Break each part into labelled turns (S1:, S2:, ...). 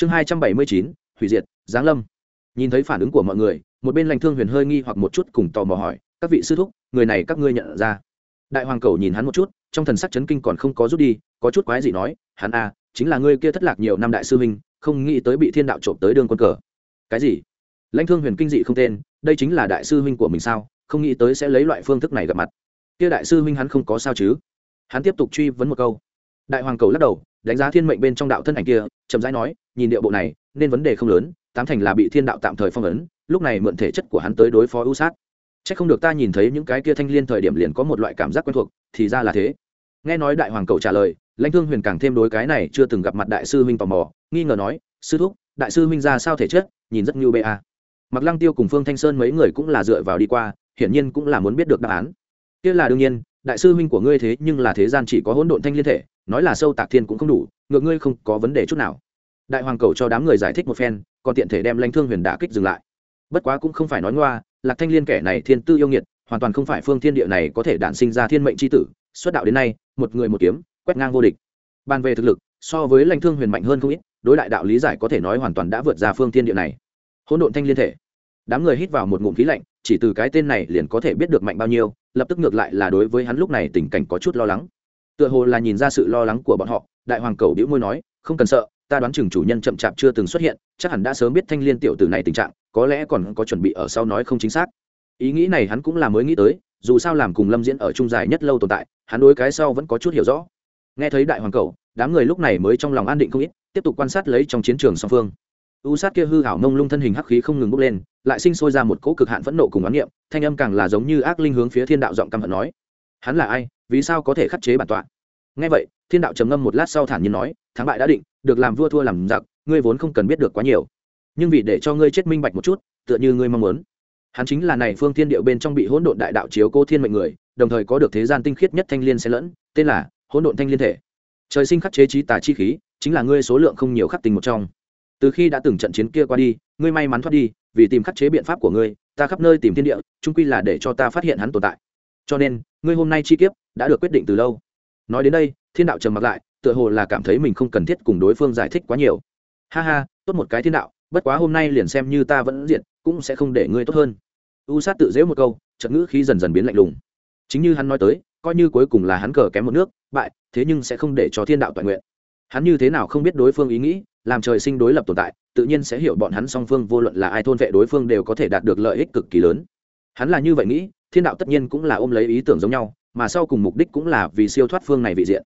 S1: chương hai trăm bảy mươi chín, hủy diệt, giáng lâm. Nhìn thấy phản ứng của mọi người, một bên lãnh thương huyền hơi nghi hoặc một chút cùng tò mò hỏi, các vị sư thúc, người này các ngươi nhận ra? Đại hoàng cầu nhìn hắn một chút, trong thần sắc chấn kinh còn không có rút đi, có chút quái gì nói, hắn a chính là ngươi kia thất lạc nhiều năm đại sư huynh, không nghĩ tới bị thiên đạo trộm tới đường quân cờ. Cái gì? Lãnh thương huyền kinh dị không tên, đây chính là đại sư huynh của mình sao? Không nghĩ tới sẽ lấy loại phương thức này gặp mặt. Kia đại sư huynh hắn không có sao chứ? Hắn tiếp tục truy vấn một câu. Đại hoàng cầu lắc đầu, đánh giá thiên mệnh bên trong đạo thân ảnh kia, chậm rãi nói nhìn điệu bộ này, nên vấn đề không lớn, tám thành là bị thiên đạo tạm thời phong ấn, lúc này mượn thể chất của hắn tới đối phó ưu sát. C h ắ c không được ta nhìn thấy những cái kia thanh liên thời điểm liền có một loại cảm giác quen thuộc, thì ra là thế. Nghe nói đại hoàng cậu trả lời, lãnh thương huyền càng thêm đối cái này chưa từng gặp mặt đại sư huynh tò mò, nghi ngờ nói, sư thúc, đại sư huynh ra sao thể chất, nhìn rất như ba à? mặc lăng tiêu cùng phương thanh sơn mấy người cũng là dựa vào đi qua, hiển nhiên cũng là muốn biết được đáp án. Kia là đương nhiên, đại sư huynh của ngươi thế nhưng là thế gian chỉ có hỗn độn thanh liên thể, nói là sâu tạc thiên cũng không đủ, ngược ngươi không có vấn đề chút nào đại hoàng cầu cho đám người giải thích một phen, còn tiện thể đem lãnh thương huyền đả kích dừng lại. Bất quá cũng không phải nói ngoa, lạc thanh liên kẻ này thiên tư yêu nghiệt, hoàn toàn không phải phương thiên địa này có thể đản sinh ra thiên mệnh c h i tử, xuất đạo đến nay, một người một kiếm, quét ngang vô địch. Bàn về thực lực, so với lãnh thương huyền mạnh hơn không ít, đối đại đạo lý giải có thể nói hoàn toàn đã vượt ra phương thiên địa này. Hỗn độn thanh liên thể. Đám người hít vào một ngụm khí lạnh, chỉ từ cái tên này liền có thể biết được mạnh bao nhiêu, lập tức ngược lại là đối với hắn lúc này tình cảnh có chút lo lắng. Tựa hồ là nhìn ra sự lo lắng của bọn họ, đại hoàng cầu đĩu môi nói, không cần sợ ta đoán chừng chủ nhân chậm chạp chưa từng xuất hiện, chắc hẳn đã sớm biết thanh liên tiểu tử này tình trạng, có lẽ còn có chuẩn bị ở sau nói không chính xác. Ý nghĩ này hắn cũng là mới nghĩ tới, dù sao làm cùng lâm diễn ở trung dài nhất lâu tồn tại, hắn đối cái sau vẫn có chút hiểu rõ. Nghe thấy đại hoàng cầu, đám người lúc này mới trong lòng an định không ít, tiếp tục quan sát lấy trong chiến trường song phương. U sát kia hư hảo mông lung thân hình hắc khí không ngừng bốc lên, lại sinh sôi ra một cỗ cực hạn phẫn nộ cùng oán niệm, thanh âm càng là giống như ác linh hướng phía thiên đạo giọng căm hận nói, hắn là ai? Vì sao có thể khắc chế bản tọa? Nghe vậy, thiên đạo trầm ngâm một lát sau thản nhiên nói, thắng bại đã định được làm vua thua làm giặc, ngươi vốn không cần biết được quá nhiều. Nhưng vì để cho ngươi chết minh bạch một chút, tựa như ngươi mong muốn. Hắn chính là này phương thiên điệu bên trong bị hỗn độn đại đạo chiếu cô thiên mệnh người, đồng thời có được thế gian tinh khiết nhất thanh liên xen lẫn, tên là hỗn độn thanh liên thể. Trời sinh khắc chế trí tà chi khí, chính là ngươi số lượng không nhiều khắc tình một trong. Từ khi đã từng trận chiến kia qua đi, ngươi may mắn thoát đi, vì tìm khắc chế biện pháp của ngươi, ta khắp nơi tìm thiên địa trung quy là để cho ta phát hiện hắn tồn tại. Cho nên, ngươi hôm nay chi kiếp đã được quyết định từ lâu. Nói đến đây, thiên đạo trầm mặc lại tựa hồ là cảm thấy mình không cần thiết cùng đối phương giải thích quá nhiều. Ha ha, tốt một cái thiên đạo, bất quá hôm nay liền xem như ta vẫn diện cũng sẽ không để ngươi tốt hơn. U sát tự dễ một câu trận ngữ khí dần dần biến lạnh lùng. Chính như hắn nói tới, coi như cuối cùng là hắn cờ kém một nước, bại, thế nhưng sẽ không để cho thiên đạo toàn nguyện. Hắn như thế nào không biết đối phương ý nghĩ, làm trời sinh đối lập tồn tại, tự nhiên sẽ hiểu bọn hắn song phương vô luận là ai thôn vệ đối phương đều có thể đạt được lợi ích cực kỳ lớn. Hắn là như vậy nghĩ, thiên đạo tất nhiên cũng là ôm lấy ý tưởng giống nhau, mà sau cùng mục đích cũng là vì siêu thoát phương này vị diện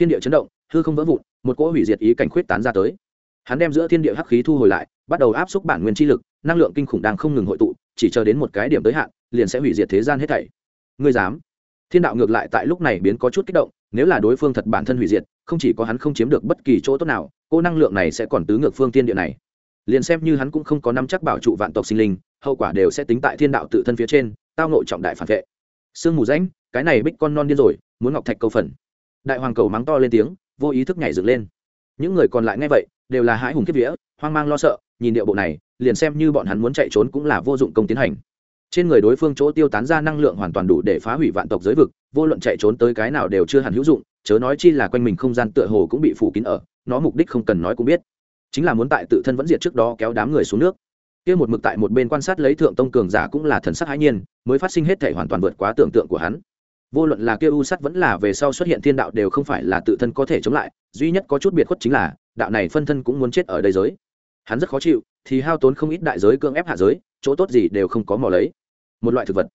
S1: thiên địa chấn động, hư không vỡ vụn, một cỗ hủy diệt ý cảnh khuyết tán ra tới. Hắn đem giữa thiên địa hắc khí thu hồi lại, bắt đầu áp xúc bản nguyên chi lực, năng lượng kinh khủng đang không ngừng hội tụ, chỉ chờ đến một cái điểm tới hạn, liền sẽ hủy diệt thế gian hết thảy. Ngươi dám? Thiên đạo ngược lại tại lúc này biến có chút kích động, nếu là đối phương thật bản thân hủy diệt, không chỉ có hắn không chiếm được bất kỳ chỗ tốt nào cô năng lượng này sẽ còn tứ ngược phương tiên địa này. Liền xem như hắn cũng không có năm chắc bảo trụ vạn tộc sinh linh, hậu quả đều sẽ tính tại thiên đạo tự thân phía trên, tao nội trọng đại phản vệ. Sương mù rãnh, cái này bích con non điên rồi, muốn ngọc thạch câu phần đại hoàng cầu mắng to lên tiếng, vô ý thức nhảy dựng lên. Những người còn lại nghe vậy, đều là hãi hùng kiếp vía, hoang mang lo sợ, nhìn điệu bộ này, liền xem như bọn hắn muốn chạy trốn cũng là vô dụng công tiến hành. Trên người đối phương chỗ tiêu tán ra năng lượng hoàn toàn đủ để phá hủy vạn tộc giới vực, vô luận chạy trốn tới cái nào đều chưa hẳn hữu dụng, chớ nói chi là quanh mình không gian tựa hồ cũng bị phủ kín ở, nó mục đích không cần nói cũng biết. Chính là muốn tại tự thân vẫn diệt trước đó kéo đám người xuống nước. Kia một mực tại một bên quan sát lấy thượng tông cường giả cũng là thần sắc hãi nhiên, mới phát sinh hết thể hoàn toàn vượt quá tưởng tượng của hắn vô luận là kia u sắt vẫn là về sau xuất hiện thiên đạo đều không phải là tự thân có thể chống lại, duy nhất có chút biệt khuất chính là, đạo này phân thân cũng muốn chết ở đây giới. Hắn rất khó chịu, thì hao tốn không ít đại giới cưỡng ép hạ giới, chỗ tốt gì đều không có mò lấy. Một loại thực vật.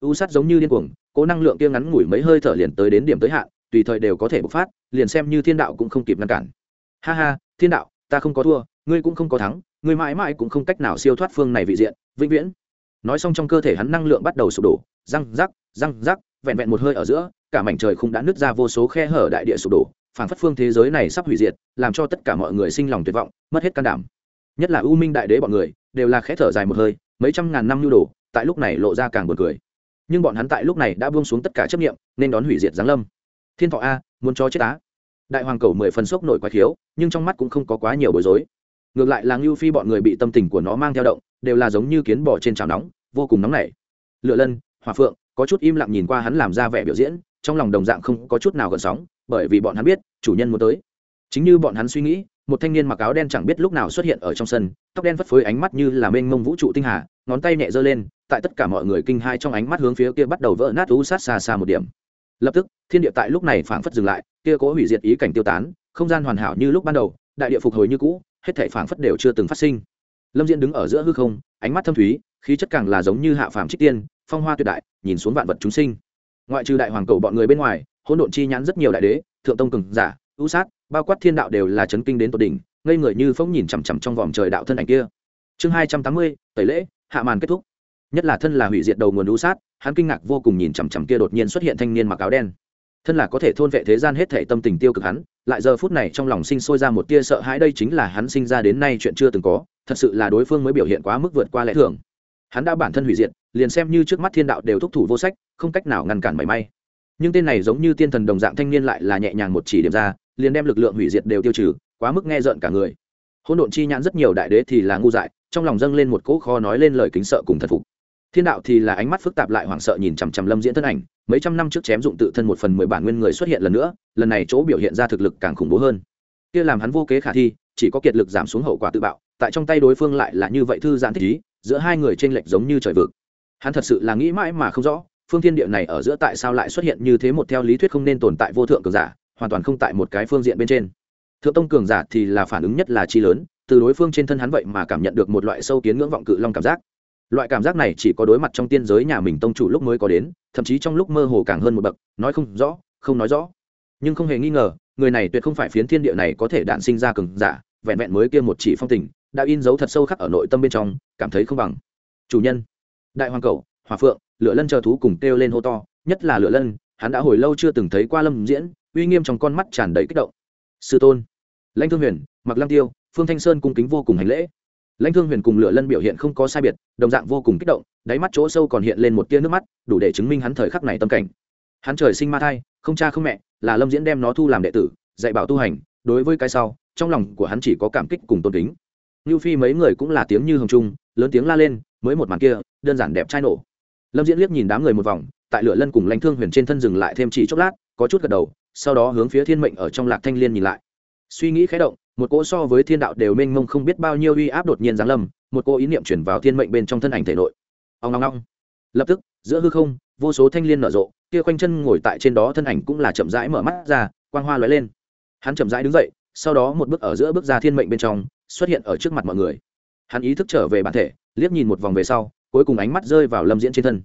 S1: U sắt giống như điên cuồng, cố năng lượng kia ngắn ngủi mấy hơi thở liền tới đến điểm tới hạn, tùy thời đều có thể bộc phát, liền xem như thiên đạo cũng không kịp ngăn cản. Ha ha, thiên đạo, ta không có thua, ngươi cũng không có thắng, ngươi mãi mãi cũng không cách nào siêu thoát phương này vị diện, vĩnh viễn. Nói xong trong cơ thể hắn năng lượng bắt đầu sụp đổ, răng rắc răng rắc vẹn vẹn một hơi ở giữa, cả mảnh trời không đã nứt ra vô số khe hở đại địa sụp đổ, phảng phất phương thế giới này sắp hủy diệt, làm cho tất cả mọi người sinh lòng tuyệt vọng, mất hết can đảm. Nhất là u minh đại đế bọn người, đều là khẽ thở dài một hơi, mấy trăm ngàn năm nhu đồ, tại lúc này lộ ra càng buồn cười. Nhưng bọn hắn tại lúc này đã buông xuống tất cả chấp nghiệm nên đón hủy diệt giáng lâm. Thiên thọ a, muốn cho chết á. Đại hoàng cầu mười phần sốc nổi quá khiếu, nhưng trong mắt cũng không có quá nhiều bối rối. Ngược lại là ngưu phi bọn người bị tâm tình của nó mang theo động, đều là giống như kiến bò trên chảo nóng, vô cùng nóng nảy. Lựa lân hòa phượng có chút im lặng nhìn qua hắn làm ra vẻ biểu diễn, trong lòng đồng dạng không có chút nào gần sóng, bởi vì bọn hắn biết, chủ nhân muốn tới. Chính như bọn hắn suy nghĩ, một thanh niên mặc áo đen chẳng biết lúc nào xuất hiện ở trong sân, tóc đen phất phới ánh mắt như là mênh mông vũ trụ tinh hà, ngón tay nhẹ giơ lên, tại tất cả mọi người kinh hai trong ánh mắt hướng phía kia bắt đầu vỡ nát u sát xa xa một điểm. Lập tức, thiên địa tại lúc này phảng phất dừng lại, kia cố hủy diệt ý cảnh tiêu tán, không gian hoàn hảo như lúc ban đầu, đại địa phục hồi như cũ, hết thảy phảng phất đều chưa từng phát sinh. Lâm diễn đứng ở giữa hư không, ánh mắt thâm thúy, khí chất càng là giống như hạ phàm trích tiên phong hoa tuyệt đại, nhìn xuống vạn vật chúng sinh. Ngoại trừ đại hoàng cầu bọn người bên ngoài, hỗn độn chi nhãn rất nhiều đại đế, thượng tông cường giả, ưu sát, bao quát thiên đạo đều là chấn kinh đến tột đỉnh, ngây người như phóng nhìn chằm chằm trong vòng trời đạo thân ảnh kia. Chương hai trăm tám mươi, tẩy lễ, hạ màn kết thúc. Nhất là thân là hủy diệt đầu nguồn ưu sát, hắn kinh ngạc vô cùng nhìn chằm chằm kia đột nhiên xuất hiện thanh niên mặc áo đen. Thân là có thể thôn vệ thế gian hết thể tâm tình tiêu cực hắn, lại giờ phút này trong lòng sinh sôi ra một tia sợ hãi, đây chính là hắn sinh ra đến nay chuyện chưa từng có, thật sự là đối phương mới biểu hiện quá mức vượt qua lẽ thường hắn đã bản thân hủy diệt, liền xem như trước mắt thiên đạo đều thúc thủ vô sách, không cách nào ngăn cản mảy may. Nhưng tên này giống như tiên thần đồng dạng thanh niên lại là nhẹ nhàng một chỉ điểm ra, liền đem lực lượng hủy diệt đều tiêu trừ, quá mức nghe rợn cả người. Hỗn độn chi nhãn rất nhiều đại đế thì là ngu dại, trong lòng dâng lên một cỗ kho nói lên lời kính sợ cùng thần phục. Thiên đạo thì là ánh mắt phức tạp lại hoảng sợ nhìn chằm chằm lâm diễn thân ảnh, mấy trăm năm trước chém dụng tự thân một phần mười bản nguyên người xuất hiện lần nữa, lần này chỗ biểu hiện ra thực lực càng khủng bố hơn. Kia làm hắn vô kế khả thi, chỉ có kiệt lực giảm xuống hậu quả tự bạo, tại trong tay đối phương lại là như vậy thư giãn thích ý giữa hai người trên lệch giống như trời vực. Hắn thật sự là nghĩ mãi mà không rõ, phương thiên địa này ở giữa tại sao lại xuất hiện như thế một theo lý thuyết không nên tồn tại vô thượng cường giả, hoàn toàn không tại một cái phương diện bên trên. Thượng tông cường giả thì là phản ứng nhất là chi lớn, từ đối phương trên thân hắn vậy mà cảm nhận được một loại sâu kiến ngưỡng vọng cự long cảm giác. Loại cảm giác này chỉ có đối mặt trong tiên giới nhà mình tông chủ lúc mới có đến, thậm chí trong lúc mơ hồ càng hơn một bậc, nói không rõ, không nói rõ. Nhưng không hề nghi ngờ, người này tuyệt không phải phiến thiên địa này có thể đạn sinh ra cường giả, vẹn vẹn mới kia một chỉ phong tình đã in dấu thật sâu khắc ở nội tâm bên trong, cảm thấy không bằng. Chủ nhân, đại hoàng cầu hòa phượng, lửa lân chờ thú cùng kêu lên hô to, nhất là lửa lân, hắn đã hồi lâu chưa từng thấy qua lâm diễn, uy nghiêm trong con mắt tràn đầy kích động. Sư tôn, lãnh thương huyền mặc lăng tiêu, phương thanh sơn cung kính vô cùng hành lễ. Lãnh thương huyền cùng lửa lân biểu hiện không có sai biệt, đồng dạng vô cùng kích động, đáy mắt chỗ sâu còn hiện lên một tia nước mắt, đủ để chứng minh hắn thời khắc này tâm cảnh. Hắn trời sinh ma thai, không cha không mẹ, là lâm diễn đem nó thu làm đệ tử, dạy bảo tu hành, đối với cái sau, trong lòng của hắn chỉ có cảm kích cùng tôn kính. Nưu phi mấy người cũng là tiếng như hồng trung, lớn tiếng la lên, mới một màn kia, đơn giản đẹp trai nổ. Lâm diễn liếc nhìn đám người một vòng, tại lửa lân cùng lãnh thương huyền trên thân dừng lại thêm chỉ chốc lát, có chút gật đầu, sau đó hướng phía thiên mệnh ở trong lạc thanh liên nhìn lại. Suy nghĩ khẽ động, một cỗ so với thiên đạo đều mênh mông không biết bao nhiêu uy áp đột nhiên giáng lâm, một cỗ ý niệm chuyển vào thiên mệnh bên trong thân ảnh thể nội. Ong ngong ngong lập tức, giữa hư không, vô số thanh liên nở rộ, kia quanh chân ngồi tại trên đó thân ảnh cũng là chậm rãi mở mắt ra, quang hoa lóe lên. Hắn chậm rãi đứng dậy, sau đó một bước ở giữa bước ra thiên mệnh bên trong xuất hiện ở trước mặt mọi người. Hắn ý thức trở về bản thể, liếc nhìn một vòng về sau, cuối cùng ánh mắt rơi vào lâm diễn trên thân.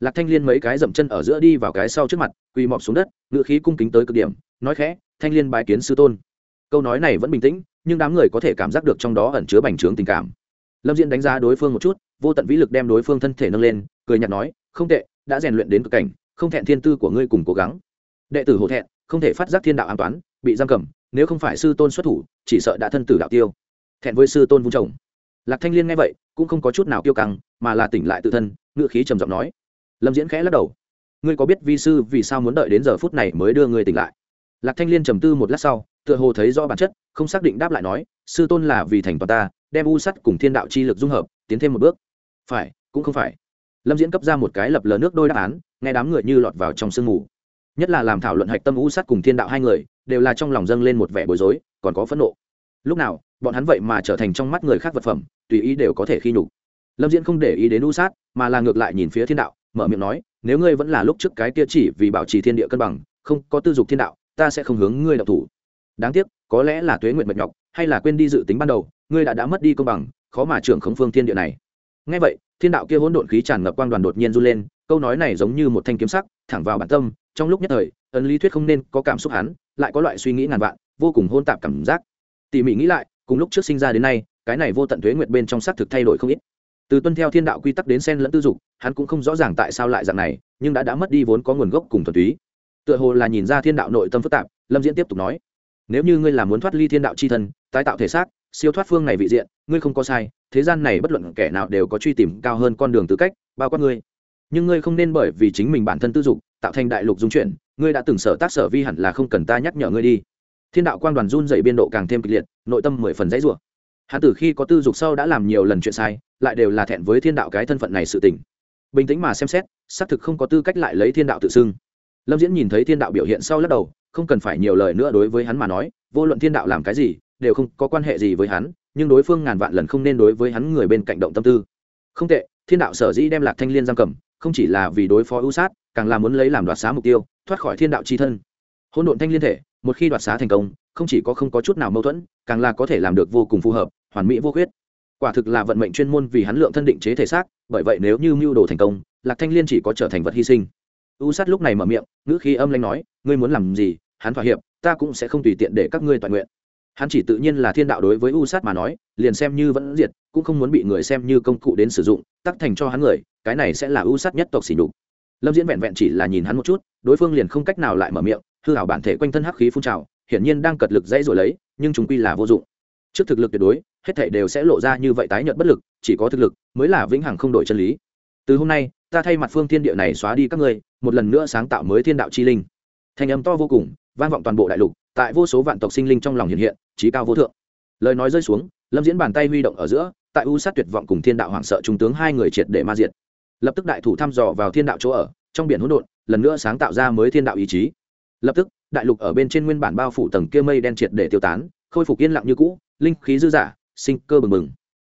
S1: Lạc thanh liên mấy cái dậm chân ở giữa đi vào cái sau trước mặt, quỳ mọp xuống đất ngự khí cung kính tới cực điểm, nói khẽ, thanh liên bái kiến sư tôn. Câu nói này vẫn bình tĩnh, nhưng đám người có thể cảm giác được trong đó ẩn chứa bành trướng tình cảm. Lâm diễn đánh giá đối phương một chút, vô tận vĩ lực đem đối phương thân thể nâng lên, cười nhạt nói, không tệ, đã rèn luyện đến cực cảnh, không thẹn thiên tư của ngươi cùng cố gắng. Đệ tử hổ thẹn, không thể phát giác thiên đạo an toán bị giam cầm, nếu không phải sư tôn xuất thủ, chỉ sợ đã thân tử đạo tiêu thẹn với sư tôn vung chồng. Lạc thanh liên nghe vậy, cũng không có chút nào kiêu căng, mà là tỉnh lại tự thân ngựa khí trầm giọng nói. Lâm diễn khẽ lắc đầu. Ngươi có biết vi sư vì sao muốn đợi đến giờ phút này mới đưa ngươi tỉnh lại? Lạc thanh liên trầm tư một lát sau, tựa hồ thấy rõ bản chất, không xác định đáp lại nói, sư tôn là vì thành toàn ta, đem u sắt cùng thiên đạo chi lực dung hợp, tiến thêm một bước. Phải, cũng không phải. Lâm diễn cấp ra một cái lập lờ nước đôi đáp án, nghe đám người như lọt vào trong sương mù. Nhất là làm thảo luận hạch tâm u sắt cùng thiên đạo hai người, đều là trong lòng dâng lên một vẻ bối rối, còn có phẫn nộ. Lúc nào bọn hắn vậy mà trở thành trong mắt người khác vật phẩm, tùy ý đều có thể khi nhục. Lâm diễn không để ý đến u sát, mà là ngược lại nhìn phía thiên đạo, mở miệng nói, nếu ngươi vẫn là lúc trước cái kia chỉ vì bảo trì thiên địa cân bằng, không có tư dục thiên đạo, ta sẽ không hướng ngươi đọc thủ. Đáng tiếc, có lẽ là tuế nguyện mệt nhọc, hay là quên đi dự tính ban đầu, ngươi đã đã mất đi công bằng, khó mà trưởng khống phương thiên địa này. Ngay vậy, thiên đạo kia hỗn độn khí tràn ngập quang đoàn đột nhiên run lên, câu nói này giống như một thanh kiếm sắc, thẳng vào bản tâm, trong lúc nhất thời, ấn lý thuyết không nên có cảm xúc hắn, lại có loại suy nghĩ ngàn vạn, vô cùng hôn tạp cảm giác. Tỉ mỉ nghĩ lại cùng lúc trước sinh ra đến nay, cái này vô tận thuế nguyệt bên trong xác thực thay đổi không ít. Từ tuân theo thiên đạo quy tắc đến sen lẫn tư dục, hắn cũng không rõ ràng tại sao lại dạng này, nhưng đã đã mất đi vốn có nguồn gốc cùng thuần túy. Tựa hồ là nhìn ra thiên đạo nội tâm phức tạp, lâm diễn tiếp tục nói, nếu như ngươi là muốn thoát ly thiên đạo c h i thân, tái tạo thể xác, siêu thoát phương này vị diện, ngươi không có sai, thế gian này bất luận kẻ nào đều có truy tìm cao hơn con đường tư cách, bao quát ngươi. Nhưng ngươi không nên bởi vì chính mình bản thân tư dục, tạo thành đại lục dung chuyển, ngươi đã từng sở tác sở vi hẳn là không cần ta nhắc nhở ngươi đi thiên đạo quang đoàn run dày biên độ càng thêm kịch liệt, nội tâm mười phần dãy rủa. Hắn từ khi có tư dục sau đã làm nhiều lần chuyện sai, lại đều là thẹn với thiên đạo cái thân phận này sự tình. Bình tĩnh mà xem xét, xác thực không có tư cách lại lấy thiên đạo tự xưng. Lâm diễn nhìn thấy thiên đạo biểu hiện sau lắc đầu, không cần phải nhiều lời nữa đối với hắn mà nói, vô luận thiên đạo làm cái gì, đều không có quan hệ gì với hắn, nhưng đối phương ngàn vạn lần không nên đối với hắn người bên cạnh động tâm tư. Không tệ, thiên đạo sở dĩ đem lạc thanh liên giam cầm, không chỉ là vì đối phó ưu sát, càng là muốn lấy làm đoạt xá mục tiêu, thoát khỏi thiên đạo c h i thân. Hôn độn thanh liên thể một khi đoạt xá thành công, không chỉ có không có chút nào mâu thuẫn, càng là có thể làm được vô cùng phù hợp, hoàn mỹ vô khuyết. Quả thực là vận mệnh chuyên môn vì hắn lượng thân định chế thể xác, bởi vậy nếu như mưu đồ thành công, lạc thanh liên chỉ có trở thành vật hy sinh. U sát lúc này mở miệng, ngữ khi âm lanh nói, ngươi muốn làm gì, hắn thỏa hiệp, ta cũng sẽ không tùy tiện để các ngươi toàn nguyện. Hắn chỉ tự nhiên là thiên đạo đối với u sát mà nói, liền xem như vẫn diệt, cũng không muốn bị người xem như công cụ đến sử dụng, tắc thành cho hắn người, cái này sẽ là u sát nhất tộc xỉ nhục. Lâm diễn vẹn vẹn chỉ là nhìn hắn một chút, đối phương liền không cách nào lại mở miệng hư hảo bản thể quanh thân hắc khí phun trào, hiển nhiên đang cật lực dãy rồi lấy, nhưng chúng quy là vô dụng. Trước thực lực tuyệt đối, hết thảy đều sẽ lộ ra như vậy tái nhợt bất lực, chỉ có thực lực mới là vĩnh hằng không đổi chân lý. Từ hôm nay, ta thay mặt phương thiên địa này xóa đi các ngươi, một lần nữa sáng tạo mới thiên đạo chi linh. Thanh âm to vô cùng, vang vọng toàn bộ đại lục, tại vô số vạn tộc sinh linh trong lòng hiện hiện trí cao vô thượng. Lời nói rơi xuống, lâm diễn bàn tay huy động ở giữa, tại u sát tuyệt vọng cùng thiên đạo hoảng sợ trung tướng hai người triệt để ma diệt. Lập tức đại thủ thăm dò vào thiên đạo chỗ ở, trong biển hỗn độn, lần nữa sáng tạo ra mới thiên đạo ý chí lập tức, đại lục ở bên trên nguyên bản bao phủ tầng kia mây đen triệt để tiêu tán, khôi phục yên lặng như cũ, linh khí dư giả sinh cơ bừng bừng.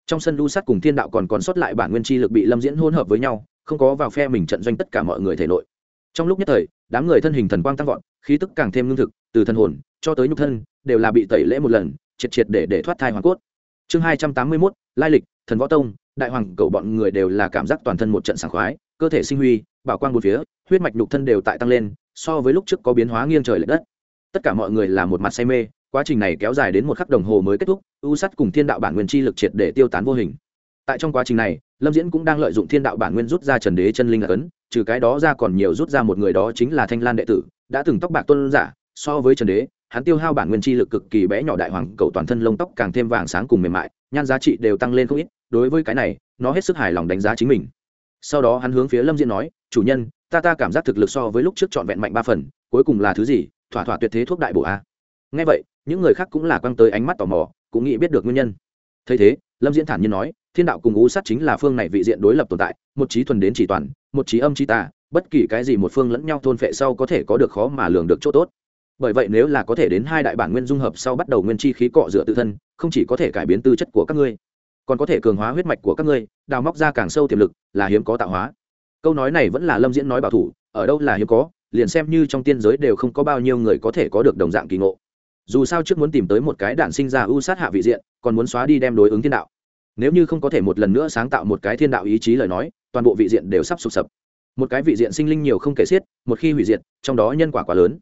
S1: Trong sân lưu sắt cùng thiên đạo còn còn sót lại bản nguyên chi lực bị lâm diễn hỗn hợp với nhau, không có vào phe mình trận doanh tất cả mọi người thể nội. Trong lúc nhất thời, đám người thân hình thần quang tăng vọt, khí tức càng thêm lương thực, từ thân hồn cho tới nhục thân, đều là bị tẩy lễ một lần, triệt triệt để để thoát thai hoàn cốt. Chương hai trăm tám mươi mốt, lai lịch, thần võ tông, đại hoàng, cậu bọn người đều là cảm giác toàn thân một trận sảng khoái, cơ thể sinh huy, bảo quang một phía, huyết mạch nhục thân đều tại tăng lên so với lúc trước có biến hóa nghiêng trời lệch đất. Tất cả mọi người là một mặt say mê, quá trình này kéo dài đến một khắc đồng hồ mới kết thúc u sắt cùng thiên đạo bản nguyên chi lực triệt để tiêu tán vô hình. Tại trong quá trình này, lâm diễn cũng đang lợi dụng thiên đạo bản nguyên rút ra trần đế chân linh là cấn trừ cái đó ra còn nhiều rút ra một người đó chính là thanh lan đệ tử, đã từng tóc bạc tuân giả, so với trần đế, hắn tiêu hao bản nguyên chi lực cực kỳ bé nhỏ đại hoàng, cầu toàn thân lông tóc càng thêm vàng sáng cùng mềm mại, nhan giá trị đều tăng lên không ít, đối với cái này, nó hết sức hài lòng đánh giá chính mình. Sau đó hắn hướng phía lâm diễn nói, chủ nhân ta ta cảm giác thực lực so với lúc trước trọn vẹn mạnh ba phần, cuối cùng là thứ gì? Thỏa thỏa tuyệt thế thuốc đại bổ a. Ngay vậy, những người khác cũng là quăng tới ánh mắt tò mò, cũng nghĩ biết được nguyên nhân. Thấy thế, lâm diễn thản nhiên nói, thiên đạo cùng u sát chính là phương này vị diện đối lập tồn tại, một trí thuần đến chỉ toàn, một trí âm trí tà, bất kỳ cái gì một phương lẫn nhau thôn phệ sau có thể có được khó mà lường được chỗ tốt. Bởi vậy nếu là có thể đến hai đại bản nguyên dung hợp sau bắt đầu nguyên chi khí cọ dựa tự thân, không chỉ có thể cải biến tư chất của các ngươi, còn có thể cường hóa huyết mạch của các ngươi, đào móc ra càng sâu tiềm lực, là hiếm có tạo hóa câu nói này vẫn là lâm diễn nói bảo thủ, ở đâu là hiếm có, liền xem như trong tiên giới đều không có bao nhiêu người có thể có được đồng dạng kỳ ngộ. Dù sao trước muốn tìm tới một cái đạn sinh ra ưu sát hạ vị diện, còn muốn xóa đi đem đối ứng thiên đạo. Nếu như không có thể một lần nữa sáng tạo một cái thiên đạo ý chí lời nói, toàn bộ vị diện đều sắp sụp sập. Một cái vị diện sinh linh nhiều không kể xiết, một khi hủy diệt, trong đó nhân quả quá lớn.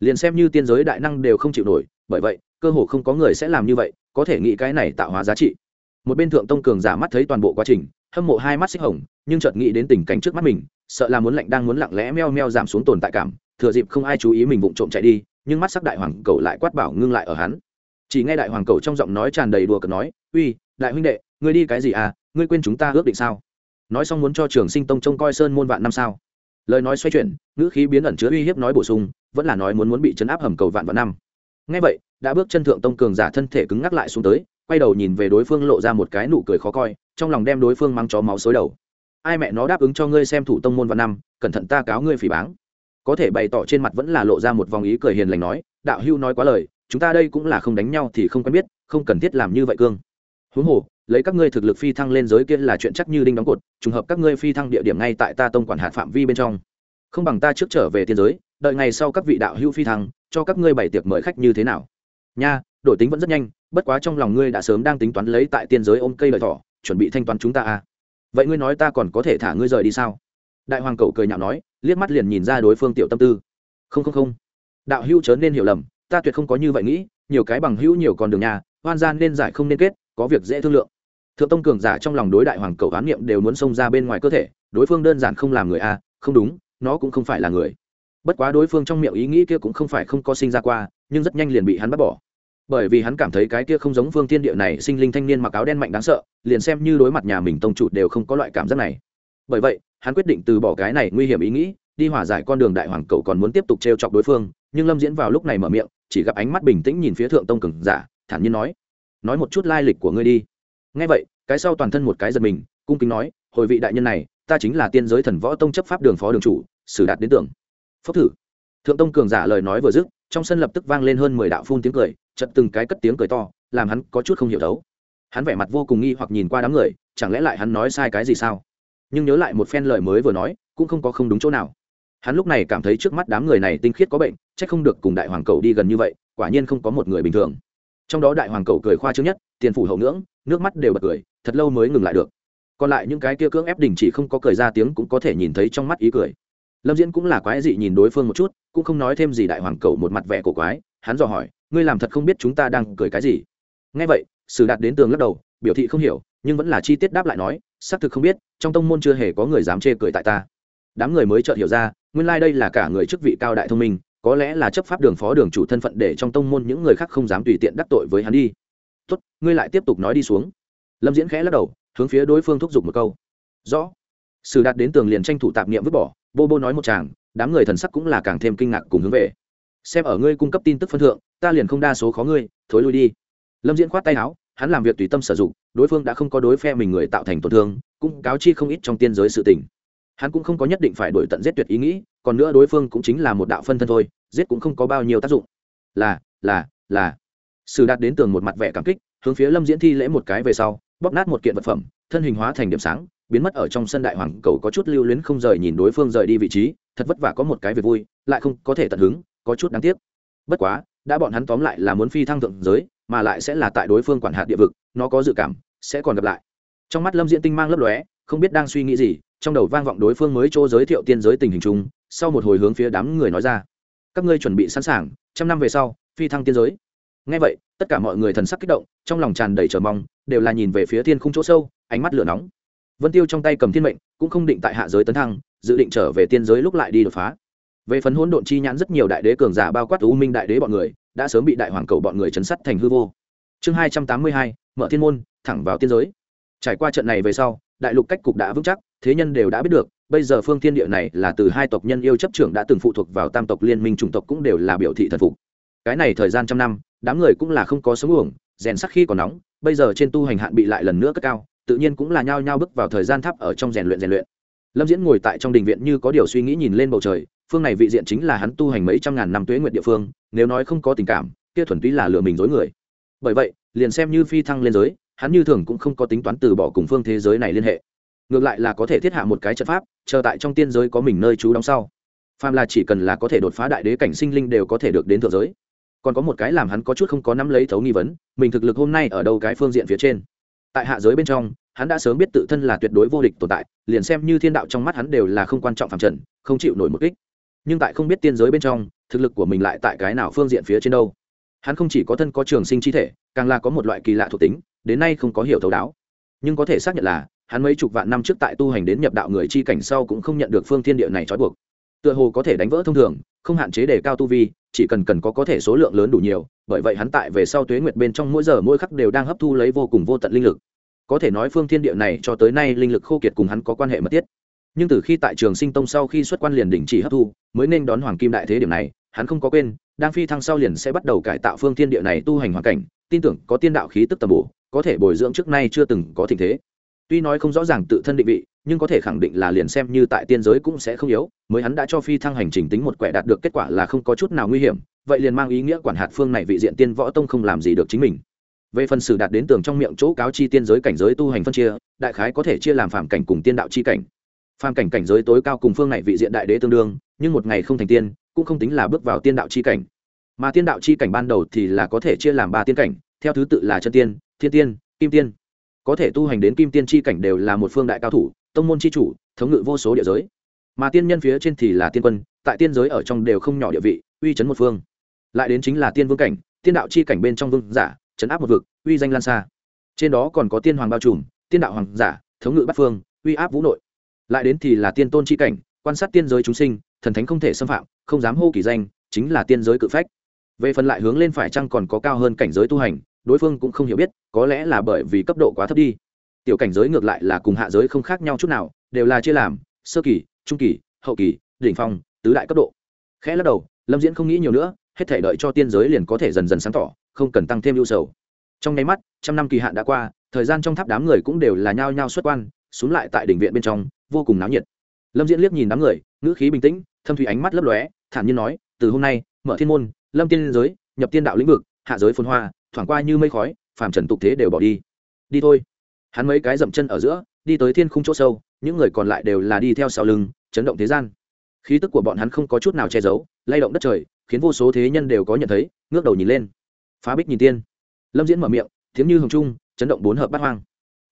S1: Liền xem như tiên giới đại năng đều không chịu nổi, bởi vậy, cơ hồ không có người sẽ làm như vậy, có thể nghĩ cái này tạo hóa giá trị. Một bên thượng tông cường giả mắt thấy toàn bộ quá trình, hâm mộ hai mắt xích hồng nhưng chợt nghĩ đến tình cảnh trước mắt mình, sợ là muốn lạnh đang muốn lặng lẽ meo meo giảm xuống tồn tại cảm, thừa dịp không ai chú ý mình vụng trộm chạy đi, nhưng mắt sắc đại hoàng cầu lại quát bảo ngưng lại ở hắn. Chỉ nghe đại hoàng cầu trong giọng nói tràn đầy đùa cợt nói, uy, đại huynh đệ, ngươi đi cái gì à? Ngươi quên chúng ta ước định sao? Nói xong muốn cho trường sinh tông trông coi sơn môn vạn năm sao. Lời nói xoay chuyển, ngữ khí biến ẩn chứa uy hiếp nói bổ sung, vẫn là nói muốn muốn bị chấn áp hầm cầu vạn vạn năm. Ngay vậy, đã bước chân thượng tông cường giả thân thể cứng ngắc lại xuống tới, quay đầu nhìn về đối phương lộ ra một cái nụ cười khó coi, trong lòng đem đối phương mang chó máu xối đầu ai mẹ nó đáp ứng cho ngươi xem thủ tông môn văn năm, cẩn thận ta cáo ngươi phỉ báng. Có thể bày tỏ trên mặt vẫn là lộ ra một vòng ý cười hiền lành nói, đạo hưu nói quá lời, chúng ta đây cũng là không đánh nhau thì không quen biết, không cần thiết làm như vậy cương. Huống hồ, lấy các ngươi thực lực phi thăng lên giới kia là chuyện chắc như đinh đóng cột, trùng hợp các ngươi phi thăng địa điểm ngay tại ta tông quản hạt phạm vi bên trong. Không bằng ta trước trở về thiên giới, đợi ngày sau các vị đạo hữu phi thăng, cho các ngươi bảy tiệc mời khách như thế nào. Nha, đổi tính vẫn rất nhanh, bất quá trong lòng ngươi đã sớm đang tính toán lấy tại tiên giới ôm cây lợi thỏ, chuẩn bị thanh toán chúng ta à vậy ngươi nói ta còn có thể thả ngươi rời đi sao? Đại hoàng cậu cười nhạo nói, liếc mắt liền nhìn ra đối phương tiểu tâm tư. Không không không. Đạo hữu chớ nên hiểu lầm, ta tuyệt không có như vậy nghĩ, nhiều cái bằng hữu nhiều con đường nhà, hoan gian nên giải không nên kết, có việc dễ thương lượng. Thượng tông cường giả trong lòng đối đại hoàng cầu oán niệm đều muốn xông ra bên ngoài cơ thể, đối phương đơn giản không làm người a không đúng, nó cũng không phải là người. Bất quá đối phương trong miệng ý nghĩ kia cũng không phải không có sinh ra qua, nhưng rất nhanh liền bị hắn bắt bỏ bởi vì hắn cảm thấy cái kia không giống phương tiên địa này, sinh linh thanh niên mặc áo đen mạnh đáng sợ, liền xem như đối mặt nhà mình tông chủ đều không có loại cảm giác này. Bởi vậy, hắn quyết định từ bỏ cái này nguy hiểm ý nghĩ, đi hỏa giải con đường đại hoàng cậu còn muốn tiếp tục t chọc đối phương, nhưng lâm diễn vào lúc này mở miệng, chỉ gặp ánh mắt bình tĩnh nhìn phía thượng tông cường giả, thản nhiên nói nói một chút lai lịch của ngươi đi. Ngay vậy, cái sau toàn thân một cái giật mình, cung kính nói, hồi vị đại nhân này, ta chính là tiên giới thần võ tông chấp pháp đường phó đường chủ xử đạt đến tưởng. Phúc thử. Thượng tông cường giả lời nói vừa dứt, trong sân lập tức vang lên hơn mười đạo phun tiếng cười chật từng cái cất tiếng cười to, làm hắn có chút không hiểu đấu. Hắn vẻ mặt vô cùng nghi hoặc nhìn qua đám người, chẳng lẽ lại hắn nói sai cái gì sao? Nhưng nhớ lại một phen lời mới vừa nói, cũng không có không đúng chỗ nào. Hắn lúc này cảm thấy trước mắt đám người này tinh khiết có bệnh c h ắ c không được cùng đại hoàng cầu đi gần như vậy, quả nhiên không có một người bình thường. Trong đó đại hoàng cầu cười khoa trương nhất, tiền phủ hậu ngưỡng, nước mắt đều bật cười, thật lâu mới ngừng lại được. Còn lại những cái kia cưỡng ép đình chỉ không có cười ra tiếng cũng có thể nhìn thấy trong mắt ý cười. Lâm diễn cũng là quái dị nhìn đối phương một chút, cũng không nói thêm gì đại hoàng cầu một mặt vẻ cổ quái, hắn dò hỏi ngươi làm thật không biết chúng ta đang cười cái gì. Ngay vậy, sử đạt đến tường lắc đầu, biểu thị không hiểu, nhưng vẫn là chi tiết đáp lại nói, xác thực không biết, trong tông môn chưa hề có người dám chê cười tại ta. Đám người mới chợt hiểu ra, nguyên lai、like、đây là cả người chức vị cao đại thông minh, có lẽ là chấp pháp đường phó đường chủ thân phận để trong tông môn những người khác không dám tùy tiện đắc tội với hắn đi. Tốt, ngươi lại tiếp tục nói đi xuống. Lâm diễn khẽ lắc đầu, hướng phía đối phương thúc giục một câu. Rõ. Sử đạt đến tường liền tranh thủ tạp niệm vứt bỏ, bô bô nói một chàng, đám người thần sắc cũng là càng thêm kinh ngạc cùng hướng về xem ở ngươi cung cấp tin tức phân thượng, ta liền không đa số khó ngươi, thối lui đi. Lâm diễn khoát tay áo, hắn làm việc tùy tâm sử dụng, đối phương đã không có đối phe mình người tạo thành tổn thương, cũng cáo chi không ít trong tiên giới sự tình. Hắn cũng không có nhất định phải đổi tận giết tuyệt ý nghĩ, còn nữa đối phương cũng chính là một đạo phân thân thôi, giết cũng không có bao nhiêu tác dụng. Là là là. Sử đạt đến tường một mặt vẻ cảm kích, hướng phía lâm diễn thi lễ một cái về sau, bóp nát một kiện vật phẩm, thân hình hóa thành điểm sáng, biến mất ở trong sân đại hoàng cầu có chút lưu luyến không rời nhìn đối phương rời đi vị trí, thật vất vả có một cái việc vui, lại không có thể tận hứng có chút đáng tiếc. Bất quá, đã bọn hắn tóm lại là muốn phi thăng thượng giới, mà lại sẽ là tại đối phương quản hạt địa vực, nó có dự cảm, sẽ còn gặp lại. Trong mắt lâm diễn tinh mang lấp lóe, không biết đang suy nghĩ gì, trong đầu vang vọng đối phương mới chỗ giới thiệu tiên giới tình hình chung, sau một hồi hướng phía đám người nói ra. Các ngươi chuẩn bị sẵn sàng, trăm năm về sau, phi thăng tiên giới. Ngay vậy, tất cả mọi người thần sắc kích động, trong lòng tràn đầy chờ mong, đều là nhìn về phía thiên khung chỗ sâu, ánh mắt lửa nóng. Vân tiêu trong tay cầm thiên mệnh, cũng không định tại hạ giới tấn thăng, dự định trở về tiên giới lúc lại đi đột phá về phần hỗn độn chi nhãn rất nhiều đại đế cường giả bao quát u minh đại đế bọn người, đã sớm bị đại hoàng cầu bọn người chấn sắt thành hư vô. Chương hai trăm tám mươi hai, mở thiên môn, thẳng vào tiên giới. Trải qua trận này về sau, đại lục cách cục đã vững chắc, thế nhân đều đã biết được, bây giờ phương thiên địa này là từ hai tộc nhân yêu chấp trưởng đã từng phụ thuộc vào tam tộc liên minh chủng tộc cũng đều là biểu thị thần phục. Cái này thời gian trăm năm, đám người cũng là không có sống uổng, rèn sắc khi còn nóng, bây giờ trên tu hành hạn bị lại lần nữa cất cao, tự nhiên cũng là nhao nhao bước vào thời gian thấp ở trong rèn luyện rèn luyện. Lâm diễn ngồi tại trong đình viện như có điều suy nghĩ nhìn lên bầu trời phương này vị diện chính là hắn tu hành mấy trăm ngàn năm tuế nguyện địa phương, nếu nói không có tình cảm, kia thuần túy là lừa mình dối người. Bởi vậy, liền xem như phi thăng lên giới, hắn như thường cũng không có tính toán từ bỏ cùng phương thế giới này liên hệ. Ngược lại là có thể thiết hạ một cái trận pháp, chờ tại trong tiên giới có mình nơi trú đóng sau. Phàm là chỉ cần là có thể đột phá đại đế cảnh sinh linh đều có thể được đến thượng giới. Còn có một cái làm hắn có chút không có nắm lấy thấu nghi vấn, mình thực lực hôm nay ở đâu cái phương diện phía trên. Tại hạ giới bên trong, hắn đã sớm biết tự thân là tuyệt đối vô địch tồn tại, liền xem như thiên đạo trong mắt hắn đều là không quan trọng phạm trần, không chịu nổi một kích nhưng tại không biết tiên giới bên trong, thực lực của mình lại tại cái nào phương diện phía trên đâu? Hắn không chỉ có thân có trường sinh chi thể, càng là có một loại kỳ lạ thuộc tính, đến nay không có hiểu thấu đáo. Nhưng có thể xác nhận là, hắn mấy chục vạn năm trước tại tu hành đến nhập đạo người chi cảnh sau cũng không nhận được phương thiên địa này trói buộc. Tựa hồ có thể đánh vỡ thông thường, không hạn chế đề cao tu vi, chỉ cần cần có có thể số lượng lớn đủ nhiều, bởi vậy hắn tại về sau tuế nguyệt bên trong mỗi giờ mỗi khắc đều đang hấp thu lấy vô cùng vô tận linh lực. Có thể nói phương thiên địa này cho tới nay linh lực khô kiệt cùng hắn có quan hệ mật thiết nhưng từ khi tại trường sinh tông sau khi xuất quan liền đình chỉ hấp thu, mới nên đón hoàng kim đại thế điểm này, hắn không có quên, đang phi thăng sau liền sẽ bắt đầu cải tạo phương thiên địa này tu hành hoàn cảnh, tin tưởng có tiên đạo khí tức tầm bổ, có thể bồi dưỡng trước nay chưa từng có tình thế. Tuy nói không rõ ràng tự thân định vị, nhưng có thể khẳng định là liền xem như tại tiên giới cũng sẽ không yếu, mới hắn đã cho phi thăng hành trình tính một quẻ đạt được kết quả là không có chút nào nguy hiểm, vậy liền mang ý nghĩa quản hạt phương này vị diện tiên võ tông không làm gì được chính mình. Về phần sử đạt đến tường trong miệng chỗ cáo chi tiên giới cảnh giới tu hành phân chia, đại khái có thể chia làm phạm cảnh cùng tiên đạo chi cảnh phàm cảnh cảnh giới tối cao cùng phương này vị diện đại đế tương đương, nhưng một ngày không thành tiên, cũng không tính là bước vào tiên đạo chi cảnh. Mà tiên đạo chi cảnh ban đầu thì là có thể chia làm ba tiên cảnh, theo thứ tự là chân tiên, thiên tiên, kim tiên. Có thể tu hành đến kim tiên chi cảnh đều là một phương đại cao thủ, tông môn chi chủ, thống ngự vô số địa giới. Mà tiên nhân phía trên thì là tiên quân, tại tiên giới ở trong đều không nhỏ địa vị, uy chấn một phương. Lại đến chính là tiên vương cảnh, tiên đạo chi cảnh bên trong vương giả, chấn áp một vực, uy danh lan xa. Trên đó còn có tiên hoàng bao trùm, tiên đạo hoàng giả, thống ngự bát phương, uy áp vũ nội lại đến thì là tiên tôn chi cảnh, quan sát tiên giới chúng sinh, thần thánh không thể xâm phạm, không dám hô kỳ danh, chính là tiên giới cự phách. Về phần lại hướng lên phải chăng còn có cao hơn cảnh giới tu hành, đối phương cũng không hiểu biết, có lẽ là bởi vì cấp độ quá thấp đi. Tiểu cảnh giới ngược lại là cùng hạ giới không khác nhau chút nào, đều là chia làm, sơ kỳ, trung kỳ, hậu kỳ, đỉnh phong, tứ đại cấp độ. Khẽ lắc đầu, lâm diễn không nghĩ nhiều nữa, hết thể đợi cho tiên giới liền có thể dần dần sáng tỏ, không cần tăng thêm ưu sầu. Trong nháy mắt, trăm năm kỳ hạn đã qua, thời gian trong tháp đám người cũng đều là nhao nhao xuất quan, xuống lại tại đỉnh viện bên trong vô cùng náo nhiệt. Lâm diễn liếc nhìn đám người, ngữ khí bình tĩnh, thâm thủy ánh mắt lấp lóe, thản nhiên nói, từ hôm nay, mở thiên môn, lâm tiên giới, nhập tiên đạo lĩnh vực, hạ giới phôn hoa, thoảng qua như mây khói, phàm trần tục thế đều bỏ đi. Đi thôi. Hắn mấy cái dậm chân ở giữa, đi tới thiên khung chỗ sâu, những người còn lại đều là đi theo sau lưng, chấn động thế gian. Khí tức của bọn hắn không có chút nào che giấu, lay động đất trời, khiến vô số thế nhân đều có nhận thấy, ngước đầu nhìn lên. Phá bích nhìn tiên. Lâm diễn mở miệng, tiếng như hồng trung, chấn động bốn hợp bát hoang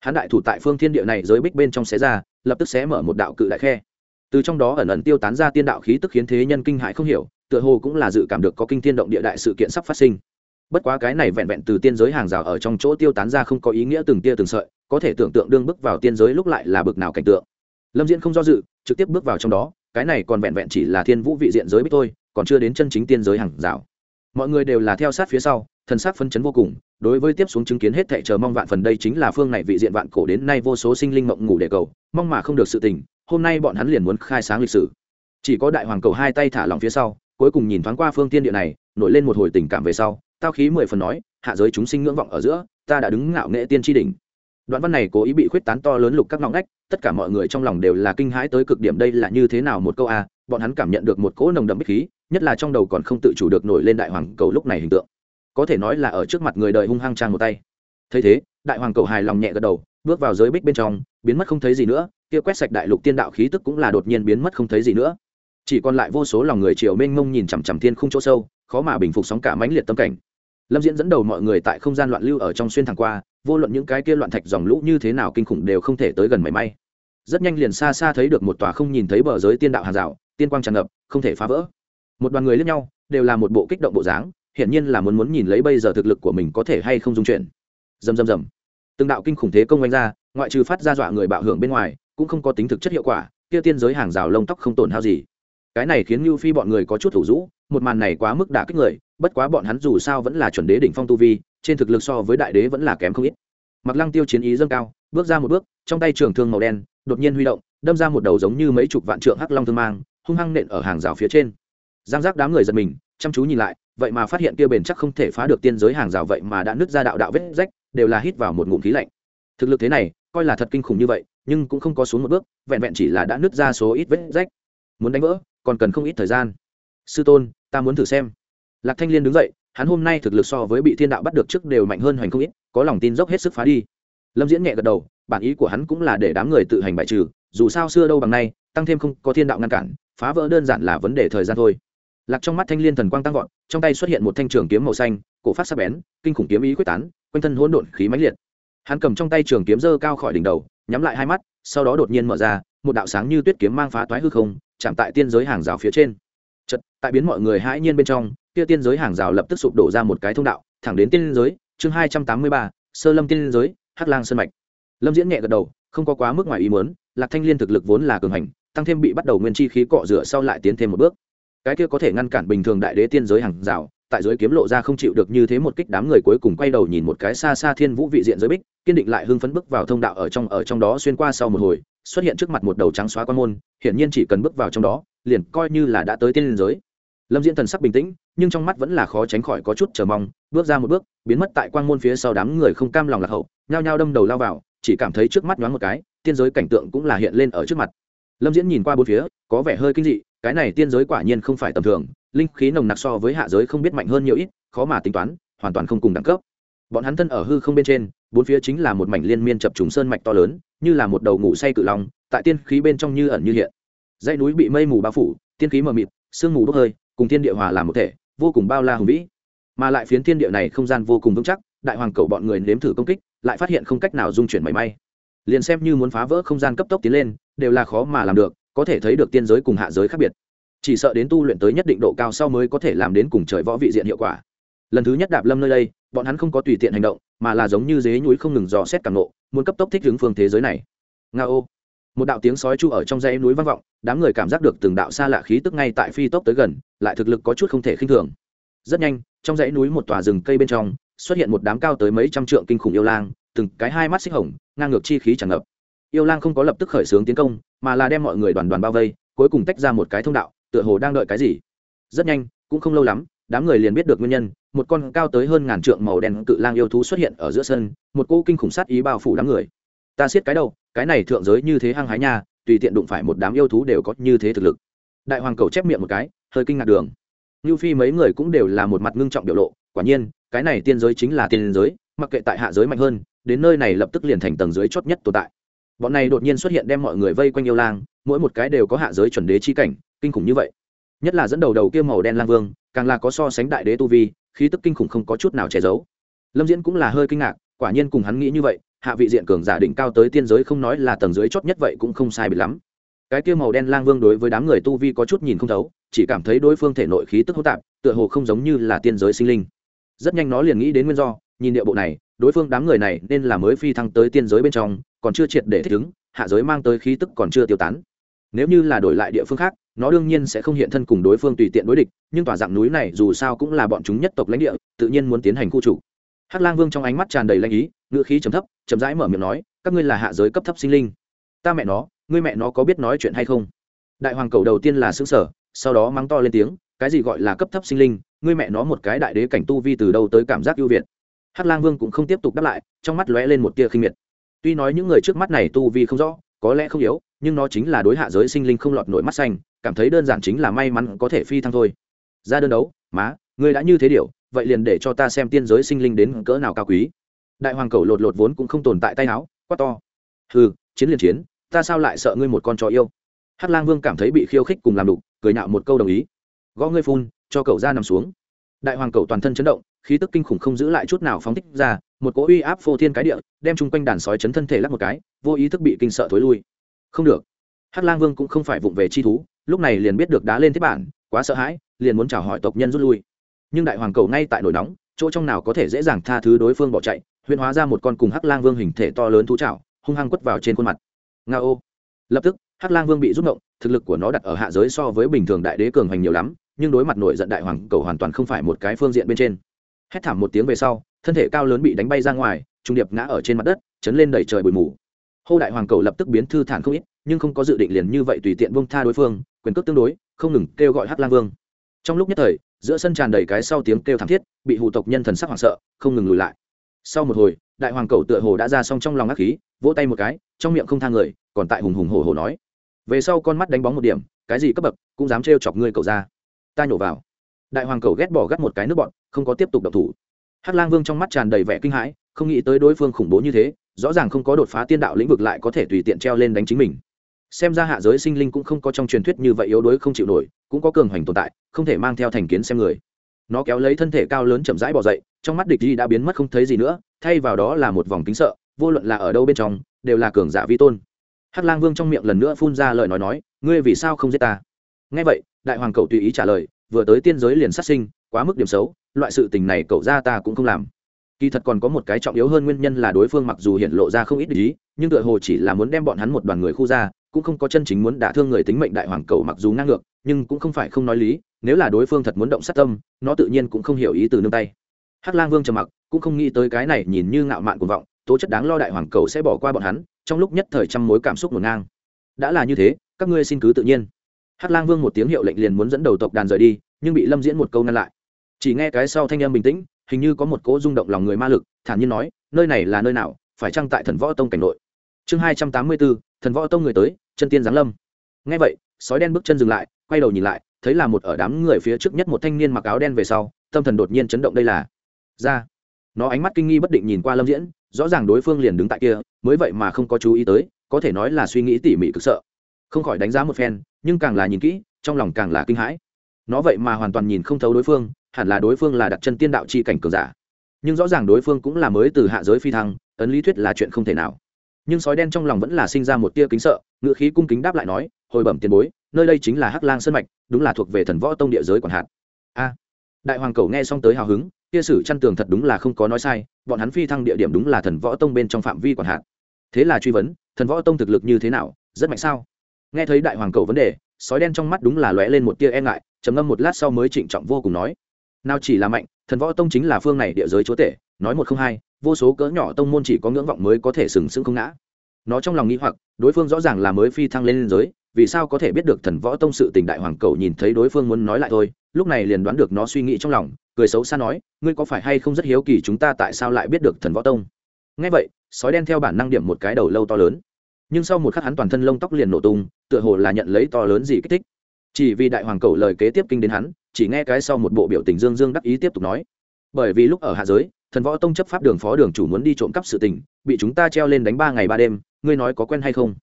S1: hắn đại thủ tại phương thiên địa này giới bích bên trong xé ra, lập tức xé mở một đạo cự đại khe. Từ trong đó ẩn ẩn tiêu tán ra tiên đạo khí tức khiến thế nhân kinh hại không hiểu, tựa hồ cũng là dự cảm được có kinh thiên động địa đại sự kiện sắp phát sinh. Bất quá cái này vẹn vẹn từ tiên giới hàng rào ở trong chỗ tiêu tán ra không có ý nghĩa từng tia từng sợi, có thể tưởng tượng đương bước vào tiên giới lúc lại là bực nào cảnh tượng. Lâm diễn không do dự, trực tiếp bước vào trong đó, cái này còn vẹn vẹn chỉ là thiên vũ vị diện giới bích thôi, còn chưa đến chân chính tiên giới hàng rào. Mọi người đều là theo sát phía sau, thần sắc phân chấn vô cùng đối với tiếp xuống chứng kiến hết thệ chờ mong vạn phần đây chính là phương này vị diện vạn cổ đến nay vô số sinh linh mộng ngủ để cầu, mong mà không được sự tình, hôm nay bọn hắn liền muốn khai sáng lịch sử. Chỉ có đại hoàng cầu hai tay thả lòng phía sau, cuối cùng nhìn thoáng qua phương tiên địa này, nổi lên một hồi tình cảm về sau, tao khí mười phần nói, hạ giới chúng sinh ngưỡng vọng ở giữa, ta đã đứng ngạo nghệ tiên tri đỉnh. Đoạn văn này cố ý bị khuyết tán to lớn lục các ngõ ngách, tất cả mọi người trong lòng đều là kinh hãi tới cực điểm đây là như thế nào một câu a, bọn hắn cảm nhận được một cỗ nồng đậm bích khí, nhất là trong đầu còn không tự chủ được nổi lên đại hoàng cầu lúc này hình tượng có thể nói là ở trước mặt người đời hung hăng trang một tay. Thấy thế, đại hoàng cầu hài lòng nhẹ gật đầu, bước vào giới bích bên trong, biến mất không thấy gì nữa, kia quét sạch đại lục tiên đạo khí tức cũng là đột nhiên biến mất không thấy gì nữa. Chỉ còn lại vô số lòng người triều mênh mông nhìn chằm chằm thiên không chỗ sâu, khó mà bình phục sóng cả mãnh liệt tâm cảnh. Lâm diễn dẫn đầu mọi người tại không gian loạn lưu ở trong xuyên thẳng qua, vô luận những cái kia loạn thạch dòng lũ như thế nào kinh khủng đều không thể tới gần mảy may. Rất nhanh liền xa xa thấy được một tòa không nhìn thấy bờ giới tiên đạo hàng rào, tiên quang tràn ngập, không thể phá vỡ. Một đoàn người lẫn nhau, đều là một bộ kích động bộ dáng hiển nhiên là muốn muốn nhìn lấy bây giờ thực lực của mình có thể hay không dung chuyển. Dầm dầm dầm. Từng đạo kinh khủng thế công oanh ra, ngoại trừ phát ra dọa người bạo hưởng bên ngoài, cũng không có tính thực chất hiệu quả, kia tiên giới hàng rào lông tóc không tổn hao gì. Cái này khiến Lưu phi bọn người có chút thủ rũ, một màn này quá mức đả kích người, bất quá bọn hắn dù sao vẫn là chuẩn đế đỉnh phong tu vi, trên thực lực so với đại đế vẫn là kém không ít. Mặc lăng tiêu chiến ý dâng cao, bước ra một bước, trong tay trường thương màu đen, đột nhiên huy động, đâm ra một đầu giống như mấy chục vạn trượng hắc long thương mang, hung hăng nện ở hàng rào phía trên. Giang giác đám người giật mình, chăm chú nhìn lại vậy mà phát hiện kia bền chắc không thể phá được tiên giới hàng rào vậy mà đã nứt ra đạo đạo vết rách, đều là hít vào một ngụm khí lạnh. Thực lực thế này, coi là thật kinh khủng như vậy, nhưng cũng không có xuống một bước, vẹn vẹn chỉ là đã nứt ra số ít vết rách. Muốn đánh vỡ, còn cần không ít thời gian. Sư tôn, ta muốn thử xem. Lạc thanh liên đứng dậy, hắn hôm nay thực lực so với bị thiên đạo bắt được trước đều mạnh hơn hoành không ít, có lòng tin dốc hết sức phá đi. Lâm diễn nhẹ gật đầu, bản ý của hắn cũng là để đám người tự hành bại trừ, dù sao xưa đâu bằng nay, tăng thêm không có thiên đạo ngăn cản, phá vỡ đơn giản là vấn đề thời gian thôi lạc trong mắt thanh liên thần quang tăng vọt, trong tay xuất hiện một thanh trường kiếm màu xanh, cổ phát sắc bén, kinh khủng kiếm ý quyết tán, quanh thân hỗn độn khí mãnh liệt. Hắn cầm trong tay trường kiếm dơ cao khỏi đỉnh đầu, nhắm lại hai mắt, sau đó đột nhiên mở ra, một đạo sáng như tuyết kiếm mang phá toái hư không, chạm tại tiên giới hàng rào phía trên. Chật tại biến mọi người hãi nhiên bên trong, kia tiên giới hàng rào lập tức sụp đổ ra một cái thông đạo, thẳng đến tiên giới, chương hai trăm tám mươi ba, sơ lâm tiên giới, hắc lang sơn mạch. Lâm diễn nhẹ gật đầu, không có quá mức ngoài ý muốn, lạc thanh liên thực lực vốn là cường hành, tăng thêm bị bắt đầu nguyên chi khí cọ rửa sau lại tiến thêm một bước cái kia có thể ngăn cản bình thường đại đế tiên giới hàng rào, tại giới kiếm lộ ra không chịu được như thế một kích đám người cuối cùng quay đầu nhìn một cái xa xa thiên vũ vị diện giới bích, kiên định lại hưng phấn bước vào thông đạo ở trong ở trong đó xuyên qua sau một hồi, xuất hiện trước mặt một đầu trắng xóa quan môn, hiển nhiên chỉ cần bước vào trong đó, liền coi như là đã tới tiên liên giới. Lâm diễn thần sắc bình tĩnh, nhưng trong mắt vẫn là khó tránh khỏi có chút chờ mong, bước ra một bước, biến mất tại quan môn phía sau đám người không cam lòng lạc hậu, nhao nhao đâm đầu lao vào, chỉ cảm thấy trước mắt nhoáng một cái, tiên giới cảnh tượng cũng là hiện lên ở trước mặt. Lâm diễn nhìn qua bốn phía, có vẻ hơi kinh dị cái này tiên giới quả nhiên không phải tầm thường, linh khí nồng nặc so với hạ giới không biết mạnh hơn nhiều ít, khó mà tính toán, hoàn toàn không cùng đẳng cấp. Bọn hắn thân ở hư không bên trên, bốn phía chính là một mảnh liên miên chập trùng sơn mạch to lớn, như là một đầu ngủ say cự long, tại tiên khí bên trong như ẩn như hiện. Dãy núi bị mây mù bao phủ, tiên khí mờ mịt, sương mù bốc hơi, cùng thiên địa hòa làm một thể, vô cùng bao la hùng vĩ. Mà lại phiến thiên địa này không gian vô cùng vững chắc, đại hoàng cầu bọn người nếm thử công kích, lại phát hiện không cách nào dung chuyển mảy may. Liền xem như muốn phá vỡ không gian cấp tốc tiến lên, đều là khó mà làm được có thể thấy được tiên giới cùng hạ giới khác biệt. Chỉ sợ đến tu luyện tới nhất định độ cao sau mới có thể làm đến cùng trời võ vị diện hiệu quả. Lần thứ nhất đạp lâm nơi đây, bọn hắn không có tùy tiện hành động, mà là giống như dế núi không ngừng dò xét càng nộ muốn cấp tốc thích hướng phương thế giới này. Nga ô. Một đạo tiếng sói chu ở trong dãy núi vang vọng, đám người cảm giác được từng đạo xa lạ khí tức ngay tại phi tốc tới gần, lại thực lực có chút không thể khinh thường. Rất nhanh, trong dãy núi một tòa rừng cây bên trong, xuất hiện một đám cao tới mấy trăm trượng kinh khủng yêu lang, từng cái hai mắt xích hồng, ngang ngược chi khí tràn ngập. Yêu lang không có lập tức khởi xướng tiến công mà là đem mọi người đoàn đoàn bao vây, cuối cùng tách ra một cái thông đạo, tựa hồ đang đợi cái gì. Rất nhanh, cũng không lâu lắm, đám người liền biết được nguyên nhân, một con cao tới hơn ngàn trượng màu đen cự lang yêu thú xuất hiện ở giữa sân, một cô kinh khủng sát ý bao phủ đám người. Ta siết cái đầu, cái này thượng giới như thế hăng hái nha, tùy tiện đụng phải một đám yêu thú đều có như thế thực lực. Đại hoàng cầu chép miệng một cái, hơi kinh ngạc đường. Như phi mấy người cũng đều là một mặt ngưng trọng biểu lộ, quả nhiên, cái này tiên giới chính là tiên giới, mặc kệ tại hạ giới mạnh hơn, đến nơi này lập tức liền thành tầng dưới chót nhất tồn tại bọn này đột nhiên xuất hiện đem mọi người vây quanh yêu lang, mỗi một cái đều có hạ giới chuẩn đế chi cảnh, kinh khủng như vậy. Nhất là dẫn đầu đầu kia màu đen lang vương, càng là có so sánh đại đế tu vi, khí tức kinh khủng không có chút nào che giấu. Lâm diễn cũng là hơi kinh ngạc, quả nhiên cùng hắn nghĩ như vậy, hạ vị diện cường giả định cao tới tiên giới không nói là tầng dưới chót nhất vậy cũng không sai bị lắm. Cái kia màu đen lang vương đối với đám người tu vi có chút nhìn không thấu, chỉ cảm thấy đối phương thể nội khí tức hỗn tạp, tựa hồ không giống như là tiên giới sinh linh. Rất nhanh nó liền nghĩ đến nguyên do, nhìn địa bộ này, đối phương đám người này nên là mới phi thăng tới tiên giới bên trong còn chưa triệt để thích ứng, hạ giới mang tới khí tức còn chưa tiêu tán. Nếu như là đổi lại địa phương khác, nó đương nhiên sẽ không hiện thân cùng đối phương tùy tiện đối địch, nhưng tòa dạng núi này dù sao cũng là bọn chúng nhất tộc lãnh địa, tự nhiên muốn tiến hành khu chủ hắc lang vương trong ánh mắt tràn đầy lanh ý, ngữ khí trầm thấp chấm rãi mở miệng nói, các ngươi là hạ giới cấp thấp sinh linh. Ta mẹ nó, ngươi mẹ nó có biết nói chuyện hay không? Đại hoàng cầu đầu tiên là xứng sở sau đó mắng to lên tiếng, cái gì gọi là cấp thấp sinh linh? Ngươi mẹ nó một cái đại đế cảnh tu vi từ đâu tới cảm giác ưu việt? Hắc lang vương cũng không tiếp tục đáp lại, trong mắt lóe lên một tia khinh miệt tuy nói những người trước mắt này tu vi không rõ, có lẽ không yếu, nhưng nó chính là đối hạ giới sinh linh không lọt nổi mắt xanh, cảm thấy đơn giản chính là may mắn có thể phi thăng thôi. Ra đơn đấu, má, ngươi đã như thế điều, vậy liền để cho ta xem tiên giới sinh linh đến cỡ nào cao quý. Đại hoàng cầu lột lột vốn cũng không tồn tại tay áo, quát to. Hừ, chiến liền chiến, ta sao lại sợ ngươi một con chó yêu? Hắc lang vương cảm thấy bị khiêu khích cùng làm đục, cười nhạo một câu đồng ý. Gõ ngươi phun, cho cậu ra nằm xuống. Đại hoàng cầu toàn thân chấn động khí tức kinh khủng không giữ lại chút nào phóng thích ra, một cỗ uy áp phô thiên cái địa, đem chung quanh đàn sói chấn thân thể lắc một cái, vô ý thức bị kinh sợ thối lui. Không được. Hắc lang vương cũng không phải vụng về chi thú, lúc này liền biết được đá lên thiết bản, quá sợ hãi, liền muốn chào hỏi tộc nhân rút lui. Nhưng đại hoàng cầu ngay tại nổi nóng, chỗ trong nào có thể dễ dàng tha thứ đối phương bỏ chạy huyên hóa ra một con cùng hắc lang vương hình thể to lớn thú trạo hung hăng quất vào trên khuôn mặt. Nga ô. Lập tức, hắc lang vương bị rút động thực lực của nó đặt ở hạ giới so với bình thường đại đế cường hành nhiều lắm, nhưng đối mặt nổi giận đại hoàng cầu hoàn toàn không phải một cái phương diện bên trên hét thảm một tiếng về sau, thân thể cao lớn bị đánh bay ra ngoài trung điệp ngã ở trên mặt đất, chấn lên đẩy trời bụi mù. Hô đại hoàng cầu lập tức biến thư thản không ít, nhưng không có dự định liền như vậy tùy tiện bông tha đối phương, quyền cước tương đối, không ngừng kêu gọi hắc lang vương. Trong lúc nhất thời, giữa sân tràn đầy cái sau tiếng kêu thảm thiết, bị hụ tộc nhân thần sắc hoảng sợ, không ngừng lùi lại. Sau một hồi, đại hoàng cầu tựa hồ đã ra xong trong lòng ác khí, vỗ tay một cái, trong miệng không thang người, còn tại hùng hùng hổ hổ nói. Về sau con mắt đánh bóng một điểm, cái gì cấp bậc, cũng dám trêu chọc ngươi cầu ra. Ta nhổ vào đại hoàng cầu ghét bỏ gắt một cái nước bọn, không có tiếp tục độc thủ. Hắc lang vương trong mắt tràn đầy vẻ kinh hãi, không nghĩ tới đối phương khủng bố như thế, rõ ràng không có đột phá tiên đạo lĩnh vực lại có thể tùy tiện treo lên đánh chính mình. Xem ra hạ giới sinh linh cũng không có trong truyền thuyết như vậy yếu đuối không chịu nổi, cũng có cường hoành tồn tại, không thể mang theo thành kiến xem người. Nó kéo lấy thân thể cao lớn chậm rãi bỏ dậy, trong mắt địch di đã biến mất không thấy gì nữa, thay vào đó là một vòng kính sợ, vô luận là ở đâu bên trong, đều là cường giả vi tôn. Hắc lang vương trong miệng lần nữa phun ra lời nói nói, ngươi vì sao không giết ta? Nghe vậy, đại hoàng Cầu tùy ý trả lời vừa tới tiên giới liền sát sinh, quá mức điểm xấu, loại sự tình này cậu ra ta cũng không làm. Kỳ thật còn có một cái trọng yếu hơn nguyên nhân là đối phương mặc dù hiện lộ ra không ít ý, nhưng tựa hồ chỉ là muốn đem bọn hắn một đoàn người khu ra, cũng không có chân chính muốn đả thương người tính mệnh đại hoàng cầu mặc dù ngang ngược, nhưng cũng không phải không nói lý, nếu là đối phương thật muốn động sát tâm, nó tự nhiên cũng không hiểu ý từ nương tay. Hắc lang vương trầm mặc, cũng không nghĩ tới cái này nhìn như ngạo mạn của vọng, tố chất đáng lo đại hoàng cầu sẽ bỏ qua bọn hắn, trong lúc nhất thời trăm mối cảm xúc ngổn ngang. Đã là như thế, các ngươi xin cứ tự nhiên hắc lang vương một tiếng hiệu lệnh liền muốn dẫn đầu tộc đàn rời đi, nhưng bị lâm diễn một câu ngăn lại. Chỉ nghe cái sau thanh em bình tĩnh, hình như có một cỗ rung động lòng người ma lực, thản nhiên nói, nơi này là nơi nào? Phải chăng tại thần võ tông cảnh nội? Chương hai trăm tám mươi bốn, thần võ tông người tới, chân tiên giáng lâm. Ngay vậy, sói đen bước chân dừng lại, quay đầu nhìn lại, thấy là một ở đám người phía trước nhất một thanh niên mặc áo đen về sau, tâm thần đột nhiên chấn động đây là ra. Nó ánh mắt kinh nghi bất định nhìn qua lâm diễn, rõ ràng đối phương liền đứng tại kia, mới vậy mà không có chú ý tới, có thể nói là suy nghĩ tỉ mỉ cực sợ không khỏi đánh giá một phen, nhưng càng là nhìn kỹ, trong lòng càng là kinh hãi. Nó vậy mà hoàn toàn nhìn không thấu đối phương, hẳn là đối phương là đặt chân tiên đạo chi cảnh cường giả. Nhưng rõ ràng đối phương cũng là mới từ hạ giới phi thăng, ấn lý thuyết là chuyện không thể nào. Nhưng sói đen trong lòng vẫn là sinh ra một tia kính sợ ngự khí cung kính đáp lại nói, hồi bẩm tiền bối, nơi đây chính là hắc lang sơn mạch, đúng là thuộc về thần võ tông địa giới quản hạt. A. Đại hoàng cầu nghe xong tới hào hứng, kia sử chăn tường thật đúng là không có nói sai, bọn hắn phi thăng địa điểm đúng là thần võ tông bên trong phạm vi quản hạt. Thế là truy vấn, thần võ tông thực lực như thế nào, rất mạnh sao? Nghe thấy đại hoàng cầu vấn đề, sói đen trong mắt đúng là lóe lên một tia e ngại, trầm ngâm một lát sau mới trịnh trọng vô cùng nói. Nào chỉ là mạnh, thần võ tông chính là phương này địa giới chúa tể, nói một không hai, vô số cỡ nhỏ tông môn chỉ có ngưỡng vọng mới có thể sừng sững không ngã. Nó trong lòng nghĩ hoặc, đối phương rõ ràng là mới phi thăng lên giới, vì sao có thể biết được thần võ tông sự tình đại hoàng cầu nhìn thấy đối phương muốn nói lại thôi, lúc này liền đoán được nó suy nghĩ trong lòng, cười xấu xa nói, ngươi có phải hay không rất hiếu kỳ chúng ta tại sao lại biết được thần võ tông? Ngay vậy, sói đen theo bản năng điểm một cái đầu lâu to lớn nhưng sau một khắc hắn toàn thân lông tóc liền nổ tung, tựa hồ là nhận lấy to lớn gì kích thích. Chỉ vì đại hoàng cầu lời kế tiếp kinh đến hắn, chỉ nghe cái sau một bộ biểu tình dương dương đắc ý tiếp tục nói. Bởi vì lúc ở hạ giới, thần võ tông chấp pháp đường phó đường chủ muốn đi trộm cắp sự tình, bị chúng ta treo lên đánh ba ngày ba đêm, ngươi nói có quen hay không?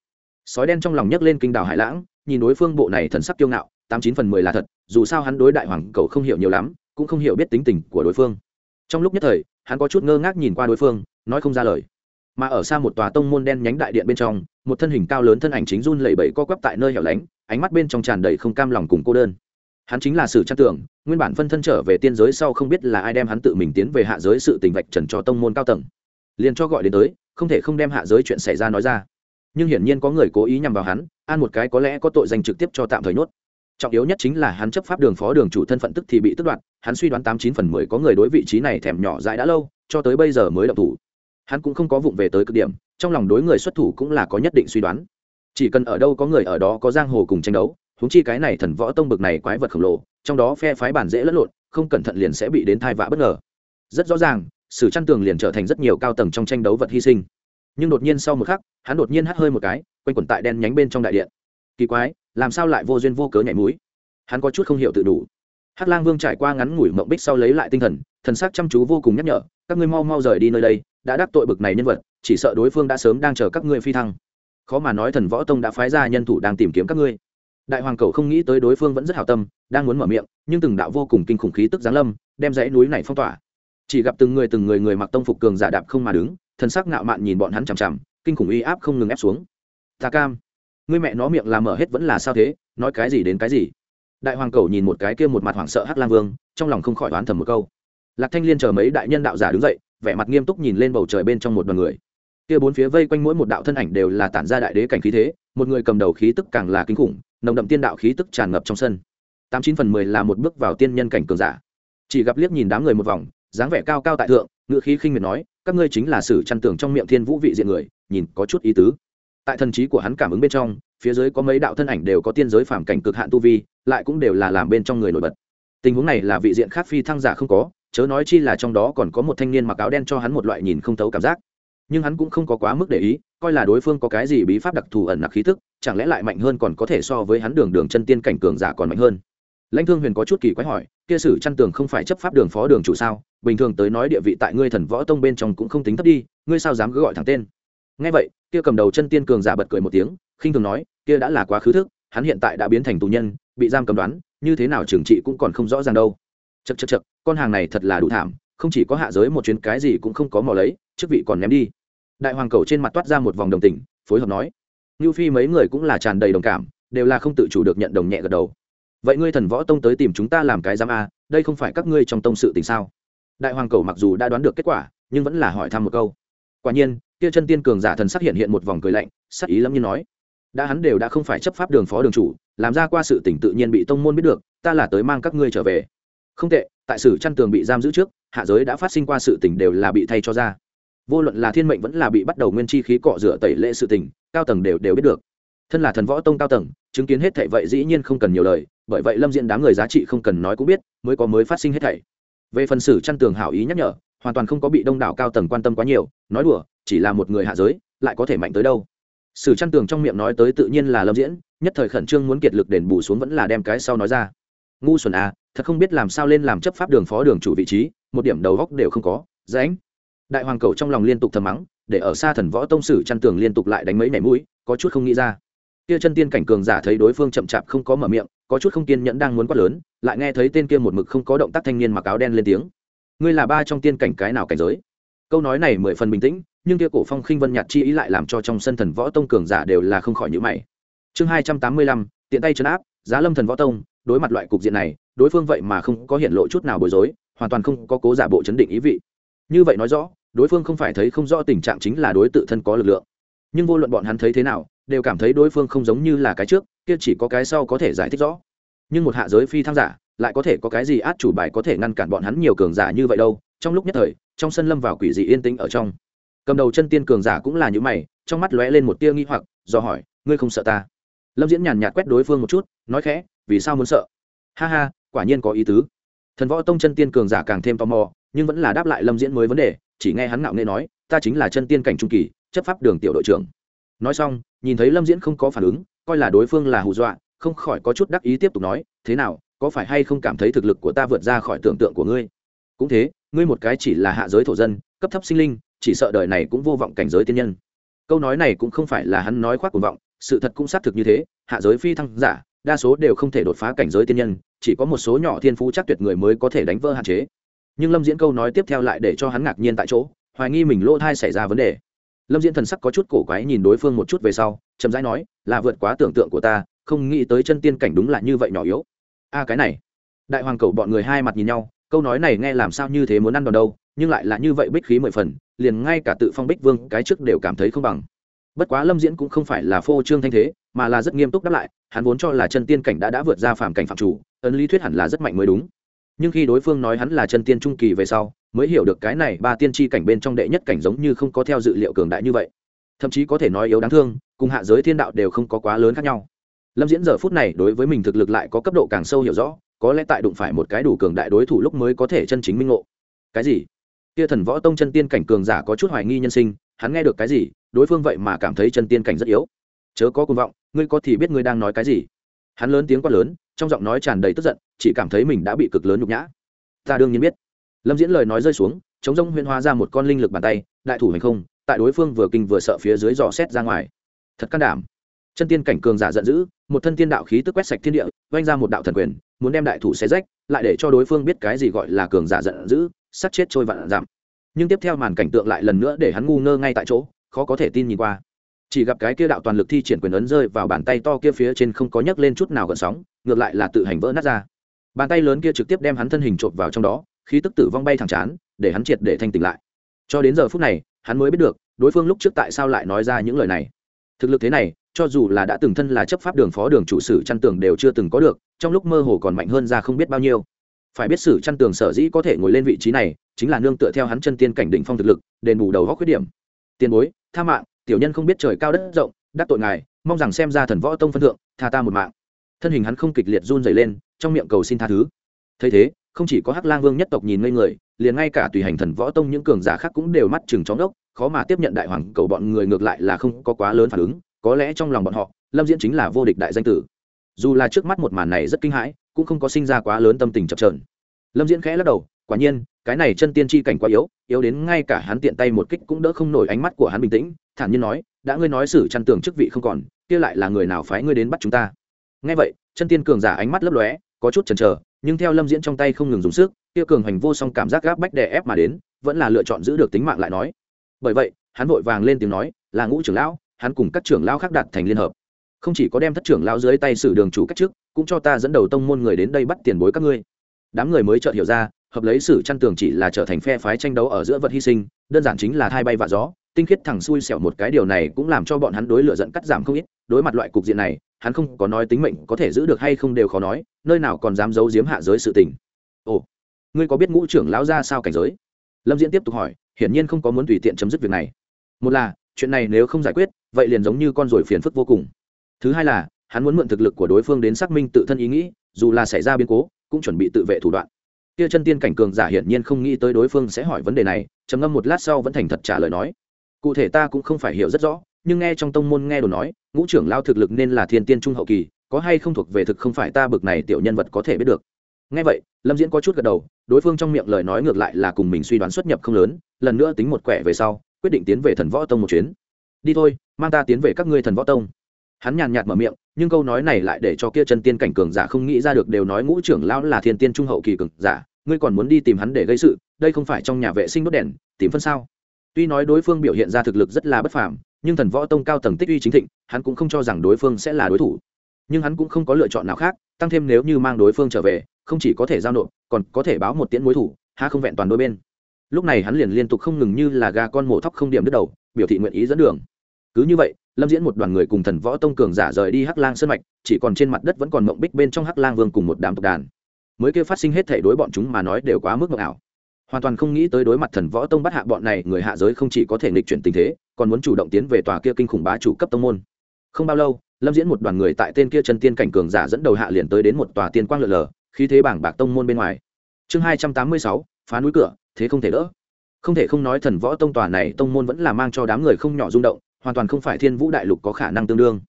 S1: Sói đen trong lòng nhấc lên kinh đảo hải lãng, nhìn đối phương bộ này thần sắc kiêu ngạo, tám chín phần mười là thật, dù sao hắn đối đại hoàng cầu không hiểu nhiều lắm, cũng không hiểu biết tính tình của đối phương. Trong lúc nhất thời, hắn có chút ngơ ngác nhìn qua đối phương, nói không ra lời. Mà ở xa một tòa tông môn đen nhánh đại điện bên trong một thân hình cao lớn thân ảnh chính run lẩy bẩy co quắp tại nơi hẻo lánh, ánh mắt bên trong tràn đầy không cam lòng cùng cô đơn. Hắn chính là sử trang tưởng nguyên bản phân thân trở về tiên giới sau không biết là ai đem hắn tự mình tiến về hạ giới sự tình vạch trần cho tông môn cao tầng. Liền cho gọi đến tới, không thể không đem hạ giới chuyện xảy ra nói ra. Nhưng hiển nhiên có người cố ý nhằm vào hắn, an một cái có lẽ có tội danh trực tiếp cho tạm thời nhốt. Trọng yếu nhất chính là hắn chấp pháp đường phó đường chủ thân phận tức thì bị tức đoạt, hắn suy đoán tám chín phần mười có người đối vị trí này thèm nhỏ dãi đã lâu, cho tới bây giờ mới động thủ hắn cũng không có vụng về tới cực điểm, trong lòng đối người xuất thủ cũng là có nhất định suy đoán. Chỉ cần ở đâu có người ở đó có giang hồ cùng tranh đấu húng chi cái này thần võ tông bực này quái vật khổng lồ, trong đó phe phái bản dễ lẫn lộn, không cẩn thận liền sẽ bị đến thai vạ bất ngờ. Rất rõ ràng, sử chăn tường liền trở thành rất nhiều cao tầng trong tranh đấu vật hy sinh. Nhưng đột nhiên sau một khắc, hắn đột nhiên hắt hơi một cái, quanh quẩn tại đen nhánh bên trong đại điện. Kỳ quái, làm sao lại vô duyên vô cớ nhảy múi hắn có chút không hiểu tự đủ. Hắc lang vương trải qua ngắn ngủi mộng bích sau lấy lại tinh thần thần sắc chăm chú vô cùng nhắc nhở, các ngươi mau mau rời đi nơi đây đã đắc tội bực này nhân vật, chỉ sợ đối phương đã sớm đang chờ các ngươi phi thăng. Khó mà nói thần võ tông đã phái ra nhân thủ đang tìm kiếm các ngươi. Đại hoàng cầu không nghĩ tới đối phương vẫn rất hảo tâm, đang muốn mở miệng, nhưng từng đạo vô cùng kinh khủng khí tức giáng lâm, đem dãy núi này phong tỏa. Chỉ gặp từng người từng người người mặc tông phục cường giả đạp không mà đứng, thần sắc ngạo mạn nhìn bọn hắn chằm chằm, kinh khủng uy áp không ngừng ép xuống. Ta cam, ngươi mẹ nó miệng làm mở hết vẫn là sao thế, nói cái gì đến cái gì? Đại hoàng cầu nhìn một cái kia một mặt hoảng sợ hắc lang vương, trong lòng không khỏi đoán thầm một câu. Lạc thanh liên chờ mấy đại nhân đạo giả đứng dậy vẻ mặt nghiêm túc nhìn lên bầu trời bên trong một đoàn người. Kia bốn phía vây quanh mỗi một đạo thân ảnh đều là tản ra đại đế cảnh khí thế, một người cầm đầu khí tức càng là kinh khủng, nồng đậm tiên đạo khí tức tràn ngập trong sân. Tám chín phần mười là một bước vào tiên nhân cảnh cường giả. Chỉ gặp liếc nhìn đám người một vòng, dáng vẻ cao cao tại thượng ngự khí khinh miệt nói, các ngươi chính là sử chăn tưởng trong miệng thiên vũ vị diện người, nhìn có chút ý tứ. Tại thần trí của hắn cảm ứng bên trong, phía dưới có mấy đạo thân ảnh đều có tiên giới phản cảnh cực hạn tu vi, lại cũng đều là làm bên trong người nổi bật. Tình huống này là vị diện khác phi thăng giả không có chớ nói chi là trong đó còn có một thanh niên mặc áo đen cho hắn một loại nhìn không thấu cảm giác. Nhưng hắn cũng không có quá mức để ý, coi là đối phương có cái gì bí pháp đặc thù ẩn nặc khí thức chẳng lẽ lại mạnh hơn còn có thể so với hắn đường đường chân tiên cảnh cường giả còn mạnh hơn? Lãnh thương huyền có chút kỳ quái hỏi, kia sử chăn tường không phải chấp pháp đường phó đường chủ sao? Bình thường tới nói địa vị tại ngươi thần võ tông bên trong cũng không tính thấp đi, ngươi sao dám cứ gọi thẳng tên? Ngay vậy, kia cầm đầu chân tiên cường giả bật cười một tiếng, khinh thường nói, kia đã là quá khứ thức, hắn hiện tại đã biến thành tù nhân, bị giam cầm đoán, như thế nào trừng trị cũng còn không rõ ràng đâu. Chật chật chật con hàng này thật là đủ thảm, không chỉ có hạ giới một chuyến cái gì cũng không có mò lấy, chức vị còn ném đi. Đại hoàng cầu trên mặt toát ra một vòng đồng tình, phối hợp nói như phi mấy người cũng là tràn đầy đồng cảm, đều là không tự chủ được nhận đồng nhẹ gật đầu. Vậy ngươi thần võ tông tới tìm chúng ta làm cái giám a, đây không phải các ngươi trong tông sự tình sao? Đại hoàng cầu mặc dù đã đoán được kết quả, nhưng vẫn là hỏi thăm một câu. Quả nhiên, kia chân tiên cường giả thần sắc hiện hiện một vòng cười lạnh, sắc ý lâm như nói, đã hắn đều đã không phải chấp pháp đường phó đường chủ, làm ra qua sự tỉnh tự nhiên bị tông môn biết được, ta là tới mang các ngươi trở về. Không tệ tại sử chăn tường bị giam giữ trước, hạ giới đã phát sinh qua sự tình đều là bị thay cho ra. Vô luận là thiên mệnh vẫn là bị bắt đầu nguyên chi khí cọ rửa tẩy lệ sự tình, cao tầng đều đều biết được. Thân là thần võ tông cao tầng, chứng kiến hết thảy vậy dĩ nhiên không cần nhiều lời, bởi vậy lâm diện đám người giá trị không cần nói cũng biết, mới có mới phát sinh hết thảy. Về phần sử chăn tường hảo ý nhắc nhở, hoàn toàn không có bị đông đảo cao tầng quan tâm quá nhiều, nói đùa, chỉ là một người hạ giới, lại có thể mạnh tới đâu? Sử chăn tường trong miệng nói tới tự nhiên là lâm diễn, nhất thời khẩn trương muốn kiệt lực đền bù xuống vẫn là đem cái sau nói ra ngu xuẩn à thật không biết làm sao lên làm chấp pháp đường phó đường chủ vị trí, một điểm đầu góc đều không có rãnh đại hoàng cầu trong lòng liên tục thầm mắng, để ở xa thần võ tông sử chăn tường liên tục lại đánh mấy mẻ mũi, có chút không nghĩ ra. Kia chân tiên cảnh cường giả thấy đối phương chậm chạp không có mở miệng, có chút không kiên nhẫn đang muốn quát lớn, lại nghe thấy tên kia một mực không có động tác thanh niên mặc áo đen lên tiếng. Ngươi là ba trong tiên cảnh cái nào cảnh giới? Câu nói này mười phần bình tĩnh, nhưng kia cổ phong khinh vân nhạt chi ý lại làm cho trong sân thần võ tông cường giả đều là không khỏi nhữ mày. Chương hai trăm tám mươi lăm, tiện tay chấn áp giá lâm thần võ tông, đối mặt loại cục diện này, đối phương vậy mà không có hiện lộ chút nào bối rối, hoàn toàn không có cố giả bộ chấn định ý vị. Như vậy nói rõ, đối phương không phải thấy không rõ tình trạng chính là đối tự thân có lực lượng. Nhưng vô luận bọn hắn thấy thế nào, đều cảm thấy đối phương không giống như là cái trước, kia chỉ có cái sau có thể giải thích rõ. Nhưng một hạ giới phi tham giả, lại có thể có cái gì át chủ bài có thể ngăn cản bọn hắn nhiều cường giả như vậy đâu? Trong lúc nhất thời, trong sân lâm vào quỷ dị yên tĩnh ở trong. Cầm đầu chân tiên cường giả cũng là những mày, trong mắt lóe lên một tia nghi hoặc, do hỏi, ngươi không sợ ta? Lâm diễn nhàn nhạt quét đối phương một chút, nói khẽ, vì sao muốn sợ? Ha ha, quả nhiên có ý tứ. Thần võ tông chân tiên cường giả càng thêm tò mò, nhưng vẫn là đáp lại lâm diễn mới vấn đề, chỉ nghe hắn ngạo nghê nói, ta chính là chân tiên cảnh trung kỳ, chấp pháp đường tiểu đội trưởng. Nói xong, nhìn thấy lâm diễn không có phản ứng, coi là đối phương là hù dọa, không khỏi có chút đắc ý tiếp tục nói, thế nào, có phải hay không cảm thấy thực lực của ta vượt ra khỏi tưởng tượng của ngươi? Cũng thế, ngươi một cái chỉ là hạ giới thổ dân, cấp thấp sinh linh, chỉ sợ đời này cũng vô vọng cảnh giới tiên nhân. Câu nói này cũng không phải là hắn nói khoác cuồng vọng sự thật cũng xác thực như thế, hạ giới phi thăng giả, đa số đều không thể đột phá cảnh giới tiên nhân, chỉ có một số nhỏ thiên phú chắc tuyệt người mới có thể đánh vỡ hạn chế. Nhưng lâm diễn câu nói tiếp theo lại để cho hắn ngạc nhiên tại chỗ, hoài nghi mình lỗ thai xảy ra vấn đề. Lâm diễn thần sắc có chút cổ quái nhìn đối phương một chút về sau, chậm rãi nói, là vượt quá tưởng tượng của ta, không nghĩ tới chân tiên cảnh đúng là như vậy nhỏ yếu. A, cái này. Đại hoàng cầu bọn người hai mặt nhìn nhau, câu nói này nghe làm sao như thế muốn ăn đòn đâu, nhưng lại là như vậy bích khí mười phần, liền ngay cả tự phong bích vương cái trước đều cảm thấy không bằng bất quá lâm diễn cũng không phải là phô trương thanh thế, mà là rất nghiêm túc đáp lại, hắn vốn cho là chân tiên cảnh đã đã vượt ra phàm cảnh phạm chủ, ấn lý thuyết hẳn là rất mạnh mới đúng. Nhưng khi đối phương nói hắn là chân tiên trung kỳ về sau, mới hiểu được cái này ba tiên tri cảnh bên trong đệ nhất cảnh giống như không có theo dự liệu cường đại như vậy. Thậm chí có thể nói yếu đáng thương, cùng hạ giới thiên đạo đều không có quá lớn khác nhau. Lâm diễn giờ phút này đối với mình thực lực lại có cấp độ càng sâu hiểu rõ, có lẽ tại đụng phải một cái đủ cường đại đối thủ lúc mới có thể chân chính minh ngộ. Cái gì? Kia thần võ tông chân tiên cảnh cường giả có chút hoài nghi nhân sinh, hắn nghe được cái gì đối phương vậy mà cảm thấy chân tiên cảnh rất yếu. Chớ có cuồng vọng, ngươi có thì biết ngươi đang nói cái gì. Hắn lớn tiếng quát lớn, trong giọng nói tràn đầy tức giận, chỉ cảm thấy mình đã bị cực lớn nhục nhã. Ta đương nhiên biết. Lâm diễn lời nói rơi xuống, chống rông huyên hóa ra một con linh lực bàn tay, đại thủ hành không, tại đối phương vừa kinh vừa sợ phía dưới dò xét ra ngoài. Thật can đảm. Chân tiên cảnh cường giả giận dữ, một thân tiên đạo khí tức quét sạch thiên địa oanh ra một đạo thần quyền, muốn đem đại thủ xé rách, lại để cho đối phương biết cái gì gọi là cường giả giận dữ sát chết trôi vạn giảm. Nhưng tiếp theo màn cảnh tượng lại lần nữa để hắn ngu ngơ ngay tại chỗ khó có thể tin nhìn qua. Chỉ gặp cái kia đạo toàn lực thi triển quyền ấn rơi vào bàn tay to kia phía trên không có nhấc lên chút nào gần sóng, ngược lại là tự hành vỡ nát ra. Bàn tay lớn kia trực tiếp đem hắn thân hình trộm vào trong đó, khí tức tử vong bay thẳng chán, để hắn triệt để thanh tỉnh lại. Cho đến giờ phút này, hắn mới biết được, đối phương lúc trước tại sao lại nói ra những lời này. Thực lực thế này, cho dù là đã từng thân là chấp pháp đường phó đường chủ sử chăn tường đều chưa từng có được, trong lúc mơ hồ còn mạnh hơn ra không biết bao nhiêu. Phải biết sử chăn tường sở dĩ có thể ngồi lên vị trí này, chính là nương tựa theo hắn chân tiên cảnh đỉnh phong thực lực, đền bù đầu góc khuyết điểm. Tiền bối tha mạng, tiểu nhân không biết trời cao đất rộng, đắc tội ngài, mong rằng xem ra thần võ tông phân thượng, tha ta một mạng. Thân hình hắn không kịch liệt run dày lên, trong miệng cầu xin tha thứ. Thấy thế, không chỉ có hắc lang vương nhất tộc nhìn ngây người, liền ngay cả tùy hành thần võ tông những cường giả khác cũng đều mắt chừng chóng đốc khó mà tiếp nhận đại hoàng cầu bọn người ngược lại là không có quá lớn phản ứng, có lẽ trong lòng bọn họ, lâm diễn chính là vô địch đại danh tử. Dù là trước mắt một màn này rất kinh hãi, cũng không có sinh ra quá lớn tâm tình chập trờn lâm diễn khẽ lắc đầu, quả nhiên cái này chân tiên tri cảnh quá yếu yếu đến ngay cả hắn tiện tay một kích cũng đỡ không nổi ánh mắt của hắn bình tĩnh, thản nhiên nói, đã ngươi nói xử chăn tưởng chức vị không còn, kia lại là người nào phái ngươi đến bắt chúng ta? Ngay vậy, chân tiên cường giả ánh mắt lấp lóe, có chút chần chờ, nhưng theo lâm diễn trong tay không ngừng dùng sức, kia cường hành vô song cảm giác gáp bách đè ép mà đến, vẫn là lựa chọn giữ được tính mạng lại nói. Bởi vậy, hắn vội vàng lên tiếng nói, là ngũ trưởng lão, hắn cùng các trưởng lão khác đạt thành liên hợp. Không chỉ có đem thất trưởng lão dưới tay xử đường chủ cách trước cũng cho ta dẫn đầu tông môn người đến đây bắt tiền bối các ngươi. Đám người mới chợt hiểu ra hợp lấy sử chăn tường chỉ là trở thành phe phái tranh đấu ở giữa vật hy sinh, đơn giản chính là thai bay vạ gió, tinh khiết thẳng xui xẻo một cái điều này cũng làm cho bọn hắn đối lựa giận cắt giảm không ít, đối mặt loại cục diện này, hắn không có nói tính mệnh có thể giữ được hay không đều khó nói, nơi nào còn dám giấu giếm hạ giới sự tình. Ồ, ngươi có biết ngũ trưởng lão ra sao cảnh giới? Lâm diễn tiếp tục hỏi, hiển nhiên không có muốn tùy tiện chấm dứt việc này. Một là, chuyện này nếu không giải quyết, vậy liền giống như con ruồi phiền phức vô cùng. Thứ hai là, hắn muốn mượn thực lực của đối phương đến xác minh tự thân ý nghĩ, dù là xảy ra biến cố, cũng chuẩn bị tự vệ thủ đoạn kia chân tiên cảnh cường giả hiển nhiên không nghĩ tới đối phương sẽ hỏi vấn đề này, trầm ngâm một lát sau vẫn thành thật trả lời nói. Cụ thể ta cũng không phải hiểu rất rõ, nhưng nghe trong tông môn nghe đồn nói, ngũ trưởng lao thực lực nên là thiên tiên trung hậu kỳ, có hay không thuộc về thực không phải ta bực này tiểu nhân vật có thể biết được. Nghe vậy, lâm diễn có chút gật đầu, đối phương trong miệng lời nói ngược lại là cùng mình suy đoán xuất nhập không lớn, lần nữa tính một quẻ về sau, quyết định tiến về thần võ tông một chuyến. Đi thôi, mang ta tiến về các ngươi thần võ tông hắn nhàn nhạt mở miệng, nhưng câu nói này lại để cho kia chân tiên cảnh cường giả không nghĩ ra được đều nói ngũ trưởng lão là thiên tiên trung hậu kỳ cường giả, ngươi còn muốn đi tìm hắn để gây sự, đây không phải trong nhà vệ sinh đốt đèn, tìm phân sao? Tuy nói đối phương biểu hiện ra thực lực rất là bất phàm, nhưng thần võ tông cao tầng tích uy chính thịnh, hắn cũng không cho rằng đối phương sẽ là đối thủ. Nhưng hắn cũng không có lựa chọn nào khác, tăng thêm nếu như mang đối phương trở về, không chỉ có thể giao nộp, còn có thể báo một tiễn mối thủ ha không vẹn toàn đôi bên. Lúc này hắn liền liên tục không ngừng như là gà con mổ thóc không điểm đứt đầu, biểu thị nguyện ý dẫn đường. Cứ như vậy lâm diễn một đoàn người cùng thần võ tông cường giả rời đi hắc lang sơn mạch, chỉ còn trên mặt đất vẫn còn mộng bích bên trong hắc lang vương cùng một đám tộc đàn. Mới kêu phát sinh hết thể đối bọn chúng mà nói đều quá mức mộng ảo. Hoàn toàn không nghĩ tới đối mặt thần võ tông bắt hạ bọn này, người hạ giới không chỉ có thể nghịch chuyển tình thế, còn muốn chủ động tiến về tòa kia kinh khủng bá chủ cấp tông môn. Không bao lâu, lâm diễn một đoàn người tại tên kia chân tiên cảnh cường giả dẫn đầu hạ liền tới đến một tòa tiên quang lượn lờ khí thế bảng bạc tông môn bên ngoài. Chương hai trăm tám mươi sáu, phá núi cửa, thế không thể đỡ. Không thể không nói thần võ tông tòa này tông môn vẫn là mang cho đám người không nhỏ rung động hoàn toàn không phải thiên vũ đại lục có khả năng tương đương.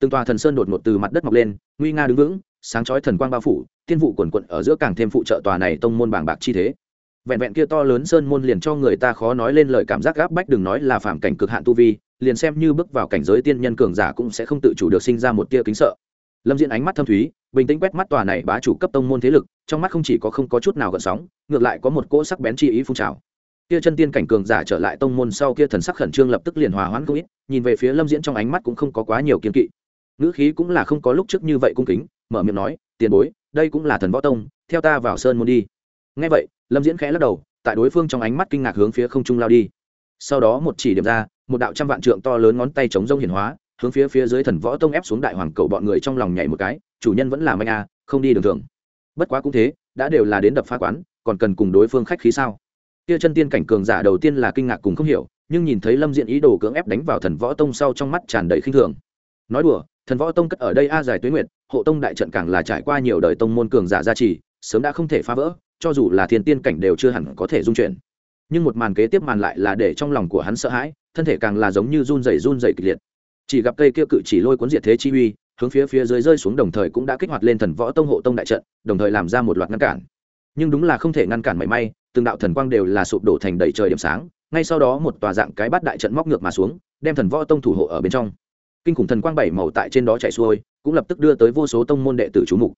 S1: Từng tòa thần sơn đột ngột từ mặt đất mọc lên, nguy nga đứng vững, sáng chói thần quang bao phủ, Thiên vụ quần quận ở giữa càng thêm phụ trợ tòa này tông môn bảng bạc chi thế. Vẹn vẹn kia to lớn sơn môn liền cho người ta khó nói lên lời cảm giác gáp bách đừng nói là phạm cảnh cực hạn tu vi, liền xem như bước vào cảnh giới tiên nhân cường giả cũng sẽ không tự chủ được sinh ra một tia kính sợ. Lâm diễn ánh mắt thâm thúy, bình tĩnh quét mắt tòa này bá chủ cấp tông môn thế lực, trong mắt không chỉ có không có chút nào gợn sóng, ngược lại có một cỗ sắc bén chi ý phun trào kia chân tiên cảnh cường giả trở lại tông môn sau kia thần sắc khẩn trương lập tức liền hòa hoãn không ít, nhìn về phía lâm diễn trong ánh mắt cũng không có quá nhiều kiên kỵ. Ngữ khí cũng là không có lúc trước như vậy cung kính, mở miệng nói, tiền bối, đây cũng là thần võ tông, theo ta vào sơn môn đi. Ngay vậy, lâm diễn khẽ lắc đầu, tại đối phương trong ánh mắt kinh ngạc hướng phía không trung lao đi. Sau đó một chỉ điểm ra, một đạo trăm vạn trượng to lớn ngón tay chống rông hiển hóa, hướng phía phía dưới thần võ tông ép xuống đại hoàng cầu bọn người trong lòng nhảy một cái, chủ nhân vẫn là manh a à, không đi đường thường. Bất quá cũng thế, đã đều là đến đập phá quán, còn cần cùng đối phương khách khí sao? Kia chân tiên cảnh cường giả đầu tiên là kinh ngạc cùng không hiểu nhưng nhìn thấy lâm diện ý đồ cưỡng ép đánh vào thần võ tông sau trong mắt tràn đầy khinh thường. Nói đùa thần võ tông cất ở đây a dài tuế nguyện, hộ tông đại trận càng là trải qua nhiều đời tông môn cường giả gia trì sớm đã không thể phá vỡ cho dù là thiên tiên cảnh đều chưa hẳn có thể dung chuyển. Nhưng một màn kế tiếp màn lại là để trong lòng của hắn sợ hãi thân thể càng là giống như run rẩy run rẩy kịch liệt. Chỉ gặp cây kia cự chỉ lôi cuốn diệt thế chi uy hướng phía phía dưới rơi xuống đồng thời cũng đã kích hoạt lên thần võ tông hộ tông đại trận đồng thời làm ra một loạt ngăn cản. Nhưng đúng là không thể ngăn cản mảy may từng đạo thần quang đều là sụp đổ thành đầy trời điểm sáng, ngay sau đó một tòa dạng cái bát đại trận móc ngược mà xuống, đem thần võ tông thủ hộ ở bên trong. Kinh khủng thần quang bảy màu tại trên đó chạy xuôi, cũng lập tức đưa tới vô số tông môn đệ tử chú mục.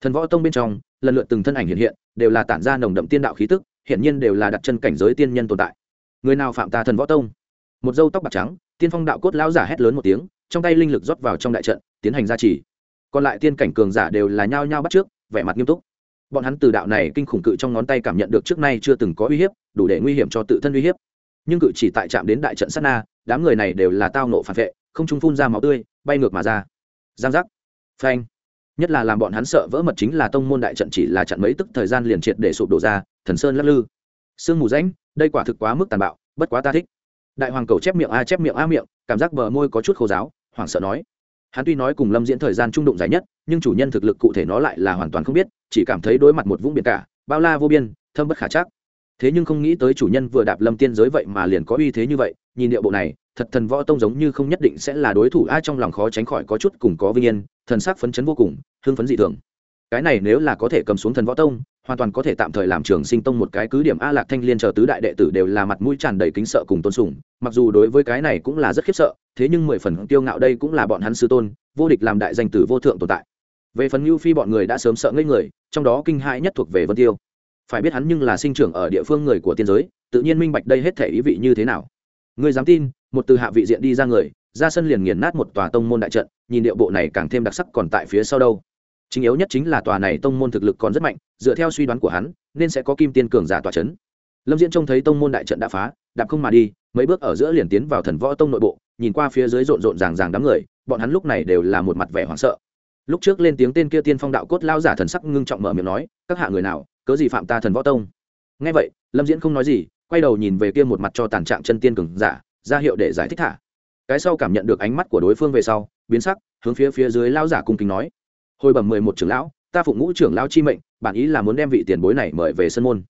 S1: Thần võ tông bên trong, lần lượt từng thân ảnh hiện hiện, đều là tản ra nồng đậm tiên đạo khí tức, hiển nhiên đều là đặt chân cảnh giới tiên nhân tồn tại. Người nào phạm ta thần võ tông? Một dâu tóc bạc trắng, tiên phong đạo cốt lão giả hét lớn một tiếng, trong tay linh lực rót vào trong đại trận, tiến hành gia trì. Còn lại tiên cảnh cường giả đều là nhao nhao bắt trước, vẻ mặt nghiêm túc bọn hắn từ đạo này kinh khủng cự trong ngón tay cảm nhận được trước nay chưa từng có uy hiếp, đủ để nguy hiểm cho tự thân uy hiếp. Nhưng cự chỉ tại chạm đến đại trận sát na, đám người này đều là tao nộ phản vệ, không trung phun ra máu tươi, bay ngược mà ra. Giang giác. Phanh. Nhất là làm bọn hắn sợ vỡ mật chính là tông môn đại trận chỉ là chặn mấy tức thời gian liền triệt để sụp đổ ra, thần sơn lắc lư. Sương mù rãnh, đây quả thực quá mức tàn bạo, bất quá ta thích. Đại hoàng cầu chép miệng a, chép miệng a miệng, cảm giác bờ môi có chút khô giáo hoảng sợ nói. Hắn tuy nói cùng lâm diễn thời gian trung đụng dài nhất, nhưng chủ nhân thực lực cụ thể nó lại là hoàn toàn không biết chỉ cảm thấy đối mặt một vũng biển cả, bao la vô biên, thâm bất khả chắc. Thế nhưng không nghĩ tới chủ nhân vừa đạp lâm tiên giới vậy mà liền có uy thế như vậy, nhìn điệu bộ này, thật thần võ tông giống như không nhất định sẽ là đối thủ, ai trong lòng khó tránh khỏi có chút cùng có vinh yên, thần sắc phấn chấn vô cùng, hưng phấn dị thường. Cái này nếu là có thể cầm xuống thần võ tông, hoàn toàn có thể tạm thời làm trường sinh tông một cái cứ điểm a lạc thanh liên chờ tứ đại đệ tử đều là mặt mũi tràn đầy kính sợ cùng tôn sùng, mặc dù đối với cái này cũng là rất khiếp sợ, thế nhưng mười phần tiêu ngạo đây cũng là bọn hắn sư tôn, vô địch làm đại danh tử vô thượng tồn tại về phần ngưu phi bọn người đã sớm sợ ngây người, trong đó kinh hãi nhất thuộc về vân tiêu. Phải biết hắn nhưng là sinh trưởng ở địa phương người của tiên giới, tự nhiên minh bạch đây hết thể ý vị như thế nào. Người dám tin, một từ hạ vị diện đi ra người, ra sân liền nghiền nát một tòa tông môn đại trận, nhìn điệu bộ này càng thêm đặc sắc còn tại phía sau đâu. Chính yếu nhất chính là tòa này tông môn thực lực còn rất mạnh, dựa theo suy đoán của hắn, nên sẽ có kim tiên cường giả tòa c h ấ n lâm diễn trông thấy tông môn đại trận đã phá, đạp không mà đi, mấy bước ở giữa liền tiến vào thần võ tông nội bộ, nhìn qua phía dưới rộn rộn ràng ràng đám người, bọn hắn lúc này đều là một mặt vẻ hoảng sợ lúc trước lên tiếng tên kia tiên phong đạo cốt lao giả thần sắc ngưng trọng mở miệng nói, các hạ người nào, cớ gì phạm ta thần võ tông? Nghe vậy, lâm diễn không nói gì, quay đầu nhìn về kia một mặt cho tàn trạng chân tiên cường giả, ra hiệu để giải thích thả. Cái sau cảm nhận được ánh mắt của đối phương về sau, biến sắc, hướng phía phía dưới lao giả cung kính nói, hồi bẩm mười một trưởng lão, ta phụng ngũ trưởng lão chi mệnh, bản ý là muốn đem vị tiền bối này mời về sân môn.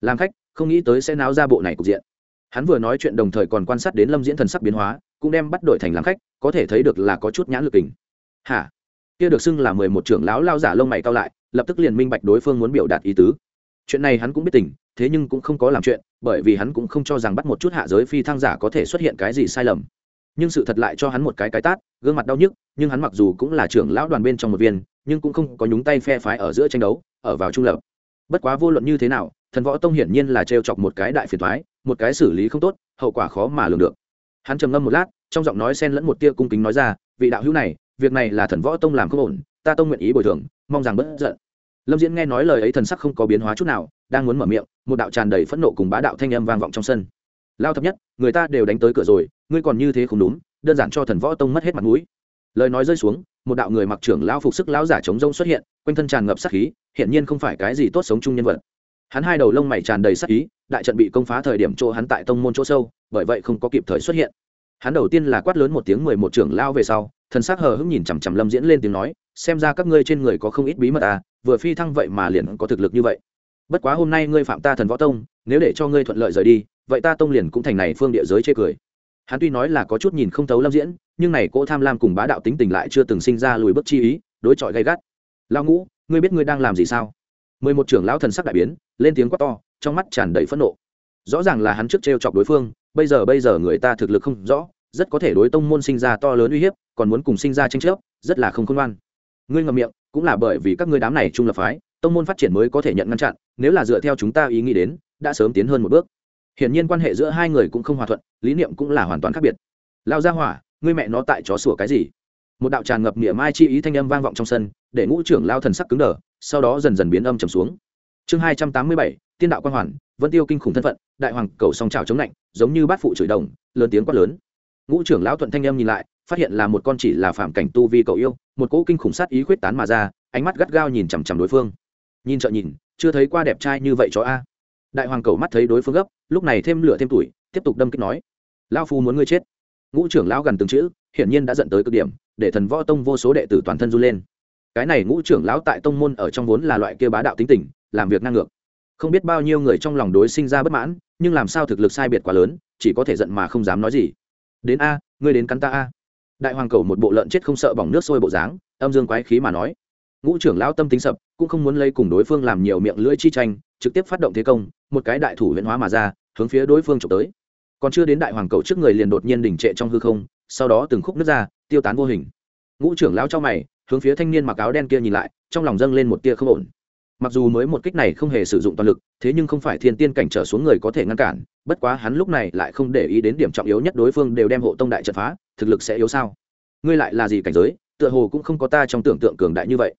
S1: Làm khách, không nghĩ tới sẽ náo ra bộ này cục diện. Hắn vừa nói chuyện đồng thời còn quan sát đến lâm diễn thần sắc biến hóa, cũng đem bắt đổi thành làm khách, có thể thấy được là có chút nhãn lực kình. Hả? Kia được xưng là mười một trưởng lão lao giả lông mày cao lại, lập tức liền minh bạch đối phương muốn biểu đạt ý tứ. Chuyện này hắn cũng biết tình, thế nhưng cũng không có làm chuyện, bởi vì hắn cũng không cho rằng bắt một chút hạ giới phi thăng giả có thể xuất hiện cái gì sai lầm. Nhưng sự thật lại cho hắn một cái cái tát, gương mặt đau nhức, nhưng hắn mặc dù cũng là trưởng lão đoàn bên trong một viên, nhưng cũng không có nhúng tay phe phái ở giữa tranh đấu, ở vào trung lập. Bất quá vô luận như thế nào, thần võ tông hiển nhiên là trêu chọc một cái đại phiền thoái một cái xử lý không tốt, hậu quả khó mà lường được. Hắn trầm ngâm một lát, trong giọng nói xen lẫn một tia cung kính nói ra, vị đạo hữu này việc này là thần võ tông làm không ổn, ta tông nguyện ý bồi thường, mong rằng bất giận. Lâm diễn nghe nói lời ấy thần sắc không có biến hóa chút nào, đang muốn mở miệng, một đạo tràn đầy phẫn nộ cùng bá đạo thanh âm vang vọng trong sân. Lao thấp nhất, người ta đều đánh tới cửa rồi, ngươi còn như thế không đúng, đơn giản cho thần võ tông mất hết mặt mũi. Lời nói rơi xuống, một đạo người mặc trưởng lao phục sức lão giả chống rông xuất hiện, quanh thân tràn ngập sát khí hiện nhiên không phải cái gì tốt sống chung nhân vật. Hắn hai đầu lông mày tràn đầy sát ý, đại trận bị công phá thời điểm chỗ hắn tại tông môn chỗ sâu, bởi vậy không có kịp thời xuất hiện hắn đầu tiên là quát lớn một tiếng mười một trưởng lao về sau, thần sắc hờ hững nhìn chằm chằm lâm diễn lên tiếng nói, xem ra các ngươi trên người có không ít bí mật à vừa phi thăng vậy mà liền có thực lực như vậy. Bất quá hôm nay ngươi phạm ta thần võ tông, nếu để cho ngươi thuận lợi rời đi, vậy ta tông liền cũng thành này phương địa giới chê cười. Hắn tuy nói là có chút nhìn không thấu lâm diễn, nhưng này cỗ tham lam cùng bá đạo tính tình lại chưa từng sinh ra lùi bước chi ý, đối chọi gay gắt. Lao ngũ, ngươi biết ngươi đang làm gì sao? Mười một trưởng lão thần sắc đại biến, lên tiếng quát to, trong mắt tràn đầy phẫn nộ rõ ràng là hắn trước t r e o chọc đối phương, bây giờ bây giờ người ta thực lực không rõ, rất có thể đối tông môn sinh ra to lớn uy hiếp, còn muốn cùng sinh ra tranh chấp, rất là không khôn ngoan. Ngươi ngậm miệng, cũng là bởi vì các ngươi đám này trung lập phái, tông môn phát triển mới có thể nhận ngăn chặn, nếu là dựa theo chúng ta ý nghĩ đến, đã sớm tiến hơn một bước. Hiển nhiên quan hệ giữa hai người cũng không hòa thuận, lý niệm cũng là hoàn toàn khác biệt. Lao ra hỏa, ngươi mẹ nó tại chó sủa cái gì? Một đạo tràn ngập niệm mai chi ý thanh âm vang vọng trong sân, để ngũ trưởng lao thần sắc cứng đờ, sau đó dần dần biến âm trầm xuống. Chương hai trăm tám mươi bảy, tiên đạo quan hoàn vân tiêu kinh khủng thân phận, đại hoàng cầu song trào chống lạnh, giống như bát phụ chửi đồng, lớn tiếng quát lớn. Ngũ trưởng lão thuận thanh âm nhìn lại, phát hiện là một con chỉ là phạm cảnh tu vi cậu yêu, một cỗ kinh khủng sát ý khuyết tán mà ra, ánh mắt gắt gao nhìn chằm chằm đối phương. Nhìn trợ nhìn, chưa thấy qua đẹp trai như vậy cho a. Đại hoàng cầu mắt thấy đối phương gấp, lúc này thêm lửa thêm tuổi, tiếp tục đâm kích nói lao phu muốn ngươi chết. Ngũ trưởng lão gần từng chữ, hiển nhiên đã dẫn tới cực điểm, để thần võ tông vô số đệ tử toàn thân run lên. Cái này ngũ trưởng lão tại tông môn ở trong vốn là loại kia bá đạo tính tình, làm việc ngang ngược không biết bao nhiêu người trong lòng đối sinh ra bất mãn, nhưng làm sao thực lực sai biệt quá lớn, chỉ có thể giận mà không dám nói gì. Đến a, ngươi đến cắn ta a. Đại hoàng cầu một bộ lợn chết không sợ bỏng nước sôi bộ dáng, âm dương quái khí mà nói. Ngũ trưởng lão tâm tính sập, cũng không muốn lấy cùng đối phương làm nhiều miệng lưỡi chi tranh, trực tiếp phát động thế công, một cái đại thủ huyễn hóa mà ra, hướng phía đối phương trộm tới. Còn chưa đến đại hoàng cầu trước người liền đột nhiên đỉnh trệ trong hư không, sau đó từng khúc nước ra, tiêu tán vô hình. Ngũ trưởng lão cho mày, hướng phía thanh niên mặc áo đen kia nhìn lại, trong lòng dâng lên một tia không ổn mặc dù mới một kích này không hề sử dụng toàn lực, thế nhưng không phải thiên tiên cảnh trở xuống người có thể ngăn cản, bất quá hắn lúc này lại không để ý đến điểm trọng yếu nhất đối phương đều đem hộ tông đại trận phá, thực lực sẽ yếu sao? Ngươi lại là gì cảnh giới, tựa hồ cũng không có ta trong tưởng tượng cường đại như vậy.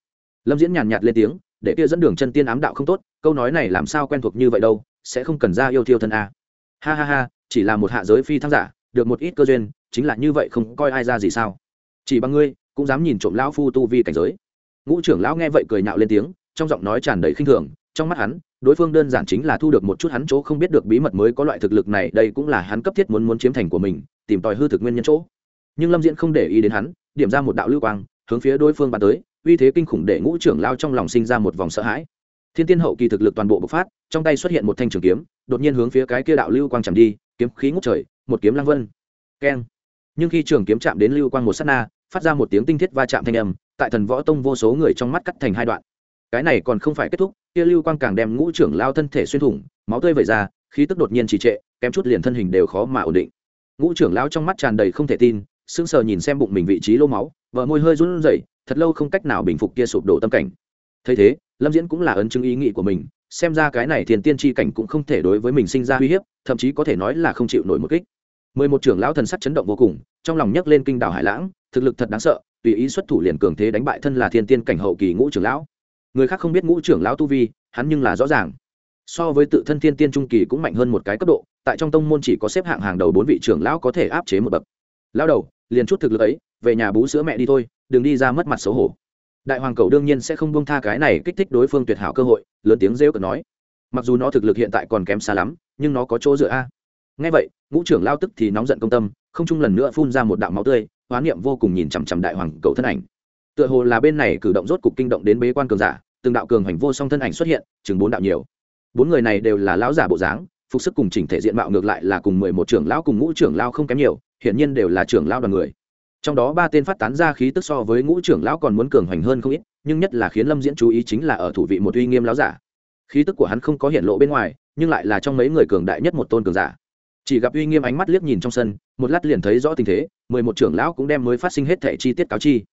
S1: Lâm diễn nhàn nhạt lên tiếng, để kia dẫn đường chân tiên ám đạo không tốt, câu nói này làm sao quen thuộc như vậy đâu, sẽ không cần ra yêu thiêu thân a. Ha ha ha, chỉ là một hạ giới phi thăng giả, được một ít cơ duyên, chính là như vậy không coi ai ra gì sao? Chỉ bằng ngươi, cũng dám nhìn trộm lão phu tu vi cảnh giới. Ngũ trưởng lão nghe vậy cười nhạo lên tiếng trong giọng nói tràn đầy khinh thường, trong mắt hắn, đối phương đơn giản chính là thu được một chút hắn chỗ không biết được bí mật mới có loại thực lực này, đây cũng là hắn cấp thiết muốn muốn chiếm thành của mình, tìm tòi hư thực nguyên nhân chỗ. Nhưng lâm diễn không để ý đến hắn, điểm ra một đạo lưu quang, hướng phía đối phương bàn tới, uy thế kinh khủng để ngũ trưởng lao trong lòng sinh ra một vòng sợ hãi. Thiên tiên hậu kỳ thực lực toàn bộ bộc phát, trong tay xuất hiện một thanh trường kiếm, đột nhiên hướng phía cái kia đạo lưu quang chạm đi, kiếm khí ngút trời, một kiếm lăng vân. Keng. Nhưng khi trường kiếm chạm đến lưu quang một s á t na, phát ra một tiếng tinh thiết va chạm thanh âm, tại thần võ tông vô số người trong mắt cắt thành hai đoạn cái này còn không phải kết thúc, kia lưu quang càng đem ngũ trưởng lao thân thể xuyên thủng, máu tươi vẩy ra, khí tức đột nhiên trì trệ, kém chút liền thân hình đều khó mà ổn định. Ngũ trưởng lao trong mắt tràn đầy không thể tin, sững sờ nhìn xem bụng mình vị trí lô máu vợ môi hơi run rẩy, thật lâu không cách nào bình phục kia sụp đổ tâm cảnh. Thấy thế, lâm diễn cũng là ấn chứng ý nghĩ của mình, xem ra cái này thiền tiên tri cảnh cũng không thể đối với mình sinh ra uy hiếp, thậm chí có thể nói là không chịu nổi một kích. Mười một trưởng lão thần sắc chấn động vô cùng, trong lòng nhấc lên kinh đảo hải lãng, thực lực thật đáng sợ, tùy ý xuất thủ liền cường thế đánh bại thân là thiên tiên cảnh hậu kỳ ngũ trưởng lão người khác không biết ngũ trưởng lão tu vi, hắn nhưng là rõ ràng. So với tự thân thiên tiên trung kỳ cũng mạnh hơn một cái cấp độ, tại trong tông môn chỉ có xếp hạng hàng đầu bốn vị trưởng lão có thể áp chế một bậc. Lão đầu, liền chút thực lực ấy, về nhà bú sữa mẹ đi thôi, đừng đi ra mất mặt xấu hổ. Đại hoàng cầu đương nhiên sẽ không buông tha cái này kích thích đối phương tuyệt hảo cơ hội, lớn tiếng rêu cợt nói. Mặc dù nó thực lực hiện tại còn kém xa lắm, nhưng nó có chỗ dựa a. Ngay vậy, ngũ trưởng lao tức thì nóng giận công tâm, không chung lần nữa phun ra một đạo máu tươi, hoán niệm vô cùng nhìn chằm chằm đại hoàng cầu thân ảnh tựa hồ là bên này cử động rốt cục kinh động đến bế quan cường giả, từng đạo cường hành vô song thân ảnh xuất hiện, chừng bốn đạo nhiều. Bốn người này đều là lão giả bộ dáng, phục sức cùng chỉnh thể diện mạo ngược lại là cùng mười một trưởng lão cùng ngũ trưởng lao không kém nhiều, hiển nhiên đều là trưởng lao đoàn người. Trong đó ba tên phát tán ra khí tức so với ngũ trưởng lão còn muốn cường hoành hơn không ít, nhưng nhất là khiến lâm diễn chú ý chính là ở thủ vị một uy nghiêm lão giả. Khí tức của hắn không có hiện lộ bên ngoài, nhưng lại là trong mấy người cường đại nhất một tôn cường giả. Chỉ gặp uy nghiêm ánh mắt liếc nhìn trong sân, một lát liền thấy rõ tình thế, mười một trưởng lão cũng đem mới phát sinh hết thẻ chi tiết cáo chi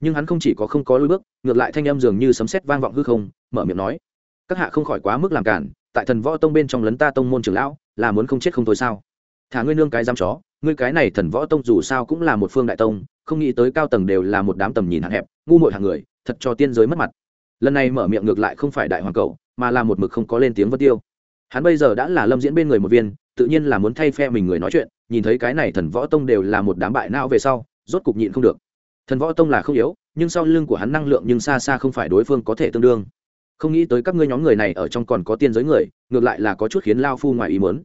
S1: nhưng hắn không chỉ có không có lối bước, ngược lại thanh âm dường như sấm sét vang vọng hư không, mở miệng nói, các hạ không khỏi quá mức làm cản, tại thần võ tông bên trong lấn ta tông môn trưởng lão, là muốn không chết không thôi sao? Thả ngươi nương cái giam chó, ngươi cái này thần võ tông dù sao cũng là một phương đại tông, không nghĩ tới cao tầng đều là một đám tầm nhìn hạn hẹp, ngu muội hàng người, thật cho tiên giới mất mặt. Lần này mở miệng ngược lại không phải đại hoàng cầu, mà là một mực không có lên tiếng vân tiêu. Hắn bây giờ đã là lâm diễn bên người một viên, tự nhiên là muốn thay phe mình người nói chuyện, nhìn thấy cái này thần võ tông đều là một đám bại não về sau, rốt cục nhịn không được thần võ tông là không yếu, nhưng sau lưng của hắn năng lượng nhưng xa xa không phải đối phương có thể tương đương. Không nghĩ tới các ngươi nhóm người này ở trong còn có tiên giới người, ngược lại là có chút khiến lao phu ngoài ý muốn.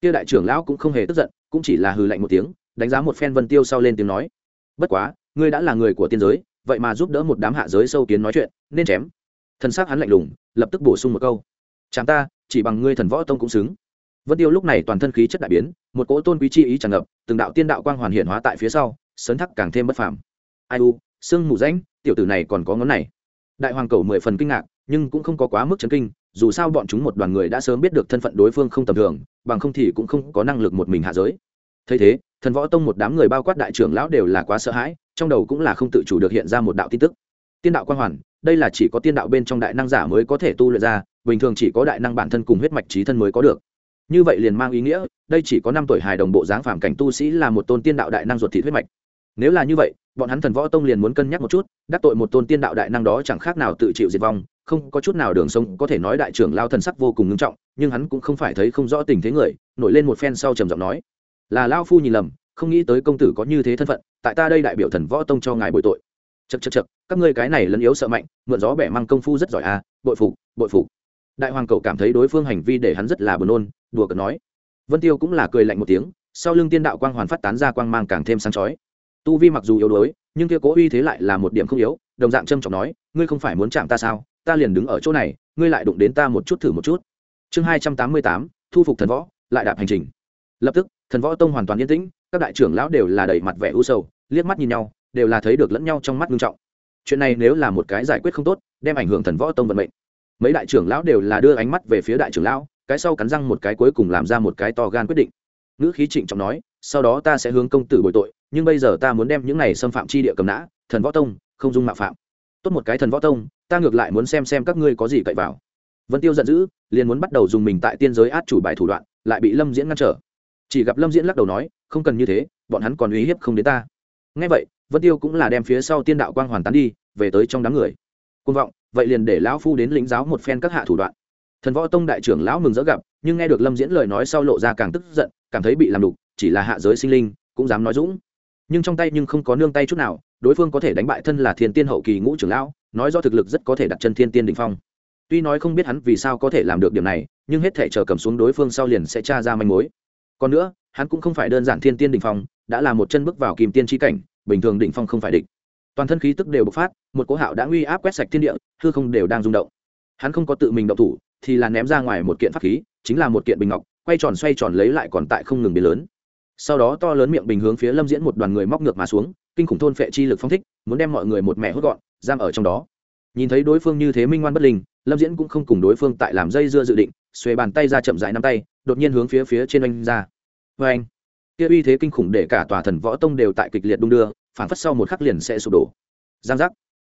S1: Kia đại trưởng lão cũng không hề tức giận, cũng chỉ là hừ lạnh một tiếng, đánh giá một phen vân tiêu sau lên tiếng nói. Bất quá, ngươi đã là người của tiên giới, vậy mà giúp đỡ một đám hạ giới sâu kiến nói chuyện, nên chém. Thân xác hắn lạnh lùng, lập tức bổ sung một câu. Chẳng ta, chỉ bằng ngươi thần võ tông cũng xứng. Vân tiêu lúc này toàn thân khí chất đại biến, một cỗ tôn quý chi ý tràn ngập, từng đạo tiên đạo quang hoàn hiện hóa tại phía sau, sấn thắc càng thêm bất phàm ai u, sương mù rãnh, tiểu tử này còn có ngón này. Đại hoàng cầu mười phần kinh ngạc, nhưng cũng không có quá mức chấn kinh, dù sao bọn chúng một đoàn người đã sớm biết được thân phận đối phương không tầm thường, bằng không thì cũng không có năng lực một mình hạ giới. Thấy thế, thần võ tông một đám người bao quát đại trưởng lão đều là quá sợ hãi, trong đầu cũng là không tự chủ được hiện ra một đạo tin tức. Tiên đạo quan hoàn, đây là chỉ có tiên đạo bên trong đại năng giả mới có thể tu luyện ra, bình thường chỉ có đại năng bản thân cùng huyết mạch trí thân mới có được. Như vậy liền mang ý nghĩa, đây chỉ có năm tuổi hài đồng bộ dáng phàm cảnh tu sĩ là một tôn tiên đạo đại năng ruột thịt huyết mạch nếu là như vậy, bọn hắn thần võ tông liền muốn cân nhắc một chút, đắc tội một tôn tiên đạo đại năng đó chẳng khác nào tự chịu diệt vong, không có chút nào đường sống, có thể nói đại trưởng lao thần sắc vô cùng ngưng trọng, nhưng hắn cũng không phải thấy không rõ tình thế người, nổi lên một phen sau trầm giọng nói. Là lao phu nhìn lầm, không nghĩ tới công tử có như thế thân phận, tại ta đây đại biểu thần võ tông cho ngài bội tội. Chật chật chật các ngươi cái này lấn yếu sợ mạnh, mượn gió bẻ mang công phu rất giỏi à bội phục bội phục. Đại hoàng cậu cảm thấy đối phương hành vi để hắn rất là buồn nôn, đùa cợt nói. Vân tiêu cũng là cười lạnh một tiếng, sau lưng tiên đạo quang hoàn phát tán ra quang mang càng thêm sáng chói tu vi mặc dù yếu đuối, nhưng kia cố uy thế lại là một điểm không yếu, đồng dạng trâm trọng nói, ngươi không phải muốn chạm ta sao? Ta liền đứng ở chỗ này, ngươi lại đụng đến ta một chút thử một chút. Chương hai trăm tám mươi tám, thu phục thần võ, lại đạp hành trình. Lập tức, thần võ tông hoàn toàn yên tĩnh, các đại trưởng lão đều là đầy mặt vẻ u sầu, liếc mắt nhìn nhau, đều là thấy được lẫn nhau trong mắt nghiêm trọng. Chuyện này nếu là một cái giải quyết không tốt, đem ảnh hưởng thần võ tông vận mệnh. Mấy đại trưởng lão đều là đưa ánh mắt về phía đại trưởng lão, cái sau cắn răng một cái cuối cùng làm ra một cái to gan quyết định ngữ khí trịnh trọng nói, sau đó ta sẽ hướng công tử bồi tội, nhưng bây giờ ta muốn đem những này xâm phạm chi địa cầm nã, thần võ tông, không dung mạo phạm. Tốt một cái thần võ tông, ta ngược lại muốn xem xem các ngươi có gì cậy vào. Vân tiêu giận dữ, liền muốn bắt đầu dùng mình tại tiên giới át chủ bài thủ đoạn, lại bị lâm diễn ngăn trở. Chỉ gặp lâm diễn lắc đầu nói, không cần như thế, bọn hắn còn uy hiếp không đến ta. Ngay vậy, vân tiêu cũng là đem phía sau tiên đạo quang hoàn tán đi, về tới trong đám người. Côn vọng, vậy liền để lão phu đến lĩnh giáo một phen các hạ thủ đoạn thần võ tông đại trưởng lão mừng dỡ gặp, nhưng nghe được lâm diễn lời nói sau lộ ra càng tức giận, cảm thấy bị làm đục, chỉ là hạ giới sinh linh, cũng dám nói dũng. Nhưng trong tay nhưng không có nương tay chút nào, đối phương có thể đánh bại thân là thiên tiên hậu kỳ ngũ trưởng lão, nói do thực lực rất có thể đặt chân thiên tiên đình phong. Tuy nói không biết hắn vì sao có thể làm được điểm này, nhưng hết thể chờ cầm xuống đối phương sau liền sẽ tra ra manh mối. Còn nữa, hắn cũng không phải đơn giản thiên tiên đình phong, đã là một chân bước vào kìm tiên tri cảnh, bình thường đỉnh phong không phải địch. Toàn thân khí tức đều bộc phát, một cố hạo đã uy áp quét sạch thiên địa, hư không đều đang rung động. Hắn không có tự mình động thủ thì là ném ra ngoài một kiện pháp khí, chính là một kiện bình ngọc, quay tròn xoay tròn lấy lại còn tại không ngừng biến lớn. Sau đó to lớn miệng bình hướng phía lâm diễn một đoàn người móc ngược mà xuống, kinh khủng thôn phệ chi lực phong thích, muốn đem mọi người một mẹ hốt gọn, giam ở trong đó. Nhìn thấy đối phương như thế minh ngoan bất linh, lâm diễn cũng không cùng đối phương tại làm dây dưa dự định, xuề bàn tay ra chậm dại năm tay, đột nhiên hướng phía phía trên oanh ra. Vê anh, kia uy thế kinh khủng để cả tòa thần võ tông đều tại kịch liệt đung đưa phản phất sau một khắc liền sẽ sụp đổ. Giang giác.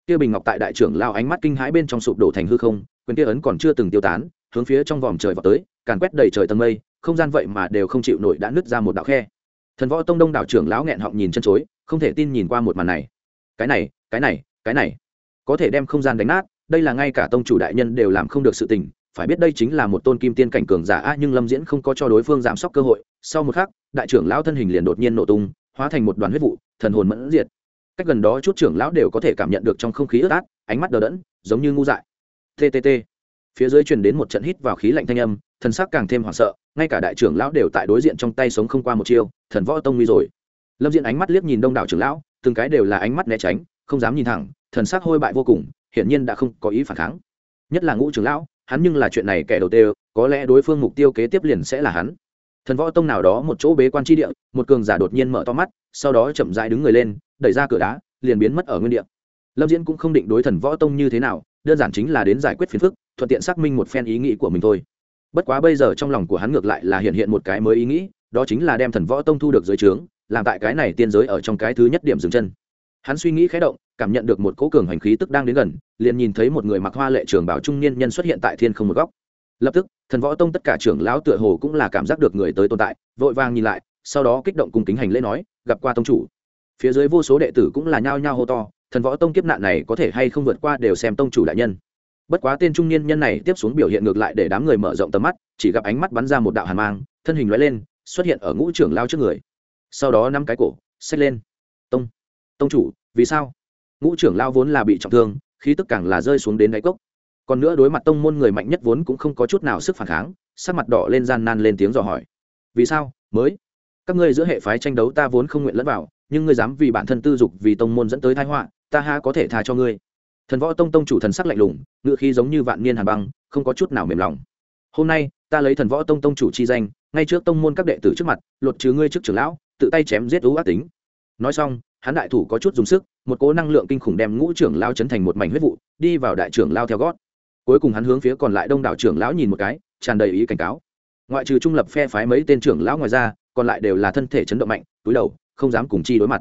S1: Kia bình ngọc tại đại trưởng lao ánh mắt kinh hãi bên trong sụp đổ thành hư không quyền kia ấn còn chưa từng tiêu tán, hướng phía trong vòm trời vào tới, càn quét đầy trời tầng mây, không gian vậy mà đều không chịu nổi đã nứt ra một đạo khe. Thần võ tông đông đảo trưởng lão nghẹn họng nhìn chân chối, không thể tin nhìn qua một màn này. Cái này cái này cái này. Có thể đem không gian đánh nát, đây là ngay cả tông chủ đại nhân đều làm không được sự tình, phải biết đây chính là một tôn kim tiên cảnh cường giả a nhưng lâm diễn không có cho đối phương giảm sốc cơ hội. Sau một khắc, đại trưởng lão thân hình liền đột nhiên nổ tung, hóa thành một đoàn huyết vụ, thần hồn mẫn diệt. Cách gần đó chút trưởng lão đều có thể cảm nhận được trong không khí ướt át, ánh mắt đờ đẫn, giống như ngu dại ttt phía dưới truyền đến một trận hít vào khí lạnh thanh âm, thần sắc càng thêm hoảng sợ, ngay cả đại trưởng lão đều tại đối diện trong tay sống không qua một chiêu, thần võ tông nguy rồi. Lâm diện ánh mắt liếc nhìn đông đảo trưởng lão, từng cái đều là ánh mắt né tránh, không dám nhìn thẳng, thần sắc hôi bại vô cùng, hiển nhiên đã không có ý phản kháng. Nhất là ngũ trưởng lão, hắn nhưng là chuyện này kẻ đầu tiên có lẽ đối phương mục tiêu kế tiếp liền sẽ là hắn. Thần võ tông nào đó một chỗ bế quan tri địa, một cường giả đột nhiên mở to mắt, sau đó chậm dại đứng người lên, đẩy ra cửa đá, liền biến mất ở nguyên địa. Lâm diễn cũng không định đối thần võ tông như thế nào đơn giản chính là đến giải quyết phiền phức, thuận tiện xác minh một phen ý nghĩ của mình thôi. Bất quá bây giờ trong lòng của hắn ngược lại là hiện hiện một cái mới ý nghĩ, đó chính là đem thần võ tông thu được dưới trướng, làm tại cái này tiên giới ở trong cái thứ nhất điểm dừng chân. Hắn suy nghĩ khé động, cảm nhận được một cỗ cường hành khí tức đang đến gần, liền nhìn thấy một người mặc hoa lệ trường bảo trung niên nhân xuất hiện tại thiên không một góc. Lập tức, thần võ tông tất cả trưởng lão tựa hồ cũng là cảm giác được người tới tồn tại, vội vàng nhìn lại, sau đó kích động cùng kính hành lễ nói, gặp qua tông chủ. Phía dưới vô số đệ tử cũng là nhao nhao hô to thần võ tông kiếp nạn này có thể hay không vượt qua đều xem tông chủ đại nhân. Bất quá tên trung niên nhân này tiếp xuống biểu hiện ngược lại để đám người mở rộng tầm mắt, chỉ gặp ánh mắt bắn ra một đạo hàn mang, thân hình lóe lên, xuất hiện ở ngũ trưởng lao trước người. Sau đó năm cái cổ, xách lên. Tông tông chủ, vì sao? Ngũ trưởng lao vốn là bị trọng thương, khí tức càng là rơi xuống đến đáy cốc. Còn nữa đối mặt tông môn người mạnh nhất vốn cũng không có chút nào sức phản kháng, sắc mặt đỏ lên gian nan lên tiếng dò hỏi. Vì sao? Mới. Các ngươi giữa hệ phái tranh đấu ta vốn không nguyện lẫn vào, nhưng ngươi dám vì bản thân tư dục vì tông môn dẫn tới thái họa ta ha có thể tha cho ngươi. Thần võ tông tông chủ thần sắc lạnh lùng, ngựa khí giống như vạn niên hàn băng, không có chút nào mềm lòng. Hôm nay, ta lấy thần võ tông tông chủ chi danh, ngay trước tông môn các đệ tử trước mặt lột trừ ngươi trước trưởng lão, tự tay chém giết ú ác tính. Nói xong, hắn đại thủ có chút dùng sức, một cố năng lượng kinh khủng đem ngũ trưởng lao chấn thành một mảnh huyết vụ, đi vào đại trưởng lao theo gót. Cuối cùng hắn hướng phía còn lại đông đảo trưởng lão nhìn một cái, tràn đầy ý cảnh cáo. Ngoại trừ trung lập phe phái mấy tên trưởng lão ngoài ra, còn lại đều là thân thể chấn động mạnh, túi đầu, không dám cùng chi đối mặt.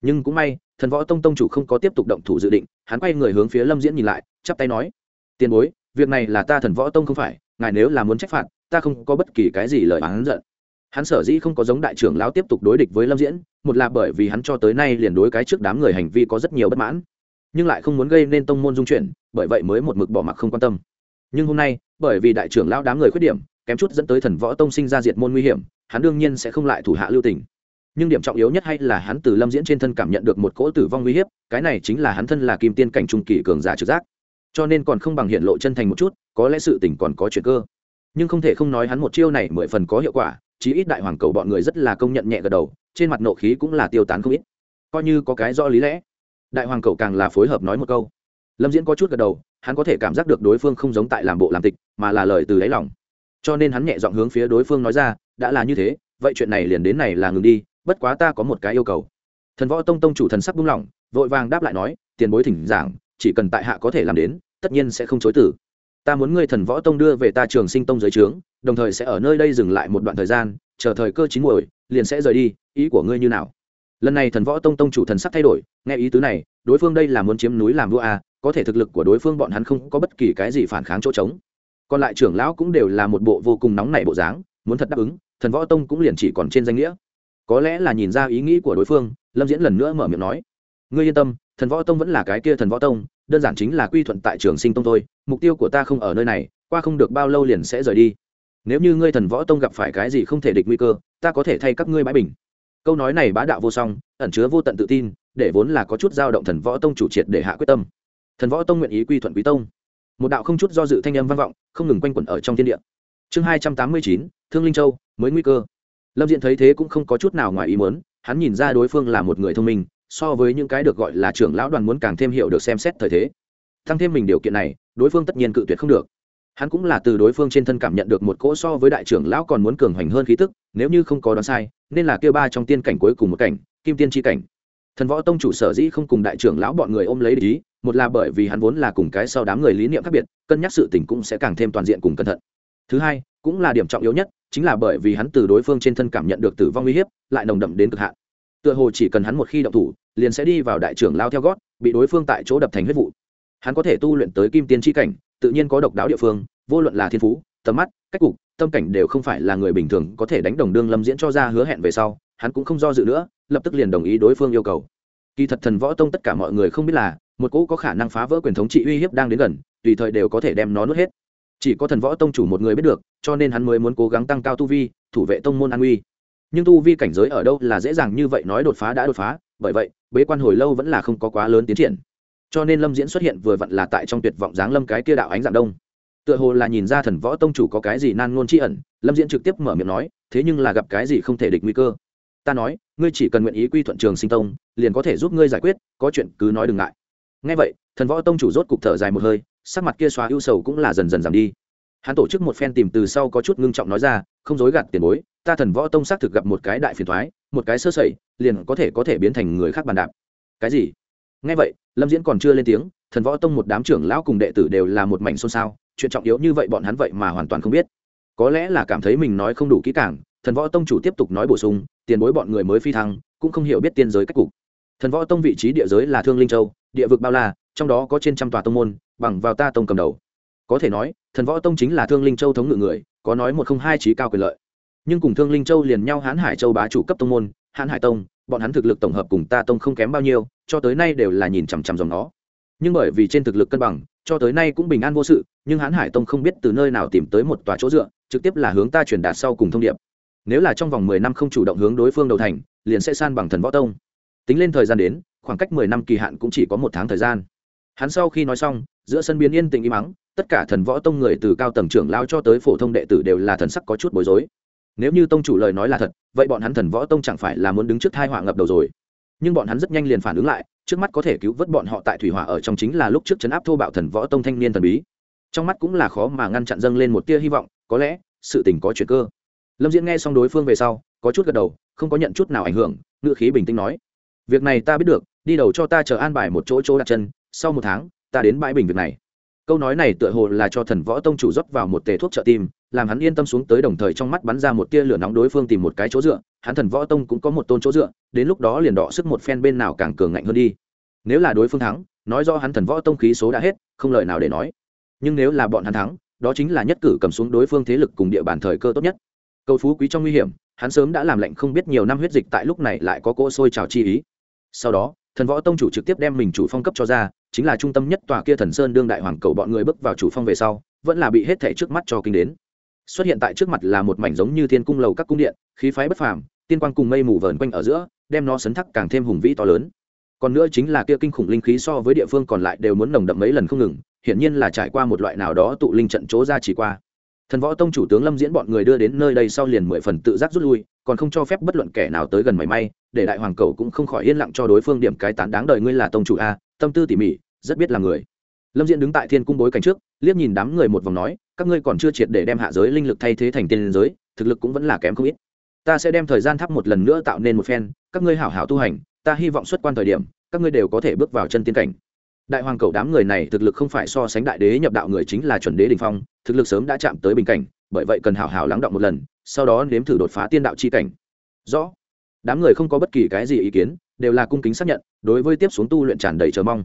S1: Nhưng cũng may thần võ tông tông chủ không có tiếp tục động thủ dự định, hắn quay người hướng phía lâm diễn nhìn lại, chắp tay nói, tiền bối, việc này là ta thần võ tông không phải, ngài nếu là muốn trách phạt, ta không có bất kỳ cái gì lời hắn giận. Hắn sở dĩ không có giống đại trưởng lão tiếp tục đối địch với lâm diễn, một là bởi vì hắn cho tới nay liền đối cái trước đám người hành vi có rất nhiều bất mãn, nhưng lại không muốn gây nên tông môn dung chuyển, bởi vậy mới một mực bỏ mặc không quan tâm. Nhưng hôm nay, bởi vì đại trưởng lão đám người khuyết điểm, kém chút dẫn tới thần võ tông sinh ra diệt môn nguy hiểm, hắn đương nhiên sẽ không lại thủ hạ lưu tình nhưng điểm trọng yếu nhất hay là hắn từ lâm diễn trên thân cảm nhận được một cỗ tử vong nguy hiểm cái này chính là hắn thân là kim tiên cảnh trung kỳ cường giả trực giác. Cho nên còn không bằng hiện lộ chân thành một chút, có lẽ sự tình còn có chuyện cơ. Nhưng không thể không nói hắn một chiêu này mười phần có hiệu quả, chí ít đại hoàng cầu bọn người rất là công nhận nhẹ gật đầu, trên mặt nộ khí cũng là tiêu tán không ít. Coi như có cái do lý lẽ, đại hoàng cầu càng là phối hợp nói một câu. Lâm diễn có chút gật đầu, hắn có thể cảm giác được đối phương không giống tại làm bộ làm tịch, mà là lời từ đáy lòng. Cho nên hắn nhẹ giọng hướng phía đối phương nói ra, đã là như thế, vậy chuyện này liền đến này là ngừng đi bất quá ta có một cái yêu cầu. Thần võ tông tông chủ thần sắc buông lỏng vội vàng đáp lại nói tiền bối thỉnh giảng chỉ cần tại hạ có thể làm đến tất nhiên sẽ không chối tử ta muốn ngươi thần võ tông đưa về ta trường sinh tông giới trướng đồng thời sẽ ở nơi đây dừng lại một đoạn thời gian chờ thời cơ chín muồi liền sẽ rời đi ý của ngươi như nào? Lần này thần võ tông tông chủ thần sắc thay đổi nghe ý tứ này đối phương đây là muốn chiếm núi làm vua à, có thể thực lực của đối phương bọn hắn không có bất kỳ cái gì phản kháng chỗ trống. Còn lại trưởng lão cũng đều là một bộ vô cùng nóng nảy bộ dáng muốn thật đáp ứng thần võ tông cũng liền chỉ còn trên danh nghĩa có lẽ là nhìn ra ý nghĩ của đối phương, lâm diễn lần nữa mở miệng nói. Ngươi yên tâm, thần võ tông vẫn là cái kia thần võ tông, đơn giản chính là quy thuận tại trường sinh tông thôi, mục tiêu của ta không ở nơi này, qua không được bao lâu liền sẽ rời đi. Nếu như ngươi thần võ tông gặp phải cái gì không thể địch nguy cơ, ta có thể thay các ngươi bãi bình. Câu nói này bá đạo vô song, ẩn chứa vô tận tự tin, để vốn là có chút dao động thần võ tông chủ triệt để hạ quyết tâm. Thần võ tông nguyện ý quy thuận quý tông. Một đạo không chút do dự thanh âm vang vọng, không ngừng quanh quẩn ở trong thiên địa. Chương hai trăm tám mươi chín, thương linh châu, mới nguy cơ lâm diện thấy thế cũng không có chút nào ngoài ý muốn, hắn nhìn ra đối phương là một người thông minh, so với những cái được gọi là trưởng lão đoàn muốn càng thêm hiểu được xem xét thời thế. Thăng thêm mình điều kiện này, đối phương tất nhiên cự tuyệt không được. Hắn cũng là từ đối phương trên thân cảm nhận được một cỗ so với đại trưởng lão còn muốn cường hoành hơn khí tức, nếu như không có đoán sai, nên là kêu ba trong tiên cảnh cuối cùng một cảnh, kim tiên tri cảnh. Thần võ tông chủ sở dĩ không cùng đại trưởng lão bọn người ôm lấy ý, một là bởi vì hắn vốn là cùng cái sau đám người lý niệm khác biệt, cân nhắc sự tình cũng sẽ càng thêm toàn diện cùng cẩn thận. Thứ hai cũng là điểm trọng yếu nhất, chính là bởi vì hắn từ đối phương trên thân cảm nhận được tử vong uy hiếp, lại nồng đậm đến cực hạn. Tựa hồ chỉ cần hắn một khi động thủ, liền sẽ đi vào đại trưởng lao theo gót, bị đối phương tại chỗ đập thành huyết vụ. Hắn có thể tu luyện tới kim tiên tri cảnh, tự nhiên có độc đáo địa phương, vô luận là thiên phú, tầm mắt, cách cục, tâm cảnh đều không phải là người bình thường có thể đánh đồng đương lâm diễn cho ra hứa hẹn về sau, hắn cũng không do dự nữa, lập tức liền đồng ý đối phương yêu cầu. Kỳ thật thần võ tông tất cả mọi người không biết là, một cỗ có khả năng phá vỡ quyền thống trị uy hiếp đang đến gần, tùy thời đều có thể đem nó nuốt hết chỉ có thần võ tông chủ một người biết được, cho nên hắn mới muốn cố gắng tăng cao tu vi, thủ vệ tông môn an uy. Nhưng tu vi cảnh giới ở đâu là dễ dàng như vậy nói đột phá đã đột phá, bởi vậy, bế quan hồi lâu vẫn là không có quá lớn tiến triển. Cho nên lâm diễn xuất hiện vừa vặn là tại trong tuyệt vọng dáng lâm cái kia đạo ánh dạng đông. Tựa hồ là nhìn ra thần võ tông chủ có cái gì nan ngôn tri ẩn, lâm diễn trực tiếp mở miệng nói, thế nhưng là gặp cái gì không thể địch nguy cơ. Ta nói, ngươi chỉ cần nguyện ý quy thuận trường sinh tông, liền có thể giúp ngươi giải quyết, có chuyện cứ nói đừng ngại. Ngay vậy, thần võ tông chủ rốt cục thở dài một hơi sắc mặt kia xóa ưu sầu cũng là dần dần giảm đi. Hắn tổ chức một phen tìm từ sau có chút ngưng trọng nói ra, không dối gạt tiền bối, ta thần võ tông xác thực gặp một cái đại phiền thoái một cái sơ sẩy, liền có thể có thể biến thành người khác bàn đạp. Cái gì? Ngay vậy, lâm diễn còn chưa lên tiếng, thần võ tông một đám trưởng lão cùng đệ tử đều là một mảnh xôn xao, chuyện trọng yếu như vậy bọn hắn vậy mà hoàn toàn không biết. Có lẽ là cảm thấy mình nói không đủ kỹ càng, thần võ tông chủ tiếp tục nói bổ sung, tiền bối bọn người mới phi thăng, cũng không hiểu biết tiên giới cách cục. Thần võ tông vị trí địa giới là thương linh châu, địa vực bao la trong đó có trên trăm tòa tông môn, bằng vào ta tông cầm đầu. Có thể nói, thần võ tông chính là thương linh châu thống ngự người, có nói một không hai trí cao quyền lợi. Nhưng cùng thương linh châu liền nhau hãn hải châu bá chủ cấp tông môn hãn hải tông, bọn hắn thực lực tổng hợp cùng ta tông không kém bao nhiêu, cho tới nay đều là nhìn chằm chằm dòng nó. Nhưng bởi vì trên thực lực cân bằng, cho tới nay cũng bình an vô sự, nhưng hãn hải tông không biết từ nơi nào tìm tới một tòa chỗ dựa, trực tiếp là hướng ta truyền đạt sau cùng thông điệp. Nếu là trong vòng mười năm không chủ động hướng đối phương đầu thành, liền sẽ san bằng thần võ tông. Tính lên thời gian đến, khoảng cách mười năm kỳ hạn cũng chỉ có một tháng thời gian hắn sau khi nói xong, giữa sân biến yên tĩnh im mắng tất cả thần võ tông người từ cao tầng trưởng lao cho tới phổ thông đệ tử đều là thần sắc có chút bối rối. Nếu như tông chủ lời nói là thật, vậy bọn hắn thần võ tông chẳng phải là muốn đứng trước thai họa ngập đầu rồi. Nhưng bọn hắn rất nhanh liền phản ứng lại, trước mắt có thể cứu vớt bọn họ tại thủy hỏa ở trong chính là lúc trước chấn áp thô bạo thần võ tông thanh niên thần bí. Trong mắt cũng là khó mà ngăn chặn dâng lên một tia hy vọng, có lẽ, sự tình có chuyện cơ. Lâm diễn nghe xong đối phương về sau, có chút gật đầu, không có nhận chút nào ảnh hưởng ngựa khí bình tĩnh nói, việc này ta biết được, đi đầu cho ta chờ an bài một chỗ chỗ đặt chân sau một tháng, ta đến bãi bình việc này. Câu nói này tựa hồ là cho thần võ tông chủ rót vào một tề thuốc trợ tim, làm hắn yên tâm xuống tới đồng thời trong mắt bắn ra một tia lửa nóng đối phương tìm một cái chỗ dựa, hắn thần võ tông cũng có một tôn chỗ dựa, đến lúc đó liền đọ sức một phen bên nào càng cường ngạnh hơn đi. Nếu là đối phương thắng, nói do hắn thần võ tông khí số đã hết, không lời nào để nói. Nhưng nếu là bọn hắn thắng, đó chính là nhất cử cầm xuống đối phương thế lực cùng địa bàn thời cơ tốt nhất. Cầu phú quý trong nguy hiểm, hắn sớm đã làm lệnh không biết nhiều năm huyết dịch tại lúc này lại có cỗ sôi trào chi ý. Sau đó, thần võ tông chủ trực tiếp đem mình chủ phong cấp cho ra chính là trung tâm nhất tòa kia thần sơn đương đại hoàng cầu bọn người bước vào chủ phong về sau, vẫn là bị hết thảy trước mắt cho kinh đến. Xuất hiện tại trước mặt là một mảnh giống như thiên cung lầu các cung điện, khí phái bất phàm, tiên quang cùng mây mù vờn quanh ở giữa, đem nó sấn thắc càng thêm hùng vĩ to lớn. Còn nữa chính là kia kinh khủng linh khí so với địa phương còn lại đều muốn nồng đậm mấy lần không ngừng, hiển nhiên là trải qua một loại nào đó tụ linh trận chỗ ra chỉ qua. Thần võ tông chủ tướng lâm diễn bọn người đưa đến nơi đây sau liền mười phần tự giác rút lui, còn không cho phép bất luận kẻ nào tới gần mảy may, để đại hoàng cầu cũng không khỏi yên lặng cho đối phương điểm cái tán đáng đời ngươi là tông chủ a tâm tư tỉ mỉ, rất biết là người. Lâm diễn đứng tại thiên cung bối cảnh trước, liếc nhìn đám người một vòng nói, các ngươi còn chưa triệt để đem hạ giới linh lực thay thế thành tiên giới, thực lực cũng vẫn là kém không ít. Ta sẽ đem thời gian thắp một lần nữa tạo nên một phen, các ngươi hảo hảo tu hành, ta hy vọng xuất quan thời điểm, các ngươi đều có thể bước vào chân tiên cảnh. Đại hoàng cầu đám người này thực lực không phải so sánh đại đế nhập đạo người chính là chuẩn đế đình phong, thực lực sớm đã chạm tới bình cảnh, bởi vậy cần hảo hảo lắng động một lần, sau đó nếm thử đột phá tiên đạo chi cảnh. Rõ. Đám người không có bất kỳ cái gì ý kiến đều là cung kính xác nhận, đối với tiếp xuống tu luyện tràn đầy chờ mong.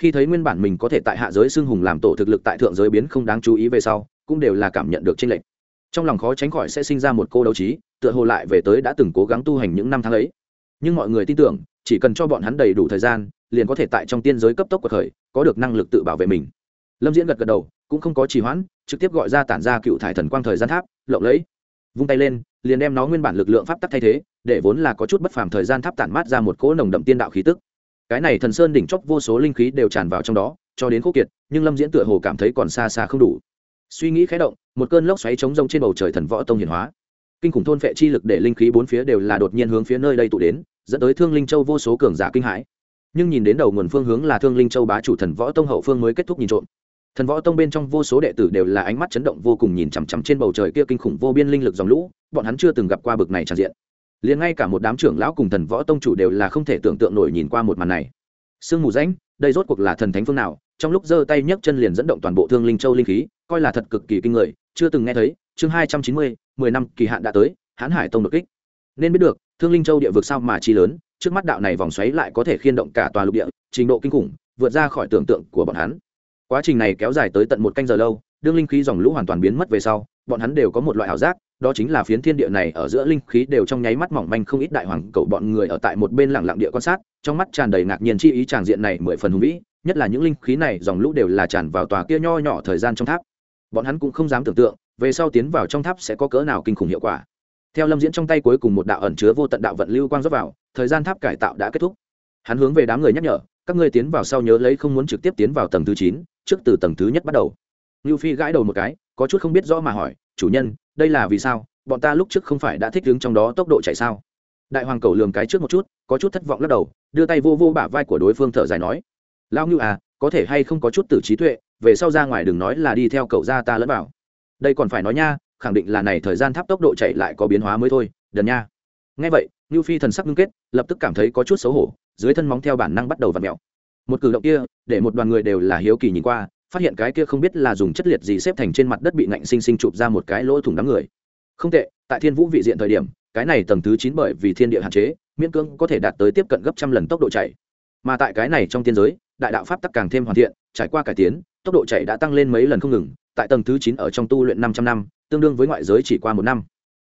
S1: Khi thấy nguyên bản mình có thể tại hạ giới xưng hùng làm tổ thực lực tại thượng giới biến không đáng chú ý về sau, cũng đều là cảm nhận được tranh lệch. Trong lòng khó tránh khỏi sẽ sinh ra một cô đấu trí, tựa hồ lại về tới đã từng cố gắng tu hành những năm tháng ấy. Nhưng mọi người tin tưởng, chỉ cần cho bọn hắn đầy đủ thời gian, liền có thể tại trong tiên giới cấp tốc của thời có được năng lực tự bảo vệ mình. Lâm diễn gật gật đầu, cũng không có trì hoãn, trực tiếp gọi ra tản ra cựu thải thần quang thời gian tháp, lộng lẫy, vung tay lên liền đem nó nguyên bản lực lượng pháp tắc thay thế, để vốn là có chút bất phàm thời gian tháp tản mát ra một cỗ nồng đậm tiên đạo khí tức. Cái này thần sơn đỉnh chóp vô số linh khí đều tràn vào trong đó, cho đến khô kiệt, nhưng lâm diễn tựa hồ cảm thấy còn xa xa không đủ. Suy nghĩ khé động, một cơn lốc xoáy chống rông trên bầu trời thần võ tông hiển hóa. Kinh khủng thôn phệ chi lực để linh khí bốn phía đều là đột nhiên hướng phía nơi đây tụ đến, dẫn tới thương linh châu vô số cường giả kinh hãi. Nhưng nhìn đến đầu nguồn phương hướng là thương linh châu bá chủ thần võ tông hậu phương mới kết thúc nhìn trộm thần võ tông bên trong vô số đệ tử đều là ánh mắt chấn động vô cùng nhìn chằm chằm trên bầu trời kia kinh khủng vô biên linh lực dòng lũ, bọn hắn chưa từng gặp qua bực này tràn diện. Liền ngay cả một đám trưởng lão cùng thần võ tông chủ đều là không thể tưởng tượng nổi nhìn qua một màn này. Sương mù rãnh, đây rốt cuộc là thần thánh phương nào, trong lúc giơ tay nhấc chân liền dẫn động toàn bộ thương linh châu linh khí, coi là thật cực kỳ kinh người, chưa từng nghe thấy, chương hai trăm chín mươi, mười năm kỳ hạn đã tới hãn hải tông đột kích. Nên biết được, thương linh châu địa vực sao mà chi lớn, trước mắt đạo này vòng xoáy lại có thể khiên động cả tòa lục địa, trình độ kinh khủng, vượt ra khỏi tưởng tượng của bọn hắn quá trình này kéo dài tới tận một canh giờ lâu, đương linh khí dòng lũ hoàn toàn biến mất về sau, bọn hắn đều có một loại ảo giác, đó chính là phiến thiên địa này ở giữa linh khí đều trong nháy mắt mỏng manh không ít đại hoàng cậu bọn người ở tại một bên lặng lặng địa quan sát, trong mắt tràn đầy ngạc nhiên chi ý tràng diện này mười phần hùng vĩ, nhất là những linh khí này dòng lũ đều là tràn vào tòa kia nho nhỏ thời gian trong tháp. Bọn hắn cũng không dám tưởng tượng, về sau tiến vào trong tháp sẽ có cỡ nào kinh khủng hiệu quả. Theo lâm diễn trong tay cuối cùng một đạo ẩn chứa vô tận đạo vận lưu quang dốc vào, thời gian tháp cải tạo đã kết thúc. Hắn hướng về đám người nhắc nhở, các ngươi tiến vào sau nhớ lấy không muốn trực tiếp tiến vào tầng thứ chín trước từ tầng thứ nhất bắt đầu. Lưu phi gãi đầu một cái, có chút không biết rõ mà hỏi, chủ nhân, đây là vì sao? Bọn ta lúc trước không phải đã thích đứng trong đó tốc độ chạy sao? Đại hoàng cầu lường cái trước một chút, có chút thất vọng lắc đầu, đưa tay vô vô bả vai của đối phương thở dài nói lao ngưu à có thể hay không có chút tử trí tuệ, về sau ra ngoài đừng nói là đi theo cậu ra ta lẫn bảo đây còn phải nói nha, khẳng định là này thời gian tháp tốc độ chạy lại có biến hóa mới thôi, đần nha. Ngay vậy, ngưu phi thần sắc ngưng kết, lập tức cảm thấy có chút xấu hổ, dưới thân móng theo bản năng bắt đầu vặn mẹo. Một cử động kia để một đoàn người đều là hiếu kỳ nhìn qua, phát hiện cái kia không biết là dùng chất liệt gì xếp thành trên mặt đất bị ngạnh sinh sinh chụp ra một cái lỗ thủng đám người. Không tệ, tại thiên vũ vị diện thời điểm, cái này tầng thứ chín bởi vì thiên địa hạn chế, miễn cưỡng có thể đạt tới tiếp cận gấp trăm lần tốc độ chạy. Mà tại cái này trong tiên giới, đại đạo pháp tắc càng thêm hoàn thiện, trải qua cải tiến, tốc độ chạy đã tăng lên mấy lần không ngừng, tại tầng thứ chín ở trong tu luyện năm trăm năm, tương đương với ngoại giới chỉ qua một năm.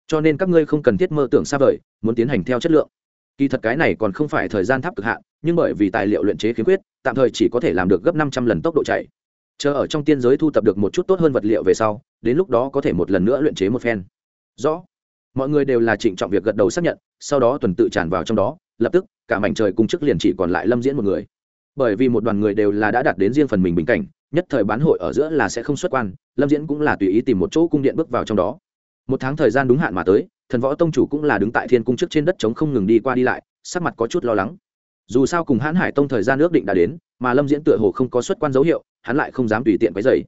S1: Cho nên các ngươi không cần thiết mơ tưởng xa vời, muốn tiến hành theo chất lượng kỳ thật cái này còn không phải thời gian tháp cực hạn, nhưng bởi vì tài liệu luyện chế khiếm khuyết, tạm thời chỉ có thể làm được gấp năm trăm lần tốc độ chạy. Chờ ở trong tiên giới thu tập được một chút tốt hơn vật liệu về sau, đến lúc đó có thể một lần nữa luyện chế một phen. Rõ. Mọi người đều là trịnh trọng việc gật đầu xác nhận, sau đó tuần tự tràn vào trong đó, lập tức, cả mảnh trời cùng chức liền chỉ còn lại lâm diễn một người. Bởi vì một đoàn người đều là đã đạt đến riêng phần mình bình cảnh, nhất thời bán hội ở giữa là sẽ không xuất quan, lâm diễn cũng là tùy ý tìm một chỗ cung điện bước vào trong đó một tháng thời gian đúng hạn mà tới, thần võ tông chủ cũng là đứng tại thiên cung trước trên đất trống không ngừng đi qua đi lại, sắc mặt có chút lo lắng. Dù sao cùng hãn hải tông thời gian ước định đã đến, mà lâm diễn tựa hồ không có xuất quan dấu hiệu, hắn lại không dám tùy tiện quấy dày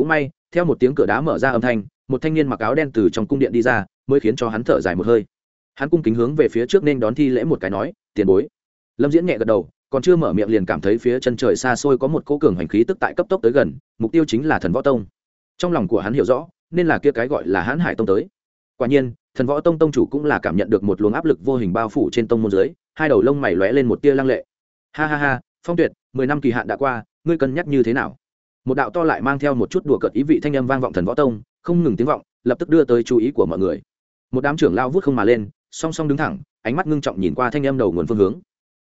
S1: cũng may, theo một tiếng cửa đá mở ra âm thanh, một thanh niên mặc áo đen từ trong cung điện đi ra, mới khiến cho hắn thở dài một hơi. Hắn cung kính hướng về phía trước nên đón thi lễ một cái nói, tiền bối. Lâm diễn nhẹ gật đầu, còn chưa mở miệng liền cảm thấy phía chân trời xa xôi có một cỗ cường hành khí tức tại cấp tốc tới gần, mục tiêu chính là thần võ tông. Trong lòng của hắn hiểu rõ nên là kia cái gọi là hãn hải tông tới. Quả nhiên, thần võ tông tông chủ cũng là cảm nhận được một luồng áp lực vô hình bao phủ trên tông môn dưới, hai đầu lông mày lóe lên một tia lăng lệ. Ha ha ha, phong tuyệt, mười năm kỳ hạn đã qua, ngươi cân nhắc như thế nào? Một đạo to lại mang theo một chút đùa cợt ý vị thanh âm vang vọng thần võ tông, không ngừng tiếng vọng, lập tức đưa tới chú ý của mọi người. Một đám trưởng lao vút không mà lên, song song đứng thẳng, ánh mắt ngưng trọng nhìn qua thanh âm đầu nguồn phương hướng.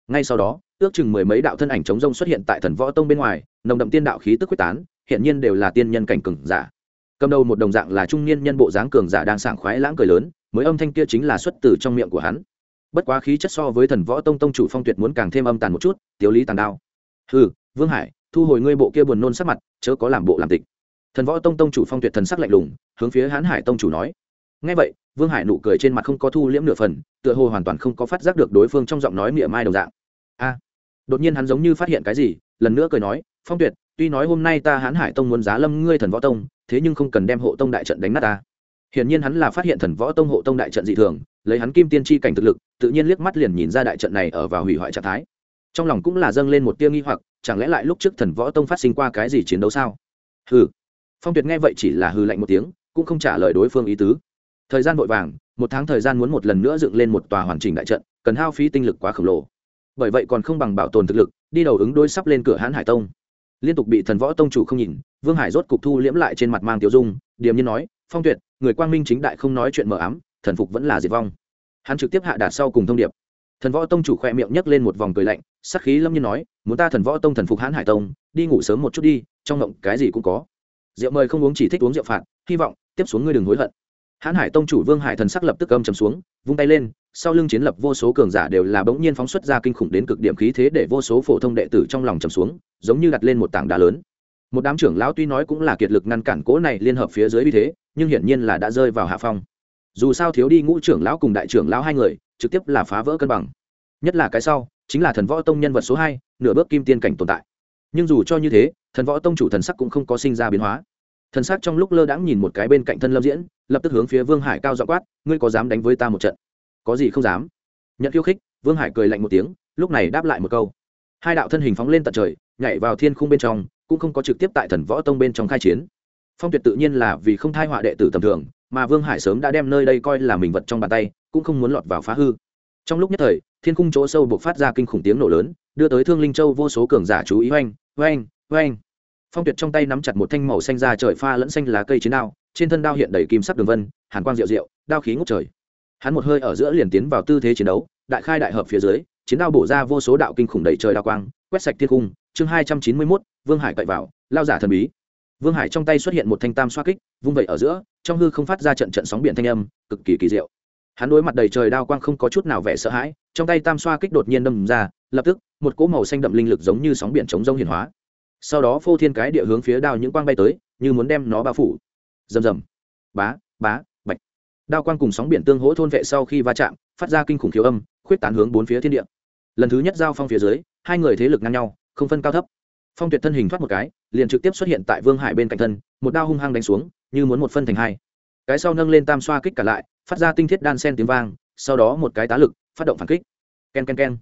S1: Ngay sau đó, ước chừng mười mấy đạo thân ảnh chống rông xuất hiện tại thần võ tông bên ngoài, nồng đậm tiên đạo khí tức quyết tán, hiện nhiên đều là tiên nhân cảnh cường giả cầm đầu một đồng dạng là trung niên nhân bộ dáng cường giả đang sảng khoái lãng cười lớn, mới âm thanh kia chính là xuất từ trong miệng của hắn. Bất quá khí chất so với thần võ tông tông chủ phong tuyệt muốn càng thêm âm tàn một chút tiếu lý tàn đao. Hừ, vương hải, thu hồi ngươi bộ kia buồn nôn sắc mặt, chớ có làm bộ làm tịch. Thần võ tông tông chủ phong tuyệt thần sắc lạnh lùng, hướng phía hán hải tông chủ nói. Ngay vậy, vương hải nụ cười trên mặt không có thu liễm nửa phần, tựa hồ hoàn toàn không có phát giác được đối phương trong giọng nói miệng mai đồng dạng. A. Đột nhiên hắn giống như phát hiện cái gì, lần nữa cười nói, phong tuyệt, tuy nói hôm nay ta hán hải tông muốn giá lâm ngươi thần võ tông thế nhưng không cần đem hộ tông đại trận đánh nát ta. Hiển nhiên hắn là phát hiện thần võ tông hộ tông đại trận dị thường, lấy hắn kim tiên tri cảnh thực lực, tự nhiên liếc mắt liền nhìn ra đại trận này ở vào hủy hoại trạng thái. Trong lòng cũng là dâng lên một tia nghi hoặc, chẳng lẽ lại lúc trước thần võ tông phát sinh qua cái gì chiến đấu sao? Hừ. Phong tuyệt nghe vậy chỉ là hừ lạnh một tiếng, cũng không trả lời đối phương ý tứ. Thời gian vội vàng, một tháng thời gian muốn một lần nữa dựng lên một tòa hoàn chỉnh đại trận, cần hao phí tinh lực quá khổng lồ. Bởi vậy còn không bằng bảo tồn thực lực, đi đầu ứng đôi sắp lên cửa hãn hải tông liên tục bị thần võ tông chủ không nhìn, vương hải rốt cục thu liễm lại trên mặt mang tiêu dung, điềm nhiên nói, phong tuyệt, người quang minh chính đại không nói chuyện mờ ám, thần phục vẫn là diệt vong. Hắn trực tiếp hạ đạt sau cùng thông điệp. Thần võ tông chủ khoe miệng nhấc lên một vòng cười lạnh, sắc khí lâm nhiên nói, muốn ta thần võ tông thần phục hãn hải tông, đi ngủ sớm một chút đi, trong ngộng cái gì cũng có. Rượu mời không uống chỉ thích uống rượu phạt, hy vọng tiếp xuống ngươi đừng hối hận hãn hải tông chủ vương hải thần sắc lập tức âm trầm xuống, vung tay lên, sau lưng chiến lập vô số cường giả đều là bỗng nhiên phóng xuất ra kinh khủng đến cực điểm khí thế để vô số phổ thông đệ tử trong lòng trầm xuống, giống như đặt lên một tảng đá lớn. Một đám trưởng lão tuy nói cũng là kiệt lực ngăn cản cố này liên hợp phía dưới uy thế, nhưng hiển nhiên là đã rơi vào hạ phong. Dù sao thiếu đi ngũ trưởng lão cùng đại trưởng lão hai người, trực tiếp là phá vỡ cân bằng. Nhất là cái sau, chính là thần võ tông nhân vật số hai, nửa bước kim tiên cảnh tồn tại. Nhưng dù cho như thế, thần võ tông chủ thần sắc cũng không có sinh ra biến hóa. Thần sắc trong lúc lơ đãng nhìn một cái bên cạnh thân lâm diễn lập tức hướng phía vương hải cao dọ quát, ngươi có dám đánh với ta một trận? Có gì không dám. Nhận khiêu khích, vương hải cười lạnh một tiếng, lúc này đáp lại một câu. Hai đạo thân hình phóng lên tận trời, nhảy vào thiên khung bên trong, cũng không có trực tiếp tại thần võ tông bên trong khai chiến. Phong tuyệt tự nhiên là vì không thai họa đệ tử tầm thường, mà vương hải sớm đã đem nơi đây coi là mình vật trong bàn tay, cũng không muốn lọt vào phá hư. Trong lúc nhất thời, thiên khung chỗ sâu buộc phát ra kinh khủng tiếng nổ lớn, đưa tới thương linh châu vô số cường giả chú ý. Oanh oanh oanh. Phong tuyệt trong tay nắm chặt một thanh màu xanh ra trời pha lẫn xanh lá cây chiến đao trên thân đao hiện đầy kim sắc đường vân, hàn quang rượu rượu đao khí ngút trời. Hắn một hơi ở giữa liền tiến vào tư thế chiến đấu, đại khai đại hợp phía dưới, chiến đao bổ ra vô số đạo kinh khủng đầy trời đao quang, quét sạch thiên cung chương hai trăm chín mươi mốt, vương hải cậy vào, lao giả thần bí. Vương hải trong tay xuất hiện một thanh tam xoa kích, vung vẩy ở giữa, trong hư không phát ra trận trận sóng biển thanh âm, cực kỳ kỳ diệu. Hắn đối mặt đầy trời đao quang không có chút nào vẻ sợ hãi, trong tay tam xoa kích đột nhiên đâm ra, lập tức, một cỗ màu xanh đậm linh lực giống như sóng biển chống rông hiển hóa. Sau đó phô thiên cái địa hướng phía đao những quang bay tới, như muốn đem nó bao phủ rầm rầm. Bá bá, bạch. Đao quang cùng sóng biển tương hỗ thôn vệ sau khi va chạm, phát ra kinh khủng khiếu âm, khuyết tán hướng bốn phía thiên địa. Lần thứ nhất giao phong phía dưới, hai người thế lực ngang nhau, không phân cao thấp. Phong tuyệt thân hình thoát một cái, liền trực tiếp xuất hiện tại vương hải bên cạnh thân, một đao hung hăng đánh xuống, như muốn một phân thành hai. Cái sau nâng lên tam xoa kích cả lại, phát ra tinh thiết đan sen tiếng vang, sau đó một cái tá lực, phát động phản kích. K e n k e n k e n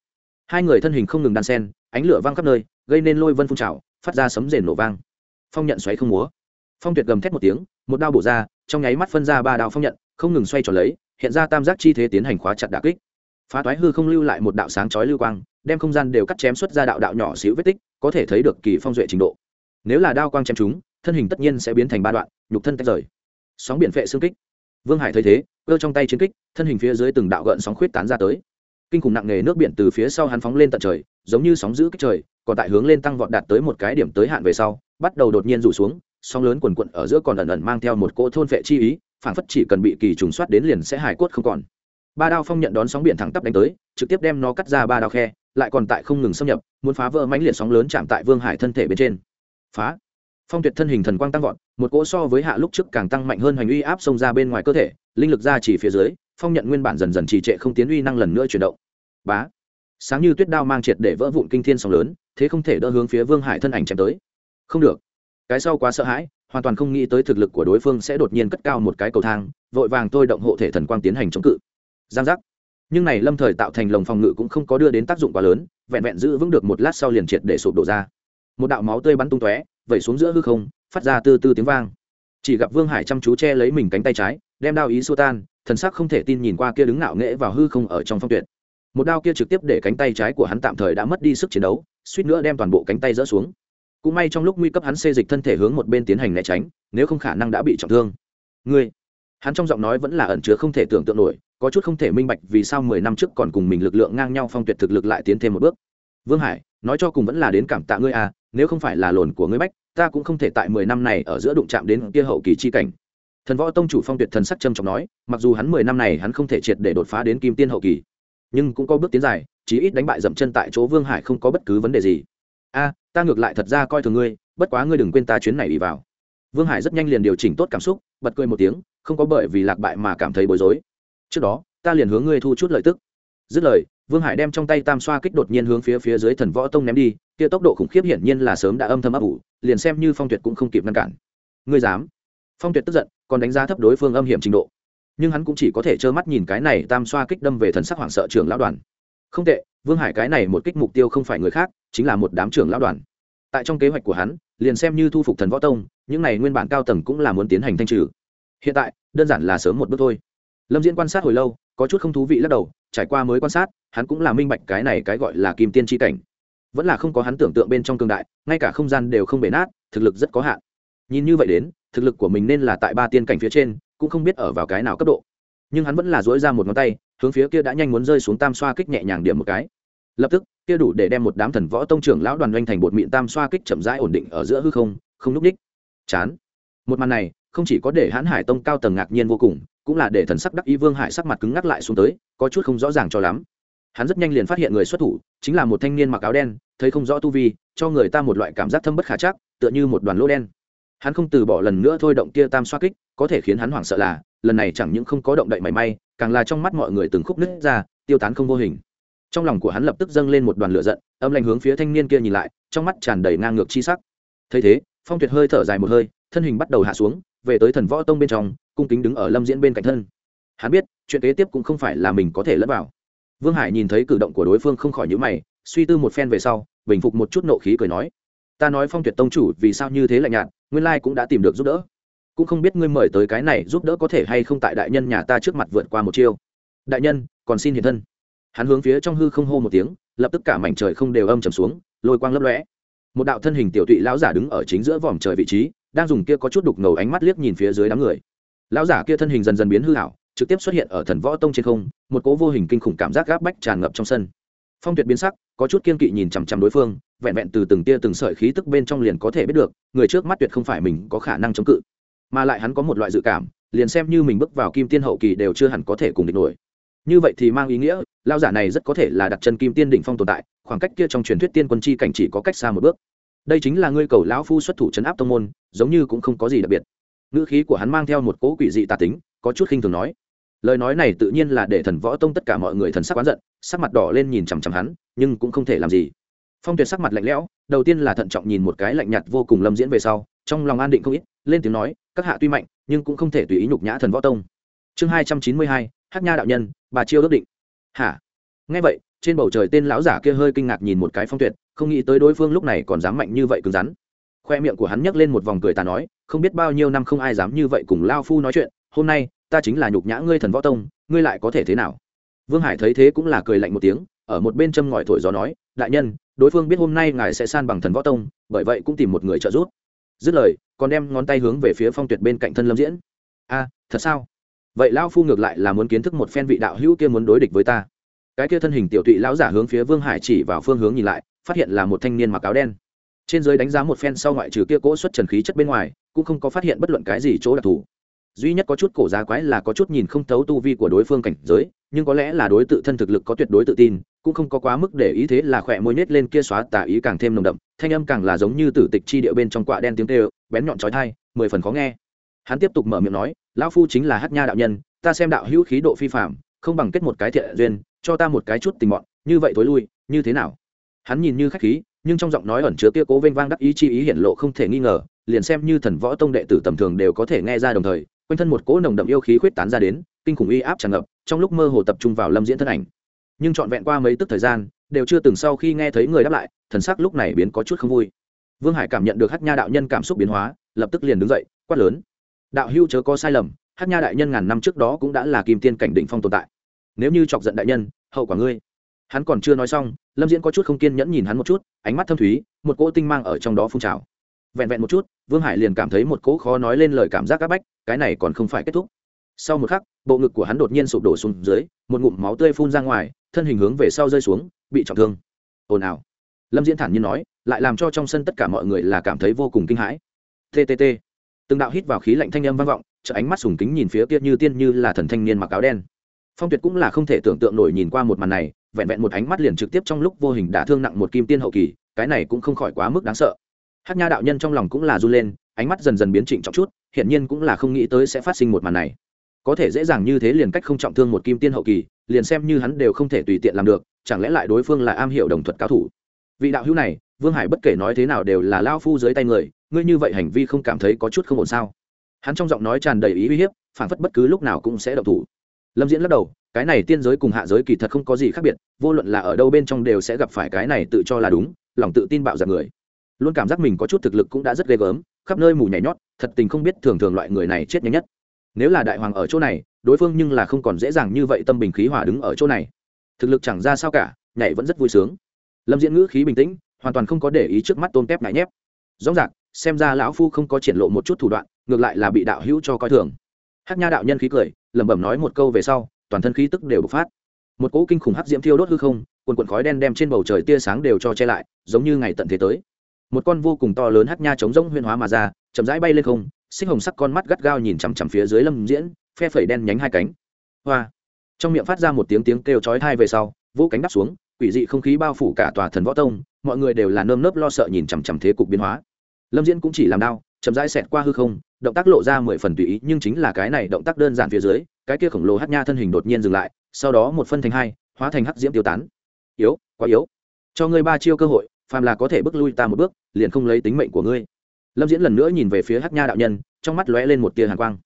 S1: hai người thân hình không ngừng đan sen, ánh lửa vang khắp nơi, gây nên lôi vân phun trào, phát ra sấm rền nổ vang. Phong nhận xoáy không múa. Phong tuyệt gầm thét một tiếng một đao bổ ra, trong nháy mắt phân ra ba đao phong nhận, không ngừng xoay tròn lấy, hiện ra tam giác chi thế tiến hành khóa chặt đà kích. Phá toái hư không lưu lại một đạo sáng chói lưu quang, đem không gian đều cắt chém xuất ra đạo đạo nhỏ xíu vết tích, có thể thấy được kỳ phong duệ trình độ. Nếu là đao quang chém chúng thân hình tất nhiên sẽ biến thành ba đoạn, nhục thân tách rời. Sóng biển phệ xương kích. Vương hải thấy thế, cơ trong tay chiến kích, thân hình phía dưới từng đạo gợn sóng khuyết tán ra tới. Kinh khủng nặng nề nước biển từ phía sau hắn phóng lên tận trời, giống như sóng giữ kích trời, còn tại hướng lên tăng vọt đạt tới một cái điểm tới hạn về sau, bắt đầu đột nhiên rủ xuống sóng lớn quần quận ở giữa còn ẩn ẩn mang theo một cỗ thôn vệ chi ý, phảng phất chỉ cần bị kỳ trùng soát đến liền sẽ hải cốt không còn. Ba đao phong nhận đón sóng biển thẳng tắp đánh tới, trực tiếp đem nó cắt ra ba đao khe, lại còn tại không ngừng xâm nhập, muốn phá vỡ mãnh liệt sóng lớn chạm tại vương hải thân thể bên trên. Phá! Phong tuyệt thân hình thần quang tăng vọt, một cỗ so với hạ lúc trước càng tăng mạnh hơn hành uy áp xông ra bên ngoài cơ thể, linh lực ra chỉ phía dưới, phong nhận nguyên bản dần dần trì trệ không tiến uy năng lần nữa chuyển động. Bá! Sáng như tuyết đao mang triệt để vỡ vụn kinh thiên sóng lớn, thế không thể đỡ hướng phía vương hải thân ảnh chém tới. Không được! Cái sau quá sợ hãi, hoàn toàn không nghĩ tới thực lực của đối phương sẽ đột nhiên cất cao một cái cầu thang, vội vàng tôi động hộ thể thần quang tiến hành chống cự. Giang giác. Nhưng này lâm thời tạo thành lồng phòng ngự cũng không có đưa đến tác dụng quá lớn, vẹn vẹn giữ vững được một lát sau liền triệt để sụp đổ ra. Một đạo máu tươi bắn tung tóe, vẩy xuống giữa hư không, phát ra từ từ tiếng vang. Chỉ gặp vương hải chăm chú che lấy mình cánh tay trái, đem đao ý xua tan, thần sắc không thể tin nhìn qua kia đứng ngạo nghễ vào hư không ở trong phong tuyệt. Một đao kia trực tiếp để cánh tay trái của hắn tạm thời đã mất đi sức chiến đấu, suýt nữa đem toàn bộ cánh tay rỡ xuống cũng may trong lúc nguy cấp hắn xê dịch thân thể hướng một bên tiến hành né tránh, nếu không khả năng đã bị trọng thương. Ngươi? Hắn trong giọng nói vẫn là ẩn chứa không thể tưởng tượng nổi, có chút không thể minh bạch vì sao mười năm trước còn cùng mình lực lượng ngang nhau phong tuyệt thực lực lại tiến thêm một bước. Vương hải, nói cho cùng vẫn là đến cảm tạ ngươi à nếu không phải là lồn của ngươi bách, ta cũng không thể tại mười năm này ở giữa đụng chạm đến kia hậu kỳ chi cảnh. Thần võ tông chủ phong tuyệt thần sắc trâm trọng nói, mặc dù hắn mười năm này hắn không thể triệt để đột phá đến kim tiên hậu kỳ, nhưng cũng có bước tiến dài, chí ít đánh bại dậm chân tại chỗ vương hải không có bất cứ vấn đề gì. A ta ngược lại thật ra coi thường ngươi, bất quá ngươi đừng quên ta chuyến này đi vào. Vương hải rất nhanh liền điều chỉnh tốt cảm xúc, bật cười một tiếng, không có bởi vì lạc bại mà cảm thấy bối rối. Trước đó, ta liền hướng ngươi thu chút lợi tức. Dứt lời, vương hải đem trong tay tam xoa kích đột nhiên hướng phía phía dưới thần võ tông ném đi, kia tốc độ khủng khiếp hiển nhiên là sớm đã âm thầm ấp ủ, liền xem như phong tuyệt cũng không kịp ngăn cản. Ngươi dám? Phong tuyệt tức giận, còn đánh giá thấp đối phương âm hiểm trình độ. Nhưng hắn cũng chỉ có thể trơ mắt nhìn cái này tam xoa kích đâm về thần sắc hoảng sợ trưởng lão đoàn. Không tệ vương hải cái này một kích mục tiêu không phải người khác, chính là một đám trưởng lão đoàn. Tại trong kế hoạch của hắn, liền xem như thu phục thần võ tông, những này nguyên bản cao tầng cũng là muốn tiến hành thanh trừ. Hiện tại, đơn giản là sớm một bước thôi. Lâm diễn quan sát hồi lâu, có chút không thú vị lắc đầu, trải qua mới quan sát, hắn cũng là minh bạch cái này cái gọi là kim tiên tri cảnh. Vẫn là không có hắn tưởng tượng bên trong cương đại, ngay cả không gian đều không bể nát, thực lực rất có hạn. Nhìn như vậy đến, thực lực của mình nên là tại ba tiên cảnh phía trên, cũng không biết ở vào cái nào cấp độ. Nhưng hắn vẫn là dỗi ra một ngón tay hướng phía kia đã nhanh muốn rơi xuống tam xoa kích nhẹ nhàng điểm một cái. Lập tức, kia đủ để đem một đám thần võ tông trưởng lão đoàn doanh thành bột mịn tam xoa kích chậm rãi ổn định ở giữa hư không không núp ních. Chán. Một màn này, không chỉ có để hãn hải tông cao tầng ngạc nhiên vô cùng, cũng là để thần sắc đắc ý vương hải sắc mặt cứng ngắc lại xuống tới, có chút không rõ ràng cho lắm. Hắn rất nhanh liền phát hiện người xuất thủ, chính là một thanh niên mặc áo đen, thấy không rõ tu vi, cho người ta một loại cảm giác thâm bất khả chắc, tựa như một đoàn lỗ đen. Hắn không từ bỏ lần nữa thôi động kia tam xoa kích, có thể khiến hắn hoảng sợ là, lần này chẳng những không có động đậy mảy may càng là trong mắt mọi người từng khúc nứt ra, tiêu tán không vô hình. Trong lòng của hắn lập tức dâng lên một đoàn lửa giận, âm lạnh hướng phía thanh niên kia nhìn lại, trong mắt tràn đầy ngang ngược chi sắc. Thấy thế, phong tuyệt hơi thở dài một hơi, thân hình bắt đầu hạ xuống, về tới thần võ tông bên trong, cung kính đứng ở lâm diễn bên cạnh thân. Hắn biết, chuyện kế tiếp cũng không phải là mình có thể lẫn vào. Vương hải nhìn thấy cử động của đối phương không khỏi nhữ mày, suy tư một phen về sau, bình phục một chút nộ khí cười nói, ta nói phong tuyệt tông chủ vì sao như thế lạnh nhạt, nguyên lai cũng đã tìm được giúp đỡ cũng không biết ngươi mời tới cái này giúp đỡ có thể hay không tại đại nhân nhà ta trước mặt vượt qua một chiêu. Đại nhân, còn xin hiện thân. Hắn hướng phía trong hư không hô một tiếng, lập tức cả mảnh trời không đều âm trầm xuống, lôi quang lấp lóe. Một đạo thân hình tiểu tụy lão giả đứng ở chính giữa vòm trời vị trí, đang dùng kia có chút đục ngầu ánh mắt liếc nhìn phía dưới đám người. Lão giả kia thân hình dần dần biến hư hảo trực tiếp xuất hiện ở thần võ tông trên không, một cố vô hình kinh khủng cảm giác gáp bách tràn ngập trong sân. Phong tuyệt biến sắc, có chút kiên kỵ nhìn chằm chằm đối phương, vẹn vẹn từ từng tia từng sợi khí tức bên trong liền có thể biết được, người trước mắt tuyệt không phải mình có khả năng chống cự mà lại hắn có một loại dự cảm, liền xem như mình bước vào kim tiên hậu kỳ đều chưa hẳn có thể cùng địch nổi. Như vậy thì mang ý nghĩa lao giả này rất có thể là đặt chân kim tiên đỉnh phong tồn tại, khoảng cách kia trong truyền thuyết tiên quân chi cảnh chỉ có cách xa một bước. Đây chính là ngươi cầu lão phu xuất thủ chấn áp tông môn, giống như cũng không có gì đặc biệt. Ngữ khí của hắn mang theo một cỗ quỷ dị tà tính, có chút khinh thường nói. Lời nói này tự nhiên là để thần võ tông tất cả mọi người thần sắc oán giận, sắc mặt đỏ lên nhìn chằm chằm hắn, nhưng cũng không thể làm gì. Phong tuyệt sắc mặt lạnh lẽo, đầu tiên là thận trọng nhìn một cái lạnh nhạt vô cùng lâm diễn về sau, trong lòng an định không ít, lên tiếng nói các hạ tuy mạnh, nhưng cũng không thể tùy ý nhục nhã thần võ tông. Chương hai trăm chín mươi hai hát nha đạo nhân, bà chiêu ước định. Hả? Nghe vậy, trên bầu trời tên lão giả kia hơi kinh ngạc nhìn một cái phong tuyệt, không nghĩ tới đối phương lúc này còn dám mạnh như vậy cứng rắn. Khoe miệng của hắn nhấc lên một vòng cười ta nói, không biết bao nhiêu năm không ai dám như vậy cùng lao phu nói chuyện, hôm nay, ta chính là nhục nhã ngươi thần võ tông, ngươi lại có thể thế nào? Vương hải thấy thế cũng là cười lạnh một tiếng, ở một bên châm ngòi thổi gió nói, đại nhân, đối phương biết hôm nay ngài sẽ san bằng thần võ tông, bởi vậy cũng tìm một người trợ giúp dứt lời, còn đem ngón tay hướng về phía phong tuyệt bên cạnh thân lâm diễn. A, thật sao? Vậy lão phu ngược lại là muốn kiến thức một phen vị đạo hữu kia muốn đối địch với ta. Cái kia thân hình tiểu tụy lão giả hướng phía vương hải chỉ vào phương hướng nhìn lại, phát hiện là một thanh niên mặc áo đen. Trên dưới đánh giá một phen sau ngoại trừ kia cỗ xuất trần khí chất bên ngoài, cũng không có phát hiện bất luận cái gì chỗ đặc thù duy nhất có chút cổ giá quái là có chút nhìn không thấu tu vi của đối phương cảnh giới, nhưng có lẽ là đối tự thân thực lực có tuyệt đối tự tin, cũng không có quá mức để ý thế là khỏe môi nhét lên kia xóa tà ý càng thêm nồng đậm, thanh âm càng là giống như tử tịch chi địa bên trong quạ đen tiếng tê bén nhọn trói thai mười phần khó nghe. Hắn tiếp tục mở miệng nói, lão phu chính là hát nha đạo nhân, ta xem đạo hữu khí độ phi phạm không bằng kết một cái thiện duyên, cho ta một cái chút tình bọn như vậy thối lui, như thế nào? Hắn nhìn như khách khí, nhưng trong giọng nói ẩn chứa kia cố vênh vang đắc ý chi ý hiển lộ không thể nghi ngờ, liền xem như thần võ tông đệ tử tầm thường đều có thể nghe ra đồng thời quanh thân một cỗ nồng đậm yêu khí khuyết tán ra đến, kinh khủng uy áp tràn ngập, trong lúc mơ hồ tập trung vào lâm diễn thân ảnh. Nhưng trọn vẹn qua mấy tức thời gian, đều chưa từng sau khi nghe thấy người đáp lại, thần sắc lúc này biến có chút không vui. Vương hải cảm nhận được hát nha đạo nhân cảm xúc biến hóa, lập tức liền đứng dậy, quát lớn. Đạo hưu chớ có sai lầm hát nha đại nhân ngàn năm trước đó cũng đã là kim tiên cảnh định phong tồn tại. Nếu như chọc giận đại nhân, hậu quả ngươi. Hắn còn chưa nói xong, lâm diễn có chút không kiên nhẫn nhìn hắn một chút, ánh mắt thâm thúy, một cỗ tinh mang ở trong đó phun trào. Vẹn vẹn một chút, vương hải liền cảm thấy một cỗ khó nói lên lời cảm giác áp bách cái này còn không phải kết thúc. Sau một khắc, bộ ngực của hắn đột nhiên sụp đổ xuống dưới, một ngụm máu tươi phun ra ngoài, thân hình hướng về sau rơi xuống, bị trọng thương. Ồn ào. Lâm diễn thản nhiên nói, lại làm cho trong sân tất cả mọi người là cảm thấy vô cùng kinh hãi. Ttt từng đạo hít vào khí lạnh thanh âm vang vọng chợ ánh mắt sùng kính nhìn phía kia như tiên như là thần thanh niên mặc áo đen. Phong tuyệt cũng là không thể tưởng tượng nổi nhìn qua một màn này, vẹn vẹn một ánh mắt liền trực tiếp trong lúc vô hình đả thương nặng một kim tiên hậu kỳ, cái này cũng không khỏi quá mức đáng sợ. Hát nha đạo nhân trong lòng cũng là run lên ánh mắt dần dần biến trịnh trọng chút, hiển nhiên cũng là không nghĩ tới sẽ phát sinh một màn này. Có thể dễ dàng như thế liền cách không trọng thương một kim tiên hậu kỳ, liền xem như hắn đều không thể tùy tiện làm được, chẳng lẽ lại đối phương là am hiểu đồng thuật cao thủ? Vị đạo hữu này, vương hải bất kể nói thế nào đều là lao phu dưới tay người, ngươi như vậy hành vi không cảm thấy có chút không ổn sao? Hắn trong giọng nói tràn đầy ý uy hiếp phản phất bất cứ lúc nào cũng sẽ độc thủ. Lâm diễn lắc đầu, cái này tiên giới cùng hạ giới kỳ thật không có gì khác biệt, vô luận là ở đâu bên trong đều sẽ gặp phải cái này tự cho là đúng, lòng tự tin bạo giặc người luôn cảm giác mình có chút thực lực cũng đã rất ghê gớm, khắp nơi mù nhảy nhót, thật tình không biết thường thường loại người này chết nhanh nhất. Nếu là đại hoàng ở chỗ này, đối phương nhưng là không còn dễ dàng như vậy tâm bình khí hòa đứng ở chỗ này. Thực lực chẳng ra sao cả, nhảy vẫn rất vui sướng. Lâm diễn ngữ khí bình tĩnh, hoàn toàn không có để ý trước mắt tôn kép nại nhép. Rõ ràng, xem ra lão phu không có triển lộ một chút thủ đoạn, ngược lại là bị đạo hữu cho coi thường. Hát nha đạo nhân khí cười, lẩm bẩm nói một câu về sau, toàn thân khí tức đều bộc phát. Một cỗ kinh khủng hắc diễm thiêu đốt hư không, quần quần khói đen đem trên bầu trời tia sáng đều cho che lại, giống như ngày tận thế tới một con vô cùng to lớn hắc nha chống rỗng huyên hóa mà ra, chậm rãi bay lên không, xích hồng sắc con mắt gắt gao nhìn chằm chằm phía dưới lâm diễn, phe phẩy đen nhánh hai cánh. Hoa! Trong miệng phát ra một tiếng tiếng kêu chói thai về sau vỗ cánh đắp xuống, quỷ dị không khí bao phủ cả tòa thần võ tông, mọi người đều là nơm nớp lo sợ nhìn chằm chằm thế cục biến hóa. Lâm diễn cũng chỉ làm đau, chậm rãi xẹt qua hư không, động tác lộ ra mười phần tùy ý, nhưng chính là cái này động tác đơn giản phía dưới, cái kia khổng lồ hát nha thân hình đột nhiên dừng lại, sau đó một phân thành hai, hóa thành hắc diễm tiêu tán. Yếu, quá yếu. Cho ngươi ba chiêu cơ hội phàm là có thể bước lui ta một bước, liền không lấy tính mệnh của ngươi. Lâm diễn lần nữa nhìn về phía hát nha đạo nhân, trong mắt lóe lên một tia hàn quang.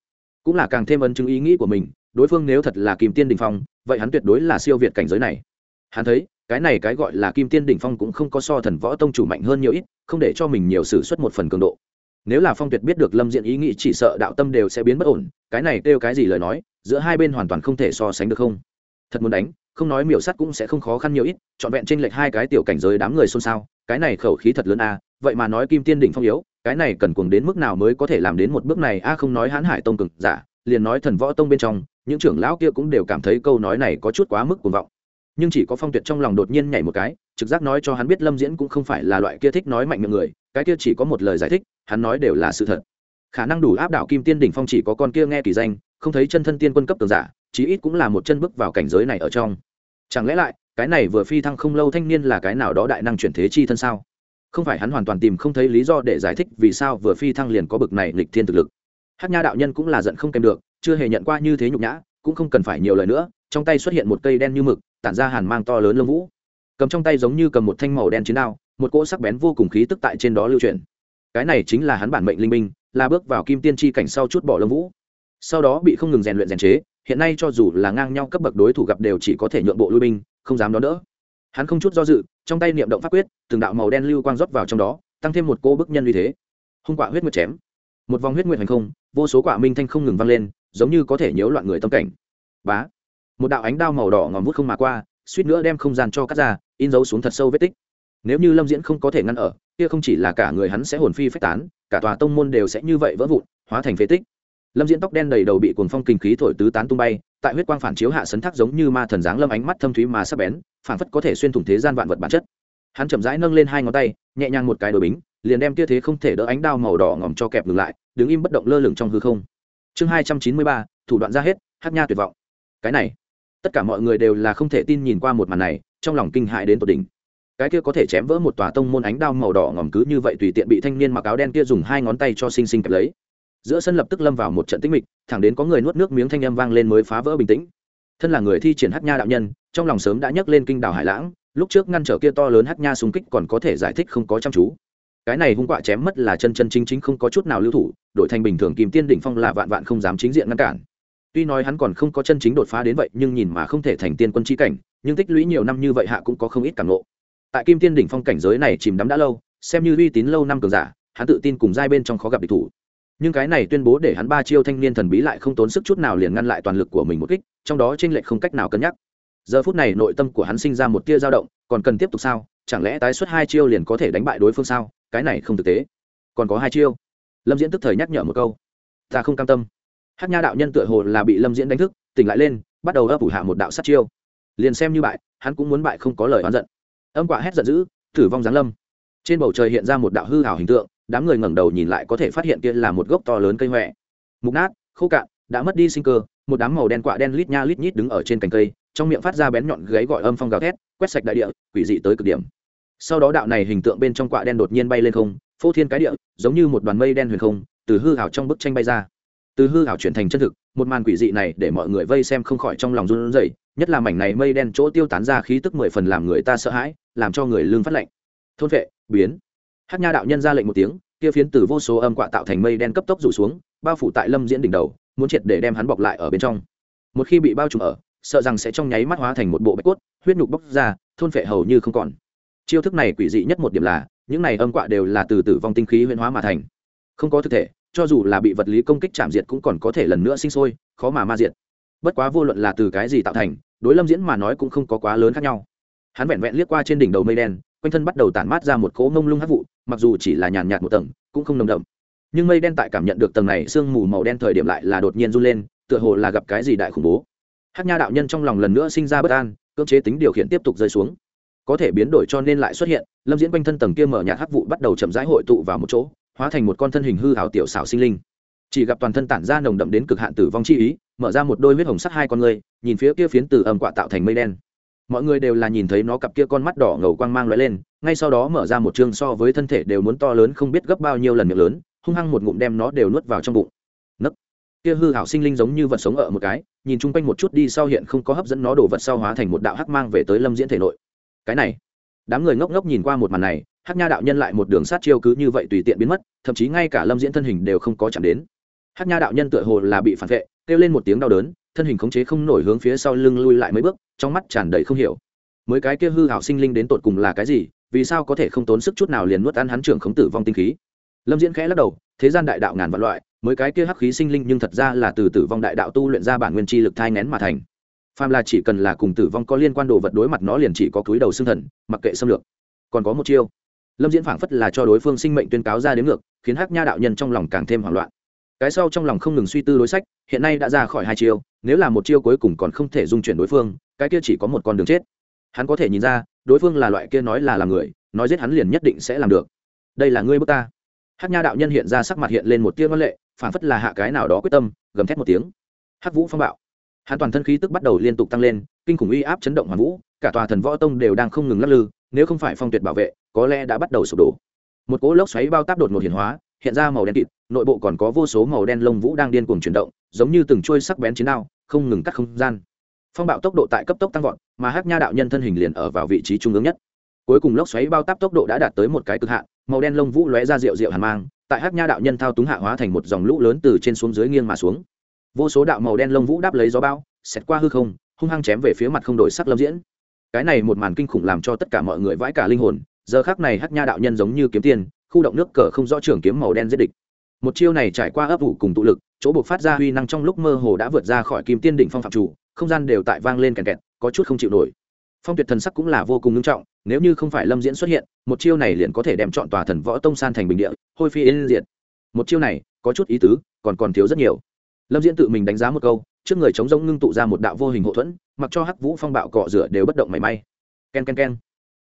S1: Cũng là càng thêm ân chứng ý nghĩ của mình, đối phương nếu thật là kim tiên đình phong, vậy hắn tuyệt đối là siêu việt cảnh giới này. Hắn thấy, cái này cái gọi là kim tiên đỉnh phong cũng không có so thần võ tông chủ mạnh hơn nhiều ít, không để cho mình nhiều sự suất một phần cường độ. Nếu là phong tuyệt biết được lâm diện ý nghĩ chỉ sợ đạo tâm đều sẽ biến bất ổn, cái này kêu cái gì lời nói, giữa hai bên hoàn toàn không thể so sánh được không? Thật muốn đánh không nói miểu sắt cũng sẽ không khó khăn nhiều ít, trọn vẹn trên lệch hai cái tiểu cảnh giới đám người xôn xao, cái này khẩu khí thật lớn a, vậy mà nói kim tiên đỉnh phong yếu, cái này cần cuồng đến mức nào mới có thể làm đến một bước này, a không nói hãn hải tông cực giả, liền nói thần võ tông bên trong, những trưởng lão kia cũng đều cảm thấy câu nói này có chút quá mức cuồng vọng. Nhưng chỉ có phong tuyệt trong lòng đột nhiên nhảy một cái, trực giác nói cho hắn biết lâm diễn cũng không phải là loại kia thích nói mạnh miệng người, cái kia chỉ có một lời giải thích, hắn nói đều là sự thật. Khả năng đủ áp đảo kim tiên đỉnh phong chỉ có con kia nghe kỳ danh, không thấy chân thân tiên quân cấp tường giả, chí ít cũng là một chân bước vào cảnh giới này ở trong chẳng lẽ lại, cái này vừa phi thăng không lâu thanh niên là cái nào đó đại năng chuyển thế chi thân sao? Không phải hắn hoàn toàn tìm không thấy lý do để giải thích vì sao vừa phi thăng liền có bực này lịch thiên thực lực. Hát nha đạo nhân cũng là giận không kèm được, chưa hề nhận qua như thế nhục nhã, cũng không cần phải nhiều lời nữa, trong tay xuất hiện một cây đen như mực, tản ra hàn mang to lớn lông vũ. Cầm trong tay giống như cầm một thanh màu đen chiến đao, một cỗ sắc bén vô cùng khí tức tại trên đó lưu truyền cái này chính là hắn bản mệnh linh minh là bước vào kim tiên tri cảnh sau chút bỏ lông vũ. Sau đó bị không ngừng rèn luyện rèn chế hiện nay cho dù là ngang nhau cấp bậc đối thủ gặp đều chỉ có thể nhượng bộ lui binh, không dám đón đỡ. Hắn không chút do dự, trong tay niệm động pháp quyết, từng đạo màu đen lưu quang rót vào trong đó, tăng thêm một cô bức nhân uy thế. Hung quạ huyết nguyệt chém. Một vòng huyết nguyệt hành không, vô số quả minh thanh không ngừng vang lên, giống như có thể nhiễu loạn người tâm cảnh. Bá. Một đạo ánh đao màu đỏ ngòm vút không mà qua, suýt nữa đem không gian cho cắt ra, in dấu xuống thật sâu vết tích. Nếu như lâm diễn không có thể ngăn ở, kia không chỉ là cả người hắn sẽ hồn phi phách tán, cả tòa tông môn đều sẽ như vậy vỡ vụn, hóa thành phế tích lâm diễn tóc đen đầy đầu bị cuồng phong kinh khí thổi tứ tán tung bay, tại huyết quang phản chiếu hạ sấn thác giống như ma thần dáng lâm ánh mắt thâm thúy mà sắc bén phản phất có thể xuyên thủng thế gian vạn vật bản chất. Hắn chậm rãi nâng lên hai ngón tay, nhẹ nhàng một cái đồi bính, liền đem kia thế không thể đỡ ánh đao màu đỏ ngòm cho kẹp ngừng lại, đứng im bất động lơ lửng trong hư không. Chương hai trăm chín mươi ba, thủ đoạn ra hết hát nha tuyệt vọng. Cái này, tất cả mọi người đều là không thể tin nhìn qua một màn này, trong lòng kinh hại đến tột đỉnh. Cái kia có thể chém vỡ một tòa tông môn ánh đao màu đỏ ngòm cứ như vậy tùy tiện bị thanh niên mặc áo đen kia dùng hai ngón tay cho xinh xinh kẹp lấy giữa sân lập tức lâm vào một trận tĩnh mịch, thẳng đến có người nuốt nước miếng thanh âm vang lên mới phá vỡ bình tĩnh. Thân là người thi triển hát nha đạo nhân, trong lòng sớm đã nhấc lên kinh đảo hải lãng, lúc trước ngăn trở kia to lớn hát nha xung kích còn có thể giải thích không có chăm chú. Cái này hung quạ chém mất là chân chân chính chính không có chút nào lưu thủ, đổi thành bình thường kìm tiên đỉnh phong là vạn vạn không dám chính diện ngăn cản. Tuy nói hắn còn không có chân chính đột phá đến vậy, nhưng nhìn mà không thể thành tiên quân chi cảnh, nhưng tích lũy nhiều năm như vậy hạ cũng có không ít cảm ngộ. Tại kim tiên đỉnh phong cảnh giới này chìm đắm đã lâu, xem như uy tín lâu năm cường giả, hắn tự tin cùng giai bên trong khó gặp địch thủ nhưng cái này tuyên bố để hắn ba chiêu thanh niên thần bí lại không tốn sức chút nào liền ngăn lại toàn lực của mình một kích, trong đó tranh lệch không cách nào cân nhắc. Giờ phút này nội tâm của hắn sinh ra một tia dao động, còn cần tiếp tục sao? Chẳng lẽ tái xuất hai chiêu liền có thể đánh bại đối phương sao? Cái này không thực tế. Còn có hai chiêu. Lâm diễn tức thời nhắc nhở một câu. Ta không cam tâm. Hát nha đạo nhân tựa hồ là bị lâm diễn đánh thức, tỉnh lại lên, bắt đầu ấp ủ hạ một đạo sát chiêu. Liền xem như bại, hắn cũng muốn bại không có lời oán giận. Âm quả hét giận dữ, tử vong giáng lâm. Trên bầu trời hiện ra một đạo hư hảo hình tượng đám người ngẩng đầu nhìn lại có thể phát hiện kia là một gốc to lớn cây huệ mục nát, khô cạn, đã mất đi sinh cơ, một đám màu đen quạ đen lít nha lít nhít đứng ở trên cành cây, trong miệng phát ra bén nhọn gáy gọi âm phong gào thét, quét sạch đại địa, quỷ dị tới cực điểm. Sau đó đạo này hình tượng bên trong quạ đen đột nhiên bay lên không, phô thiên cái địa, giống như một đoàn mây đen huyền không, từ hư hảo trong bức tranh bay ra. Từ hư hảo chuyển thành chân thực, một màn quỷ dị này để mọi người vây xem không khỏi trong lòng run rẩy, nhất là mảnh này mây đen chỗ tiêu tán ra khí tức mười phần làm người ta sợ hãi, làm cho người lương phát lạnh. thôn vệ, biến hát nha đạo nhân ra lệnh một tiếng, kia phiến từ vô số âm quạ tạo thành mây đen cấp tốc rủ xuống, bao phủ tại lâm diễn đỉnh đầu, muốn triệt để đem hắn bọc lại ở bên trong. Một khi bị bao trùm ở, sợ rằng sẽ trong nháy mắt hóa thành một bộ bạch cốt, huyết nhục bốc ra, thôn phệ hầu như không còn. Chiêu thức này quỷ dị nhất một điểm là, những này âm quạ đều là từ tử vong tinh khí huyễn hóa mà thành. Không có thực thể, cho dù là bị vật lý công kích chạm diệt cũng còn có thể lần nữa sinh sôi, khó mà ma diệt. Bất quá vô luận là từ cái gì tạo thành, đối lâm diễn mà nói cũng không có quá lớn khác nhau. Hắn vẹn vẹn liếc qua trên đỉnh đầu mây đen, quanh thân bắt đầu tản mát ra một cỗ mông lung hắc vụ mặc dù chỉ là nhàn nhạt một tầng, cũng không nồng đậm. Nhưng mây đen tại cảm nhận được tầng này sương mù màu đen thời điểm lại là đột nhiên run lên, tựa hồ là gặp cái gì đại khủng bố. Hát nha đạo nhân trong lòng lần nữa sinh ra bất an, cưỡng chế tính điều khiển tiếp tục rơi xuống. Có thể biến đổi cho nên lại xuất hiện, lâm diễn quanh thân tầng kia mở nhạt hắc vụ bắt đầu chậm rãi hội tụ vào một chỗ, hóa thành một con thân hình hư hảo tiểu xảo sinh linh. Chỉ gặp toàn thân tản ra nồng đậm đến cực hạn tử vong chi ý, mở ra một đôi huyết hồng sắt hai con người, nhìn phía kia phiến từ âm quạ tạo thành mây đen. Mọi người đều là nhìn thấy nó cặp kia con mắt đỏ ngầu quang mang lóe lên ngay sau đó mở ra một chương so với thân thể đều muốn to lớn không biết gấp bao nhiêu lần miệng lớn, hung hăng một ngụm đem nó đều nuốt vào trong bụng. Nấc. Kia hư hảo sinh linh giống như vật sống ở một cái, nhìn chung quanh một chút đi sau hiện không có hấp dẫn nó đổ vật sau hóa thành một đạo hắc mang về tới lâm diễn thể nội. Cái này. Đám người ngốc ngốc nhìn qua một màn này, hắc nha đạo nhân lại một đường sát chiêu cứ như vậy tùy tiện biến mất, thậm chí ngay cả lâm diễn thân hình đều không có chạm đến. Hắc nha đạo nhân tựa hồ là bị phản vệ, kêu lên một tiếng đau đớn, thân hình khống chế không nổi hướng phía sau lưng lui lại mấy bước, trong mắt tràn đầy không hiểu. Mới cái kia hư hảo sinh linh đến tột cùng là cái gì vì sao có thể không tốn sức chút nào liền nuốt ăn hắn trưởng khống tử vong tinh khí? Lâm diễn khẽ lắc đầu, thế gian đại đạo ngàn vạn loại, mới cái kia hắc khí sinh linh nhưng thật ra là từ tử vong đại đạo tu luyện ra bản nguyên chi lực thai nén mà thành. Phàm là chỉ cần là cùng tử vong có liên quan đồ vật đối mặt nó liền chỉ có cúi đầu xương thần, mặc kệ xâm lược. Còn có một chiêu. Lâm diễn phảng phất là cho đối phương sinh mệnh tuyên cáo ra đến ngược, khiến hắc nha đạo nhân trong lòng càng thêm hoảng loạn. Cái sau trong lòng không ngừng suy tư đối sách, hiện nay đã ra khỏi hai chiêu, nếu là một chiêu cuối cùng còn không thể dung chuyển đối phương, cái kia chỉ có một con đường chết. Hắn có thể nhìn ra đối phương là loại kia nói là làm người, nói giết hắn liền nhất định sẽ làm được. Đây là ngươi bước ta. Hát nha đạo nhân hiện ra sắc mặt hiện lên một tia văn lệ, phản phất là hạ cái nào đó quyết tâm, gầm thét một tiếng. Hát vũ phong bạo. Hắn toàn thân khí tức bắt đầu liên tục tăng lên, kinh khủng uy áp chấn động hoàn vũ, cả tòa thần võ tông đều đang không ngừng lắc lư, nếu không phải phong tuyệt bảo vệ, có lẽ đã bắt đầu sụp đổ. Một cỗ lốc xoáy bao táp đột ngột hiển hóa, hiện ra màu đen kịt, nội bộ còn có vô số màu đen lông vũ đang điên cuồng chuyển động, giống như từng chuôi sắc bén chiến đao, không ngừng cắt không gian phong bạo tốc độ tại cấp tốc tăng vọt, mà hắc nha đạo nhân thân hình liền ở vào vị trí trung ương nhất. Cuối cùng lốc xoáy bao táp tốc độ đã đạt tới một cái cực hạn, màu đen lông vũ lóe ra rượu rượu hàn mang, tại hắc nha đạo nhân thao túng hạ hóa thành một dòng lũ lớn từ trên xuống dưới nghiêng mà xuống. Vô số đạo màu đen lông vũ đáp lấy gió bao xẹt qua hư không, hung hăng chém về phía mặt không đổi sắc lâm diễn. Cái này một màn kinh khủng làm cho tất cả mọi người vãi cả linh hồn, giờ khác này hắc nha đạo nhân giống như kiếm tiền, khu động nước cờ không rõ trường kiếm màu đen giết địch. Một chiêu này trải qua ấp ủ cùng tụ lực, chỗ buộc phát ra huy năng trong lúc mơ hồ đã vượt ra khỏi kim tiên đỉnh phong phạm chủ không gian đều tại vang lên kèn kẹt, có chút không chịu nổi. Phong tuyệt thần sắc cũng là vô cùng nghiêm trọng, nếu như không phải lâm diễn xuất hiện, một chiêu này liền có thể đem chọn tòa thần võ tông san thành bình địa, hôi phi yên diệt. Một chiêu này, có chút ý tứ, còn còn thiếu rất nhiều. Lâm diễn tự mình đánh giá một câu, trước người chống rông ngưng tụ ra một đạo vô hình hậu thuẫn, mặc cho hắc vũ phong bạo cọ rửa đều bất động mảy may. K e n k e n k e n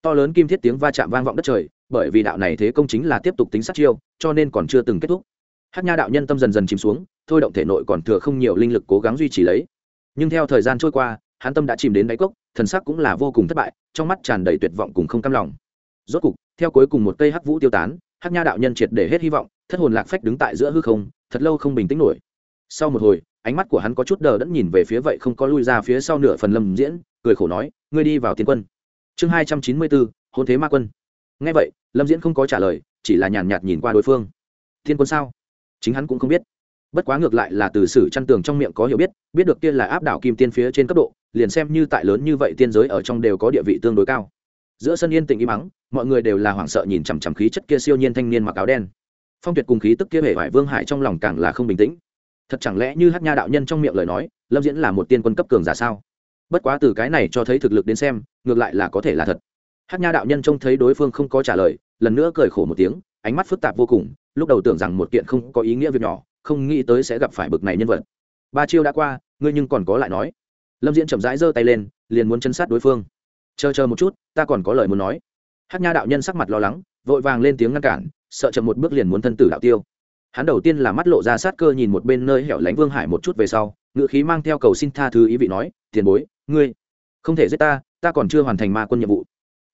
S1: to lớn kim thiết tiếng va chạm vang vọng đất trời, bởi vì đạo này thế công chính là tiếp tục tính sát chiêu, cho nên còn chưa từng kết thúc. Hát nha đạo nhân tâm dần dần chìm xuống, thôi động thể nội còn thừa không nhiều linh lực cố gắng duy trì lấy nhưng theo thời gian trôi qua, hắn tâm đã chìm đến đáy cốc, thần sắc cũng là vô cùng thất bại, trong mắt tràn đầy tuyệt vọng cùng không cam lòng. Rốt cục, theo cuối cùng một cây hắc vũ tiêu tán, hắc nha đạo nhân triệt để hết hy vọng, thất hồn lạc phách đứng tại giữa hư không, thật lâu không bình tĩnh nổi. Sau một hồi, ánh mắt của hắn có chút đờ đẫn nhìn về phía vậy không có lui ra phía sau nửa phần lâm diễn, cười khổ nói, ngươi đi vào tiến quân. Chương hai trăm chín mươi bốn, hôn thế ma quân. Ngay vậy, lâm diễn không có trả lời, chỉ là nhàn nhạt nhìn qua đối phương. Thiên quân sao? Chính hắn cũng không biết bất quá ngược lại là từ sử chăn tường trong miệng có hiểu biết biết được kia là áp đảo kim tiên phía trên cấp độ, liền xem như tại lớn như vậy tiên giới ở trong đều có địa vị tương đối cao. Giữa sân yên tĩnh im mắng mọi người đều là hoảng sợ nhìn chằm chằm khí chất kia siêu nhiên thanh niên mặc áo đen. Phong tuyệt cùng khí tức kia hệ vải vương hải trong lòng càng là không bình tĩnh. Thật chẳng lẽ như hát nha đạo nhân trong miệng lời nói, lâm diễn là một tiên quân cấp cường giả sao? Bất quá từ cái này cho thấy thực lực đến xem, ngược lại là có thể là thật. Hát nha đạo nhân trông thấy đối phương không có trả lời, lần nữa cười khổ một tiếng, ánh mắt phức tạp vô cùng, lúc đầu tưởng rằng một kiện không có ý nghĩa việc nhỏ không nghĩ tới sẽ gặp phải bực này nhân vật. Ba chiêu đã qua, ngươi nhưng còn có lại nói. Lâm diễn chậm rãi giơ tay lên, liền muốn chân sát đối phương. Chờ chờ một chút, ta còn có lời muốn nói. Hát nha đạo nhân sắc mặt lo lắng, vội vàng lên tiếng ngăn cản, sợ chậm một bước liền muốn thân tử đạo tiêu. Hắn đầu tiên là mắt lộ ra sát cơ nhìn một bên nơi hẻo lánh vương hải một chút về sau, ngựa khí mang theo cầu xin tha thứ ý vị nói, tiền bối, ngươi không thể giết ta ta còn chưa hoàn thành ma quân nhiệm vụ.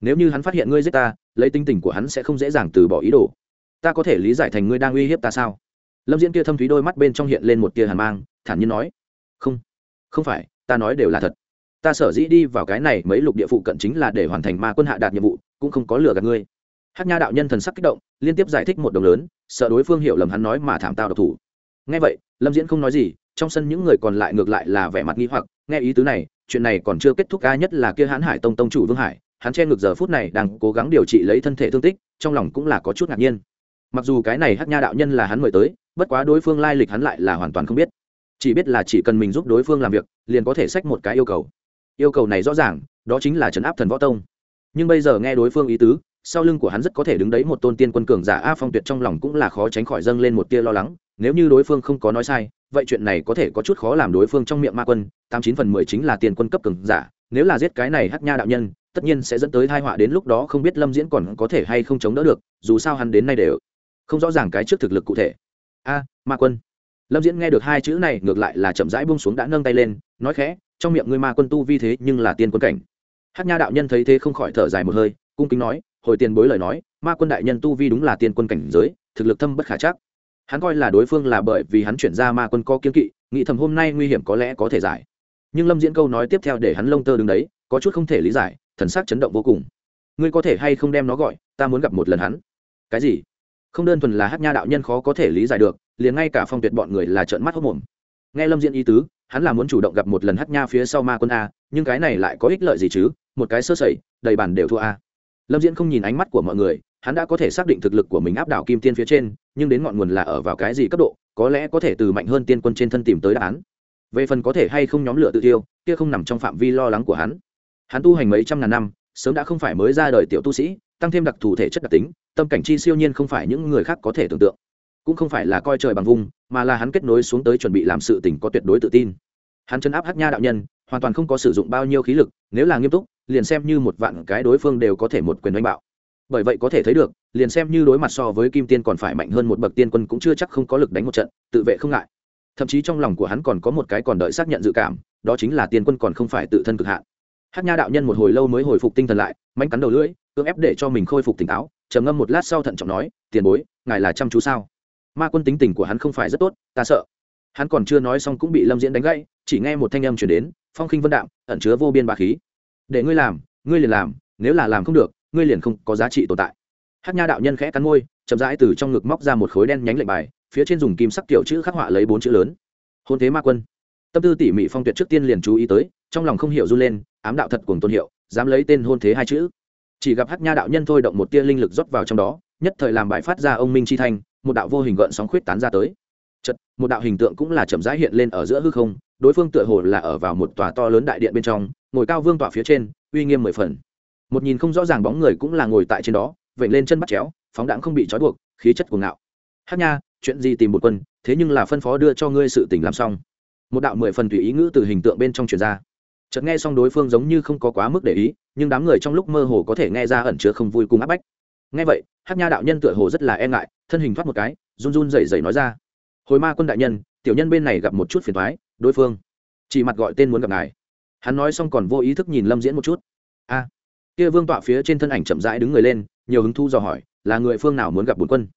S1: Nếu như hắn phát hiện ngươi giết ta, lấy tinh tình của hắn sẽ không dễ dàng từ bỏ ý đồ. Ta có thể lý giải thành ngươi đang uy hiếp ta sao? Lâm diễn kia thâm thúy đôi mắt bên trong hiện lên một tia hàn mang, thản nhiên nói, không không phải, ta nói đều là thật. Ta sở dĩ đi vào cái này mấy lục địa phụ cận chính là để hoàn thành ma quân hạ đạt nhiệm vụ, cũng không có lừa gạt ngươi. Hát nha đạo nhân thần sắc kích động, liên tiếp giải thích một đồng lớn, sợ đối phương hiểu lầm hắn nói mà thảm tao độc thủ. Nghe vậy, lâm diễn không nói gì, trong sân những người còn lại ngược lại là vẻ mặt nghi hoặc, nghe ý tứ này, chuyện này còn chưa kết thúc ca nhất là kia hãn hải tông tông chủ vương hải, hắn che ngược giờ phút này đang cố gắng điều trị lấy thân thể thương tích, trong lòng cũng là có chút ngạc nhiên. Mặc dù cái này hát nha đạo nhân là hắn mời tới bất quá đối phương lai lịch hắn lại là hoàn toàn không biết. Chỉ biết là chỉ cần mình giúp đối phương làm việc, liền có thể xách một cái yêu cầu. Yêu cầu này rõ ràng, đó chính là trấn áp thần võ tông. Nhưng bây giờ nghe đối phương ý tứ, sau lưng của hắn rất có thể đứng đấy một tôn tiên quân cường giả a phong tuyệt trong lòng cũng là khó tránh khỏi dâng lên một tia lo lắng, nếu như đối phương không có nói sai, vậy chuyện này có thể có chút khó làm đối phương trong miệng ma quân, tám chín phần mười chính là tiền quân cấp cường giả, nếu là giết cái này hắc nha đạo nhân, tất nhiên sẽ dẫn tới tai họa đến lúc đó không biết lâm diễn còn có thể hay không chống đỡ được, dù sao hắn đến nay đều không rõ ràng cái trước thực lực cụ thể a, ma quân. Lâm diễn nghe được hai chữ này, ngược lại là chậm rãi buông xuống đã nâng tay lên, nói khẽ, trong miệng ngươi ma quân tu vi thế nhưng là tiên quân cảnh. Hát nha đạo nhân thấy thế không khỏi thở dài một hơi, cung kính nói, hồi tiền bối lời nói, ma quân đại nhân tu vi đúng là tiên quân cảnh giới, thực lực thâm bất khả chắc. Hắn coi là đối phương là bởi vì hắn chuyển ra ma quân có kiên kỵ, nghĩ thầm hôm nay nguy hiểm có lẽ có thể giải. Nhưng lâm diễn câu nói tiếp theo để hắn lông tơ đứng đấy, có chút không thể lý giải, thần sắc chấn động vô cùng. Ngươi có thể hay không đem nó gọi, ta muốn gặp một lần hắn. Cái gì? Không đơn thuần là hát nha đạo nhân khó có thể lý giải được, liền ngay cả phong tuyệt bọn người là trợn mắt hốc mồm. Nghe lâm diễn ý tứ, hắn là muốn chủ động gặp một lần hát nha phía sau ma quân a, nhưng cái này lại có ích lợi gì chứ? Một cái sơ sẩy, đầy bản đều thua a. Lâm diễn không nhìn ánh mắt của mọi người, hắn đã có thể xác định thực lực của mình áp đảo kim tiên phía trên, nhưng đến ngọn nguồn là ở vào cái gì cấp độ, có lẽ có thể từ mạnh hơn tiên quân trên thân tìm tới đáp án. Về phần có thể hay không nhóm lửa tự tiêu kia không nằm trong phạm vi lo lắng của hắn. Hắn tu hành mấy trăm ngàn năm, sớm đã không phải mới ra đời tiểu tu sĩ, tăng thêm đặc thù thể chất đặc tính tâm cảnh chi siêu nhiên không phải những người khác có thể tưởng tượng. Cũng không phải là coi trời bằng vung mà là hắn kết nối xuống tới chuẩn bị làm sự tình có tuyệt đối tự tin. Hắn chấn áp hát nha đạo nhân, hoàn toàn không có sử dụng bao nhiêu khí lực, nếu là nghiêm túc, liền xem như một vạn cái đối phương đều có thể một quyền đánh bạo. Bởi vậy có thể thấy được, liền xem như đối mặt so với kim tiên còn phải mạnh hơn một bậc tiên quân cũng chưa chắc không có lực đánh một trận, tự vệ không ngại. Thậm chí trong lòng của hắn còn có một cái còn đợi xác nhận dự cảm, đó chính là tiên quân còn không phải tự thân cực hạn. Hát nha đạo nhân một hồi lâu mới hồi phục tinh thần lại mánh cắn đầu lưỡi, cưỡng ép để cho mình khôi phục tỉnh táo trầm ngâm một lát sau thận trọng nói, tiền bối, ngài là chăm chú sao? Ma quân tính tình của hắn không phải rất tốt, ta sợ. Hắn còn chưa nói xong cũng bị lâm diễn đánh gãy, chỉ nghe một thanh âm chuyển đến, phong khinh vân đạm, ẩn chứa vô biên ba khí. Để ngươi làm, ngươi liền làm, nếu là làm không được, ngươi liền không có giá trị tồn tại. Hát nha đạo nhân khẽ cắn môi, chậm rãi từ trong ngực móc ra một khối đen nhánh lệnh bài, phía trên dùng kim sắc kiểu chữ khắc họa lấy bốn chữ lớn. Hôn thế ma quân. Tâm tư tỉ mỉ phong tuyệt trước tiên liền chú ý tới, trong lòng không hiểu run lên, ám đạo thật cùng tôn hiệu, dám lấy tên hôn thế hai chữ chỉ gặp hát nha đạo nhân thôi động một tia linh lực rót vào trong đó, nhất thời làm bại phát ra ông minh chi thanh, một đạo vô hình gợn sóng khuyết tán ra tới. Chật một đạo hình tượng cũng là chậm rãi hiện lên ở giữa hư không, đối phương tựa hồ là ở vào một tòa to lớn đại điện bên trong, ngồi cao vương tọa phía trên, uy nghiêm mười phần. Một nhìn không rõ ràng bóng người cũng là ngồi tại trên đó, vểnh lên chân bắt chéo, phóng đãng không bị trói buộc, khí chất cuồng ngạo. Hát nha, chuyện gì tìm một quân, thế nhưng là phân phó đưa cho ngươi sự tình làm xong. Một đạo mười phần tùy ý ngữ từ hình tượng bên trong truyền ra. Chợt nghe xong đối phương giống như không có quá mức để ý nhưng đám người trong lúc mơ hồ có thể nghe ra ẩn chứa không vui cùng áp bách. Nghe vậy hát nha đạo nhân tựa hồ rất là e ngại, thân hình thoát một cái, run run rẩy rẩy nói ra. Hồi ma quân đại nhân, tiểu nhân bên này gặp một chút phiền thoái đối phương chỉ mặt gọi tên muốn gặp ngài. Hắn nói xong còn vô ý thức nhìn lâm diễn một chút. A, kia vương tọa phía trên thân ảnh chậm rãi đứng người lên, nhiều hứng thu dò hỏi, là người phương nào muốn gặp bổn quân?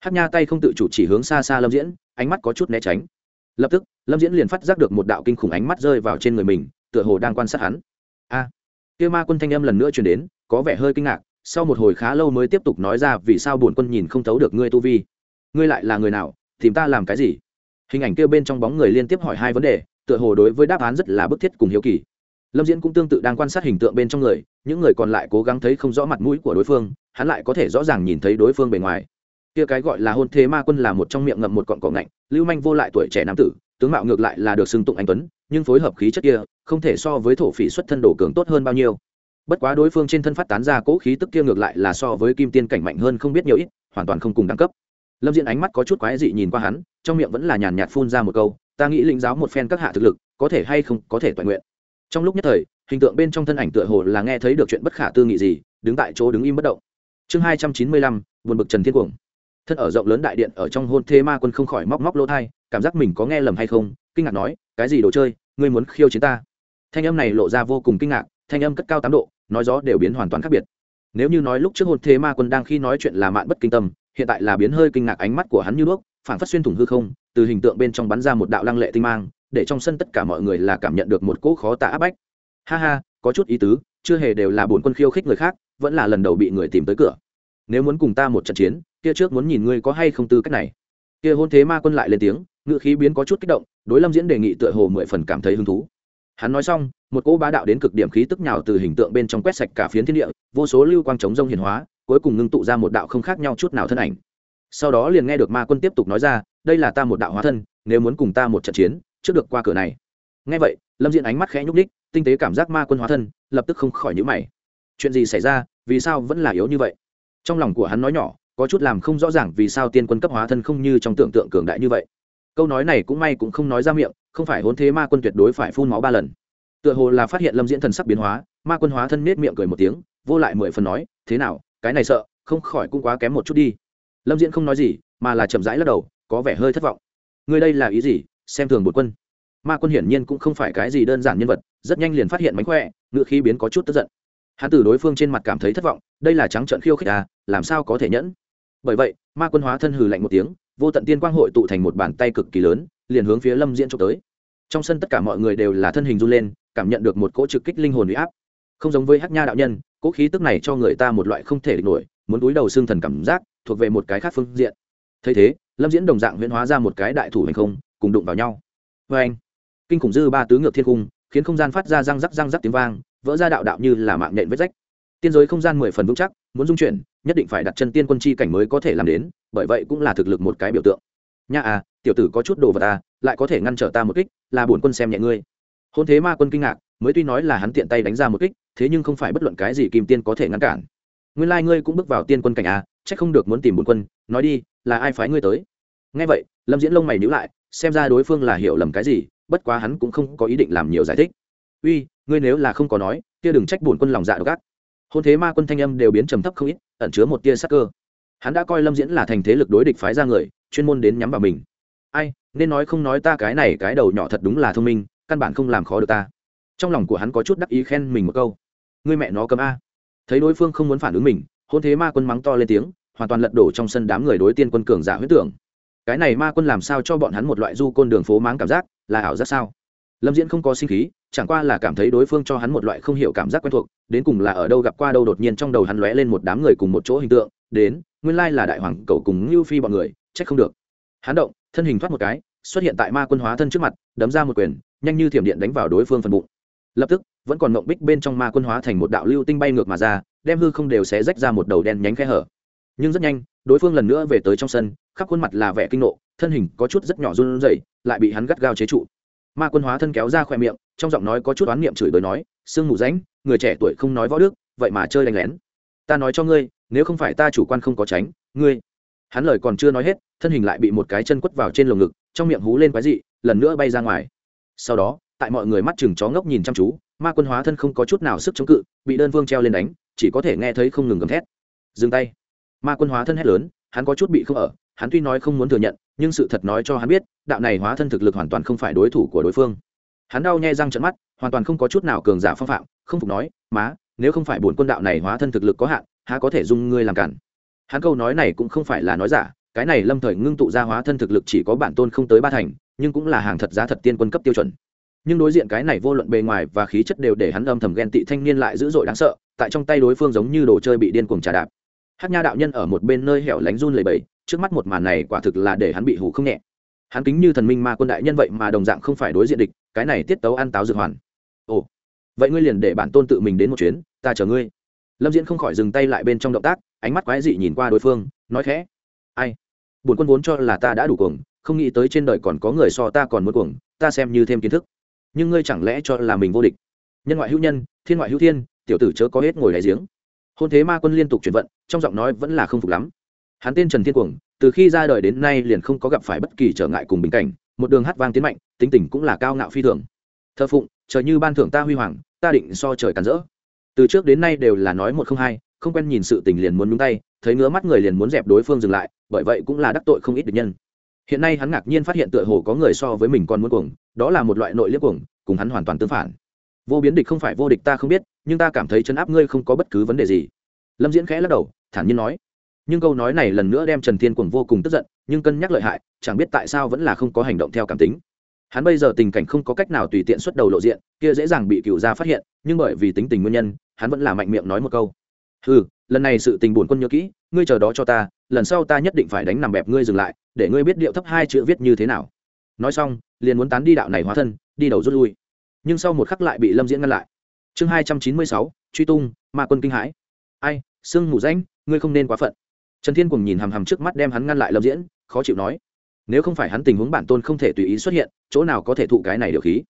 S1: Hát nha tay không tự chủ chỉ hướng xa xa lâm diễn, ánh mắt có chút né tránh. Lập tức, lâm diễn liền phát giác được một đạo kinh khủng ánh mắt rơi vào trên người mình, tựa hồ đang quan sát hắn. A kia ma quân thanh âm lần nữa truyền đến, có vẻ hơi kinh ngạc, sau một hồi khá lâu mới tiếp tục nói ra, vì sao bổn quân nhìn không thấu được ngươi tu vi? Ngươi lại là người nào? Tìm ta làm cái gì? Hình ảnh kia bên trong bóng người liên tiếp hỏi hai vấn đề, tựa hồ đối với đáp án rất là bức thiết cùng hiếu kỳ. Lâm diễn cũng tương tự đang quan sát hình tượng bên trong người, những người còn lại cố gắng thấy không rõ mặt mũi của đối phương, hắn lại có thể rõ ràng nhìn thấy đối phương bề ngoài. Kia cái gọi là hôn thế ma quân là một trong miệng ngậm một cọn cỏ ngạnh, lưu manh vô lại tuổi trẻ nam tử, tướng mạo ngược lại là được xưng tụng anh tuấn nhưng phối hợp khí chất kia, không thể so với thổ phỉ xuất thân đồ cường tốt hơn bao nhiêu. Bất quá đối phương trên thân phát tán ra cỗ khí tức kia ngược lại là so với kim tiên cảnh mạnh hơn không biết nhiều ít, hoàn toàn không cùng đẳng cấp. Lâm diện ánh mắt có chút quái dị nhìn qua hắn, trong miệng vẫn là nhàn nhạt phun ra một câu, ta nghĩ lĩnh giáo một phen các hạ thực lực, có thể hay không có thể toàn nguyện. Trong lúc nhất thời, hình tượng bên trong thân ảnh tựa hồ là nghe thấy được chuyện bất khả tư nghị gì, đứng tại chỗ đứng im bất động. Chương hai trăm chín mươi lăm, buồn bực trần thiên cuồng. Thân ở rộng lớn đại điện ở trong hôn thế ma quân không khỏi móc móc lỗ thai cảm giác mình có nghe lầm hay không, kinh ngạc nói, cái gì đồ chơi, ngươi muốn khiêu chiến ta? Thanh âm này lộ ra vô cùng kinh ngạc, thanh âm cất cao tám độ, nói gió đều biến hoàn toàn khác biệt. Nếu như nói lúc trước hôn thế ma quân đang khi nói chuyện là mạn bất kinh tâm, hiện tại là biến hơi kinh ngạc ánh mắt của hắn như đuốc phản phát xuyên thủng hư không, từ hình tượng bên trong bắn ra một đạo lăng lệ tinh mang, để trong sân tất cả mọi người là cảm nhận được một cỗ khó tả áp bách. Ha ha, có chút ý tứ, chưa hề đều là bổn quân khiêu khích người khác, vẫn là lần đầu bị người tìm tới cửa. Nếu muốn cùng ta một trận chiến, kia trước muốn nhìn ngươi có hay không tư cách này. Kia hôn thế ma quân lại lên tiếng ngự khí biến có chút kích động, đối lâm diễn đề nghị tựa hồ mười phần cảm thấy hứng thú. Hắn nói xong, một cỗ bá đạo đến cực điểm khí tức nhào từ hình tượng bên trong quét sạch cả phiến thiên địa, vô số lưu quang chống rông hiền hóa, cuối cùng ngưng tụ ra một đạo không khác nhau chút nào thân ảnh. Sau đó liền nghe được ma quân tiếp tục nói ra, đây là ta một đạo hóa thân, nếu muốn cùng ta một trận chiến, trước được qua cửa này. Nghe vậy, lâm diễn ánh mắt khẽ nhúc ních tinh tế cảm giác ma quân hóa thân, lập tức không khỏi nhữ mày. Chuyện gì xảy ra, vì sao vẫn là yếu như vậy? Trong lòng của hắn nói nhỏ, có chút làm không rõ ràng vì sao tiên quân cấp hóa thân không như trong tưởng tượng cường đại như vậy câu nói này cũng may cũng không nói ra miệng, không phải hôn thế ma quân tuyệt đối phải phun máu ba lần. Tựa hồ là phát hiện lâm diễn thần sắc biến hóa, ma quân hóa thân nết miệng cười một tiếng, vô lại mười phần nói, thế nào, cái này sợ, không khỏi cũng quá kém một chút đi. Lâm diễn không nói gì, mà là chậm rãi lắc đầu, có vẻ hơi thất vọng. Người đây là ý gì? Xem thường một quân. Ma quân hiển nhiên cũng không phải cái gì đơn giản nhân vật, rất nhanh liền phát hiện mánh khỏe, ngựa khí biến có chút tức giận. Hắn từ đối phương trên mặt cảm thấy thất vọng, đây là trắng trợn khiêu khích à làm sao có thể nhẫn? Bởi vậy, ma quân hóa thân hừ lạnh một tiếng vô tận tiên quang hội tụ thành một bàn tay cực kỳ lớn, liền hướng phía lâm diễn trộm tới. Trong sân tất cả mọi người đều là thân hình run lên, cảm nhận được một cỗ trực kích linh hồn huy áp. Không giống với hát nha đạo nhân, cỗ khí tức này cho người ta một loại không thể địch nổi, muốn túi đầu xương thần cảm giác, thuộc về một cái khác phương diện. Thấy thế, lâm diễn đồng dạng huyễn hóa ra một cái đại thủ hành không, cùng đụng vào nhau. Vê anh, kinh khủng dư ba tứ ngược thiên cung khiến không gian phát ra răng rắc răng rắc tiếng vang, vỡ ra đạo đạo như là mạng nhện vết rách tiên giới không gian mười phần vững chắc, muốn dung chuyển, nhất định phải đặt chân tiên quân chi cảnh mới có thể làm đến, bởi vậy cũng là thực lực một cái biểu tượng. Nha à tiểu tử có chút đồ vật à lại có thể ngăn trở ta một kích, là bổn quân xem nhẹ ngươi. Hôn thế ma quân kinh ngạc, mới tuy nói là hắn tiện tay đánh ra một kích, thế nhưng không phải bất luận cái gì kim tiên có thể ngăn cản. Nguyên lai ngươi cũng bước vào tiên quân cảnh à chắc không được muốn tìm bổn quân, nói đi, là ai phái ngươi tới? Nghe vậy, lâm diễn lông mày nhữ lại, xem ra đối phương là hiểu lầm cái gì, bất quá hắn cũng không có ý định làm nhiều giải thích. Uy, ngươi nếu là không có nói, kia đừng trách bổn quân lòng dạ độc ác hôn thế ma quân thanh âm đều biến trầm thấp không ít, ẩn chứa một tia sắc cơ. Hắn đã coi lâm diễn là thành thế lực đối địch phái ra người, chuyên môn đến nhắm vào mình. Ai, nên nói không nói ta cái này cái đầu nhỏ thật đúng là thông minh, căn bản không làm khó được ta. Trong lòng của hắn có chút đắc ý khen mình một câu. Ngươi mẹ nó cấm a. Thấy đối phương không muốn phản ứng mình, hôn thế ma quân mắng to lên tiếng, hoàn toàn lật đổ trong sân đám người đối tiên quân cường giả huyết tưởng. Cái này ma quân làm sao cho bọn hắn một loại du côn đường phố máng cảm giác, là ảo giác sao? Lâm diễn không có sinh khí, chẳng qua là cảm thấy đối phương cho hắn một loại không hiểu cảm giác quen thuộc, đến cùng là ở đâu gặp qua đâu đột nhiên trong đầu hắn lóe lên một đám người cùng một chỗ hình tượng, đến, nguyên lai là đại hoàng cầu cùng ngưu phi bọn người, trách không được. Hắn động, thân hình thoát một cái, xuất hiện tại ma quân hóa thân trước mặt, đấm ra một quyền, nhanh như thiểm điện đánh vào đối phương phần bụng. Lập tức, vẫn còn mộng bích bên trong ma quân hóa thành một đạo lưu tinh bay ngược mà ra, đem hư không đều sẽ rách ra một đầu đen nhánh khe hở. Nhưng rất nhanh, đối phương lần nữa về tới trong sân, khắp khuôn mặt là vẻ kinh nộ, thân hình có chút rất nhỏ run rẩy, lại bị hắn gắt gao chế trụ ma quân hóa thân kéo ra khoe miệng, trong giọng nói có chút oán niệm chửi bới nói, sương mù ránh người trẻ tuổi không nói võ đức, vậy mà chơi đánh lén. Ta nói cho ngươi, nếu không phải ta chủ quan không có tránh, ngươi hắn lời còn chưa nói hết, thân hình lại bị một cái chân quất vào trên lồng ngực, trong miệng hú lên quái dị, lần nữa bay ra ngoài. Sau đó, tại mọi người mắt chừng chó ngốc nhìn chăm chú, ma quân hóa thân không có chút nào sức chống cự, bị đơn vương treo lên đánh, chỉ có thể nghe thấy không ngừng gầm thét. Dừng tay. Ma quân hóa thân hét lớn, hắn có chút bị không ở hắn tuy nói không muốn thừa nhận, nhưng sự thật nói cho hắn biết, đạo này hóa thân thực lực hoàn toàn không phải đối thủ của đối phương. Hắn đau nhai răng trận mắt, hoàn toàn không có chút nào cường giả phong phạm, không phục nói, má, nếu không phải bổn quân đạo này hóa thân thực lực có hạn, há có thể dung ngươi làm cản? Hắn câu nói này cũng không phải là nói giả, cái này lâm thời ngưng tụ ra hóa thân thực lực chỉ có bản tôn không tới ba thành, nhưng cũng là hàng thật giá thật tiên quân cấp tiêu chuẩn. Nhưng đối diện cái này vô luận bề ngoài và khí chất đều để hắn âm thầm ghen tị thanh niên lại dữ dội đáng sợ, tại trong tay đối phương giống như đồ chơi bị điên cuồng trà đạp. Hát nha đạo nhân ở một bên nơi hẻo lánh run lầy bầy trước mắt một màn này quả thực là để hắn bị hủ không nhẹ. Hắn kính như thần minh ma quân đại nhân vậy mà đồng dạng không phải đối diện địch, cái này tiết tấu ăn táo dược hoàn. Ồ, vậy ngươi liền để bản tôn tự mình đến một chuyến, ta chờ ngươi. Lâm diễn không khỏi dừng tay lại bên trong động tác, ánh mắt quái dị nhìn qua đối phương, nói khẽ. Ai? Bổn quân vốn cho là ta đã đủ cuồng, không nghĩ tới trên đời còn có người so ta còn muốn cuồng, ta xem như thêm kiến thức. Nhưng ngươi chẳng lẽ cho là mình vô địch? Nhân ngoại hữu nhân, thiên ngoại hữu thiên, tiểu tử chớ có hết ngồi đáy giếng. Hôn thế ma quân liên tục chuyển vận, trong giọng nói vẫn là không phục lắm hắn tên trần thiên cuồng, từ khi ra đời đến nay liền không có gặp phải bất kỳ trở ngại cùng bình cảnh, một đường hát vang tiến mạnh, tính tình cũng là cao ngạo phi thường. Thơ phụng chờ như ban thưởng ta huy hoàng, ta định so trời càn rỡ. Từ trước đến nay đều là nói một không hai, không quen nhìn sự tình liền muốn nhúng tay, thấy ngứa mắt người liền muốn dẹp đối phương dừng lại, bởi vậy cũng là đắc tội không ít được nhân. Hiện nay hắn ngạc nhiên phát hiện tựa hồ có người so với mình còn muốn cuồng, đó là một loại nội liếc cuồng, cùng hắn hoàn toàn tương phản. Vô biến địch không phải vô địch ta không biết, nhưng ta cảm thấy chấn áp ngươi không có bất cứ vấn đề gì. Lâm diễn khẽ lắc đầu, thản nhiên nói nhưng câu nói này lần nữa đem trần thiên cuồng vô cùng tức giận nhưng cân nhắc lợi hại chẳng biết tại sao vẫn là không có hành động theo cảm tính. Hắn bây giờ tình cảnh không có cách nào tùy tiện xuất đầu lộ diện kia dễ dàng bị cựu gia phát hiện nhưng bởi vì tính tình nguyên nhân hắn vẫn là mạnh miệng nói một câu. Ừ lần này sự tình buồn quân nhớ kỹ ngươi chờ đó cho ta lần sau ta nhất định phải đánh nằm bẹp ngươi dừng lại để ngươi biết điệu thấp hai chữ viết như thế nào. Nói xong liền muốn tán đi đạo này hóa thân đi đầu rút lui. Nhưng sau một khắc lại bị lâm diễn ngăn lại. Chương hai trăm chín mươi sáu truy tung ma quân kinh hãi. Ai sương mù ránh, ngươi không nên quá phận trần thiên cùng nhìn hằm hằm trước mắt đem hắn ngăn lại lâm diễn, khó chịu nói, nếu không phải hắn tình huống bản tôn không thể tùy ý xuất hiện, chỗ nào có thể thụ cái này điều khí?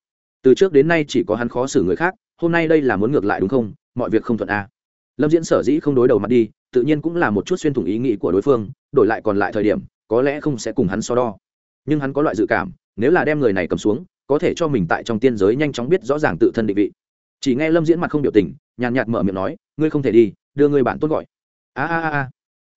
S1: Từ trước đến nay chỉ có hắn khó xử người khác, hôm nay đây là muốn ngược lại đúng không? Mọi việc không thuận a. À. lâm diễn sở dĩ không đối đầu mặt đi, tự nhiên cũng là một chút xuyên thủng ý nghĩ của đối phương, đổi lại còn lại thời điểm, có lẽ không sẽ cùng hắn so đo. Nhưng hắn có loại dự cảm, nếu là đem người này cầm xuống, có thể cho mình tại trong tiên giới nhanh chóng biết rõ ràng tự thân định vị. Chỉ nghe lâm diễn mặt không biểu tình, nhàn nhạt mở miệng nói, ngươi không thể đi, đưa người bạn tốt gọi. A a a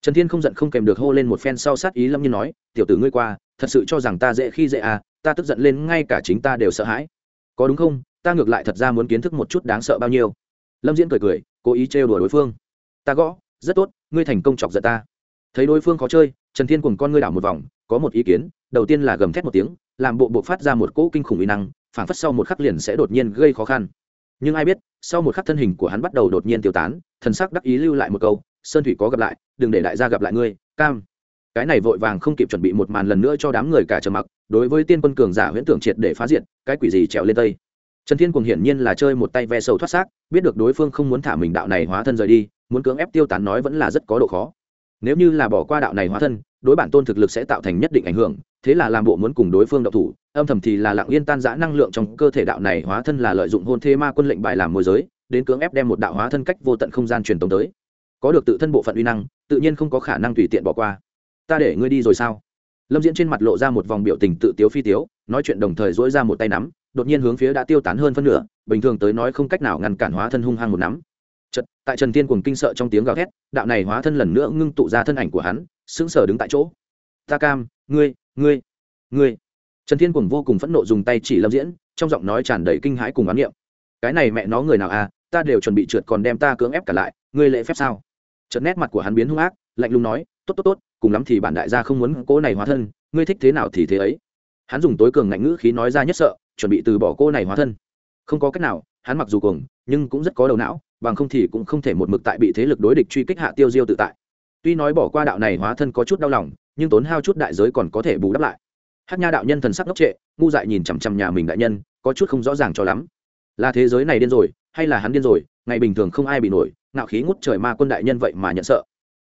S1: trần thiên không giận không kèm được hô lên một phen sau sát ý lâm nhiên nói, tiểu tử ngươi qua, thật sự cho rằng ta dễ khi dễ à ta tức giận lên ngay cả chính ta đều sợ hãi. Có đúng không? Ta ngược lại thật ra muốn kiến thức một chút đáng sợ bao nhiêu. Lâm diễn cười cười, cố ý trêu đùa đối phương. Ta gõ, rất tốt, ngươi thành công chọc giận ta. Thấy đối phương khó chơi, trần thiên cùng con ngươi đảo một vòng, có một ý kiến, đầu tiên là gầm thét một tiếng, làm bộ buộc phát ra một cỗ kinh khủng uy năng, phảng phất sau một khắc liền sẽ đột nhiên gây khó khăn. Nhưng ai biết, sau một khắc thân hình của hắn bắt đầu đột nhiên tiêu tán, thần sắc đắc ý lưu lại một câu sơn thủy có gặp lại, đừng để đại gia gặp lại ngươi, cam. Cái này vội vàng không kịp chuẩn bị một màn lần nữa cho đám người cả trầm mặc, đối với tiên quân cường giả huyễn tưởng triệt để phá diện cái quỷ gì trèo lên tây. Trần thiên cùng hiển nhiên là chơi một tay ve sầu thoát xác, biết được đối phương không muốn thả mình đạo này hóa thân rời đi, muốn cưỡng ép tiêu tán nói vẫn là rất có độ khó. Nếu như là bỏ qua đạo này hóa thân, đối bản tôn thực lực sẽ tạo thành nhất định ảnh hưởng, thế là làm bộ muốn cùng đối phương đậu thủ, âm thầm thì là lặng yên tan giã năng lượng trong cơ thể đạo này hóa thân là lợi dụng hôn thế ma quân lệnh bài làm môi giới, đến cưỡng ép đem một đạo hóa thân cách vô tận không gian truyền tống tới có được tự thân bộ phận uy năng tự nhiên không có khả năng tùy tiện bỏ qua. Ta để ngươi đi rồi sao? Lâm diễn trên mặt lộ ra một vòng biểu tình tự tiếu phi tiếu nói chuyện đồng thời dỗi ra một tay nắm đột nhiên hướng phía đã tiêu tán hơn phân nửa bình thường tới nói không cách nào ngăn cản hóa thân hung hăng một nắm. Chật, tại trần tiên cùng kinh sợ trong tiếng gào thét đạo này hóa thân lần nữa ngưng tụ ra thân ảnh của hắn sững sờ đứng tại chỗ. Ta cam ngươi ngươi ngươi. Trần thiên cùng vô cùng phẫn nộ dùng tay chỉ lâm diễn trong giọng nói tràn đầy kinh hãi cùng oán niệm. Cái này mẹ nó người nào à ta đều chuẩn bị trượt còn đem ta cưỡng ép cả lại ngươi lễ phép sao? Chợt nét mặt của hắn biến hung ác, lạnh lùng nói, tốt tốt tốt, cùng lắm thì bản đại gia không muốn cô này hóa thân, ngươi thích thế nào thì thế ấy. Hắn dùng tối cường ngạnh ngữ khí nói ra nhất sợ, chuẩn bị từ bỏ cô này hóa thân. Không có cách nào, hắn mặc dù cuồng, nhưng cũng rất có đầu não, bằng không thì cũng không thể một mực tại bị thế lực đối địch truy kích hạ tiêu diêu tự tại. Tuy nói bỏ qua đạo này hóa thân có chút đau lòng, nhưng tốn hao chút đại giới còn có thể bù đắp lại. Hát nha đạo nhân thần sắc ngốc trệ, ngu dại nhìn chằm chằm nhà mình đại nhân, có chút không rõ ràng cho lắm. Là thế giới này điên rồi, hay là hắn điên rồi, ngày bình thường không ai bị nổi nạo khí ngút trời ma quân đại nhân vậy mà nhận sợ.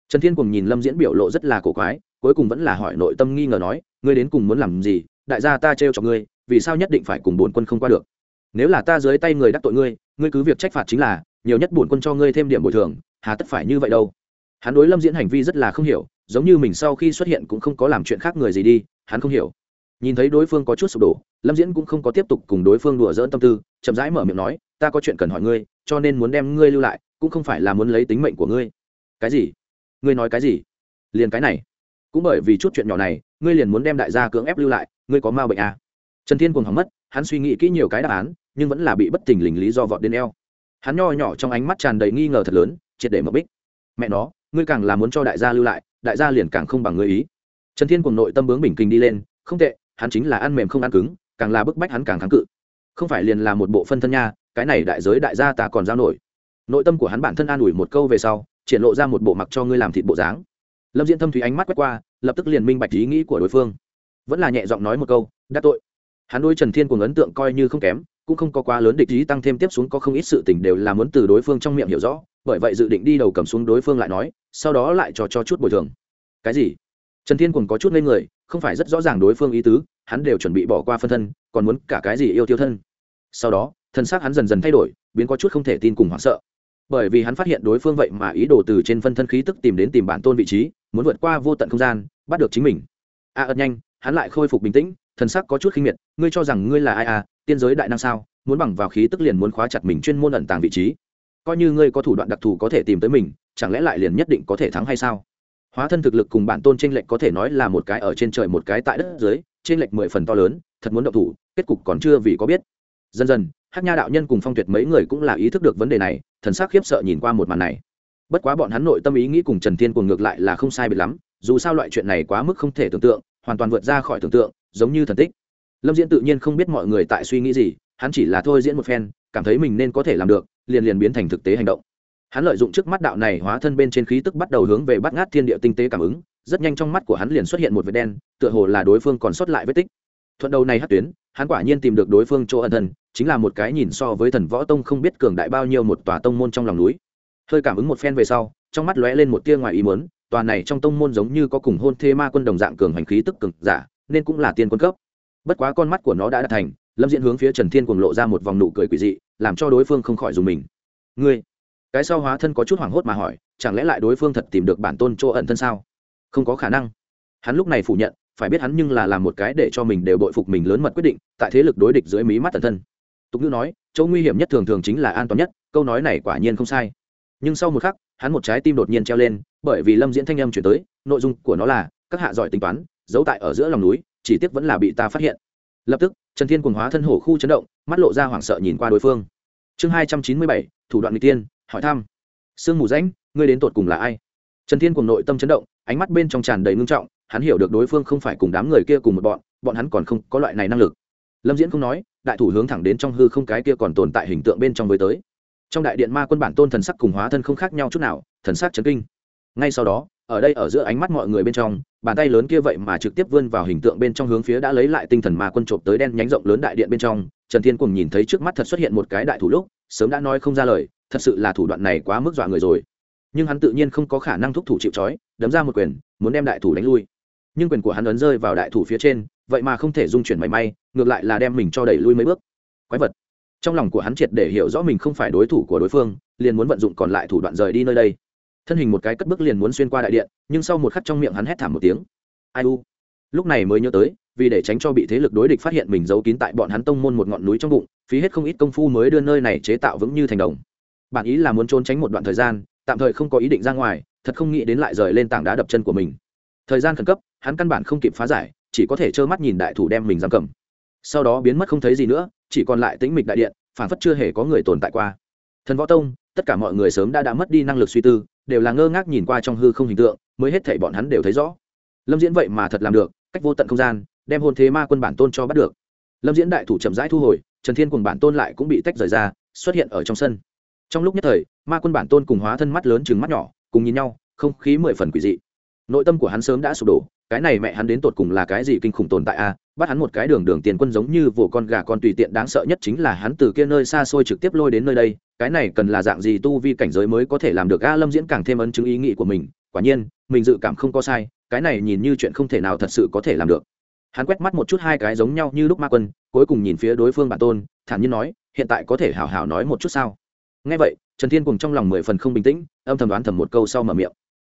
S1: Trần thiên cùng nhìn lâm diễn biểu lộ rất là cổ quái, cuối cùng vẫn là hỏi nội tâm nghi ngờ nói, ngươi đến cùng muốn làm gì? Đại gia ta trêu cho ngươi, vì sao nhất định phải cùng bổn quân không qua được? Nếu là ta dưới tay người đắc tội ngươi ngươi cứ việc trách phạt chính là, nhiều nhất bổn quân cho ngươi thêm điểm bồi thường, hà tất phải như vậy đâu. Hắn đối lâm diễn hành vi rất là không hiểu, giống như mình sau khi xuất hiện cũng không có làm chuyện khác người gì đi, hắn không hiểu. Nhìn thấy đối phương có chút sụp đổ, lâm diễn cũng không có tiếp tục cùng đối phương đùa dỡn tâm tư, chậm rãi mở miệng nói, ta có chuyện cần hỏi ngươi, cho nên muốn đem ngươi lưu lại cũng không phải là muốn lấy tính mệnh của ngươi. Cái gì? Ngươi nói cái gì? Liền cái này. Cũng bởi vì chút chuyện nhỏ này, ngươi liền muốn đem đại gia cưỡng ép lưu lại, ngươi có ma bệnh à. trần thiên cùng hỏng mất, hắn suy nghĩ kỹ nhiều cái đáp án, nhưng vẫn là bị bất tình lình lý do vọt đến eo. Hắn nho nhỏ trong ánh mắt tràn đầy nghi ngờ thật lớn, triệt để mập bích. Mẹ nó, ngươi càng là muốn cho đại gia lưu lại, đại gia liền càng không bằng ngươi ý. Trần thiên cùng nội tâm bướng bình kinh đi lên, không tệ, hắn chính là ăn mềm không ăn cứng, càng là bức bách hắn càng kháng cự. Không phải liền là một bộ phân thân nha, cái này đại giới đại gia ta còn giao nổi nội tâm của hắn bản thân an ủi một câu về sau, triển lộ ra một bộ mặc cho ngươi làm thịt bộ dáng. Lâm diễn thâm thủy ánh mắt quét qua, lập tức liền minh bạch ý nghĩ của đối phương. Vẫn là nhẹ giọng nói một câu, đã tội. Hắn đôi trần thiên cùng ấn tượng coi như không kém, cũng không có quá lớn địch ý tăng thêm tiếp xuống có không ít sự tình đều là muốn từ đối phương trong miệng hiểu rõ, bởi vậy dự định đi đầu cầm xuống đối phương lại nói, sau đó lại cho cho chút bồi thường. Cái gì? Trần thiên cùng có chút ngây người, không phải rất rõ ràng đối phương ý tứ, hắn đều chuẩn bị bỏ qua phân thân, còn muốn cả cái gì yêu tiêu thân. Sau đó, thân xác hắn dần dần thay đổi, biến có chút không thể tin cùng hoảng sợ bởi vì hắn phát hiện đối phương vậy mà ý đồ từ trên phân thân khí tức tìm đến tìm bản tôn vị trí muốn vượt qua vô tận không gian bắt được chính mình. A à, ật nhanh hắn lại khôi phục bình tĩnh thần sắc có chút khinh miệt ngươi cho rằng ngươi là ai à tiên giới đại năng sao muốn bằng vào khí tức liền muốn khóa chặt mình chuyên môn ẩn tàng vị trí. Coi như ngươi có thủ đoạn đặc thù có thể tìm tới mình chẳng lẽ lại liền nhất định có thể thắng hay sao? Hóa thân thực lực cùng bản tôn trên lệnh có thể nói là một cái ở trên trời một cái tại đất dưới trên lệnh mười phần to lớn thật muốn động thủ kết cục còn chưa vì có biết. Dần dần hát nha đạo nhân cùng phong tuyệt mấy người cũng là ý thức được vấn đề này thần sắc khiếp sợ nhìn qua một màn này. Bất quá bọn hắn nội tâm ý nghĩ cùng trần thiên cuồng ngược lại là không sai biệt lắm, dù sao loại chuyện này quá mức không thể tưởng tượng, hoàn toàn vượt ra khỏi tưởng tượng, giống như thần tích. Lâm diễn tự nhiên không biết mọi người tại suy nghĩ gì, hắn chỉ là thôi diễn một phen, cảm thấy mình nên có thể làm được, liền liền biến thành thực tế hành động. Hắn lợi dụng trước mắt đạo này hóa thân bên trên khí tức bắt đầu hướng về bắt ngát thiên địa tinh tế cảm ứng, rất nhanh trong mắt của hắn liền xuất hiện một vết đen, tựa hồ là đối phương còn sót lại vết tích. Thuận đầu này hát tuyến, hắn quả nhiên tìm được đối phương chỗ ẩn thân chính là một cái nhìn so với thần võ tông không biết cường đại bao nhiêu một tòa tông môn trong lòng núi. Hơi cảm ứng một phen về sau, trong mắt lóe lên một tia ngoài ý muốn, tòa này trong tông môn giống như có cùng hôn thê ma quân đồng dạng cường hành khí tức cực giả, nên cũng là tiên quân cấp. Bất quá con mắt của nó đã đạt thành, lâm diễn hướng phía trần thiên cùng lộ ra một vòng nụ cười quỷ dị, làm cho đối phương không khỏi dùng mình. Ngươi? Cái sau hóa thân có chút hoảng hốt mà hỏi, chẳng lẽ lại đối phương thật tìm được bản tôn chỗ ẩn thân sao? Không có khả năng. Hắn lúc này phủ nhận, phải biết hắn nhưng là làm một cái để cho mình đều bội phục mình lớn mật quyết định, tại thế lực đối địch dưới mí mắt ẩn thân tục ngữ nói, chỗ nguy hiểm nhất thường thường chính là an toàn nhất, câu nói này quả nhiên không sai. Nhưng sau một khắc, hắn một trái tim đột nhiên treo lên, bởi vì lâm diễn thanh âm chuyển tới, nội dung của nó là, các hạ giỏi tính toán, giấu tại ở giữa lòng núi, chỉ tiếc vẫn là bị ta phát hiện. Lập tức, trần thiên cùng hóa thân hổ khu chấn động, mắt lộ ra hoảng sợ nhìn qua đối phương. Chương hai trăm chín mươi bảy, thủ đoạn n g tiên, hỏi thăm. Sương mù rãnh, ngươi đến tột cùng là ai? Trần thiên cùng nội tâm chấn động, ánh mắt bên trong tràn đầy ngưng trọng, hắn hiểu được đối phương không phải cùng đám người kia cùng một bọn bọn hắn còn không có loại này năng lực. Lâm diễn không nói đại thủ hướng thẳng đến trong hư không cái kia còn tồn tại hình tượng bên trong với tới. Trong đại điện ma quân bản tôn thần sắc cùng hóa thân không khác nhau chút nào, thần sắc chấn kinh. Ngay sau đó, ở đây ở giữa ánh mắt mọi người bên trong, bàn tay lớn kia vậy mà trực tiếp vươn vào hình tượng bên trong hướng phía đã lấy lại tinh thần ma quân trộm tới đen nhánh rộng lớn đại điện bên trong. Trần thiên cùng nhìn thấy trước mắt thật xuất hiện một cái đại thủ lúc, sớm đã nói không ra lời, thật sự là thủ đoạn này quá mức dọa người rồi. Nhưng hắn tự nhiên không có khả năng thúc thủ chịu trói, đấm ra một quyền, muốn đem đại thủ đánh lui. Nhưng quyền của hắn ấn rơi vào đại thủ phía trên vậy mà không thể dung chuyển mảy may, ngược lại là đem mình cho đẩy lui mấy bước. Quái vật. Trong lòng của hắn triệt để hiểu rõ mình không phải đối thủ của đối phương, liền muốn vận dụng còn lại thủ đoạn rời đi nơi đây. Thân hình một cái cất bước liền muốn xuyên qua đại điện, nhưng sau một khắc trong miệng hắn hét thảm một tiếng. Ai u. Lúc này mới nhớ tới, vì để tránh cho bị thế lực đối địch phát hiện mình giấu kín tại bọn hắn tông môn một ngọn núi trong bụng, phí hết không ít công phu mới đưa nơi này chế tạo vững như thành đồng. Bản ý là muốn trốn tránh một đoạn thời gian, tạm thời không có ý định ra ngoài, thật không nghĩ đến lại rời lên tảng đá đập chân của mình. Thời gian khẩn cấp, hắn căn bản không kịp phá giải chỉ có thể trơ mắt nhìn đại thủ đem mình giam cầm. Sau đó biến mất không thấy gì nữa, chỉ còn lại tĩnh mịch đại điện phản phất chưa hề có người tồn tại qua. Thần võ tông, tất cả mọi người sớm đã đã mất đi năng lực suy tư, đều là ngơ ngác nhìn qua trong hư không hình tượng, mới hết thảy bọn hắn đều thấy rõ. Lâm diễn vậy mà thật làm được, cách vô tận không gian, đem hôn thế ma quân bản tôn cho bắt được. Lâm diễn đại thủ chậm rãi thu hồi, trần thiên cùng bản tôn lại cũng bị tách rời ra, xuất hiện ở trong sân. Trong lúc nhất thời, ma quân bản tôn cùng hóa thân mắt lớn chừng mắt nhỏ, cùng nhìn nhau, không khí mười phần quỷ dị nội tâm của hắn sớm đã sụp đổ, cái này mẹ hắn đến tột cùng là cái gì kinh khủng tồn tại a? Bắt hắn một cái đường đường tiền quân giống như vồ con gà con tùy tiện đáng sợ nhất chính là hắn từ kia nơi xa xôi trực tiếp lôi đến nơi đây, cái này cần là dạng gì tu vi cảnh giới mới có thể làm được a lâm diễn càng thêm ấn chứng ý nghĩ của mình, quả nhiên, mình dự cảm không có sai, cái này nhìn như chuyện không thể nào thật sự có thể làm được. Hắn quét mắt một chút hai cái giống nhau như lúc ma quân, cuối cùng nhìn phía đối phương bản tôn, thản nhiên nói, hiện tại có thể hào hào nói một chút sao? Nghe vậy, trần thiên cùng trong lòng mười phần không bình tĩnh, âm thầm đoán thầm một câu sau mở miệng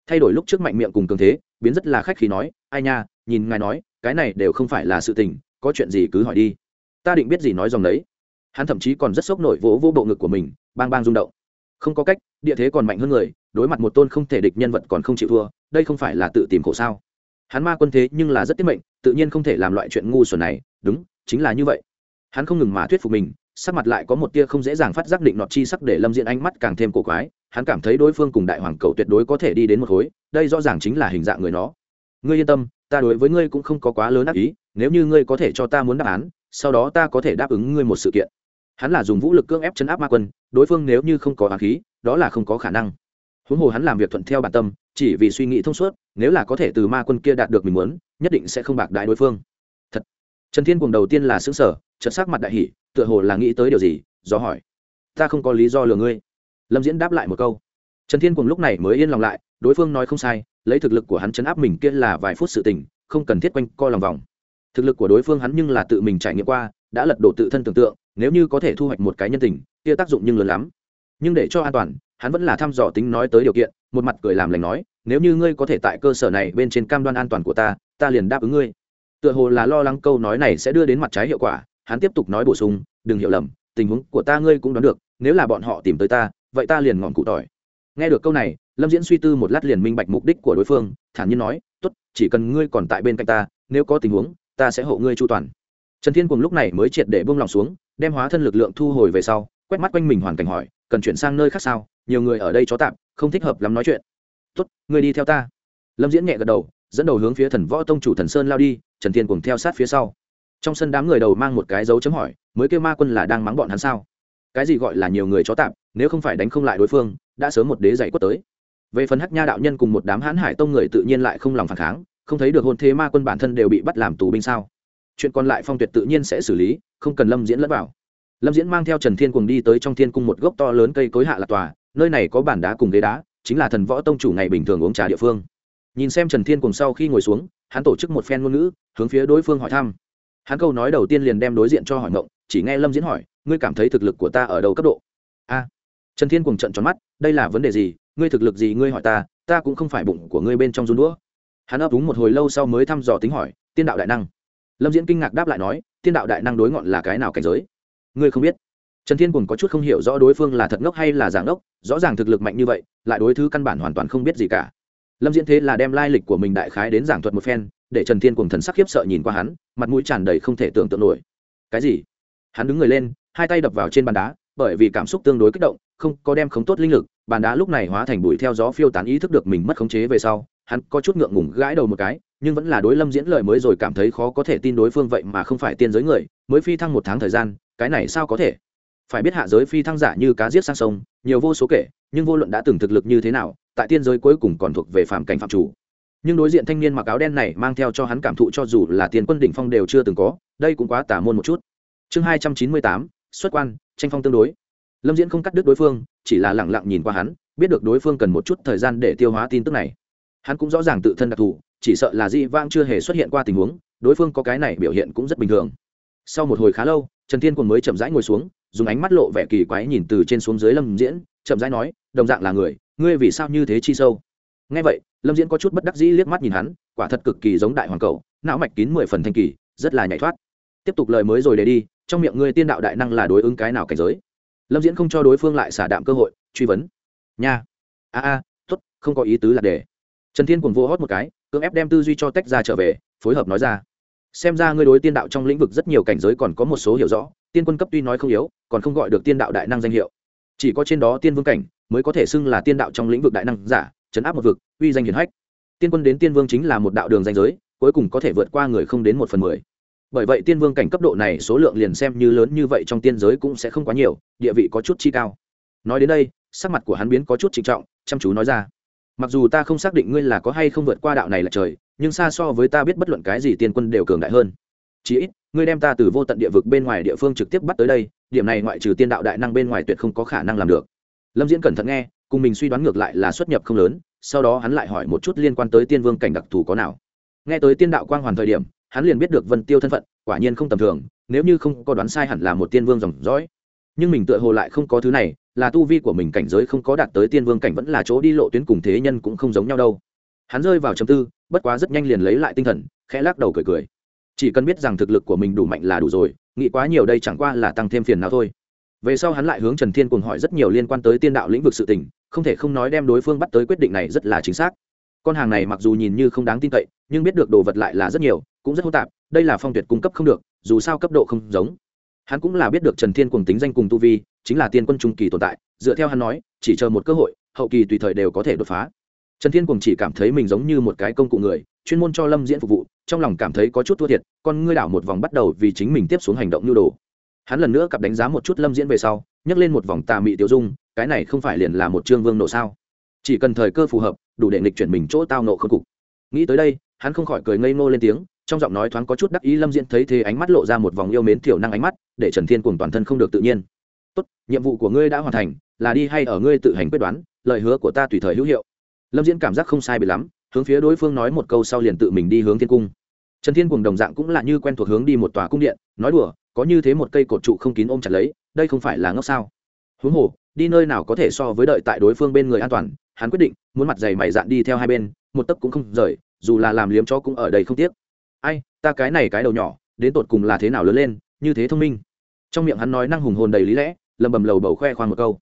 S1: thay đổi lúc trước mạnh miệng cùng cường thế, biến rất là khách khí nói, ai nha, nhìn ngài nói, cái này đều không phải là sự tình, có chuyện gì cứ hỏi đi. Ta định biết gì nói dòng đấy. Hắn thậm chí còn rất sốc nổi vỗ vỗ bộ ngực của mình, bang bang rung động. Không có cách, địa thế còn mạnh hơn người, đối mặt một tôn không thể địch nhân vật còn không chịu thua, đây không phải là tự tìm khổ sao? Hắn ma quân thế nhưng là rất tiết mệnh, tự nhiên không thể làm loại chuyện ngu xuẩn này, đúng, chính là như vậy. Hắn không ngừng mà thuyết phục mình sắc mặt lại có một tia không dễ dàng phát giác định nọt chi sắc để lâm diễn ánh mắt càng thêm cổ quái, hắn cảm thấy đối phương cùng đại hoàng cầu tuyệt đối có thể đi đến một khối, đây rõ ràng chính là hình dạng người nó. Ngươi yên tâm, ta đối với ngươi cũng không có quá lớn ác ý, nếu như ngươi có thể cho ta muốn đáp án, sau đó ta có thể đáp ứng ngươi một sự kiện. Hắn là dùng vũ lực cưỡng ép chấn áp ma quân, đối phương nếu như không có ác khí đó là không có khả năng. Huống hồ hắn làm việc thuận theo bản tâm, chỉ vì suy nghĩ thông suốt, nếu là có thể từ ma quân kia đạt được mình muốn, nhất định sẽ không bạc đại đối phương. Thật. trần thiên cùng đầu tiên là xứng sở chợt sắc mặt đại hỷ tựa hồ là nghĩ tới điều gì, do hỏi. Ta không có lý do lừa ngươi. Lâm diễn đáp lại một câu. Trần thiên cùng lúc này mới yên lòng lại, đối phương nói không sai, lấy thực lực của hắn chấn áp mình kia là vài phút sự tình, không cần thiết quanh co lòng vòng. Thực lực của đối phương hắn nhưng là tự mình trải nghiệm qua, đã lật đổ tự thân tưởng tượng, nếu như có thể thu hoạch một cái nhân tình, kia tác dụng nhưng lớn lắm. Nhưng để cho an toàn, hắn vẫn là thăm dò tính nói tới điều kiện, một mặt cười làm lành nói, nếu như ngươi có thể tại cơ sở này bên trên cam đoan an toàn của ta ta liền đáp ứng ngươi. Tựa hồ là lo lắng câu nói này sẽ đưa đến mặt trái hiệu quả hắn tiếp tục nói bổ sung, đừng hiểu lầm, tình huống của ta ngươi cũng đoán được, nếu là bọn họ tìm tới ta, vậy ta liền ngọn cụ tỏi. Nghe được câu này, lâm diễn suy tư một lát liền minh bạch mục đích của đối phương, thản nhiên nói, tốt, chỉ cần ngươi còn tại bên cạnh ta, nếu có tình huống, ta sẽ hộ ngươi chu toàn. Trần thiên cùng lúc này mới triệt để buông lòng xuống, đem hóa thân lực lượng thu hồi về sau, quét mắt quanh mình hoàn cảnh hỏi, cần chuyển sang nơi khác sao? Nhiều người ở đây chó tạm không thích hợp lắm nói chuyện. Tốt, ngươi đi theo ta. Lâm diễn nhẹ gật đầu, dẫn đầu hướng phía thần võ tông chủ thần sơn lao đi, trần thiên cùng theo sát phía sau trong sân đám người đầu mang một cái dấu chấm hỏi, mới kêu ma quân là đang mắng bọn hắn sao? Cái gì gọi là nhiều người chó tạm nếu không phải đánh không lại đối phương, đã sớm một đế giày quất tới. Về phần hắc nha đạo nhân cùng một đám hãn hải tông người tự nhiên lại không lòng phản kháng, không thấy được hôn thế ma quân bản thân đều bị bắt làm tù binh sao? Chuyện còn lại phong tuyệt tự nhiên sẽ xử lý, không cần lâm diễn lẫn vào. Lâm diễn mang theo trần thiên cùng đi tới trong thiên cung một gốc to lớn cây cối hạ là tòa, nơi này có bản đá cùng ghế đá, chính là thần võ tông chủ ngày bình thường uống trà địa phương. Nhìn xem trần thiên cùng sau khi ngồi xuống, hắn tổ chức một phen ngôn ngữ, hướng phía đối phương hỏi thăm hắn câu nói đầu tiên liền đem đối diện cho hỏi ngộng, chỉ nghe lâm diễn hỏi, ngươi cảm thấy thực lực của ta ở đâu cấp độ? A. Trần thiên cùng trận tròn mắt, đây là vấn đề gì? Ngươi thực lực gì ngươi hỏi ta ta cũng không phải bụng của ngươi bên trong run đũa. Hắn ấp úng một hồi lâu sau mới thăm dò tính hỏi, tiên đạo đại năng? Lâm diễn kinh ngạc đáp lại nói, tiên đạo đại năng đối ngọn là cái nào cảnh giới? Ngươi không biết. Trần thiên cùng có chút không hiểu rõ đối phương là thật ngốc hay là giả ngốc, rõ ràng thực lực mạnh như vậy, lại đối thứ căn bản hoàn toàn không biết gì cả lâm diễn thế là đem lai lịch của mình đại khái đến giảng thuật một phen, để trần thiên cùng thần sắc khiếp sợ nhìn qua hắn, mặt mũi tràn đầy không thể tưởng tượng nổi. Cái gì? Hắn đứng người lên, hai tay đập vào trên bàn đá, bởi vì cảm xúc tương đối kích động, không có đem khống tốt linh lực, bàn đá lúc này hóa thành bụi theo gió phiêu tán ý thức được mình mất khống chế về sau, hắn có chút ngượng ngùng gãi đầu một cái, nhưng vẫn là đối lâm diễn lời mới rồi cảm thấy khó có thể tin đối phương vậy mà không phải tiên giới người, mới phi thăng một tháng thời gian, cái này sao có thể? Phải biết hạ giới phi thăng giả như cá giết sang sông, nhiều vô số kể, nhưng vô luận đã từng thực lực như thế nào, tại tiên giới cuối cùng còn thuộc về phạm cảnh phạm chủ. Nhưng đối diện thanh niên mặc áo đen này mang theo cho hắn cảm thụ cho dù là tiền quân đỉnh phong đều chưa từng có, đây cũng quá tả môn một chút. Chương hai trăm chín mươi tám, xuất quan, tranh phong tương đối. Lâm diễn không cắt đứt đối phương, chỉ là lẳng lặng nhìn qua hắn, biết được đối phương cần một chút thời gian để tiêu hóa tin tức này. Hắn cũng rõ ràng tự thân đặc thù, chỉ sợ là di vang chưa hề xuất hiện qua tình huống, đối phương có cái này biểu hiện cũng rất bình thường. Sau một hồi khá lâu, trần thiên quân mới chậm rãi ngồi xuống dùng ánh mắt lộ vẻ kỳ quái nhìn từ trên xuống dưới lâm diễn, chậm rãi nói, đồng dạng là người, ngươi vì sao như thế chi sâu? Nghe vậy, lâm diễn có chút bất đắc dĩ liếc mắt nhìn hắn, quả thật cực kỳ giống đại hoàng cầu, não mạch kín mười phần thanh kỳ, rất là nhảy thoát. Tiếp tục lời mới rồi để đi, trong miệng ngươi tiên đạo đại năng là đối ứng cái nào cảnh giới? Lâm diễn không cho đối phương lại xả đạm cơ hội, truy vấn. Nha. A a t ố t không có ý tứ là để. Trần thiên cùng vô hót một cái, cưỡng ép đem tư duy cho tách ra trở về, phối hợp nói ra. Xem ra ngươi đối tiên đạo trong lĩnh vực rất nhiều cảnh giới còn có một số hiểu rõ tiên quân cấp tuy nói không yếu, còn không gọi được tiên đạo đại năng danh hiệu. Chỉ có trên đó tiên vương cảnh mới có thể xưng là tiên đạo trong lĩnh vực đại năng giả chấn áp một vực, uy danh hiển hách. Tiên quân đến tiên vương chính là một đạo đường danh giới, cuối cùng có thể vượt qua người không đến một phần mười. Bởi vậy tiên vương cảnh cấp độ này số lượng liền xem như lớn như vậy trong tiên giới cũng sẽ không quá nhiều, địa vị có chút chi cao. Nói đến đây, sắc mặt của hắn biến có chút trịnh trọng, chăm chú nói ra. Mặc dù ta không xác định ngươi là có hay không vượt qua đạo này là trời, nhưng xa so với ta biết bất luận cái gì tiên quân đều cường đại hơn. Chí ít ngươi đem ta từ vô tận địa vực bên ngoài địa phương trực tiếp bắt tới đây, điểm này ngoại trừ tiên đạo đại năng bên ngoài tuyệt không có khả năng làm được. Lâm diễn cẩn thận nghe, cùng mình suy đoán ngược lại là xuất nhập không lớn, sau đó hắn lại hỏi một chút liên quan tới tiên vương cảnh đặc thù có nào. Nghe tới tiên đạo quang hoàn thời điểm, hắn liền biết được vân tiêu thân phận, quả nhiên không tầm thường, nếu như không có đoán sai hẳn là một tiên vương dòng dõi. Nhưng mình tựa hồ lại không có thứ này, là tu vi của mình cảnh giới không có đạt tới tiên vương cảnh vẫn là chỗ đi lộ tuyến cùng thế nhân cũng không giống nhau đâu. Hắn rơi vào chầm tư, bất quá rất nhanh liền lấy lại tinh thần, khẽ lắc đầu cười cười chỉ cần biết rằng thực lực của mình đủ mạnh là đủ rồi, nghĩ quá nhiều đây chẳng qua là tăng thêm phiền nào thôi. Về sau hắn lại hướng trần thiên cùng hỏi rất nhiều liên quan tới tiên đạo lĩnh vực sự tình, không thể không nói đem đối phương bắt tới quyết định này rất là chính xác. Con hàng này mặc dù nhìn như không đáng tin cậy, nhưng biết được đồ vật lại là rất nhiều, cũng rất hô tạp, đây là phong tuyệt cung cấp không được, dù sao cấp độ không giống. Hắn cũng là biết được trần thiên cùng tính danh cùng tu vi, chính là tiên quân trung kỳ tồn tại, dựa theo hắn nói, chỉ chờ một cơ hội, hậu kỳ tùy thời đều có thể đột phá. Trần thiên cùng chỉ cảm thấy mình giống như một cái công cụ người chuyên môn cho lâm diễn phục vụ, trong lòng cảm thấy có chút thua thiệt, con ngươi đảo một vòng bắt đầu vì chính mình tiếp xuống hành động nhu đồ. Hắn lần nữa cặp đánh giá một chút lâm diễn về sau, nhấc lên một vòng tà mị tiêu dung, cái này không phải liền là một trương vương nổ sao? Chỉ cần thời cơ phù hợp, đủ để nghịch chuyển mình chỗ tao nộ không cục. Nghĩ tới đây, hắn không khỏi cười ngây ngô lên tiếng, trong giọng nói thoáng có chút đắc ý lâm diễn thấy thế ánh mắt lộ ra một vòng yêu mến thiểu năng ánh mắt, để trần thiên cùng toàn thân không được tự nhiên. Tốt, nhiệm vụ của ngươi đã hoàn thành, là đi hay ở ngươi tự hành quyết đoán, lời hứa của ta tùy thời hữu hiệu. Lâm diễn cảm giác không sai bị lắm hướng phía đối phương nói một câu sau liền tự mình đi hướng thiên cung. Trần thiên cùng đồng dạng cũng là như quen thuộc hướng đi một tòa cung điện, nói đùa, có như thế một cây cột trụ không kín ôm chặt lấy, đây không phải là ngốc sao? Huống hồ, đi nơi nào có thể so với đợi tại đối phương bên người an toàn, hắn quyết định, muốn mặt dày mày dạn đi theo hai bên, một tấc cũng không rời, dù là làm liếm cho cũng ở đây không tiếc. Ai, ta cái này cái đầu nhỏ, đến tột cùng là thế nào lớn lên, như thế thông minh. Trong miệng hắn nói năng hùng hồn đầy lý lẽ, lầm bầm lầu bầu khoe khoang một câu.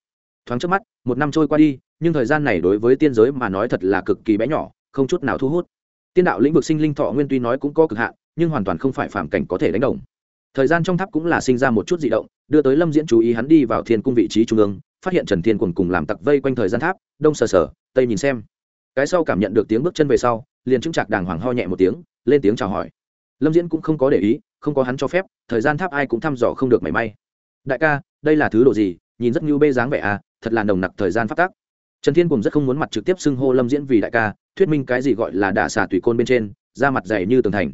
S1: Thoáng trước mắt, một năm trôi qua đi, nhưng thời gian này đối với tiên giới mà nói thật là cực kỳ bé nhỏ không chút nào thu hút. Tiên đạo lĩnh vực sinh linh thọ nguyên tuy nói cũng có cực hạn, nhưng hoàn toàn không phải phạm cảnh có thể đánh đồng. Thời gian trong tháp cũng là sinh ra một chút dị động, đưa tới lâm diễn chú ý hắn đi vào thiên cung vị trí trung ương, phát hiện trần thiên quần cùng làm tặc vây quanh thời gian tháp, đông sờ sờ, tây nhìn xem. Cái sau cảm nhận được tiếng bước chân về sau, liền chứng chạc đàng hoàng ho nhẹ một tiếng, lên tiếng chào hỏi. Lâm diễn cũng không có để ý, không có hắn cho phép, thời gian tháp ai cũng thăm dò không được mảy may. Đại ca, đây là thứ đồ gì? Nhìn rất như bê dáng vẻ à thật là nồng nặc thời gian phát tác. Trần thiên cùng rất không muốn mặt trực tiếp xưng hô lâm diễn vì đại ca thuyết minh cái gì gọi là đả xả tùy côn bên trên, da mặt dày như tường thành.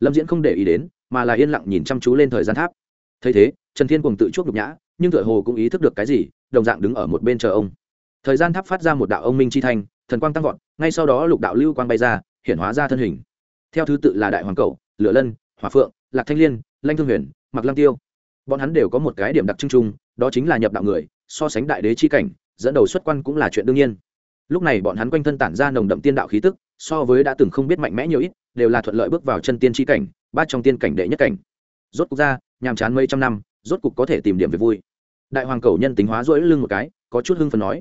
S1: Lâm diễn không để ý đến, mà là yên lặng nhìn chăm chú lên thời gian tháp. Thấy thế, trần thiên cùng tự chuốc nhục nhã, nhưng tựa hồ cũng ý thức được cái gì, đồng dạng đứng ở một bên chờ ông. Thời gian tháp phát ra một đạo ông minh chi thanh, thần quang tăng vọt, ngay sau đó lục đạo lưu quang bay ra hiển hóa ra thân hình. Theo thứ tự là đại hoàng cầu lửa lân, hỏa phượng, lạc thanh liên, lanh thương huyền mặc lăng tiêu. Bọn hắn đều có một cái điểm đặc trưng chung, đó chính là nhập đạo người, so sánh đại đế chi cảnh, dẫn đầu xuất quan cũng là chuyện đương nhiên lúc này bọn hắn quanh thân tản ra nồng đậm tiên đạo khí tức, so với đã từng không biết mạnh mẽ nhiều ít, đều là thuận lợi bước vào chân tiên chi cảnh, ba trong tiên cảnh đệ nhất cảnh. Rốt cục ra, nhàm chán mấy trăm năm, rốt cục có thể tìm điểm về vui. Đại hoàng cầu nhân tính hóa rỗi lưng một cái, có chút hưng phần nói,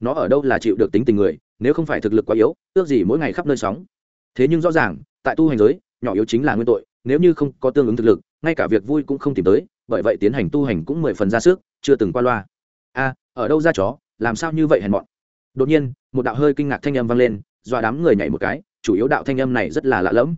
S1: nó ở đâu là chịu được tính tình người, nếu không phải thực lực quá yếu, ước gì mỗi ngày khắp nơi sóng. Thế nhưng rõ ràng, tại tu hành giới, nhỏ yếu chính là nguyên tội, nếu như không có tương ứng thực lực, ngay cả việc vui cũng không tìm tới, bởi vậy tiến hành tu hành cũng mười phần ra sức, chưa từng qua loa. A, ở đâu ra chó, làm sao như vậy hèn mọn? Đột nhiên, một đạo hơi kinh ngạc thanh âm vang lên, dọa đám người nhảy một cái, chủ yếu đạo thanh âm này rất là lạ lẫm.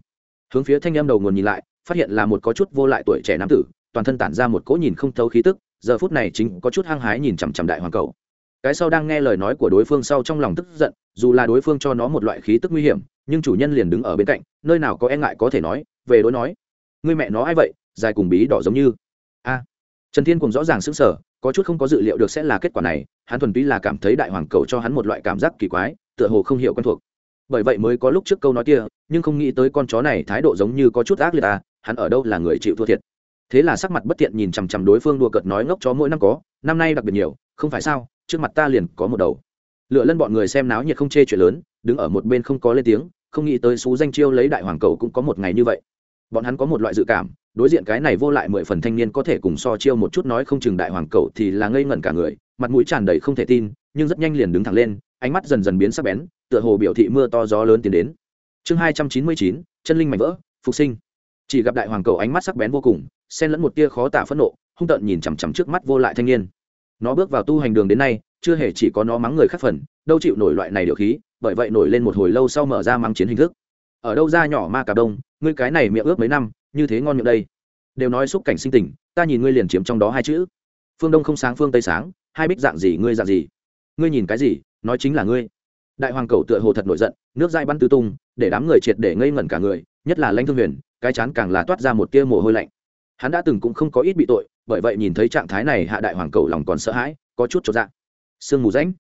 S1: Hướng phía thanh âm đầu nguồn nhìn lại, phát hiện là một có chút vô lại tuổi trẻ nam tử, toàn thân tản ra một cỗ nhìn không thấu khí tức, giờ phút này chính có chút hăng hái nhìn chằm chằm đại hoàng cầu. Cái sau đang nghe lời nói của đối phương sau trong lòng tức giận, dù là đối phương cho nó một loại khí tức nguy hiểm, nhưng chủ nhân liền đứng ở bên cạnh, nơi nào có e ngại có thể nói, về đối nói. Người mẹ nó ai vậy, dài cùng bí đỏ giống như trần thiên cùng rõ ràng sững sờ, có chút không có dự liệu được sẽ là kết quả này, hắn thuần túy là cảm thấy đại hoàng cầu cho hắn một loại cảm giác kỳ quái, tựa hồ không hiểu quen thuộc. Bởi vậy mới có lúc trước câu nói kia, nhưng không nghĩ tới con chó này thái độ giống như có chút ác liệt à hắn ở đâu là người chịu thua thiệt. Thế là sắc mặt bất thiện nhìn chằm chằm đối phương đùa cợt nói ngốc chó mỗi năm có, năm nay đặc biệt nhiều, không phải sao, trước mặt ta liền có một đầu. Lựa lân bọn người xem náo nhiệt không chê chuyện lớn, đứng ở một bên không có lên tiếng, không nghĩ tới xú danh chiêu lấy đại hoàng cầu cũng có một ngày như vậy. Bọn hắn có một loại dự cảm đối diện cái này vô lại mười phần thanh niên có thể cùng so chiêu một chút nói không chừng đại hoàng cậu thì là ngây ngẩn cả người, mặt mũi tràn đầy không thể tin, nhưng rất nhanh liền đứng thẳng lên, ánh mắt dần dần biến sắc bén, tựa hồ biểu thị mưa to gió lớn tiến đến. Chương hai trăm chín mươi chín, chân linh mạnh vỡ, phục sinh. Chỉ gặp đại hoàng cầu ánh mắt sắc bén vô cùng, xen lẫn một tia khó tả phẫn nộ, hung tợn nhìn chằm chằm trước mắt vô lại thanh niên. Nó bước vào tu hành đường đến nay, chưa hề chỉ có nó mắng người khác phần, đâu chịu nổi loại này điều khí, bởi vậy nổi lên một hồi lâu sau mở ra mắng chiến hình thức. Ở đâu ra nhỏ ma cà đông, ngươi cái này miệng ướp mấy năm như thế ngon miệng đây. Đều nói xúc cảnh sinh tình, ta nhìn ngươi liền chiếm trong đó hai chữ. Phương đông không sáng, phương tây sáng, hai bích dạng gì, ngươi dạng gì? Ngươi nhìn cái gì, nói chính là ngươi. Đại hoàng cầu tựa hồ thật nổi giận, nước dai bắn tứ tung, để đám người triệt để ngây ngẩn cả người, nhất là lãnh thương huyền, cái chán càng là toát ra một tia mồ hôi lạnh. Hắn đã từng cũng không có ít bị tội, bởi vậy nhìn thấy trạng thái này hạ đại hoàng cầu lòng còn sợ hãi, có chút cho dạng sương mù rãnh.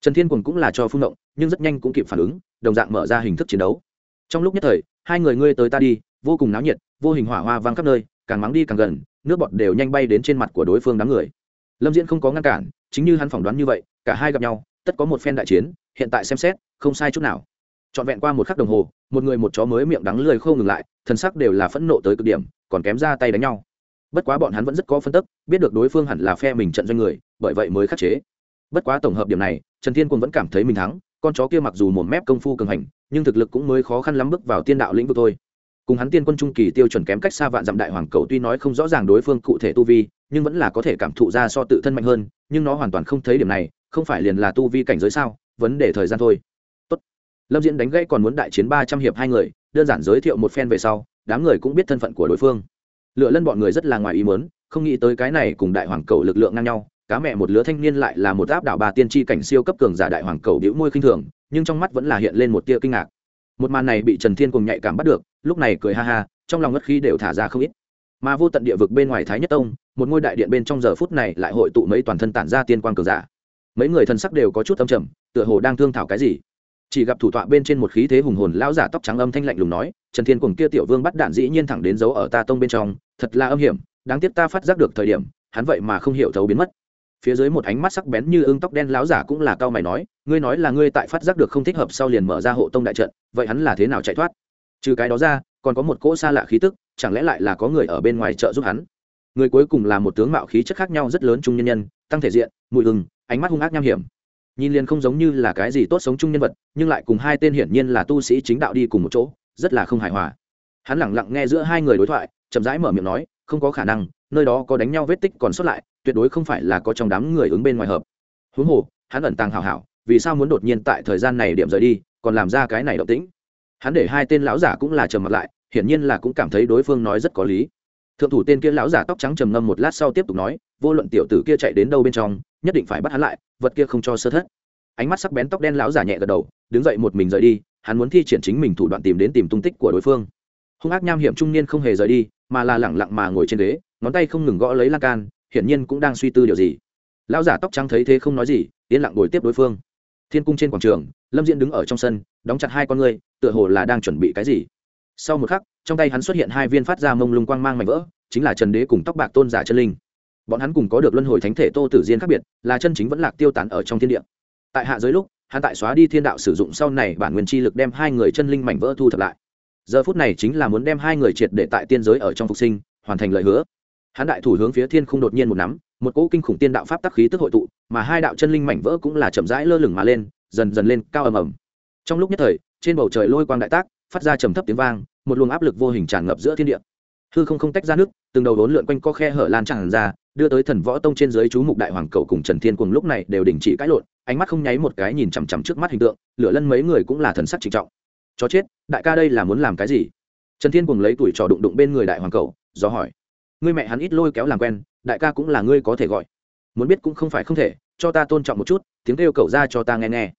S1: Trần thiên quần cũng là cho phun động, nhưng rất nhanh cũng kịp phản ứng, đồng dạng mở ra hình thức chiến đấu. Trong lúc nhất thời, hai người ngươi tới ta đi vô cùng náo nhiệt, vô hình hỏa hoa vang khắp nơi, càng mắng đi càng gần, nước bọt đều nhanh bay đến trên mặt của đối phương đám người. Lâm diễn không có ngăn cản, chính như hắn phỏng đoán như vậy, cả hai gặp nhau, tất có một phen đại chiến, hiện tại xem xét, không sai chút nào. Trọn vẹn qua một khắc đồng hồ, một người một chó mới miệng đắng lười không ngừng lại thần sắc đều là phẫn nộ tới cực điểm, còn kém ra tay đánh nhau. Bất quá bọn hắn vẫn rất có phân tức, biết được đối phương hẳn là phe mình trận doanh người, bởi vậy mới khắc chế. Bất quá tổng hợp điểm này, trần thiên quân vẫn cảm thấy mình thắng, con chó kia mặc dù một mép công phu cường hành, nhưng thực lực cũng mới khó khăn lắm bước vào tiên đạo lĩnh vực thôi cùng hắn tiên quân trung kỳ tiêu chuẩn kém cách xa vạn dặm đại hoàng cầu tuy nói không rõ ràng đối phương cụ thể tu vi, nhưng vẫn là có thể cảm thụ ra so tự thân mạnh hơn, nhưng nó hoàn toàn không thấy điểm này, không phải liền là tu vi cảnh giới sao? Vấn đề thời gian thôi. Tốt. lâm diễn đánh gãy còn muốn đại chiến ba trăm hiệp hai người, đơn giản giới thiệu một phen về sau, đám người cũng biết thân phận của đối phương. Lựa lân bọn người rất là ngoài ý mớn không nghĩ tới cái này cùng đại hoàng cầu lực lượng ngang nhau, cá mẹ một lứa thanh niên lại là một áp đảo bà tiên tri cảnh siêu cấp cường giả đại hoàng cầu đĩu môi khinh thường, nhưng trong mắt vẫn là hiện lên một tia kinh ngạc một màn này bị trần thiên cùng nhạy cảm bắt được, lúc này cười ha ha, trong lòng ngất khí đều thả ra không ít. Mà vô tận địa vực bên ngoài thái nhất tông, một ngôi đại điện bên trong giờ phút này lại hội tụ mấy toàn thân tản ra tiên quang cường giả. Mấy người thần sắc đều có chút âm trầm, tựa hồ đang thương thảo cái gì. Chỉ gặp thủ tọa bên trên một khí thế hùng hồn lão giả tóc trắng âm thanh lạnh lùng nói, trần thiên cùng kia tiểu vương bắt đạn dĩ nhiên thẳng đến giấu ở ta tông bên trong, thật là âm hiểm, đáng tiếc ta phát giác được thời điểm, hắn vậy mà không hiểu thấu biến mất phía dưới một ánh mắt sắc bén như ương tóc đen láo giả cũng là cao mày nói, ngươi nói là ngươi tại phát giác được không thích hợp sau liền mở ra hộ tông đại trận, vậy hắn là thế nào chạy thoát? Trừ cái đó ra, còn có một cỗ xa lạ khí tức, chẳng lẽ lại là có người ở bên ngoài chợ giúp hắn? Người cuối cùng là một tướng mạo khí chất khác nhau rất lớn trung nhân nhân, tăng thể diện, mùi hừng, ánh mắt hung ác nham hiểm. Nhìn liền không giống như là cái gì tốt sống chung nhân vật, nhưng lại cùng hai tên hiển nhiên là tu sĩ chính đạo đi cùng một chỗ, rất là không hài hòa. Hắn lẳng lặng nghe giữa hai người đối thoại, chậm rãi mở miệng nói, không có khả năng nơi đó có đánh nhau vết tích còn sót lại, tuyệt đối không phải là có trong đám người ứng bên ngoài hợp. Huống hồ, hắn ẩn tàng hào hảo, vì sao muốn đột nhiên tại thời gian này điểm rời đi, còn làm ra cái này động tĩnh? Hắn để hai tên lão giả cũng là trầm mặt lại, hiển nhiên là cũng cảm thấy đối phương nói rất có lý. Thượng thủ tên kia lão giả tóc trắng trầm ngâm một lát sau tiếp tục nói, vô luận tiểu tử kia chạy đến đâu bên trong, nhất định phải bắt hắn lại, vật kia không cho sơ thất. Ánh mắt sắc bén tóc đen lão giả nhẹ gật đầu, đứng dậy một mình rời đi, hắn muốn thi triển chính mình thủ đoạn tìm đến tìm tung tích của đối phương. Hung ác nham hiểm trung niên không hề rời đi, mà là lẳng lặng mà ngồi trên ghế ngón tay không ngừng gõ lấy lan can, hiển nhiên cũng đang suy tư điều gì. Lão giả tóc trắng thấy thế không nói gì, yên lặng ngồi tiếp đối phương. Thiên cung trên quảng trường, lâm diễn đứng ở trong sân, đóng chặt hai con ngươi, tựa hồ là đang chuẩn bị cái gì. Sau một khắc, trong tay hắn xuất hiện hai viên phát ra mông lung quang mang mảnh vỡ, chính là trần đế cùng tóc bạc tôn giả chân linh. Bọn hắn cùng có được luân hồi thánh thể tô tử diên khác biệt, là chân chính vẫn lạc tiêu tán ở trong thiên địa. Tại hạ giới lúc, hắn tại xóa đi thiên đạo sử dụng sau này bản nguyên chi lực đem hai người chân linh mảnh vỡ thu thập lại. Giờ phút này chính là muốn đem hai người triệt để tại tiên giới ở trong phục sinh, hoàn thành lời hứa hắn đại thủ hướng phía thiên không đột nhiên một nắm, một cỗ kinh khủng tiên đạo pháp tắc khí tức hội tụ, mà hai đạo chân linh mảnh vỡ cũng là chậm rãi lơ lửng mà lên, dần dần lên cao ầm ầm. Trong lúc nhất thời, trên bầu trời lôi quang đại tác, phát ra trầm thấp tiếng vang, một luồng áp lực vô hình tràn ngập giữa thiên địa. Hư không không tách ra nước, từng đầu đốn lượn quanh co khe hở lan tràn ra, đưa tới thần võ tông trên dưới chú mục đại hoàng cầu cùng trần thiên cùng lúc này đều đình chỉ cãi lộn, ánh mắt không nháy một cái nhìn chằm chằm trước mắt hình tượng, lửa lân mấy người cũng là thần sắc trịnh trọng. Chó chết, đại ca đây là muốn làm cái gì? Trần thiên cùng lấy tuổi trò đụng đụng bên người đại hoàng cầu, do hỏi ngươi mẹ hắn ít lôi kéo làm quen, đại ca cũng là ngươi có thể gọi. Muốn biết cũng không phải không thể, cho ta tôn trọng một chút, tiếng kêu cầu ra cho ta nghe nghe.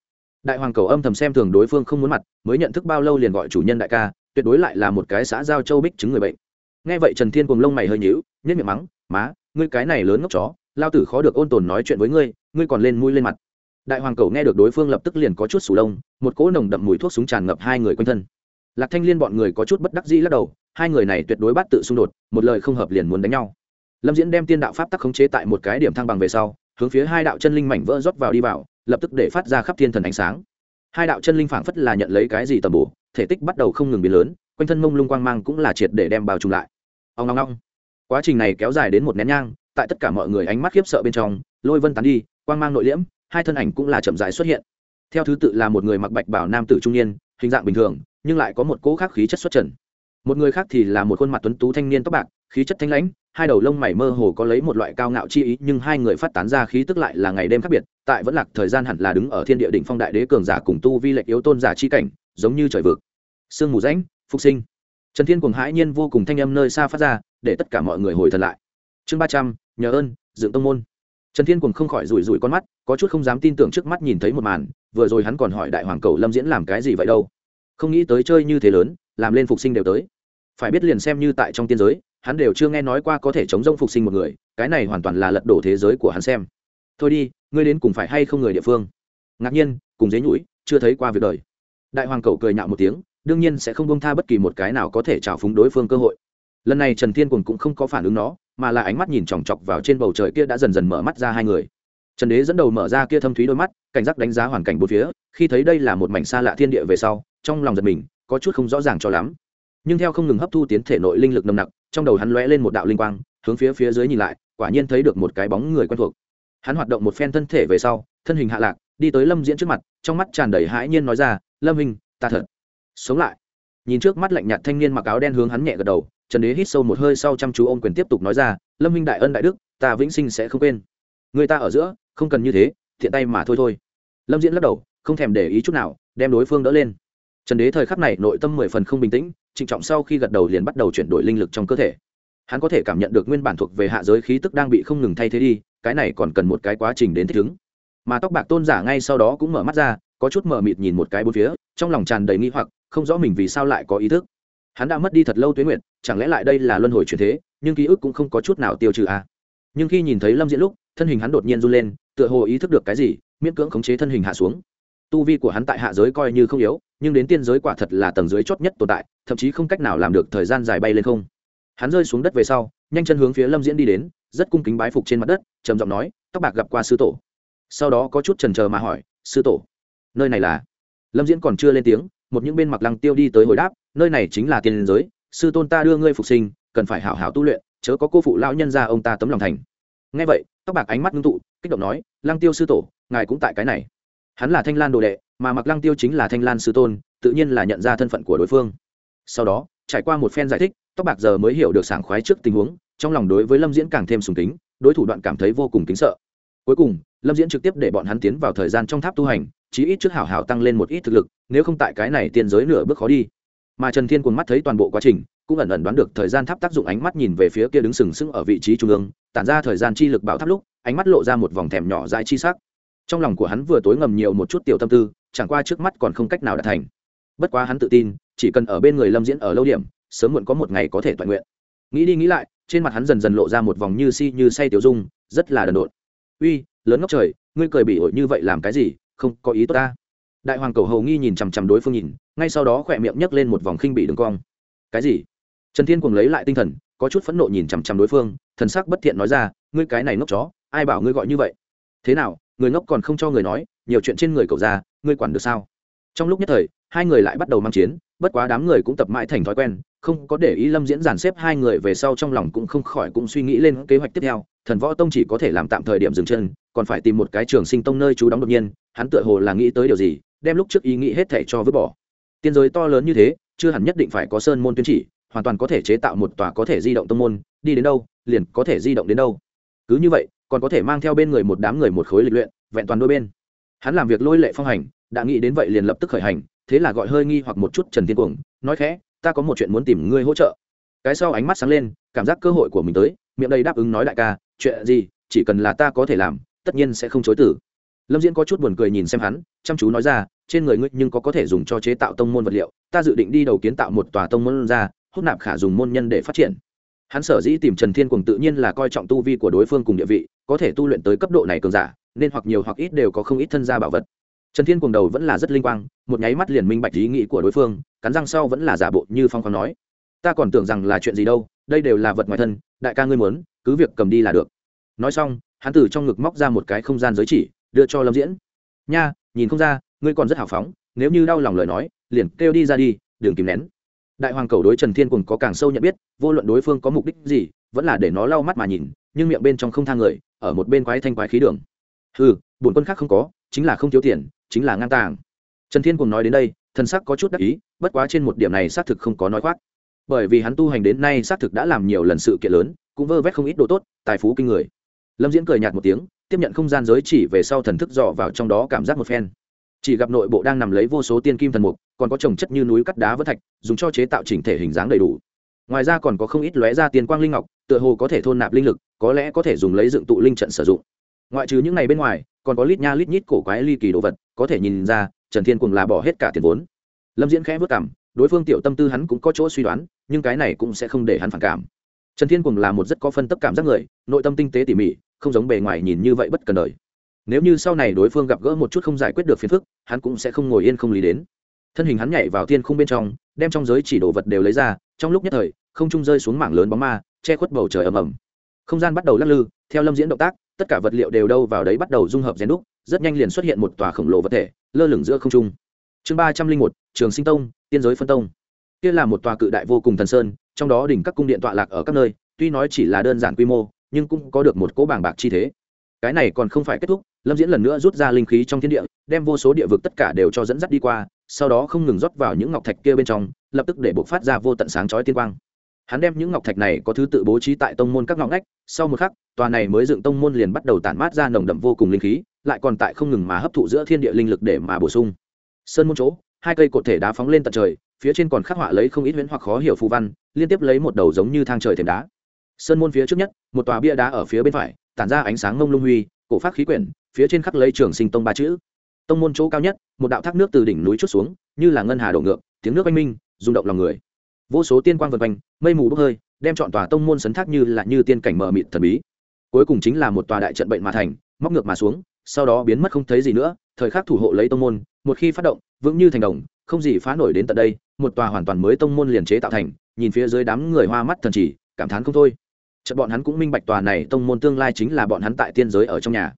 S1: Đại hoàng cầu âm thầm xem thường đối phương không muốn mặt, mới nhận thức bao lâu liền gọi chủ nhân đại ca, tuyệt đối lại là một cái xã giao châu bích chứng người bệnh. Nghe vậy trần thiên cùng lông mày hơi nhíu nhất miệng mắng, má, ngươi cái này lớn ngốc chó, lao tử khó được ôn tồn nói chuyện với ngươi ngươi còn lên mũi lên mặt. Đại hoàng cầu nghe được đối phương lập tức liền có chút sủ lông, một cỗ nồng đậm mùi thuốc súng tràn ngập hai người quanh thân. Lạc thanh liên bọn người có chút bất đắc dĩ lắc đầu hai người này tuyệt đối bắt tự xung đột, một lời không hợp liền muốn đánh nhau. Lâm diễn đem tiên đạo pháp tắc khống chế tại một cái điểm thăng bằng về sau, hướng phía hai đạo chân linh mảnh vỡ rót vào đi vào, lập tức để phát ra khắp thiên thần ánh sáng. Hai đạo chân linh phảng phất là nhận lấy cái gì tầm bổ, thể tích bắt đầu không ngừng biến lớn, quanh thân mông lung quang mang cũng là triệt để đem bao trùm lại. Ông ngong ngong quá trình này kéo dài đến một nén nhang, tại tất cả mọi người ánh mắt khiếp sợ bên trong, lôi vân tán đi, quang mang nội liễm, hai thân ảnh cũng là chậm rãi xuất hiện. Theo thứ tự là một người mặc bạch bảo nam tử trung niên, hình dạng bình thường, nhưng lại có một cỗ khác khí chất xuất trần một người khác thì là một khuôn mặt tuấn tú thanh niên tóc bạc, khí chất thanh lãnh, hai đầu lông mày mơ hồ có lấy một loại cao ngạo chi ý, nhưng hai người phát tán ra khí tức lại là ngày đêm khác biệt, tại vẫn lạc thời gian hẳn là đứng ở thiên địa đỉnh phong đại đế cường giả cùng tu vi lệch yếu tôn giả chi cảnh, giống như trời vực. Sương mù rãnh, phục sinh. Trần thiên cùng hãi nhiên vô cùng thanh âm nơi xa phát ra, để tất cả mọi người hồi thật lại. Chương ba trăm, nhờ ơn, dựng tông môn. Trần thiên cùng không khỏi rủi rủi con mắt, có chút không dám tin tưởng trước mắt nhìn thấy một màn, vừa rồi hắn còn hỏi đại hoàng cầu lâm diễn làm cái gì vậy đâu? Không nghĩ tới chơi như thế lớn, làm lên phục sinh đều tới phải biết liền xem như tại trong tiên giới, hắn đều chưa nghe nói qua có thể chống rông phục sinh một người, cái này hoàn toàn là lật đổ thế giới của hắn xem. Thôi đi, ngươi đến cùng phải hay không người địa phương? Ngạc nhiên, cùng dế nhũi, chưa thấy qua việc đời. Đại hoàng cầu cười nhạo một tiếng, đương nhiên sẽ không bông tha bất kỳ một cái nào có thể trào phúng đối phương cơ hội. Lần này trần thiên cùng cũng không có phản ứng nó, mà là ánh mắt nhìn chòng chọc vào trên bầu trời kia đã dần dần mở mắt ra hai người. Trần đế dẫn đầu mở ra kia thâm thúy đôi mắt, cảnh giác đánh giá hoàn cảnh bốn phía, khi thấy đây là một mảnh xa lạ thiên địa về sau, trong lòng giật mình, có chút không rõ ràng cho lắm nhưng theo không ngừng hấp thu tiến thể nội linh lực nồng nặc, trong đầu hắn lóe lên một đạo linh quang, hướng phía phía dưới nhìn lại, quả nhiên thấy được một cái bóng người quen thuộc. Hắn hoạt động một phen thân thể về sau, thân hình hạ lạc, đi tới lâm diễn trước mặt, trong mắt tràn đầy hãi nhiên nói ra, lâm hình ta thật sống lại. Nhìn trước mắt lạnh nhạt thanh niên mặc áo đen hướng hắn nhẹ gật đầu, trần đế hít sâu một hơi sau chăm chú ô m quyền tiếp tục nói ra, lâm minh đại ân đại đức, ta vĩnh sinh sẽ không quên. Người ta ở giữa, không cần như thế, thiện tay mà thôi thôi. Lâm diễn lắc đầu, không thèm để ý chút nào, đem đối phương đỡ lên. Trần đế thời khắc này nội tâm mười phần không bình tĩnh trịnh trọng sau khi gật đầu liền bắt đầu chuyển đổi linh lực trong cơ thể. Hắn có thể cảm nhận được nguyên bản thuộc về hạ giới khí tức đang bị không ngừng thay thế đi, cái này còn cần một cái quá trình đến thích ứng. Mà tóc bạc tôn giả ngay sau đó cũng mở mắt ra, có chút mờ mịt nhìn một cái bốn phía, trong lòng tràn đầy nghi hoặc, không rõ mình vì sao lại có ý thức. Hắn đã mất đi thật lâu tuyến nguyện, chẳng lẽ lại đây là luân hồi truyền thế, nhưng ký ức cũng không có chút nào tiêu trừ à. nhưng khi nhìn thấy lâm diễn lúc, thân hình hắn đột nhiên run lên, tựa hồ ý thức được cái gì, miễn cưỡng khống chế thân hình hạ xuống. Tu vi của hắn tại hạ giới coi như không yếu nhưng đến tiên giới quả thật là tầng dưới chót nhất tồn tại, thậm chí không cách nào làm được thời gian dài bay lên không. Hắn rơi xuống đất về sau, nhanh chân hướng phía lâm diễn đi đến, rất cung kính bái phục trên mặt đất, trầm giọng nói, tóc bạc gặp qua sư tổ. Sau đó có chút trần trờ mà hỏi, sư tổ, nơi này là? Lâm diễn còn chưa lên tiếng, một những bên mặc lăng tiêu đi tới hồi đáp, nơi này chính là tiên giới, sư tôn ta đưa ngươi phục sinh, cần phải hảo hảo tu luyện, chớ có cô phụ lão nhân ra ông ta tấm lòng thành. Ngay vậy, tóc bạc ánh mắt ngưng tụ, kích động nói, lăng tiêu sư tổ, ngài cũng tại cái này hắn là thanh lan đồ đệ, mà mặc lăng tiêu chính là thanh lan sư tôn, tự nhiên là nhận ra thân phận của đối phương. Sau đó, trải qua một phen giải thích, tóc bạc giờ mới hiểu được sảng khoái trước tình huống, trong lòng đối với lâm diễn càng thêm sùng kính, đối thủ đoạn cảm thấy vô cùng kính sợ. Cuối cùng, lâm diễn trực tiếp để bọn hắn tiến vào thời gian trong tháp tu hành, chí ít trước hảo hảo tăng lên một ít thực lực, nếu không tại cái này tiên giới nửa bước khó đi. Mà trần thiên cuồng mắt thấy toàn bộ quá trình, cũng ẩn ẩn đoán được thời gian tháp tác dụng ánh mắt nhìn về phía kia đứng sừng sững ở vị trí trung ương, tản ra thời gian chi lực bảo tháp lúc, ánh mắt lộ ra một vòng thèm nhỏ dãi chi sắc trong lòng của hắn vừa tối ngầm nhiều một chút tiểu tâm tư, chẳng qua trước mắt còn không cách nào đạt thành. Bất quá hắn tự tin, chỉ cần ở bên người lâm diễn ở lâu điểm, sớm muộn có một ngày có thể toàn nguyện. Nghĩ đi nghĩ lại, trên mặt hắn dần dần lộ ra một vòng như si như say tiểu dung, rất là đần độn. Uy, lớn ngốc trời, ngươi cười bị ổi như vậy làm cái gì, không có ý tốt ta. Đại hoàng cầu hầu nghi nhìn chằm chằm đối phương nhìn, ngay sau đó khỏe miệng nhấc lên một vòng khinh bị đường cong. Cái gì? Trần thiên cùng lấy lại tinh thần, có chút phẫn nộ nhìn chằm chằm đối phương, thần sắc bất thiện nói ra, ngươi cái này ngốc chó, ai bảo ngươi gọi như vậy? Thế nào người ngốc còn không cho người nói, nhiều chuyện trên người cậu ra, ngươi quản được sao? Trong lúc nhất thời, hai người lại bắt đầu mang chiến, bất quá đám người cũng tập mãi thành thói quen, không có để ý lâm diễn giàn xếp hai người về sau trong lòng cũng không khỏi cũng suy nghĩ lên kế hoạch tiếp theo, thần võ tông chỉ có thể làm tạm thời điểm dừng chân, còn phải tìm một cái trường sinh tông nơi trú đóng đột nhiên, hắn tựa hồ là nghĩ tới điều gì, đem lúc trước ý nghĩ hết thể cho vứt bỏ. Tiên giới to lớn như thế, chưa hẳn nhất định phải có sơn môn tuyên chỉ, hoàn toàn có thể chế tạo một tòa có thể di động tông môn, đi đến đâu, liền có thể di động đến đâu. Cứ như vậy còn có thể mang theo bên người một đám người một khối lịch luyện, vẹn toàn đôi bên. Hắn làm việc lôi lệ phong hành, đã nghĩ đến vậy liền lập tức khởi hành, thế là gọi hơi nghi hoặc một chút trần thiên cuồng, nói khẽ, ta có một chuyện muốn tìm ngươi hỗ trợ. Cái sau ánh mắt sáng lên, cảm giác cơ hội của mình tới, miệng đây đáp ứng nói đại ca, chuyện gì, chỉ cần là ta có thể làm, tất nhiên sẽ không chối tử lâm diễn có chút buồn cười nhìn xem hắn, chăm chú nói ra, trên người ngươi nhưng có có thể dùng cho chế tạo tông môn vật liệu, ta dự định đi đầu kiến tạo một tòa tông môn ra, hút nạp khả dùng môn nhân để phát triển hắn sở dĩ tìm trần thiên cùng tự nhiên là coi trọng tu vi của đối phương cùng địa vị, có thể tu luyện tới cấp độ này cường giả, nên hoặc nhiều hoặc ít đều có không ít thân gia bảo vật. Trần thiên cùng đầu vẫn là rất linh quang, một nháy mắt liền minh bạch ý nghĩ của đối phương, cắn răng sau vẫn là giả bộ như phong khoáng nói. Ta còn tưởng rằng là chuyện gì đâu, đây đều là vật ngoài thân, đại ca ngươi muốn, cứ việc cầm đi là được. Nói xong, hắn từ trong ngực móc ra một cái không gian giới chỉ, đưa cho lâm diễn. Nha, nhìn không ra, ngươi còn rất hào phóng, nếu như đau lòng lời nói, liền kêu đi ra đi, đừng kìm nén đại hoàng cầu đối trần thiên cùng có càng sâu nhận biết, vô luận đối phương có mục đích gì, vẫn là để nó lau mắt mà nhìn, nhưng miệng bên trong không thang người, ở một bên quái thanh quái khí đường. Ừ bổn quân khác không có, chính là không thiếu tiền, chính là ngang tàng. Trần thiên cùng nói đến đây, thần sắc có chút đắc ý, bất quá trên một điểm này xác thực không có nói khoác. Bởi vì hắn tu hành đến nay xác thực đã làm nhiều lần sự kiện lớn, cũng vơ vét không ít đồ tốt, tài phú kinh người. Lâm diễn cười nhạt một tiếng, tiếp nhận không gian giới chỉ về sau thần thức dò vào trong đó cảm giác một phen chỉ gặp nội bộ đang nằm lấy vô số tiên kim thần mục, còn có trồng chất như núi cắt đá vỡ thạch, dùng cho chế tạo chỉnh thể hình dáng đầy đủ. Ngoài ra còn có không ít lóe ra tiền quang linh ngọc, tựa hồ có thể thôn nạp linh lực, có lẽ có thể dùng lấy dựng tụ linh trận sử dụng. Ngoại trừ những này bên ngoài, còn có lít nha lít nhít cổ quái ly kỳ đồ vật, có thể nhìn ra, trần thiên cùng là bỏ hết cả tiền vốn. Lâm diễn khẽ vất cảm, đối phương tiểu tâm tư hắn cũng có chỗ suy đoán, nhưng cái này cũng sẽ không để hắn phản cảm. Trần thiên cùng là một rất có phân tấp cảm giác người, nội tâm tinh tế tỉ mỉ, không giống bề ngoài nhìn như vậy bất cần đời nếu như sau này đối phương gặp gỡ một chút không giải quyết được phiền phức, hắn cũng sẽ không ngồi yên không lý đến. Thân hình hắn nhảy vào thiên khung bên trong, đem trong giới chỉ đồ vật đều lấy ra, trong lúc nhất thời, không trung rơi xuống mảng lớn bóng ma, che khuất bầu trời ầm ầm. Không gian bắt đầu lắc lư, theo lâm diễn động tác, tất cả vật liệu đều đâu vào đấy bắt đầu dung hợp rèn đúc, rất nhanh liền xuất hiện một tòa khổng lồ vật thể, lơ lửng giữa không trung. Chương ba trăm linh một, trường sinh tông, tiên giới phân tông. Kia là một tòa cự đại vô cùng thần sơn, trong đó đỉnh các cung điện tọa lạc ở các nơi, tuy nói chỉ là đơn giản quy mô, nhưng cũng có được một cỗ bảng bạc chi thế. Cái này còn không phải kết thúc lâm diễn lần nữa rút ra linh khí trong thiên địa, đem vô số địa vực tất cả đều cho dẫn dắt đi qua, sau đó không ngừng rót vào những ngọc thạch kia bên trong, lập tức để bộc phát ra vô tận sáng chói tiên quang. Hắn đem những ngọc thạch này có thứ tự bố trí tại tông môn các ngọc ngách, sau một khắc, tòa này mới dựng tông môn liền bắt đầu tản mát ra nồng đậm vô cùng linh khí, lại còn tại không ngừng mà hấp thụ giữa thiên địa linh lực để mà bổ sung. Sơn môn chỗ, hai cây cột thể đá phóng lên tận trời, phía trên còn khắc họa lấy không ít huyễn hoặc khó hiểu phù văn, liên tiếp lấy một đầu giống như thang trời thềm đá. Sơn môn phía trước nhất, một tòa bia đá ở phía bên phải, tản ra ánh sáng ngông lung huy cổ phát khí quyển, phía trên khắc lấy trường sinh tông ba chữ. Tông môn chỗ cao nhất, một đạo thác nước từ đỉnh núi chút xuống, như là ngân hà đổ ngược, tiếng nước oanh minh, rung động lòng người. Vô số tiên quang vần quanh, mây mù bốc hơi, đem chọn tòa tông môn sấn thác như là như tiên cảnh mờ mịt thần bí. Cuối cùng chính là một tòa đại trận bệnh mà thành, móc ngược mà xuống, sau đó biến mất không thấy gì nữa, thời khắc thủ hộ lấy tông môn, một khi phát động, vững như thành đồng, không gì phá nổi đến tận đây, một tòa hoàn toàn mới tông môn liền chế tạo thành, nhìn phía dưới đám người hoa mắt thần chỉ, cảm thán không thôi chợt bọn hắn cũng minh bạch tòa này tông môn tương lai chính là bọn hắn tại tiên giới ở trong nhà.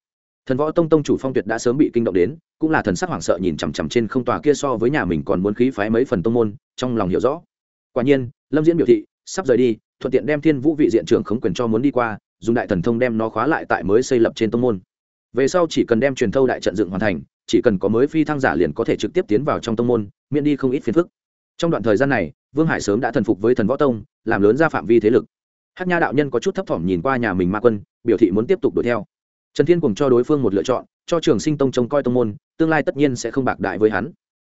S1: Thần võ tông tông chủ phong tuyệt đã sớm bị kinh động đến, cũng là thần sắc hoảng sợ nhìn chằm chằm trên không tòa kia so với nhà mình còn muốn khí phái mấy phần tông môn, trong lòng hiểu rõ. Quả nhiên, lâm diễn biểu thị, sắp rời đi, thuận tiện đem thiên vũ vị diện trưởng khống quyền cho muốn đi qua, dùng đại thần thông đem nó khóa lại tại mới xây lập trên tông môn. Về sau chỉ cần đem truyền thâu đại trận dựng hoàn thành, chỉ cần có mới phi thăng giả liền có thể trực tiếp tiến vào trong tông môn, miễn đi không ít phiền phức. Trong đoạn thời gian này, vương hải sớm đã thần phục với thần võ tông, làm lớn ra phạm vi thế lực hát nha đạo nhân có chút thấp thỏm nhìn qua nhà mình ma quân biểu thị muốn tiếp tục đuổi theo. Trần thiên cùng cho đối phương một lựa chọn cho trường sinh tông trông coi tông môn tương lai tất nhiên sẽ không bạc đại với hắn.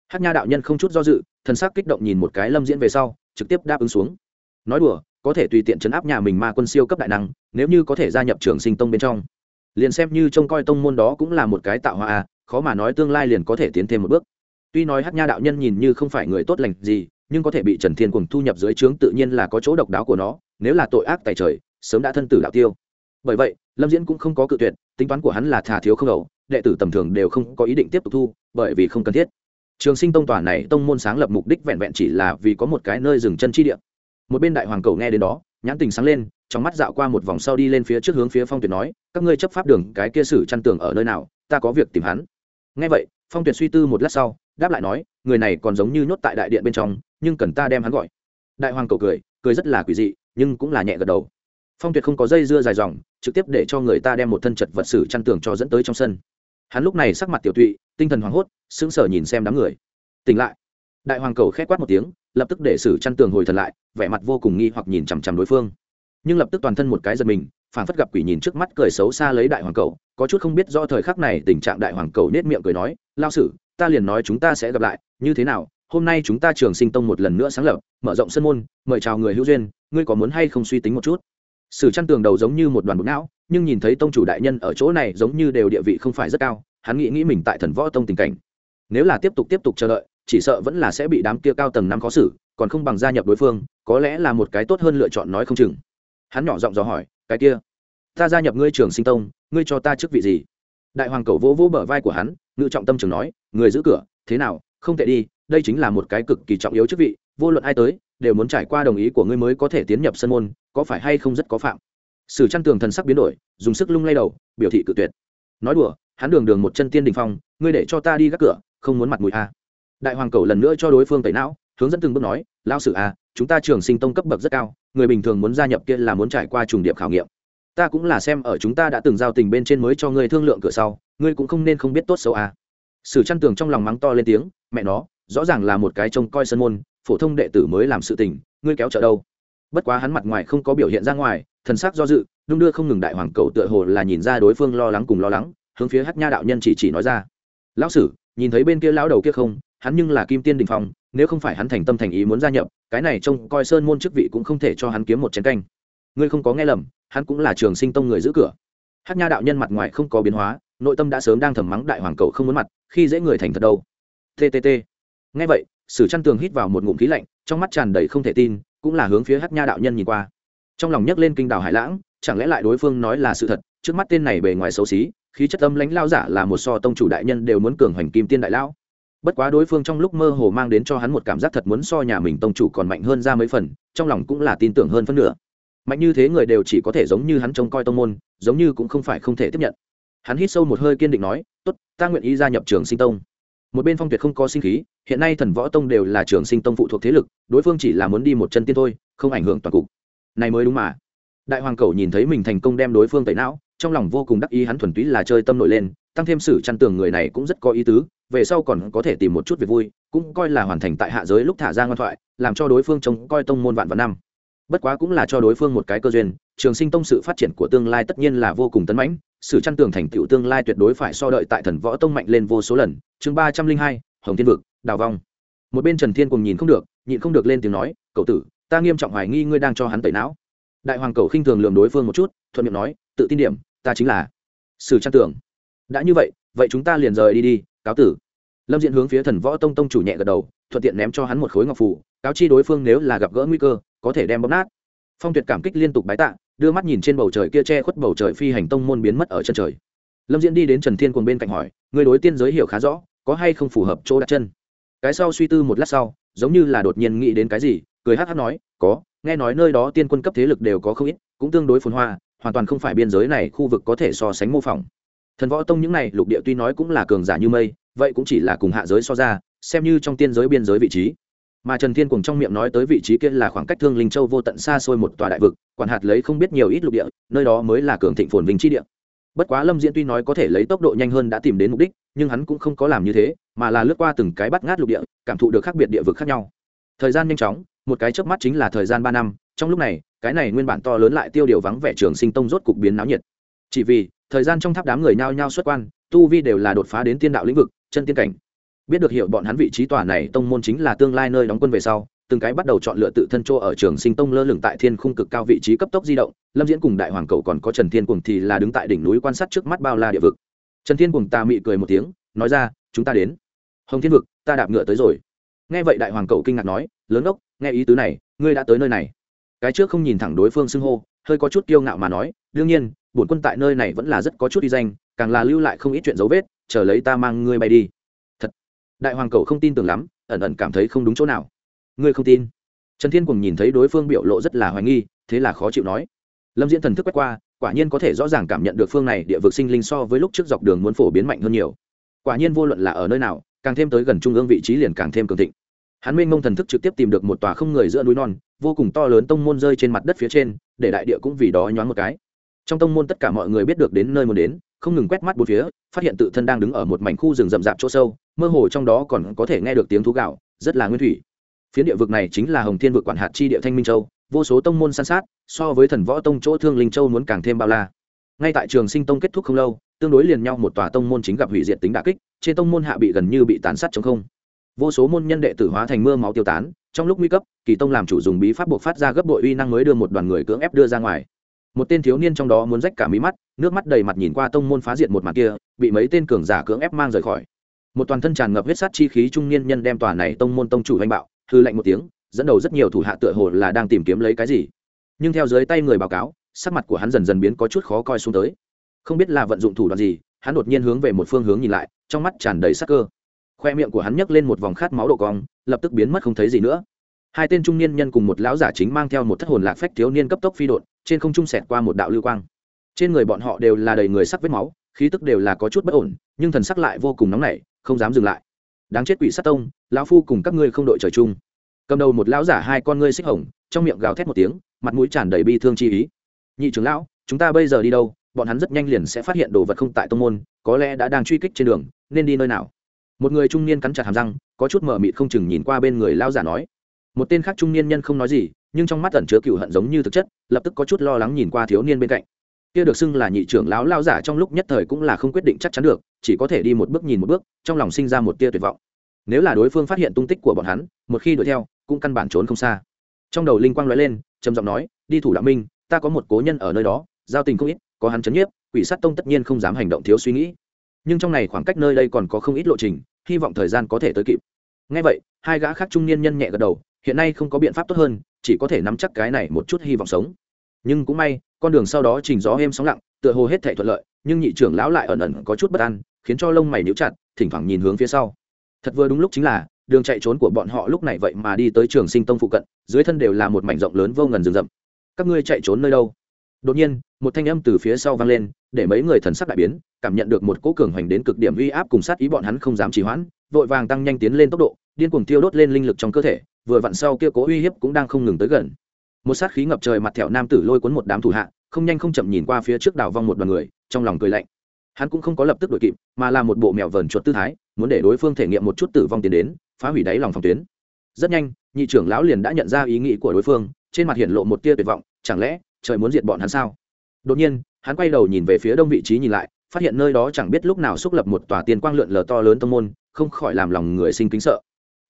S1: Hát nha đạo nhân không chút do dự thần sắc kích động nhìn một cái lâm diễn về sau trực tiếp đáp ứng xuống. Nói đùa có thể tùy tiện chấn áp nhà mình ma quân siêu cấp đại năng nếu như có thể gia nhập trường sinh tông bên trong. Liền xem như trông coi tông môn đó cũng là một cái tạo hoa, à khó mà nói tương lai liền có thể tiến thêm một bước. Tuy nói hát nha đạo nhân nhìn như không phải người tốt lành gì nhưng có thể bị trần thiên cùng thu nhập dưới trướng tự nhiên là có chỗ độc đáo của nó nếu là tội ác tại trời, sớm đã thân tử đạo tiêu. Bởi vậy, lâm diễn cũng không có cự tuyệt, tính toán của hắn là thà thiếu không đầu, đệ tử tầm thường đều không có ý định tiếp tục thu, bởi vì không cần thiết. Trường sinh tông tòa này tông môn sáng lập mục đích vẹn vẹn chỉ là vì có một cái nơi dừng chân chi địa. Một bên đại hoàng cầu nghe đến đó, nhãn tình sáng lên, trong mắt dạo qua một vòng sau đi lên phía trước hướng phía phong tuyệt nói, các ngươi chấp pháp đường, cái kia sử chăn tường ở nơi nào, ta có việc tìm hắn. Nghe vậy, phong tuyệt suy tư một lát sau, đáp lại nói, người này còn giống như nhốt tại đại điện bên trong, nhưng cần ta đem hắn gọi. Đại hoàng cầu cười cười rất là quỷ dị nhưng cũng là nhẹ gật đầu. Phong tuyệt không có dây dưa dài dòng, trực tiếp để cho người ta đem một thân chật vật sử chăn tường cho dẫn tới trong sân. Hắn lúc này sắc mặt tiểu tụy, tinh thần hoảng hốt, sững sờ nhìn xem đám người. Tỉnh lại. Đại hoàng cầu khét quát một tiếng, lập tức để sử chăn tường hồi thần lại, vẻ mặt vô cùng nghi hoặc nhìn chằm chằm đối phương. Nhưng lập tức toàn thân một cái giật mình, phản phất gặp quỷ nhìn trước mắt cười xấu xa lấy đại hoàng cầu, có chút không biết do thời khắc này tình trạng đại hoàng cầu nết miệng cười nói, lao sử, ta liền nói chúng ta sẽ gặp lại, như thế nào? Hôm nay chúng ta trường sinh tông một lần nữa sáng lập, mở rộng sân môn, mời chào người hữu duyên ngươi có muốn hay không suy tính một chút? Sử chăn tường đầu giống như một đoàn bụng não, nhưng nhìn thấy tông chủ đại nhân ở chỗ này giống như đều địa vị không phải rất cao, hắn nghĩ nghĩ mình tại thần võ tông tình cảnh. Nếu là tiếp tục tiếp tục chờ đợi, chỉ sợ vẫn là sẽ bị đám kia cao tầng năm khó xử, còn không bằng gia nhập đối phương, có lẽ là một cái tốt hơn lựa chọn nói không chừng. Hắn nhỏ giọng dò hỏi, cái kia, ta gia nhập ngươi trường sinh tông, ngươi cho ta chức vị gì? Đại hoàng cầu vỗ vỗ bờ vai của hắn, ngự trọng tâm trường nói, người giữ cửa, thế nào, không thể đi, đây chính là một cái cực kỳ trọng yếu chức vị, vô luận ai tới đều muốn trải qua đồng ý của ngươi mới có thể tiến nhập sân môn, có phải hay không rất có phạm? Sử trăn tường thần sắc biến đổi, dùng sức lung lay đầu, biểu thị cự tuyệt. Nói đùa, hắn đường đường một chân tiên đình phong, ngươi để cho ta đi gác cửa, không muốn mặt mũi a. Đại hoàng cầu lần nữa cho đối phương tẩy não, hướng dẫn từng bước nói lao sử a chúng ta trường sinh tông cấp bậc rất cao, người bình thường muốn gia nhập kia là muốn trải qua trùng điệp khảo nghiệm. Ta cũng là xem ở chúng ta đã từng giao tình bên trên mới cho ngươi thương lượng cửa sau, ngươi cũng không nên không biết tốt xấu a. Sử trăn tường trong lòng mắng to lên tiếng, mẹ nó, rõ ràng là một cái trông coi sân môn phổ thông đệ tử mới làm sự tình, ngươi kéo trợ đâu? Bất quá hắn mặt ngoài không có biểu hiện ra ngoài, thần sắc do dự, đung đưa không ngừng đại hoàng cầu tựa hồ là nhìn ra đối phương lo lắng cùng lo lắng, hướng phía hát nha đạo nhân chỉ chỉ nói ra. Lão sử, nhìn thấy bên kia lão đầu kia không, hắn nhưng là kim tiên đình phong, nếu không phải hắn thành tâm thành ý muốn gia nhập, cái này trông coi sơn môn chức vị cũng không thể cho hắn kiếm một chén canh. Ngươi không có nghe lầm, hắn cũng là trường sinh tông người giữ cửa. Hát nha đạo nhân mặt ngoài không có biến hóa, nội tâm đã sớm đang thầm mắng đại hoàng cầu không muốn mặt, khi dễ người thành thật đâu. Ttt nghe vậy sử chăn tường hít vào một ngụm khí lạnh, trong mắt tràn đầy không thể tin, cũng là hướng phía hát nha đạo nhân nhìn qua. Trong lòng nhấc lên kinh đảo hải lãng, chẳng lẽ lại đối phương nói là sự thật? Trước mắt tên này bề ngoài xấu xí, khí chất tâm lãnh lao giả là một so tông chủ đại nhân đều muốn cường hoành kim tiên đại lão. Bất quá đối phương trong lúc mơ hồ mang đến cho hắn một cảm giác thật muốn so nhà mình tông chủ còn mạnh hơn ra mấy phần, trong lòng cũng là tin tưởng hơn phân nửa. Mạnh như thế người đều chỉ có thể giống như hắn trông coi tông môn, giống như cũng không phải không thể tiếp nhận. Hắn hít sâu một hơi kiên định nói, tốt, ta nguyện ý gia nhập trường sinh tông một bên phong tuyệt không có sinh khí, hiện nay thần võ tông đều là trường sinh tông phụ thuộc thế lực, đối phương chỉ là muốn đi một chân tiên thôi, không ảnh hưởng toàn cục. Này mới đúng mà. Đại hoàng cầu nhìn thấy mình thành công đem đối phương tẩy não, trong lòng vô cùng đắc ý, hắn thuần túy là chơi tâm nổi lên, tăng thêm sử chăn tường người này cũng rất có ý tứ, về sau còn có thể tìm một chút việc vui, cũng coi là hoàn thành tại hạ giới lúc thả ra ngoan thoại, làm cho đối phương trông coi tông môn vạn vạn năm. Bất quá cũng là cho đối phương một cái cơ duyên, trường sinh tông sự phát triển của tương lai tất nhiên là vô cùng tấn mãnh sự chăn tường thành tựu tương lai tuyệt đối phải so đợi tại thần võ tông mạnh lên vô số lần. Chương ba trăm linh hai, hồng thiên vực, đào vong. Một bên trần thiên cùng nhìn không được, nhịn không được lên tiếng nói, cậu tử, ta nghiêm trọng hoài nghi ngươi đang cho hắn tẩy não. Đại hoàng cầu khinh thường lường đối phương một chút, thuận miệng nói, tự tin điểm, ta chính là sử trang tưởng đã như vậy vậy chúng ta liền rời đi đi, cáo tử. Lâm diện hướng phía thần võ tông tông chủ nhẹ gật đầu, thuận tiện ném cho hắn một khối ngọc phủ cáo chi đối phương nếu là gặp gỡ nguy cơ, có thể đem bóp nát. Phong tuyệt cảm kích liên tục bái tạ đưa mắt nhìn trên bầu trời kia che khuất bầu trời phi hành tông môn biến mất ở chân trời. Lâm diễn đi đến trần thiên cùng bên cạnh hỏi người đối tiên giới hiểu khá rõ, có hay không phù hợp chỗ đặt chân? Cái sau suy tư một lát sau, giống như là đột nhiên nghĩ đến cái gì, cười hát hát nói, có, nghe nói nơi đó tiên quân cấp thế lực đều có không ít, cũng tương đối phồn hoa, hoàn toàn không phải biên giới này khu vực có thể so sánh mô phỏng. Thần võ tông những này, lục địa tuy nói cũng là cường giả như mây, vậy cũng chỉ là cùng hạ giới so ra, xem như trong tiên giới biên giới vị trí mà trần thiên cùng trong miệng nói tới vị trí kia là khoảng cách thương linh châu vô tận xa xôi một tòa đại vực, quản hạt lấy không biết nhiều ít lục địa, nơi đó mới là cường thịnh phồn vinh chi địa. Bất quá lâm diễn tuy nói có thể lấy tốc độ nhanh hơn đã tìm đến mục đích, nhưng hắn cũng không có làm như thế, mà là lướt qua từng cái bắt ngát lục địa, cảm thụ được khác biệt địa vực khác nhau. Thời gian nhanh chóng, một cái chớp mắt chính là thời gian ba năm, trong lúc này, cái này nguyên bản to lớn lại tiêu điều vắng vẻ trường sinh tông rốt cục biến náo nhiệt. Chỉ vì, thời gian trong tháp đám người nhao nhao xuất quan, tu vi đều là đột phá đến tiên đạo lĩnh vực, chân tiên cảnh biết được hiểu bọn hắn vị trí tòa này tông môn chính là tương lai nơi đóng quân về sau, từng cái bắt đầu chọn lựa tự thân chỗ ở trường sinh tông lơ lửng tại thiên khung cực cao vị trí cấp tốc di động. Lâm diễn cùng đại hoàng cầu còn có trần thiên cùng thì là đứng tại đỉnh núi quan sát trước mắt bao la địa vực. Trần thiên cùng ta mị cười một tiếng, nói ra, chúng ta đến. Hồng thiên vực, ta đạp ngựa tới rồi. Nghe vậy đại hoàng cầu kinh ngạc nói, lớn ốc nghe ý tứ này, ngươi đã tới nơi này. Cái trước không nhìn thẳng đối phương xưng hô, hơi có chút kiêu ngạo mà nói, đương nhiên, bổn quân tại nơi này vẫn là rất có chút đi danh, càng là lưu lại không ít chuyện dấu vết, chờ lấy ta mang ngươi bay đi đại hoàng cầu không tin tưởng lắm, ẩn ẩn cảm thấy không đúng chỗ nào. Ngươi không tin? Trần thiên cùng nhìn thấy đối phương biểu lộ rất là hoài nghi, thế là khó chịu nói. Lâm diễn thần thức quét qua, quả nhiên có thể rõ ràng cảm nhận được phương này địa vực sinh linh so với lúc trước dọc đường muốn phổ biến mạnh hơn nhiều. Quả nhiên vô luận là ở nơi nào, càng thêm tới gần trung ương vị trí liền càng thêm cường thịnh. Hắn minh mông thần thức trực tiếp tìm được một tòa không người giữa núi non, vô cùng to lớn tông môn rơi trên mặt đất phía trên, để đại địa cũng vì đó nhoáng một cái trong tông môn tất cả mọi người biết được đến nơi muốn đến, không ngừng quét mắt bốn phía, phát hiện tự thân đang đứng ở một mảnh khu rừng rậm rạp chỗ sâu, mơ hồ trong đó còn có thể nghe được tiếng thú gạo, rất là nguyên thủy. Phiến địa vực này chính là hồng thiên vực quản hạt chi địa thanh minh châu, vô số tông môn san sát, so với thần võ tông chỗ thương linh châu muốn càng thêm bao la. Ngay tại trường sinh tông kết thúc không lâu, tương đối liền nhau một tòa tông môn chính gặp hủy diệt tính đà kích, trên tông môn hạ bị gần như bị tàn sát chống không. Vô số môn nhân đệ tử hóa thành mưa máu tiêu tán, trong lúc nguy cấp, kỳ tông làm chủ dùng bí pháp buộc phát ra gấp bội uy năng mới đưa một đoàn người cưỡng ép đưa ra ngoài một tên thiếu niên trong đó muốn rách cả mí mắt, nước mắt đầy mặt nhìn qua tông môn phá diệt một mặt kia, bị mấy tên cường giả cưỡng ép mang rời khỏi. Một toàn thân tràn ngập huyết sát chi khí trung niên nhân đem tòa này tông môn tông chủ hành bạo, hư lạnh một tiếng, dẫn đầu rất nhiều thủ hạ tựa hồ là đang tìm kiếm lấy cái gì. Nhưng theo dưới tay người báo cáo, sắc mặt của hắn dần dần biến có chút khó coi xuống tới. Không biết là vận dụng thủ đoạn gì, hắn đột nhiên hướng về một phương hướng nhìn lại, trong mắt tràn đầy sắc cơ. Khoe miệng của hắn nhấc lên một vòng khát máu độ cong, lập tức biến mất không thấy gì nữa. Hai tên trung niên nhân cùng một lão giả chính mang theo một thất hồn lạc phách thiếu niên cấp tốc phi đột trên không trung xẹt qua một đạo lưu quang. Trên người bọn họ đều là đầy người sắc vết máu, khí tức đều là có chút bất ổn, nhưng thần sắc lại vô cùng nóng nảy, không dám dừng lại. Đáng chết quỷ sát tông, lão phu cùng các ngươi không đội trời chung. Cầm đầu một lão giả hai con ngươi xích hồng, trong miệng gào thét một tiếng, mặt mũi tràn đầy bi thương chi ý. Nhị trưởng lão, chúng ta bây giờ đi đâu? Bọn hắn rất nhanh liền sẽ phát hiện đồ vật không tại tông môn, có lẽ đã đang truy kích trên đường, nên đi nơi nào? Một người trung niên cắn chặt hàm răng, có chút mở mịt không chừng nhìn qua bên người lao giả nói. Một tên khác trung niên nhân không nói gì nhưng trong mắt ẩn chứa cựu hận giống như thực chất, lập tức có chút lo lắng nhìn qua thiếu niên bên cạnh. Kia được xưng là nhị trưởng lão lao giả trong lúc nhất thời cũng là không quyết định chắc chắn được, chỉ có thể đi một bước nhìn một bước, trong lòng sinh ra một tia tuyệt vọng. Nếu là đối phương phát hiện tung tích của bọn hắn, một khi đuổi theo, cũng căn bản trốn không xa. Trong đầu linh quang nói lên, trầm giọng nói, đi thủ đạo minh, ta có một cố nhân ở nơi đó, giao tình không ít, có hắn chấn nhiếp, quỷ sát tông tất nhiên không dám hành động thiếu suy nghĩ. Nhưng trong này khoảng cách nơi đây còn có không ít lộ trình, hy vọng thời gian có thể tới kịp. Ngay vậy, hai gã khác trung niên nhân nhẹ gật đầu, hiện nay không có biện pháp tốt hơn chỉ có thể nắm chắc cái này một chút hy vọng sống. Nhưng cũng may, con đường sau đó trình gió êm sóng lặng, tựa hồ hết thể thuận lợi, nhưng nhị trưởng lão lại ẩn ẩn có chút bất an, khiến cho lông mày níu chặt, thỉnh thoảng nhìn hướng phía sau. Thật vừa đúng lúc chính là, đường chạy trốn của bọn họ lúc này vậy mà đi tới trường sinh tông phụ cận, dưới thân đều là một mảnh rộng lớn vô ngần rừng rậm. Các ngươi chạy trốn nơi đâu? Đột nhiên, một thanh âm từ phía sau vang lên, để mấy người thần sắc đại biến, cảm nhận được một cỗ cường hoành đến cực điểm uy áp cùng sát ý bọn hắn không dám trì hoãn, vội vàng tăng nhanh tiến lên tốc độ, điên cuồng tiêu đốt lên linh lực trong cơ thể vừa vặn sau kia cố uy hiếp cũng đang không ngừng tới gần. Một sát khí ngập trời mặt thẹo nam tử lôi cuốn một đám thủ hạ, không nhanh không chậm nhìn qua phía trước đào vong một đoàn người, trong lòng cười lạnh. Hắn cũng không có lập tức đổi kịp, mà là một bộ mèo vờn chuột tư thái, muốn để đối phương thể nghiệm một chút tử vong tiến đến, phá hủy đáy lòng phòng tuyến. Rất nhanh, nhị trưởng lão liền đã nhận ra ý nghĩ của đối phương, trên mặt hiện lộ một tia tuyệt vọng, chẳng lẽ trời muốn diệt bọn hắn sao? Đột nhiên, hắn quay đầu nhìn về phía đông vị trí nhìn lại, phát hiện nơi đó chẳng biết lúc nào xúc lập một tòa tiền quang lượn lờ to lớn tông môn, không khỏi làm lòng người sinh kính sợ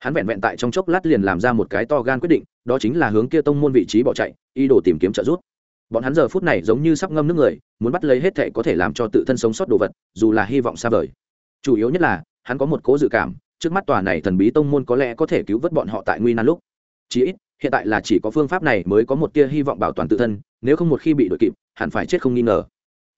S1: hắn vẹn vẹn tại trong chốc lát liền làm ra một cái to gan quyết định, đó chính là hướng kia tông môn vị trí bỏ chạy, ý đồ tìm kiếm trợ giúp. Bọn hắn giờ phút này giống như sắp ngâm nước người, muốn bắt lấy hết thệ có thể làm cho tự thân sống sót đồ vật, dù là hy vọng xa vời. Chủ yếu nhất là, hắn có một cố dự cảm, trước mắt tòa này thần bí tông môn có lẽ có thể cứu vớt bọn họ tại nguy nan lúc. Chí ít, hiện tại là chỉ có phương pháp này mới có một tia hy vọng bảo toàn tự thân, nếu không một khi bị đội kịp, hẳn phải chết không nghi ngờ.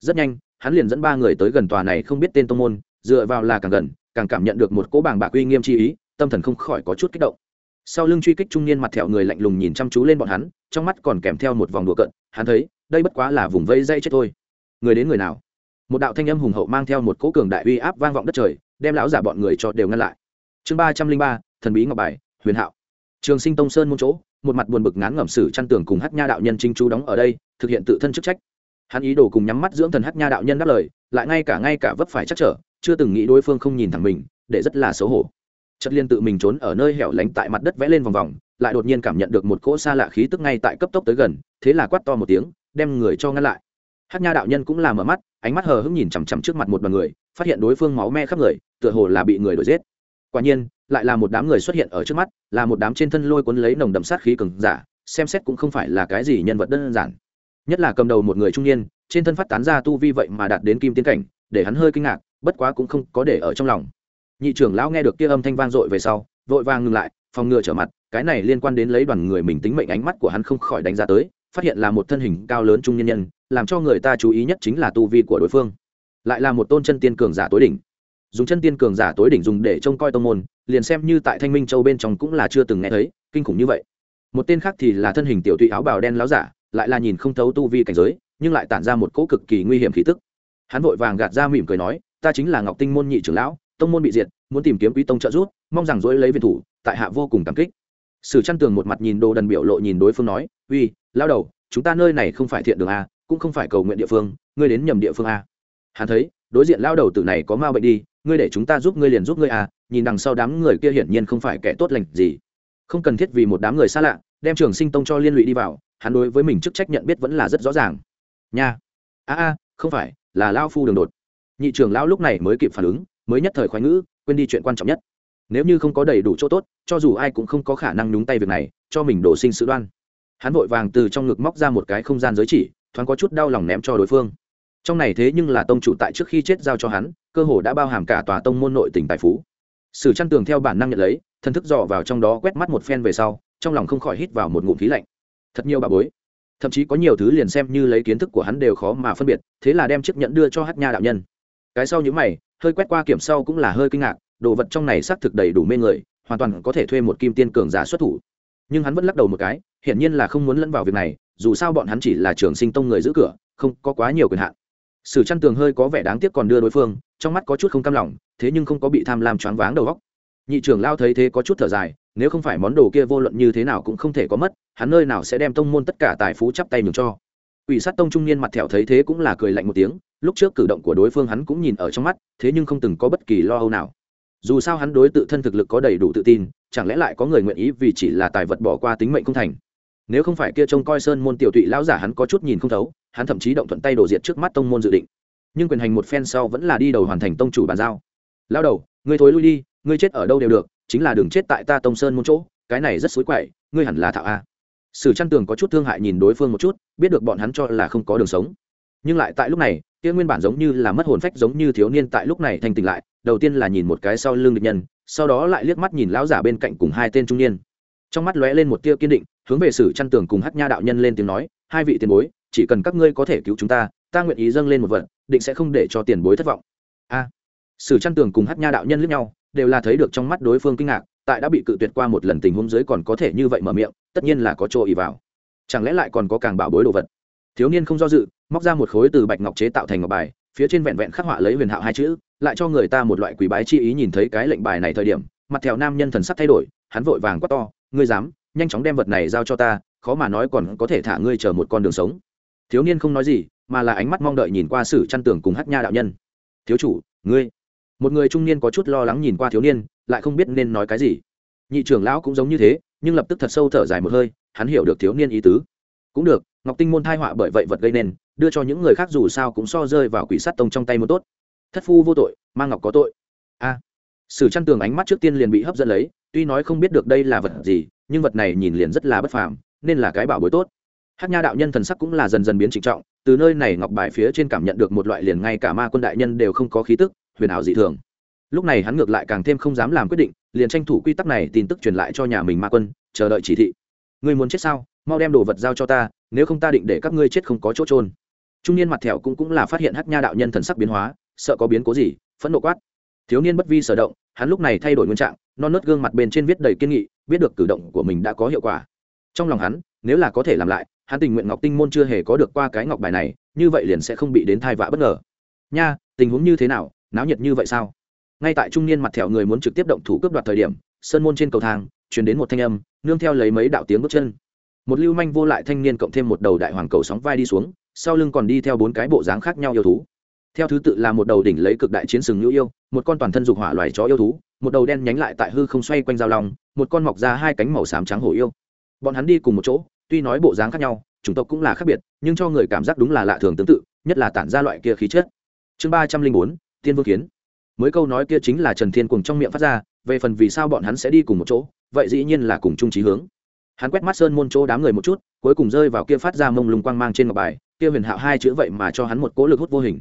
S1: Rất nhanh, hắn liền dẫn ba người tới gần tòa này không biết tên tông môn, dựa vào là càng gần, càng cảm nhận được một cỗ bảng bạc uy nghiêm chi ý tâm thần không khỏi có chút kích động. Sau lưng truy kích trung niên mặt thẹo người lạnh lùng nhìn chăm chú lên bọn hắn, trong mắt còn kèm theo một vòng đùa cận hắn thấy, đây bất quá là vùng vây dây chết thôi. Người đến người nào? Một đạo thanh âm hùng hậu mang theo một cỗ cường đại uy áp vang vọng đất trời, đem lão giả bọn người cho đều ngăn lại. Chương ba trăm linh ba, thần bí ngọc bài, huyền hạo. Trường sinh tông sơn môn chỗ, một mặt buồn bực ngán ngẩm sử chăn tường cùng hát nha đạo nhân trinh chú đóng ở đây, thực hiện tự thân chức trách. Hắn ý đồ cùng nhắm mắt dưỡng thần hát nha đạo nhân đáp lời, lại ngay cả ngay cả vấp phải chắc trở, chưa từng nghĩ đối phương không nhìn thẳng mình, để rất là xấu hổ chất liên tự mình trốn ở nơi hẻo lánh tại mặt đất vẽ lên vòng vòng, lại đột nhiên cảm nhận được một cỗ xa lạ khí tức ngay tại cấp tốc tới gần, thế là quát to một tiếng, đem người cho ngăn lại. Hát nha đạo nhân cũng là mở mắt, ánh mắt hờ hững nhìn chằm chằm trước mặt một đoàn người, phát hiện đối phương máu me khắp người, tựa hồ là bị người đuổi giết. Quả nhiên, lại là một đám người xuất hiện ở trước mắt, là một đám trên thân lôi cuốn lấy nồng đậm sát khí cường giả, xem xét cũng không phải là cái gì nhân vật đơn giản. Nhất là cầm đầu một người trung niên, trên thân phát tán ra tu vi vậy mà đạt đến kim tiến cảnh, để hắn hơi kinh ngạc, bất quá cũng không có để ở trong lòng nhị trưởng lão nghe được kia âm thanh vang dội về sau, vội vàng ngừng lại, phòng ngừa trở mặt, cái này liên quan đến lấy đoàn người mình tính mệnh ánh mắt của hắn không khỏi đánh giá tới, phát hiện là một thân hình cao lớn trung nhân nhân, làm cho người ta chú ý nhất chính là tu vi của đối phương. Lại là một tôn chân tiên cường giả tối đỉnh. Dùng chân tiên cường giả tối đỉnh dùng để trông coi tông môn, liền xem như tại thanh minh châu bên trong cũng là chưa từng nghe thấy, kinh khủng như vậy. Một tên khác thì là thân hình tiểu tụy áo bào đen láo giả, lại là nhìn không thấu tu vi cảnh giới, nhưng lại tản ra một cỗ cực kỳ nguy hiểm khí tức. Hắn vội vàng gạt ra mỉm cười nói, ta chính là ngọc tinh môn nhị trưởng lão tông môn bị diệt, muốn tìm kiếm quý tông trợ giúp, mong rằng dỗi lấy viên thủ, tại hạ vô cùng cảm kích. Sử chăn tường một mặt nhìn đồ đần biểu lộ nhìn đối phương nói, uy, lao đầu, chúng ta nơi này không phải thiện đường a, cũng không phải cầu nguyện địa phương, ngươi đến nhầm địa phương a. Hắn thấy, đối diện lao đầu tử này có ma bệnh đi, ngươi để chúng ta giúp ngươi liền giúp ngươi a, nhìn đằng sau đám người kia hiển nhiên không phải kẻ tốt lành gì. Không cần thiết vì một đám người xa lạ, đem trường sinh tông cho liên lụy đi vào, hắn đối với mình chức trách nhận biết vẫn là rất rõ ràng. Nha, a a, không phải, là lao phu đường đột. Nhị trưởng lão lúc này mới kịp phản ứng mới nhất thời khoái ngữ, quên đi chuyện quan trọng nhất. Nếu như không có đầy đủ chỗ tốt, cho dù ai cũng không có khả năng nhúng tay việc này, cho mình đổ sinh sự đoan. Hắn vội vàng từ trong ngực móc ra một cái không gian giới chỉ, thoáng có chút đau lòng ném cho đối phương. Trong này thế nhưng là tông chủ tại trước khi chết giao cho hắn, cơ hồ đã bao hàm cả tòa tông môn nội tỉnh tài phú. Sử chăn tường theo bản năng nhận lấy thân thức dò vào trong đó quét mắt một phen về sau, trong lòng không khỏi hít vào một ngụm khí lạnh. Thật nhiều bà bối. Thậm chí có nhiều thứ liền xem như lấy kiến thức của hắn đều khó mà phân biệt, thế là đem chiếc nhẫn đưa cho hát nha đạo nhân. Cái sau những mày hơi quét qua kiểm sau cũng là hơi kinh ngạc, đồ vật trong này xác thực đầy đủ mê người, hoàn toàn có thể thuê một kim tiên cường giả xuất thủ. Nhưng hắn vẫn lắc đầu một cái, hiển nhiên là không muốn lẫn vào việc này, dù sao bọn hắn chỉ là trường sinh tông người giữ cửa, không có quá nhiều quyền hạn. Sử chăn tường hơi có vẻ đáng tiếc còn đưa đối phương, trong mắt có chút không cam lòng, thế nhưng không có bị tham lam choáng váng đầu góc nhị trưởng lao thấy thế có chút thở dài, nếu không phải món đồ kia vô luận như thế nào cũng không thể có mất, hắn nơi nào sẽ đem tông môn tất cả tài phú chắp tay nhường cho. Ủy sát tông trung niên mặt thẹo thấy thế cũng là cười lạnh một tiếng lúc trước cử động của đối phương hắn cũng nhìn ở trong mắt, thế nhưng không từng có bất kỳ lo âu nào. Dù sao hắn đối tự thân thực lực có đầy đủ tự tin, chẳng lẽ lại có người nguyện ý vì chỉ là tài vật bỏ qua tính mệnh không thành? Nếu không phải kia trông coi sơn môn tiểu tụy lão giả hắn có chút nhìn không thấu, hắn thậm chí động thuận tay đổ diệt trước mắt tông môn dự định. Nhưng quyền hành một phen sau vẫn là đi đầu hoàn thành tông chủ bàn giao. Lao đầu, ngươi thối lui đi, ngươi chết ở đâu đều được, chính là đường chết tại ta tông sơn môn chỗ, cái này rất xối quậy, ngươi hẳn là thạo a. Sử trăn tường có chút thương hại nhìn đối phương một chút, biết được bọn hắn cho là không có đường sống. Nhưng lại tại lúc này kia nguyên bản giống như là mất hồn phách giống như thiếu niên tại lúc này thành tỉnh lại, đầu tiên là nhìn một cái sau lưng địch nhân, sau đó lại liếc mắt nhìn lão giả bên cạnh cùng hai tên trung niên. Trong mắt lóe lên một tia kiên định, hướng về sử chăn tường cùng hát nha đạo nhân lên tiếng nói, hai vị tiền bối, chỉ cần các ngươi có thể cứu chúng ta ta nguyện ý dâng lên một vật, định sẽ không để cho tiền bối thất vọng. A. Sử chăn tường cùng hát nha đạo nhân lướt nhau, đều là thấy được trong mắt đối phương kinh ngạc, tại đã bị cự tuyệt qua một lần tình huống dưới còn có thể như vậy mở miệng, tất nhiên là có chỗ ý vào. Chẳng lẽ lại còn có càng bảo bối đồ vật? Thiếu niên không do dự, móc ra một khối từ bạch ngọc chế tạo thành ngọc bài, phía trên vẹn vẹn khắc họa lấy huyền hạo hai chữ, lại cho người ta một loại quỷ bái chi ý nhìn thấy cái lệnh bài này thời điểm, mặt theo nam nhân thần sắc thay đổi, hắn vội vàng quát to, ngươi dám, nhanh chóng đem vật này giao cho ta, khó mà nói còn có thể thả ngươi chờ một con đường sống. Thiếu niên không nói gì, mà là ánh mắt mong đợi nhìn qua sử chăn tường cùng hát nha đạo nhân. Thiếu chủ, ngươi. Một người trung niên có chút lo lắng nhìn qua thiếu niên, lại không biết nên nói cái gì. Nhị trưởng lão cũng giống như thế, nhưng lập tức thật sâu thở dài một hơi, hắn hiểu được thiếu niên ý tứ cũng được, ngọc tinh môn thai họa bởi vậy vật gây nên, đưa cho những người khác dù sao cũng so rơi vào quỷ sát tông trong tay một tốt. Thất phu vô tội mang ngọc có tội. A. Sử chăn tường ánh mắt trước tiên liền bị hấp dẫn lấy, tuy nói không biết được đây là vật gì, nhưng vật này nhìn liền rất là bất phàm, nên là cái bảo bối tốt. Hát nha đạo nhân thần sắc cũng là dần dần biến trịnh trọng, từ nơi này ngọc bài phía trên cảm nhận được một loại liền ngay cả ma quân đại nhân đều không có khí tức, huyền ảo dị thường. Lúc này hắn ngược lại càng thêm không dám làm quyết định, liền tranh thủ quy tắc này tin tức truyền lại cho nhà mình ma quân, chờ đợi chỉ thị ngươi muốn chết sao? Mau đem đồ vật giao cho ta, nếu không ta định để các ngươi chết không có chỗ trôn trung niên mặt thẹo cũng cũng là phát hiện hắc nha đạo nhân thần sắc biến hóa, sợ có biến cố gì, phẫn nộ quát. Thiếu niên bất vi sở động, hắn lúc này thay đổi nguyên trạng, non nớt gương mặt bên trên viết đầy kiên nghị, biết được cử động của mình đã có hiệu quả. Trong lòng hắn, nếu là có thể làm lại, hắn tình nguyện ngọc tinh môn chưa hề có được qua cái ngọc bài này, như vậy liền sẽ không bị đến thai vạ bất ngờ. Nha, tình huống như thế nào? Náo nhiệt như vậy sao? Ngay tại trung niên mặt thẹo người muốn trực tiếp động thủ cướp đoạt thời điểm, sơn môn trên cầu thang chuyển đến một thanh âm, nương theo lấy mấy đạo tiếng bước chân. Một lưu manh vô lại thanh niên cộng thêm một đầu đại hoàng cầu sóng vai đi xuống, sau lưng còn đi theo bốn cái bộ dáng khác nhau yêu thú. Theo thứ tự là một đầu đỉnh lấy cực đại chiến sừng nhũ yêu, một con toàn thân dục hỏa loài chó yêu thú, một đầu đen nhánh lại tại hư không xoay quanh giao long, một con mọc ra hai cánh màu xám trắng hổ yêu. Bọn hắn đi cùng một chỗ, tuy nói bộ dáng khác nhau, chủng tộc cũng là khác biệt, nhưng cho người cảm giác đúng là lạ thường tương tự, nhất là tản ra loại kia khí chất. Chương ba trăm linh bốn, tiên vương kiến. Mới câu nói kia chính là trần thiên cùng trong miệng phát ra, về phần vì sao bọn hắn sẽ đi cùng một chỗ vậy dĩ nhiên là cùng chung trí hướng. Hắn quét mắt sơn môn chỗ đám người một chút, cuối cùng rơi vào kia phát ra mông lung quang mang trên ngọc bài, kia huyền hạo hai chữ vậy mà cho hắn một cỗ lực hút vô hình.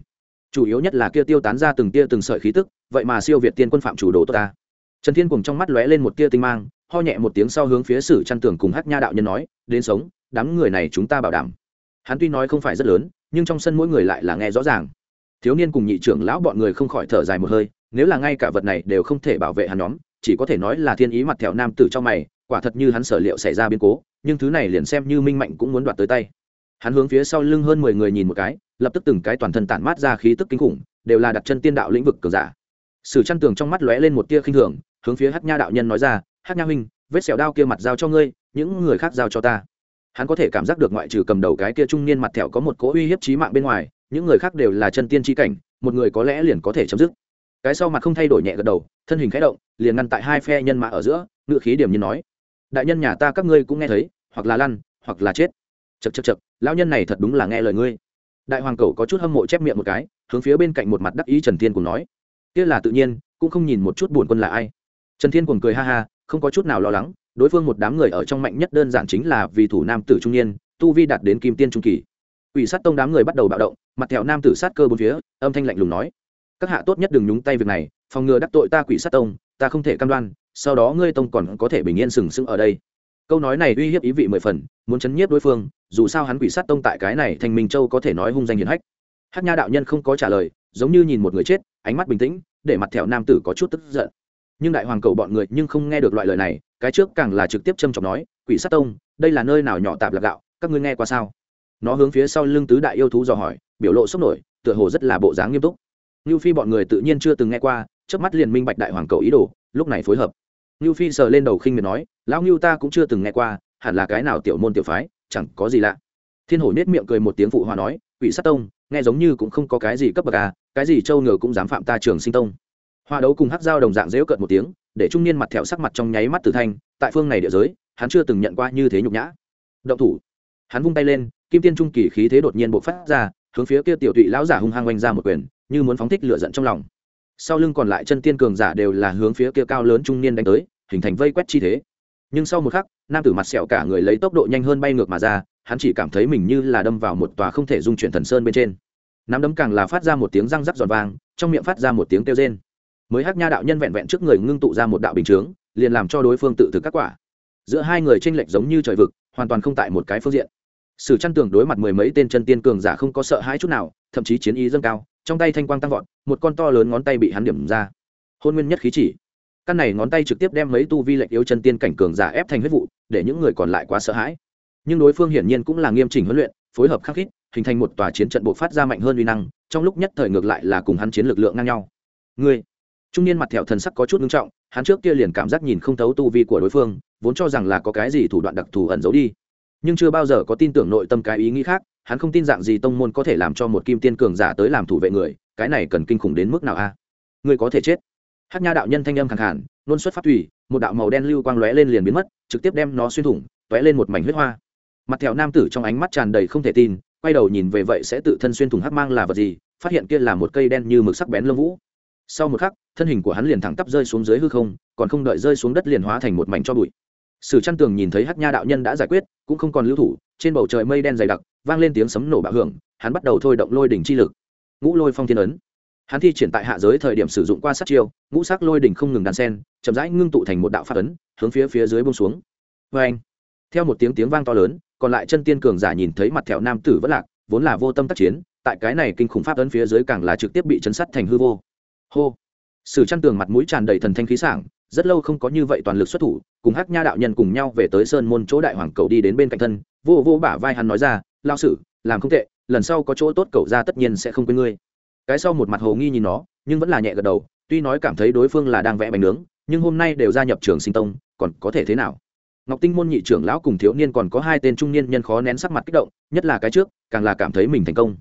S1: Chủ yếu nhất là kia tiêu tán ra từng tia từng sợi khí tức, vậy mà siêu việt tiên quân phạm chủ đồ tốt ta. Trần thiên cùng trong mắt lóe lên một tia tinh mang, ho nhẹ một tiếng sau hướng phía sử chăn tường cùng hát nha đạo nhân nói, đến sống, đám người này chúng ta bảo đảm. Hắn tuy nói không phải rất lớn, nhưng trong sân mỗi người lại là nghe rõ ràng. Thiếu niên cùng nhị trưởng lão bọn người không khỏi thở dài một hơi, nếu là ngay cả vật này đều không thể bảo vệ hắn nhóm chỉ có thể nói là thiên ý mặt thẹo nam tử trong mày, quả thật như hắn sở liệu xảy ra biến cố, nhưng thứ này liền xem như minh mạnh cũng muốn đoạt tới tay. Hắn hướng phía sau lưng hơn mười người nhìn một cái, lập tức từng cái toàn thân tản mát ra khí tức kinh khủng, đều là đặt chân tiên đạo lĩnh vực cường giả. Sử chăn tường trong mắt lóe lên một tia khinh thường, hướng phía hát nha đạo nhân nói ra hát nha huynh, vết sẹo đao kia mặt giao cho ngươi, những người khác giao cho ta. Hắn có thể cảm giác được ngoại trừ cầm đầu cái kia trung niên mặt thẹo có một cỗ uy hiếp trí mạng bên ngoài, những người khác đều là chân tiên tri cảnh, một người có lẽ liền có thể chấm dứt cái sau mặt không thay đổi nhẹ gật đầu, thân hình khẽ động, liền ngăn tại hai phe nhân mã ở giữa, ngựa khí điểm như nói. Đại nhân nhà ta các ngươi cũng nghe thấy, hoặc là lăn, hoặc là chết. Chật chật chật lão nhân này thật đúng là nghe lời ngươi. Đại hoàng cầu có chút hâm mộ chép miệng một cái, hướng phía bên cạnh một mặt đắc ý trần thiên cùng nói. Kia là tự nhiên, cũng không nhìn một chút buồn quân là ai. Trần thiên cùng cười ha ha, không có chút nào lo lắng, đối phương một đám người ở trong mạnh nhất đơn giản chính là vì thủ nam tử trung niên, tu vi đạt đến kim tiên trung kỳ. Ủy sát tông đám người bắt đầu bạo động, mặt thẹo nam tử sát cơ bốn phía, âm thanh lạnh lùng nói các hạ tốt nhất đừng nhúng tay việc này, phòng ngừa đắc tội ta quỷ sát tông, ta không thể cam đoan, sau đó ngươi tông còn có thể bình yên sừng sững ở đây. Câu nói này uy hiếp ý vị mười phần, muốn chấn nhiếp đối phương, dù sao hắn quỷ sát tông tại cái này thành minh châu có thể nói hung danh hiền hách. Hát nha đạo nhân không có trả lời, giống như nhìn một người chết, ánh mắt bình tĩnh, để mặt thẹo nam tử có chút tức giận. Nhưng đại hoàng cầu bọn người nhưng không nghe được loại lời này, cái trước càng là trực tiếp châm chọc nói, quỷ sát tông, đây là nơi nào nhỏ tạp lạc gạo, các ngươi nghe qua sao? Nó hướng phía sau lưng tứ đại yêu thú dò hỏi, biểu lộ sốc nổi, tựa hồ rất là bộ dáng nghiêm túc. Nưu phi bọn người tự nhiên chưa từng nghe qua, chớp mắt liền minh bạch đại hoàng cầu ý đồ, lúc này phối hợp. Nưu phi sờ lên đầu khinh miệt nói, lão Nưu ta cũng chưa từng nghe qua, hẳn là cái nào tiểu môn tiểu phái, chẳng có gì lạ. Thiên hổ nhếch miệng cười một tiếng phụ hòa nói, quỷ sát tông, nghe giống như cũng không có cái gì cấp bậc à cái gì châu ngựa cũng dám phạm ta trường sinh tông. Hoa đấu cùng hắc dao đồng dạng giễu cợt một tiếng, để trung niên mặt thẹo sắc mặt trong nháy mắt tử thanh, tại phương này địa giới, hắn chưa từng nhận qua như thế nhục nhã. Động thủ. Hắn vung tay lên, kim tiên trung kỳ khí thế đột nhiên bộc phát ra, hướng phía kia tiểu tụy lão giả hung hăng oanh ra một quyền như muốn phóng thích lửa giận trong lòng. Sau lưng còn lại chân tiên cường giả đều là hướng phía kia cao lớn trung niên đánh tới, hình thành vây quét chi thế. Nhưng sau một khắc, nam tử mặt sẹo cả người lấy tốc độ nhanh hơn bay ngược mà ra, hắn chỉ cảm thấy mình như là đâm vào một tòa không thể dung chuyển thần sơn bên trên. Nắm đấm càng là phát ra một tiếng răng rắc giòn vang, trong miệng phát ra một tiếng kêu rên. Mới hắc nha đạo nhân vẹn vẹn trước người ngưng tụ ra một đạo bình chướng, liền làm cho đối phương tự thực các quả. Giữa hai người tranh lệch giống như trời vực, hoàn toàn không tại một cái phương diện sử chăn tường đối mặt mười mấy tên chân tiên cường giả không có sợ hãi chút nào thậm chí chiến ý dâng cao trong tay thanh quang tăng vọt một con to lớn ngón tay bị hắn điểm ra. Hôn nguyên nhất khí chỉ. Căn này ngón tay trực tiếp đem mấy tu vi lệnh yếu chân tiên cảnh cường giả ép thành huyết vụ để những người còn lại quá sợ hãi. Nhưng đối phương hiển nhiên cũng là nghiêm chỉnh huấn luyện phối hợp khắc khít hình thành một tòa chiến trận bộ phát ra mạnh hơn uy năng trong lúc nhất thời ngược lại là cùng hắn chiến lực lượng ngang nhau. Người, trung niên mặt thẹo thần sắc có chút nghiêm trọng hắn trước kia liền cảm giác nhìn không thấu tu vi của đối phương vốn cho rằng là có cái gì thủ đoạn đặc thù ẩn giấu đi nhưng chưa bao giờ có tin tưởng nội tâm cái ý nghĩ khác hắn không tin dạng gì tông môn có thể làm cho một kim tiên cường giả tới làm thủ vệ người cái này cần kinh khủng đến mức nào a? À? có thể chết. Hát nha đạo nhân thanh âm khẳng hẳn, nôn xuất phát thủy một đạo màu đen lưu quang lóe lên liền biến mất trực tiếp đem nó xuyên thủng tóe lên một mảnh huyết hoa. Mặt thẹo nam tử trong ánh mắt tràn đầy không thể tin quay đầu nhìn về vậy sẽ tự thân xuyên thủng hắc mang là vật gì phát hiện kia là một cây đen như mực sắc bén lông vũ. Sau một khắc thân hình của hắn liền thẳng tắp rơi xuống dưới hư không còn không đợi rơi xuống đất liền hóa thành một mảnh cho bụi sử trăn tường nhìn thấy hắc nha đạo nhân đã giải quyết, cũng không còn lưu thủ, trên bầu trời mây đen dày đặc, vang lên tiếng sấm nổ bạo hưởng, hắn bắt đầu thôi động lôi đỉnh chi lực. Ngũ lôi phong thiên ấn. Hắn thi triển tại hạ giới thời điểm sử dụng qua sát chiêu, ngũ sắc lôi đỉnh không ngừng đàn sen, chậm rãi ngưng tụ thành một đạo phát ấn, hướng phía phía dưới bông xuống. Vê anh, theo một tiếng tiếng vang to lớn, còn lại chân tiên cường giả nhìn thấy mặt thẹo nam tử vất lạc, vốn là vô tâm tác chiến, tại cái này kinh khủng pháp ấn phía dưới càng là trực tiếp bị chấn sát thành hư vô. Hô. Sử chăn tường mặt mũi tràn đầy thần thanh khí sảng rất lâu không có như vậy toàn lực xuất thủ, cùng hắc nha đạo nhân cùng nhau về tới sơn môn chỗ đại hoàng cầu đi đến bên cạnh thân, vô vô bả vai hắn nói ra lao sử làm không tệ, lần sau có chỗ tốt cậu ra tất nhiên sẽ không quên ngươi. Cái sau một mặt hồ nghi nhìn nó, nhưng vẫn là nhẹ gật đầu, tuy nói cảm thấy đối phương là đang vẽ bánh nướng, nhưng hôm nay đều gia nhập trường sinh tông, còn có thể thế nào? Ngọc tinh môn nhị trưởng lão cùng thiếu niên còn có hai tên trung niên nhân khó nén sắc mặt kích động, nhất là cái trước, càng là cảm thấy mình thành công.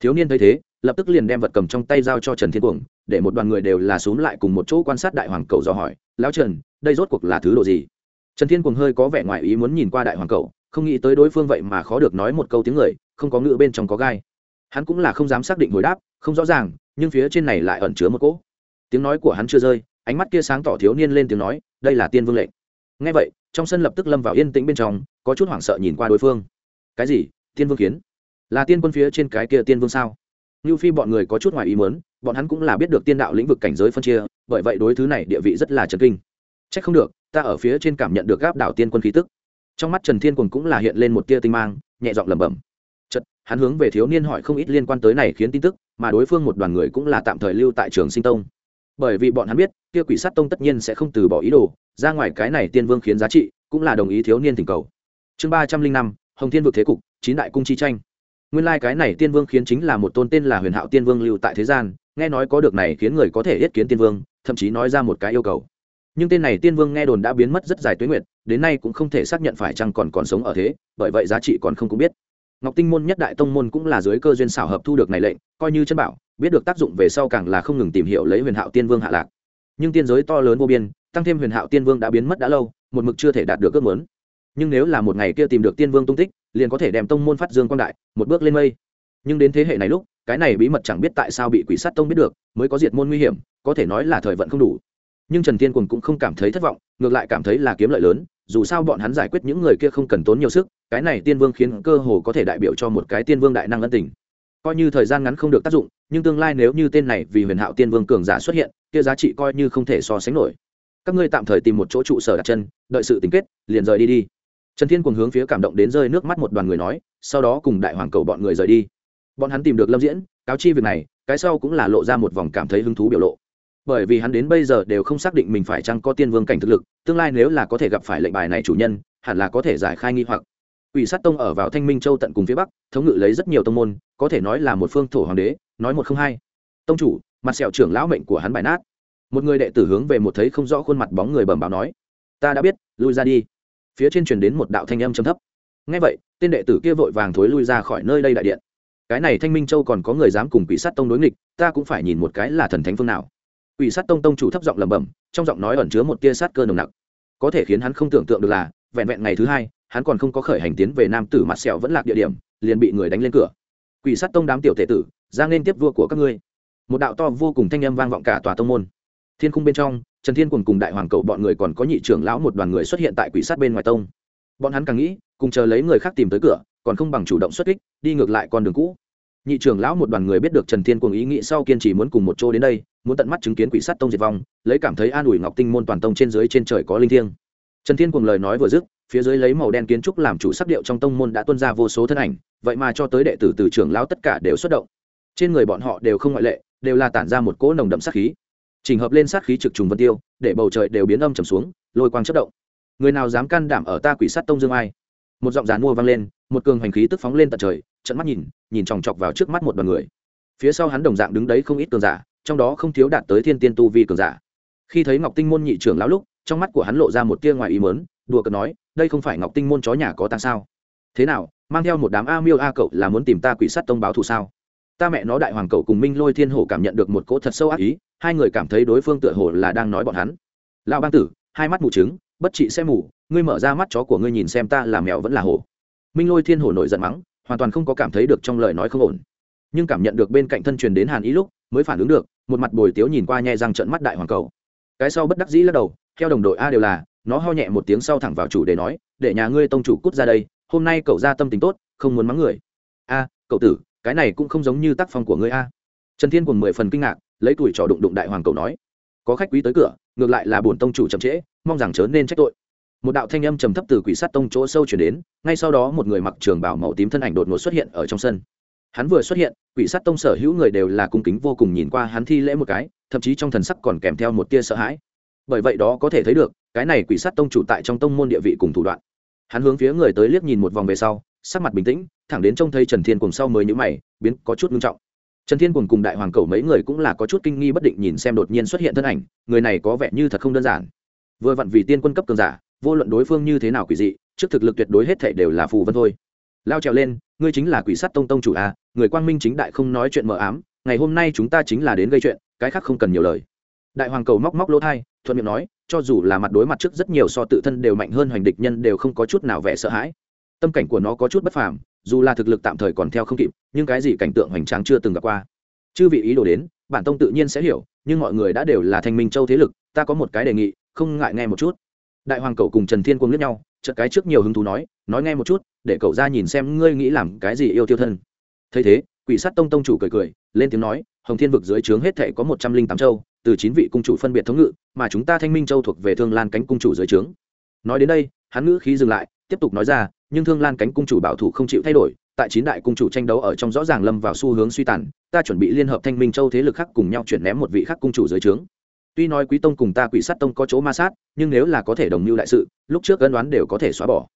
S1: Thiếu niên thấy thế, lập tức liền đem vật cầm trong tay giao cho trần thiên cuồng, để một đoàn người đều là xuống lại cùng một chỗ quan sát đại hoàng cầu do hỏi lão trần, đây rốt cuộc là thứ đồ gì? Trần thiên cuồng hơi có vẻ ngoài ý muốn nhìn qua đại hoàng cầu không nghĩ tới đối phương vậy mà khó được nói một câu tiếng người, không có ngựa bên trong có gai. Hắn cũng là không dám xác định hồi đáp, không rõ ràng, nhưng phía trên này lại ẩn chứa một cỗ. Tiếng nói của hắn chưa rơi, ánh mắt kia sáng tỏ thiếu niên lên tiếng nói, đây là tiên vương lệnh. Ngay vậy, trong sân lập tức lâm vào yên tĩnh bên trong, có chút hoảng sợ nhìn qua đối phương. Cái gì? Tiên vương kiến? Là tiên quân phía trên cái kia tiên vương sao? Như phi bọn người có chút ngoài ý muốn bọn hắn cũng là biết được tiên đạo lĩnh vực cảnh giới phân chia, bởi vậy đối thứ này địa vị rất là trần kinh. C h ắ c không được, ta ở phía trên cảm nhận được gáp đảo tiên quân khí tức. Trong mắt trần thiên quần cũng là hiện lên một tia tinh mang, nhẹ giọng lẩm bẩm. Chật hắn hướng về thiếu niên hỏi không ít liên quan tới này khiến tin tức, mà đối phương một đoàn người cũng là tạm thời lưu tại trường sinh tông. Bởi vì bọn hắn biết, kia quỷ sát tông tất nhiên sẽ không từ bỏ ý đồ, ra ngoài cái này tiên vương khiến giá trị, cũng là đồng ý thiếu niên tình cầu. Chương ba trăm linh năm, hồng thiên vực thế cục, chín đại cung chi tranh. Nguyên lai、like、cái này tiên vương khiến chính là một tôn tên là huyền hạo tiên vương lưu tại thế gian nghe nói có được này khiến người có thể yết kiến tiên vương thậm chí nói ra một cái yêu cầu. Nhưng tên này tiên vương nghe đồn đã biến mất rất dài tuế nguyệt, đến nay cũng không thể xác nhận phải chăng còn còn sống ở thế bởi vậy giá trị còn không cũng biết. Ngọc tinh môn nhất đại tông môn cũng là dưới cơ duyên xảo hợp thu được này lệnh coi như chân bảo biết được tác dụng về sau càng là không ngừng tìm hiểu lấy huyền hạo tiên vương hạ lạc. Nhưng tiên giới to lớn vô biên tăng thêm huyền hạo tiên vương đã biến mất đã lâu một mực chưa thể đạt được ước muốn. Nhưng nếu là một ngày kia tìm được tiên vương tung tích liền có thể đem tông môn phát dương quang đại một bước lên mây nhưng đến thế hệ này lúc, cái này bí mật chẳng biết tại sao bị quỷ sát tông biết được, mới có diệt môn nguy hiểm, có thể nói là thời vận không đủ. Nhưng trần tiên quần cũng không cảm thấy thất vọng, ngược lại cảm thấy là kiếm lợi lớn, dù sao bọn hắn giải quyết những người kia không cần tốn nhiều sức, cái này tiên vương khiến cơ hồ có thể đại biểu cho một cái tiên vương đại năng ân tình. Coi như thời gian ngắn không được tác dụng, nhưng tương lai nếu như tên này vì huyền hạo tiên vương cường giả xuất hiện, kia giá trị coi như không thể so sánh nổi. Các ngươi tạm thời tìm một chỗ trụ sở đặt chân, đợi sự tính kết, liền rời đi đi. Trần thiên cùng hướng phía cảm động đến rơi nước mắt một đoàn người nói, sau đó cùng đại hoàng cầu bọn người rời đi bọn hắn tìm được lâm diễn, cáo chi việc này, cái sau cũng là lộ ra một vòng cảm thấy hứng thú biểu lộ. Bởi vì hắn đến bây giờ đều không xác định mình phải chăng có tiên vương cảnh thực lực, tương lai nếu là có thể gặp phải lệnh bài này chủ nhân, hẳn là có thể giải khai nghi hoặc. Ủy sát tông ở vào thanh minh châu tận cùng phía bắc, thống ngự lấy rất nhiều tông môn, có thể nói là một phương thổ hoàng đế, nói một không hai. Tông chủ, mặt sẹo trưởng lão mệnh của hắn bài nát. Một người đệ tử hướng về một thấy không rõ khuôn mặt bóng người bẩm báo nói, ta đã biết, lui ra đi. Phía trên truyền đến một đạo thanh âm trầm thấp. Ngay vậy, tên đệ tử kia vội vàng thối lui ra khỏi nơi đây đại điện cái này thanh minh châu còn có người dám cùng quỷ sát tông đối nghịch, ta cũng phải nhìn một cái là thần thánh phương nào. Quỷ sát tông tông chủ thấp giọng lẩm bẩm, trong giọng nói ẩn chứa một tia sát cơ nồng nặc. Có thể khiến hắn không tưởng tượng được là, vẹn vẹn ngày thứ hai, hắn còn không có khởi hành tiến về nam tử mặt sẹo vẫn lạc địa điểm, liền bị người đánh lên cửa. Quỷ sát tông đám tiểu tệ tử, ra nên tiếp vua của các ngươi. Một đạo to vô cùng thanh âm vang vọng cả tòa tông môn. Thiên khung bên trong, trần thiên cùng cùng đại hoàng cậu bọn người còn có nhị trưởng lão một đoàn người xuất hiện tại quỷ sát bên ngoài tông. Bọn hắn càng nghĩ, cùng chờ lấy người khác tìm tới cửa còn không bằng chủ động xuất kích, đi ngược lại con đường cũ. Nhị trưởng lão một đoàn người biết được trần thiên cùng ý nghĩ sau kiên trì muốn cùng một chỗ đến đây, muốn tận mắt chứng kiến quỷ sát tông diệt vong, lấy cảm thấy an ủi ngọc tinh môn toàn tông trên dưới trên trời có linh thiêng. Trần thiên cùng lời nói vừa dứt, phía dưới lấy màu đen kiến trúc làm chủ sắc điệu trong tông môn đã tuân ra vô số thân ảnh, vậy mà cho tới đệ tử từ trưởng lão tất cả đều xuất động. Trên người bọn họ đều không ngoại lệ, đều là tản ra một cỗ nồng đậm sát khí. Trình hợp lên sát khí trực trùng vân tiêu, để bầu trời đều biến âm trầm xuống, lôi quang chất động. Người nào dám can đảm ở ta quỷ sát tông dương ai? Một giọng giàn mua vang lên một cường hành khí tức phóng lên tận trời, trận mắt nhìn nhìn chòng chọc vào trước mắt một đoàn người. Phía sau hắn đồng dạng đứng đấy không ít cường giả, trong đó không thiếu đạt tới thiên tiên tu vi cường giả. Khi thấy ngọc tinh môn nhị trưởng lão lúc, trong mắt của hắn lộ ra một tia ngoài ý mớn đùa cợt nói, đây không phải ngọc tinh môn chó nhà có ta sao? Thế nào, mang theo một đám a miêu a cậu là muốn tìm ta quỷ sát tông báo thù sao? Ta mẹ nó đại hoàng cậu cùng minh lôi thiên hổ cảm nhận được một cỗ thật sâu ác ý, hai người cảm thấy đối phương tựa hồ là đang nói bọn hắn. Lão bang tử, hai mắt mù trứng, bất trị sẽ mù, ngươi mở ra mắt chó của ngươi nhìn xem ta là mèo vẫn là hổ minh lôi thiên hổ nổi giận mắng, hoàn toàn không có cảm thấy được trong lời nói không ổn. Nhưng cảm nhận được bên cạnh thân truyền đến hàn ý lúc, mới phản ứng được, một mặt bồi tiếu nhìn qua nhẹ răng trận mắt đại hoàng cầu. Cái sau bất đắc dĩ lắc đầu, theo đồng đội a đều là, nó ho nhẹ một tiếng sau thẳng vào chủ để nói, để nhà ngươi tông chủ cút ra đây, hôm nay cậu ra tâm tình tốt, không muốn mắng người. A, cậu tử, cái này cũng không giống như tác phong của ngươi a. Trần thiên cùng mười phần kinh ngạc, lấy tuổi trò đụng đụng đại hoàng cầu nói, có khách quý tới cửa, ngược lại là bổn tông chủ chậm trễ, mong rằng chớ nên trách tội một đạo thanh âm trầm thấp từ quỷ sát tông chỗ sâu chuyển đến, ngay sau đó một người mặc trường bảo màu tím thân ảnh đột ngột xuất hiện ở trong sân. Hắn vừa xuất hiện, quỷ sát tông sở hữu người đều là cung kính vô cùng nhìn qua hắn thi lễ một cái, thậm chí trong thần sắc còn kèm theo một tia sợ hãi. Bởi vậy đó có thể thấy được, cái này quỷ sát tông chủ tại trong tông môn địa vị cùng thủ đoạn. Hắn hướng phía người tới liếc nhìn một vòng về sau, sắc mặt bình tĩnh, thẳng đến trông thấy trần thiên cùng sau mới nhữ mày, biến có chút nghiêm trọng. Trần thiên cùng cùng đại hoàng cầu mấy người cũng là có chút kinh nghi bất định nhìn xem đột nhiên xuất hiện thân ảnh, người này có vẻ như thật không đơn giản. Vừa vặn vì tiên quân cấp cường giả vô luận đối phương như thế nào quỷ dị, trước thực lực tuyệt đối hết thể đều là phù vân thôi. Lao trèo lên, ngươi chính là quỷ sắt tông tông chủ a người quang minh chính đại không nói chuyện mờ ám, ngày hôm nay chúng ta chính là đến gây chuyện, cái khác không cần nhiều lời. Đại hoàng cầu móc móc lỗ thai, thuận miệng nói, cho dù là mặt đối mặt trước rất nhiều so tự thân đều mạnh hơn hoành địch nhân đều không có chút nào vẻ sợ hãi. Tâm cảnh của nó có chút bất phàm, dù là thực lực tạm thời còn theo không kịp, nhưng cái gì cảnh tượng hoành tráng chưa từng gặp qua. Chư vị ý đồ đến, bản tông tự nhiên sẽ hiểu, nhưng mọi người đã đều là thanh minh châu thế lực, ta có một cái đề nghị, không ngại nghe một chút đại hoàng cậu cùng trần thiên quân lướt nhau, chợt cái trước nhiều hứng thú nói nói nghe một chút, để cậu ra nhìn xem ngươi nghĩ làm cái gì yêu tiêu thân. Thấy thế, quỷ sát tông tông chủ cười cười, lên tiếng nói, hồng thiên vực dưới trướng hết thể có một trăm linh tám châu, từ chín vị cung chủ phân biệt thống ngự, mà chúng ta thanh minh châu thuộc về thương lan cánh cung chủ dưới trướng. Nói đến đây, hắn ngữ khí dừng lại, tiếp tục nói ra, nhưng thương lan cánh cung chủ bảo thủ không chịu thay đổi, tại chín đại cung chủ tranh đấu ở trong rõ ràng lâm vào xu hướng suy tàn, ta chuẩn bị liên hợp thanh minh châu thế lực khác cùng nhau chuyển ném một vị khác cung chủ dưới trướng tuy nói quý tông cùng ta quỷ sát tông có chỗ ma sát, nhưng nếu là có thể đồng mưu đại sự, lúc trước ân đoán đều có thể xóa bỏ.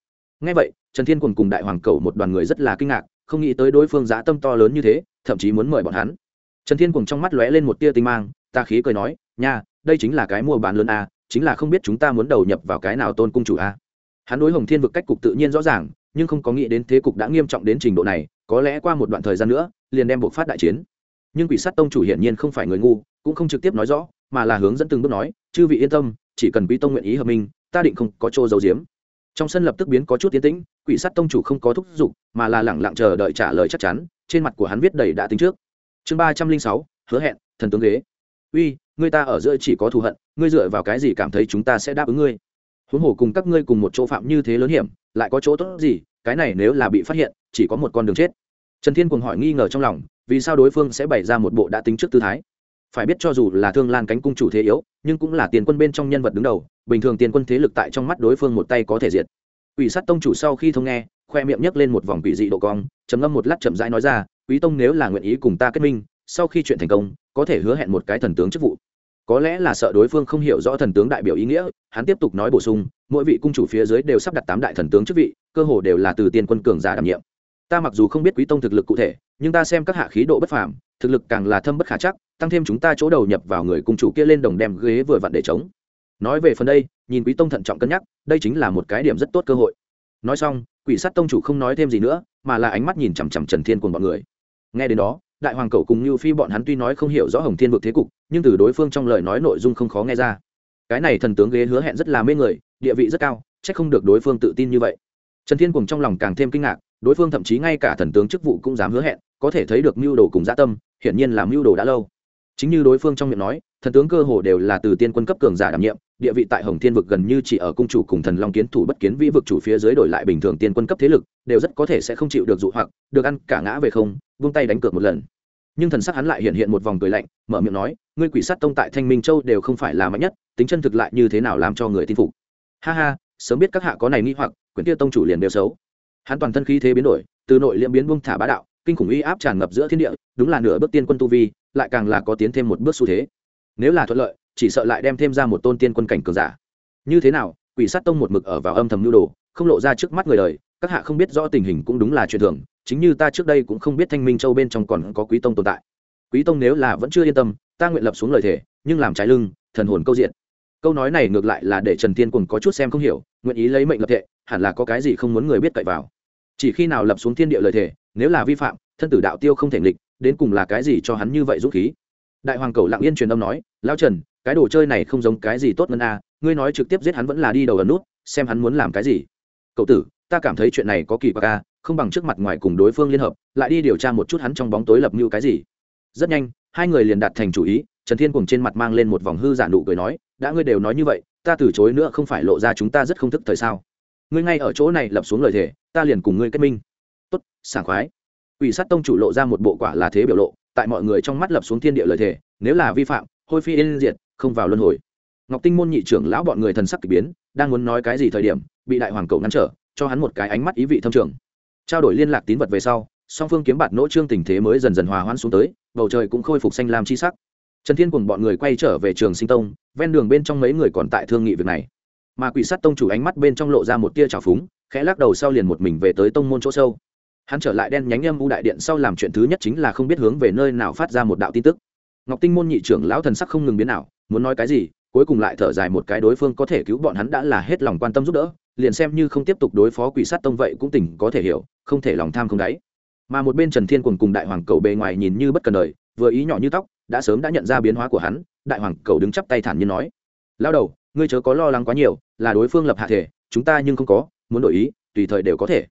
S1: Ngay vậy, trần thiên quần cùng đại hoàng cầu một đoàn người rất là kinh ngạc, không nghĩ tới đối phương giã tâm to lớn như thế, thậm chí muốn mời bọn hắn. Trần thiên cùng trong mắt lóe lên một tia tinh mang, ta khí cười nói, nha, đây chính là cái mua bán lớn a, chính là không biết chúng ta muốn đầu nhập vào cái nào tôn cung chủ a. Hắn đối hồng thiên vực cách cục tự nhiên rõ ràng, nhưng không có nghĩ đến thế cục đã nghiêm trọng đến trình độ này, có lẽ qua một đoạn thời gian nữa, liền đem buộc phát đại chiến. Nhưng quỷ sát tông chủ hiển nhiên không phải người ngu, cũng không trực tiếp nói rõ mà là hướng dẫn từng bước nói, chư vị yên tâm, chỉ cần quý tông nguyện ý hợp minh, ta định không có chỗ giấu giếm. Trong sân lập tức biến có chút tiến tĩnh, quỷ sát tông chủ không có thúc giục, mà là lẳng lặng chờ đợi trả lời chắc chắn, trên mặt của hắn viết đầy đã tính trước. Chương ba trăm linh sáu, hứa hẹn, thần tướng ghế. Uy, người ta ở giữa chỉ có thù hận, ngươi dựa vào cái gì cảm thấy chúng ta sẽ đáp ứng ngươi? Huống hồ cùng các ngươi cùng một chỗ phạm như thế lớn hiểm, lại có chỗ tốt gì, cái này nếu là bị phát hiện, chỉ có một con đường chết. Trần thiên cùng hỏi nghi ngờ trong lòng, vì sao đối phương sẽ bày ra một bộ đã tính trước tư thái? Phải biết cho dù là thương lan cánh cung chủ thế yếu, nhưng cũng là tiền quân bên trong nhân vật đứng đầu, bình thường tiền quân thế lực tại trong mắt đối phương một tay có thể diệt. Quỷ sát tông chủ sau khi thông nghe, khoe miệng nhấc lên một vòng quỷ dị độ cong, trầm ngâm một lát chậm rãi nói ra, quý tông nếu là nguyện ý cùng ta kết minh, sau khi chuyện thành công, có thể hứa hẹn một cái thần tướng chức vụ. Có lẽ là sợ đối phương không hiểu rõ thần tướng đại biểu ý nghĩa, hắn tiếp tục nói bổ sung, mỗi vị cung chủ phía dưới đều sắp đặt tám đại thần tướng chức vị, cơ hồ đều là từ tiền quân cường giả đảm nhiệm. Ta mặc dù không biết quý tông thực lực cụ thể, nhưng ta xem các hạ khí độ bất phàm, thực lực càng là thâm bất khả chắc tăng thêm chúng ta chỗ đầu nhập vào người cung chủ kia lên đồng đem ghế vừa vặn để chống nói về phần đây, nhìn quý tông thận trọng cân nhắc, đây chính là một cái điểm rất tốt cơ hội. Nói xong, quỷ sát tông chủ không nói thêm gì nữa, mà là ánh mắt nhìn chằm chằm trần thiên cùng bọn người. Nghe đến đó, đại hoàng cầu cùng như phi bọn hắn tuy nói không hiểu rõ hồng thiên vực thế cục, nhưng từ đối phương trong lời nói nội dung không khó nghe ra. Cái này thần tướng ghế hứa hẹn rất là mê người, địa vị rất cao c h ắ c không được đối phương tự tin như vậy. Trần thiên cùng trong lòng càng thêm kinh ngạc, đối phương thậm chí ngay cả thần tướng chức vụ cũng dám hứa hẹn, có thể thấy được mưu đồ cùng gia tâm, hiển nhiên là mưu đồ đã lâu chính như đối phương trong miệng nói, thần tướng cơ hồ đều là từ tiên quân cấp cường giả đảm nhiệm, địa vị tại hồng thiên vực gần như chỉ ở cung chủ cùng thần long kiến thủ bất kiến vĩ vực chủ phía dưới đổi lại bình thường tiên quân cấp thế lực, đều rất có thể sẽ không chịu được dụ hoặc, được ăn cả ngã về không, vung tay đánh cược một lần. Nhưng thần sắc hắn lại hiện hiện một vòng cười lạnh, mở miệng nói, ngươi quỷ sát tông tại thanh minh châu đều không phải là mạnh nhất, tính chân thực lại như thế nào làm cho người tin phục? Ha ha, sớm biết các hạ có này nghi hoặc, quyển tiêu tông chủ liền đều xấu. Hắn toàn thân khí thế biến đổi, từ nội liễm biến bung thả bá đạo, kinh khủng uy áp tràn ngập giữa thiên địa, đúng là nửa bước tiên quân tu vi lại càng là có tiến thêm một bước xu thế. Nếu là thuận lợi, chỉ sợ lại đem thêm ra một tôn tiên quân cảnh cường giả. Như thế nào, quỷ sát tông một mực ở vào âm thầm nhu đồ, không lộ ra trước mắt người đời, các hạ không biết rõ tình hình cũng đúng là chuyện thường, chính như ta trước đây cũng không biết thanh minh châu bên trong còn có quý tông tồn tại. Quý tông nếu là vẫn chưa yên tâm, ta nguyện lập xuống lời thề, nhưng làm trái lưng, thần hồn câu diện. Câu nói này ngược lại là để trần tiên cùng có chút xem không hiểu, nguyện ý lấy mệnh lập thệ, hẳn là có cái gì không muốn người biết cậy vào. Chỉ khi nào lập xuống thiên địa lời thề, nếu là vi phạm, thân tử đạo tiêu không thể nghịch đến cùng là cái gì cho hắn như vậy dũng khí? Đại hoàng cầu lặng yên truyền âm nói, lão trần, cái đồ chơi này không giống cái gì tốt ngân a, ngươi nói trực tiếp giết hắn vẫn là đi đầu ẩn nút, xem hắn muốn làm cái gì. Cậu tử, ta cảm thấy chuyện này có kỳ bạc a, không bằng trước mặt ngoài cùng đối phương liên hợp, lại đi điều tra một chút hắn trong bóng tối lập mưu cái gì. Rất nhanh, hai người liền đạt thành chủ ý, trần thiên cùng trên mặt mang lên một vòng hư giả nụ cười nói, đã ngươi đều nói như vậy, ta từ chối nữa không phải lộ ra chúng ta rất không thức thời sao? Ngươi ngay ở chỗ này lập xuống lời thề, ta liền cùng ngươi kết minh. Tốt, sảng khoái. Quỷ sát tông chủ lộ ra một bộ quả là thế biểu lộ, tại mọi người trong mắt lập xuống thiên địa lời thề, nếu là vi phạm, hôi phi yên diệt, không vào luân hồi. Ngọc tinh môn nhị trưởng lão bọn người thần sắc k ỳ biến, đang muốn nói cái gì thời điểm, bị đại hoàng cầu ngăn trở, cho hắn một cái ánh mắt ý vị thâm trường. Trao đổi liên lạc tín vật về sau, song phương kiếm bạt nỗ trương tình thế mới dần dần hòa hoãn xuống tới, bầu trời cũng khôi phục xanh lam chi sắc. Trần thiên cùng bọn người quay trở về trường sinh tông, ven đường bên trong mấy người còn tại thương nghị việc này. Mà quỷ sát tông chủ ánh mắt bên trong lộ ra một tia trào phúng, khẽ lắc đầu sau liền một mình về tới tông môn chỗ sâu hắn trở lại đen nhánh âm u đại điện sau làm chuyện thứ nhất chính là không biết hướng về nơi nào phát ra một đạo tin tức. Ngọc tinh môn nhị trưởng lão thần sắc không ngừng biến nào muốn nói cái gì, cuối cùng lại thở dài một cái đối phương có thể cứu bọn hắn đã là hết lòng quan tâm giúp đỡ, liền xem như không tiếp tục đối phó quỷ sát tông vậy cũng tỉnh có thể hiểu, không thể lòng tham không đáy. Mà một bên trần thiên cùng cùng đại hoàng cầu bề ngoài nhìn như bất cần đời, vừa ý nhỏ như tóc, đã sớm đã nhận ra biến hóa của hắn, đại hoàng cầu đứng chắp tay thản nhiên nói lao đầu, ngươi chớ có lo lắng quá nhiều, là đối phương lập hạ thể, chúng ta nhưng không có, muốn đổi ý, tùy thời đều có thể.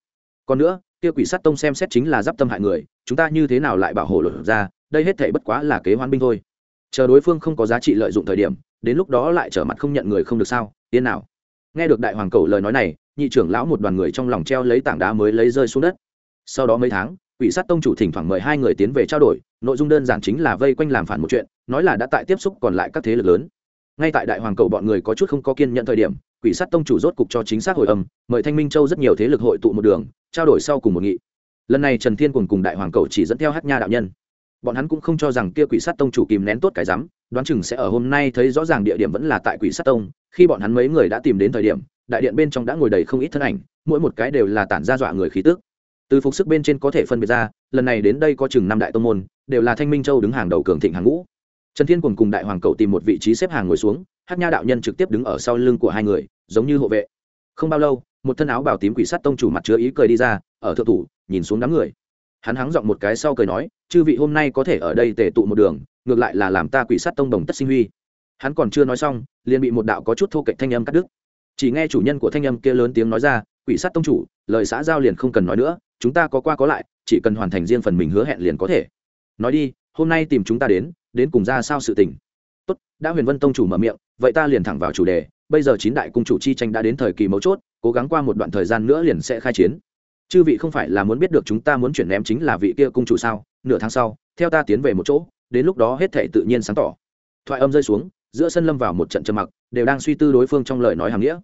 S1: Còn nữa kia quỷ sát tông xem xét chính là d i p tâm hại người, chúng ta như thế nào lại bảo hộ luật ra, đây hết thể bất quá là kế hoán binh thôi. Chờ đối phương không có giá trị lợi dụng thời điểm, đến lúc đó lại trở mặt không nhận người không được sao, yên nào. Nghe được đại hoàng cầu lời nói này, nhị trưởng lão một đoàn người trong lòng treo lấy tảng đá mới lấy rơi xuống đất. Sau đó mấy tháng, quỷ sát tông chủ thỉnh thoảng mời hai người tiến về trao đổi, nội dung đơn giản chính là vây quanh làm phản một chuyện, nói là đã tại tiếp xúc còn lại các thế lực lớn. Ngay tại đại hoàng cầu bọn người có chút không có kiên nhận thời điểm quỷ sát tông chủ rốt cục cho chính xác hồi âm, mời thanh minh châu rất nhiều thế lực hội tụ một đường, trao đổi sau cùng một nghị. Lần này trần thiên cùng cùng đại hoàng cầu chỉ dẫn theo hát nha đạo nhân. Bọn hắn cũng không cho rằng kia quỷ sát tông chủ kìm nén tốt cái rắm, đoán chừng sẽ ở hôm nay thấy rõ ràng địa điểm vẫn là tại quỷ sát tông, khi bọn hắn mấy người đã tìm đến thời điểm, đại điện bên trong đã ngồi đầy không ít thân ảnh, mỗi một cái đều là tản ra dọa người khí tức. Từ phục sức bên trên có thể phân biệt ra, lần này đến đây có chừng năm đại tông môn, đều là thanh minh châu đứng hàng đầu cường thịnh hàng ngũ. Trần thiên cùng cùng đại hoàng cậu tìm một vị trí xếp hàng ngồi xuống hát nha đạo nhân trực tiếp đứng ở sau lưng của hai người, giống như hộ vệ. Không bao lâu, một thân áo bào tím quỷ sắt tông chủ mặt chứa ý cười đi ra, ở thượng thủ, nhìn xuống đám người. Hắn hắng giọng một cái sau cười nói, chư vị hôm nay có thể ở đây tề tụ một đường, ngược lại là làm ta quỷ sắt tông đồng tất sinh huy. Hắn còn chưa nói xong, liền bị một đạo có chút thô kệch thanh âm cắt đứt. Chỉ nghe chủ nhân của thanh âm kia lớn tiếng nói ra, quỷ sắt tông chủ, lời xã giao liền không cần nói nữa, chúng ta có qua có lại, chỉ cần hoàn thành riêng phần mình hứa hẹn liền có thể. Nói đi, hôm nay tìm chúng ta đến đến cùng ra sao sự tình? Tốt, đã huyền vân tông chủ mở miệng vậy ta liền thẳng vào chủ đề, bây giờ chín đại cung chủ chi tranh đã đến thời kỳ mấu chốt, cố gắng qua một đoạn thời gian nữa liền sẽ khai chiến. Chư vị không phải là muốn biết được chúng ta muốn chuyển ném chính là vị kia cung chủ sao? Nửa tháng sau, theo ta tiến về một chỗ, đến lúc đó hết thể tự nhiên sáng tỏ. Thoại âm rơi xuống, giữa sân lâm vào một trận trầm mặc, đều đang suy tư đối phương trong lời nói hàng nghĩa.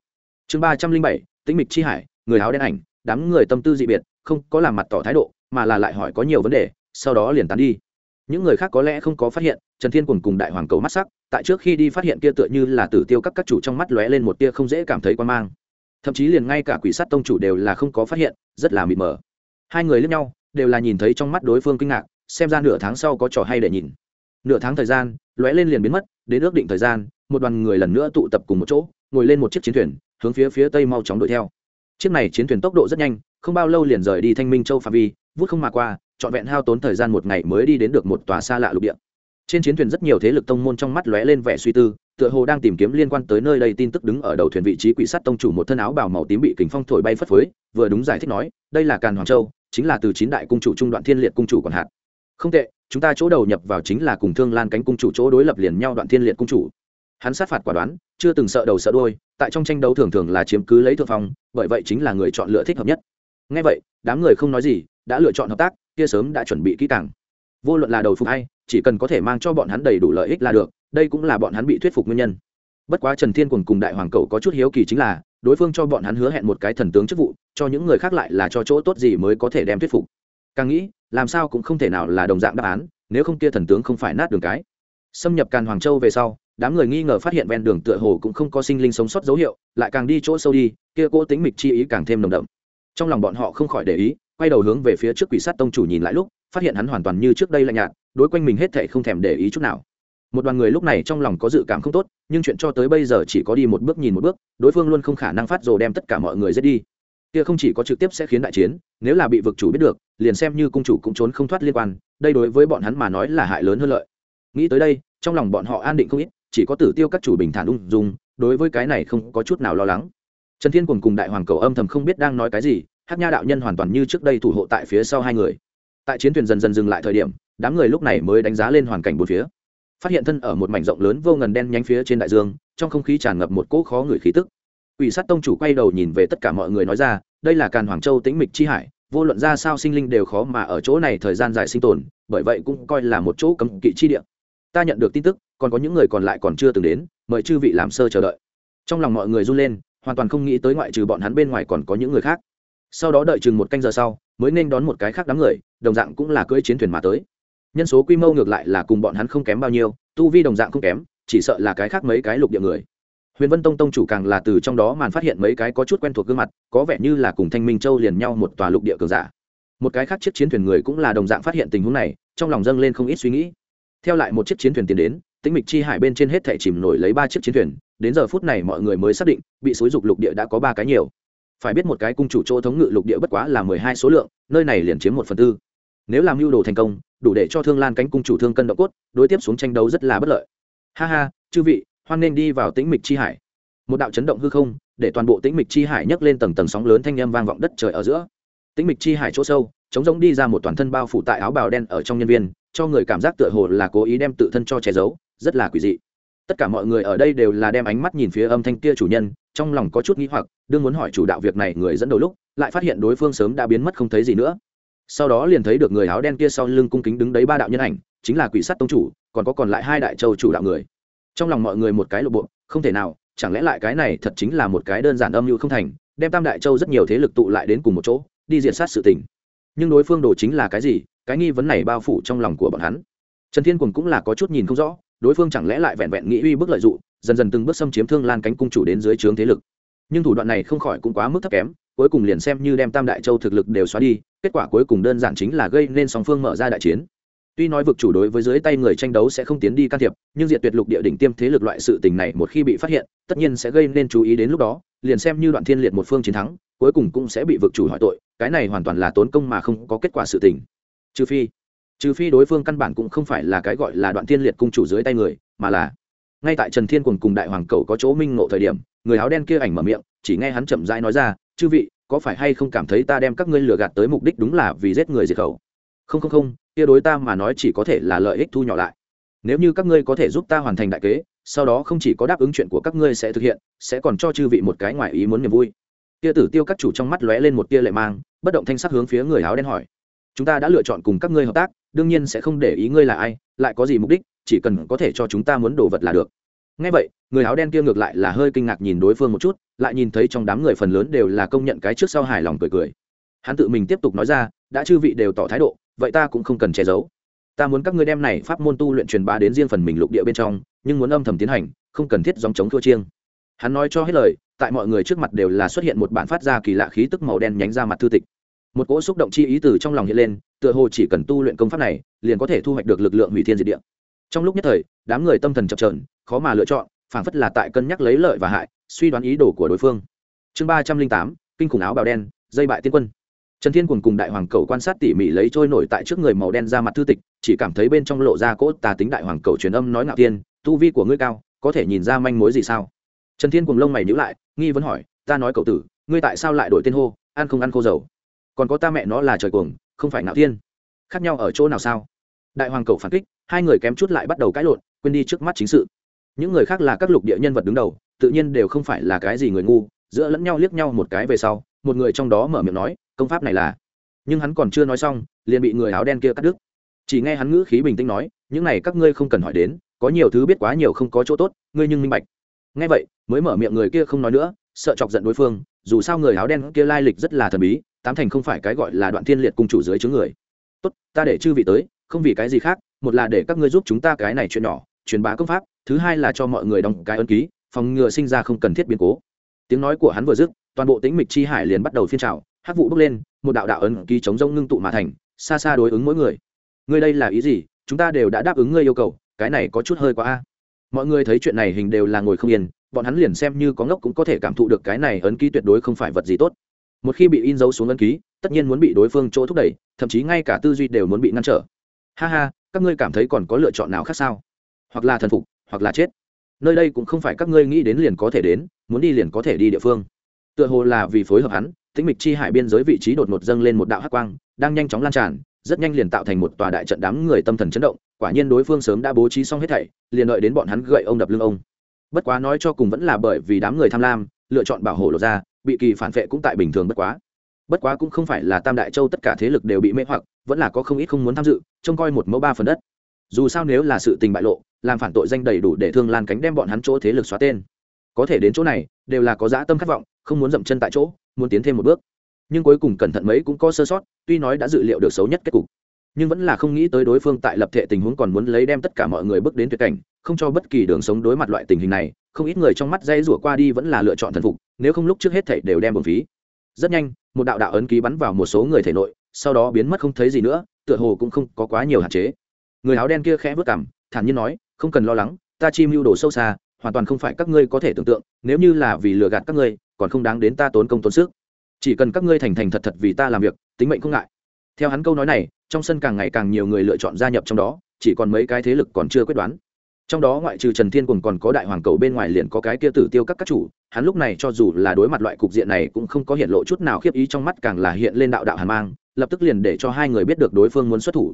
S1: Chương ba trăm linh bảy, tĩnh mịch chi hải, người áo đen ảnh, đám người tâm tư dị biệt, không có làm mặt tỏ thái độ, mà là lại hỏi có nhiều vấn đề, sau đó liền tán đi. Những người khác có lẽ không có phát hiện trần thiên cùng cùng đại hoàng cầu mắt sắc, tại trước khi đi phát hiện kia tựa như là tử tiêu các các chủ trong mắt lóe lên một tia không dễ cảm thấy quan mang. Thậm chí liền ngay cả quỷ sát tông chủ đều là không có phát hiện, rất là mịt mờ. Hai người lẫn nhau, đều là nhìn thấy trong mắt đối phương kinh ngạc, xem ra nửa tháng sau có trò hay để nhìn. Nửa tháng thời gian, lóe lên liền biến mất, đến ước định thời gian, một đoàn người lần nữa tụ tập cùng một chỗ, ngồi lên một chiếc chiến thuyền, hướng phía phía tây mau chóng đuổi theo. Chiếc này chiến thuyền tốc độ rất nhanh, không bao lâu liền rời đi thanh minh châu pha vi, vút không mà qua, trọn vẹn hao tốn thời gian một ngày mới đi đến được một tòa xa lạ lục địa trên chiến thuyền rất nhiều thế lực tông môn trong mắt lóe lên vẻ suy tư, tựa hồ đang tìm kiếm liên quan tới nơi đây tin tức đứng ở đầu thuyền vị trí quỷ sắt tông chủ một thân áo bào màu tím bị kính phong thổi bay phất phới, vừa đúng giải thích nói, đây là càn hoàng châu, chính là từ chín đại cung chủ trung đoạn thiên liệt cung chủ còn hạt. Không tệ, chúng ta chỗ đầu nhập vào chính là cùng thương lan cánh cung chủ chỗ đối lập liền nhau đoạn thiên liệt cung chủ. Hắn sát phạt quả đoán, chưa từng sợ đầu sợ đôi tại trong tranh đấu thường thường là chiếm cứ lấy thượng phong, bởi vậy chính là người chọn lựa thích hợp nhất. Ngay vậy, đám người không nói gì, đã lựa chọn hợp tác, kia sớm đã chuẩn bị kỹ càng. Vô luận là đầu phục hay chỉ cần có thể mang cho bọn hắn đầy đủ lợi ích là được, đây cũng là bọn hắn bị thuyết phục nguyên nhân. Bất quá trần thiên cùng cùng đại hoàng cậu có chút hiếu kỳ chính là, đối phương cho bọn hắn hứa hẹn một cái thần tướng chức vụ, cho những người khác lại là cho chỗ tốt gì mới có thể đem thuyết phục. Càng nghĩ, làm sao cũng không thể nào là đồng dạng đáp án, nếu không kia thần tướng không phải nát đường cái. Xâm nhập càn hoàng châu về sau, đám người nghi ngờ phát hiện ven đường tựa hồ cũng không có sinh linh sống sót dấu hiệu, lại càng đi chỗ sâu đi, kia cố tính mịch chi ý càng thêm nồng đậm. Trong lòng bọn họ không khỏi để ý, quay đầu hướng về phía trước quỷ sát tông chủ nhìn lại lúc, phát hiện hắn hoàn toàn như trước đây lạnh nhạt đối quanh mình hết thảy không thèm để ý chút nào. Một đoàn người lúc này trong lòng có dự cảm không tốt, nhưng chuyện cho tới bây giờ chỉ có đi một bước nhìn một bước, đối phương luôn không khả năng phát rồ đem tất cả mọi người giết đi. Kia không chỉ có trực tiếp sẽ khiến đại chiến, nếu là bị vực chủ biết được, liền xem như cung chủ cũng trốn không thoát liên quan, đây đối với bọn hắn mà nói là hại lớn hơn lợi. Nghĩ tới đây, trong lòng bọn họ an định không ít, chỉ có tử tiêu các chủ bình thản ung dung, đối với cái này không có chút nào lo lắng. Trần thiên cùng cùng đại hoàng cầu âm thầm không biết đang nói cái gì hát nha đạo nhân hoàn toàn như trước đây thủ hộ tại phía sau hai người. Tại chiến thuyền dần dần dừng lại thời điểm đám người lúc này mới đánh giá lên hoàn cảnh bốn phía. Phát hiện thân ở một mảnh rộng lớn vô ngần đen nhánh phía trên đại dương, trong không khí tràn ngập một cỗ khó người khí tức. Ủy sát tông chủ quay đầu nhìn về tất cả mọi người nói ra, đây là càn hoàng châu tĩnh mịch chi hải, vô luận ra sao sinh linh đều khó mà ở chỗ này thời gian dài sinh tồn, bởi vậy cũng coi là một chỗ cấm kỵ chi địa. Ta nhận được tin tức, còn có những người còn lại còn chưa từng đến, mời chư vị làm sơ chờ đợi. Trong lòng mọi người run lên, hoàn toàn không nghĩ tới ngoại trừ bọn hắn bên ngoài còn có những người khác. Sau đó đợi chừng một canh giờ sau, mới nên đón một cái khác đám người, đồng dạng cũng là cưỡi chiến thuyền mà tới nhân số quy mô ngược lại là cùng bọn hắn không kém bao nhiêu, tu vi đồng dạng không kém, chỉ sợ là cái khác mấy cái lục địa người. Huyền vân tông tông chủ càng là từ trong đó màn phát hiện mấy cái có chút quen thuộc gương mặt, có vẻ như là cùng thanh minh châu liền nhau một tòa lục địa cường giả. Một cái khác chiếc chiến thuyền người cũng là đồng dạng phát hiện tình huống này, trong lòng dâng lên không ít suy nghĩ. Theo lại một chiếc chiến thuyền tiến đến, tĩnh mịch chi hải bên trên hết thể chìm nổi lấy ba chiếc chiến thuyền, đến giờ phút này mọi người mới xác định, bị xúi dục lục địa đã có ba cái nhiều. Phải biết một cái cung chủ chỗ thống ngự lục địa bất quá là mười hai số lượng, nơi này liền chiếm một phần tư nếu làm mưu đồ thành công, đủ để cho thương lan cánh cung chủ thương cân độ cốt, đối tiếp xuống tranh đấu rất là bất lợi. Ha ha, chư vị, hoan nên đi vào tĩnh mịch chi hải. Một đạo chấn động hư không, để toàn bộ tĩnh mịch chi hải nhấc lên tầng tầng sóng lớn thanh â m vang vọng đất trời ở giữa. Tĩnh mịch chi hải chỗ sâu chống giống đi ra một toàn thân bao phủ tại áo bào đen ở trong nhân viên, cho người cảm giác tựa hồ là cố ý đem tự thân cho che giấu, rất là quỷ dị. Tất cả mọi người ở đây đều là đem ánh mắt nhìn phía âm thanh kia chủ nhân, trong lòng có chút nghĩ hoặc, đương muốn hỏi chủ đạo việc này người dẫn đầu lúc, lại phát hiện đối phương sớm đã biến mất không thấy gì nữa sau đó liền thấy được người áo đen kia sau lưng cung kính đứng đấy ba đạo nhân ảnh, chính là quỷ sắt tông chủ, còn có còn lại hai đại châu chủ đạo người. Trong lòng mọi người một cái lộ bộ, không thể nào, chẳng lẽ lại cái này thật chính là một cái đơn giản âm mưu không thành, đem tam đại châu rất nhiều thế lực tụ lại đến cùng một chỗ, đi diện sát sự tình. Nhưng đối phương đồ chính là cái gì, cái nghi vấn này bao phủ trong lòng của bọn hắn. Trần thiên quần cũng là có chút nhìn không rõ, đối phương chẳng lẽ lại vẹn vẹn nghĩ uy bức lợi dụng, dần dần từng bước xâm chiếm thương lan cánh cung chủ đến dưới trướng thế lực. Nhưng thủ đoạn này không khỏi cũng quá mức thấp kém, cuối cùng liền xem như đem tam đại châu thực lực đều xóa đi kết quả cuối cùng đơn giản chính là gây nên song phương mở ra đại chiến. Tuy nói vực chủ đối với dưới tay người tranh đấu sẽ không tiến đi can thiệp, nhưng diệt tuyệt lục địa đỉnh tiêm thế lực loại sự tình này một khi bị phát hiện, tất nhiên sẽ gây nên chú ý đến lúc đó, liền xem như đoạn thiên liệt một phương chiến thắng, cuối cùng cũng sẽ bị vực chủ hỏi tội, cái này hoàn toàn là tốn công mà không có kết quả sự tình. Trừ phi trừ phi đối phương căn bản cũng không phải là cái gọi là đoạn thiên liệt cung chủ dưới tay người, mà là ngay tại trần thiên cùng cùng đại hoàng cầu có chỗ minh ngộ thời điểm, người áo đen kia ảnh mở miệng, chỉ nghe hắn chậm rãi nói ra, chư vị có phải hay không cảm thấy ta đem các ngươi lừa gạt tới mục đích đúng là vì giết người diệt khẩu? Không không không, kia đối ta mà nói chỉ có thể là lợi ích thu nhỏ lại. Nếu như các ngươi có thể giúp ta hoàn thành đại kế, sau đó không chỉ có đáp ứng chuyện của các ngươi sẽ thực hiện, sẽ còn cho chư vị một cái ngoài ý muốn niềm vui. Tia tử tiêu các chủ trong mắt lóe lên một tia lệ mang, bất động thanh sắc hướng phía người áo đen hỏi. Chúng ta đã lựa chọn cùng các ngươi hợp tác, đương nhiên sẽ không để ý ngươi là ai, lại có gì mục đích, chỉ cần có thể cho chúng ta muốn đồ vật là được ngay vậy, người áo đen kia ngược lại là hơi kinh ngạc nhìn đối phương một chút, lại nhìn thấy trong đám người phần lớn đều là công nhận cái trước sau hài lòng cười cười. Hắn tự mình tiếp tục nói ra, đã chư vị đều tỏ thái độ, vậy ta cũng không cần che giấu. Ta muốn các ngươi đem này pháp môn tu luyện truyền bá đến riêng phần mình lục địa bên trong, nhưng muốn âm thầm tiến hành, không cần thiết dòng chống thua chiêng. Hắn nói cho hết lời, tại mọi người trước mặt đều là xuất hiện một bản phát ra kỳ lạ khí tức màu đen nhánh ra mặt thư tịch. Một cỗ xúc động chi ý từ trong lòng hiện lên, tựa hồ chỉ cần tu luyện công pháp này, liền có thể thu hoạch được lực lượng hủy thiên diệt địa. Trong lúc nhất thời, đám người tâm thần chập trờn khó mà lựa chọn, phảng phất là tại cân nhắc lấy lợi và hại, suy đoán ý đồ của đối phương. Chương ba trăm linh tám, kinh khủng áo bào đen, dây bại tiên quân. Trần thiên cùng cùng đại hoàng cầu quan sát tỉ mỉ lấy trôi nổi tại trước người màu đen ra mặt thư tịch, chỉ cảm thấy bên trong lộ ra cỗ tà tính đại hoàng cầu truyền âm nói ngạo tiên, tu vi của ngươi cao, có thể nhìn ra manh mối gì sao? Trần thiên cùng lông mày nhữ lại, nghi vấn hỏi, ta nói cậu tử, ngươi tại sao lại đổi tên hô, ăn không ăn khô dầu? Còn có ta mẹ nó là trời cuồng, không phải ngạo tiên. Khác nhau ở chỗ nào sao? Đại hoàng cầu phản kích, hai người kém chút lại bắt đầu cãi lộn, quên đi trước mắt chính sự những người khác là các lục địa nhân vật đứng đầu, tự nhiên đều không phải là cái gì người ngu. Giữa lẫn nhau liếc nhau một cái về sau, một người trong đó mở miệng nói, công pháp này là nhưng hắn còn chưa nói xong, liền bị người áo đen kia cắt đứt. Chỉ nghe hắn ngữ khí bình tĩnh nói, những này các ngươi không cần hỏi đến, có nhiều thứ biết quá nhiều không có chỗ tốt, ngươi nhưng minh bạch. Nghe vậy, mới mở miệng người kia không nói nữa, sợ chọc giận đối phương, dù sao người áo đen kia lai lịch rất là thần bí, tám thành không phải cái gọi là đoạn thiên liệt cung chủ dưới chướng người. Tốt, ta để chư vị tới, không vì cái gì khác, một là để các ngươi giúp chúng ta cái này chuyện nhỏ, truyền bá công pháp thứ hai là cho mọi người đóng cái ấn ký, phòng ngừa sinh ra không cần thiết biến cố. Tiếng nói của hắn vừa dứt, toàn bộ tính mịch chi hải liền bắt đầu phiên trào hát vụ bốc lên, một đạo đạo ấn ký chống rông ngưng tụ mà thành, xa xa đối ứng mỗi người. Ngươi đây là ý gì? Chúng ta đều đã đáp ứng ngươi yêu cầu, cái này có chút hơi quá a. Mọi người thấy chuyện này hình đều là ngồi không yên, bọn hắn liền xem như có ngốc cũng có thể cảm thụ được cái này ấn ký tuyệt đối không phải vật gì tốt. Một khi bị in dấu xuống ấn ký, tất nhiên muốn bị đối phương chỗ thúc đẩy, thậm chí ngay cả tư duy đều muốn bị ngăn trở. Ha ha, các ngươi cảm thấy còn có lựa chọn nào khác sao? Hoặc là thần phục hoặc là chết. Nơi đây cũng không phải các ngươi nghĩ đến liền có thể đến, muốn đi liền có thể đi địa phương. Tựa hồ là vì phối hợp hắn, tĩnh mịch chi hải biên giới vị trí đột ngột dâng lên một đạo hắc quang, đang nhanh chóng lan tràn, rất nhanh liền tạo thành một tòa đại trận đám người tâm thần chấn động, quả nhiên đối phương sớm đã bố trí xong hết thảy, liền đợi đến bọn hắn gậy ông đập lưng ông. Bất quá nói cho cùng vẫn là bởi vì đám người tham lam, lựa chọn bảo hộ lột ra, bị kỳ phản vệ cũng tại bình thường bất quá. Bất quá cũng không phải là tam đại châu tất cả thế lực đều bị mê hoặc, vẫn là có không ít không muốn tham dự, trông coi một mẫu ba phần đất dù sao nếu là sự tình bại lộ, làm phản tội danh đầy đủ để thương lan cánh đem bọn hắn chỗ thế lực xóa tên. Có thể đến chỗ này, đều là có dã tâm khát vọng, không muốn dậm chân tại chỗ, muốn tiến thêm một bước. Nhưng cuối cùng cẩn thận mấy cũng có sơ sót, tuy nói đã dự liệu được xấu nhất kết cục, nhưng vẫn là không nghĩ tới đối phương tại lập thể tình huống còn muốn lấy đem tất cả mọi người bước đến tuyệt cảnh, không cho bất kỳ đường sống đối mặt loại tình hình này, không ít người trong mắt dây rủa qua đi vẫn là lựa chọn thần phục, nếu không lúc trước hết thảy đều đem bổng phí. Rất nhanh, một đạo đạo ấn ký bắn vào một số người thể nội, sau đó biến mất không thấy gì nữa, tựa hồ cũng không có quá nhiều hạn chế người áo đen kia khẽ vất cảm thản nhiên nói, không cần lo lắng, ta chi mưu đồ sâu xa, hoàn toàn không phải các ngươi có thể tưởng tượng, nếu như là vì lừa gạt các ngươi, còn không đáng đến ta tốn công tốn sức. Chỉ cần các ngươi thành thành thật thật vì ta làm việc, tính mệnh không ngại. Theo hắn câu nói này, trong sân càng ngày càng nhiều người lựa chọn gia nhập trong đó, chỉ còn mấy cái thế lực còn chưa quyết đoán. Trong đó ngoại trừ trần thiên cùng còn có đại hoàng cầu bên ngoài liền có cái kia tử tiêu các các chủ, hắn lúc này cho dù là đối mặt loại cục diện này cũng không có hiện lộ chút nào khiếp ý trong mắt càng là hiện lên đạo đạo hàn mang, lập tức liền để cho hai người biết được đối phương muốn xuất thủ.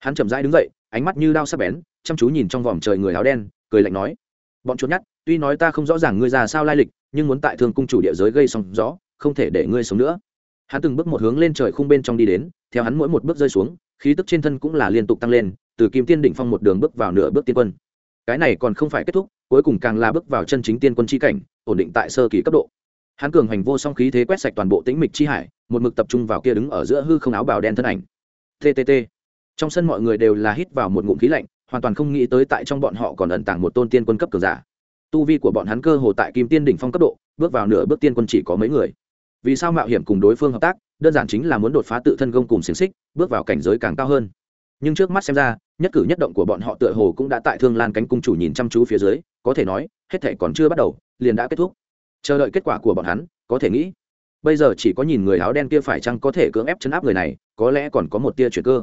S1: Hắn chậm rãi đứng dậy ánh mắt như đao sắc bén, chăm chú nhìn trong vòm trời người áo đen, cười lạnh nói, bọn chuột nhát tuy nói ta không rõ ràng ngươi ra sao lai lịch, nhưng muốn tại thương cung chủ địa giới gây sóng gió, không thể để ngươi sống nữa. Hắn từng bước một hướng lên trời khung bên trong đi đến, theo hắn mỗi một bước rơi xuống, khí tức trên thân cũng là liên tục tăng lên, từ kim tiên đỉnh phong một đường bước vào nửa bước tiên quân. Cái này còn không phải kết thúc, cuối cùng càng là bước vào chân chính tiên quân chi cảnh, ổn định tại sơ kỳ cấp độ. Hắn cường hành vô song khí thế quét sạch toàn bộ tĩnh mịch chi hải, một mực tập trung vào kia đứng ở giữa hư không áo bào đen thân ảnh. Ttt trong sân mọi người đều là hít vào một ngụm khí lạnh, hoàn toàn không nghĩ tới tại trong bọn họ còn ẩn tàng một tôn tiên quân cấp cường giả. Tu vi của bọn hắn cơ hồ tại kim tiên đỉnh phong cấp độ, bước vào nửa bước tiên quân chỉ có mấy người. Vì sao mạo hiểm cùng đối phương hợp tác, đơn giản chính là muốn đột phá tự thân gông cùng xiềng xích, bước vào cảnh giới càng cao hơn. Nhưng trước mắt xem ra, nhất cử nhất động của bọn họ tựa hồ cũng đã tại thương lan cánh cung chủ nhìn chăm chú phía dưới, có thể nói, hết thể còn chưa bắt đầu, liền đã kết thúc. Chờ đợi kết quả của bọn hắn, có thể nghĩ. Bây giờ chỉ có nhìn người áo đen kia phải chăng có thể cưỡng ép chấn áp người này, có lẽ còn có một tia chuyện cơ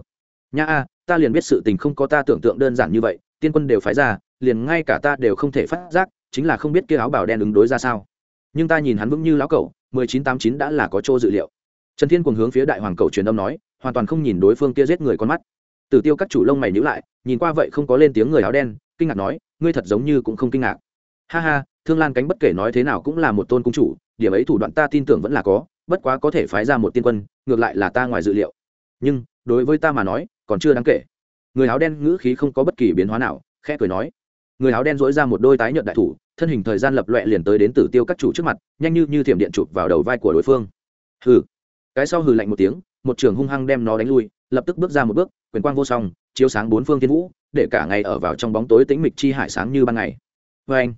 S1: nha a, ta liền biết sự tình không có ta tưởng tượng đơn giản như vậy, tiên quân đều phái ra, liền ngay cả ta đều không thể phát giác, chính là không biết kia áo bào đen ứng đối ra sao. Nhưng ta nhìn hắn vững như lão cẩu, mười chín tám chín đã là có chỗ dự liệu. Trần thiên cùng hướng phía đại hoàng cầu truyền âm nói, hoàn toàn không nhìn đối phương kia giết người con mắt. Tử tiêu các chủ lông mày nhữ lại, nhìn qua vậy không có lên tiếng người áo đen, kinh ngạc nói, ngươi thật giống như cũng không kinh ngạc. Ha ha, thương lan cánh bất kể nói thế nào cũng là một tôn cung chủ, điểm ấy thủ đoạn ta tin tưởng vẫn là có, bất quá có thể phái ra một tiên quân, ngược lại là ta ngoài dự liệu. Nhưng, đối với ta mà nói còn chưa đáng kể. Người áo đen ngữ khí không có bất kỳ biến hóa nào, khẽ cười nói. Người áo đen dỗi ra một đôi tái nhợt đại thủ, thân hình thời gian lập loẹ liền tới đến tử tiêu các chủ trước mặt, nhanh như như thiểm điện chụp vào đầu vai của đối phương. Hừ. Cái sau hừ lạnh một tiếng, một trường hung hăng đem nó đánh lui, lập tức bước ra một bước, quyền quang vô song, chiếu sáng bốn phương thiên vũ, để cả ngày ở vào trong bóng tối tĩnh mịch chi hải sáng như ban ngày. Vê anh,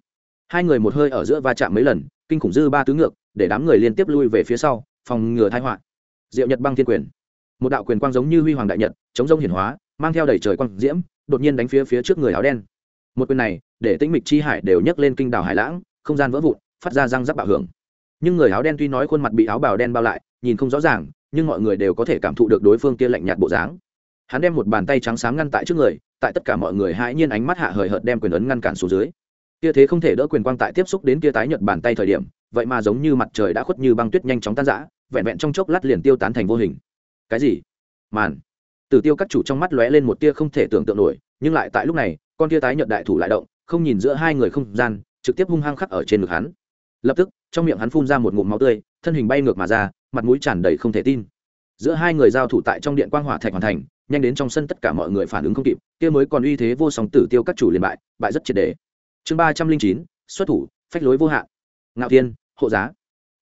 S1: hai người một hơi ở giữa va chạm mấy lần, kinh khủng dư ba tứ ngược, để đám người liên tiếp lui về phía sau, phòng ngừa thái họa. Diệu nhật băng thiên quyền một đạo quyền quang giống như huy hoàng đại nhật, chống rông hiển hóa, mang theo đầy trời quang diễm, đột nhiên đánh phía phía trước người áo đen. Một quyền này, để tĩnh mịch chi hải đều nhấc lên kinh đảo hải lãng, không gian vỡ vụn, phát ra răng rắc bạo hưởng. Nhưng người áo đen tuy nói khuôn mặt bị áo bào đen bao lại, nhìn không rõ ràng, nhưng mọi người đều có thể cảm thụ được đối phương kia lạnh nhạt bộ dáng. Hắn đem một bàn tay trắng sáng ngăn tại trước người, tại tất cả mọi người hãi nhiên ánh mắt hạ hời hợt đem quyền ấn ngăn cản xuống dưới. Kia thế không thể đỡ quyền quang tại tiếp xúc đến kia tái nhợt bàn tay thời điểm, vậy mà giống như mặt trời đã khuất như băng tuyết nhanh chóng tan rã, vẹn vẹn trong chốc lát liền tiêu tán thành vô hình cái gì? Màn. Tử tiêu các chủ trong mắt lóe lên một tia không thể tưởng tượng nổi, nhưng lại tại lúc này, con tia tái nhợt đại thủ lại động, không nhìn giữa hai người không gian, trực tiếp hung hăng khắc ở trên ngực hắn. Lập tức, trong miệng hắn phun ra một ngụm máu tươi, thân hình bay ngược mà ra, mặt mũi tràn đầy không thể tin. Giữa hai người giao thủ tại trong điện quang hỏa thạch hoàn thành, nhanh đến trong sân tất cả mọi người phản ứng không kịp, kia mới còn uy thế vô song tử tiêu các chủ liền bại bại rất triệt đề chương ba trăm linh chín, xuất thủ, phách lối vô hạn. Ngạo thiên, hộ giá.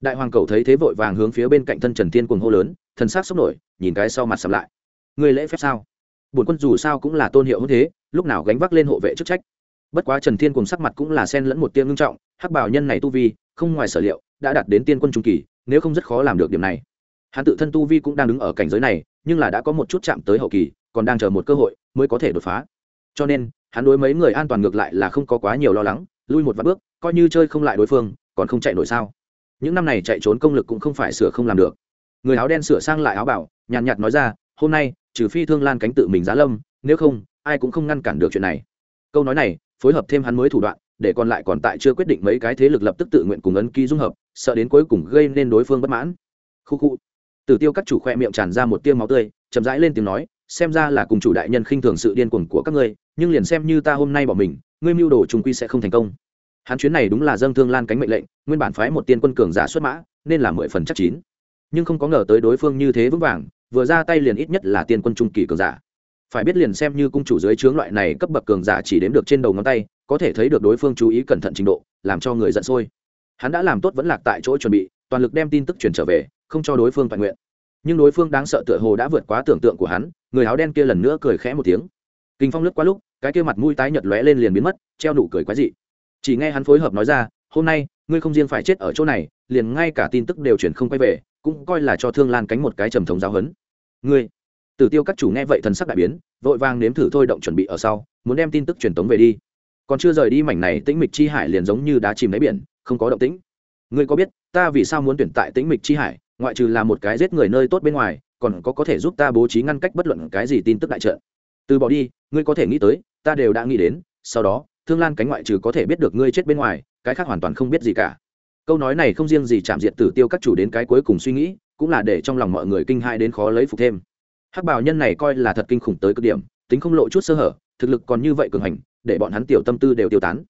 S1: Đại hoàng cầu thấy thế vội vàng hướng phía bên cạnh thân trần thiên cuồng hô lớn, thần sắc sốc nổi nhìn cái sau mặt sầm lại. Ngươi lễ phép sao? Bổn quân dù sao cũng là tôn hiệu hôn thế, lúc nào gánh vác lên hộ vệ chức trách? Bất quá trần thiên cùng sắc mặt cũng là sen lẫn một tiên ngưng trọng, hắc bảo nhân này tu vi, không ngoài sở liệu, đã đạt đến tiên quân trung kỳ, nếu không rất khó làm được điểm này. Hắn tự thân tu vi cũng đang đứng ở cảnh giới này, nhưng là đã có một chút chạm tới hậu kỳ, còn đang chờ một cơ hội mới có thể đột phá. Cho nên, hắn đối mấy người an toàn ngược lại là không có quá nhiều lo lắng, lui một vài bước, coi như chơi không lại đối phương, còn không chạy nổi sao? Những năm này chạy trốn công lực cũng không phải sửa không làm được. Người áo đen sửa sang lại áo bảo nhàn nhạt nói ra, hôm nay, trừ phi thương lan cánh tự mình giá lâm, nếu không, ai cũng không ngăn cản được chuyện này. Câu nói này, phối hợp thêm hắn mới thủ đoạn, để còn lại còn tại chưa quyết định mấy cái thế lực lập tức tự nguyện cùng ấn ký dung hợp, sợ đến cuối cùng gây nên đối phương bất mãn. Khu khu. Tử tiêu các chủ khoe miệng tràn ra một tiêu máu tươi, chậm rãi lên tiếng nói, xem ra là cùng chủ đại nhân khinh thường sự điên cuồng của các ngươi, nhưng liền xem như ta hôm nay bỏ mình, ngươi mưu đồ trùng quy sẽ không thành công. Hắn chuyến này đúng là dâng thương lan cánh mệnh lệnh, nguyên bản phái một tiên quân cường giả xuất mã, nên là mười phần chắc chín. Nhưng không có ngờ tới đối phương như thế vững vàng vừa ra tay liền ít nhất là tiên quân trung kỳ cường giả. Phải biết liền xem như cung chủ dưới trướng loại này cấp bậc cường giả chỉ đếm được trên đầu ngón tay, có thể thấy được đối phương chú ý cẩn thận trình độ, làm cho người giận sôi. Hắn đã làm tốt vẫn lạc tại chỗ chuẩn bị, toàn lực đem tin tức truyền trở về, không cho đối phương toàn nguyện. Nhưng đối phương đáng sợ tựa hồ đã vượt quá tưởng tượng của hắn, người áo đen kia lần nữa cười khẽ một tiếng. Kinh phong lướt qua lúc, cái kia mặt mũi tái nhợt lóe lên liền biến mất, treo nụ cười quái dị. Chỉ nghe hắn phối hợp nói ra, hôm nay, ngươi không riêng phải chết ở chỗ này, liền ngay cả tin tức đều chuyển không quay về, cũng coi là cho thương lan cánh một cái trầm thống giáo hấn ngươi. Tử tiêu các chủ nghe vậy thần sắc đại biến, vội vàng nếm thử thôi động chuẩn bị ở sau, muốn đem tin tức truyền tống về đi. Còn chưa rời đi mảnh này, tĩnh mịch chi hải liền giống như đá chìm đáy biển, không có động tĩnh. Ngươi có biết, ta vì sao muốn tuyển tại tĩnh mịch chi hải, ngoại trừ là một cái giết người nơi tốt bên ngoài, còn có có thể giúp ta bố trí ngăn cách bất luận cái gì tin tức đại trợ từ bỏ đi, ngươi có thể nghĩ tới, ta đều đã nghĩ đến, sau đó, thương lan cánh ngoại trừ có thể biết được ngươi chết bên ngoài, cái khác hoàn toàn không biết gì cả. Câu nói này không riêng gì chạm diện tử tiêu các chủ đến cái cuối cùng suy nghĩ cũng là để trong lòng mọi người kinh hãi đến khó lấy phục thêm. Hắc bảo nhân này coi là thật kinh khủng tới cực điểm, tính không lộ chút sơ hở, thực lực còn như vậy cường hành, để bọn hắn tiểu tâm tư đều tiêu tán.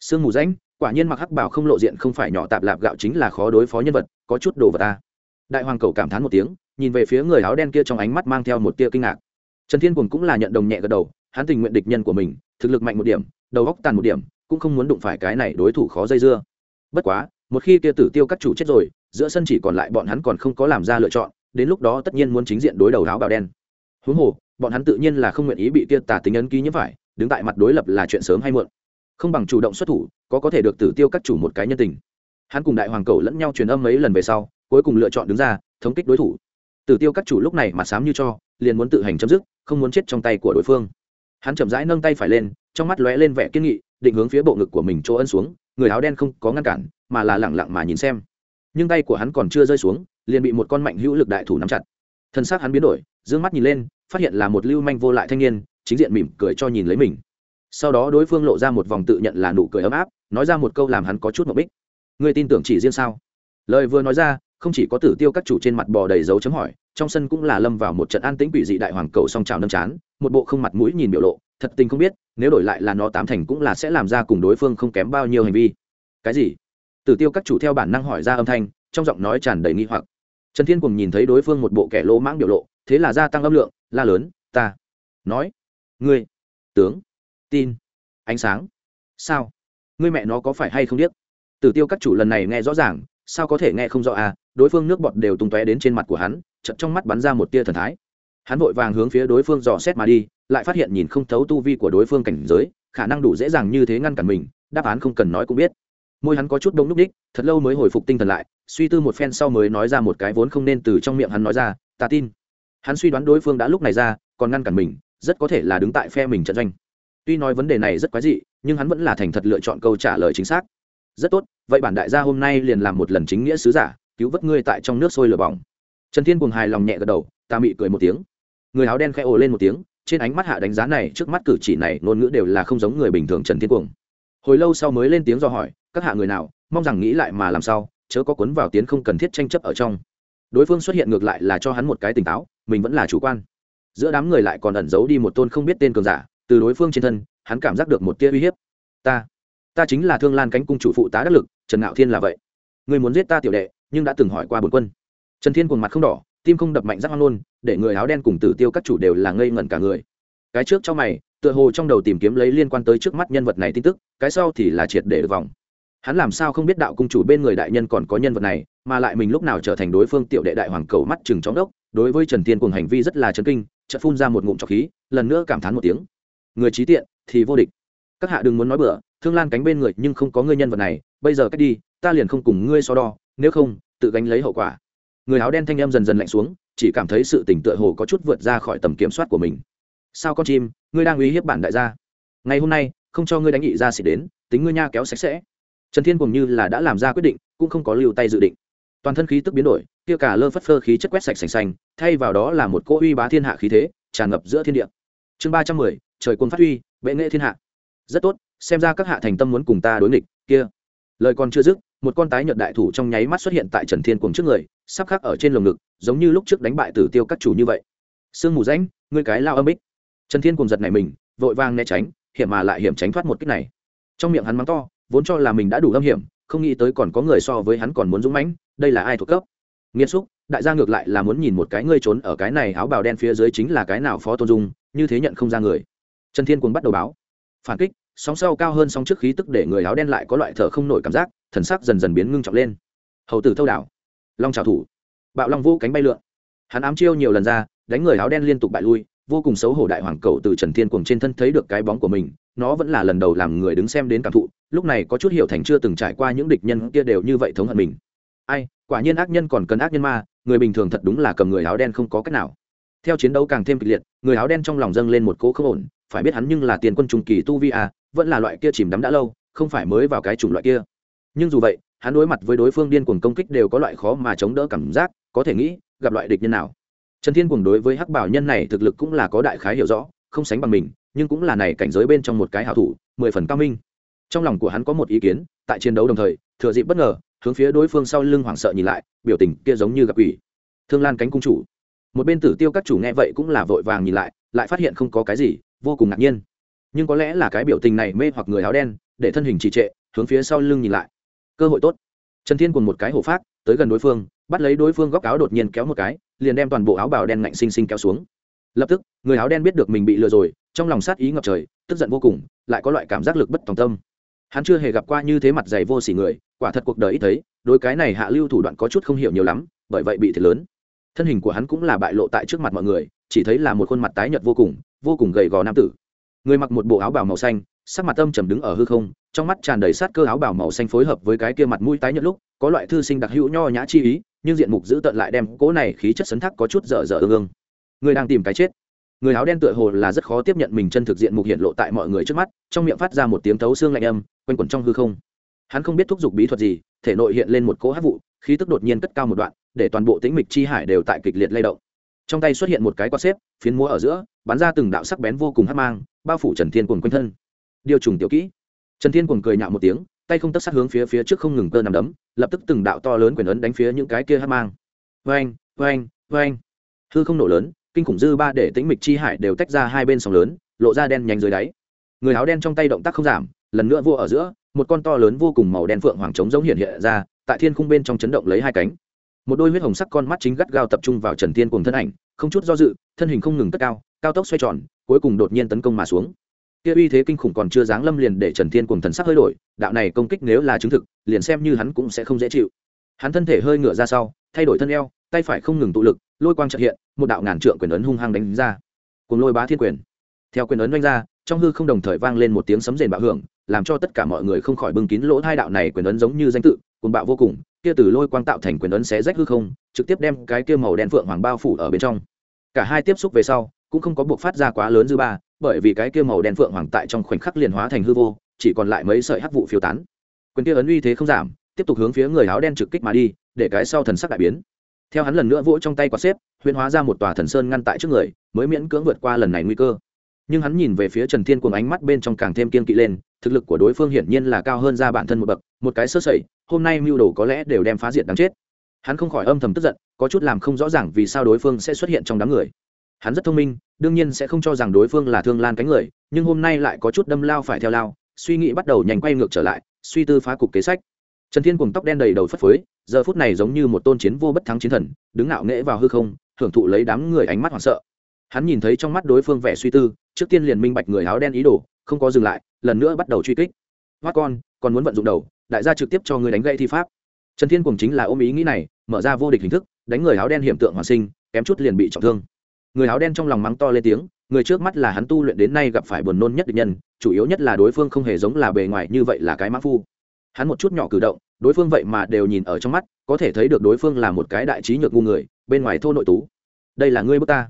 S1: Sương mù rãnh, quả nhiên mặc hắc bảo không lộ diện không phải nhỏ tạp lạp gạo chính là khó đối phó nhân vật, có chút đồ vật ta. Đại hoàng cầu cảm thán một tiếng, nhìn về phía người áo đen kia trong ánh mắt mang theo một tia kinh ngạc. Trần thiên cùng cũng là nhận đồng nhẹ gật đầu, hắn tình nguyện địch nhân của mình, thực lực mạnh một điểm, đầu góc tàn một điểm, cũng không muốn đụng phải cái này đối thủ khó dây dưa. Bất quá, một khi kia tử tiêu các chủ chết rồi giữa sân chỉ còn lại bọn hắn còn không có làm ra lựa chọn, đến lúc đó tất nhiên muốn chính diện đối đầu áo bào đen. Huống hồ, bọn hắn tự nhiên là không nguyện ý bị kia tà tính ấn ký nhiễm phải, đứng tại mặt đối lập là chuyện sớm hay muộn. Không bằng chủ động xuất thủ, có có thể được tử tiêu các chủ một cái nhân tình. Hắn cùng đại hoàng cầu lẫn nhau truyền âm mấy lần về sau, cuối cùng lựa chọn đứng ra, thống kích đối thủ. Tử tiêu các chủ lúc này mặt sám như cho, liền muốn tự hành chấm dứt, không muốn chết trong tay của đối phương. Hắn chậm rãi nâng tay phải lên, trong mắt lóe lên vẻ kiên nghị, định hướng phía bộ ngực của mình chỗ ân xuống, người áo đen không có ngăn cản, mà là lẳng lặng mà nhìn xem nhưng tay của hắn còn chưa rơi xuống, liền bị một con mạnh hữu lực đại thủ nắm chặt. Thân xác hắn biến đổi d ư ơ n g mắt nhìn lên, phát hiện là một lưu manh vô lại thanh niên, chính diện mỉm cười cho nhìn lấy mình. Sau đó đối phương lộ ra một vòng tự nhận là nụ cười ấm áp, nói ra một câu làm hắn có chút mục bích người tin tưởng chỉ riêng sao? Lời vừa nói ra, không chỉ có tử tiêu các chủ trên mặt bò đầy dấu chấm hỏi, trong sân cũng là lâm vào một trận an tĩnh quỷ dị đại hoàng cầu song trào nâm chán, một bộ không mặt mũi nhìn biểu lộ, thật tình không biết, nếu đổi lại là nó tám thành cũng là sẽ làm ra cùng đối phương không kém bao nhiêu hành vi. Cái gì? Tử tiêu các chủ theo bản năng hỏi ra âm thanh, trong giọng nói tràn đầy nghi hoặc. Trần thiên cùng nhìn thấy đối phương một bộ kẻ lỗ mãng biểu lộ, thế là gia tăng âm lượng, la lớn, ta nói, ngươi, tướng, tin, ánh sáng, sao? Ngươi mẹ nó có phải hay không biết tử tiêu các chủ lần này nghe rõ ràng, sao có thể nghe không rõ à? Đối phương nước bọt đều tung tóe đến trên mặt của hắn chật trong mắt bắn ra một tia thần thái. Hắn vội vàng hướng phía đối phương dò xét mà đi, lại phát hiện nhìn không thấu tu vi của đối phương cảnh giới, khả năng đủ dễ dàng như thế ngăn cản mình, đáp án không cần nói cũng biết môi hắn có chút đông núc đích, thật lâu mới hồi phục tinh thần lại, suy tư một phen sau mới nói ra một cái vốn không nên từ trong miệng hắn nói ra, ta tin. Hắn suy đoán đối phương đã lúc này ra, còn ngăn cản mình, rất có thể là đứng tại phe mình trận doanh. Tuy nói vấn đề này rất quái dị, nhưng hắn vẫn là thành thật lựa chọn câu trả lời chính xác. Rất tốt, vậy bản đại gia hôm nay liền làm một lần chính nghĩa sứ giả, cứu vớt ngươi tại trong nước sôi lửa bỏng. Trần thiên cùng hài lòng nhẹ gật đầu, ta mị cười một tiếng. Người áo đen khẽ ồ lên một tiếng, trên ánh mắt hạ đánh giá này, trước mắt cử chỉ này, ngôn ngữ đều là không giống người bình thường trần thiên cuồng. Hồi lâu sau mới lên tiếng do hỏi các hạ người nào, mong rằng nghĩ lại mà làm sao, chớ có cuốn vào tiến không cần thiết tranh chấp ở trong. Đối phương xuất hiện ngược lại là cho hắn một cái tỉnh táo, mình vẫn là chủ quan. Giữa đám người lại còn ẩn giấu đi một tôn không biết tên cường giả, từ đối phương trên thân, hắn cảm giác được một tia uy hiếp. Ta ta chính là thương lan cánh cung chủ phụ tá đắc lực, trần ngạo thiên là vậy. Người muốn giết ta tiểu đệ, nhưng đã từng hỏi qua bổn quân. Trần thiên cuồng mặt không đỏ, tim không đập mạnh rắc hoang luôn, để người áo đen cùng tử tiêu các chủ đều là ngây ngẩn cả người. Cái trước cho mày, tựa hồ trong đầu tìm kiếm lấy liên quan tới trước mắt nhân vật này tin tức, cái sau thì là triệt để được vòng hắn làm sao không biết đạo cung chủ bên người đại nhân còn có nhân vật này, mà lại mình lúc nào trở thành đối phương tiểu đệ đại hoàng cầu mắt chừng chóng đốc, đối với trần tiên cùng hành vi rất là chấn kinh, chợt phun ra một ngụm trọc khí, lần nữa cảm thán một tiếng. Người trí tiện thì vô địch. Các hạ đừng muốn nói bừa, thương lan cánh bên người nhưng không có ngươi nhân vật này, bây giờ cách đi, ta liền không cùng ngươi so đo, nếu không, tự gánh lấy hậu quả. Người áo đen thanh em dần dần lạnh xuống, chỉ cảm thấy sự tỉnh tựa hồ có chút vượt ra khỏi tầm kiểm soát của mình. Sao con chim, ngươi đang uy hiếp bản đại gia? Ngày hôm nay, không cho ngươi đánh nghị ra xịt đến, tính ngươi nha kéo sạch sẽ trần thiên cùng như là đã làm ra quyết định cũng không có lưu tay dự định. Toàn thân khí tức biến đổi kia cả lơ phất phơ khí chất quét sạch sành sành, thay vào đó là một cỗ uy bá thiên hạ khí thế tràn ngập giữa thiên địa. Chương ba trăm mười trời quân phát uy, bệ nghệ thiên hạ. Rất tốt xem ra các hạ thành tâm muốn cùng ta đối nghịch kia. Lời còn chưa dứt một con tái nhợt đại thủ trong nháy mắt xuất hiện tại trần thiên cùng trước người sắp khắc ở trên lồng ngực giống như lúc trước đánh bại tử tiêu các chủ như vậy. Sương mù rãnh ngươi cái lao âm ích trần thiên cùng giật này mình vội vang né tránh hiểm mà lại hiểm tránh thoát một kích này. Trong miệng hắn mắng to vốn cho là mình đã đủ âm hiểm, không nghĩ tới còn có người so với hắn còn muốn dũng mãnh, đây là ai thuộc cấp? Nghiêm xúc, đại gia ngược lại là muốn nhìn một cái ngươi trốn ở cái này áo bào đen phía dưới chính là cái nào phó tôn dung, như thế nhận không ra người. Trần thiên cuồng bắt đầu báo. Phản kích, sóng sau cao hơn sóng trước khí tức để người áo đen lại có loại thở không nổi cảm giác, thần sắc dần dần biến ngưng trọng lên. Hầu tử thâu đảo. Long trào thủ. Bạo long vô cánh bay lượn. Hắn ám chiêu nhiều lần ra, đánh người áo đen liên tục bại lui, vô cùng xấu hổ đại hoàng cầu từ trần thiên cuồng trên thân thấy được cái bóng của mình nó vẫn là lần đầu làm người đứng xem đến cảm thụ, lúc này có chút hiểu thành chưa từng trải qua những địch nhân kia đều như vậy thống hận mình. Ai, quả nhiên ác nhân còn cần ác nhân ma, người bình thường thật đúng là cầm người áo đen không có cách nào. Theo chiến đấu càng thêm kịch liệt, người áo đen trong lòng dâng lên một cỗ không ổn, phải biết hắn nhưng là tiền quân trung kỳ tu vi à vẫn là loại kia chìm đắm đã lâu, không phải mới vào cái chủng loại kia. Nhưng dù vậy, hắn đối mặt với đối phương điên cuồng công kích đều có loại khó mà chống đỡ cảm giác, có thể nghĩ, gặp loại địch nhân nào. Trần thiên cuồng đối với hắc bảo nhân này thực lực cũng là có đại khái hiểu rõ, không sánh bằng mình nhưng cũng là này cảnh giới bên trong một cái hảo thủ, mười phần cao minh. Trong lòng của hắn có một ý kiến, tại chiến đấu đồng thời, thừa dịp bất ngờ, hướng phía đối phương sau lưng hoảng sợ nhìn lại, biểu tình kia giống như gặp quỷ. Thương lan cánh cung chủ. Một bên tử tiêu các chủ nghe vậy cũng là vội vàng nhìn lại lại phát hiện không có cái gì, vô cùng ngạc nhiên. Nhưng có lẽ là cái biểu tình này mê hoặc người áo đen, để thân hình trì trệ, hướng phía sau lưng nhìn lại. Cơ hội tốt. Trần thiên cùng một cái hổ phát, tới gần đối phương, bắt lấy đối phương góc áo đột nhiên kéo một cái, liền đem toàn bộ áo bào đen ngạnh xinh xinh kéo xuống lập tức, người áo đen biết được mình bị lừa rồi, trong lòng sát ý ngập trời, tức giận vô cùng, lại có loại cảm giác lực bất tòng tâm. Hắn chưa hề gặp qua như thế mặt dày vô sỉ người, quả thật cuộc đời ít thấy đôi cái này hạ lưu thủ đoạn có chút không hiểu nhiều lắm, bởi vậy bị thiệt lớn. Thân hình của hắn cũng là bại lộ tại trước mặt mọi người, chỉ thấy là một khuôn mặt tái nhợt vô cùng vô cùng gầy gò nam tử. Người mặc một bộ áo bào màu xanh, sắc mặt âm trầm đứng ở hư không, trong mắt tràn đầy sát cơ áo bào màu xanh phối hợp với cái kia mặt mũi tái nhợt lúc, có loại thư sinh đặc hữu nho nhã chi ý, nhưng diện mục giữ tận lại đem cỗ này khí chất sấn thác có chút dở dở ương ương. Ngươi đang tìm cái chết. Người áo đen tựa hồ là rất khó tiếp nhận mình chân thực diện mục hiện lộ tại mọi người trước mắt, trong miệng phát ra một tiếng thấu xương lạnh âm, quanh quẩn trong hư không. Hắn không biết thúc giục bí thuật gì, thể nội hiện lên một cỗ hát vụ, khí tức đột nhiên cất cao một đoạn, để toàn bộ tĩnh mịch chi hải đều tại kịch liệt lay động. Trong tay xuất hiện một cái quạt xếp, phiến múa ở giữa, bắn ra từng đạo sắc bén vô cùng hát mang, bao phủ trần thiên quần quanh thân. Điều trùng tiểu kỹ. Trần thiên quần cười nhạo một tiếng, tay không tất sát hướng phía phía trước không ngừng cơ nằm đấm, lập tức từng đạo to lớn quyền ấn đánh phía những cái kia hát mang. Vang vang vang hư không nổ lớn kinh khủng dư ba để tĩnh mịch chi hải đều tách ra hai bên sóng lớn, lộ ra đen nhanh dưới đáy. Người áo đen trong tay động tác không giảm, lần nữa vua ở giữa, một con to lớn vô cùng màu đen phượng hoàng trống giống hiện hiện ra, tại thiên khung bên trong chấn động lấy hai cánh. Một đôi huyết hồng sắc con mắt chính gắt gao tập trung vào trần thiên cùng thân ảnh, không chút do dự, thân hình không ngừng cất cao cao tốc xoay tròn, cuối cùng đột nhiên tấn công mà xuống. Kia uy thế kinh khủng còn chưa dáng lâm liền để trần thiên cùng thần sắc hơi đổi, đạo này công kích nếu là chứng thực, liền xem như hắn cũng sẽ không dễ chịu. Hắn thân thể hơi ngửa ra sau, thay đổi thân eo, tay phải không ngừng tụ lực, lôi quang trợ hiện một đạo ngàn trượng quyền ấn hung hăng đánh ra. Cùng lôi bá thiên quyền. Theo quyền ấn đánh ra, trong hư không đồng thời vang lên một tiếng sấm rền bạo hưởng, làm cho tất cả mọi người không khỏi bưng kín lỗ hai đạo này quyền ấn giống như danh tự, cuồng bạo vô cùng, kia từ lôi quang tạo thành quyền ấn xé rách hư không, trực tiếp đem cái kia màu đen phượng hoàng bao phủ ở bên trong. Cả hai tiếp xúc về sau, cũng không có buộc phát ra quá lớn dư ba, bởi vì cái kia màu đen phượng hoàng tại trong khoảnh khắc liền hóa thành hư vô, chỉ còn lại mấy sợi hắc vụ phiêu tán. Quyền kia ấn uy thế không giảm, tiếp tục hướng phía người áo đen trực kích mà đi, để cái sau thần sắc đại biến. Theo hắn lần nữa vỗ trong tay quả xếp huyễn hóa ra một tòa thần sơn ngăn tại trước người, mới miễn cưỡng vượt qua lần này nguy cơ. Nhưng hắn nhìn về phía trần thiên cùng ánh mắt bên trong càng thêm kiên kỵ lên, thực lực của đối phương hiển nhiên là cao hơn ra bản thân một bậc, một cái sơ sẩy, hôm nay mưu đồ có lẽ đều đem phá diệt đáng chết. Hắn không khỏi âm thầm tức giận, có chút làm không rõ ràng vì sao đối phương sẽ xuất hiện trong đám người. Hắn rất thông minh, đương nhiên sẽ không cho rằng đối phương là thương lan cánh người, nhưng hôm nay lại có chút đâm lao phải theo lao, suy nghĩ bắt đầu nhanh quay ngược trở lại, suy tư phá cục kế sách. Trần thiên cùng tóc đen đầy đầu phất phới, giờ phút này giống như một tôn chiến vô bất thắng chiến thần, đứng ngạo nghễ vào hư không hưởng thụ lấy đám người ánh mắt hoảng sợ. Hắn nhìn thấy trong mắt đối phương vẻ suy tư, trước tiên liền minh bạch người áo đen ý đồ, không có dừng lại, lần nữa bắt đầu truy kích. Hoát con, còn muốn vận dụng đầu, đại gia trực tiếp cho người đánh gậy thi pháp. Trần thiên cùng chính là ôm ý nghĩ này, mở ra vô địch hình thức, đánh người áo đen hiểm tượng hoàn sinh, kém chút liền bị trọng thương. Người áo đen trong lòng mắng to lên tiếng, người trước mắt là hắn tu luyện đến nay gặp phải buồn nôn nhất địch nhân, chủ yếu nhất là đối phương không hề giống là bề ngoài như vậy là cái mã phu. Hắn một chút nhỏ cử động, đối phương vậy mà đều nhìn ở trong mắt, có thể thấy được đối phương là một cái đại trí nhược ngu người bên ngoài thô nội tú. Đây là ngươi bước ta.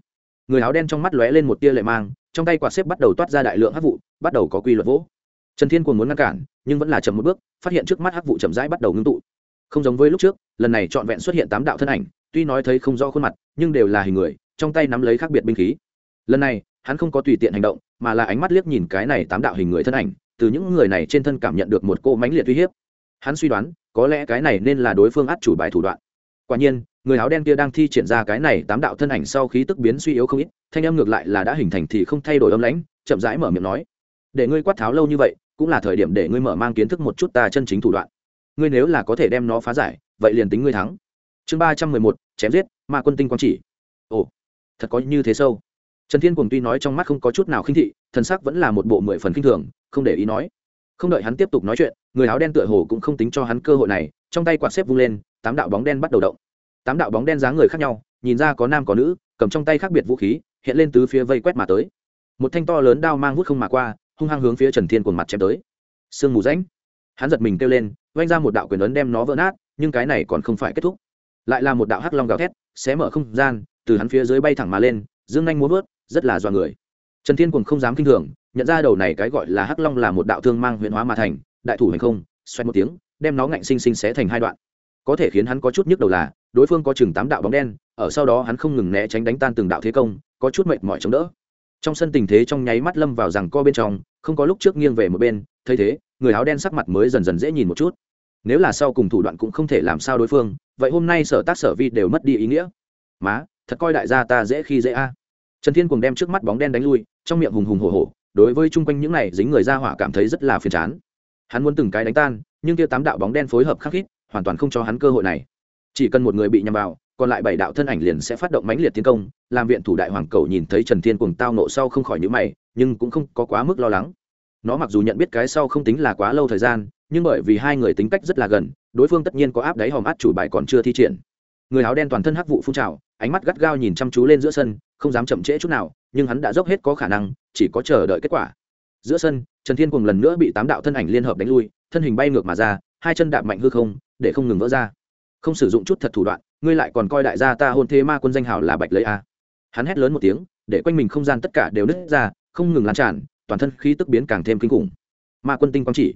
S1: Người áo đen trong mắt lóe lên một tia lệ mang, trong tay quạt xếp bắt đầu toát ra đại lượng hắc vụ, bắt đầu có quy luật vỗ. Trần thiên cuồng muốn ngăn cản, nhưng vẫn là chậm một bước, phát hiện trước mắt hắc vụ chậm rãi bắt đầu ngưng tụ. Không giống với lúc trước, lần này trọn vẹn xuất hiện tám đạo thân ảnh, tuy nói thấy không rõ khuôn mặt, nhưng đều là hình người, trong tay nắm lấy khác biệt binh khí. Lần này, hắn không có tùy tiện hành động, mà là ánh mắt liếc nhìn cái này tám đạo hình người thân ảnh, từ những người này trên thân cảm nhận được một cô mãnh liệt uy hiếp. Hắn suy đoán, có lẽ cái này nên là đối phương át chủ bài thủ đoạn quả nhiên, người áo đen kia đang thi triển ra cái này tám đạo thân ảnh sau khí tức biến suy yếu không ít, thanh âm ngược lại là đã hình thành thì không thay đổi âm lãnh, chậm rãi mở miệng nói. Để ngươi quát tháo lâu như vậy, cũng là thời điểm để ngươi mở mang kiến thức một chút ta chân chính thủ đoạn. Ngươi nếu là có thể đem nó phá giải, vậy liền tính ngươi thắng. Chương ba trăm mười một, chém giết, ma quân tinh quang chỉ. Ồ, thật có như thế sâu. Trần thiên cùng tuy nói trong mắt không có chút nào khinh thị, thần sắc vẫn là một bộ mười phần khinh thường, không để ý nói không đợi hắn tiếp tục nói chuyện người áo đen tựa hồ cũng không tính cho hắn cơ hội này trong tay quạt xếp vung lên tám đạo bóng đen bắt đầu động. Tám đạo bóng đen dáng người khác nhau nhìn ra có nam có nữ cầm trong tay khác biệt vũ khí hiện lên tứ phía vây quét mà tới. Một thanh to lớn đao mang hút không mà qua hung hăng hướng phía trần thiên cuồng mặt chém tới. Sương mù ránh, hắn giật mình kêu lên vanh ra một đạo quyền ấn đem nó vỡ nát nhưng cái này còn không phải kết thúc. Lại là một đạo hắc long gào thét xé mở không gian từ hắn phía dưới bay thẳng mà lên dương nhanh muốn vớt rất là dọa người. Trần thiên cuồng không dám kinh thường nhận ra đầu này cái gọi là hắc long là một đạo thương mang huyền hóa mà thành, đại thủ hành không xoay một tiếng, đem nó ngạnh sinh sinh xé thành hai đoạn. Có thể khiến hắn có chút nhức đầu là, đối phương có chừng tám đạo bóng đen, ở sau đó hắn không ngừng né tránh đánh tan từng đạo thế công, có chút mệt mỏi chống đỡ. Trong sân tình thế trong nháy mắt lâm vào rằng co bên trong, không có lúc trước nghiêng về một bên, thấy thế, người áo đen sắc mặt mới dần dần dễ nhìn một chút. Nếu là sau cùng thủ đoạn cũng không thể làm sao đối phương, vậy hôm nay sở tác sở vi đều mất đi ý nghĩa. Má, thật coi đại gia ta dễ khi dễ a. Trần thiên cùng đem trước mắt bóng đen đánh lui, trong miệng hùng hùng hổ hổ đối với chung quanh những này dính người ra hỏa cảm thấy rất là phiền chán. Hắn muốn từng cái đánh tan, nhưng kia tám đạo bóng đen phối hợp khắc khít, hoàn toàn không cho hắn cơ hội này. Chỉ cần một người bị nhằm vào, còn lại bảy đạo thân ảnh liền sẽ phát động mãnh liệt tiến công, làm viện thủ đại hoàng cầu nhìn thấy trần thiên cùng tao nộ sau không khỏi nhữ mày, nhưng cũng không có quá mức lo lắng. Nó mặc dù nhận biết cái sau không tính là quá lâu thời gian, nhưng bởi vì hai người tính cách rất là gần, đối phương tất nhiên có áp đáy hòm át chủ bài còn chưa thi triển. Người áo đen toàn thân hắc vụ phun trào, ánh mắt gắt gao nhìn chăm chú lên giữa sân không dám chậm trễ chút nào, nhưng hắn đã dốc hết có khả năng, chỉ có chờ đợi kết quả. Giữa sân, trần thiên cùng lần nữa bị tám đạo thân ảnh liên hợp đánh lui, thân hình bay ngược mà ra, hai chân đạp mạnh hư không, để không ngừng vỡ ra. Không sử dụng chút thật thủ đoạn, ngươi lại còn coi đại gia ta hôn thế ma quân danh hào là bạch lấy a. Hắn hét lớn một tiếng, để quanh mình không gian tất cả đều nứt ra, không ngừng lan tràn, toàn thân khí tức biến càng thêm kinh khủng. Ma quân tinh quang chỉ.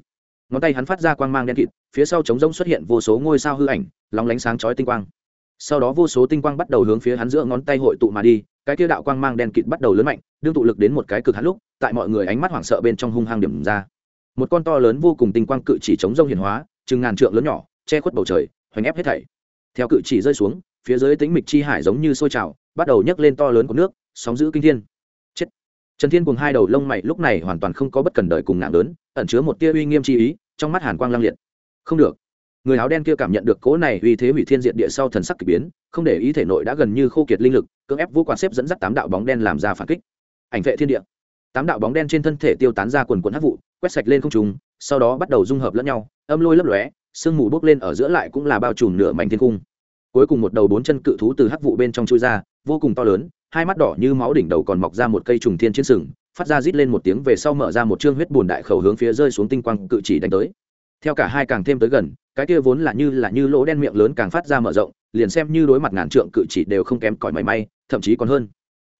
S1: Ngón tay hắn phát ra quang mang đen kịt, phía sau trống rỗng xuất hiện vô số ngôi sao hư ảnh, lóng lánh sáng chói tinh quang. Sau đó vô số tinh quang bắt đầu hướng phía hắn giữa ngón tay hội tụ mà đi cái kia đạo quang mang đen kịt bắt đầu lớn mạnh, đương tụ lực đến một cái cực hắn lúc, tại mọi người ánh mắt hoảng sợ bên trong hung hăng điểm ra. Một con to lớn vô cùng tinh quang cự chỉ chống rông hiển hóa, chừng ngàn trượng lớn nhỏ, che khuất bầu trời, hoành ép hết thảy. Theo cự chỉ rơi xuống, phía dưới tính mịch chi hải giống như sôi trào, bắt đầu nhấc lên to lớn của nước, sóng giữ kinh thiên. Chết. Trần thiên cùng hai đầu lông mày lúc này hoàn toàn không có bất cần đời cùng nặng lớn, ẩn chứa một tia uy nghiêm chi ý, trong mắt hàn quang lăng liệt. Không được. Người áo đen kia cảm nhận được cỗ này uy thế hủy thiên diệt địa sau thần sắc k ỳ biến, không để ý thể nội đã gần như khô kiệt linh lực cưỡng ép vô quan xếp dẫn dắt tám đạo bóng đen làm ra phản kích. Ảnh vệ thiên địa. Tám đạo bóng đen trên thân thể tiêu tán ra quần quần hắc vụ, quét sạch lên không trùng sau đó bắt đầu dung hợp lẫn nhau, âm lôi lấp lóe, sương mù bốc lên ở giữa lại cũng là bao trùm nửa mảnh thiên cung. Cuối cùng một đầu bốn chân cự thú từ hắc vụ bên trong chui ra, vô cùng to lớn, hai mắt đỏ như máu đỉnh đầu còn mọc ra một cây trùng thiên chiến sừng, phát ra rít lên một tiếng về sau mở ra một chương huyết bùn đại khẩu hướng phía rơi xuống tinh quang cự chỉ đánh tới. Theo cả hai càng thêm tới gần, cái kia vốn là như là như lỗ đen miệng lớn càng phát ra mở rộng, liền xem như đối mặt ngàn trượng cự chỉ đều không kém cỏi mảy may thậm chí còn hơn.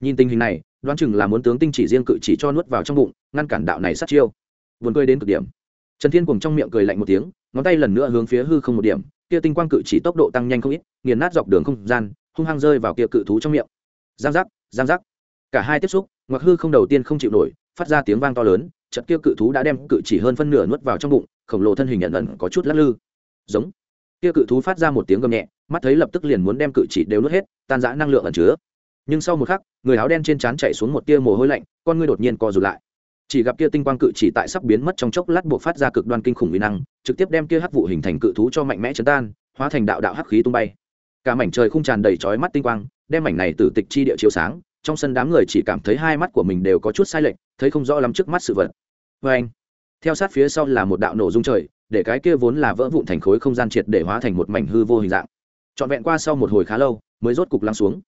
S1: Nhìn tình hình này, đoán chừng là muốn tướng tinh chỉ riêng cự chỉ cho nuốt vào trong bụng, ngăn cản đạo này sát chiêu. Vườn cười đến cực điểm. Trần thiên cùng trong miệng cười lạnh một tiếng, ngón tay lần nữa hướng phía hư không một điểm, kia tinh quang cự chỉ tốc độ tăng nhanh không ít, nghiền nát dọc đường không gian, hung hăng rơi vào kia cự thú trong miệng. Giang giác giang giác. Cả hai tiếp xúc, ngoặc hư không đầu tiên không chịu nổi, phát ra tiếng vang to lớn chật kia cự thú đã đem cự chỉ hơn phân nửa nuốt vào trong bụng, khổng lồ thân hình nhận ẩn có chút lắc lư. Giống. Kia cự thú phát ra một tiếng gầm nhẹ, mắt thấy lập tức liền muốn đem cự chỉ đều nuốt hết, tan rã năng lượng ẩn chứa nhưng sau một khắc, người áo đen trên trán chạy xuống một tia mồ hôi lạnh, con ngươi đột nhiên co rụt lại. Chỉ gặp kia tinh quang cự chỉ tại sắp biến mất trong chốc lát buộc phát ra cực đoan kinh khủng uy năng, trực tiếp đem kia hắc vụ hình thành cự thú cho mạnh mẽ chấn tan, hóa thành đạo đạo hắc khí tung bay. Cả mảnh trời không tràn đầy chói mắt tinh quang, đem mảnh này từ tịch chi địa chiếu sáng, trong sân đám người chỉ cảm thấy hai mắt của mình đều có chút sai lệch, thấy không rõ lắm trước mắt sự vật. Vê anh, theo sát phía sau là một đạo nổ dung trời, để cái kia vốn là vỡ vụn thành khối không gian triệt để hóa thành một mảnh hư vô hình dạng. Trọn vẹn qua sau một hồi khá lâu, mới rốt cục lắng xuống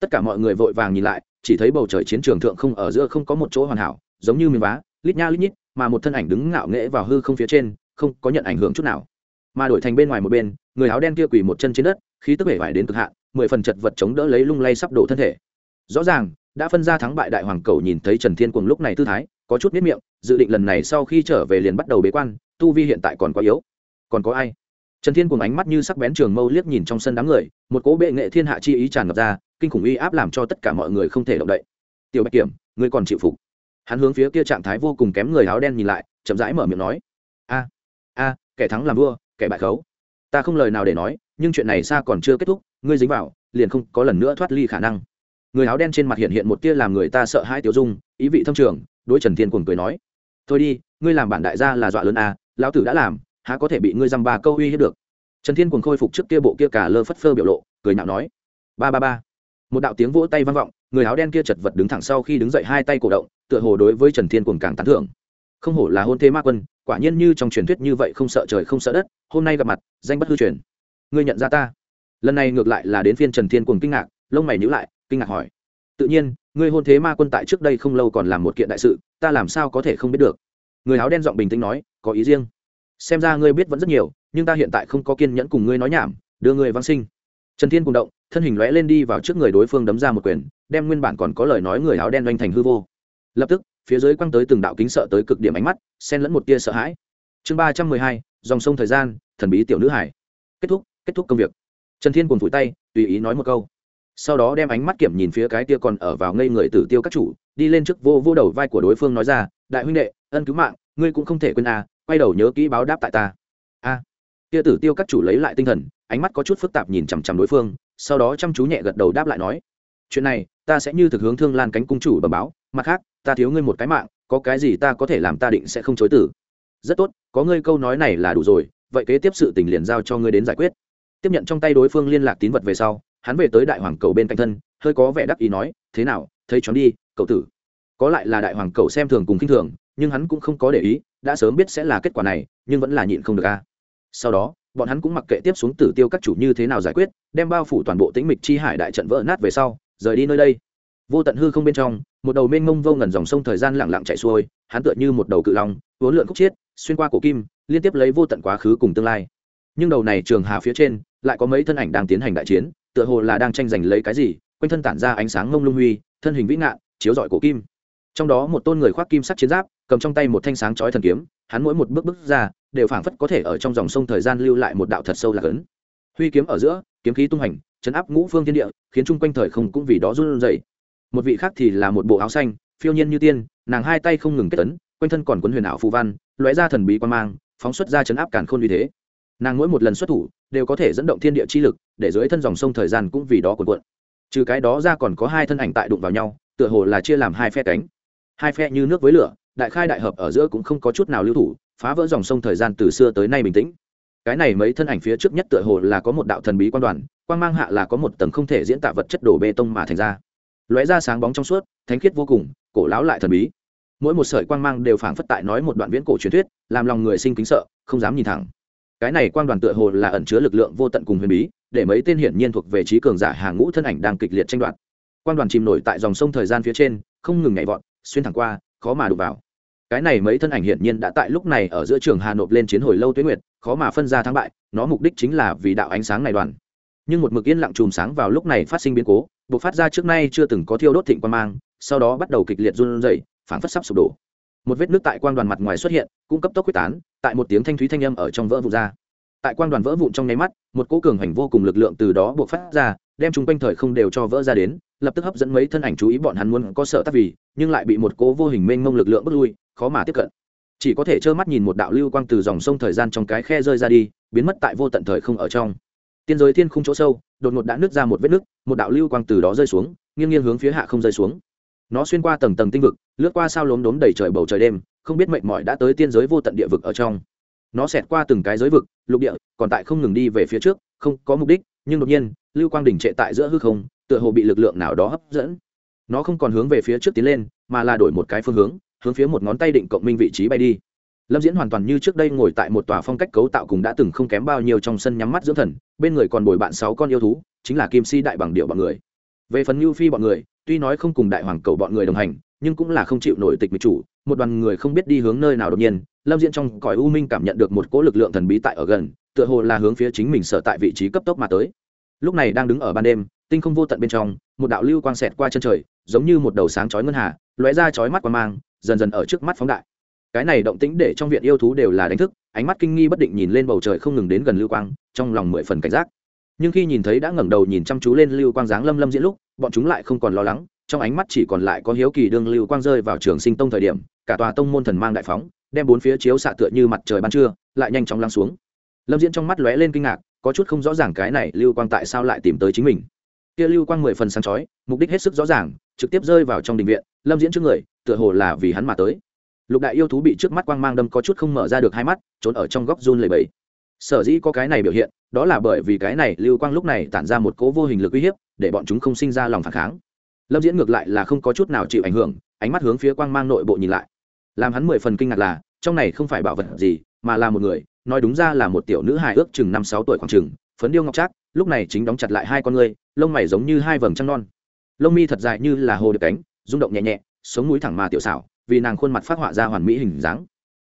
S1: tất cả mọi người vội vàng nhìn lại, chỉ thấy bầu trời chiến trường thượng không ở giữa không có một chỗ hoàn hảo, giống như miếng vá, lít nha lít nhít, mà một thân ảnh đứng ngạo nghễ vào hư không phía trên, không có nhận ảnh hưởng chút nào. Mà đổi thành bên ngoài một bên, người áo đen kia quỳ một chân trên đất, khí tức bể vải đến cực hạn, mười phần chật vật chống đỡ lấy lung lay sắp đổ thân thể. Rõ ràng, đã phân ra thắng bại đại hoàng cầu nhìn thấy trần thiên cùng lúc này tư thái, có chút biết miệng, dự định lần này sau khi trở về liền bắt đầu bế quan, tu vi hiện tại còn quá yếu. Còn có ai? Trần thiên cùng ánh mắt như sắc bén trường mâu liếc nhìn trong sân đám người, một cố bệ nghệ thiên hạ chi ý tràn ngập ra kinh khủng uy áp làm cho tất cả mọi người không thể động đậy. Tiểu bạch kiểm, ngươi còn chịu phục. Hắn hướng phía kia trạng thái vô cùng kém người áo đen nhìn lại, chậm rãi mở miệng nói. A a, kẻ thắng làm vua, kẻ bại khấu. Ta không lời nào để nói, nhưng chuyện này xa còn chưa kết thúc, ngươi dính vào, liền không có lần nữa thoát ly khả năng. Người áo đen trên mặt hiện hiện một tia làm người ta sợ hãi tiểu dung, ý vị thâm trường, đối trần thiên cuồng cười nói. Thôi đi, ngươi làm bản đại gia là dọa lớn à lão tử đã làm, há có thể bị ngươi dăm ba câu uy hiếp được. Trần thiên cuồng khôi phục trước kia bộ kia cả lơ phất phơ biểu lộ, cười nhạo nói. Ba ba ba một đạo tiếng vỗ tay vang vọng, người áo đen kia chật vật đứng thẳng sau khi đứng dậy hai tay cổ động, tựa hồ đối với trần thiên cuồng càng tán thưởng. Không hổ là hôn thế ma quân, quả nhiên như trong truyền thuyết như vậy không sợ trời không sợ đất, hôm nay gặp mặt, danh bất hư truyền. Ngươi nhận ra ta? Lần này ngược lại là đến phiên trần thiên cuồng kinh ngạc, lông mày nhữ lại, kinh ngạc hỏi. Tự nhiên, ngươi hôn thế ma quân tại trước đây không lâu còn làm một kiện đại sự, ta làm sao có thể không biết được? Người áo đen giọng bình tĩnh nói, có ý riêng. Xem ra ngươi biết vẫn rất nhiều, nhưng ta hiện tại không có kiên nhẫn cùng ngươi nói nhảm, đưa ngươi vang sinh. Trần thiên cùng động thân hình lóe lên đi vào trước người đối phương đấm ra một quyền đem nguyên bản còn có lời nói người áo đen doanh thành hư vô. Lập tức phía dưới quăng tới từng đạo kính sợ tới cực điểm ánh mắt xen lẫn một tia sợ hãi. Chương ba trăm mười hai dòng sông thời gian thần bí tiểu nữ hải. Kết thúc kết thúc công việc. Trần thiên cùng vùi tay tùy ý nói một câu. Sau đó đem ánh mắt kiểm nhìn phía cái tia còn ở vào ngây người tử tiêu các chủ đi lên trước vô vô đầu vai của đối phương nói ra đại huynh đệ ân cứu mạng ngươi cũng không thể quên à quay đầu nhớ kỹ báo đáp tại ta. A. À, tia tử tiêu các chủ lấy lại tinh thần ánh mắt có chút phức tạp nhìn chằm chằm đối phương sau đó chăm chú nhẹ gật đầu đáp lại nói, chuyện này, ta sẽ như thực hướng thương lan cánh cung chủ bẩm báo, mặt khác, ta thiếu ngươi một cái mạng, có cái gì ta có thể làm ta định sẽ không chối tử rất tốt, có ngươi câu nói này là đủ rồi, vậy kế tiếp sự tình liền giao cho ngươi đến giải quyết. Tiếp nhận trong tay đối phương liên lạc tín vật về sau, hắn về tới đại hoàng cầu bên cạnh thân, hơi có vẻ đắc ý nói, thế nào, thấy chóng đi, cậu tử. Có lại là đại hoàng cầu xem thường cùng k i n h thường, nhưng hắn cũng không có để ý, đã sớm biết sẽ là kết quả này, nhưng vẫn là nhịn không được a. Sau đó bọn hắn cũng mặc kệ tiếp xuống tử tiêu các chủ như thế nào giải quyết, đem bao phủ toàn bộ tĩnh mịch chi hải đại trận vỡ nát về sau, rời đi nơi đây. Vô tận hư không bên trong, một đầu mênh mông vô ngần dòng sông thời gian lặng lặng chạy xuôi, hắn tựa như một đầu cự long, vốn lượn khúc chiết, xuyên qua cổ kim, liên tiếp lấy vô tận quá khứ cùng tương lai. Nhưng đầu này trường hà phía trên, lại có mấy thân ảnh đang tiến hành đại chiến, tựa hồ là đang tranh giành lấy cái gì, quanh thân tản ra ánh sáng ngông lung huy, thân hình vĩ ngạn, chiếu rọi cổ kim trong đó một tôn người khoác kim sắc chiến giáp, cầm trong tay một thanh sáng chói thần kiếm, hắn mỗi một bước bước ra, đều phảng phất có thể ở trong dòng sông thời gian lưu lại một đạo thật sâu lạc ấn. Huy kiếm ở giữa, kiếm khí tung hành, chấn áp ngũ phương thiên địa, khiến chung quanh thời không cũng vì đó run rẩy. Một vị khác thì là một bộ áo xanh, phiêu nhiên như tiên, nàng hai tay không ngừng kết tấn quanh thân còn quấn huyền ảo phù văn, lóe ra thần bí quan mang, phóng xuất ra chấn áp cản khôn vì thế. Nàng mỗi một lần xuất thủ, đều có thể dẫn động thiên địa chi lực, để dưới thân dòng sông thời gian cũng vì đó cuộn cuộn. Trừ cái đó ra còn có hai thân ảnh tại đụng vào nhau, tựa hồ là chia làm hai phe cánh hai phe như nước với lửa, đại khai đại hợp ở giữa cũng không có chút nào lưu thủ, phá vỡ dòng sông thời gian từ xưa tới nay bình tĩnh. Cái này mấy thân ảnh phía trước nhất tựa hồ là có một đạo thần bí quan đoàn quang mang hạ là có một tầng không thể diễn tả vật chất đổ bê tông mà thành ra. Lóe ra sáng bóng trong suốt, thánh khiết vô cùng, cổ lão lại thần bí. Mỗi một sợi quang mang đều phảng phất tại nói một đoạn viễn cổ truyền thuyết, làm lòng người sinh kính sợ, không dám nhìn thẳng. Cái này quang đoàn tựa hồ là ẩn chứa lực lượng vô tận cùng huyền bí, để mấy tên hiển nhiên thuộc về trí cường giả hàng ngũ thân ảnh đang kịch liệt tranh đoạt. Quang đoàn chìm nổi tại dòng sông thời gian phía trên, không ngừng nhảy vọt xuyên thẳng qua, khó mà đụng vào. Cái này mấy thân ảnh hiển nhiên đã tại lúc này ở giữa trường hà nộp lên chiến hồi lâu tuyết nguyệt, khó mà phân ra thắng bại, nó mục đích chính là vì đạo ánh sáng này đoàn. Nhưng một mực yên lặng chùm sáng vào lúc này phát sinh biến cố buộc phát ra trước nay chưa từng có thiêu đốt thịnh quan mang, sau đó bắt đầu kịch liệt run rẩy, phảng phất sắp sụp đổ. Một vết nước tại quang đoàn mặt ngoài xuất hiện, cũng cấp tốc quyết tán, tại một tiếng thanh thúy thanh âm ở trong vỡ vụn ra tại quang đoàn vỡ vụn trong nháy mắt, một cỗ cường hành vô cùng lực lượng từ đó buộc phát ra, đem chúng quanh thời không đều cho vỡ ra đến, lập tức hấp dẫn mấy thân ảnh chú ý bọn hắn muốn có sợ tắc vì, nhưng lại bị một cố vô hình mênh mông lực lượng bước lui, khó mà tiếp cận. Chỉ có thể trơ mắt nhìn một đạo lưu quang từ dòng sông thời gian trong cái khe rơi ra đi, biến mất tại vô tận thời không ở trong. Tiên giới thiên khung chỗ sâu, đột ngột đã nứt ra một vết nứt, một đạo lưu quang từ đó rơi xuống, nghiêng nghiêng hướng phía hạ không rơi xuống. Nó xuyên qua tầng tầng tinh vực, lướt qua sao lốm đốm đầy trời bầu trời đêm, không biết mệnh mỏi đã tới tiên giới vô tận địa vực ở trong nó xẹt qua từng cái giới vực, lục địa, còn tại không ngừng đi về phía trước, không có mục đích, nhưng đột nhiên, lưu quang đỉnh trệ tại giữa hư không, tựa hồ bị lực lượng nào đó hấp dẫn. Nó không còn hướng về phía trước tiến lên, mà là đổi một cái phương hướng hướng phía một ngón tay định cộng minh vị trí bay đi. Lâm diễn hoàn toàn như trước đây ngồi tại một tòa phong cách cấu tạo cùng đã từng không kém bao nhiêu trong sân nhắm mắt dưỡng thần, bên người còn bồi bạn sáu con yêu thú, chính là kim si đại bằng điệu bọn người. Về phần lưu phi bọn người, tuy nói không cùng đại hoàng cầu bọn người đồng hành, nhưng cũng là không chịu nổi tịch mịch chủ, một đoàn người không biết đi hướng nơi nào đột nhiên lâm diễn trong cõi u minh cảm nhận được một cỗ lực lượng thần bí tại ở gần, tựa hồ là hướng phía chính mình sở tại vị trí cấp tốc mà tới. Lúc này đang đứng ở ban đêm, tinh không vô tận bên trong, một đạo lưu quang xẹt qua chân trời, giống như một đầu sáng chói ngân hà, lóe ra chói mắt qua mang, dần dần ở trước mắt phóng đại. Cái này động tĩnh để trong viện yêu thú đều là đánh thức, ánh mắt kinh nghi bất định nhìn lên bầu trời không ngừng đến gần lưu quang, trong lòng mười phần cảnh giác. Nhưng khi nhìn thấy đã ngẩng đầu nhìn chăm chú lên lưu quang dáng lâm lâm diễn lúc, bọn chúng lại không còn lo lắng, trong ánh mắt chỉ còn lại có hiếu kỳ đương lưu quang rơi vào trường sinh tông thời điểm, cả tòa tông môn thần mang đại phóng đem bốn phía chiếu xạ tựa như mặt trời ban trưa, lại nhanh chóng lắng xuống. Lâm diễn trong mắt lóe lên kinh ngạc, có chút không rõ ràng cái này lưu quang tại sao lại tìm tới chính mình. Kia lưu quang mười phần sáng chói, mục đích hết sức rõ ràng, trực tiếp rơi vào trong đình viện, lâm diễn trước người, tựa hồ là vì hắn mà tới. Lục đại yêu thú bị trước mắt quang mang đâm có chút không mở ra được hai mắt, trốn ở trong góc run lầy bẫy sở dĩ có cái này biểu hiện, đó là bởi vì cái này lưu quang lúc này tản ra một cố vô hình lực uy hiếp, để bọn chúng không sinh ra lòng phản kháng. Lâm diễn ngược lại là không có chút nào chịu ảnh hưởng, ánh mắt hướng phía quang mang nội bộ nhìn lại làm hắn mười phần kinh ngạc là, trong này không phải bảo vật gì, mà là một người, nói đúng ra là một tiểu nữ hài ước chừng năm sáu tuổi khoảng chừng, phấn điêu ngọc trác, lúc này chính đóng chặt lại hai con ngươi, lông mày giống như hai vầng trăng non. Lông mi thật dài như là hồ được cánh, rung động nhẹ nhẹ, sống mũi thẳng mà tiểu xảo, vì nàng khuôn mặt phát họa ra hoàn mỹ hình dáng.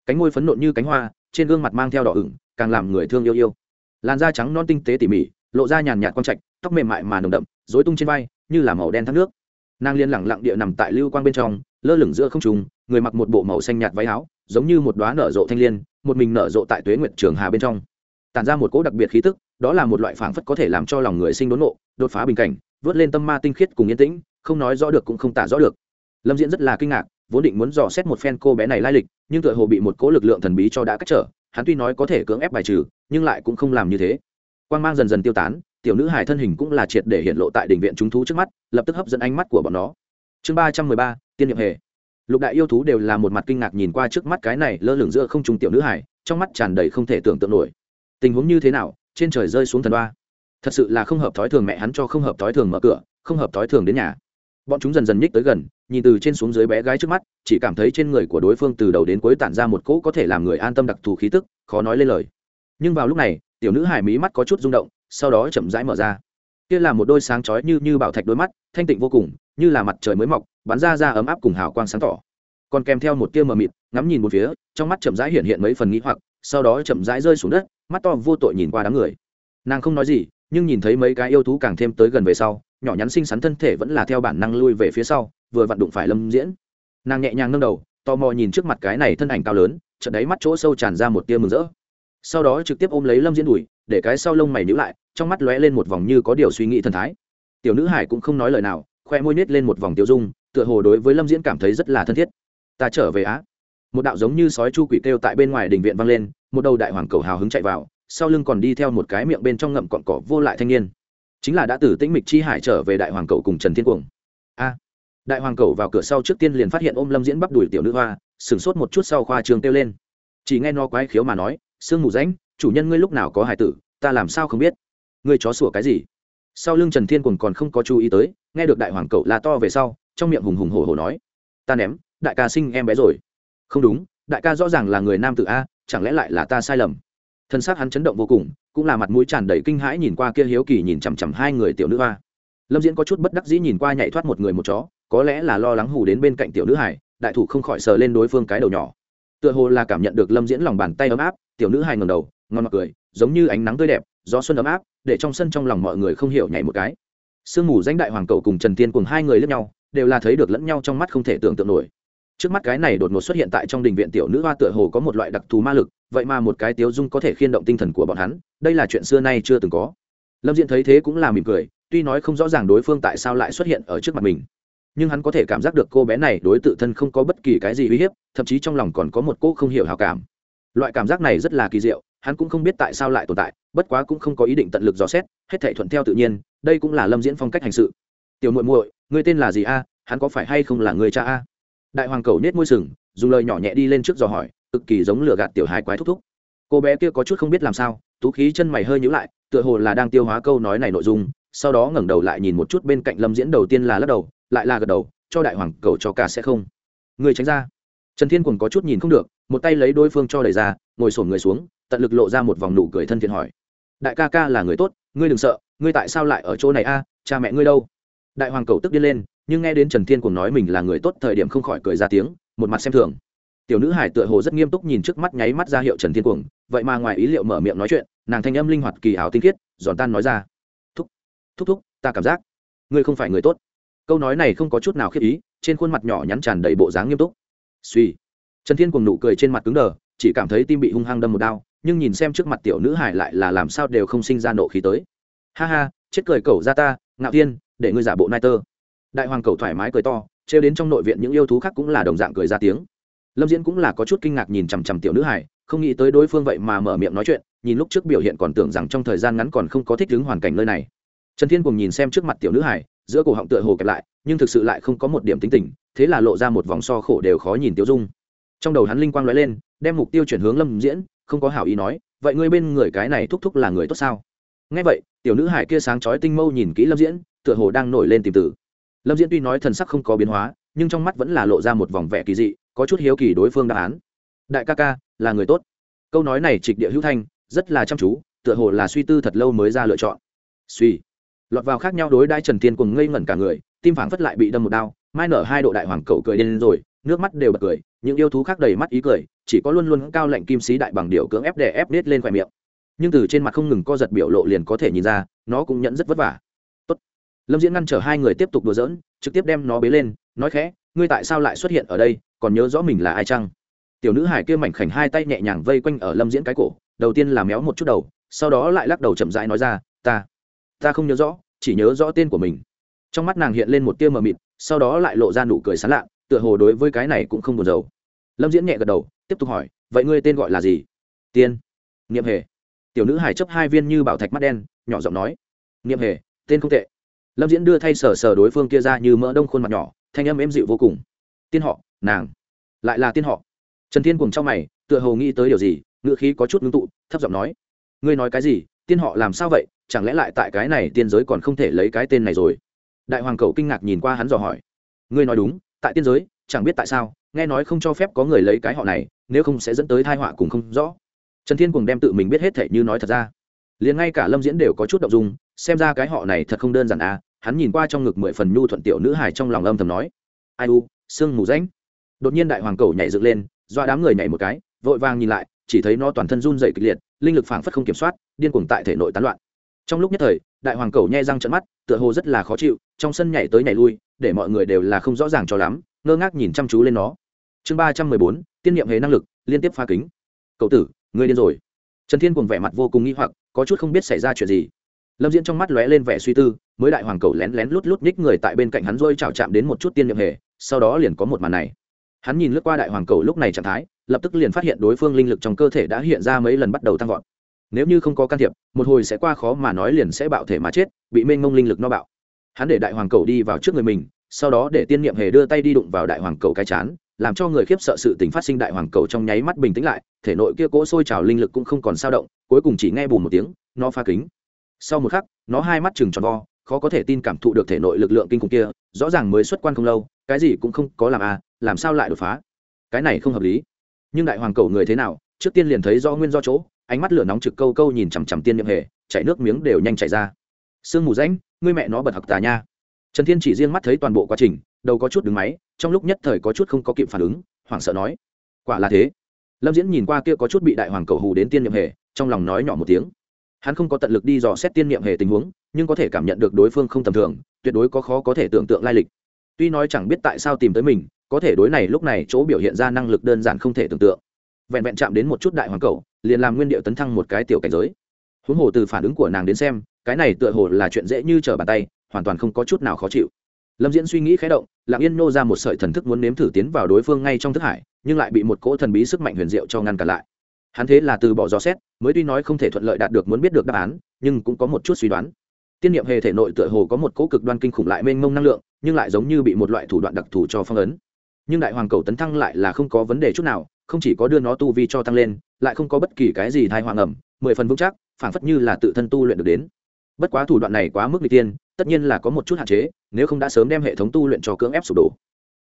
S1: Cánh môi phấn nộn như cánh hoa, trên gương mặt mang theo đỏ ửng, càng làm người thương yêu yêu. Làn da trắng non tinh tế tỉ mỉ, lộ ra nhàn nhạt quang trạch, tóc mềm mại mà nồng đậm dối tung trên vai, như là màu đen thác nước nàng liên lẳng lặng địa nằm tại lưu quang bên trong, lơ lửng giữa không trùng người mặc một bộ màu xanh nhạt váy áo, giống như một đoá nở rộ thanh liên, một mình nở rộ tại tuế nguyệt trường hà bên trong. Tàn ra một cỗ đặc biệt khí tức, đó là một loại phảng phất có thể làm cho lòng người sinh đốn ngộ, đột phá bình cảnh, vớt lên tâm ma tinh khiết cùng yên tĩnh, không nói rõ được cũng không tả rõ được. Lâm diễn rất là kinh ngạc, vốn định muốn dò xét một phen cô bé này lai lịch, nhưng tựa hồ bị một cỗ lực lượng thần bí cho đã cách trở, hắn tuy nói có thể cưỡng ép bài trừ, nhưng lại cũng không làm như thế quan g mang dần dần tiêu tán, tiểu nữ hài thân hình cũng là triệt để hiện lộ tại đỉnh viện chúng thú trước mắt, lập tức hấp dẫn ánh mắt của bọn nó. Chương ba trăm mười ba, tiên nhiệm hề. Lục đại yêu thú đều là một mặt kinh ngạc nhìn qua trước mắt cái này lơ lửng giữa không trùng tiểu nữ hài, trong mắt tràn đầy không thể tưởng tượng nổi. Tình huống như thế nào, trên trời rơi xuống thần đoa thật sự là không hợp thói thường mẹ hắn cho không hợp thói thường mở cửa, không hợp thói thường đến nhà. Bọn chúng dần dần nhích tới gần, nhìn từ trên xuống dưới bé gái trước mắt, chỉ cảm thấy trên người của đối phương từ đầu đến cuối tản ra một cỗ có thể làm người an tâm đặc thù khí tức, khó nói lên lời nhưng vào lúc này, tiểu nữ hải mí mắt có chút rung động, sau đó chậm rãi mở ra. Kia là một đôi sáng chói như như bảo thạch đôi mắt, thanh tịnh vô cùng, như là mặt trời mới mọc, bắn ra ra ấm áp cùng hào quang sáng tỏ. Còn kèm theo một tia mờ mịt, ngắm nhìn một phía, trong mắt chậm rãi hiện hiện mấy phần nghĩ hoặc, sau đó chậm rãi rơi xuống đất, mắt to vô tội nhìn qua đám người. Nàng không nói gì, nhưng nhìn thấy mấy cái yêu thú càng thêm tới gần về sau, nhỏ nhắn xinh xắn thân thể vẫn là theo bản năng lui về phía sau, vừa vặn đụng phải lâm diễn. Nàng nhẹ nhàng nâng đầu, tò mò nhìn trước mặt cái này thân ảnh cao lớn, chợt đáy mắt chỗ sâu tràn ra một tia mừng rỡ sau đó trực tiếp ôm lấy lâm diễn đùi, để cái sau lông mày nhữ lại, trong mắt lóe lên một vòng như có điều suy nghĩ thần thái. Tiểu nữ hải cũng không nói lời nào, khoe môi nết lên một vòng tiêu dung, tựa hồ đối với lâm diễn cảm thấy rất là thân thiết. Ta trở về á. Một đạo giống như sói chu quỷ kêu tại bên ngoài đình viện vang lên, một đầu đại hoàng cầu hào hứng chạy vào, sau lưng còn đi theo một cái miệng bên trong ngậm cọn cỏ vô lại thanh niên. Chính là đã từ tĩnh mịch chi hải trở về đại hoàng cầu cùng trần thiên cuồng. A. Đại hoàng cầu vào cửa sau trước tiên liền phát hiện ôm lâm diễn bắp đùi tiểu nữ hoa, sửng sốt một chút sau khoa trường kêu lên. Chỉ nghe no quái khiếu mà nói sương mù rãnh, chủ nhân ngươi lúc nào có hài tử, ta làm sao không biết? Ngươi chó sủa cái gì? Sau lưng trần thiên quần còn không có chú ý tới, nghe được đại hoàng cậu la to về sau, trong miệng hùng hùng hổ hổ nói, ta ném, đại ca sinh em bé rồi. Không đúng, đại ca rõ ràng là người nam tự a, chẳng lẽ lại là ta sai lầm? Thân xác hắn chấn động vô cùng, cũng là mặt mũi tràn đầy kinh hãi nhìn qua kia hiếu kỳ nhìn chằm chằm hai người tiểu nữ hoa. Lâm diễn có chút bất đắc dĩ nhìn qua nhảy thoát một người một chó, có lẽ là lo lắng hù đến bên cạnh tiểu nữ hải đại thủ không khỏi sờ lên đối phương cái đầu nhỏ tựa hồ là cảm nhận được lâm diễn lòng bàn tay ấm áp, tiểu nữ hai ngầm đầu, ngon mặc cười, giống như ánh nắng tươi đẹp, gió xuân ấm áp, để trong sân trong lòng mọi người không hiểu nhảy một cái. Sương mù danh đại hoàng cầu cùng trần tiên cùng hai người lẫn nhau, đều là thấy được lẫn nhau trong mắt không thể tưởng tượng nổi. Trước mắt cái này đột ngột xuất hiện tại trong đình viện tiểu nữ hoa tựa hồ có một loại đặc thù ma lực, vậy mà một cái tiếu dung có thể khiên động tinh thần của bọn hắn, đây là chuyện xưa nay chưa từng có. Lâm diễn thấy thế cũng là mỉm cười, tuy nói không rõ ràng đối phương tại sao lại xuất hiện ở trước mặt mình nhưng hắn có thể cảm giác được cô bé này đối tự thân không có bất kỳ cái gì uy hiếp, thậm chí trong lòng còn có một cô không hiểu hào cảm. Loại cảm giác này rất là kỳ diệu, hắn cũng không biết tại sao lại tồn tại, bất quá cũng không có ý định tận lực dò xét, hết thể thuận theo tự nhiên, đây cũng là lâm diễn phong cách hành sự. Tiểu muội muội người tên là gì a? Hắn có phải hay không là người cha a? Đại hoàng cầu nết môi sừng, dùng lời nhỏ nhẹ đi lên trước dò hỏi, cực kỳ giống lửa gạt tiểu hài quái thúc thúc. Cô bé kia có chút không biết làm sao, tú khí chân mày hơi nhữ lại, tựa hồ là đang tiêu hóa câu nói này nội dung sau đó ngẩng đầu lại nhìn một chút bên cạnh lâm diễn đầu tiên là lắc đầu, lại là gật đầu, cho đại hoàng cầu cho cả sẽ không. Người tránh ra. Trần thiên cùng có chút nhìn không được, một tay lấy đối phương cho đẩy ra, ngồi sổn người xuống, tận lực lộ ra một vòng nụ cười thân thiện hỏi. Đại ca ca là người tốt, ngươi đừng sợ, ngươi tại sao lại ở chỗ này a, cha mẹ ngươi đâu? Đại hoàng cầu tức điên lên, nhưng nghe đến trần thiên cùng nói mình là người tốt thời điểm không khỏi cười ra tiếng, một mặt xem thường. Tiểu nữ hải tựa hồ rất nghiêm túc nhìn trước mắt nháy mắt ra hiệu trần thiên cuồng, vậy mà ngoài ý liệu mở miệng nói chuyện, nàng thanh âm linh hoạt kỳ ảo tinh khiết, giòn tan nói ra thúc thúc, ta cảm giác, ngươi không phải người tốt. Câu nói này không có chút nào khiếp ý, trên khuôn mặt nhỏ nhắn tràn đầy bộ dáng nghiêm túc. Suy. Trần thiên cùng nụ cười trên mặt cứng đờ, chỉ cảm thấy tim bị hung hăng đâm một đau nhưng nhìn xem trước mặt tiểu nữ hải lại là làm sao đều không sinh ra nộ khí tới. Ha ha, chết cười cẩu ra ta, ngạo thiên, để ngươi giả bộ nai tơ. Đại hoàng cầu thoải mái cười to, trêu đến trong nội viện những yêu thú khác cũng là đồng dạng cười ra tiếng. Lâm diễn cũng là có chút kinh ngạc nhìn chằm chằm tiểu nữ hải không nghĩ tới đối phương vậy mà mở miệng nói chuyện, nhìn lúc trước biểu hiện còn tưởng rằng trong thời gian ngắn còn không có thích ứng hoàn cảnh nơi này trần thiên cùng nhìn xem trước mặt tiểu nữ hải giữa cổ họng tựa hồ kẹp lại, nhưng thực sự lại không có một điểm tính tình, thế là lộ ra một vòng so khổ đều khó nhìn tiêu dung. Trong đầu hắn linh quang l ó e lên, đem mục tiêu chuyển hướng lâm diễn, không có hảo ý nói, vậy ngươi bên người cái này thúc thúc là người tốt sao? Ngay vậy, tiểu nữ hải kia sáng chói tinh mâu nhìn kỹ lâm diễn, tựa hồ đang nổi lên tìm tử lâm diễn tuy nói thần sắc không có biến hóa, nhưng trong mắt vẫn là lộ ra một vòng vẻ kỳ dị, có chút hiếu kỳ đối phương đáp án. Đại ca ca, là người tốt. Câu nói này trịch địa hữu thanh, rất là chăm chú, tựa hồ là suy tư thật lâu mới ra lựa chọn. Suy lọt vào khác nhau đối đai trần tiên cùng ngây ngẩn cả người, tim phảng phất lại bị đâm một đao, mai nở hai độ đại hoàng cậu cười lên rồi, nước mắt đều bật cười, những yêu thú khác đầy mắt ý cười, chỉ có luôn luôn cao lạnh kim sĩ đại bằng điệu cưỡng ép đè ép nết lên khoe miệng. Nhưng từ trên mặt không ngừng co giật biểu lộ liền có thể nhìn ra, nó cũng nhận rất vất vả. Tốt. lâm diễn ngăn chở hai người tiếp tục đùa giỡn, trực tiếp đem nó bế lên, nói khẽ, ngươi tại sao lại xuất hiện ở đây, còn nhớ rõ mình là ai chăng? Tiểu nữ hải kia mảnh khảnh hai tay nhẹ nhàng vây quanh ở lâm diễn cái cổ, đầu tiên là méo một chút đầu, sau đó lại lắc đầu chậm rãi nói ra, ta ta không nhớ rõ, chỉ nhớ rõ tên của mình. Trong mắt nàng hiện lên một tia mờ mịt, sau đó lại lộ ra nụ cười sán lạ, tựa hồ đối với cái này cũng không buồn rầu. Lâm diễn nhẹ gật đầu, tiếp tục hỏi, vậy ngươi tên gọi là gì? Tiên. Niệm hề. Tiểu nữ hải chấp hai viên như bảo thạch mắt đen, nhỏ giọng nói, niệm hề, tên không tệ. Lâm diễn đưa thay sờ sờ đối phương kia ra như mỡ đông khuôn mặt nhỏ, thanh âm êm dịu vô cùng. Tiên họ, nàng. Lại là tiên họ. Trần thiên cùng trong mày, tựa hồ nghĩ tới điều gì ngựa khí có chút ngưng tụ, thấp giọng nói, ngươi nói cái gì? Tiên họ làm sao vậy? Chẳng lẽ lại tại cái này tiên giới còn không thể lấy cái tên này rồi? Đại hoàng cầu kinh ngạc nhìn qua hắn dò hỏi. Ngươi nói đúng, tại tiên giới, chẳng biết tại sao, nghe nói không cho phép có người lấy cái họ này, nếu không sẽ dẫn tới thai họa cùng không rõ. Trần thiên cùng đem tự mình biết hết thể như nói thật ra. Liền ngay cả lâm diễn đều có chút động dung, xem ra cái họ này thật không đơn giản à hắn nhìn qua trong ngực mười phần nhu thuận tiểu nữ hài trong lòng âm thầm nói. Ai u, sương mù ránh đột nhiên đại hoàng cầu nhảy dựng lên doa đám người nhảy một cái, vội vàng nhìn lại, chỉ thấy nó toàn thân run dày kịch liệt, linh lực phảng phất không kiểm soát, điên cuồng tại thể nội tán loạn trong lúc nhất thời, đại hoàng cầu nhai răng trận mắt, tựa hồ rất là khó chịu, trong sân nhảy tới nhảy lui, để mọi người đều là không rõ ràng cho lắm, ngơ ngác nhìn chăm chú lên nó. Chương ba trăm mười bốn, tiên nhiệm hề năng lực, liên tiếp pha kính. Cậu tử, ngươi điên rồi. Trần thiên cùng vẻ mặt vô cùng nghi hoặc, có chút không biết xảy ra chuyện gì. Lâm diễn trong mắt lóe lên vẻ suy tư, mới đại hoàng cầu lén lén lút lút ních người tại bên cạnh hắn rôi chào chạm đến một chút tiên nhiệm hề, sau đó liền có một màn này. Hắn nhìn lướt qua đại hoàng cầu lúc này trạng thái, lập tức liền phát hiện đối phương linh lực trong cơ thể đã hiện ra mấy lần bắt đầu tăng vọt nếu như không có can thiệp, một hồi sẽ qua khó mà nói liền sẽ bạo thể mà chết, bị mênh mông linh lực no bạo. Hắn để đại hoàng cầu đi vào trước người mình, sau đó để tiên niệm hề đưa tay đi đụng vào đại hoàng cầu cái chán, làm cho người khiếp sợ sự tình phát sinh đại hoàng cầu trong nháy mắt bình tĩnh lại, thể nội kia cỗ sôi trào linh lực cũng không còn sao động, cuối cùng chỉ nghe bùn một tiếng, nó pha kính. Sau một khắc, nó hai mắt chừng tròn vo, khó có thể tin cảm thụ được thể nội lực lượng kinh khủng kia, rõ ràng mới xuất quan không lâu, cái gì cũng không có làm à làm sao lại đột phá? Cái này không hợp lý. Nhưng đại hoàng cầu người thế nào, trước tiên liền thấy do nguyên do chỗ ánh mắt lửa nóng trực câu câu nhìn chằm chằm tiên niệm hề, chảy nước miếng đều nhanh chảy ra. Sương mù rãnh, ngươi mẹ nó bật học tà nha. Trần thiên chỉ riêng mắt thấy toàn bộ quá trình, đầu có chút đứng máy, trong lúc nhất thời có chút không có kịp phản ứng, hoảng sợ nói, quả là thế. Lâm diễn nhìn qua kia có chút bị đại hoàng cầu hù đến tiên niệm hề, trong lòng nói nhỏ một tiếng. Hắn không có tận lực đi dò xét tiên niệm hề tình huống, nhưng có thể cảm nhận được đối phương không tầm thường, tuyệt đối có khó có thể tưởng tượng lai lịch. Tuy nói chẳng biết tại sao tìm tới mình, có thể đối này lúc này chỗ biểu hiện ra năng lực đơn giản không thể tưởng tượng vẹn vẹn chạm đến một chút đại hoàng cầu, liền làm nguyên điệu tấn thăng một cái tiểu cảnh giới. Huống hồ từ phản ứng của nàng đến xem, cái này tựa hồ là chuyện dễ như trở bàn tay, hoàn toàn không có chút nào khó chịu. Lâm diễn suy nghĩ khé động lạng yên nô ra một sợi thần thức muốn nếm thử tiến vào đối phương ngay trong thức hải, nhưng lại bị một cỗ thần bí sức mạnh huyền diệu cho ngăn cản lại. Hắn thế là từ bỏ dò xét, mới tuy nói không thể thuận lợi đạt được muốn biết được đáp án, nhưng cũng có một chút suy đoán. Tiên niệm hề thể nội tựa hồ có một cỗ cực đoan kinh khủng lại mênh mông năng lượng, nhưng lại giống như bị một loại thủ đoạn đặc thù cho phong ấn nhưng đại hoàng cầu tấn thăng lại là không có vấn đề chút nào, không chỉ có đưa nó tu vi cho tăng lên, lại không có bất kỳ cái gì thai hoàng ẩm, mười phần vững chắc, phảng phất như là tự thân tu luyện được đến. Bất quá thủ đoạn này quá mức n tiên tất nhiên là có một chút hạn chế, nếu không đã sớm đem hệ thống tu luyện cho cưỡng ép sụp đổ.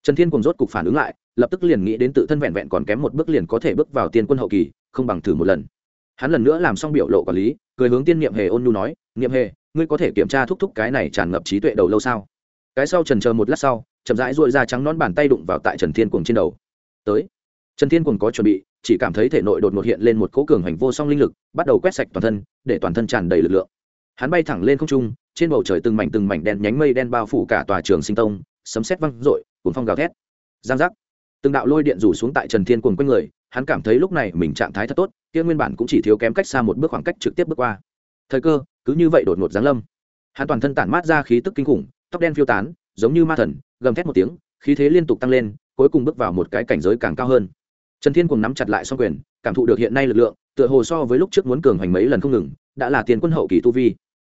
S1: Trần thiên cùng rốt cục phản ứng lại, lập tức liền nghĩ đến tự thân vẹn vẹn còn kém một bước liền có thể bước vào tiên quân hậu kỳ, không bằng thử một lần. Hắn lần nữa làm xong biểu lộ quản lý, cười hướng tiên niệm hề ôn nhu nói, niệm hề, ngươi có thể kiểm tra thúc thúc cái này tràn ngập trí tuệ đầu lâu sao? Cái sau trần chờ một lát sau chậm rãi dội ra trắng nón bàn tay đụng vào tại trần thiên cuồng trên đầu. Tới. Trần thiên cuồng có chuẩn bị, chỉ cảm thấy thể nội đột ngột hiện lên một cỗ cường hành vô song linh lực, bắt đầu quét sạch toàn thân, để toàn thân tràn đầy lực lượng. Hắn bay thẳng lên không trung, trên bầu trời từng mảnh từng mảnh đen nhánh mây đen bao phủ cả tòa trường sinh tông, sấm sét văng rội cuốn phong gào thét. Giang giác. Từng đạo lôi điện rủ xuống tại trần thiên cuồng quanh người, hắn cảm thấy lúc này mình trạng thái thật tốt, kia nguyên bản cũng chỉ thiếu kém cách xa một bước khoảng cách trực tiếp bước qua. Thời cơ, cứ như vậy đột ngột giáng lâm. Hắn toàn thân tản mát ra khí tức kinh khủng, tóc đen phiêu tán giống như ma thần, gầm thét một tiếng, khí thế liên tục tăng lên, cuối cùng bước vào một cái cảnh giới càng cao hơn. Trần thiên cùng nắm chặt lại xong quyền, cảm thụ được hiện nay lực lượng, tựa hồ so với lúc trước muốn cường hành mấy lần không ngừng, đã là tiền quân hậu kỳ tu vi.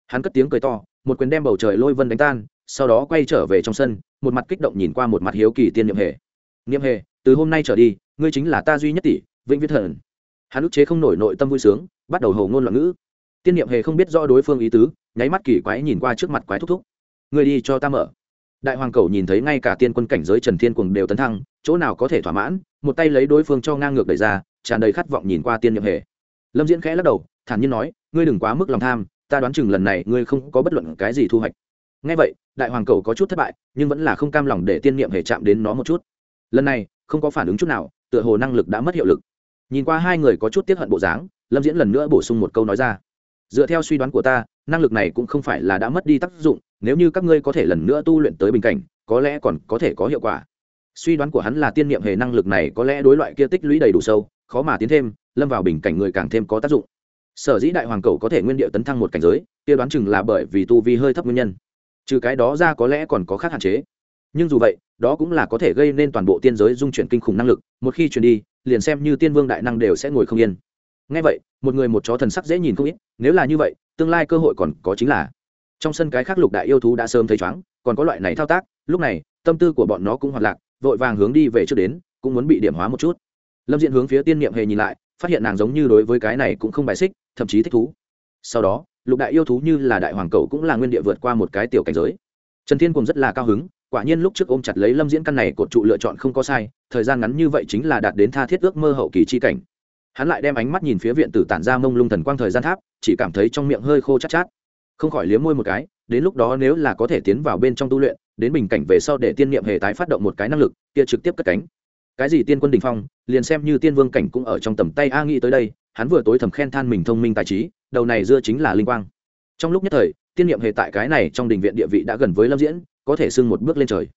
S1: Hắn cất tiếng cười to, một quyền đem bầu trời lôi vân đánh tan, sau đó quay trở về trong sân, một mặt kích động nhìn qua một mặt hiếu kỳ tiên niệm hề. Niệm hề, từ hôm nay trở đi, ngươi chính là ta duy nhất tỷ, vĩnh viễn thần. Hắn ức chế không nổi nội tâm vui sướng, bắt đầu hầu ngôn loạn ngữ. Tiên niệm hề không biết rõ đối phương ý tứ, nháy mắt kỳ quái nhìn qua trước mặt quái thúc thúc. Người đi cho ta mở đại hoàng cầu nhìn thấy ngay cả tiên quân cảnh giới trần thiên cuồng đều tấn thăng, chỗ nào có thể thỏa mãn, một tay lấy đối phương cho ngang ngược đẩy ra, tràn đầy khát vọng nhìn qua tiên niệm hề lâm diễn khẽ lắc đầu, thản nhiên nói, ngươi đừng quá mức lòng tham, ta đoán chừng lần này ngươi không có bất luận cái gì thu hoạch. Ngay vậy, đại hoàng cầu có chút thất bại, nhưng vẫn là không cam lòng để tiên niệm hề chạm đến nó một chút. Lần này, không có phản ứng chút nào, tựa hồ năng lực đã mất hiệu lực. Nhìn qua hai người có chút tiếp hận bộ dáng, lâm diễn lần nữa bổ sung một câu nói ra. Dựa theo suy đoán của ta, năng lực này cũng không phải là đã mất đi tác dụng nếu như các ngươi có thể lần nữa tu luyện tới bình cảnh, có lẽ còn có thể có hiệu quả. Suy đoán của hắn là tiên niệm hề năng lực này có lẽ đối loại kia tích lũy đầy đủ sâu, khó mà tiến thêm, lâm vào bình cảnh người càng thêm có tác dụng. Sở dĩ đại hoàng cầu có thể nguyên điệu tấn thăng một cảnh giới, kia đoán chừng là bởi vì tu vi hơi thấp nguyên nhân. Trừ cái đó ra có lẽ còn có khác hạn chế. Nhưng dù vậy, đó cũng là có thể gây nên toàn bộ tiên giới dung chuyển kinh khủng năng lực, một khi chuyển đi, liền xem như tiên vương đại năng đều sẽ ngồi không yên. Ngay vậy, một người một chó thần sắc dễ nhìn không ít, nếu là như vậy, tương lai cơ hội còn có chính là trong sân cái khác lục đại yêu thú đã sớm thấy chóng, còn có loại này thao tác, lúc này, tâm tư của bọn nó cũng hoạt lạc, vội vàng hướng đi về trước đến, cũng muốn bị điểm hóa một chút. Lâm diện hướng phía tiên niệm hề nhìn lại, phát hiện nàng giống như đối với cái này cũng không bài xích, thậm chí thích thú. Sau đó, lục đại yêu thú như là đại hoàng cầu cũng là nguyên địa vượt qua một cái tiểu cảnh giới. Trần thiên cùng rất là cao hứng, quả nhiên lúc trước ôm chặt lấy lâm diễn căn này cột trụ lựa chọn không có sai, thời gian ngắn như vậy chính là đạt đến tha thiết ước mơ hậu kỳ chi cảnh. Hắn lại đem ánh mắt nhìn phía viện tử tản ra mông lung thần quang thời gian tháp, chỉ cảm thấy trong miệng hơi khô chát chát không khỏi liếm môi một cái, đến lúc đó nếu là có thể tiến vào bên trong tu luyện, đến bình cảnh về sau để tiên niệm hề tái phát động một cái năng lực, kia trực tiếp cất cánh. Cái gì tiên quân đình phong, liền xem như tiên vương cảnh cũng ở trong tầm tay a nghĩ tới đây, hắn vừa tối thầm khen than mình thông minh tài trí, đầu này dưa chính là linh quang. Trong lúc nhất thời, tiên niệm hề tại cái này trong đình viện địa vị đã gần với lâm diễn, có thể sưng một bước lên trời.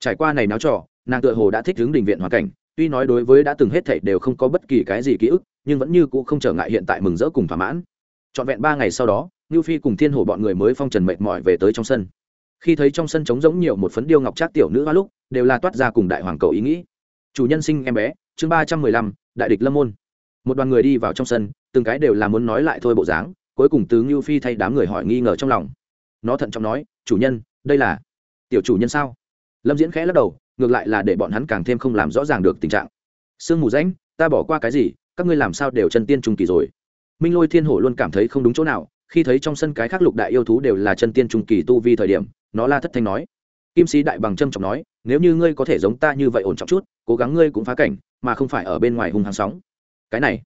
S1: Trải qua này náo trò, nàng tựa hồ đã thích hướng đình viện hoàn cảnh, tuy nói đối với đã từng hết thảy đều không có bất kỳ cái gì ký ức, nhưng vẫn như cũ không trở ngại hiện tại mừng rỡ cùng thỏa mãn. Trọn vẹn ba ngày sau đó Nưu phi cùng thiên Hổ bọn người mới phong trần mệt mỏi về tới trong sân. Khi thấy trong sân trống rỗng nhiều một phấn điêu ngọc trác tiểu nữ hoa lúc, đều là toát ra cùng đại hoàng cầu ý nghĩ. Chủ nhân sinh em bé, chương ba trăm mười lăm, đại địch lâm môn. Một đoàn người đi vào trong sân, từng cái đều là muốn nói lại thôi bộ dáng, cuối cùng tướng Nưu phi thay đám người hỏi nghi ngờ trong lòng. Nó thận trọng nói, chủ nhân, đây là tiểu chủ nhân sao? Lâm diễn khẽ lắc đầu, ngược lại là để bọn hắn càng thêm không làm rõ ràng được tình trạng. Sương mù rãnh, ta bỏ qua cái gì? Các ngươi làm sao đều chân tiên trung kỳ rồi? Minh lôi thiên hổ luôn cảm thấy không đúng chỗ nào khi thấy trong sân cái khác lục đại yêu thú đều là chân tiên trung kỳ tu vi thời điểm, nó la thất thanh nói. Kim sĩ đại bằng trâm trọng nói, nếu như ngươi có thể giống ta như vậy ổn trọng chút, cố gắng ngươi cũng phá cảnh, mà không phải ở bên ngoài hung hàng sóng. Cái này,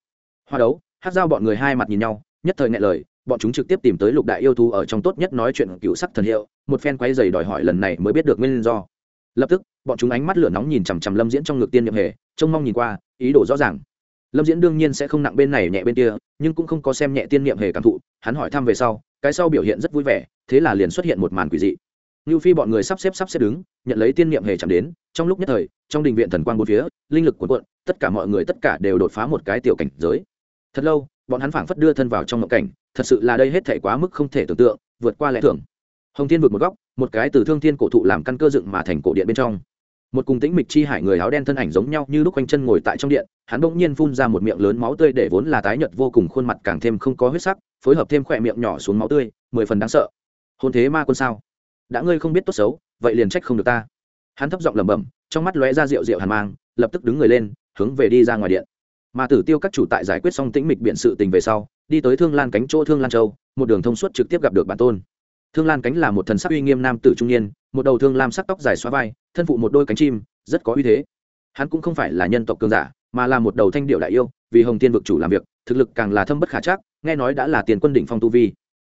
S1: hoa đấu hát giao bọn người hai mặt nhìn nhau, nhất thời ngại lời, bọn chúng trực tiếp tìm tới lục đại yêu thú ở trong tốt nhất nói chuyện cựu sắc thần hiệu, một phen quay dày đòi hỏi lần này mới biết được nguyên do. Lập tức, bọn chúng ánh mắt lửa nóng nhìn chằm chằm lâm diễn trong ngực tiên nhậm hề, trông mong nhìn qua, ý đồ rõ ràng. Lâm diễn đương nhiên sẽ không nặng bên này nhẹ bên kia nhưng cũng không có xem nhẹ tiên niệm hề cảm thụ, hắn hỏi thăm về sau, cái sau biểu hiện rất vui vẻ, thế là liền xuất hiện một màn quỷ dị. Như phi bọn người sắp xếp sắp xếp đứng, nhận lấy tiên niệm hề chạm đến, trong lúc nhất thời, trong đình viện thần quang bốn phía, linh lực cuộn cuộn, tất cả mọi người tất cả đều đột phá một cái tiểu cảnh giới. Thật lâu, bọn hắn phảng phất đưa thân vào trong ngộ cảnh, thật sự là đây hết thể quá mức không thể tưởng tượng, vượt qua lẽ thường. Hồng thiên vượt một góc, một cái từ thương thiên cổ thụ làm căn cơ dựng mà thành cổ điện bên trong một cùng tĩnh mịch chi hải người áo đen thân ảnh giống nhau như lúc quanh chân ngồi tại trong điện, hắn bỗng nhiên phun ra một miệng lớn máu tươi để vốn là tái nhợt vô cùng khuôn mặt càng thêm không có huyết sắc, phối hợp thêm khỏe miệng nhỏ xuống máu tươi, mười phần đáng sợ. Hôn thế ma quân sao? Đã ngươi không biết tốt xấu, vậy liền trách không được ta. Hắn thấp giọng lẩm bẩm, trong mắt lóe ra rượu rượu hàn mang, lập tức đứng người lên, hướng về đi ra ngoài điện. Mà tử tiêu các chủ tại giải quyết xong tĩnh mịch biện sự tình về sau, đi tới thương lan cánh chỗ thương lan châu, một đường thông suốt trực tiếp gặp được bản tôn. Thương lan cánh là một thần sắc uy nghiêm nam tử trung niên một đầu thương lam sắc tóc dài xóa vai, thân phụ một đôi cánh chim, rất có uy thế. Hắn cũng không phải là nhân tộc cường giả, mà là một đầu thanh điệu đại yêu, vì hồng tiên vực chủ làm việc, thực lực càng là thâm bất khả chắc, nghe nói đã là tiền quân đỉnh phong tu vi.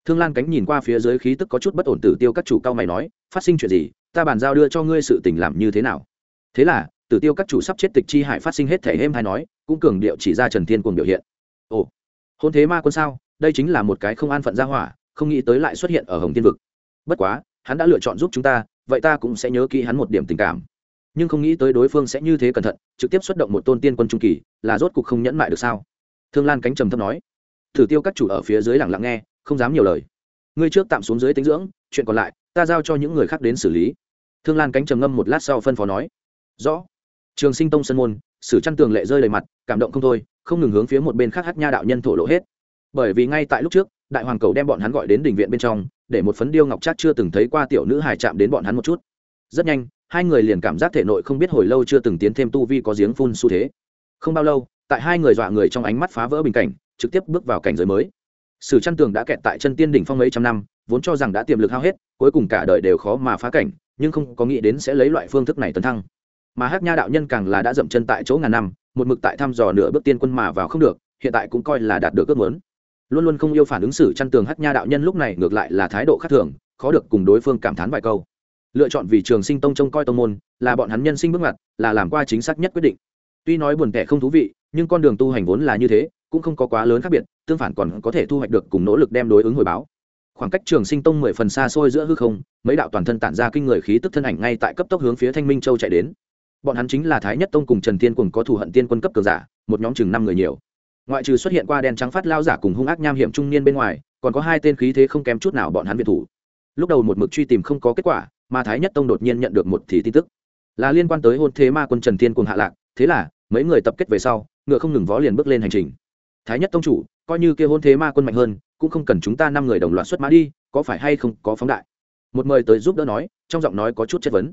S1: Thương lan cánh nhìn qua phía dưới khí tức có chút bất ổn tử tiêu các chủ cao mày nói, phát sinh chuyện gì? Ta bàn giao đưa cho ngươi sự tình làm như thế nào? Thế là, tử tiêu các chủ sắp chết tịch chi hải phát sinh hết thể êm hay nói, cũng cường điệu chỉ ra trần thiên cùng biểu hiện. Ồ, hôn thế ma quân sao? Đây chính là một cái không an phận gia hỏa, không nghĩ tới lại xuất hiện ở hồng tiên vực. Bất quá hắn đã lựa chọn giúp chúng ta, vậy ta cũng sẽ nhớ kỹ hắn một điểm tình cảm. Nhưng không nghĩ tới đối phương sẽ như thế cẩn thận, trực tiếp xuất động một tôn tiên quân trung kỳ, là rốt cục không nhẫn mại được sao? Thương lan cánh trầm thấp nói. Thử tiêu các chủ ở phía dưới lặng lặng nghe, không dám nhiều lời. Ngươi trước tạm xuống dưới tính dưỡng, chuyện còn lại, ta giao cho những người khác đến xử lý. Thương lan cánh trầm ngâm một lát sau phân phó nói. Rõ. Trường sinh tông sân môn, sử chăn tường lệ rơi đầy mặt, cảm động không thôi, không ngừng hướng phía một bên khác hát nha đạo nhân thổ lộ hết. Bởi vì ngay tại lúc trước, đại hoàng cầu đem bọn hắn gọi đến đình viện bên trong để một phấn điêu ngọc trác chưa từng thấy qua tiểu nữ hài chạm đến bọn hắn một chút. Rất nhanh, hai người liền cảm giác thể nội không biết hồi lâu chưa từng tiến thêm tu vi có giếng phun xu thế. Không bao lâu, tại hai người dọa người trong ánh mắt phá vỡ bình cảnh, trực tiếp bước vào cảnh giới mới. Sử chăn tường đã kẹt tại chân tiên đỉnh phong mấy trăm năm, vốn cho rằng đã tiềm lực hao hết, cuối cùng cả đời đều khó mà phá cảnh, nhưng không có nghĩ đến sẽ lấy loại phương thức này tấn thăng. Mà hắc nha đạo nhân càng là đã dậm chân tại chỗ ngàn năm, một mực tại thăm dò nửa bước tiên quân mà vào không được, hiện tại cũng coi là đạt được ước muốn luôn luôn không yêu phản ứng xử chăn tường hát nha đạo nhân lúc này ngược lại là thái độ khác thường, khó được cùng đối phương cảm thán vài câu. Lựa chọn vì trường sinh tông trông coi tông môn, là bọn hắn nhân sinh bước ngoặt, là làm qua chính xác nhất quyết định. Tuy nói buồn tẻ không thú vị, nhưng con đường tu hành vốn là như thế, cũng không có quá lớn khác biệt, tương phản còn có thể thu hoạch được cùng nỗ lực đem đối ứng hồi báo. Khoảng cách trường sinh tông mười phần xa xôi giữa hư không, mấy đạo toàn thân tản ra kinh người khí tức thân ảnh ngay tại cấp tốc hướng phía thanh minh châu chạy đến. Bọn hắn chính là thái nhất tông cùng trần tiên cùng có thù hận tiên quân cấp cường giả, một nhóm chừng năm người nhiều ngoại trừ xuất hiện qua đen trắng phát lao giả cùng hung ác nham hiểm trung niên bên ngoài, còn có hai tên khí thế không kém chút nào bọn hắn biệt thủ. Lúc đầu một mực truy tìm không có kết quả, mà thái nhất tông đột nhiên nhận được một thì tin tức. Là liên quan tới hôn thế ma quân trần Thiên cùng hạ lạc, thế là, mấy người tập kết về sau, ngựa không ngừng vó liền bước lên hành trình. Thái nhất tông chủ, coi như kia hôn thế ma quân mạnh hơn, cũng không cần chúng ta năm người đồng loạt xuất mã đi, có phải hay không có phóng đại? Một mời tới giúp đỡ nói, trong giọng nói có chút chất vấn.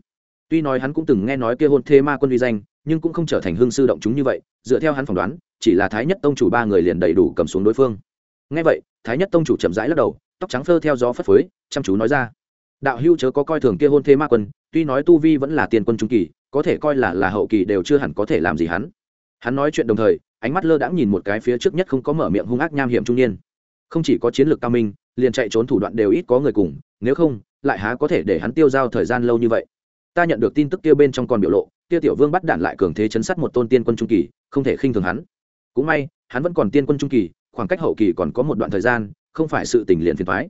S1: Tuy nói hắn cũng từng nghe nói kia hôn thế ma quân uy danh nhưng cũng không trở thành hương sư động chúng như vậy, dựa theo hắn phỏng đoán, chỉ là thái nhất tông chủ ba người liền đầy đủ cầm xuống đối phương. Ngay vậy, thái nhất tông chủ chậm rãi lắc đầu, tóc trắng phơ theo gió phất phới, chăm chú nói ra. Đạo hưu chớ có coi thường kia hôn thế ma quân, tuy nói tu vi vẫn là tiền quân trung kỳ, có thể coi là là hậu kỳ đều chưa hẳn có thể làm gì hắn. Hắn nói chuyện đồng thời, ánh mắt lơ đãng nhìn một cái phía trước nhất không có mở miệng hung ác nham hiểm trung niên. Không chỉ có chiến lược cao minh, liền chạy trốn thủ đoạn đều ít có người cùng, nếu không, lại há có thể để hắn tiêu giao thời gian lâu như vậy. Ta nhận được tin tức kia bên trong còn biểu lộ kia tiểu vương bắt đạn lại cường thế chấn sát một tôn tiên quân trung kỳ, không thể khinh thường hắn. Cũng may, hắn vẫn còn tiên quân trung kỳ, khoảng cách hậu kỳ còn có một đoạn thời gian, không phải sự tình liền phiền thoái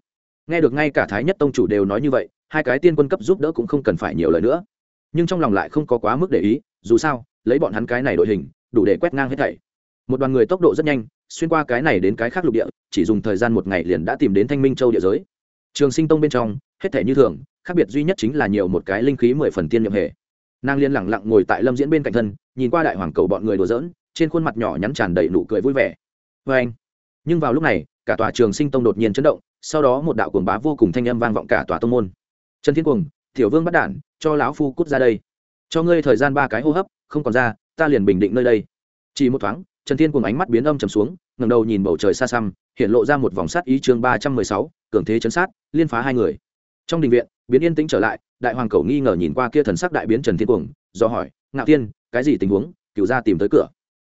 S1: nghe được ngay cả thái nhất tông chủ đều nói như vậy, hai cái tiên quân cấp giúp đỡ cũng không cần phải nhiều lời nữa. Nhưng trong lòng lại không có quá mức để ý, dù sao, lấy bọn hắn cái này đội hình, đủ để quét ngang hết thảy. Một đoàn người tốc độ rất nhanh, xuyên qua cái này đến cái khác lục địa, chỉ dùng thời gian một ngày liền đã tìm đến thanh minh châu địa giới. Trường sinh tông bên trong, hết thể như thường, khác biệt duy nhất chính là nhiều một cái linh khí mười phần tiên nhậm hệ nàng liên lẳng lặng ngồi tại lâm diễn bên cạnh thân, nhìn qua đại hoàng cầu bọn người đùa giỡn, trên khuôn mặt nhỏ nhắn tràn đầy nụ cười vui vẻ. Vê anh. Nhưng vào lúc này, cả tòa trường sinh tông đột nhiên chấn động, sau đó một đạo cuồng bá vô cùng thanh âm vang vọng cả tòa tông môn. Trần thiên cuồng, tiểu vương bắt đản cho lão phu cút ra đây. Cho ngươi thời gian ba cái hô hấp, không còn ra, ta liền bình định nơi đây. Chỉ một thoáng, trần thiên cuồng ánh mắt biến âm trầm xuống, ngẩng đầu nhìn bầu trời xa xăm, hiện lộ ra một vòng sát ý chương ba trăm mười sáu, cường thế chấn sát, liên phá hai người trong đình viện, biến yên tĩnh trở lại, đại hoàng cầu nghi ngờ nhìn qua kia thần sắc đại biến trần thiên cuồng, do hỏi, ngạo thiên, cái gì tình huống? Cựu ra tìm tới cửa.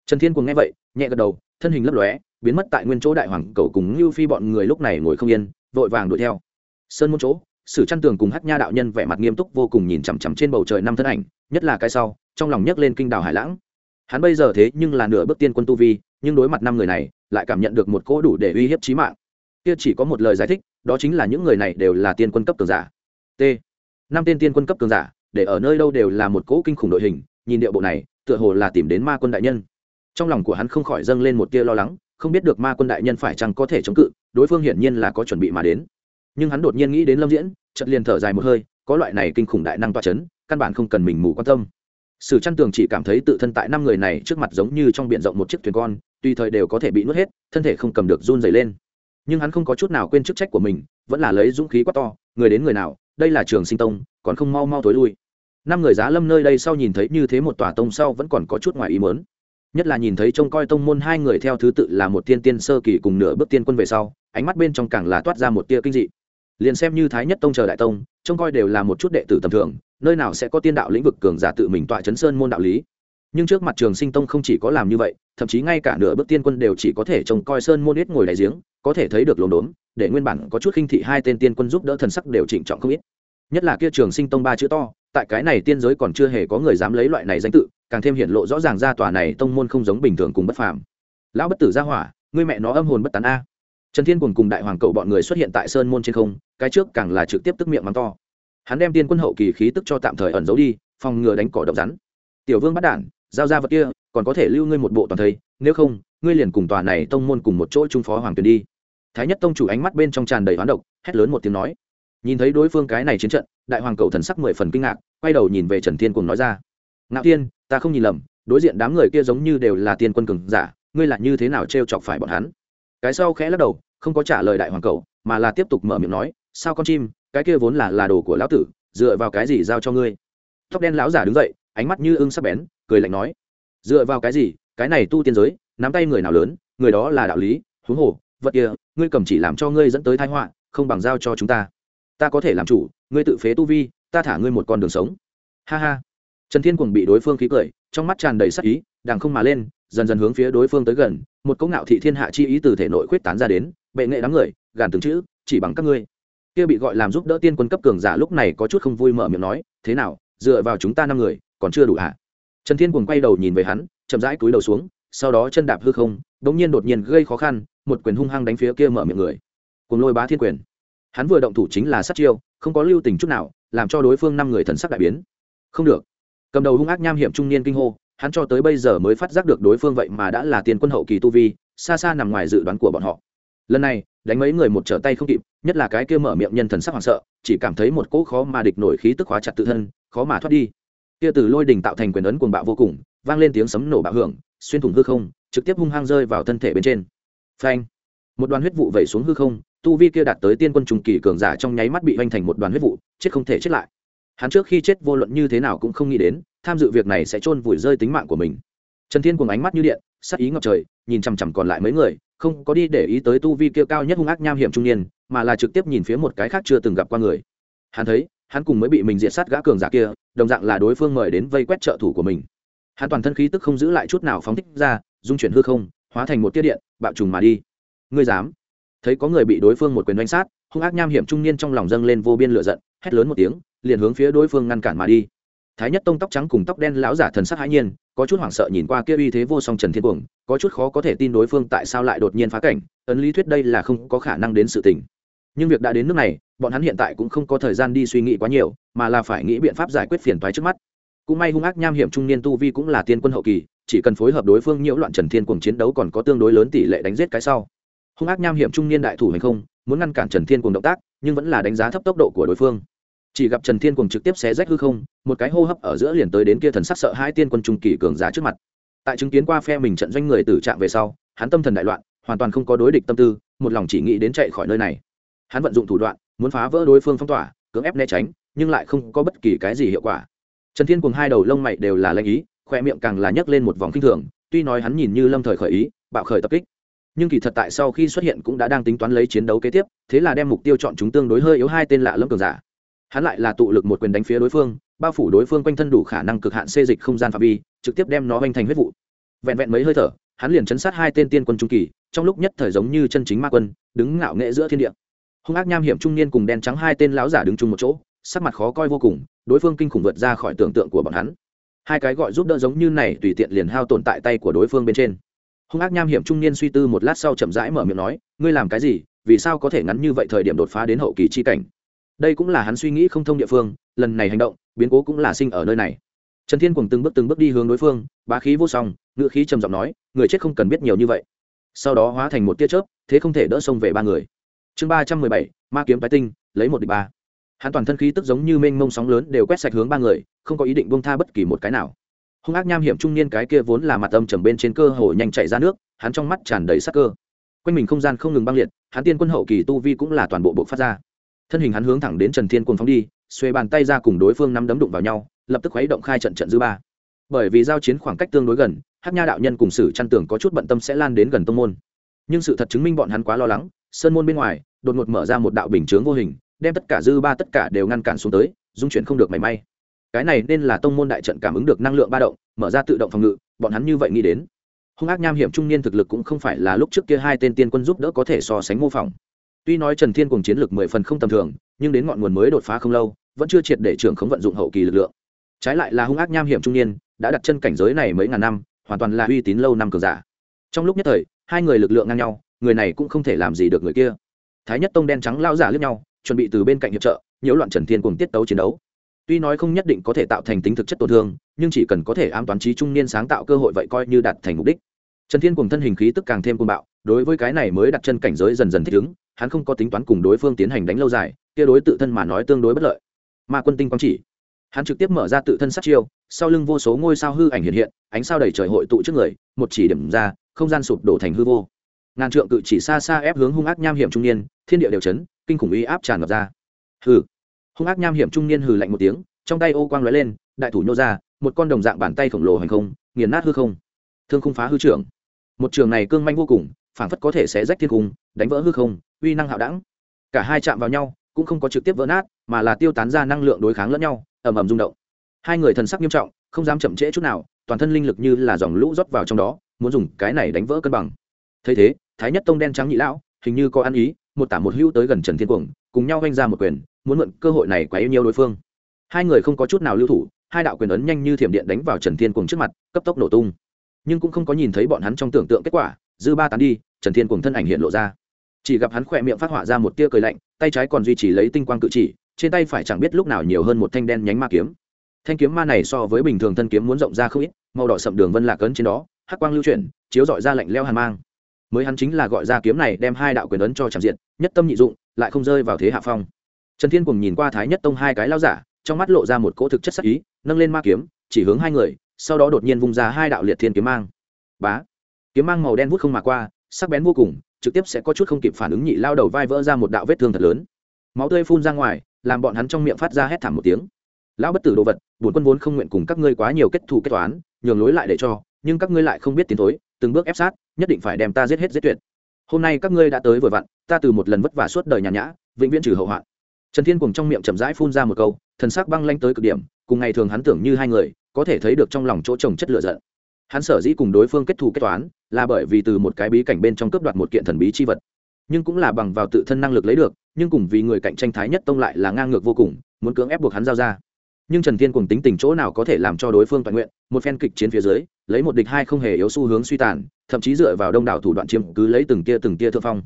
S1: Trần thiên cuồng nghe vậy, nhẹ gật đầu, thân hình lấp lóe, biến mất tại nguyên chỗ đại hoàng cầu cùng như phi bọn người lúc này ngồi không yên, vội vàng đuổi theo. Sơn môn chỗ, sử chăn tường cùng hát nha đạo nhân vẻ mặt nghiêm túc vô cùng nhìn chằm chằm trên bầu trời năm thân ảnh, nhất là cái sau, trong lòng nhấc lên kinh đảo hải lãng. Hắn bây giờ thế nhưng là nửa bước tiên quân tu vi, nhưng đối mặt năm người này, lại cảm nhận được một cỗ đủ để uy hiếp trí mạng. Kia chỉ có một lời giải thích đó chính là những người này đều là tiên quân cấp cường giả. T. Năm tên tiên quân cấp cường giả, để ở nơi đâu đều là một cỗ kinh khủng đội hình, nhìn điệu bộ này, tựa hồ là tìm đến ma quân đại nhân. Trong lòng của hắn không khỏi dâng lên một tia lo lắng, không biết được ma quân đại nhân phải chăng có thể chống cự, đối phương hiển nhiên là có chuẩn bị mà đến. Nhưng hắn đột nhiên nghĩ đến lâm diễn, chợt liền thở dài một hơi, có loại này kinh khủng đại năng toa c h ấ n căn bản không cần mình mù quan tâm. Sử chăn tường chỉ cảm thấy tự thân tại năm người này trước mặt giống như trong b i ể n rộng một chiếc thuyền con, tùy thời đều có thể bị nuốt hết, thân thể không cầm được run dày lên nhưng hắn không có chút nào quên chức trách của mình, vẫn là lấy dũng khí quát to, người đến người nào, đây là trường sinh tông, còn không mau mau thối lui. Năm người giá lâm nơi đây sau nhìn thấy như thế một tòa tông sau vẫn còn có chút ngoài ý mớn nhất là nhìn thấy trông coi tông môn hai người theo thứ tự là một tiên tiên sơ kỳ cùng nửa bước tiên quân về sau, ánh mắt bên trong càng là toát ra một tia kinh dị. Liền xem như thái nhất tông chờ đại tông, trông coi đều là một chút đệ tử tầm thường, nơi nào sẽ có tiên đạo lĩnh vực cường giả tự mình tọa chấn sơn môn đạo lý. Nhưng trước mặt trường sinh tông không chỉ có làm như vậy thậm chí ngay cả nửa bước tiên quân đều chỉ có thể trông coi sơn môn ít ngồi đại giếng, có thể thấy được lồn đốn, để nguyên bản có chút khinh thị hai tên tiên quân giúp đỡ thần sắc đều trịnh trọng không ít. Nhất là kia trường sinh tông ba chữ to, tại cái này tiên giới còn chưa hề có người dám lấy loại này danh tự, càng thêm hiện lộ rõ ràng ra tòa này tông môn không giống bình thường cùng bất phàm. Lão bất tử gia hỏa, ngươi mẹ nó âm hồn bất tán a. Trần thiên cùng cùng đại hoàng cậu bọn người xuất hiện tại sơn môn trên không, cái trước càng là trực tiếp tức miệng mắng to. Hắn đem tiên quân hậu kỳ khí tức cho tạm thời ẩn giấu đi, phòng ngừa đánh cỏ độc rắn. Tiểu vương bắt đản giao ra vật kia còn có thể lưu ngươi một bộ toàn thây, nếu không, ngươi liền cùng tòa này tông môn cùng một chỗ trung phó hoàng tuyền đi. Thái nhất tông chủ ánh mắt bên trong tràn đầy hoán độc, hét lớn một tiếng nói. Nhìn thấy đối phương cái này chiến trận, đại hoàng cầu thần sắc mười phần kinh ngạc, quay đầu nhìn về trần thiên cùng nói ra. Ngạo thiên, ta không nhìn lầm, đối diện đám người kia giống như đều là tiên quân cường giả, ngươi là như thế nào t r e o chọc phải bọn hắn? Cái sau khẽ lắc đầu, không có trả lời đại hoàng cầu, mà là tiếp tục mở miệng nói, sao con chim, cái kia vốn là là đồ của lão tử, dựa vào cái gì giao cho ngươi? Tóc đen lão giả đứng dậy, ánh mắt như ưng sắp bén, cười lạnh nói dựa vào cái gì? Cái này tu tiên giới, nắm tay người nào lớn, người đó là đạo lý, huống hồ, vật kia, ngươi cầm chỉ làm cho ngươi dẫn tới thái họa, không bằng giao cho chúng ta. Ta có thể làm chủ, ngươi tự phế tu vi, ta thả ngươi một con đường sống. Ha ha. Trần thiên cùng bị đối phương khí cười, trong mắt tràn đầy sắc ý đàng không mà lên, dần dần hướng phía đối phương tới gần, một cỗ ngạo thị thiên hạ chi ý từ thể nội khuyết tán ra đến, bệ nghệ đám người, gàn từng chữ, chỉ bằng các ngươi. Kia bị gọi làm giúp đỡ tiên quân cấp cường giả lúc này có chút không vui mở miệng nói, thế nào, dựa vào chúng ta năm người, còn chưa đủ hả? Trần thiên cuồng quay đầu nhìn về hắn, chậm rãi cúi đầu xuống, sau đó chân đạp hư không đ ỗ n g nhiên đột nhiên gây khó khăn, một quyền hung hăng đánh phía kia mở miệng người. Cùng lôi bá thiên quyền. Hắn vừa động thủ chính là sát chiêu, không có lưu tình chút nào, làm cho đối phương năm người thần sắc đại biến. Không được. Cầm đầu hung ác nham hiểm trung niên kinh hô, hắn cho tới bây giờ mới phát giác được đối phương vậy mà đã là tiền quân hậu kỳ tu vi, xa xa nằm ngoài dự đoán của bọn họ. Lần này, đánh mấy người một trở tay không kịp, nhất là cái kia mở miệng nhân thần sắc hoảng sợ, chỉ cảm thấy một cỗ khó mà địch nổi khí tức hóa chặt tự thân, khó mà thoát đi kia từ lôi đình tạo thành quyền ấn cuồng bạo vô cùng, vang lên tiếng sấm nổ bạo hưởng, xuyên thủng hư không, trực tiếp hung hăng rơi vào thân thể bên trên. Phanh! Một đoàn huyết vụ vẩy xuống hư không, tu vi kia đạt tới tiên quân trùng kỳ cường giả trong nháy mắt bị hoành thành một đoàn huyết vụ, chết không thể chết lại. Hắn trước khi chết vô luận như thế nào cũng không nghĩ đến, tham dự việc này sẽ chôn vùi rơi tính mạng của mình. Trần thiên cùng ánh mắt như điện, sắc ý ngập trời, nhìn chằm chằm còn lại mấy người, không có đi để ý tới tu vi kia cao nhất hung ác nham hiểm trung niên, mà là trực tiếp nhìn phía một cái khác chưa từng gặp qua người. Hắn thấy hắn cùng mới bị mình diệt sát gã cường giả kia, đồng dạng là đối phương mời đến vây quét trợ thủ của mình. Hắn toàn thân khí tức không giữ lại chút nào phóng thích ra dung chuyển hư không, hóa thành một tiết điện, bạo trùng mà đi. Ngươi dám? Thấy có người bị đối phương một quyền đánh sát, hung ác nham hiểm trung niên trong lòng dâng lên vô biên lửa giận, hét lớn một tiếng, liền hướng phía đối phương ngăn cản mà đi. Thái nhất tông tóc trắng cùng tóc đen lão giả thần sắc hãi nhiên, có chút hoảng sợ nhìn qua kia uy thế vô song trần thiên cuồng, có chút khó có thể tin đối phương tại sao lại đột nhiên phá cảnh, ấn lý thuyết đây là không có khả năng đến sự tình nhưng việc đã đến nước này, bọn hắn hiện tại cũng không có thời gian đi suy nghĩ quá nhiều, mà là phải nghĩ biện pháp giải quyết phiền toái trước mắt. Cũng may hung ác nham hiểm trung niên tu vi cũng là tiên quân hậu kỳ, chỉ cần phối hợp đối phương nhiễu loạn trần thiên cuồng chiến đấu còn có tương đối lớn tỷ lệ đánh giết cái sau. Hung ác nham hiểm trung niên đại thủ hành không, muốn ngăn cản trần thiên cuồng động tác, nhưng vẫn là đánh giá thấp tốc độ của đối phương. Chỉ gặp trần thiên cùng trực tiếp xé rách hư không, một cái hô hấp ở giữa liền tới đến kia thần sắc sợ hai tiên quân trung kỳ cường giả trước mặt. Tại chứng kiến qua phe mình trận doanh người tử trạng về sau, hắn tâm thần đại loạn, hoàn toàn không có đối địch tâm tư, một lòng chỉ nghĩ đến chạy khỏi nơi này hắn vận dụng thủ đoạn, muốn phá vỡ đối phương phong tỏa, cưỡng ép né tránh, nhưng lại không có bất kỳ cái gì hiệu quả. Trần thiên cùng hai đầu lông mày đều là lanh ý, khoe miệng càng là nhấc lên một vòng kinh thường, tuy nói hắn nhìn như lâm thời khởi ý, bạo khởi tập kích. Nhưng kỳ thật tại sau khi xuất hiện cũng đã đang tính toán lấy chiến đấu kế tiếp, thế là đem mục tiêu chọn chúng tương đối hơi yếu hai tên lạ lâm cường giả. Hắn lại là tụ lực một quyền đánh phía đối phương, bao phủ đối phương quanh thân đủ khả năng cực hạn xê dịch không gian phạm vi, trực tiếp đem nó hoành thành huyết vụ. Vẹn vẹn mấy hơi thở, hắn liền chấn sát hai tên tiên quân trung kỳ, trong lúc nhất thời giống như chân chính ma quân, đứng ngạo nghệ giữa thiên địa hung ác nham hiểm trung niên cùng đen trắng hai tên lão giả đứng chung một chỗ, sắc mặt khó coi vô cùng, đối phương kinh khủng vượt ra khỏi tưởng tượng của bọn hắn. Hai cái gọi giúp đỡ giống như này tùy tiện liền hao tồn tại tay của đối phương bên trên. Hung ác nham hiểm trung niên suy tư một lát sau chậm rãi mở miệng nói, ngươi làm cái gì? Vì sao có thể ngắn như vậy thời điểm đột phá đến hậu kỳ chi cảnh? Đây cũng là hắn suy nghĩ không thông địa phương, lần này hành động, biến cố cũng là sinh ở nơi này. Trần thiên cùng từng bước từng bước đi hướng đối phương, bá khí vô song ngự khí trầm giọng nói, người chết không cần biết nhiều như vậy. Sau đó hóa thành một tia chớp, thế không thể đỡ xông về ba người chương ba trăm mười bảy, ma kiếm tái tinh, lấy một địch ba. Hắn toàn thân khí tức giống như mênh mông sóng lớn đều quét sạch hướng ba người, không có ý định bông tha bất kỳ một cái nào. Hung ác nham hiểm trung niên cái kia vốn là mặt âm trầm bên trên cơ hồ nhanh chạy ra nước, hắn trong mắt tràn đầy sắc cơ. Quanh mình không gian không ngừng băng liệt, hắn tiên quân hậu kỳ tu vi cũng là toàn bộ bộ phát ra. Thân hình hắn hướng thẳng đến trần thiên cuồng phóng đi, xuê bàn tay ra cùng đối phương nắm đấm đụng vào nhau, lập tức khuấy động khai trận trận dư ba. Bởi vì giao chiến khoảng cách tương đối gần hát nha đạo nhân cùng sử chăn tưởng có chút bận tâm sẽ lan đến gần tông môn. Nhưng sự thật chứng minh bọn hắn quá lo lắng sơn môn bên ngoài, đột ngột mở ra một đạo bình chướng vô hình, đem tất cả dư ba tất cả đều ngăn cản xuống tới, dung chuyển không được mảy may. Cái này nên là tông môn đại trận cảm ứng được năng lượng ba động, mở ra tự động phòng ngự, bọn hắn như vậy nghĩ đến. Hung ác nham hiểm trung niên thực lực cũng không phải là lúc trước kia hai tên tiên quân giúp đỡ có thể so sánh mô phỏng. Tuy nói trần thiên cùng chiến lược mười phần không tầm thường, nhưng đến ngọn nguồn mới đột phá không lâu, vẫn chưa triệt để trưởng không vận dụng hậu kỳ lực lượng. Trái lại là hung ác nham hiểm trung niên, đã đặt chân cảnh giới này mấy ngàn năm, hoàn toàn là uy tín lâu năm cường giả. Trong lúc nhất thời, hai người lực lượng ngang nhau người này cũng không thể làm gì được người kia. Thái nhất tông đen trắng lao giả lướt nhau, chuẩn bị từ bên cạnh hiệp trợ, nhiễu loạn trần thiên cùng tiết tấu chiến đấu. Tuy nói không nhất định có thể tạo thành tính thực chất tổn thương, nhưng chỉ cần có thể ám toán trí trung niên sáng tạo cơ hội vậy coi như đạt thành mục đích. Trần thiên cùng thân hình khí tức càng thêm côn bạo, đối với cái này mới đặt chân cảnh giới dần dần thích ứng, hắn không có tính toán cùng đối phương tiến hành đánh lâu dài, kia đối tự thân mà nói tương đối bất lợi. Mà quân tinh quang chỉ. Hắn trực tiếp mở ra tự thân sát chiêu, sau lưng vô số ngôi sao hư ảnh hiện hiện, ánh sao đầy trời hội tụ trước người, một chỉ điểm ra, không gian sụp đổ thành hư vô ngàn trượng cự chỉ xa xa ép hướng hung ác nham hiểm trung niên, thiên địa đều chấn, kinh khủng uy áp tràn ngập ra. Hừ. Hung ác nham hiểm trung niên hừ lạnh một tiếng, trong tay ô quang lóe lên, đại thủ nhô ra, một con đồng dạng bàn tay khổng lồ hành không, nghiền nát hư không. Thương không phá hư trưởng. Một trường này cương manh vô cùng, phảng phất có thể sẽ rách thiên cung đánh vỡ hư không, uy năng hạo đẳng. Cả hai chạm vào nhau, cũng không có trực tiếp vỡ nát, mà là tiêu tán ra năng lượng đối kháng lẫn nhau, ầm ầm rung động. Hai người thần sắc nghiêm trọng, không dám chậm trễ chút nào, toàn thân linh lực như là dòng lũ rót vào trong đó, muốn dùng cái này đánh vỡ cân bằng. Thấy thế thái nhất tông đen trắng nhị lão, hình như có ăn ý, một tả một hữu tới gần trần thiên cuồng, cùng nhau oanh ra một quyền, muốn mượn cơ hội này quá yêu nhiều đối phương. Hai người không có chút nào lưu thủ, hai đạo quyền ấn nhanh như thiểm điện đánh vào trần thiên cuồng trước mặt, cấp tốc nổ tung. Nhưng cũng không có nhìn thấy bọn hắn trong tưởng tượng kết quả, dư ba tán đi, trần thiên cuồng thân ảnh hiện lộ ra. Chỉ gặp hắn khỏe miệng phát họa ra một tia cười lạnh, tay trái còn duy trì lấy tinh quang cự chỉ, trên tay phải chẳng biết lúc nào nhiều hơn một thanh đen nhánh ma kiếm. Thanh kiếm ma này so với bình thường thân kiếm muốn rộng ra không ít, màu đỏ sậm đường vân lạc ấn trên đó, hắc quang lưu chuyển, chiếu dọi ra lạnh leo hàn mang mới hắn chính là gọi ra kiếm này đem hai đạo quyền ấn cho trạm diện nhất tâm nhị dụng, lại không rơi vào thế hạ phong. Trần thiên cùng nhìn qua thái nhất tông hai cái lao giả, trong mắt lộ ra một cỗ thực chất sắc ý, nâng lên ma kiếm, chỉ hướng hai người, sau đó đột nhiên vung ra hai đạo liệt thiên kiếm mang. Bá! Kiếm mang màu đen vút không mà qua, sắc bén vô cùng, trực tiếp sẽ có chút không kịp phản ứng nhị lao đầu vai vỡ ra một đạo vết thương thật lớn. Máu tươi phun ra ngoài, làm bọn hắn trong miệng phát ra hét thảm một tiếng. Lão bất tử đồ vật, bổn quân vốn không nguyện cùng các ngươi quá nhiều kết thù kết toán, nhường lối lại để cho, nhưng các ngươi lại không biết tiến thối, từng bước ép sát nhất định phải đem ta giết hết giết tuyệt. Hôm nay các ngươi đã tới vừa vặn, ta từ một lần vất vả suốt đời nhàn nhã, vĩnh viễn trừ hậu hoạn. Trần thiên cùng trong miệng chậm rãi phun ra một câu, thần sắc băng lanh tới cực điểm, cùng ngày thường hắn tưởng như hai người, có thể thấy được trong lòng chỗ trồng chất lửa giận. Hắn sở dĩ cùng đối phương kết thù kết toán, là bởi vì từ một cái bí cảnh bên trong cướp đoạt một kiện thần bí chi vật. Nhưng cũng là bằng vào tự thân năng lực lấy được, nhưng cùng vì người cạnh tranh thái nhất tông lại là ngang ngược vô cùng, muốn cưỡng ép buộc hắn giao ra. Nhưng trần thiên cùng tính tình chỗ nào có thể làm cho đối phương toàn nguyện, một phen kịch chiến phía dưới lấy một địch hai không hề yếu xu hướng suy tàn, thậm chí dựa vào đông đảo thủ đoạn chiếm cứ lấy từng tia từng tia thượng phong.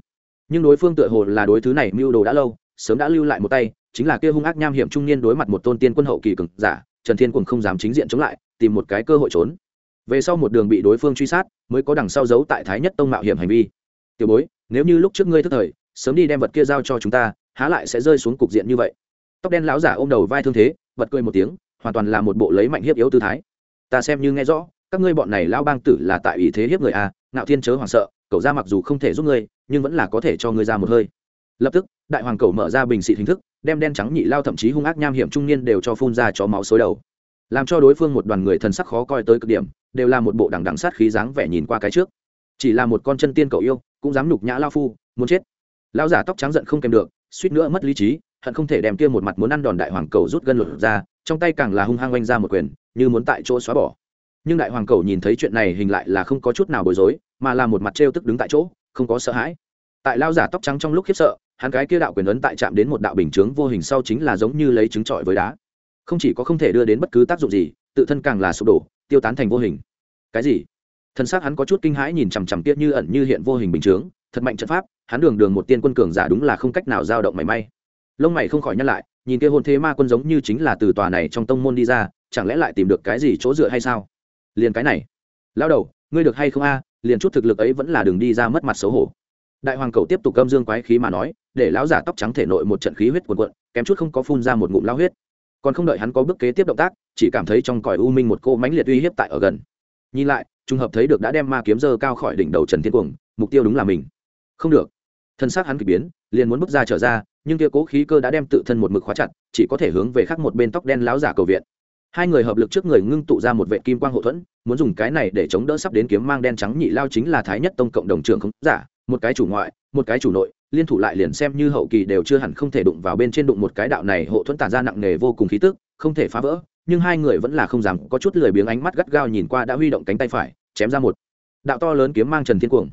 S1: Nhưng đối phương tựa hồ là đối thứ này mưu đồ đã lâu, sớm đã lưu lại một tay, chính là kia hung ác nham hiểm trung niên đối mặt một tôn tiên quân hậu kỳ cường giả, trần thiên cùng không dám chính diện chống lại, tìm một cái cơ hội trốn. Về sau một đường bị đối phương truy sát, mới có đằng sau giấu tại thái nhất tông mạo hiểm hành vi. Tiểu bối, nếu như lúc trước ngươi thức thời, sớm đi đem vật kia giao cho chúng ta, há lại sẽ rơi xuống cục diện như vậy? Tóc đen lão giả ôm đầu vai thương thế, bật cười một tiếng, hoàn toàn là một bộ lấy mạnh hiếp yếu tư thái. Ta xem như nghe rõ các ngươi bọn này lão bang tử là tại ý thế hiếp người a ngạo thiên chớ hoảng sợ, cậu ra mặc dù không thể giúp ngươi, nhưng vẫn là có thể cho ngươi ra một hơi. Lập tức, đại hoàng cầu mở ra bình xịt hình thức, đem đen trắng nhị lao thậm chí hung ác nham hiểm trung niên đều cho phun ra chó máu xối đầu. Làm cho đối phương một đoàn người thần sắc khó coi tới cực điểm, đều là một bộ đằng đằng sát khí dáng vẻ nhìn qua cái trước. Chỉ là một con chân tiên cậu yêu, cũng dám nhục nhã lao phu, muốn chết. Lao giả tóc trắng giận không kèm được, suýt nữa mất lý trí, hận không thể đem kia một mặt muốn ăn đòn đại hoàng cầu rút gân lột ra, trong tay càng là hung hăng oanh ra một quyền, như muốn tại chỗ xóa bỏ nhưng đại hoàng cầu nhìn thấy chuyện này hình lại là không có chút nào bối rối, mà là một mặt trêu tức đứng tại chỗ, không có sợ hãi. Tại lao giả tóc trắng trong lúc khiếp sợ, hắn cái kia đạo quyền ấn tại chạm đến một đạo bình chướng vô hình sau chính là giống như lấy trứng trọi với đá. Không chỉ có không thể đưa đến bất cứ tác dụng gì, tự thân càng là sụp đổ, tiêu tán thành vô hình. Cái gì? Thân xác hắn có chút kinh hãi nhìn chằm chằm tiết như ẩn như hiện vô hình bình chướng, thật mạnh trận pháp, hắn đường đường một tiên quân cường giả đúng là không cách nào dao động mảy may. Lông mày không khỏi nhắc lại, nhìn kia hôn thế ma quân giống như chính là từ tòa này trong tông môn đi ra, chẳng lẽ lại tìm được cái gì chỗ dựa hay sao? Liền cái này. Lao đầu, ngươi được hay không a? Liền chút thực lực ấy vẫn là đường đi ra mất mặt xấu hổ. Đại hoàng cầu tiếp tục câm dương quái khí mà nói, để lão giả tóc trắng thể nội một trận khí huyết cuồn cuộn, kém chút không có phun ra một ngụm lao huyết. Còn không đợi hắn có bước kế tiếp động tác, chỉ cảm thấy trong còi u minh một cô mãnh liệt uy hiếp tại ở gần. Nhìn lại, trùng hợp thấy được đã đem ma kiếm dơ cao khỏi đỉnh đầu trần thiên cuồng, mục tiêu đúng là mình. Không được. Thân xác hắn k ỳ biến, liền muốn bước ra trở ra, nhưng kia cố khí cơ đã đem tự thân một mực khóa chặt, chỉ có thể hướng về khác một bên tóc đen láo giả cầu viện hai người hợp lực trước người ngưng tụ ra một vệ kim quang hậu thuẫn, muốn dùng cái này để chống đỡ sắp đến kiếm mang đen trắng nhị lao chính là thái nhất tông cộng đồng trường không giả, một cái chủ ngoại, một cái chủ nội, liên thủ lại liền xem như hậu kỳ đều chưa hẳn không thể đụng vào bên trên đụng một cái đạo này hộ thuẫn tản ra nặng nề vô cùng khí tức, không thể phá vỡ, nhưng hai người vẫn là không dám có chút lười biếng ánh mắt gắt gao nhìn qua đã huy động cánh tay phải, chém ra một đạo to lớn kiếm mang trần thiên cuồng.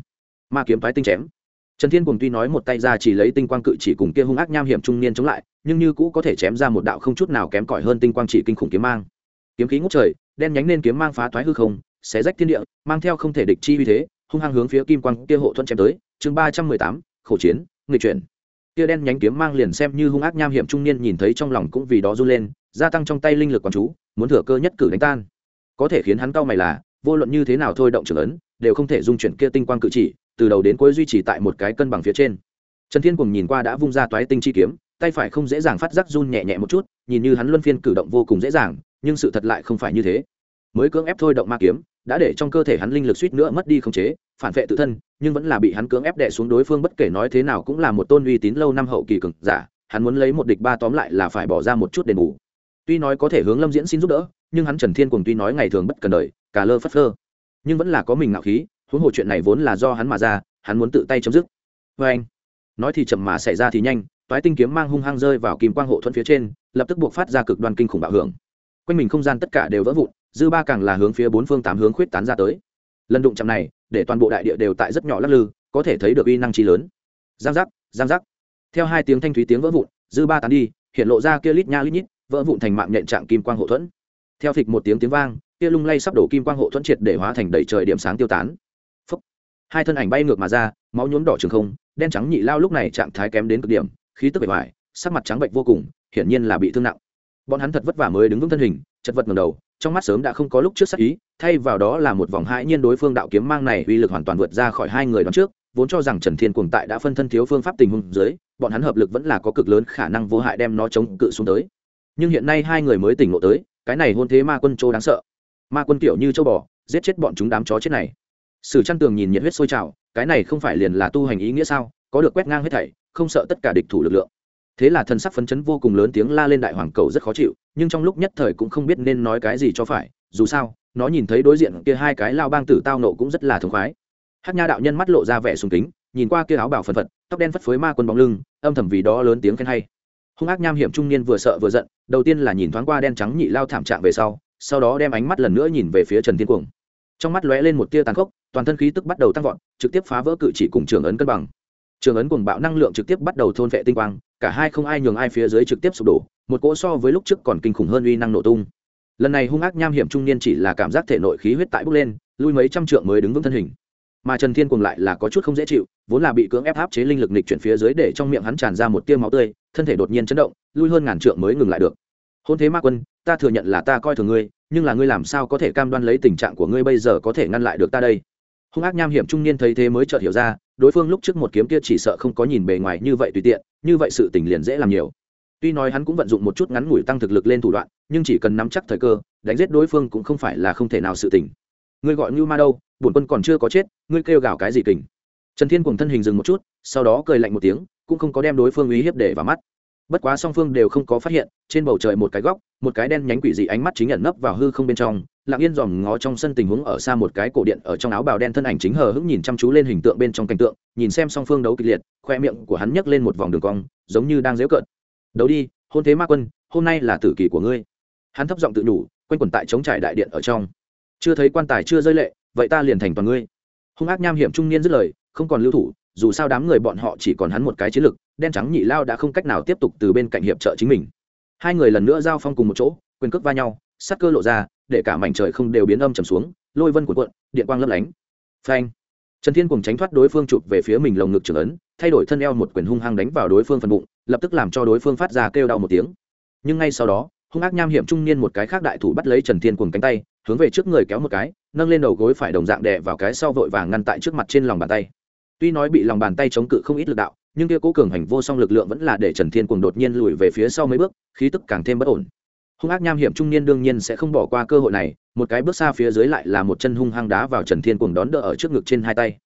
S1: Ma kiếm phái tinh chém trần thiên cùng tuy nói một tay ra chỉ lấy tinh quang cự chỉ cùng kia hung ác nham hiểm trung niên chống lại, nhưng như cũ có thể chém ra một đạo không chút nào kém cỏi hơn tinh quang chỉ kinh khủng kiếm mang. Kiếm khí ngút trời, đen nhánh nên kiếm mang phá toái hư không, xé rách thiên địa, mang theo không thể địch chi uy thế, hung hăng hướng phía kim quang kia hộ thuận chém tới. Chương ba trăm mười tám khẩu chiến, nghịch chuyển. Kia đen nhánh kiếm mang liền xem như hung ác nham hiểm trung niên nhìn thấy trong lòng cũng vì đó run lên, gia tăng trong tay linh lực quán chú, muốn thừa cơ nhất cử đánh tan. Có thể khiến hắn cau mày là, vô luận như thế nào thôi động trưởng ấn, đều không thể dung chuyển kia tinh quang cự chỉ từ đầu đến cuối duy trì tại một cái cân bằng phía trên. Trần thiên cùng nhìn qua đã vung ra toái tinh chi kiếm, tay phải không dễ dàng phát giác run nhẹ nhẹ một chút, nhìn như hắn luân phiên cử động vô cùng dễ dàng, nhưng sự thật lại không phải như thế. Mới cưỡng ép thôi động ma kiếm, đã để trong cơ thể hắn linh lực suýt nữa mất đi không chế, phản vệ tự thân, nhưng vẫn là bị hắn cưỡng ép đè xuống đối phương bất kể nói thế nào cũng là một tôn uy tín lâu năm hậu kỳ cường giả, hắn muốn lấy một địch ba tóm lại là phải bỏ ra một chút đền bù. Tuy nói có thể hướng lâm diễn xin giúp đỡ, nhưng hắn trần thiên cùng tuy nói ngày thường bất cần đời, cả lơ phất lơ nhưng vẫn là có mình ngạo khí huống hồ chuyện này vốn là do hắn mà ra, hắn muốn tự tay chấm dứt. Vê anh, nói thì chậm mà xảy ra thì nhanh, toái tinh kiếm mang hung hăng rơi vào kim quang hộ thuẫn phía trên, lập tức buộc phát ra cực đoan kinh khủng bạo hưởng. Quanh mình không gian tất cả đều vỡ vụn, dư ba càng là hướng phía bốn phương tám hướng khuyết tán ra tới. Lần đụng chạm này, để toàn bộ đại địa đều tại rất nhỏ lắc lư, có thể thấy được uy năng chi lớn. Giang giác giang giác. Theo hai tiếng thanh thúy tiếng vỡ vụn, dư ba tán đi, hiện lộ ra kia lít nha lít nhít, vỡ vụn thành mạng nhện trạng kim quang hộ thuẫn. Theo phịch một tiếng tiếng vang, kia lung lay sắp đổ kim quang hộ thuẫn triệt để hóa thành đầy trời điểm sáng tiêu tán hai thân ảnh bay ngược mà ra, máu nhuốm đỏ trường không, đen trắng nhị lao lúc này trạng thái kém đến cực điểm, khí tức bề ngoài, sắc mặt trắng bệnh vô cùng, hiển nhiên là bị thương nặng. Bọn hắn thật vất vả mới đứng vững thân hình, chật vật ngầm đầu, trong mắt sớm đã không có lúc trước sắc ý, thay vào đó là một vòng hãi nhiên đối phương đạo kiếm mang này uy lực hoàn toàn vượt ra khỏi hai người đón trước, vốn cho rằng trần thiên cuồng tại đã phân thân thiếu phương pháp tình huống dưới, bọn hắn hợp lực vẫn là có cực lớn khả năng vô hại đem nó chống cự xuống tới. Nhưng hiện nay hai người mới tỉnh ngộ tới, cái này hôn thế ma quân châu đáng sợ. Ma quân kiểu như châu bò, giết chết bọn chúng đám chó chết này sử trăn tường nhìn nhiệt huyết sôi trào, cái này không phải liền là tu hành ý nghĩa sao, có được quét ngang hết thảy, không sợ tất cả địch thủ lực lượng. Thế là thần sắc phấn chấn vô cùng lớn tiếng la lên đại hoàng cầu rất khó chịu, nhưng trong lúc nhất thời cũng không biết nên nói cái gì cho phải, dù sao, nó nhìn thấy đối diện kia hai cái lao bang tử tao nộ cũng rất là thống khoái. Hát nha đạo nhân mắt lộ ra vẻ sùng kính, nhìn qua kia áo bảo phần phật, tóc đen phất phới ma quân bóng lưng, âm thầm vì đó lớn tiếng khen hay. Hung ác nham hiểm trung niên vừa sợ vừa giận, đầu tiên là nhìn thoáng qua đen trắng nhị lao thảm trạng về sau sau đó đem ánh mắt lần nữa nhìn về phía trần thiên cuồng. Trong mắt lóe lên một tia tàn khốc toàn thân khí tức bắt đầu tăng vọt, trực tiếp phá vỡ cự chỉ cùng trường ấn cân bằng. Trường ấn cuồng bạo năng lượng trực tiếp bắt đầu thôn vệ tinh quang, cả hai không ai nhường ai phía dưới trực tiếp sụp đổ, một cỗ so với lúc trước còn kinh khủng hơn uy năng nổ tung. Lần này hung ác nham hiểm trung niên chỉ là cảm giác thể nội khí huyết tại bốc lên, lui mấy trăm trượng mới đứng vững thân hình. Mà trần thiên cuồng lại là có chút không dễ chịu, vốn là bị cưỡng ép áp chế linh lực nịch chuyển phía dưới để trong miệng hắn tràn ra một tiêu máu tươi, thân thể đột nhiên chấn động, lui hơn ngàn trượng mới ngừng lại được. Hôn thế ma quân, ta thừa nhận là ta coi thường ngươi, nhưng là ngươi làm sao có thể cam đoan lấy tình trạng của ngươi bây giờ có thể ngăn lại được ta đây? Hung ác nham hiểm trung niên thấy thế mới chợt hiểu ra, đối phương lúc trước một kiếm kia chỉ sợ không có nhìn bề ngoài như vậy tùy tiện, như vậy sự tình liền dễ làm nhiều. Tuy nói hắn cũng vận dụng một chút ngắn ngủi tăng thực lực lên thủ đoạn, nhưng chỉ cần nắm chắc thời cơ, đánh giết đối phương cũng không phải là không thể nào sự tình. Ngươi gọi như ma đâu, bổn quân còn chưa có chết, ngươi kêu gào cái gì kình? Trần thiên cùng thân hình dừng một chút, sau đó cười lạnh một tiếng, cũng không có đem đối phương uy hiếp để vào mắt. Bất quá song phương đều không có phát hiện, trên bầu trời một cái góc, một cái đen nhánh quỷ dị ánh mắt chính nhận nấp vào hư không bên trong lặng yên dòm ngó trong sân tình huống ở xa một cái cổ điện ở trong áo bào đen thân ảnh chính hờ hững nhìn chăm chú lên hình tượng bên trong cảnh tượng, nhìn xem song phương đấu kịch liệt, khoe miệng của hắn nhấc lên một vòng đường cong, giống như đang dễu cợt. Đấu đi, hôn thế ma quân, hôm nay là tử kỳ của ngươi. Hắn thấp giọng tự nhủ, quanh quẩn tại chống trải đại điện ở trong. Chưa thấy quan tài chưa rơi lệ, vậy ta liền thành toàn ngươi. Hung ác nham hiểm trung niên dứt lời, không còn lưu thủ, dù sao đám người bọn họ chỉ còn hắn một cái chiến lực, đen trắng nhị lao đã không cách nào tiếp tục từ bên cạnh hiệp trợ chính mình. Hai người lần nữa giao phong cùng một chỗ, quyền cước va nhau sắc cơ lộ ra, để cả mảnh trời không đều biến âm trầm xuống, lôi vân cuộn cuộn, điện quang lấp lánh. Phanh. Trần thiên cùng tránh thoát đối phương chụp về phía mình lồng ngực trưởng ấn, thay đổi thân eo một quyền hung hăng đánh vào đối phương phần bụng, lập tức làm cho đối phương phát ra kêu đau một tiếng. Nhưng ngay sau đó, hung ác nham hiểm trung niên một cái khác đại thủ bắt lấy trần thiên cùng cánh tay, hướng về trước người kéo một cái, nâng lên đầu gối phải đồng dạng đè vào cái sau vội vàng ngăn tại trước mặt trên lòng bàn tay. Tuy nói bị lòng bàn tay chống cự không ít lực đạo, nhưng kia cố cường hành vô song lực lượng vẫn là để trần thiên cùng đột nhiên lùi về phía sau mấy bước, khí tức càng thêm bất ổn hung ác nham hiểm trung niên đương nhiên sẽ không bỏ qua cơ hội này, một cái bước xa phía dưới lại là một chân hung hăng đá vào trần thiên Cuồng đón đỡ ở trước ngực trên hai tay.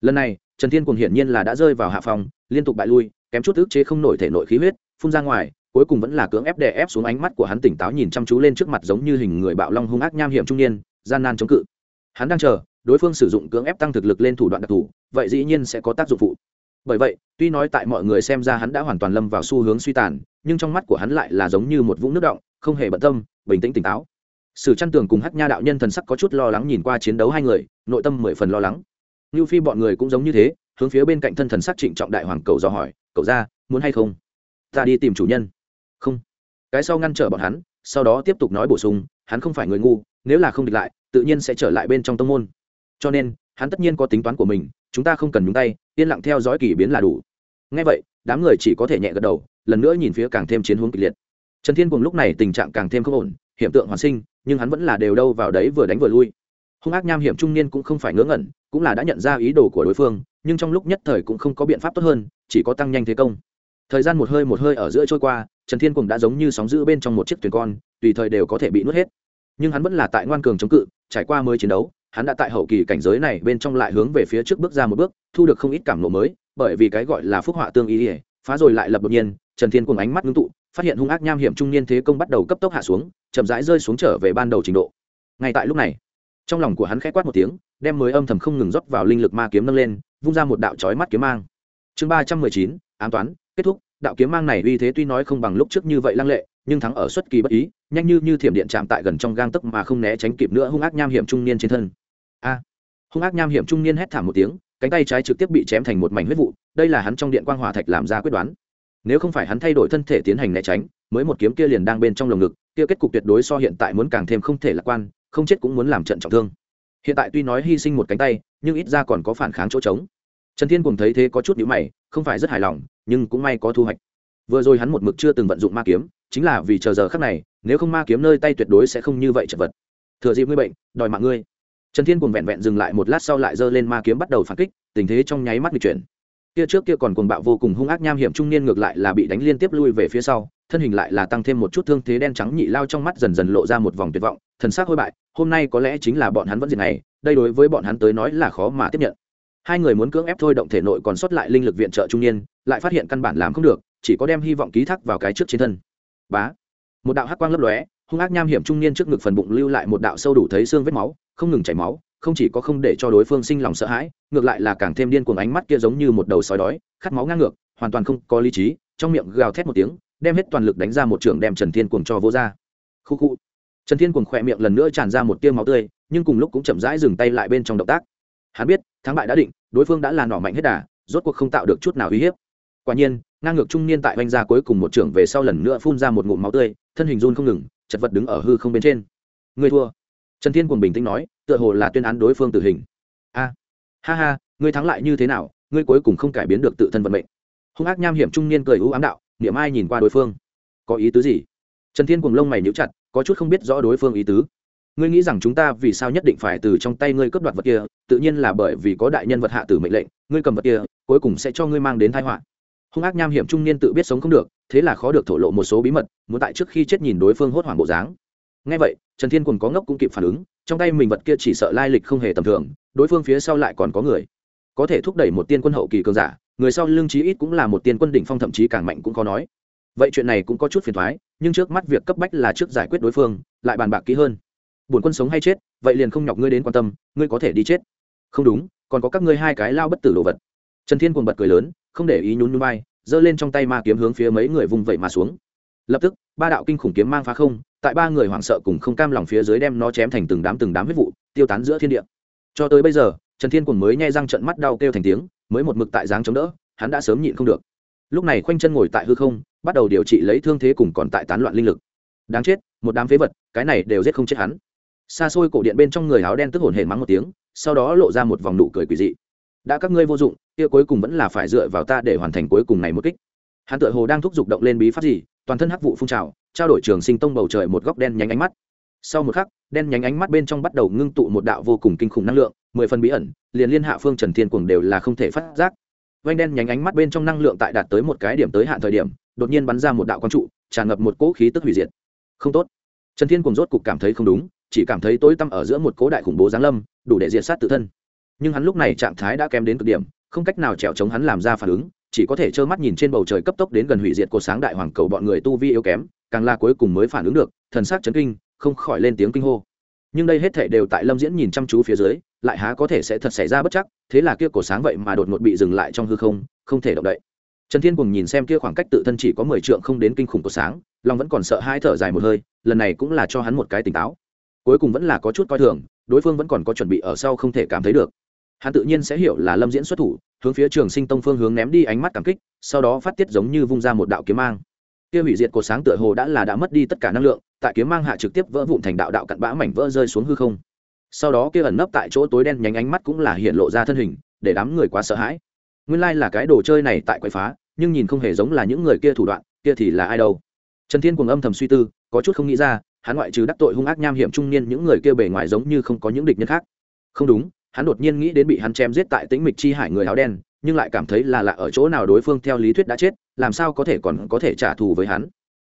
S1: Lần này, trần thiên Cuồng hiển nhiên là đã rơi vào hạ phòng, liên tục bại lui, kém chút ức chế không nổi thể nội khí huyết, phun ra ngoài, cuối cùng vẫn là cưỡng ép đè ép xuống ánh mắt của hắn tỉnh táo nhìn chăm chú lên trước mặt giống như hình người bạo long hung ác nham hiểm trung niên, gian nan chống cự. Hắn đang chờ, đối phương sử dụng cưỡng ép tăng thực lực lên thủ đoạn đặc thù, vậy dĩ nhiên sẽ có tác dụng phụ. Bởi vậy, tuy nói tại mọi người xem ra hắn đã hoàn toàn lâm vào xu hướng suy tàn, nhưng trong mắt của hắn lại là giống như một vũng nước động không hề bận tâm, bình tĩnh tỉnh táo. Sử chăn tường cùng hát nha đạo nhân thần sắc có chút lo lắng nhìn qua chiến đấu hai người, nội tâm mười phần lo lắng. Như phi bọn người cũng giống như thế, hướng phía bên cạnh thân thần sắc trịnh trọng đại hoàng cầu do hỏi, cậu ra, muốn hay không? Ta đi tìm chủ nhân. Không. Cái sau ngăn trở bọn hắn, sau đó tiếp tục nói bổ sung, hắn không phải người ngu, nếu là không địch lại, tự nhiên sẽ trở lại bên trong tông môn. Cho nên, hắn tất nhiên có tính toán của mình, chúng ta không cần nhúng tay, yên lặng theo dõi kỳ biến là đủ. Ngay vậy, đám người chỉ có thể nhẹ gật đầu, lần nữa nhìn phía càng thêm chiến hướng kịch liệt trần thiên cùng lúc này tình trạng càng thêm không ổn hiện tượng hoàn sinh, nhưng hắn vẫn là đều đâu vào đấy vừa đánh vừa lui. Hung ác nham hiểm trung niên cũng không phải ngớ ngẩn, cũng là đã nhận ra ý đồ của đối phương, nhưng trong lúc nhất thời cũng không có biện pháp tốt hơn, chỉ có tăng nhanh thế công. Thời gian một hơi một hơi ở giữa trôi qua, trần thiên cùng đã giống như sóng giữ bên trong một chiếc thuyền con, tùy thời đều có thể bị nuốt hết. Nhưng hắn vẫn là tại ngoan cường chống cự, trải qua mới chiến đấu, hắn đã tại hậu kỳ cảnh giới này bên trong lại hướng về phía trước bước ra một bước, thu được không ít cảm ngộ mới, bởi vì cái gọi là phúc họa tương ý ỉa phá rồi lại lập đột nhiên, trần thiên cùng ánh mắt ngưng tụ phát hiện hung ác nham hiểm trung niên thế công bắt đầu cấp tốc hạ xuống, chậm rãi rơi xuống trở về ban đầu trình độ. Ngay tại lúc này, trong lòng của hắn khẽ quát một tiếng, đem mới âm thầm không ngừng rót vào linh lực ma kiếm nâng lên, vung ra một đạo chói mắt kiếm mang. Chương ba trăm mười chín, ám toán, kết thúc. Đạo kiếm mang này uy thế tuy nói không bằng lúc trước như vậy lăng lệ, nhưng thắng ở xuất kỳ bất ý, nhanh như như thiểm điện chạm tại gần trong gang tấc mà không né tránh kịp nữa hung ác nham hiểm trung niên trên thân. A! Hung ác nham hiểm trung niên hét thảm một tiếng, cánh tay trái trực tiếp bị chém thành một mảnh huyết vụ, đây là hắn trong điện quang hỏa thạch làm ra quyết đoán nếu không phải hắn thay đổi thân thể tiến hành né tránh, mới một kiếm kia liền đang bên trong lồng ngực, kia kết cục tuyệt đối so hiện tại muốn càng thêm không thể lạc quan, không chết cũng muốn làm trận trọng thương. Hiện tại tuy nói hy sinh một cánh tay, nhưng ít ra còn có phản kháng chỗ trống. Trần thiên cùng thấy thế có chút nhữ mày, không phải rất hài lòng, nhưng cũng may có thu hoạch. Vừa rồi hắn một mực chưa từng vận dụng ma kiếm, chính là vì chờ giờ khắc này, nếu không ma kiếm nơi tay tuyệt đối sẽ không như vậy chật vật. Thừa dịp ngươi bệnh, đòi mạng ngươi. Trần thiên cùng vẹn vẹn dừng lại một lát sau lại giơ lên ma kiếm bắt đầu phản kích, tình thế trong nháy mắt bị chuyển kia trước kia còn cuồng bạo vô cùng hung ác nham hiểm trung niên ngược lại là bị đánh liên tiếp lui về phía sau, thân hình lại là tăng thêm một chút thương thế đen trắng nhị lao trong mắt dần dần lộ ra một vòng tuyệt vọng, thần sắc hôi bại, hôm nay có lẽ chính là bọn hắn vẫn diệt này, đây đối với bọn hắn tới nói là khó mà tiếp nhận. Hai người muốn cưỡng ép thôi động thể nội còn sót lại linh lực viện trợ trung niên, lại phát hiện căn bản làm không được, chỉ có đem hy vọng ký thác vào cái trước chiến thân. Bá! Một đạo hắc quang lấp lóe, hung ác nham hiểm trung niên trước ngực phần bụng lưu lại một đạo sâu đủ thấy xương vết máu, không ngừng chảy máu không chỉ có không để cho đối phương sinh lòng sợ hãi, ngược lại là càng thêm điên cuồng ánh mắt kia giống như một đầu sói đói, khát máu ngang ngược, hoàn toàn không có lý trí, trong miệng gào thét một tiếng, đem hết toàn lực đánh ra một trường đem trần thiên cuồng cho vô ra. Khu khu. Trần thiên cuồng khỏe miệng lần nữa tràn ra một tiêu máu tươi, nhưng cùng lúc cũng chậm rãi dừng tay lại bên trong động tác. Hắn biết, thắng bại đã định, đối phương đã là nỏ mạnh hết đà, rốt cuộc không tạo được chút nào uy hiếp. Quả nhiên, ngang ngược trung niên tại oanh gia cuối cùng một trưởng về sau lần nữa phun ra một ngụm máu tươi, thân hình run không ngừng, chật vật đứng ở hư không bên trên. Người thua. Trần thiên cuồng bình tĩnh nói tựa hồ là tuyên án đối phương tử hình. A, ha ha, ngươi thắng lại như thế nào, ngươi cuối cùng không cải biến được tự thân vận mệnh. Hung ác nham hiểm trung niên cười u ám đạo, niệm ai nhìn qua đối phương. Có ý tứ gì? Trần thiên cuồng lông mày nhíu chặt, có chút không biết rõ đối phương ý tứ. Ngươi nghĩ rằng chúng ta vì sao nhất định phải từ trong tay ngươi cướp đoạt vật kia, tự nhiên là bởi vì có đại nhân vật hạ tử mệnh lệnh, ngươi cầm vật kia, cuối cùng sẽ cho ngươi mang đến tai họa. Hung ác nham hiểm trung niên tự biết sống không được, thế là khó được thổ lộ một số bí mật, muốn tại trước khi chết nhìn đối phương hốt hoảng bộ dáng. Ngay vậy trần thiên cùng có ngốc cũng kịp phản ứng, trong tay mình vật kia chỉ sợ lai lịch không hề tầm thường, đối phương phía sau lại còn có người. Có thể thúc đẩy một tiên quân hậu kỳ cường giả, người sau lương trí ít cũng là một tiên quân đỉnh phong thậm chí càng mạnh cũng khó nói. Vậy chuyện này cũng có chút phiền thoái nhưng trước mắt việc cấp bách là trước giải quyết đối phương, lại bàn bạc kỹ hơn. Bổn quân sống hay chết, vậy liền không nhọc ngươi đến quan tâm, ngươi có thể đi chết. Không đúng, còn có các ngươi hai cái lao bất tử đồ vật. Trần thiên Quần bật cười lớn, không để ý nhún nhún vai, giơ lên trong tay ma kiếm hướng phía mấy người vùng vẩy mà xuống. Lập tức, ba đạo kinh khủng kiếm mang phá không tại ba người hoảng sợ cùng không cam lòng phía dưới đem nó chém thành từng đám từng đám huyết vụ, tiêu tán giữa thiên địa. Cho tới bây giờ, trần thiên cuồng mới nhai răng trận mắt đau kêu thành tiếng, mới một mực tại dáng chống đỡ, hắn đã sớm nhịn không được. Lúc này khoanh chân ngồi tại hư không, bắt đầu điều trị lấy thương thế cùng còn tại tán loạn linh lực. Đáng chết, một đám phế vật, cái này đều giết không chết hắn. Xa xôi cổ điện bên trong người áo đen tức hồn hề mắng một tiếng, sau đó lộ ra một vòng nụ cười quỷ dị. Đã các ngươi vô dụng, kia cuối cùng vẫn là phải dựa vào ta để hoàn thành cuối cùng này một kích. Hắn tựa hồ đang thúc giục động lên bí pháp gì toàn thân hắc vụ phun trào, trao đổi trường sinh tông bầu trời một góc đen nhánh ánh mắt. Sau một khắc, đen nhánh ánh mắt bên trong bắt đầu ngưng tụ một đạo vô cùng kinh khủng năng lượng, mười phần bí ẩn, liền liên hạ phương trần thiên cuồng đều là không thể phát giác. Vanh đen nhánh ánh mắt bên trong năng lượng tại đạt tới một cái điểm tới hạn thời điểm, đột nhiên bắn ra một đạo quang trụ, tràn ngập một cỗ khí tức hủy diệt. Không tốt. Trần thiên cuồng rốt cục cảm thấy không đúng, chỉ cảm thấy tối tăm ở giữa một cỗ đại khủng bố giáng lâm, đủ để diệt sát tự thân. Nhưng hắn lúc này trạng thái đã kém đến cực điểm, không cách nào trèo chống hắn làm ra phản ứng chỉ có thể trơ mắt nhìn trên bầu trời cấp tốc đến gần hủy diệt cột sáng đại hoàng cầu bọn người tu vi yếu kém, càng là cuối cùng mới phản ứng được, thần sắc chấn kinh, không khỏi lên tiếng kinh hô. Nhưng đây hết thể đều tại lâm diễn nhìn chăm chú phía dưới, lại há có thể sẽ thật xảy ra bất chắc, thế là kia cổ sáng vậy mà đột ngột bị dừng lại trong hư không không thể động đậy. Trần thiên cùng nhìn xem kia khoảng cách tự thân chỉ có mười trượng không đến kinh khủng cột sáng long vẫn còn sợ hai thở dài một hơi, lần này cũng là cho hắn một cái tỉnh táo. Cuối cùng vẫn là có chút coi thường, đối phương vẫn còn có chuẩn bị ở sau không thể cảm thấy được hắn tự nhiên sẽ hiểu là lâm diễn xuất thủ, hướng phía trường sinh tông phương hướng ném đi ánh mắt cảm kích, sau đó phát tiết giống như vung ra một đạo kiếm mang. Kia hủy diệt cột sáng tựa hồ đã là đã mất đi tất cả năng lượng, tại kiếm mang hạ trực tiếp vỡ vụn thành đạo đạo cặn bã mảnh vỡ rơi xuống hư không. Sau đó kia ẩn nấp tại chỗ tối đen nhánh ánh mắt cũng là hiện lộ ra thân hình, để đám người quá sợ hãi. Nguyên lai là cái đồ chơi này tại quậy phá, nhưng nhìn không hề giống là những người kia thủ đoạn, kia thì là ai đâu. Trần thiên cùng âm thầm suy tư, có chút không nghĩ ra, hắn ngoại trừ đắc tội hung ác nham hiểm trung niên những người kia bề ngoài giống như không có những địch nhân khác. Không đúng hắn đột nhiên nghĩ đến bị hắn chém giết tại tĩnh mịch chi hải người áo đen, nhưng lại cảm thấy là lạ ở chỗ nào đối phương theo lý thuyết đã chết, làm sao có thể còn có thể trả thù với hắn.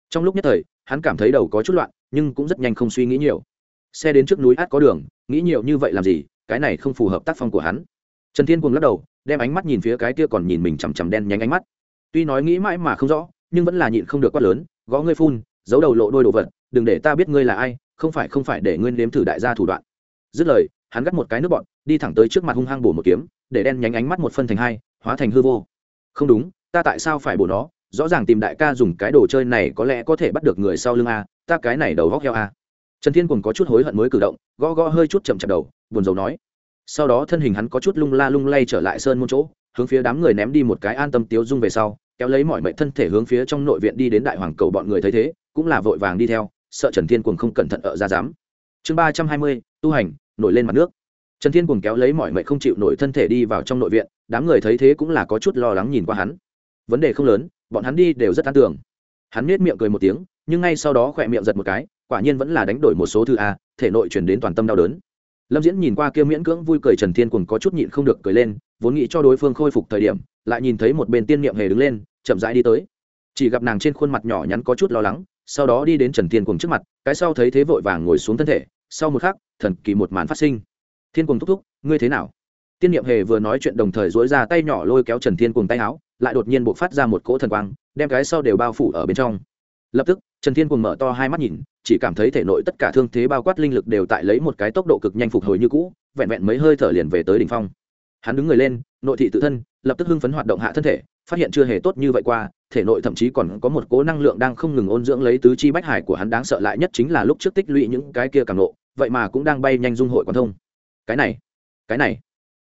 S1: Trong lúc nhất thời, hắn cảm thấy đầu có chút loạn, nhưng cũng rất nhanh không suy nghĩ nhiều. Xe đến trước núi át có đường, nghĩ nhiều như vậy làm gì, cái này không phù hợp tác phong của hắn. Trần thiên cùng lắc đầu, đem ánh mắt nhìn phía cái kia còn nhìn mình chằm chằm đen nhánh ánh mắt. Tuy nói nghĩ mãi mà không rõ, nhưng vẫn là nhịn không được quát lớn, gõ ngươi phun, giấu đầu lộ đôi đồ vật, đừng để ta biết ngươi là ai, không phải không phải để ngươi nếm thử đại gia thủ đoạn. Dứt lời hắn gắt một cái nước bọn, đi thẳng tới trước mặt hung hăng bổ một kiếm, để đen nhánh ánh mắt một phân thành hai, hóa thành hư vô. Không đúng, ta tại sao phải bổ nó? Rõ ràng tìm đại ca dùng cái đồ chơi này có lẽ có thể bắt được người sau lưng a, ta cái này đầu góc heo a. Trần thiên cùng có chút hối hận mới cử động, gõ gõ hơi chút chậm chạp đầu, buồn rầu nói. Sau đó thân hình hắn có chút lung la lung lay trở lại sơn môn chỗ, hướng phía đám người ném đi một cái an tâm tiếu dung về sau, kéo lấy mọi mệnh thân thể hướng phía trong nội viện đi đến đại hoàng cầu bọn người thấy thế, cũng là vội vàng đi theo, sợ trần thiên cùng không cẩn thận ở ra dám. Chương ba trăm hai mươi, tu hành nổi lên mặt nước. Trần thiên cùng kéo lấy mọi mệnh không chịu nổi thân thể đi vào trong nội viện, đám người thấy thế cũng là có chút lo lắng nhìn qua hắn. Vấn đề không lớn, bọn hắn đi đều rất an tưởng hắn nết miệng cười một tiếng, nhưng ngay sau đó khỏe miệng giật một cái, quả nhiên vẫn là đánh đổi một số thư a, thể nội chuyển đến toàn tâm đau đớn. Lâm diễn nhìn qua kia miễn cưỡng vui cười trần thiên cùng có chút nhịn không được cười lên, vốn nghĩ cho đối phương khôi phục thời điểm, lại nhìn thấy một bên tiên niệm hề đứng lên, chậm rãi đi tới. Chỉ gặp nàng trên khuôn mặt nhỏ nhắn có chút lo lắng, sau đó đi đến trần thiên cùng trước mặt, cái sau thấy thế vội vàng ngồi xuống thân thể sau một khắc, thần kỳ một màn phát sinh. Thiên cùng thúc thúc, ngươi thế nào? Tiên niệm hề vừa nói chuyện đồng thời dối ra tay nhỏ lôi kéo trần thiên cùng tay áo, lại đột nhiên buộc phát ra một cỗ thần quang, đem cái sau đều bao phủ ở bên trong. Lập tức, trần thiên cùng mở to hai mắt nhìn, chỉ cảm thấy thể nội tất cả thương thế bao quát linh lực đều tại lấy một cái tốc độ cực nhanh phục hồi như cũ, vẹn vẹn mấy hơi thở liền về tới đ ỉ n h phong. Hắn đứng người lên, nội thị tự thân, lập tức hưng phấn hoạt động hạ thân thể, phát hiện chưa hề tốt như vậy qua, thể nội thậm chí còn có một cố năng lượng đang không ngừng ôn dưỡng lấy tứ chi bách hải của hắn, đáng sợ lại nhất chính là lúc trước tích lũy những cái kia càng nộ vậy mà cũng đang bay nhanh dung hội quan thông. Cái này cái này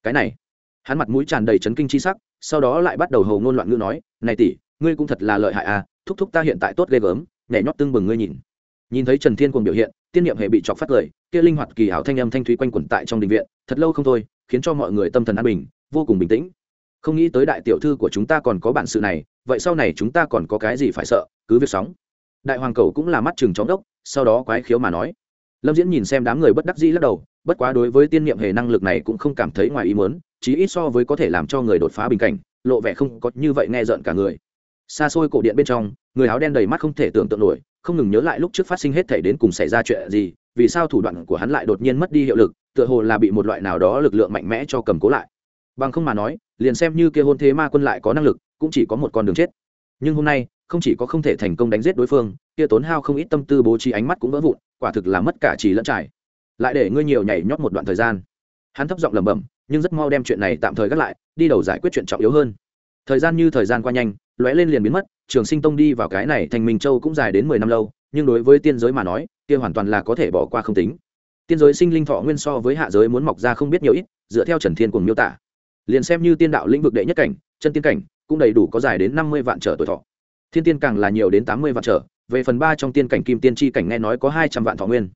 S1: cái này. Hắn mặt mũi tràn đầy chấn kinh chi sắc, sau đó lại bắt đầu hầu ngôn loạn ngữ nói, này tỷ, ngươi cũng thật là lợi hại à thúc thúc ta hiện tại tốt ghê gớm, nhảy nhót tưng bừng ngươi nhìn. Nhìn thấy trần thiên cùng biểu hiện, tiên niệm hệ bị chọc phát lời, kia linh hoạt kỳ hảo thanh âm thanh thúy quanh quẩn tại trong đình viện, thật lâu không thôi, khiến cho mọi người tâm thần an bình, vô cùng bình tĩnh. Không nghĩ tới đại tiểu thư của chúng ta còn có bản sự này, vậy sau này chúng ta còn có cái gì phải sợ, cứ việc sóng. Đại hoàng cầu cũng là mắt chừng chóng đốc, sau đó quái khiếu mà nói lâm diễn nhìn xem đám người bất đắc dĩ lắc đầu, bất quá đối với tiên niệm hề năng lực này cũng không cảm thấy ngoài ý muốn, chí ít so với có thể làm cho người đột phá bình cảnh, lộ vẻ không có như vậy nghe rợn cả người. Xa xôi cổ điện bên trong, người áo đen đầy mắt không thể tưởng tượng nổi, không ngừng nhớ lại lúc trước phát sinh hết thể đến cùng xảy ra chuyện gì, vì sao thủ đoạn của hắn lại đột nhiên mất đi hiệu lực, tựa hồ là bị một loại nào đó lực lượng mạnh mẽ cho cầm cố lại. Bằng không mà nói, liền xem như kia hôn thế ma quân lại có năng lực, cũng chỉ có một con đường chết. Nhưng hôm nay không chỉ có không thể thành công đánh giết đối phương, kia tốn hao không ít tâm tư bố trí ánh mắt cũng vỡ vụn, quả thực là mất cả trì lẫn trải. Lại để ngươi nhiều nhảy nhót một đoạn thời gian. Hắn thấp giọng lẩm bẩm, nhưng rất mau đem chuyện này tạm thời gác lại, đi đầu giải quyết chuyện trọng yếu hơn. Thời gian như thời gian qua nhanh, lóe lên liền biến mất, trường sinh tông đi vào cái này thành minh châu cũng dài đến mười năm lâu, nhưng đối với tiên giới mà nói, kia hoàn toàn là có thể bỏ qua không tính. Tiên giới sinh linh thọ nguyên so với hạ giới muốn mọc ra không biết nhiều ít, dựa theo trần thiên cùng miêu tả. Liền xem như tiên đạo lĩnh vực đệ nhất cảnh, chân tiên cảnh, cũng đầy đủ có dài đến năm mươi vạn trở tuổi thọ thiên tiên càng là nhiều đến tám mươi vạn trở, về phần ba trong tiên cảnh kim tiên tri cảnh nghe nói có hai trăm vạn thọ nguyên.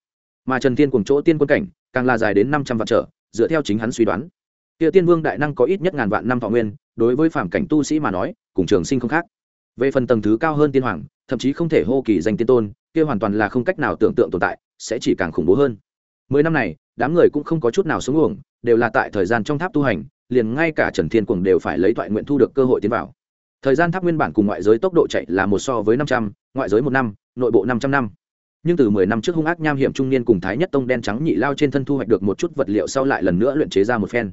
S1: Mà trần tiên cùng chỗ tiên quân cảnh, càng là dài đến năm trăm vạn trở, dựa theo chính hắn suy đoán. Kia tiên vương đại năng có ít nhất ngàn vạn năm thọ nguyên, đối với phạm cảnh tu sĩ mà nói, cùng trường sinh không khác. Về phần tầng thứ cao hơn tiên hoàng, thậm chí không thể hô kỳ danh tiên tôn, kia hoàn toàn là không cách nào tưởng tượng tồn tại, sẽ chỉ càng khủng bố hơn. Mười năm này, đám người cũng không có chút nào xuống uổng, đều là tại thời gian trong tháp tu hành, liền ngay cả trần thiên cuồng đều phải lấy thoại nguyện thu được cơ hội tiến vào thời gian tháp nguyên bản cùng ngoại giới tốc độ chạy là một so với năm trăm, ngoại giới một năm, nội bộ năm trăm năm. Nhưng từ mười năm trước hung ác nham hiểm trung niên cùng thái nhất tông đen trắng nhị lao trên thân thu hoạch được một chút vật liệu sau lại lần nữa luyện chế ra một phen.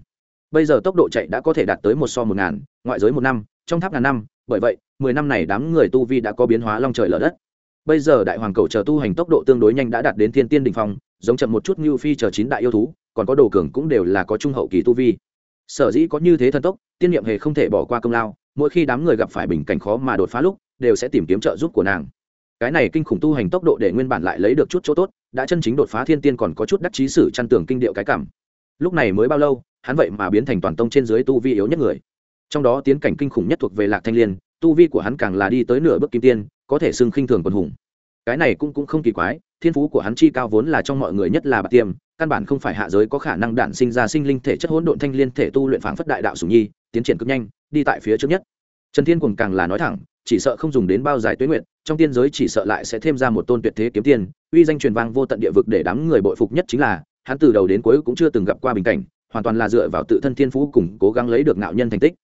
S1: Bây giờ tốc độ chạy đã có thể đạt tới một so một ngàn, ngoại giới một năm, trong tháp ngàn năm, bởi vậy, mười năm này đám người tu vi đã có biến hóa long trời lở đất. Bây giờ đại hoàng cầu chờ tu hành tốc độ tương đối nhanh đã đạt đến thiên tiên đình phong, giống chậm một chút như phi chờ chín đại yêu thú, còn có đồ cường cũng đều là có trung hậu kỳ tu vi. Sở dĩ có như thế thần tốc, tiên niệm hề không thể bỏ qua công lao mỗi khi đám người gặp phải bình cảnh khó mà đột phá lúc, đều sẽ tìm kiếm trợ giúp của nàng. Cái này kinh khủng tu hành tốc độ để nguyên bản lại lấy được chút chỗ tốt, đã chân chính đột phá thiên tiên còn có chút đắc chí sử chăn tưởng kinh điệu cái cảm. Lúc này mới bao lâu, hắn vậy mà biến thành toàn tông trên dưới tu vi yếu nhất người. Trong đó tiến cảnh kinh khủng nhất thuộc về lạc thanh liên, tu vi của hắn càng là đi tới nửa bước kim tiên, có thể xưng khinh thường quần hùng. Cái này cũng cũng không kỳ quái, thiên phú của hắn chi cao vốn là trong mọi người nhất là bạc tiêm căn bản không phải hạ giới có khả năng đản sinh ra sinh linh thể chất hỗn độn thanh liên thể tu luyện phảng phất đại đạo sủng nhi, tiến triển cực nhanh đi tại phía trước nhất. Trần thiên cùng càng là nói thẳng, chỉ sợ không dùng đến bao dài tuế nguyện trong tiên giới chỉ sợ lại sẽ thêm ra một tôn tuyệt thế kiếm tiên, uy danh truyền vang vô tận địa vực để đám người bội phục nhất chính là, hắn từ đầu đến cuối cũng chưa từng gặp qua bình cảnh, hoàn toàn là dựa vào tự thân thiên phú cùng cố gắng lấy được nạo nhân thành tích.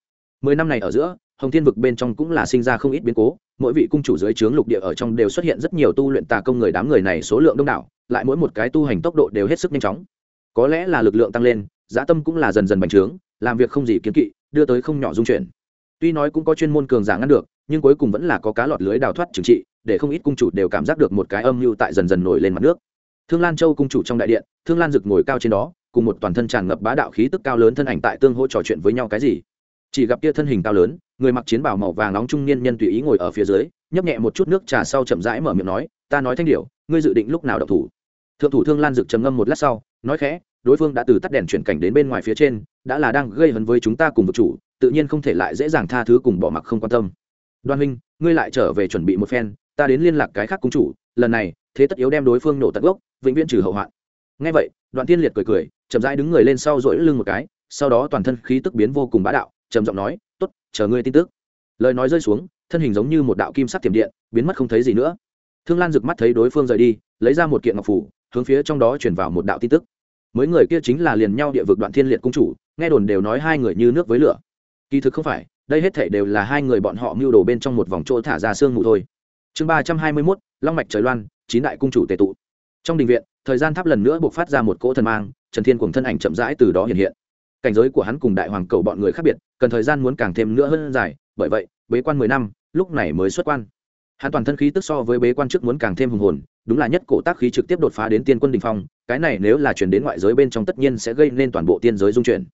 S1: Mười năm này ở giữa, hồng thiên vực bên trong cũng là sinh ra không ít biến cố, mỗi vị cung chủ dưới trướng lục địa ở trong đều xuất hiện rất nhiều tu luyện tà công người đám người này số lượng đông đảo, lại mỗi một cái tu hành tốc độ đều hết sức nhanh chóng. Có lẽ là lực lượng tăng lên dã tâm cũng là dần dần bành trướng làm việc không gì kiến kỵ, đưa tới không nhỏ dung chuyển. Tuy nói cũng có chuyên môn cường giả ngăn được, nhưng cuối cùng vẫn là có cá lọt lưới đào thoát trừng trị, để không ít cung chủ đều cảm giác được một cái âm mưu tại dần dần nổi lên mặt nước. Thương lan châu cung chủ trong đại điện, thương lan rực ngồi cao trên đó, cùng một toàn thân tràn ngập bá đạo khí tức cao lớn thân ảnh tại tương hỗ trò chuyện với nhau cái gì. Chỉ gặp kia thân hình cao lớn, người mặc chiến bào màu vàng nóng trung niên nhân tùy ý ngồi ở phía dưới, nhấp nhẹ một chút nước trà sau chậm rãi mở miệng nói, ta nói thanh điệu ngươi dự định lúc nào độc thủ? Thượng thủ thương lan dực trầm ngâm một lát sau, nói khẽ đối phương đã từ tắt đèn chuyển cảnh đến bên ngoài phía trên, đã là đang gây hấn với chúng ta cùng vực chủ, tự nhiên không thể lại dễ dàng tha thứ cùng bỏ mặc không quan tâm. Đoan huynh, ngươi lại trở về chuẩn bị một phen, ta đến liên lạc cái khác cung chủ, lần này, thế tất yếu đem đối phương nổ tận gốc, vĩnh viễn trừ hậu hoạn. Ngay vậy, đoạn tiên liệt cười cười, chậm rãi đứng người lên sau dỗi lưng một cái, sau đó toàn thân khí tức biến vô cùng bá đạo, trầm giọng nói, tốt, chờ ngươi tin tức. Lời nói rơi xuống, thân hình giống như một đạo kim sắc tiềm điện, biến mất không thấy gì nữa. Thương lan rực mắt thấy đối phương rời đi, lấy ra một kiện ngọc phủ, hướng phía trong đó chuyển vào một đạo tin tức mấy người kia chính là liền nhau địa vực đoạn thiên liệt cung chủ, nghe đồn đều nói hai người như nước với lửa. Kỳ thực không phải, đây hết thể đều là hai người bọn họ mưu đồ bên trong một vòng chỗ thả ra xương mù thôi. Chương ba trăm hai mươi mốt, long mạch trời loan, chín đại cung chủ tề tụ. Trong đình viện, thời gian tháp lần nữa buộc phát ra một cỗ thần mang, trần thiên cùng thân ảnh chậm rãi từ đó hiện hiện. Cảnh giới của hắn cùng đại hoàng cầu bọn người khác biệt, cần thời gian muốn càng thêm nữa hơn dài, bởi vậy, bế quan mười năm, lúc này mới xuất quan. Hắn toàn thân khí tức so với bế quan trước muốn càng thêm hùng hồn, đúng là nhất cổ tác khí trực tiếp đột phá đến tiên quân đình phong cái này nếu là chuyển đến ngoại giới bên trong tất nhiên sẽ gây nên toàn bộ tiên giới dung chuyển.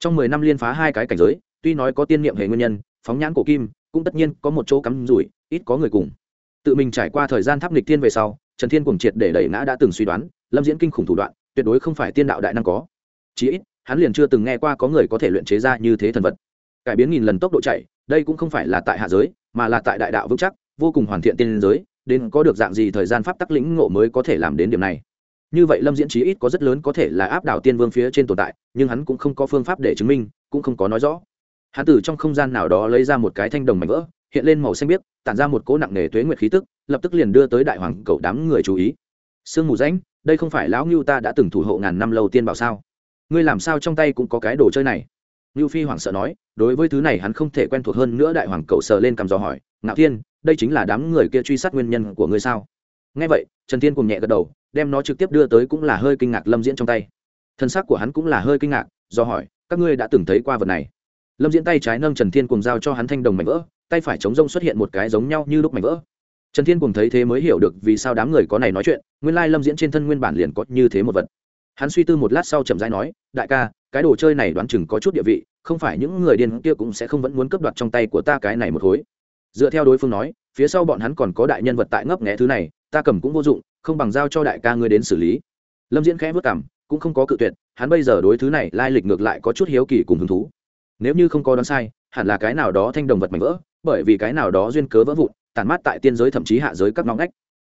S1: Trong mười năm liên phá hai cái cảnh giới, tuy nói có tiên niệm hệ nguyên nhân, phóng nhãn cổ kim, cũng tất nhiên có một chỗ cắm rủi, ít có người cùng. Tự mình trải qua thời gian tháp nghịch thiên về sau, trần thiên cùng triệt để đẩy ngã đã từng suy đoán, lâm diễn kinh khủng thủ đoạn, tuyệt đối không phải tiên đạo đại năng có. Chí ít, hắn liền chưa từng nghe qua có người có thể luyện chế ra như thế thần vật. Cải biến nghìn lần tốc độ chạy, đây cũng không phải là tại hạ giới, mà là tại đại đạo vững chắc, vô cùng hoàn thiện tiên giới, đến có được dạng gì thời gian pháp tắc lĩnh ngộ mới có thể làm đến điểm này như vậy lâm diễn chí ít có rất lớn có thể là áp đảo tiên vương phía trên tồn tại, nhưng hắn cũng không có phương pháp để chứng minh, cũng không có nói rõ. Hắn từ trong không gian nào đó lấy ra một cái thanh đồng mảnh vỡ, hiện lên màu xanh biếc, tản ra một cỗ nặng nề tuế nguyệt khí tức, lập tức liền đưa tới đại hoàng cậu đám người chú ý. Sương mù ránh đây không phải lão ngưu ta đã từng thủ hộ ngàn năm lâu tiên bảo sao? Ngươi làm sao trong tay cũng có cái đồ chơi này? Ngưu phi hoảng sợ nói, đối với thứ này hắn không thể quen thuộc hơn nữa đại hoàng cậu sờ lên cầm dò hỏi, ngạo thiên, đây chính là đám người kia truy sát nguyên nhân của ngươi sao? Ngay vậy, trần thiên cùng nhẹ gật đầu đem nó trực tiếp đưa tới cũng là hơi kinh ngạc lâm diễn trong tay. Thân xác của hắn cũng là hơi kinh ngạc, do hỏi, các ngươi đã từng thấy qua vật này? Lâm diễn tay trái nâng trần thiên cùng giao cho hắn thanh đồng mảnh vỡ, tay phải chống rông xuất hiện một cái giống nhau như lúc mảnh vỡ. Trần thiên cùng thấy thế mới hiểu được vì sao đám người có này nói chuyện, nguyên lai lâm diễn trên thân nguyên bản liền có như thế một vật. Hắn suy tư một lát sau chậm rãi nói, đại ca, cái đồ chơi này đoán chừng có chút địa vị, không phải những người điên kia cũng sẽ không vẫn muốn cướp đoạt trong tay của ta cái này một khối dựa theo đối phương nói, phía sau bọn hắn còn có đại nhân vật tại ngấp nghẽ thứ này, ta cầm cũng vô dụng không bằng giao cho đại ca ngươi đến xử lý. Lâm diễn khẽ vất cảm cũng không có cự tuyệt, hắn bây giờ đối thứ này lai lịch ngược lại có chút hiếu kỳ cùng hứng thú. Nếu như không có đoán sai, hẳn là cái nào đó thanh đồng vật mảnh vỡ, bởi vì cái nào đó duyên cớ vỡ vụn tàn mát tại tiên giới thậm chí hạ giới các ngõ ngách.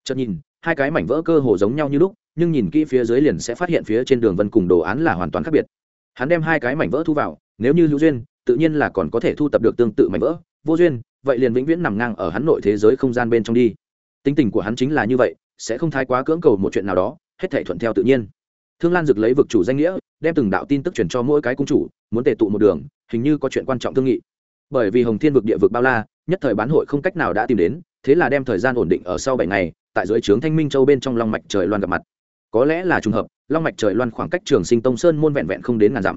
S1: Chợt nhìn, hai cái mảnh vỡ cơ hồ giống nhau như lúc, nhưng nhìn kỹ phía dưới liền sẽ phát hiện phía trên đường vân cùng đồ án là hoàn toàn khác biệt. Hắn đem hai cái mảnh vỡ thu vào, nếu như hữu duyên, tự nhiên là còn có thể thu tập được tương tự mảnh vỡ. Vô duyên, vậy liền vĩnh viễn nằm ngang ở hắn nội thế giới không gian bên trong đi. Tính tình của hắn chính là như vậy sẽ không thái quá cưỡng cầu một chuyện nào đó, hết thể thuận theo tự nhiên. Thương lan dực lấy vực chủ danh nghĩa, đem từng đạo tin tức truyền cho mỗi cái cung chủ, muốn tề tụ một đường, hình như có chuyện quan trọng thương nghị. Bởi vì hồng thiên vực địa vực bao la, nhất thời bán hội không cách nào đã tìm đến, thế là đem thời gian ổn định ở sau bảy ngày, tại dưới trướng thanh minh châu bên trong long mạch trời loan gặp mặt. Có lẽ là trùng hợp, long mạch trời loan khoảng cách trường sinh tông sơn môn vẹn vẹn không đến ngàn dặm.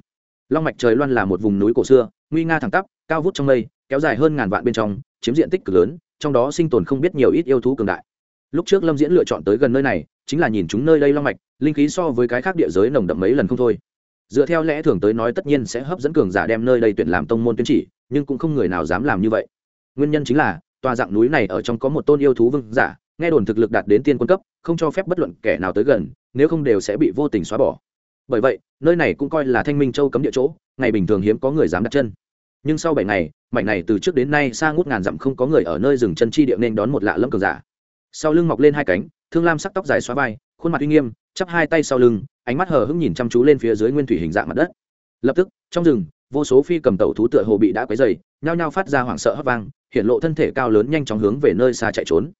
S1: Long mạch trời loan là một vùng núi cổ xưa, nguy nga thẳng tắp, cao vút trong mây, kéo dài hơn ngàn vạn bên trong, chiếm diện tích cực lớn, trong đó sinh tồn không biết nhiều ít yêu thú cường đại lúc trước lâm diễn lựa chọn tới gần nơi này, chính là nhìn chúng nơi đây long mạch, linh khí so với cái khác địa giới nồng đậm mấy lần không thôi. Dựa theo lẽ thường tới nói tất nhiên sẽ hấp dẫn cường giả đem nơi đây tuyển làm tông môn tuyên chỉ, nhưng cũng không người nào dám làm như vậy. Nguyên nhân chính là, tòa dạng núi này ở trong có một tôn yêu thú vương giả, nghe đồn thực lực đạt đến tiên quân cấp, không cho phép bất luận kẻ nào tới gần, nếu không đều sẽ bị vô tình xóa bỏ. Bởi vậy, nơi này cũng coi là thanh minh châu cấm địa chỗ, ngày bình thường hiếm có người dám đặt chân. Nhưng sau bảy ngày, mảnh này từ trước đến nay xa ngút ngàn dặm không có người ở nơi rừng chân chi địa nên đón một lạ lâm cường giả sau lưng mọc lên hai cánh, thương lam sắc tóc dài xóa vai, khuôn mặt uy nghiêm, chắp hai tay sau lưng, ánh mắt hờ hững nhìn chăm chú lên phía dưới nguyên thủy hình dạng mặt đất. Lập tức, trong rừng, vô số phi cầm tẩu thú tựa hồ bị đã quấy dày nhao nhao phát ra hoảng sợ hấp vang, hiện lộ thân thể cao lớn nhanh chóng hướng về nơi xa chạy trốn.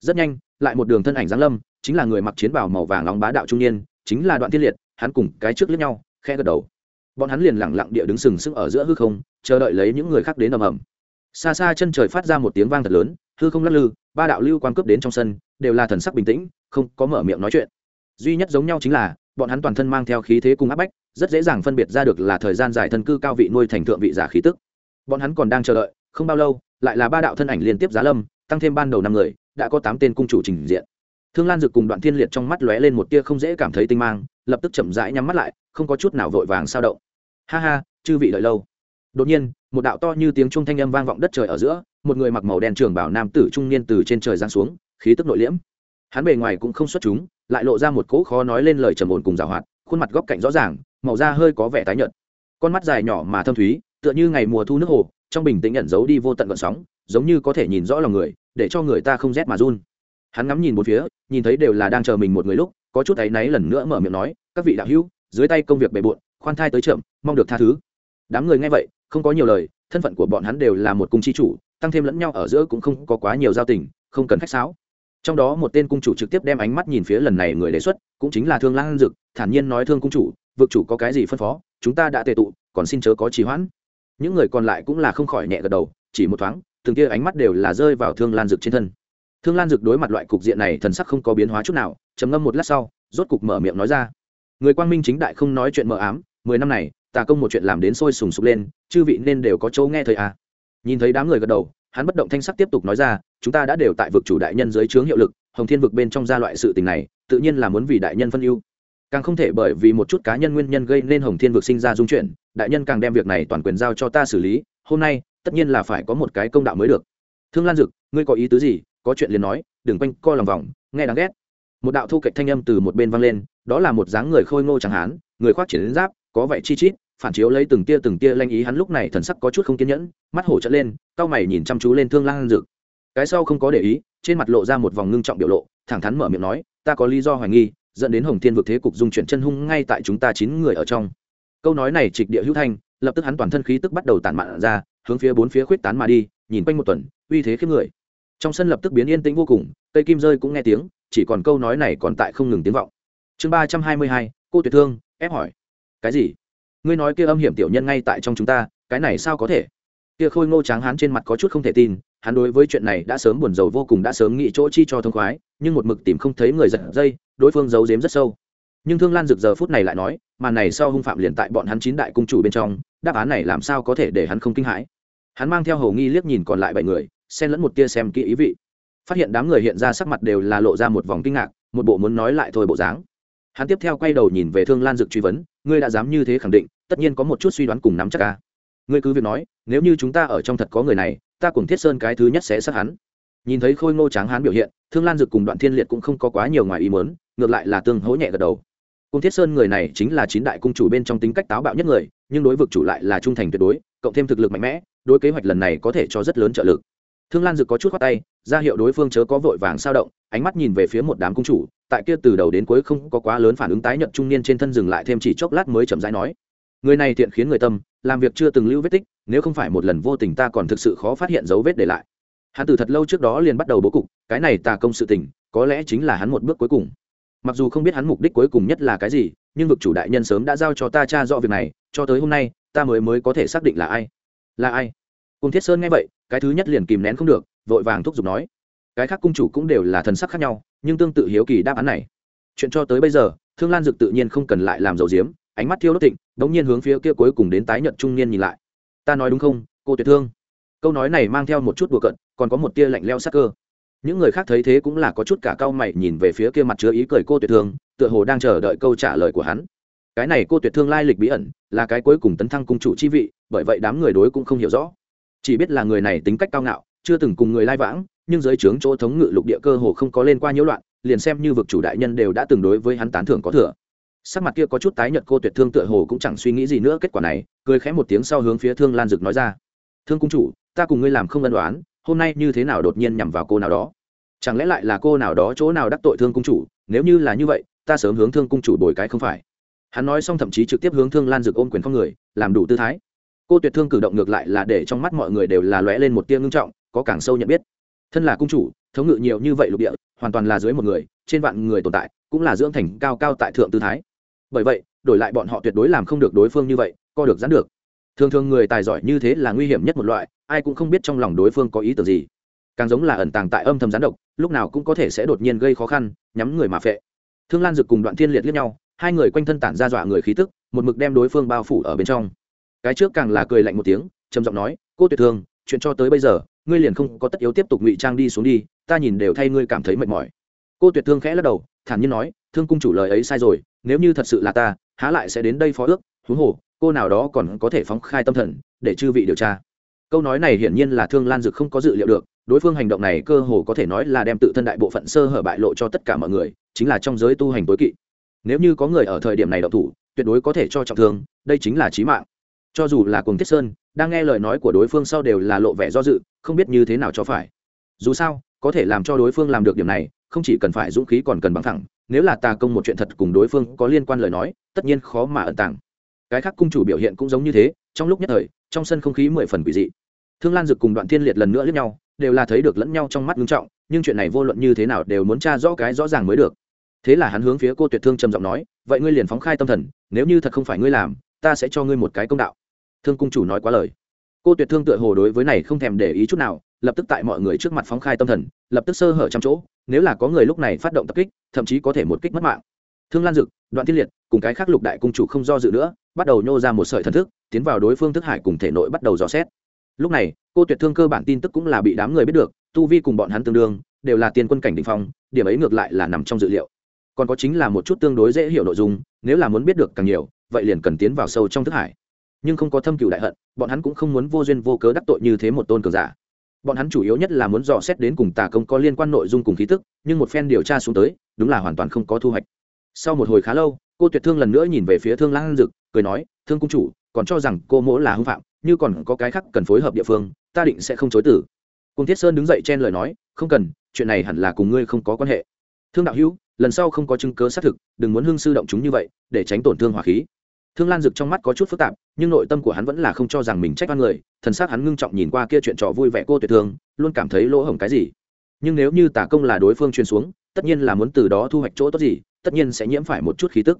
S1: Rất nhanh, lại một đường thân ảnh giáng lâm, chính là người mặc chiến bào màu vàng nóng bá đạo trung niên, chính là đoạn tiên liệt, hắn cùng cái trước lướt nhau khe gật đầu. Bọn hắn liền lẳng lặng địa đứng sừng sững ở giữa hư không, chờ đợi lấy những người khác đến ầm ầm xa xa chân trời phát ra một tiếng vang thật lớn, hư không lắc lư, ba đạo lưu quan cướp đến trong sân, đều là thần sắc bình tĩnh, không có mở miệng nói chuyện. Duy nhất giống nhau chính là, bọn hắn toàn thân mang theo khí thế cung áp bách, rất dễ dàng phân biệt ra được là thời gian dài thân cư cao vị nuôi thành thượng vị giả khí tức. Bọn hắn còn đang chờ đợi, không bao lâu, lại là ba đạo thân ảnh liên tiếp giá lâm, tăng thêm ban đầu năm người, đã có tám tên cung chủ trình diện. Thương lan dực cùng đoạn thiên liệt trong mắt lóe lên một tia không dễ cảm thấy tinh mang, lập tức chậm rãi nhắm mắt lại, không có chút nào vội vàng sao động. Ha ha, chư vị đợi lâu đột nhiên, một đạo to như tiếng trung thanh âm vang vọng đất trời ở giữa, một người mặc màu đen trường bảo nam tử trung niên từ trên trời giáng xuống, khí tức nội liễm. Hắn bề ngoài cũng không xuất chúng, lại lộ ra một cỗ khó nói lên lời trầm ổn cùng giảo hoạt, khuôn mặt góc cạnh rõ ràng, màu da hơi có vẻ tái nhợt. Con mắt dài nhỏ mà thâm thúy, tựa như ngày mùa thu nước hồ, trong bình tĩnh nhận giấu đi vô tận gợn sóng, giống như có thể nhìn rõ lòng người, để cho người ta không rét mà run. Hắn ngắm nhìn một phía, nhìn thấy đều là đang chờ mình một người lúc, có chút áy náy lần nữa mở miệng nói, các vị đạo hữu, dưới tay công việc bề bộn, khoan thai tới chậm, mong được tha thứ. Đám người nghe vậy không có nhiều lời, thân phận của bọn hắn đều là một cung chi chủ, tăng thêm lẫn nhau ở giữa cũng không có quá nhiều giao tình, không cần khách sáo. Trong đó một tên cung chủ trực tiếp đem ánh mắt nhìn phía lần này người đề xuất, cũng chính là thương lan dực, thản nhiên nói thương cung chủ, vực chủ có cái gì phân phó, chúng ta đã tề tụ, còn xin chớ có trì hoãn. Những người còn lại cũng là không khỏi nhẹ gật đầu, chỉ một thoáng, từng kia ánh mắt đều là rơi vào thương lan dực trên thân. Thương lan dực đối mặt loại cục diện này thần sắc không có biến hóa chút nào, trầm ngâm một lát sau, rốt cục mở miệng nói ra. Người quang minh chính đại không nói chuyện mờ ám, mười năm này tà công một chuyện làm đến sôi sùng sục lên, chư vị nên đều có chỗ nghe thầy à. nhìn thấy đám người gật đầu, hắn bất động thanh sắc tiếp tục nói ra, chúng ta đã đều tại vực chủ đại nhân dưới trướng hiệu lực, hồng thiên vực bên trong gia loại sự tình này, tự nhiên là muốn vì đại nhân phân ưu. Càng không thể bởi vì một chút cá nhân nguyên nhân gây nên hồng thiên vực sinh ra dung chuyển đại nhân càng đem việc này toàn quyền giao cho ta xử lý, hôm nay, tất nhiên là phải có một cái công đạo mới được. Thương lan dực, ngươi có ý tứ gì? Có chuyện liền nói, đừng quanh co lòng vòng, nghe đáng ghét. Một đạo thu kệ thanh âm từ một bên vang lên, đó là một dáng người khôi ngô chẳng hán, người khoác triển giáp có vẻ chi chít, phản chiếu lấy từng tia từng tia lanh ý, hắn lúc này thần sắc có chút không kiên nhẫn, mắt hổ trợn lên, cau mày nhìn chăm chú lên thương lan dực. Cái sau không có để ý, trên mặt lộ ra một vòng ngưng trọng biểu lộ, thẳng thắn mở miệng nói, ta có lý do hoài nghi, dẫn đến hồng thiên vực thế cục dung chuyển chân hung ngay tại chúng ta chín người ở trong. Câu nói này trịch địa hữu thanh, lập tức hắn toàn thân khí tức bắt đầu tản mạn ra, hướng phía bốn phía khuyết tán mà đi, nhìn quanh một tuần, uy thế khiếp người. Trong sân lập tức biến yên tĩnh vô cùng, cây kim rơi cũng nghe tiếng, chỉ còn câu nói này còn tại không ngừng tiếng vọng. Chương ba trăm hai mươi hai, cô tuyệt thương, ép hỏi cái gì? Ngươi nói kia âm hiểm tiểu nhân ngay tại trong chúng ta, cái này sao có thể? Kia khôi ngô tráng hắn trên mặt có chút không thể tin, hắn đối với chuyện này đã sớm buồn rầu vô cùng, đã sớm nghĩ chỗ chi cho thông khoái, nhưng một mực tìm không thấy người giật dây, đối phương giấu giếm rất sâu. Nhưng thương lan rực giờ phút này lại nói, mà này sau hung phạm liền tại bọn hắn chín đại cung chủ bên trong, đáp án này làm sao có thể để hắn không kinh hãi? Hắn mang theo hầu nghi liếc nhìn còn lại bảy người, xen lẫn một tia xem kỹ ý vị. Phát hiện đám người hiện ra sắc mặt đều là lộ ra một vòng kinh ngạc, một bộ muốn nói lại thôi bộ dáng. Hắn tiếp theo quay đầu nhìn về thương lan dực truy vấn ngươi đã dám như thế khẳng định, tất nhiên có một chút suy đoán cùng nắm chắc ca ngươi cứ việc nói, nếu như chúng ta ở trong thật có người này, ta cùng thiết sơn cái thứ nhất sẽ sát hắn. Nhìn thấy khôi ngô tráng hán biểu hiện, thương lan dực cùng đoạn thiên liệt cũng không có quá nhiều ngoài ý mớn ngược lại là tương hỗ nhẹ gật đầu. Cung thiết sơn người này chính là chín đại cung chủ bên trong tính cách táo bạo nhất người, nhưng đối vực chủ lại là trung thành tuyệt đối, cộng thêm thực lực mạnh mẽ, đối kế hoạch lần này có thể cho rất lớn trợ lực. Thương lan dực có chút khoát tay, ra hiệu đối phương chớ có vội vàng sao động, ánh mắt nhìn về phía một đám cung chủ tại kia từ đầu đến cuối không có quá lớn phản ứng tái nhận trung niên trên thân dừng lại thêm chỉ chốc lát mới chậm rãi nói. Người này thiện khiến người tâm, làm việc chưa từng lưu vết tích, nếu không phải một lần vô tình ta còn thực sự khó phát hiện dấu vết để lại. Hắn từ thật lâu trước đó liền bắt đầu bố cục, cái này tà công sự tình, có lẽ chính là hắn một bước cuối cùng. Mặc dù không biết hắn mục đích cuối cùng nhất là cái gì, nhưng vực chủ đại nhân sớm đã giao cho ta tra rõ việc này, cho tới hôm nay, ta mới mới có thể xác định là ai. Là ai? Cung thiết sơn nghe vậy, cái thứ nhất liền kìm nén không được, vội vàng thúc giục nói. Cái khác cung chủ cũng đều là thần sắc khác nhau nhưng tương tự hiếu kỳ đáp án này. Chuyện cho tới bây giờ, thương lan dực tự nhiên không cần lại làm dầu diếm, ánh mắt thiêu đốt thịnh đống nhiên hướng phía kia cuối cùng đến tái nhận trung niên nhìn lại. Ta nói đúng không, cô tuyệt thương? Câu nói này mang theo một chút đùa cận còn có một tia lạnh leo sắc cơ. Những người khác thấy thế cũng là có chút cả cau mày nhìn về phía kia mặt chứa ý cười cô tuyệt thương, tựa hồ đang chờ đợi câu trả lời của hắn. Cái này cô tuyệt thương lai lịch bí ẩn, là cái cuối cùng tấn thăng cung chủ chi vị, bởi vậy đám người đối cũng không hiểu rõ. Chỉ biết là người này tính cách cao ngạo, chưa từng cùng người lai vãng nhưng dưới trướng chỗ thống ngự lục địa cơ hồ không có lên qua nhiễu loạn, liền xem như vực chủ đại nhân đều đã từng đối với hắn tán thưởng có thừa. Sắc mặt kia có chút tái nhợt cô tuyệt thương tựa hồ cũng chẳng suy nghĩ gì nữa, kết quả này, cười khẽ một tiếng sau hướng phía thương lan dực nói ra. Thương cung chủ, ta cùng ngươi làm không ân đoán hôm nay như thế nào đột nhiên nhằm vào cô nào đó? Chẳng lẽ lại là cô nào đó chỗ nào đắc tội thương cung chủ? Nếu như là như vậy, ta sớm hướng thương cung chủ bồi cái không phải. Hắn nói xong thậm chí trực tiếp hướng thương lan dực ôm quyền không người, làm đủ tư thái. Cô tuyệt thương cử động ngược lại là để trong mắt mọi người đều là lóe lên một tia ngưng trọng, có càng sâu nhận biết thân là cung chủ, thống ngự nhiều như vậy lục địa, hoàn toàn là dưới một người, trên vạn người tồn tại, cũng là dưỡng thành cao cao tại thượng tư thái. Bởi vậy, đổi lại bọn họ tuyệt đối làm không được đối phương như vậy, co được gián được. Thường thường người tài giỏi như thế là nguy hiểm nhất một loại, ai cũng không biết trong lòng đối phương có ý tưởng gì. Càng giống là ẩn tàng tại âm thầm gián độc, lúc nào cũng có thể sẽ đột nhiên gây khó khăn, nhắm người mà phệ. Thương lan dực cùng đoạn thiên liệt liếc nhau, hai người quanh thân tản ra dọa người khí tức, một mực đem đối phương bao phủ ở bên trong. Cái trước càng là cười lạnh một tiếng, trầm giọng nói, cô tuyệt thương chuyện cho tới bây giờ ngươi liền không có tất yếu tiếp tục ngụy trang đi xuống đi, ta nhìn đều thay ngươi cảm thấy mệt mỏi. Cô tuyệt thương khẽ lắc đầu, thản nhiên nói, thương cung chủ lời ấy sai rồi, nếu như thật sự là ta, há lại sẽ đến đây phó ước, huống hồ, cô nào đó còn có thể phóng khai tâm thần, để chư vị điều tra. Câu nói này hiển nhiên là thương lan dực không có dự liệu được, đối phương hành động này cơ hồ có thể nói là đem tự thân đại bộ phận sơ hở bại lộ cho tất cả mọi người, chính là trong giới tu hành tối kỵ. Nếu như có người ở thời điểm này độc thủ, tuyệt đối có thể cho trọng thương, đây chính là trí mạng cho dù là cùng thiết sơn, đang nghe lời nói của đối phương sau đều là lộ vẻ do dự, không biết như thế nào cho phải. Dù sao, có thể làm cho đối phương làm được điểm này, không chỉ cần phải dũng khí còn cần bằng thẳng, nếu là tà công một chuyện thật cùng đối phương có liên quan lời nói, tất nhiên khó mà ẩn tàng. Cái khác cung chủ biểu hiện cũng giống như thế, trong lúc nhất thời, trong sân không khí mười phần quỷ dị. Thương lan dực cùng đoạn thiên liệt lần nữa lẫn nhau, đều là thấy được lẫn nhau trong mắt nghiêm trọng, nhưng chuyện này vô luận như thế nào đều muốn tra rõ cái rõ ràng mới được. Thế là hắn hướng phía cô tuyệt thương trầm giọng nói, vậy ngươi liền phóng khai tâm thần, nếu như thật không phải ngươi làm, ta sẽ cho ngươi một cái công đạo thương cung chủ nói quá lời. Cô tuyệt thương tựa hồ đối với này không thèm để ý chút nào, lập tức tại mọi người trước mặt phóng khai tâm thần, lập tức sơ hở trăm chỗ, nếu là có người lúc này phát động tập kích, thậm chí có thể một kích mất mạng. Thương lan dực, đoạn thiên liệt, cùng cái khác lục đại cung chủ không do dự nữa, bắt đầu nhô ra một sợi thần thức, tiến vào đối phương thức hải cùng thể nội bắt đầu dò xét. Lúc này, cô tuyệt thương cơ bản tin tức cũng là bị đám người biết được, tu vi cùng bọn hắn tương đương, đều là tiền quân cảnh đình phong, điểm ấy ngược lại là nằm trong dự liệu. Còn có chính là một chút tương đối dễ hiểu nội dung, nếu là muốn biết được càng nhiều, vậy liền cần tiến vào sâu trong thức hải nhưng không có thâm cựu đại hận, bọn hắn cũng không muốn vô duyên vô cớ đắc tội như thế một tôn cường giả. Bọn hắn chủ yếu nhất là muốn dò xét đến cùng tà công có liên quan nội dung cùng khí tức, nhưng một phen điều tra xuống tới, đúng là hoàn toàn không có thu hoạch. Sau một hồi khá lâu, cô tuyệt thương lần nữa nhìn về phía thương lan dực, cười nói, thương cung chủ, còn cho rằng cô mỗ là hưng phạm, như còn có cái khác cần phối hợp địa phương, ta định sẽ không chối tử cùng thiết sơn đứng dậy chen lời nói, không cần, chuyện này hẳn là cùng ngươi không có quan hệ. Thương đạo hữu, lần sau không có chứng cớ xác thực, đừng muốn hương sư động chúng như vậy, để tránh tổn thương hỏa khí thương lan dực trong mắt có chút phức tạp, nhưng nội tâm của hắn vẫn là không cho rằng mình trách oan người, thần xác hắn ngưng trọng nhìn qua kia chuyện trò vui vẻ cô tuyệt thương luôn cảm thấy lỗ hổng cái gì. Nhưng nếu như tả công là đối phương truyền xuống, tất nhiên là muốn từ đó thu hoạch chỗ tốt gì, tất nhiên sẽ nhiễm phải một chút khí tức.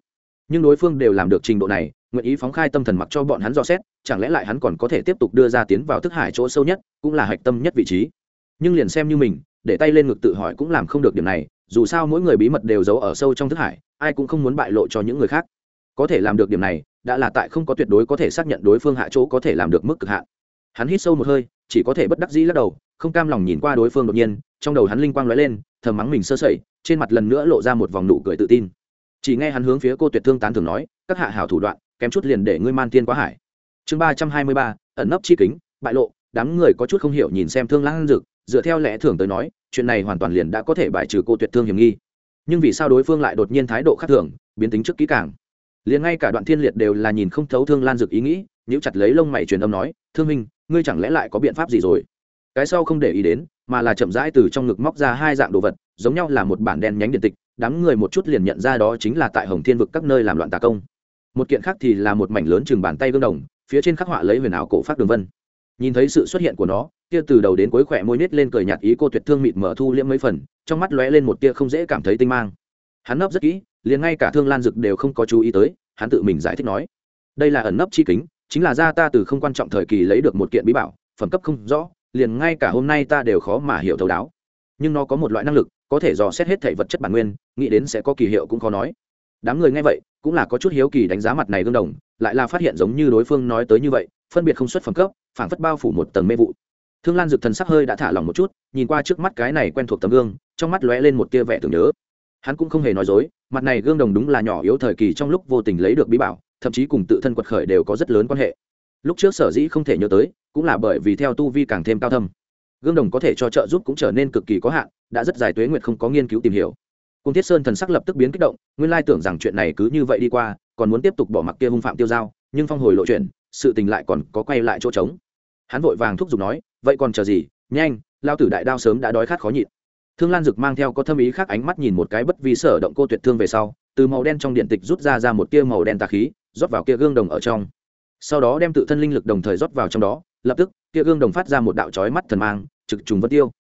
S1: Nhưng đối phương đều làm được trình độ này, nguyện ý phóng khai tâm thần mặc cho bọn hắn dò xét, chẳng lẽ lại hắn còn có thể tiếp tục đưa ra tiến vào thức hải chỗ sâu nhất, cũng là hạch tâm nhất vị trí. Nhưng liền xem như mình, để tay lên ngực tự hỏi cũng làm không được điểm này, dù sao mỗi người bí mật đều giấu ở sâu trong thức hải, ai cũng không muốn bại lộ cho những người khác có thể làm được điểm này, đã là tại không có tuyệt đối có thể xác nhận đối phương hạ chỗ có thể làm được mức cực hạn. Hắn hít sâu một hơi, chỉ có thể bất đắc dĩ lắc đầu, không cam lòng nhìn qua đối phương đột nhiên, trong đầu hắn linh quang lóe lên, thầm mắng mình sơ sẩy, trên mặt lần nữa lộ ra một vòng nụ cười tự tin. Chỉ nghe hắn hướng phía cô tuyệt thương tán thường nói, các hạ hảo thủ đoạn, kém chút liền để ngươi man tiên quá hải. Chương ba trăm hai mươi ba, ẩn nấp chi kính, bại lộ, đám người có chút không hiểu nhìn xem thương lãng dực, dựa theo lẽ thường tới nói, chuyện này hoàn toàn liền đã có thể bài trừ cô tuyệt thương hiểm nghi. Nhưng vì sao đối phương lại đột nhiên thái độ khác thường, biến tính trước kỹ càng? Liền ngay cả đoạn thiên liệt đều là nhìn không thấu thương lan dực ý nghĩ, nhíu chặt lấy lông mày truyền âm nói, thương minh, ngươi chẳng lẽ lại có biện pháp gì rồi? Cái sau không để ý đến, mà là chậm rãi từ trong ngực móc ra hai dạng đồ vật, giống nhau là một bản đen nhánh điện tịch, đám người một chút liền nhận ra đó chính là tại hồng thiên vực các nơi làm loạn tà công. Một kiện khác thì là một mảnh lớn chừng bàn tay gương đồng, phía trên khắc họa lấy huyền ảo cổ phát đường vân. Nhìn thấy sự xuất hiện của nó, kia từ đầu đến cuối khỏe môi nết lên cười nhạt ý cô tuyệt thương mịt mở thu liễm mấy phần, trong mắt lóe lên một tia không dễ cảm thấy tinh mang. Hắn nấp rất kỹ liền ngay cả thương lan dực đều không có chú ý tới, hắn tự mình giải thích nói, đây là ẩn nấp chi kính, chính là ra ta từ không quan trọng thời kỳ lấy được một kiện bí bảo, phẩm cấp không rõ, liền ngay cả hôm nay ta đều khó mà hiểu thấu đáo. Nhưng nó có một loại năng lực, có thể dò xét hết thể vật chất bản nguyên, nghĩ đến sẽ có kỳ hiệu cũng khó nói. Đám người nghe vậy, cũng là có chút hiếu kỳ đánh giá mặt này gương đồng, lại là phát hiện giống như đối phương nói tới như vậy, phân biệt không xuất phẩm cấp phản phất bao phủ một tầng mê vụ. Thương lan dực thần sắc hơi đã thả lỏng một chút, nhìn qua trước mắt cái này quen thuộc tấm gương, trong mắt lóe lên một tia vẻ tưởng nhớ. Hắn cũng không hề nói dối mặt này gương đồng đúng là nhỏ yếu thời kỳ trong lúc vô tình lấy được bí bảo, thậm chí cùng tự thân quật khởi đều có rất lớn quan hệ. Lúc trước sở dĩ không thể nhớ tới, cũng là bởi vì theo tu vi càng thêm cao thâm. Gương đồng có thể cho trợ giúp cũng trở nên cực kỳ có hạn, đã rất dài tuế nguyệt không có nghiên cứu tìm hiểu. Cung thiết sơn thần sắc lập tức biến kích động, nguyên lai tưởng rằng chuyện này cứ như vậy đi qua, còn muốn tiếp tục bỏ mặc kia hung phạm tiêu dao, nhưng phong hồi lộ chuyện, sự tình lại còn có quay lại chỗ trống. Hắn vội vàng thúc giục nói, vậy còn chờ gì? Nhanh, lao tử đại đao sớm đã đói khát khó nhịn thương lan dực mang theo có thâm ý khác ánh mắt nhìn một cái bất vi sở động cô tuyệt thương về sau, từ màu đen trong điện tịch rút ra ra một tia màu đen tà khí, rót vào kia gương đồng ở trong. Sau đó đem tự thân linh lực đồng thời rót vào trong đó, lập tức, kia gương đồng phát ra một đạo chói mắt thần mang, trực trùng vân tiêu.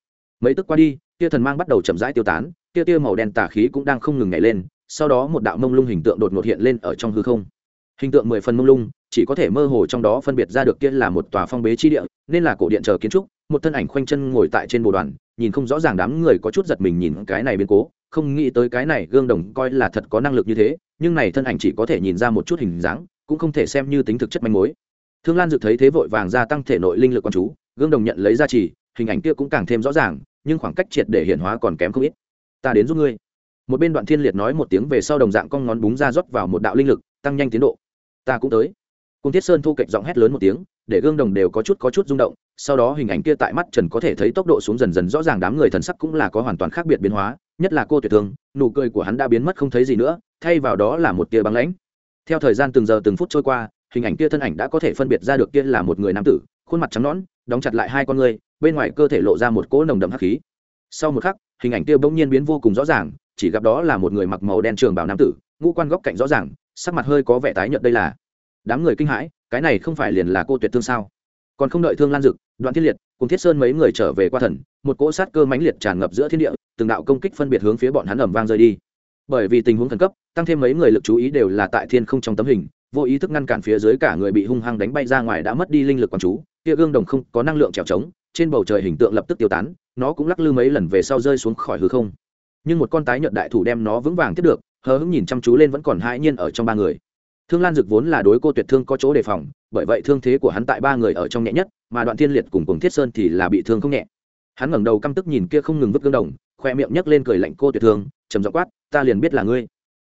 S1: Mấy tức qua đi, kia thần mang bắt đầu chậm rãi tiêu tán, kia tia màu đen tà khí cũng đang không ngừng nhảy lên, sau đó một đạo mông lung hình tượng đột ngột hiện lên ở trong hư không. Hình tượng mười phần mông lung, chỉ có thể mơ hồ trong đó phân biệt ra được kia là một tòa phong bế chi địa, nên là cổ điện chờ kiến trúc một thân ảnh khoanh chân ngồi tại trên bồ đoàn, nhìn không rõ ràng đám người có chút giật mình nhìn cái này biến cố, không nghĩ tới cái này gương đồng coi là thật có năng lực như thế, nhưng này thân ảnh chỉ có thể nhìn ra một chút hình dáng, cũng không thể xem như tính thực chất manh mối. Thương lan dược thấy thế vội vàng gia tăng thể nội linh lực con chú, gương đồng nhận lấy ra chỉ hình ảnh kia cũng càng thêm rõ ràng, nhưng khoảng cách triệt để hiện hóa còn kém không ít. Ta đến giúp ngươi. Một bên đoạn thiên liệt nói một tiếng về sau đồng dạng con ngón búng ra rót vào một đạo linh lực, tăng nhanh tiến độ. Ta cũng tới. Cung thiết sơn thu kệch giọng hét lớn một tiếng, để gương đồng đều có chút có chút rung động sau đó hình ảnh kia tại mắt trần có thể thấy tốc độ xuống dần dần rõ ràng đám người thần sắc cũng là có hoàn toàn khác biệt biến hóa, nhất là cô tuyệt thương, nụ cười của hắn đã biến mất không thấy gì nữa, thay vào đó là một tia băng lãnh. Theo thời gian từng giờ từng phút trôi qua, hình ảnh kia thân ảnh đã có thể phân biệt ra được kia là một người nam tử, khuôn mặt trắng nõn, đóng chặt lại hai con ngươi, bên ngoài cơ thể lộ ra một cỗ nồng đậm hắc khí. Sau một khắc, hình ảnh kia bỗng nhiên biến vô cùng rõ ràng, chỉ gặp đó là một người mặc màu đen trường bảo nam tử, ngũ quan góc cạnh rõ ràng, sắc mặt hơi có vẻ tái nhợt đây là. Đám người kinh hãi, cái này không phải liền là cô tuyệt thương sao? Còn không đợi thương lan dực, đoạn thiết liệt cùng thiết sơn mấy người trở về qua thần, một cỗ sát cơ mãnh liệt tràn ngập giữa thiên địa, từng đạo công kích phân biệt hướng phía bọn hắn ẩm vang rơi đi. Bởi vì tình huống khẩn cấp, tăng thêm mấy người lực chú ý đều là tại thiên không trong tấm hình, vô ý thức ngăn cản phía dưới cả người bị hung hăng đánh bay ra ngoài đã mất đi linh lực quán chú, kia gương đồng không có năng lượng trèo trống, trên bầu trời hình tượng lập tức tiêu tán, nó cũng lắc lư mấy lần về sau rơi xuống khỏi hư không. Nhưng một con tái nhợt đại thủ đem nó vững vàng tiếp được, hờ hững nhìn chăm chú lên vẫn còn hãi nhiên ở trong ba người thương lan dực vốn là đối cô tuyệt thương có chỗ đề phòng, bởi vậy thương thế của hắn tại ba người ở trong nhẹ nhất, mà đoạn thiên liệt cùng cùng thiết sơn thì là bị thương không nhẹ. Hắn ngẩng đầu căm tức nhìn kia không ngừng vứt gương đồng, khoe miệng nhấc lên cười lạnh cô tuyệt thương, trầm giọng quát, ta liền biết là ngươi.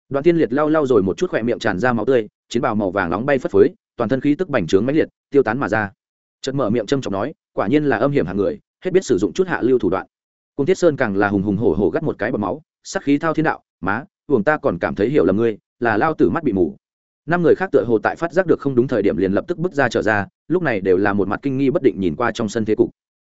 S1: Đoạn thiên liệt lau lau rồi một chút khoe miệng tràn ra máu tươi, chiến bào màu vàng nóng bay phất phới, toàn thân khí tức bành trướng mãnh liệt, tiêu tán mà ra. Chợt mở miệng châm trọng nói, quả nhiên là âm hiểm hàng người, hết biết sử dụng chút hạ lưu thủ đoạn. Cung thiết sơn càng là hùng hùng hổ hổ gắt một cái bọt máu, sắc khí thao thiên đạo, má, uổng ta còn cảm thấy hiểu là ngươi, là lao tử mắt bị mù năm người khác tựa hồ tại phát giác được không đúng thời điểm liền lập tức bước ra trở ra lúc này đều là một mặt kinh nghi bất định nhìn qua trong sân thế cục.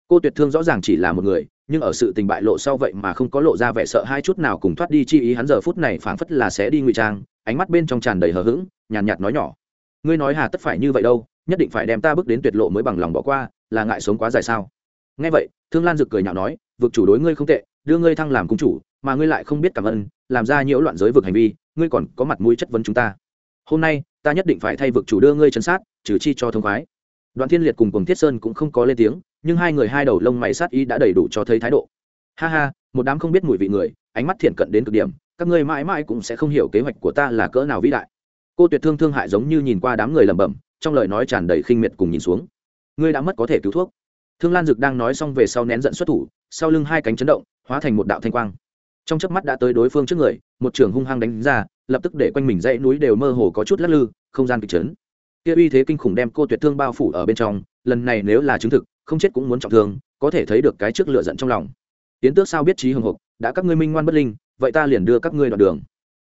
S1: Cô tuyệt thương rõ ràng chỉ là một người nhưng ở sự tình bại lộ sau vậy mà không có lộ ra vẻ sợ hai chút nào cùng thoát đi chi ý hắn giờ phút này phảng phất là sẽ đi ngụy trang ánh mắt bên trong tràn đầy hờ hững nhàn nhạt, nhạt nói nhỏ. Ngươi nói hà tất phải như vậy đâu nhất định phải đem ta bước đến tuyệt lộ mới bằng lòng bỏ qua là ngại sống quá dài sao? Nghe vậy thương lan rực cười nhạo nói vực chủ đối ngươi không tệ đưa ngươi thăng làm cung chủ mà ngươi lại không biết cảm ơn làm ra nhiễu loạn giới vực hành vi ngươi còn có mặt mũi chất vấn chúng ta hôm nay, ta nhất định phải thay vực chủ đưa ngươi chấn sát, trừ chi cho thông khoái. Đoạn thiên liệt cùng cùng thiết sơn cũng không có lên tiếng, nhưng hai người hai đầu lông mày sát ý đã đầy đủ cho thấy thái độ. Ha ha, một đám không biết mùi vị người, ánh mắt thiện cận đến cực điểm, các ngươi mãi mãi cũng sẽ không hiểu kế hoạch của ta là cỡ nào vĩ đại. Cô tuyệt thương thương hại giống như nhìn qua đám người lẩm bẩm, trong lời nói tràn đầy khinh miệt cùng nhìn xuống. Ngươi đã mất có thể cứu thuốc. Thương lan dực đang nói xong về sau nén giận xuất thủ, sau lưng hai cánh chấn động, hóa thành một đạo thanh quang. Trong chớp mắt đã tới đối phương trước người, một trường hung hăng đánh ra lập tức để quanh mình dãy núi đều mơ hồ có chút lắc lư, không gian kịch trấn. kia uy thế kinh khủng đem cô tuyệt thương bao phủ ở bên trong, lần này nếu là chứng thực, không chết cũng muốn trọng thương, có thể thấy được cái trước lựa giận trong lòng. Tiến tước sao biết trí hưng hục đã các ngươi minh ngoan bất linh, vậy ta liền đưa các ngươi đoạn đường.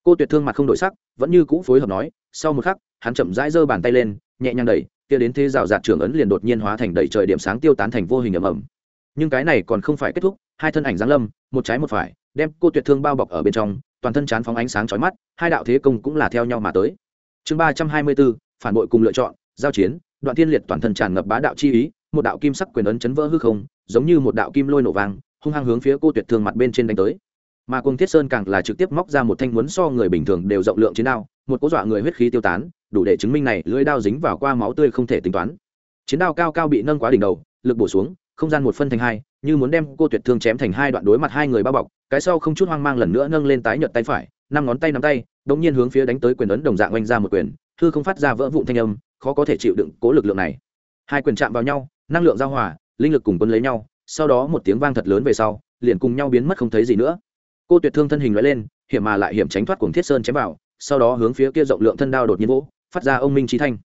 S1: Cô tuyệt thương mặt không đổi sắc, vẫn như cũ phối hợp nói, sau một khắc, hắn chậm rãi giơ bàn tay lên, nhẹ nhàng đẩy, kia đến thế rào rạt trưởng ấn liền đột nhiên hóa thành đầy trời điểm sáng tiêu tán thành vô hình ầm ầm. Nhưng cái này còn không phải kết thúc, hai thân ảnh giáng lâm, một trái một phải, đem cô tuyệt thương bao bọc ở bên trong toàn thân chán phóng ánh sáng chói mắt, hai đạo thế công cũng là theo nhau mà tới. Chương ba trăm hai mươi bốn, phản bội cùng lựa chọn, giao chiến, đoạn thiên liệt toàn thân tràn ngập bá đạo chi ý, một đạo kim sắc quyền ấn chấn vỡ hư không, giống như một đạo kim lôi nổ vang, hung hăng hướng phía cô tuyệt thương mặt bên trên đánh tới. Mà Cung thiết sơn càng là trực tiếp móc ra một thanh muốn so người bình thường đều rộng lượng chiến đao, một cố dọa người huyết khí tiêu tán, đủ để chứng minh này lưỡi đao dính vào qua máu tươi không thể tính toán. Chiến đao cao cao bị nâng quá đỉnh đầu, lực bổ xuống, không gian một phân thành hai, như muốn đem cô tuyệt thương chém thành hai đoạn đối mặt hai người bao bọc cái sau không chút hoang mang lần nữa nâng lên tái nhợt tay phải, năm ngón tay nắm tay đống nhiên hướng phía đánh tới quyền ấn đồng dạng oanh ra một quyền hư không phát ra vỡ vụn thanh âm, khó có thể chịu đựng cố lực lượng này. Hai quyền chạm vào nhau, năng lượng giao hòa, linh lực cùng quân lấy nhau, sau đó một tiếng vang thật lớn về sau, liền cùng nhau biến mất không thấy gì nữa. Cô tuyệt thương thân hình nói lên, hiểm mà lại hiểm tránh thoát cuồng thiết sơn chém vào, sau đó hướng phía kia rộng lượng thân đao đột nhiên vỗ, phát ra ông minh trí thanh.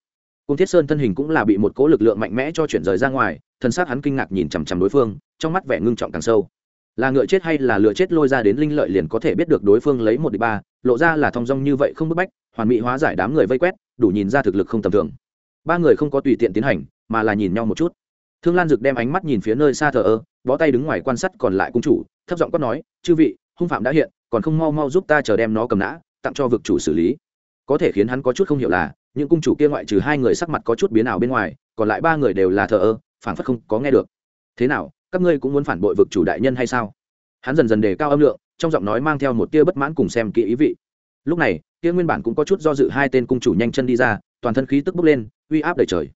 S1: Cuồng thiết sơn thân hình cũng là bị một cố lực lượng mạnh mẽ cho chuyển rời ra ngoài thân xác hắn kinh ngạc nhìn chằm chằm đối phương, trong mắt vẻ ngưng trọng càng sâu là ngựa chết hay là lựa chết lôi ra đến linh lợi liền có thể biết được đối phương lấy một đ ba, lộ ra là thong dong như vậy không bức bách, hoàn mỹ hóa giải đám người vây quét, đủ nhìn ra thực lực không tầm thường. Ba người không có tùy tiện tiến hành, mà là nhìn nhau một chút. Thương lan dực đem ánh mắt nhìn phía nơi xa thờ ơ, bó tay đứng ngoài quan sát còn lại cung chủ, thấp giọng quát nói, chư vị, hung phạm đã hiện, còn không mau mau giúp ta chờ đem nó cầm nã, tặng cho vực chủ xử lý. Có thể khiến hắn có chút không hiểu là, những cung chủ kia ngoại trừ hai người sắc mặt có chút biến ảo bên ngoài, còn lại ba người đều là thờ ơ, phảng phất không có nghe được. Thế nào các ngươi cũng muốn phản bội vực chủ đại nhân hay sao? Hắn dần dần đề cao âm lượng, trong giọng nói mang theo một tia bất mãn cùng xem kỹ ý vị. Lúc này tia nguyên bản cũng có chút do dự hai tên cung chủ nhanh chân đi ra, toàn thân khí tức bốc lên, uy áp đầy trời.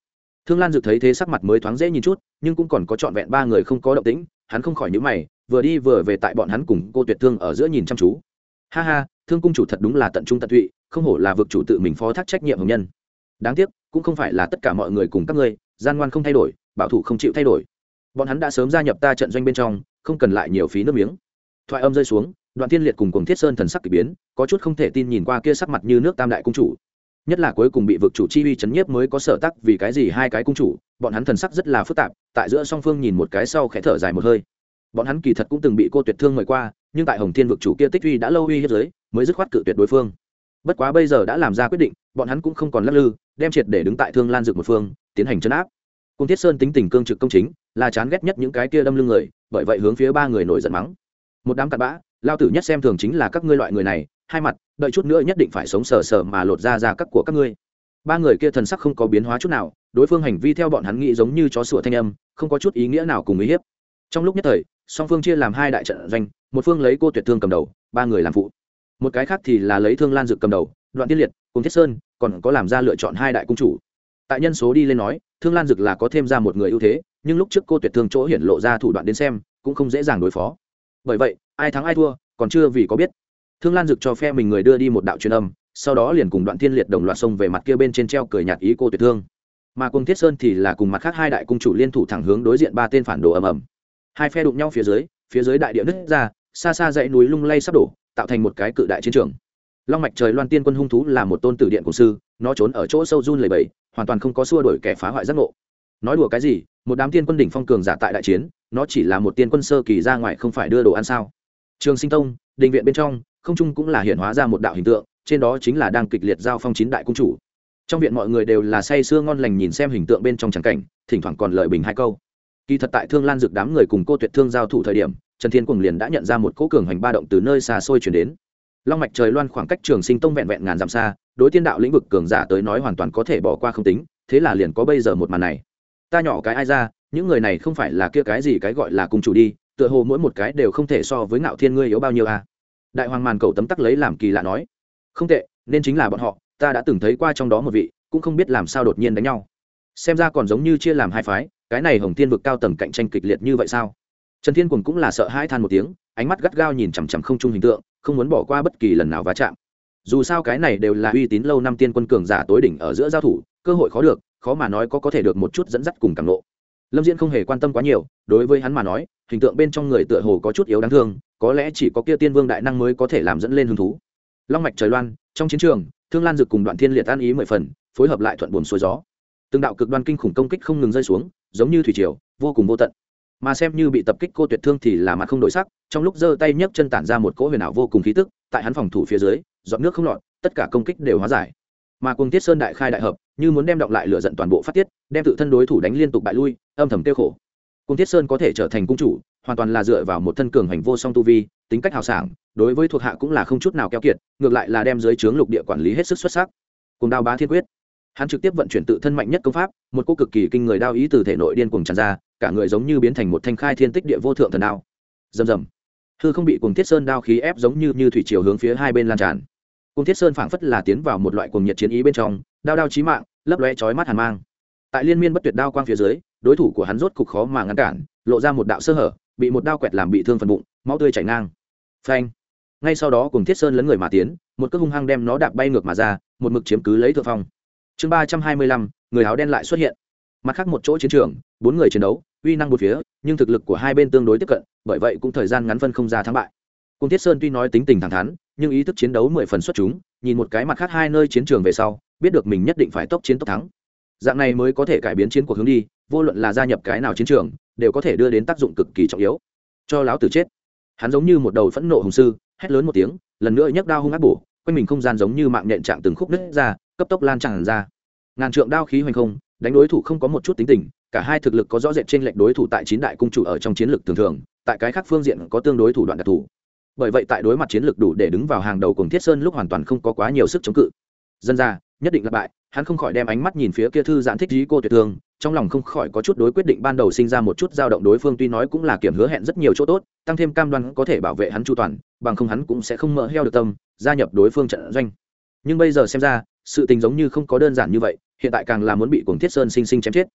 S1: Thương lan dực thấy thế sắc mặt mới thoáng dễ nhìn chút, nhưng cũng còn có trọn vẹn ba người không có động tĩnh, hắn không khỏi nhữ mày, vừa đi vừa về tại bọn hắn cùng cô tuyệt thương ở giữa nhìn chăm chú. Ha ha, thương cung chủ thật đúng là tận trung tận tụy không hổ là vực chủ tự mình phó thác trách nhiệm hồng nhân. Đáng tiếc, cũng không phải là tất cả mọi người cùng các ngươi, gian ngoan không thay đổi, bảo thủ không chịu thay đổi bọn hắn đã sớm gia nhập ta trận doanh bên trong, không cần lại nhiều phí nước miếng. Thoại âm rơi xuống, đoạn thiên liệt cùng cùng thiết sơn thần sắc k ỳ biến, có chút không thể tin nhìn qua kia sắc mặt như nước tam đại cung chủ. Nhất là cuối cùng bị vực chủ chi uy chấn nhiếp mới có sở tắc vì cái gì hai cái cung chủ, bọn hắn thần sắc rất là phức tạp, tại giữa song phương nhìn một cái sau khẽ thở dài một hơi. Bọn hắn kỳ thật cũng từng bị cô tuyệt thương mời qua, nhưng tại hồng thiên vực chủ kia tích uy đã lâu uy hiếp giới, mới dứt khoát cự tuyệt đối phương. Bất quá bây giờ đã làm ra quyết định, bọn hắn cũng không còn lắc lư, đem triệt để đứng tại thương lan dược một phương, tiến hành chấn áp cung thiết sơn tính tình cương trực công chính, là chán ghét nhất những cái kia đâm lưng người, bởi vậy hướng phía ba người nổi giận mắng. Một đám cặn bã, lao tử nhất xem thường chính là các ngươi loại người này, hai mặt, đợi chút nữa nhất định phải sống sờ sờ mà lột ra ra các của các ngươi. Ba người kia thần sắc không có biến hóa chút nào, đối phương hành vi theo bọn hắn nghĩ giống như chó sủa thanh âm, không có chút ý nghĩa nào cùng ý hiếp. Trong lúc nhất thời, song phương chia làm hai đại trận doanh, một phương lấy cô tuyệt thương cầm đầu, ba người làm phụ. Một cái khác thì là lấy thương lan dự cầm đầu, đoạn tiên liệt, cùng thiết sơn, còn có làm ra lựa chọn hai đại cung chủ. Tại nhân số đi lên nói thương lan dực là có thêm ra một người ưu thế, nhưng lúc trước cô tuyệt thương chỗ hiển lộ ra thủ đoạn đến xem, cũng không dễ dàng đối phó. Bởi vậy, ai thắng ai thua, còn chưa vì có biết. Thương lan dực cho phe mình người đưa đi một đạo truyền âm, sau đó liền cùng đoạn thiên liệt đồng loạt xông về mặt kia bên trên treo cười nhạt ý cô tuyệt thương. Mà cùng thiết sơn thì là cùng mặt khác hai đại cung chủ liên thủ thẳng hướng đối diện ba tên phản đồ ầm ầm. Hai phe đụng nhau phía dưới phía dưới đại địa nứt ra, xa xa dãy núi lung lay sắp đổ, tạo thành một cái cự đại chiến trường long mạch trời loan tiên quân hung thú là một tôn tử điện cổ sư, nó trốn ở chỗ sâu run lầy bầy, hoàn toàn không có xua đổi kẻ phá hoại giác ngộ. Nói đùa cái gì, một đám tiên quân đỉnh phong cường giả tại đại chiến, nó chỉ là một tiên quân sơ kỳ ra ngoài không phải đưa đồ ăn sao? Trường sinh tông, đình viện bên trong, không trung cũng là hiện hóa ra một đạo hình tượng, trên đó chính là đang kịch liệt giao phong chín đại cung chủ. Trong viện mọi người đều là say sưa ngon lành nhìn xem hình tượng bên trong tràng cảnh, thỉnh thoảng còn lợi bình hai câu. Kỳ thật tại thương lan dực đám người cùng cô tuyệt thương giao thủ thời điểm, trần thiên cùng liền đã nhận ra một cỗ cường hành ba động từ nơi xa xôi chuyển đến long mạch trời loan khoảng cách trường sinh tông vẹn vẹn ngàn dặm xa, đối tiên đạo lĩnh vực cường giả tới nói hoàn toàn có thể bỏ qua không tính, thế là liền có bây giờ một màn này. Ta nhỏ cái ai ra, những người này không phải là kia cái gì cái gọi là cung chủ đi, tựa hồ mỗi một cái đều không thể so với ngạo thiên ngươi yếu bao nhiêu à. đại hoàng màn cầu tấm tắc lấy làm kỳ lạ nói. Không tệ, nên chính là bọn họ, ta đã từng thấy qua trong đó một vị, cũng không biết làm sao đột nhiên đánh nhau. Xem ra còn giống như chia làm hai phái, cái này hồng thiên vực cao tầng cạnh tranh kịch liệt như vậy sao? Trần thiên quần cũng là sợ hãi than một tiếng, ánh mắt gắt gao nhìn chằm chằm không chung hình tượng không muốn bỏ qua bất kỳ lần nào va chạm. Dù sao cái này đều là uy tín lâu năm tiên quân cường giả tối đỉnh ở giữa giao thủ, cơ hội khó được, khó mà nói có có thể được một chút dẫn dắt cùng càng lộ lâm diễn không hề quan tâm quá nhiều, đối với hắn mà nói, hình tượng bên trong người tựa hồ có chút yếu đáng thương, có lẽ chỉ có kia tiên vương đại năng mới có thể làm dẫn lên hứng thú. Long mạch trời loan, trong chiến trường, thương lan dực cùng đoạn thiên liệt an ý mười phần, phối hợp lại thuận buồn xuôi gió. Từng đạo cực đoan kinh khủng công kích không ngừng rơi xuống, giống như thủy triều, vô cùng vô tận mà xem như bị tập kích cô tuyệt thương thì là mặt không đổi sắc, trong lúc giơ tay nhấc chân tản ra một cỗ huyền ảo vô cùng khí tức, tại hắn phòng thủ phía dưới, dọn nước không lọt, tất cả công kích đều hóa giải. Mà cùng tiết sơn đại khai đại hợp, như muốn đem động lại lửa giận toàn bộ phát tiết, đem tự thân đối thủ đánh liên tục bại lui, âm thầm tiêu khổ. Cùng tiết sơn có thể trở thành cung chủ, hoàn toàn là dựa vào một thân cường hành vô song tu vi, tính cách hào sảng, đối với thuộc hạ cũng là không chút nào keo kiệt, ngược lại là đem dưới trướng lục địa quản lý hết sức xuất sắc. Cùng đao bá thiên quyết. Hắn trực tiếp vận chuyển tự thân mạnh nhất công pháp, một cô cực kỳ kinh người đao ý từ thể nội điên cuồng tràn ra cả người giống như biến thành một thanh khai thiên tích địa vô thượng thần đao. Rầm rầm. Hư không bị cùng thiết sơn đao khí ép giống như như thủy chiều hướng phía hai bên lan tràn. Cùng thiết sơn phảng phất là tiến vào một loại cuồng nhiệt chiến ý bên trong, đao đao chí mạng, lấp lóe chói mắt hàn mang. Tại liên miên bất tuyệt đao quang phía dưới, đối thủ của hắn rốt cục khó mà ngăn cản, lộ ra một đạo sơ hở, bị một đao quẹt làm bị thương phần bụng, máu tươi chảy ngang. Phanh. Ngay sau đó cùng thiết sơn lấn người mà tiến, một cước hung hăng đem nó đạp bay ngược mà ra, một mực chiếm cứ lấy thượng phong. Chương ba trăm hai mươi lăm, người áo đen lại xuất hiện. Mặt khác một chỗ chiến trường, bốn người chiến đấu uy năng một phía, nhưng thực lực của hai bên tương đối tiếp cận, bởi vậy cũng thời gian ngắn phân không ra thắng bại. Cung thiết sơn tuy nói tính tình thẳng thắn, nhưng ý thức chiến đấu mười phần xuất chúng, nhìn một cái mặt khác hai nơi chiến trường về sau, biết được mình nhất định phải tốc chiến tốc thắng. Dạng này mới có thể cải biến chiến cuộc hướng đi, vô luận là gia nhập cái nào chiến trường, đều có thể đưa đến tác dụng cực kỳ trọng yếu. Cho láo tử chết. Hắn giống như một đầu phẫn nộ hùng sư, hét lớn một tiếng, lần nữa nhấc đao hung ác bổ, quanh mình không gian giống như mạng nhện trạng từng khúc nứt ra, cấp tốc lan tràn ra. Ngàn trượng đao khí hoành không, đánh đối thủ không có một chút tính tình cả hai thực lực có rõ rệt trên lệnh đối thủ tại chín đại cung chủ ở trong chiến lược thường thường, tại cái khác phương diện có tương đối thủ đoạn đặc thù. Bởi vậy tại đối mặt chiến lược đủ để đứng vào hàng đầu cùng thiết sơn lúc hoàn toàn không có quá nhiều sức chống cự. Dân ra nhất định là bại, hắn không khỏi đem ánh mắt nhìn phía kia thư giãn thích dí cô tuyệt thương trong lòng không khỏi có chút đối quyết định ban đầu sinh ra một chút dao động đối phương tuy nói cũng là kiểm hứa hẹn rất nhiều chỗ tốt, tăng thêm cam đoan có thể bảo vệ hắn chu toàn, bằng không hắn cũng sẽ không mỡ heo được tâm, gia nhập đối phương trận doanh. Nhưng bây giờ xem ra, sự tình giống như không có đơn giản như vậy, hiện tại càng là muốn bị cuồng thiết sơn sinh sinh chém chết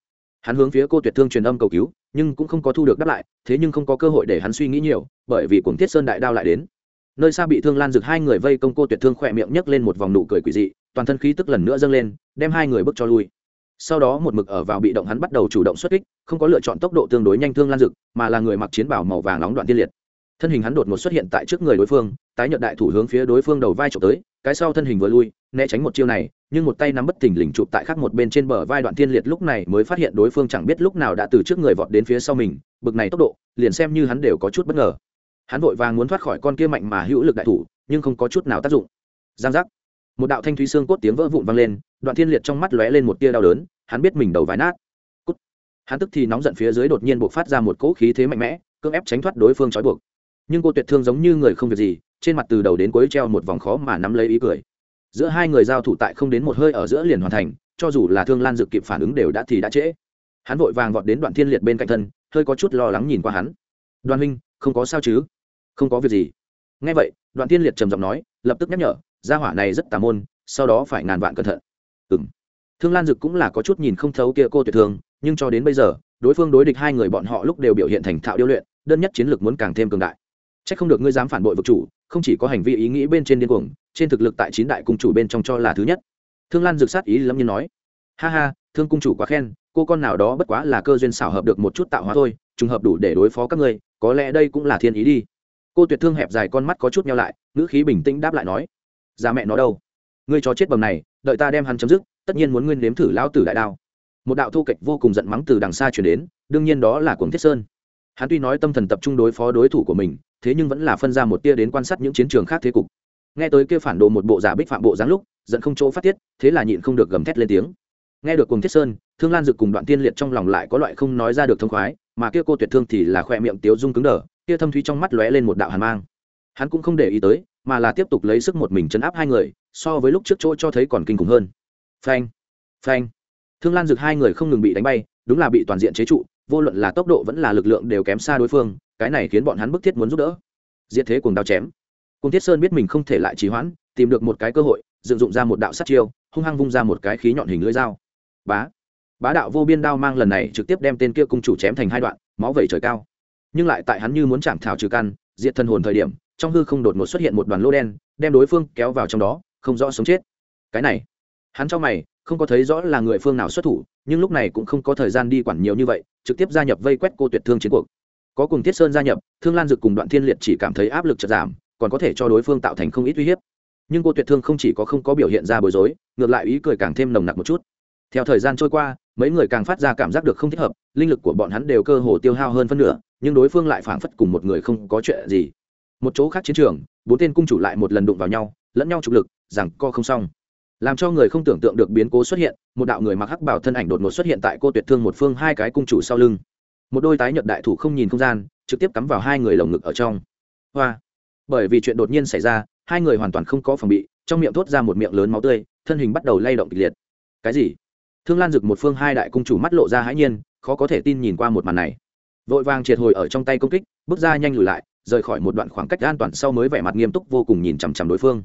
S1: hắn hướng phía cô tuyệt thương truyền âm cầu cứu, nhưng cũng không có thu được đáp lại, thế nhưng không có cơ hội để hắn suy nghĩ nhiều, bởi vì cuồng thiết sơn đại đao lại đến. Nơi xa bị thương lan rực hai người vây công cô tuyệt thương khỏe miệng nhấc lên một vòng nụ cười quỷ dị, toàn thân khí tức lần nữa dâng lên, đem hai người bước cho lui. Sau đó một mực ở vào bị động hắn bắt đầu chủ động xuất kích, không có lựa chọn tốc độ tương đối nhanh thương lan rực, mà là người mặc chiến bảo màu vàng nóng đoạn tiên liệt. Thân hình hắn đột ngột xuất hiện tại trước người đối phương, tái nhợt đại thủ hướng phía đối phương đầu vai trộm tới, cái sau thân hình vừa lui, né tránh một chiêu này nhưng một tay nắm bất thình lình chụp tại khác một bên trên bờ vai đoạn tiên liệt lúc này mới phát hiện đối phương chẳng biết lúc nào đã từ trước người vọt đến phía sau mình, bực này tốc độ, liền xem như hắn đều có chút bất ngờ. Hắn vội vàng muốn thoát khỏi con kia mạnh mà hữu lực đại thủ, nhưng không có chút nào tác dụng. Giang giác. Một đạo thanh thúy xương cốt tiếng vỡ vụn vang lên, đoạn thiên liệt trong mắt lóe lên một tia đau đớn, hắn biết mình đầu vái nát. Cút. hắn tức thì nóng giận phía dưới đột nhiên buộc phát ra một cỗ khí thế mạnh mẽ, cưỡng ép tránh thoát đối phương trói buộc. Nhưng cô tuyệt thương giống như người không việc gì, trên mặt từ đầu đến cuối treo một vòng khó mà nắm lấy ý cười giữa hai người giao thủ tại không đến một hơi ở giữa liền hoàn thành, cho dù là thương lan dực kịp phản ứng đều đã thì đã trễ. Hắn vội vàng vọt đến đoạn thiên liệt bên cạnh thân, hơi có chút lo lắng nhìn qua hắn. Đoàn huynh, không có sao chứ? Không có việc gì. Ngay vậy, đoạn thiên liệt trầm giọng nói, lập tức nhắc nhở, gia hỏa này rất tà môn, sau đó phải ngàn vạn cẩn thận. Ừ m thương lan dực cũng là có chút nhìn không thấu kia cô tuyệt thương nhưng cho đến bây giờ, đối phương đối địch hai người bọn họ lúc đều biểu hiện thành thạo điêu luyện, đơn nhất chiến lược muốn càng thêm cường đại. C h ắ c không được ngươi dám phản bội vực chủ, không chỉ có hành vi ý nghĩ bên trên điên cuồng trên thực lực tại chín đại cung chủ bên trong cho là thứ nhất. Thương lan dược sát ý lâm nhiên nói, ha ha, thương cung chủ quá khen, cô con nào đó bất quá là cơ duyên xảo hợp được một chút tạo hóa thôi, trùng hợp đủ để đối phó các ngươi, có lẽ đây cũng là thiên ý đi. Cô tuyệt thương hẹp dài con mắt có chút nhau lại, ngữ khí bình tĩnh đáp lại nói ra mẹ nó đâu, ngươi chó chết bầm này, đợi ta đem hắn chấm dứt, tất nhiên muốn nguyên nếm thử lao tử đại đao một đạo thu kịch vô cùng giận mắng từ đằng xa chuyển đến, đương nhiên đó là cuồng thiết sơn. Hắn tuy nói tâm thần tập trung đối phó đối thủ của mình, thế nhưng vẫn là phân ra một tia đến quan sát những chiến trường khác thế cục nghe tới kia phản đồ một bộ giả bích phạm bộ dáng lúc, giận không chỗ phát tiết, thế là nhịn không được gầm thét lên tiếng. Nghe được cùng thiết sơn, thương lan dực cùng đoạn tiên liệt trong lòng lại có loại không nói ra được thông khoái, mà kia cô tuyệt thương thì là khoe miệng tiếu dung cứng đờ, kia thâm thúy trong mắt lóe lên một đạo hàn mang. Hắn cũng không để ý tới, mà là tiếp tục lấy sức một mình chấn áp hai người, so với lúc trước chỗ cho thấy còn kinh khủng hơn. Phanh phanh. Thương lan dực hai người không ngừng bị đánh bay, đúng là bị toàn diện chế trụ, vô luận là tốc độ vẫn là lực lượng đều kém xa đối phương, cái này khiến bọn hắn bức thiết muốn giúp đỡ. Diệt thế cùng đao chém. Cung thiết sơn biết mình không thể lại trì hoãn, tìm được một cái cơ hội, dựng dụng ra một đạo sát chiêu, hung hăng vung ra một cái khí nhọn hình lưỡi dao. Bá. Bá đạo vô biên đao mang lần này trực tiếp đem tên kia cung chủ chém thành hai đoạn, máu vẩy trời cao. Nhưng lại tại hắn như muốn chạm thảo trừ căn, diệt thân hồn thời điểm, trong hư không đột ngột xuất hiện một đoàn lô đen, đem đối phương kéo vào trong đó, không rõ sống chết. Cái này. Hắn cho mày, không có thấy rõ là người phương nào xuất thủ, nhưng lúc này cũng không có thời gian đi quản nhiều như vậy, trực tiếp gia nhập vây quét cô tuyệt thương chiến cuộc. Có cùng thiết sơn gia nhập, thương lan dực cùng đoạn thiên liệt chỉ cảm thấy áp lực chật giảm còn có thể cho đối phương tạo thành không ít uy hiếp. Nhưng cô tuyệt thương không chỉ có không có biểu hiện ra bối rối, ngược lại ý cười càng thêm nồng nặc một chút. Theo thời gian trôi qua, mấy người càng phát ra cảm giác được không thích hợp, linh lực của bọn hắn đều cơ hồ tiêu hao hơn phân nửa, nhưng đối phương lại phảng phất cùng một người không có chuyện gì. Một chỗ khác chiến trường, bốn tên cung chủ lại một lần đụng vào nhau, lẫn nhau trục lực, rằng co không xong. Làm cho người không tưởng tượng được biến cố xuất hiện, một đạo người mặc hắc bảo thân ảnh đột ngột xuất hiện tại cô tuyệt thương một phương hai cái cung chủ sau lưng. Một đôi tái nhợt đại thủ không nhìn không gian, trực tiếp cắm vào hai người lồng ngực ở trong. Hoa! Bởi vì chuyện đột nhiên xảy ra, hai người hoàn toàn không có phòng bị, trong miệng thốt ra một miệng lớn máu tươi, thân hình bắt đầu lay động kịch liệt. Cái gì? Thương lan dực một phương hai đại cung chủ mắt lộ ra hãi nhiên, khó có thể tin nhìn qua một màn này. Vội vàng triệt hồi ở trong tay công kích, bước ra nhanh lùi lại, rời khỏi một đoạn khoảng cách an toàn sau mới vẻ mặt nghiêm túc vô cùng nhìn chằm chằm đối phương.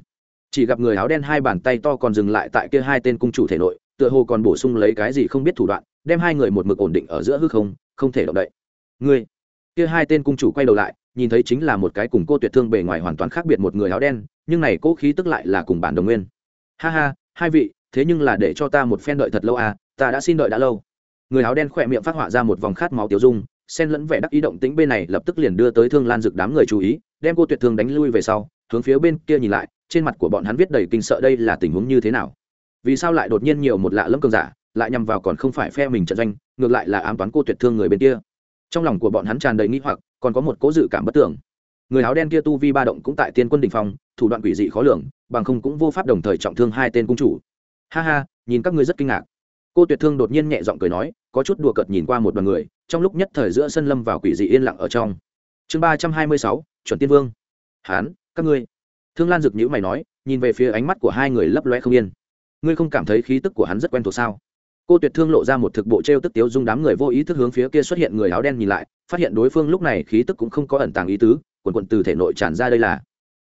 S1: Chỉ gặp người áo đen hai bàn tay to còn dừng lại tại kia hai tên cung chủ thể nội, tựa hồ còn bổ sung lấy cái gì không biết thủ đoạn, đem hai người một mực ổn định ở giữa hư không không thể động đậy. Ngươi! Kia hai tên cung chủ quay đầu lại nhìn thấy chính là một cái cùng cô tuyệt thương bề ngoài hoàn toàn khác biệt một người áo đen, nhưng này cố khí tức lại là cùng bản đồng nguyên. Ha ha, hai vị, thế nhưng là để cho ta một phen đợi thật lâu à ta đã xin đợi đã lâu. Người áo đen khỏe miệng phát họa ra một vòng khát máu tiêu dung, xen lẫn vẻ đắc ý động tĩnh bên này lập tức liền đưa tới thương lan dực đám người chú ý, đem cô tuyệt thương đánh lui về sau, hướng phía bên kia nhìn lại, trên mặt của bọn hắn viết đầy kinh sợ đây là tình huống như thế nào. Vì sao lại đột nhiên nhiều một lạ lẫm cường giả, lại nhằm vào còn không phải phe mình trận doanh, ngược lại là ám toán cô tuyệt thương người bên kia. Trong lòng của bọn hắn tràn đầy nghĩ hoặc còn có một cố dự cảm bất tưởng người áo đen kia tu vi ba động cũng tại tiên quân đình phong, thủ đoạn quỷ dị khó lường, bằng không cũng vô pháp đồng thời trọng thương hai tên cung chủ. Ha ha, nhìn các ngươi rất kinh ngạc. Cô tuyệt thương đột nhiên nhẹ giọng cười nói, có chút đùa cợt nhìn qua một đoàn người, trong lúc nhất thời giữa sân lâm vào quỷ dị yên lặng ở trong. Chương ba trăm hai mươi sáu, chuẩn tiên vương. Hán, các ngươi. Thương lan dực nhữ mày nói, nhìn về phía ánh mắt của hai người lấp loe không yên. Ngươi không cảm thấy khí tức của hắn rất quen thuộc sao? Cô tuyệt thương lộ ra một thực bộ t r e o tức tiếu dung đám người vô ý thức hướng phía kia xuất hiện người áo đen nhìn lại phát hiện đối phương lúc này khí tức cũng không có ẩn tàng ý tứ, quần quận từ thể nội tràn ra đây là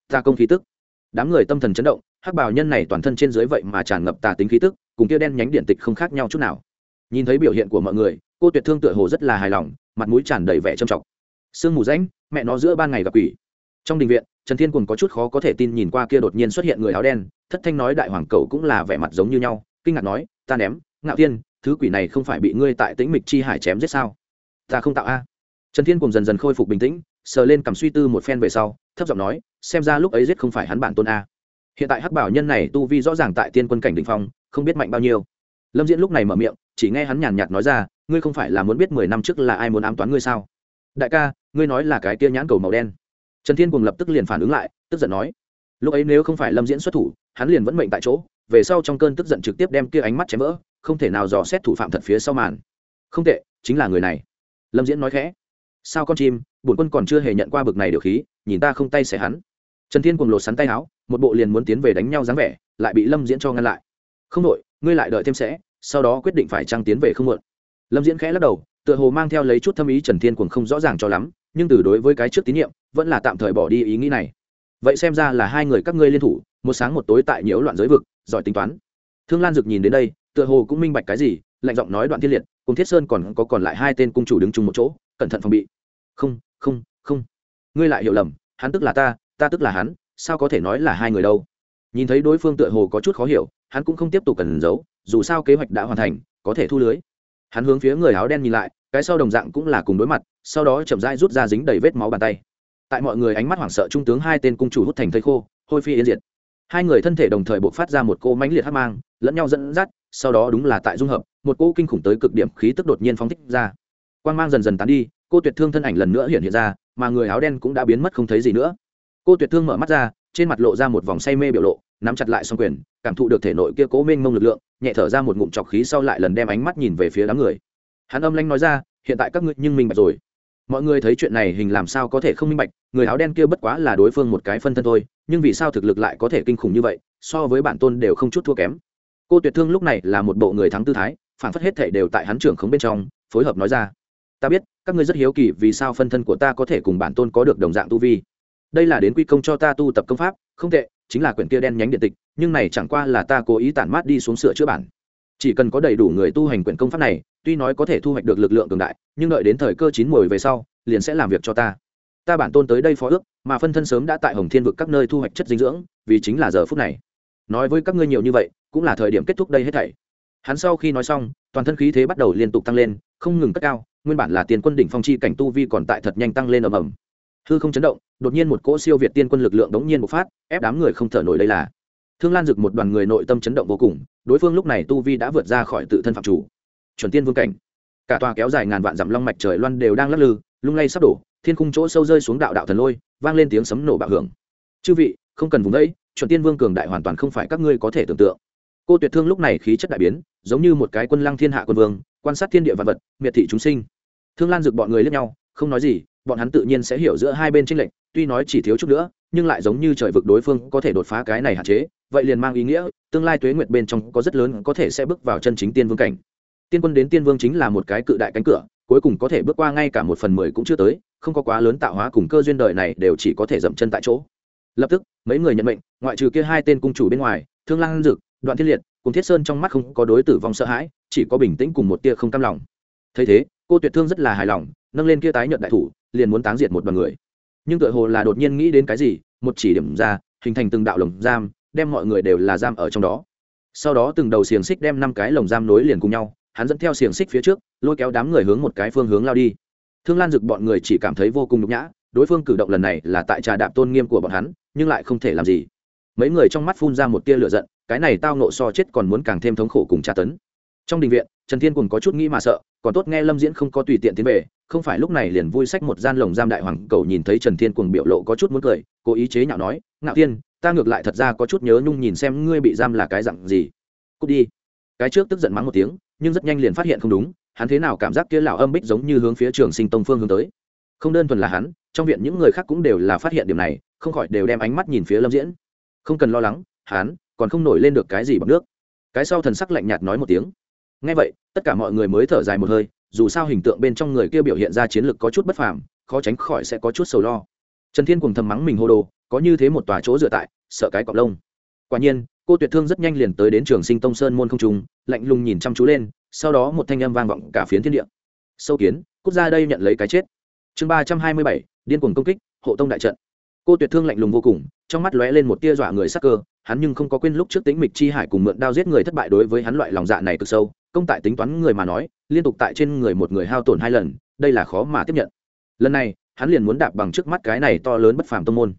S1: ta công khí tức. Đám người tâm thần chấn động, hắc bào nhân này toàn thân trên dưới vậy mà tràn ngập tà tính khí tức, cùng kia đen nhánh điện tịch không khác nhau chút nào. Nhìn thấy biểu hiện của mọi người, cô tuyệt thương tựa hồ rất là hài lòng, mặt mũi tràn đầy vẻ trầm trọng. Sương mù rãnh, mẹ nó giữa ban ngày gặp quỷ. Trong đình viện, trần thiên cùng có chút khó có thể tin nhìn qua kia đột nhiên xuất hiện người áo đen, thất thanh nói đại hoàng cầu cũng là vẻ mặt giống như nhau, kinh ngạc nói, ta ném, ngạo thiên, thứ quỷ này không phải bị ngươi tại tĩnh mịch chi hải chém giết sao? Ta không tạo a trần thiên cùng dần dần khôi phục bình tĩnh, sờ lên cầm suy tư một phen về sau, thấp giọng nói, xem ra lúc ấy giết không phải hắn bản tôn a. Hiện tại hắc bảo nhân này tu vi rõ ràng tại tiên quân cảnh đ ỉ n h phong, không biết mạnh bao nhiêu. Lâm diễn lúc này mở miệng, chỉ nghe hắn nhàn nhạt nói ra, ngươi không phải là muốn biết mười năm trước là ai muốn ám toán ngươi sao? Đại ca, ngươi nói là cái tia nhãn cầu màu đen. Trần thiên cùng lập tức liền phản ứng lại, tức giận nói, lúc ấy nếu không phải lâm diễn xuất thủ, hắn liền vẫn mệnh tại chỗ, về sau trong cơn tức giận trực tiếp đem kia ánh mắt chém vỡ, không thể nào dò xét thủ phạm thật phía sau màn. Không tệ, chính là người này. Lâm diễn nói khẽ sao con chim, bổn quân còn chưa hề nhận qua bực này điều khí, nhìn ta không tay xẻ hắn. Trần thiên cùng lột sắn tay áo, một bộ liền muốn tiến về đánh nhau dáng vẻ, lại bị lâm diễn cho ngăn lại. Không đội ngươi lại đợi thêm sẽ, sau đó quyết định phải trăng tiến về không muộn. Lâm diễn khẽ lắc đầu, tựa hồ mang theo lấy chút thâm ý trần thiên cùng không rõ ràng cho lắm, nhưng từ đối với cái trước tín nhiệm, vẫn là tạm thời bỏ đi ý nghĩ này. Vậy xem ra là hai người các ngươi liên thủ, một sáng một tối tại nhiễu loạn giới vực, giỏi tính toán. Thương lan dực nhìn đến đây, tựa hồ cũng minh bạch cái gì, lạnh giọng nói đoạn thiên liệt, cùng thiết sơn còn có còn lại hai tên cung chủ đứng chung một chỗ cẩn thận phòng bị. Không không không. Ngươi lại hiểu lầm, hắn tức là ta ta tức là hắn, sao có thể nói là hai người đâu? Nhìn thấy đối phương tựa hồ có chút khó hiểu, hắn cũng không tiếp tục cần giấu, dù sao kế hoạch đã hoàn thành, có thể thu lưới. Hắn hướng phía người áo đen nhìn lại, cái sau đồng dạng cũng là cùng đối mặt, sau đó chậm rãi rút ra dính đầy vết máu bàn tay. Tại mọi người ánh mắt hoảng sợ trung tướng hai tên cung chủ hút thành thây khô, hôi phi yên diệt. Hai người thân thể đồng thời buộc phát ra một cô mánh liệt hát mang, lẫn nhau dẫn dắt, sau đó đúng là tại dung hợp, một cô kinh khủng tới cực điểm khí tức đột nhiên phóng thích ra quang mang dần dần tán đi, cô tuyệt thương thân ảnh lần nữa hiện hiện ra, mà người áo đen cũng đã biến mất không thấy gì nữa. Cô tuyệt thương mở mắt ra, trên mặt lộ ra một vòng say mê biểu lộ, nắm chặt lại s quyền, cảm thụ được thể nội kia cố mênh mông lực lượng, nhẹ thở ra một ngụm trọc khí sau lại lần đem ánh mắt nhìn về phía đám người. Hắn âm lanh nói ra, hiện tại các ngươi nhưng minh bạch rồi. Mọi người thấy chuyện này hình làm sao có thể không minh bạch, người áo đen kia bất quá là đối phương một cái phân thân thôi, nhưng vì sao thực lực lại có thể kinh khủng như vậy, so với bản tôn đều không chút thua kém. Cô tuyệt thương lúc này là một bộ người thắng tư thái, phản phất hết thể đều tại hắn trưởng khống bên trong, phối hợp nói ra ta biết, các ngươi rất hiếu kỳ vì sao phân thân của ta có thể cùng bản tôn có được đồng dạng tu vi. Đây là đến quy công cho ta tu tập công pháp, không tệ, chính là quyển kia đen nhánh điện tịch, nhưng này chẳng qua là ta cố ý tản mát đi xuống sửa chữa bản. Chỉ cần có đầy đủ người tu hành quyển công pháp này, tuy nói có thể thu hoạch được lực lượng cường đại, nhưng đợi đến thời cơ chín mồi về sau, liền sẽ làm việc cho ta. Ta bản tôn tới đây phó ước, mà phân thân sớm đã tại hồng thiên vực các nơi thu hoạch chất dinh dưỡng, vì chính là giờ phút này. Nói với các ngươi nhiều như vậy, cũng là thời điểm kết thúc đây hết thảy. Hắn sau khi nói xong, toàn thân khí thế bắt đầu liên tục tăng lên, không ngừng cất cao nguyên bản là tiên quân đỉnh phong chi cảnh tu vi còn tại thật nhanh tăng lên ầm ầm. Hư không chấn động, đột nhiên một cỗ siêu việt tiên quân lực lượng đống nhiên bộc phát, ép đám người không thở nổi đây là. Thương lan dực một đoàn người nội tâm chấn động vô cùng, đối phương lúc này tu vi đã vượt ra khỏi tự thân phạm chủ. Chuẩn tiên vương cảnh. Cả tòa kéo dài ngàn vạn dặm long mạch trời loan đều đang lắc lư, lung lay sắp đổ, thiên khung chỗ sâu rơi xuống đạo đạo thần lôi, vang lên tiếng sấm nổ bạo hưởng. Chư vị, không cần vùng đấy, chuẩn tiên vương cường đại hoàn toàn không phải các ngươi có thể tưởng tượng. Cô tuyệt thương lúc này khí chất đại biến, giống như một cái quân lăng thiên hạ quân vương quan sát thiên địa vật vật, miệt thị chúng sinh. Thương lan dực bọn người lẫn nhau, không nói gì, bọn hắn tự nhiên sẽ hiểu giữa hai bên tranh lệch, tuy nói chỉ thiếu chút nữa, nhưng lại giống như trời vực đối phương có thể đột phá cái này hạn chế, vậy liền mang ý nghĩa, tương lai tuế nguyệt bên trong có rất lớn có thể sẽ bước vào chân chính tiên vương cảnh. Tiên quân đến tiên vương chính là một cái cự đại cánh cửa, cuối cùng có thể bước qua ngay cả một phần mười cũng chưa tới, không có quá lớn tạo hóa cùng cơ duyên đời này đều chỉ có thể dậm chân tại chỗ. Lập tức, mấy người nhận mệnh, ngoại trừ kia hai tên cung chủ bên ngoài, thương lan dực, đoạn thiên liệt cùng thiết sơn trong mắt không có đối tử vong sợ hãi, chỉ có bình tĩnh cùng một tia không cam lòng. Thấy thế, cô tuyệt thương rất là hài lòng, nâng lên kia tái nhận đại thủ, liền muốn táng diệt một đoàn người. Nhưng tựa hồ là đột nhiên nghĩ đến cái gì, một chỉ điểm ra, hình thành từng đạo lồng giam, đem mọi người đều là giam ở trong đó. Sau đó từng đầu xiềng xích đem năm cái lồng giam nối liền cùng nhau, hắn dẫn theo xiềng xích phía trước, lôi kéo đám người hướng một cái phương hướng lao đi. Thương lan dực bọn người chỉ cảm thấy vô cùng nhục nhã, đối phương cử động lần này là tại trà đạp tôn nghiêm của bọn hắn, nhưng lại không thể làm gì. Mấy người trong mắt phun ra một tia lửa giận cái này tao nộ so chết còn muốn càng thêm thống khổ cùng tra tấn. Trong đình viện trần thiên cùng có chút nghĩ mà sợ còn tốt nghe lâm diễn không có tùy tiện tiến về không phải lúc này liền vui sách một gian lồng giam đại hoàng cầu nhìn thấy trần thiên cùng biểu lộ có chút muốn cười cố ý chế nhạo nói ngạo tiên, ta ngược lại thật ra có chút nhớ nhung nhìn xem ngươi bị giam là cái dặn gì. Cút đi. Cái trước tức giận mắng một tiếng nhưng rất nhanh liền phát hiện không đúng hắn thế nào cảm giác kia lão âm bích giống như hướng phía trường sinh tông phương hướng tới. Không đơn thuần là hắn trong viện những người khác cũng đều là phát hiện điểm này không khỏi đều đem ánh mắt nhìn phía lâm diễn. Không cần lo lắng hắn còn không nổi lên được cái gì bằng nước. Cái sau thần sắc lạnh nhạt nói một tiếng. Ngay vậy, tất cả mọi người mới thở dài một hơi, dù sao hình tượng bên trong người kia biểu hiện ra chiến lược có chút bất phàm, khó tránh khỏi sẽ có chút sầu lo. Trần thiên cùng thầm mắng mình hô đồ, có như thế một tòa chỗ dựa tại, sợ cái cọc lông. Quả nhiên, cô tuyệt thương rất nhanh liền tới đến trường sinh tông sơn môn không trung, lạnh lùng nhìn chăm chú lên, sau đó một thanh âm vang vọng cả phiến thiên địa. Sâu kiến, cút ra đây nhận lấy cái chết. Chương ba trăm hai mươi bảy, điên cuồng công kích, hộ tông đại trận cô tuyệt thương lạnh lùng vô cùng, trong mắt lóe lên một tia dọa người sắc cơ, hắn nhưng không có quên lúc trước tính mịch chi hải cùng mượn đao giết người thất bại đối với hắn loại lòng dạ này cực sâu, công tại tính toán người mà nói, liên tục tại trên người một người hao tổn hai lần, đây là khó mà tiếp nhận. Lần này, hắn liền muốn đạp bằng trước mắt cái này to lớn bất phàm tông môn.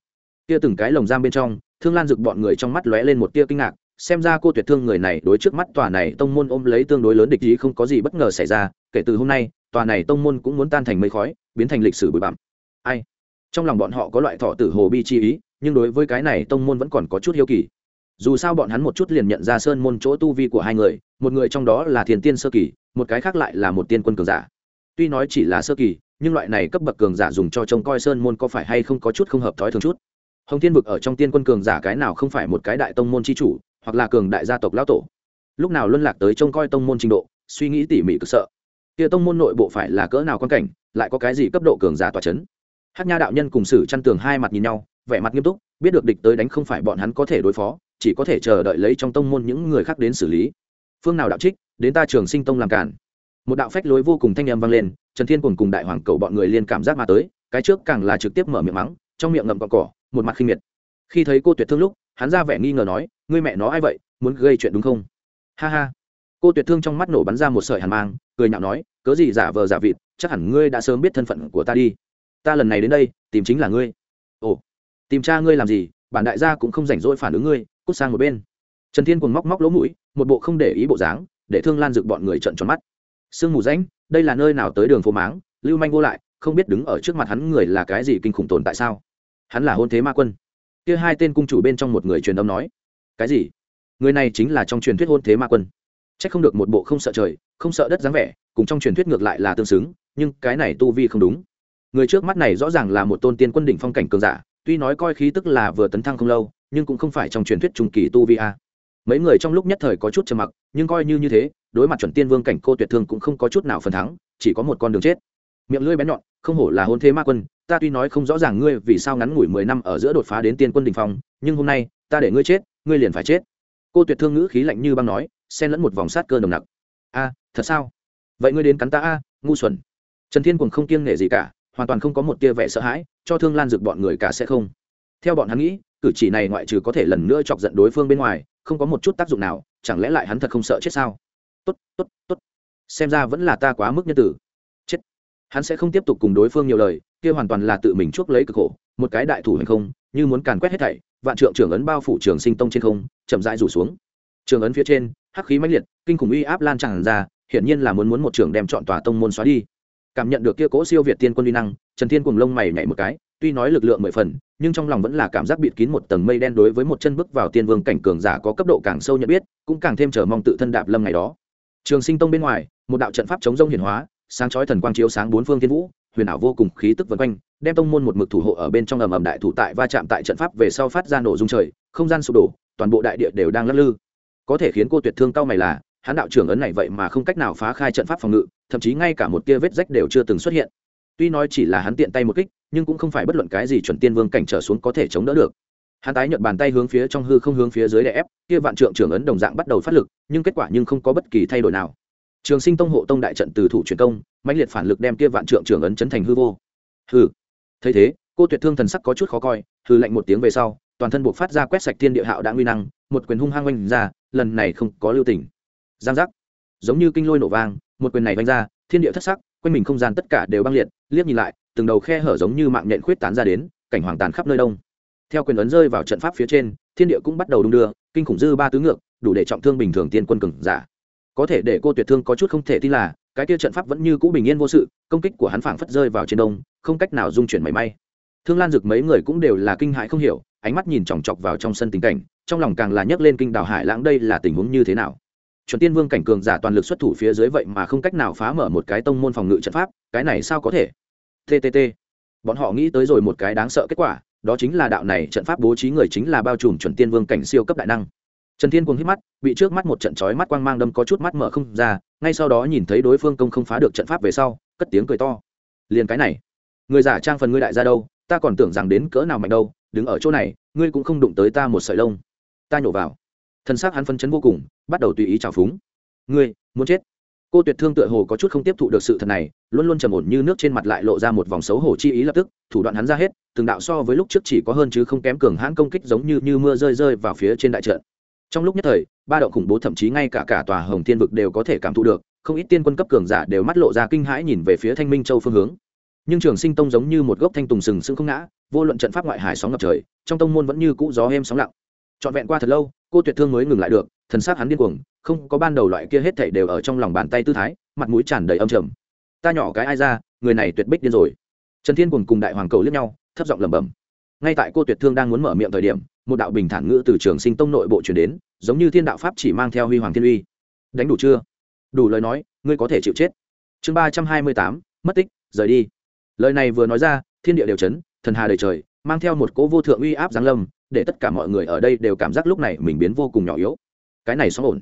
S1: Tia từng cái lồng giam bên trong, thương lan rực bọn người trong mắt lóe lên một tia kinh ngạc, xem ra cô tuyệt thương người này đối trước mắt tòa này tông môn ôm lấy tương đối lớn địch ý không có gì bất ngờ xảy ra, kể từ hôm nay, tòa này tông môn cũng muốn tan thành mây khói, biến thành lịch sử bụi bặm. Ai? Trong lòng bọn họ có loại thọ tử hồ bi chi ý, nhưng đối với cái này tông môn vẫn còn có chút hiếu kỳ. Dù sao bọn hắn một chút liền nhận ra sơn môn chỗ tu vi của hai người, một người trong đó là thiền tiên sơ kỳ, một cái khác lại là một tiên quân cường giả. Tuy nói chỉ là sơ kỳ, nhưng loại này cấp bậc cường giả dùng cho trông coi sơn môn có phải hay không có chút không hợp thói thường chút. Hồng thiên vực ở trong tiên quân cường giả cái nào không phải một cái đại tông môn c h i chủ, hoặc là cường đại gia tộc lão tổ. Lúc nào luân lạc tới trông coi tông môn trình độ, suy nghĩ tỉ mỉ cực sợ. Kia tông môn nội bộ phải là cỡ nào quan cảnh, lại có cái gì cấp độ cường giả tòa c h ấ n hát nha đạo nhân cùng sử chăn tường hai mặt nhìn nhau, vẻ mặt nghiêm túc, biết được địch tới đánh không phải bọn hắn có thể đối phó, chỉ có thể chờ đợi lấy trong tông môn những người khác đến xử lý. Phương nào đạo trích, đến ta trường sinh tông làm cản. Một đạo phách lối vô cùng thanh â m vang lên, trần thiên cùng cùng đại hoàng cầu bọn người liên cảm giác mà tới, cái trước càng là trực tiếp mở miệng mắng, trong miệng ngậm cọ cỏ, một mặt khinh miệt. Khi thấy cô tuyệt thương lúc, hắn ra vẻ nghi ngờ nói, ngươi mẹ nó ai vậy, muốn gây chuyện đúng không? Ha ha. Cô tuyệt thương trong mắt nổ bắn ra một sợi hàn mang, cười nhạo nói, cớ gì giả vờ giả vịt, chắc hẳn ngươi đã sớm biết thân phận của ta đi ta lần này đến đây tìm chính là ngươi. Ồ tìm cha ngươi làm gì bản đại gia cũng không rảnh rỗi phản ứng ngươi cút sang một bên. Trần thiên cùng móc móc lỗ mũi một bộ không để ý bộ dáng để thương lan dựng bọn người trận tròn mắt. Sương mù ránh, đây là nơi nào tới đường phố máng lưu manh vô lại không biết đứng ở trước mặt hắn người là cái gì kinh khủng tồn tại sao? Hắn là hôn thế ma quân. Kia hai tên cung chủ bên trong một người truyền âm nói cái gì? Người này chính là trong truyền thuyết hôn thế ma quân. C h ắ c không được một bộ không sợ trời không sợ đất dáng vẻ cùng trong truyền thuyết ngược lại là tương xứng nhưng cái này tu vi không đúng người trước mắt này rõ ràng là một tôn tiên quân đỉnh phong cảnh cường giả, tuy nói coi khí tức là vừa tấn thăng không lâu, nhưng cũng không phải trong truyền thuyết trung kỳ tu vi a. Mấy người trong lúc nhất thời có chút trầm mặc, nhưng coi như như thế, đối mặt chuẩn tiên vương cảnh cô tuyệt thương cũng không có chút nào phần thắng, chỉ có một con đường chết. Miệng lưỡi bén nhọn, không hổ là hôn thế ma quân, ta tuy nói không rõ ràng ngươi vì sao ngắn ngủi mười năm ở giữa đột phá đến tiên quân đình phong, nhưng hôm nay, ta để ngươi chết, ngươi liền phải chết. Cô tuyệt thương ngữ khí lạnh như băng nói, xen lẫn một vòng sát cơ nồng nặc. A, thật sao? Vậy ngươi đến cắn ta a, ngu xuẩn. Trần thiên cùng không kiêng nể gì cả hoàn toàn không có một tia vẻ sợ hãi, cho thương lan dược bọn người cả sẽ không. Theo bọn hắn nghĩ, cử chỉ này ngoại trừ có thể lần nữa chọc giận đối phương bên ngoài, không có một chút tác dụng nào, chẳng lẽ lại hắn thật không sợ chết sao? Tốt tốt tốt. Xem ra vẫn là ta quá mức nhân tử. Chết. Hắn sẽ không tiếp tục cùng đối phương nhiều lời, kia hoàn toàn là tự mình chuốc lấy cực khổ, một cái đại thủ hành không, như muốn càn quét hết thảy, vạn trượng trưởng ấn bao phủ trường sinh tông trên không, chậm rãi rủ xuống. Trường ấn phía trên, hắc khí mãnh liệt, kinh khủng uy áp lan tràn ra, hiển nhiên là muốn muốn một trường đem chọn tòa tông môn xóa đi cảm nhận được kia cỗ siêu việt tiên quân uy năng, trần thiên cùng lông mày nhảy một cái, tuy nói lực lượng mười phần, nhưng trong lòng vẫn là cảm giác bịt kín một tầng mây đen đối với một chân bước vào tiên vương cảnh cường giả có cấp độ càng sâu nhận biết, cũng càng thêm chờ mong tự thân đạp lâm ngày đó. Trường sinh tông bên ngoài, một đạo trận pháp chống rông hiển hóa, sáng chói thần quang chiếu sáng bốn phương thiên vũ, huyền ảo vô cùng khí tức vân quanh, đem tông môn một mực thủ hộ ở bên trong ầm ầm đại thủ tại va chạm tại trận pháp về sau phát ra nổ dung trời, không gian sụp đổ, toàn bộ đại địa đều đang lắc lư. Có thể khiến cô tuyệt thương cao mày là hắn đạo trưởng ấn này vậy mà không cách nào phá khai trận pháp phòng ngự, thậm chí ngay cả một tia vết rách đều chưa từng xuất hiện. Tuy nói chỉ là hắn tiện tay một kích, nhưng cũng không phải bất luận cái gì chuẩn tiên vương cảnh trở xuống có thể chống đỡ được. Hắn tái nhận bàn tay hướng phía trong hư không hướng phía dưới đè ép, kia vạn trượng trưởng ấn đồng dạng bắt đầu phát lực, nhưng kết quả nhưng không có bất kỳ thay đổi nào. Trường sinh tông hộ tông đại trận từ thủ truyền công, mãnh liệt phản lực đem kia vạn trượng trưởng ấn chấn thành hư vô. Hư thấy thế, cô tuyệt thương thần sắc có chút khó coi hư lạnh một tiếng về sau, toàn thân buộc phát ra quét sạch thiên địa hạo đã nguy năng, một quyền hung hăng oanh ra, lần này không có lưu tình giang giác. Giống như kinh lôi nổ vang, một quyền này vanh ra, thiên địa thất sắc, quanh mình không gian tất cả đều băng liệt, liếc nhìn lại, từng đầu khe hở giống như mạng nhện khuyết tán ra đến, cảnh hoàng tàn khắp nơi đông. Theo quyền ấn rơi vào trận pháp phía trên, thiên địa cũng bắt đầu đung đưa, kinh khủng dư ba tứ ngược, đủ để trọng thương bình thường tiên quân cường giả. Có thể để cô tuyệt thương có chút không thể tin là, cái kia trận pháp vẫn như cũ bình yên vô sự, công kích của hắn phảng phất rơi vào trên đông, không cách nào dung chuyển mảy may. Thương lan dực mấy người cũng đều là kinh hại không hiểu, ánh mắt nhìn chòng chọc vào trong sân tình cảnh, trong lòng càng là nhấc lên kinh đào hải lãng đây là tình huống như thế nào chuẩn tiên vương cảnh cường giả toàn lực xuất thủ phía dưới vậy mà không cách nào phá mở một cái tông môn phòng ngự trận pháp, cái này sao có thể? Ttt bọn họ nghĩ tới rồi một cái đáng sợ kết quả, đó chính là đạo này trận pháp bố trí người chính là bao trùm chuẩn tiên vương cảnh siêu cấp đại năng. Trần thiên cuồng hít mắt, bị trước mắt một trận chói mắt quang mang đâm có chút mắt mở không ra, ngay sau đó nhìn thấy đối phương công không phá được trận pháp về sau, cất tiếng cười to. Liền cái này, người giả trang phần ngươi đại ra đâu, ta còn tưởng rằng đến cỡ nào mạnh đâu, đứng ở chỗ này, ngươi cũng không đụng tới ta một sợi lông. Ta nhổ vào thân xác hắn phân chấn vô cùng, bắt đầu tùy ý trào phúng. Ngươi, muốn chết? Cô tuyệt thương tựa hồ có chút không tiếp thụ được sự thật này, luôn luôn trầm ổn như nước trên mặt lại lộ ra một vòng xấu hổ chi ý lập tức, thủ đoạn hắn ra hết, từng đạo so với lúc trước chỉ có hơn chứ không kém cường hãn công kích giống như như mưa rơi rơi vào phía trên đại trận. Trong lúc nhất thời, ba động khủng bố thậm chí ngay cả cả tòa hồng thiên vực đều có thể cảm thụ được, không ít tiên quân cấp cường giả đều mắt lộ ra kinh hãi nhìn về phía thanh minh châu phương hướng. Nhưng trường sinh tông giống như một gốc thanh tùng sừng sững không ngã, vô luận trận pháp ngoại hải sóng ngập trời, trong tông môn vẫn như cũ gió êm sóng lặng trọn vẹn qua thật lâu, cô tuyệt thương mới ngừng lại được, thần s á c hắn điên cuồng, không có ban đầu loại kia hết thảy đều ở trong lòng bàn tay tư thái, mặt mũi tràn đầy âm trầm. Ta nhỏ cái ai ra, người này tuyệt bích điên rồi. Trần thiên cùng cùng đại hoàng cầu liếc nhau, thấp giọng lẩm bẩm. Ngay tại cô tuyệt thương đang muốn mở miệng thời điểm, một đạo bình thản ngữ từ trường sinh tông nội bộ chuyển đến, giống như thiên đạo pháp chỉ mang theo huy hoàng thiên uy. Đánh đủ chưa? Đủ lời nói, ngươi có thể chịu chết. Chương ba trăm hai mươi tám, mất tích, rời đi. Lời này vừa nói ra, thiên địa đều chấn, thần hà đầy trời, mang theo một cỗ vô thượng uy áp giáng lâm để tất cả mọi người ở đây đều cảm giác lúc này mình biến vô cùng nhỏ yếu. Cái này xóa ổn.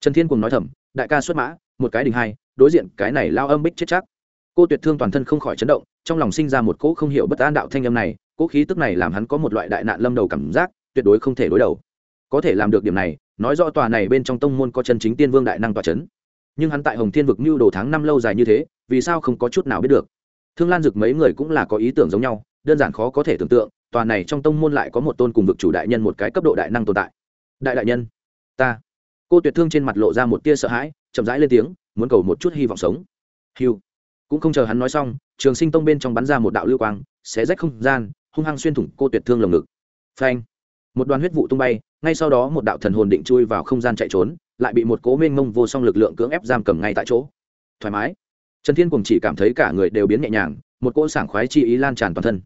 S1: Trần thiên cùng nói thầm, đại ca xuất mã, một cái đình hai, đối diện cái này lao âm bích chết chắc. Cô tuyệt thương toàn thân không khỏi chấn động, trong lòng sinh ra một cỗ không hiểu bất an đạo thanh âm này, cỗ khí tức này làm hắn có một loại đại nạn lâm đầu cảm giác, tuyệt đối không thể đối đầu. Có thể làm được điểm này, nói rõ tòa này bên trong tông môn có chân chính tiên vương đại năng tòa c h ấ n nhưng hắn tại hồng thiên vực mưu đồ tháng năm lâu dài như thế, vì sao không có chút nào biết được? Thương lan dực mấy người cũng là có ý tưởng giống nhau, đơn giản khó có thể tưởng tượng tòa này trong tông môn lại có một tôn cùng vực chủ đại nhân một cái cấp độ đại năng tồn tại. Đại đại nhân, ta. Cô tuyệt thương trên mặt lộ ra một tia sợ hãi, chậm rãi lên tiếng, muốn cầu một chút hy vọng sống. Hiu cũng không chờ hắn nói xong, trường sinh tông bên trong bắn ra một đạo lưu quang, xé rách không gian, hung hăng xuyên thủng cô tuyệt thương lồng ngực. Phanh. Một đoàn huyết vụ tung bay, ngay sau đó một đạo thần hồn định chui vào không gian chạy trốn, lại bị một cố mênh mông vô song lực lượng cưỡng ép giam cầm ngay tại chỗ. Thoải mái. Trần thiên cùng chỉ cảm thấy cả người đều biến nhẹ nhàng, một cỗ sảng khoái chi ý lan tràn toàn thân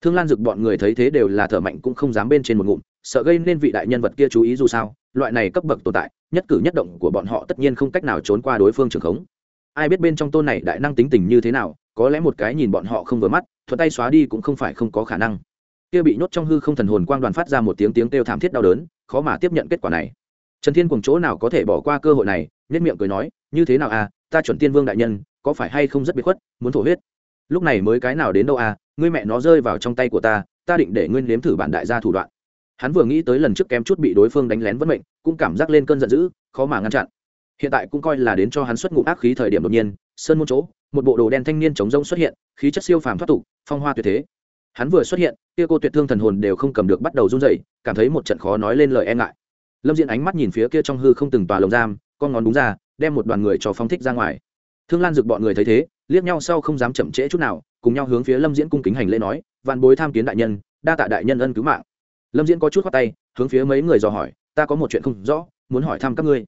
S1: thương lan dực bọn người thấy thế đều là thở mạnh cũng không dám bên trên một ngụm, sợ gây nên vị đại nhân vật kia chú ý dù sao, loại này cấp bậc tồn tại, nhất cử nhất động của bọn họ tất nhiên không cách nào trốn qua đối phương trường khống. Ai biết bên trong tôn này đại năng tính tình như thế nào, có lẽ một cái nhìn bọn họ không vừa mắt, thuận tay xóa đi cũng không phải không có khả năng. Kia bị nhốt trong hư không thần hồn quang đoàn phát ra một tiếng tiếng kêu thảm thiết đau đớn, khó mà tiếp nhận kết quả này. Trần thiên cùng chỗ nào có thể bỏ qua cơ hội này nhất miệng cười nói, như thế nào à ta chuẩn tiên vương đại nhân, có phải hay không rất bị khuất, muốn thổ huyết? Lúc này mới cái nào đến đâu à ngươi mẹ nó rơi vào trong tay của ta ta định để ngươi nếm thử bản đại gia thủ đoạn. Hắn vừa nghĩ tới lần trước kém chút bị đối phương đánh lén vẫn mệnh, cũng cảm giác lên cơn giận dữ, khó mà ngăn chặn. Hiện tại cũng coi là đến cho hắn xuất ngụ ác khí thời điểm đột nhiên, sơn môn chỗ, một bộ đồ đen thanh niên chống rông xuất hiện, khí chất siêu phàm thoát tục, phong hoa tuyệt thế. Hắn vừa xuất hiện, kia cô tuyệt thương thần hồn đều không cầm được bắt đầu run dậy cảm thấy một trận khó nói lên lời e ngại. Lâm diện ánh mắt nhìn phía kia trong hư không từng tòa lồng giam, con ngón đúng ra, đem một đoàn người cho phóng thích ra ngoài. Thương lan dực bọn người thấy thế, liếc nhau sau không dám chậm trễ chút nào cùng nhau hướng phía lâm diễn cung kính hành lễ nói, vạn bối tham kiến đại nhân, đa tạ đại nhân ân cứu mạng. Lâm diễn có chút khoát tay, hướng phía mấy người dò hỏi, ta có một chuyện không rõ, muốn hỏi thăm các ngươi.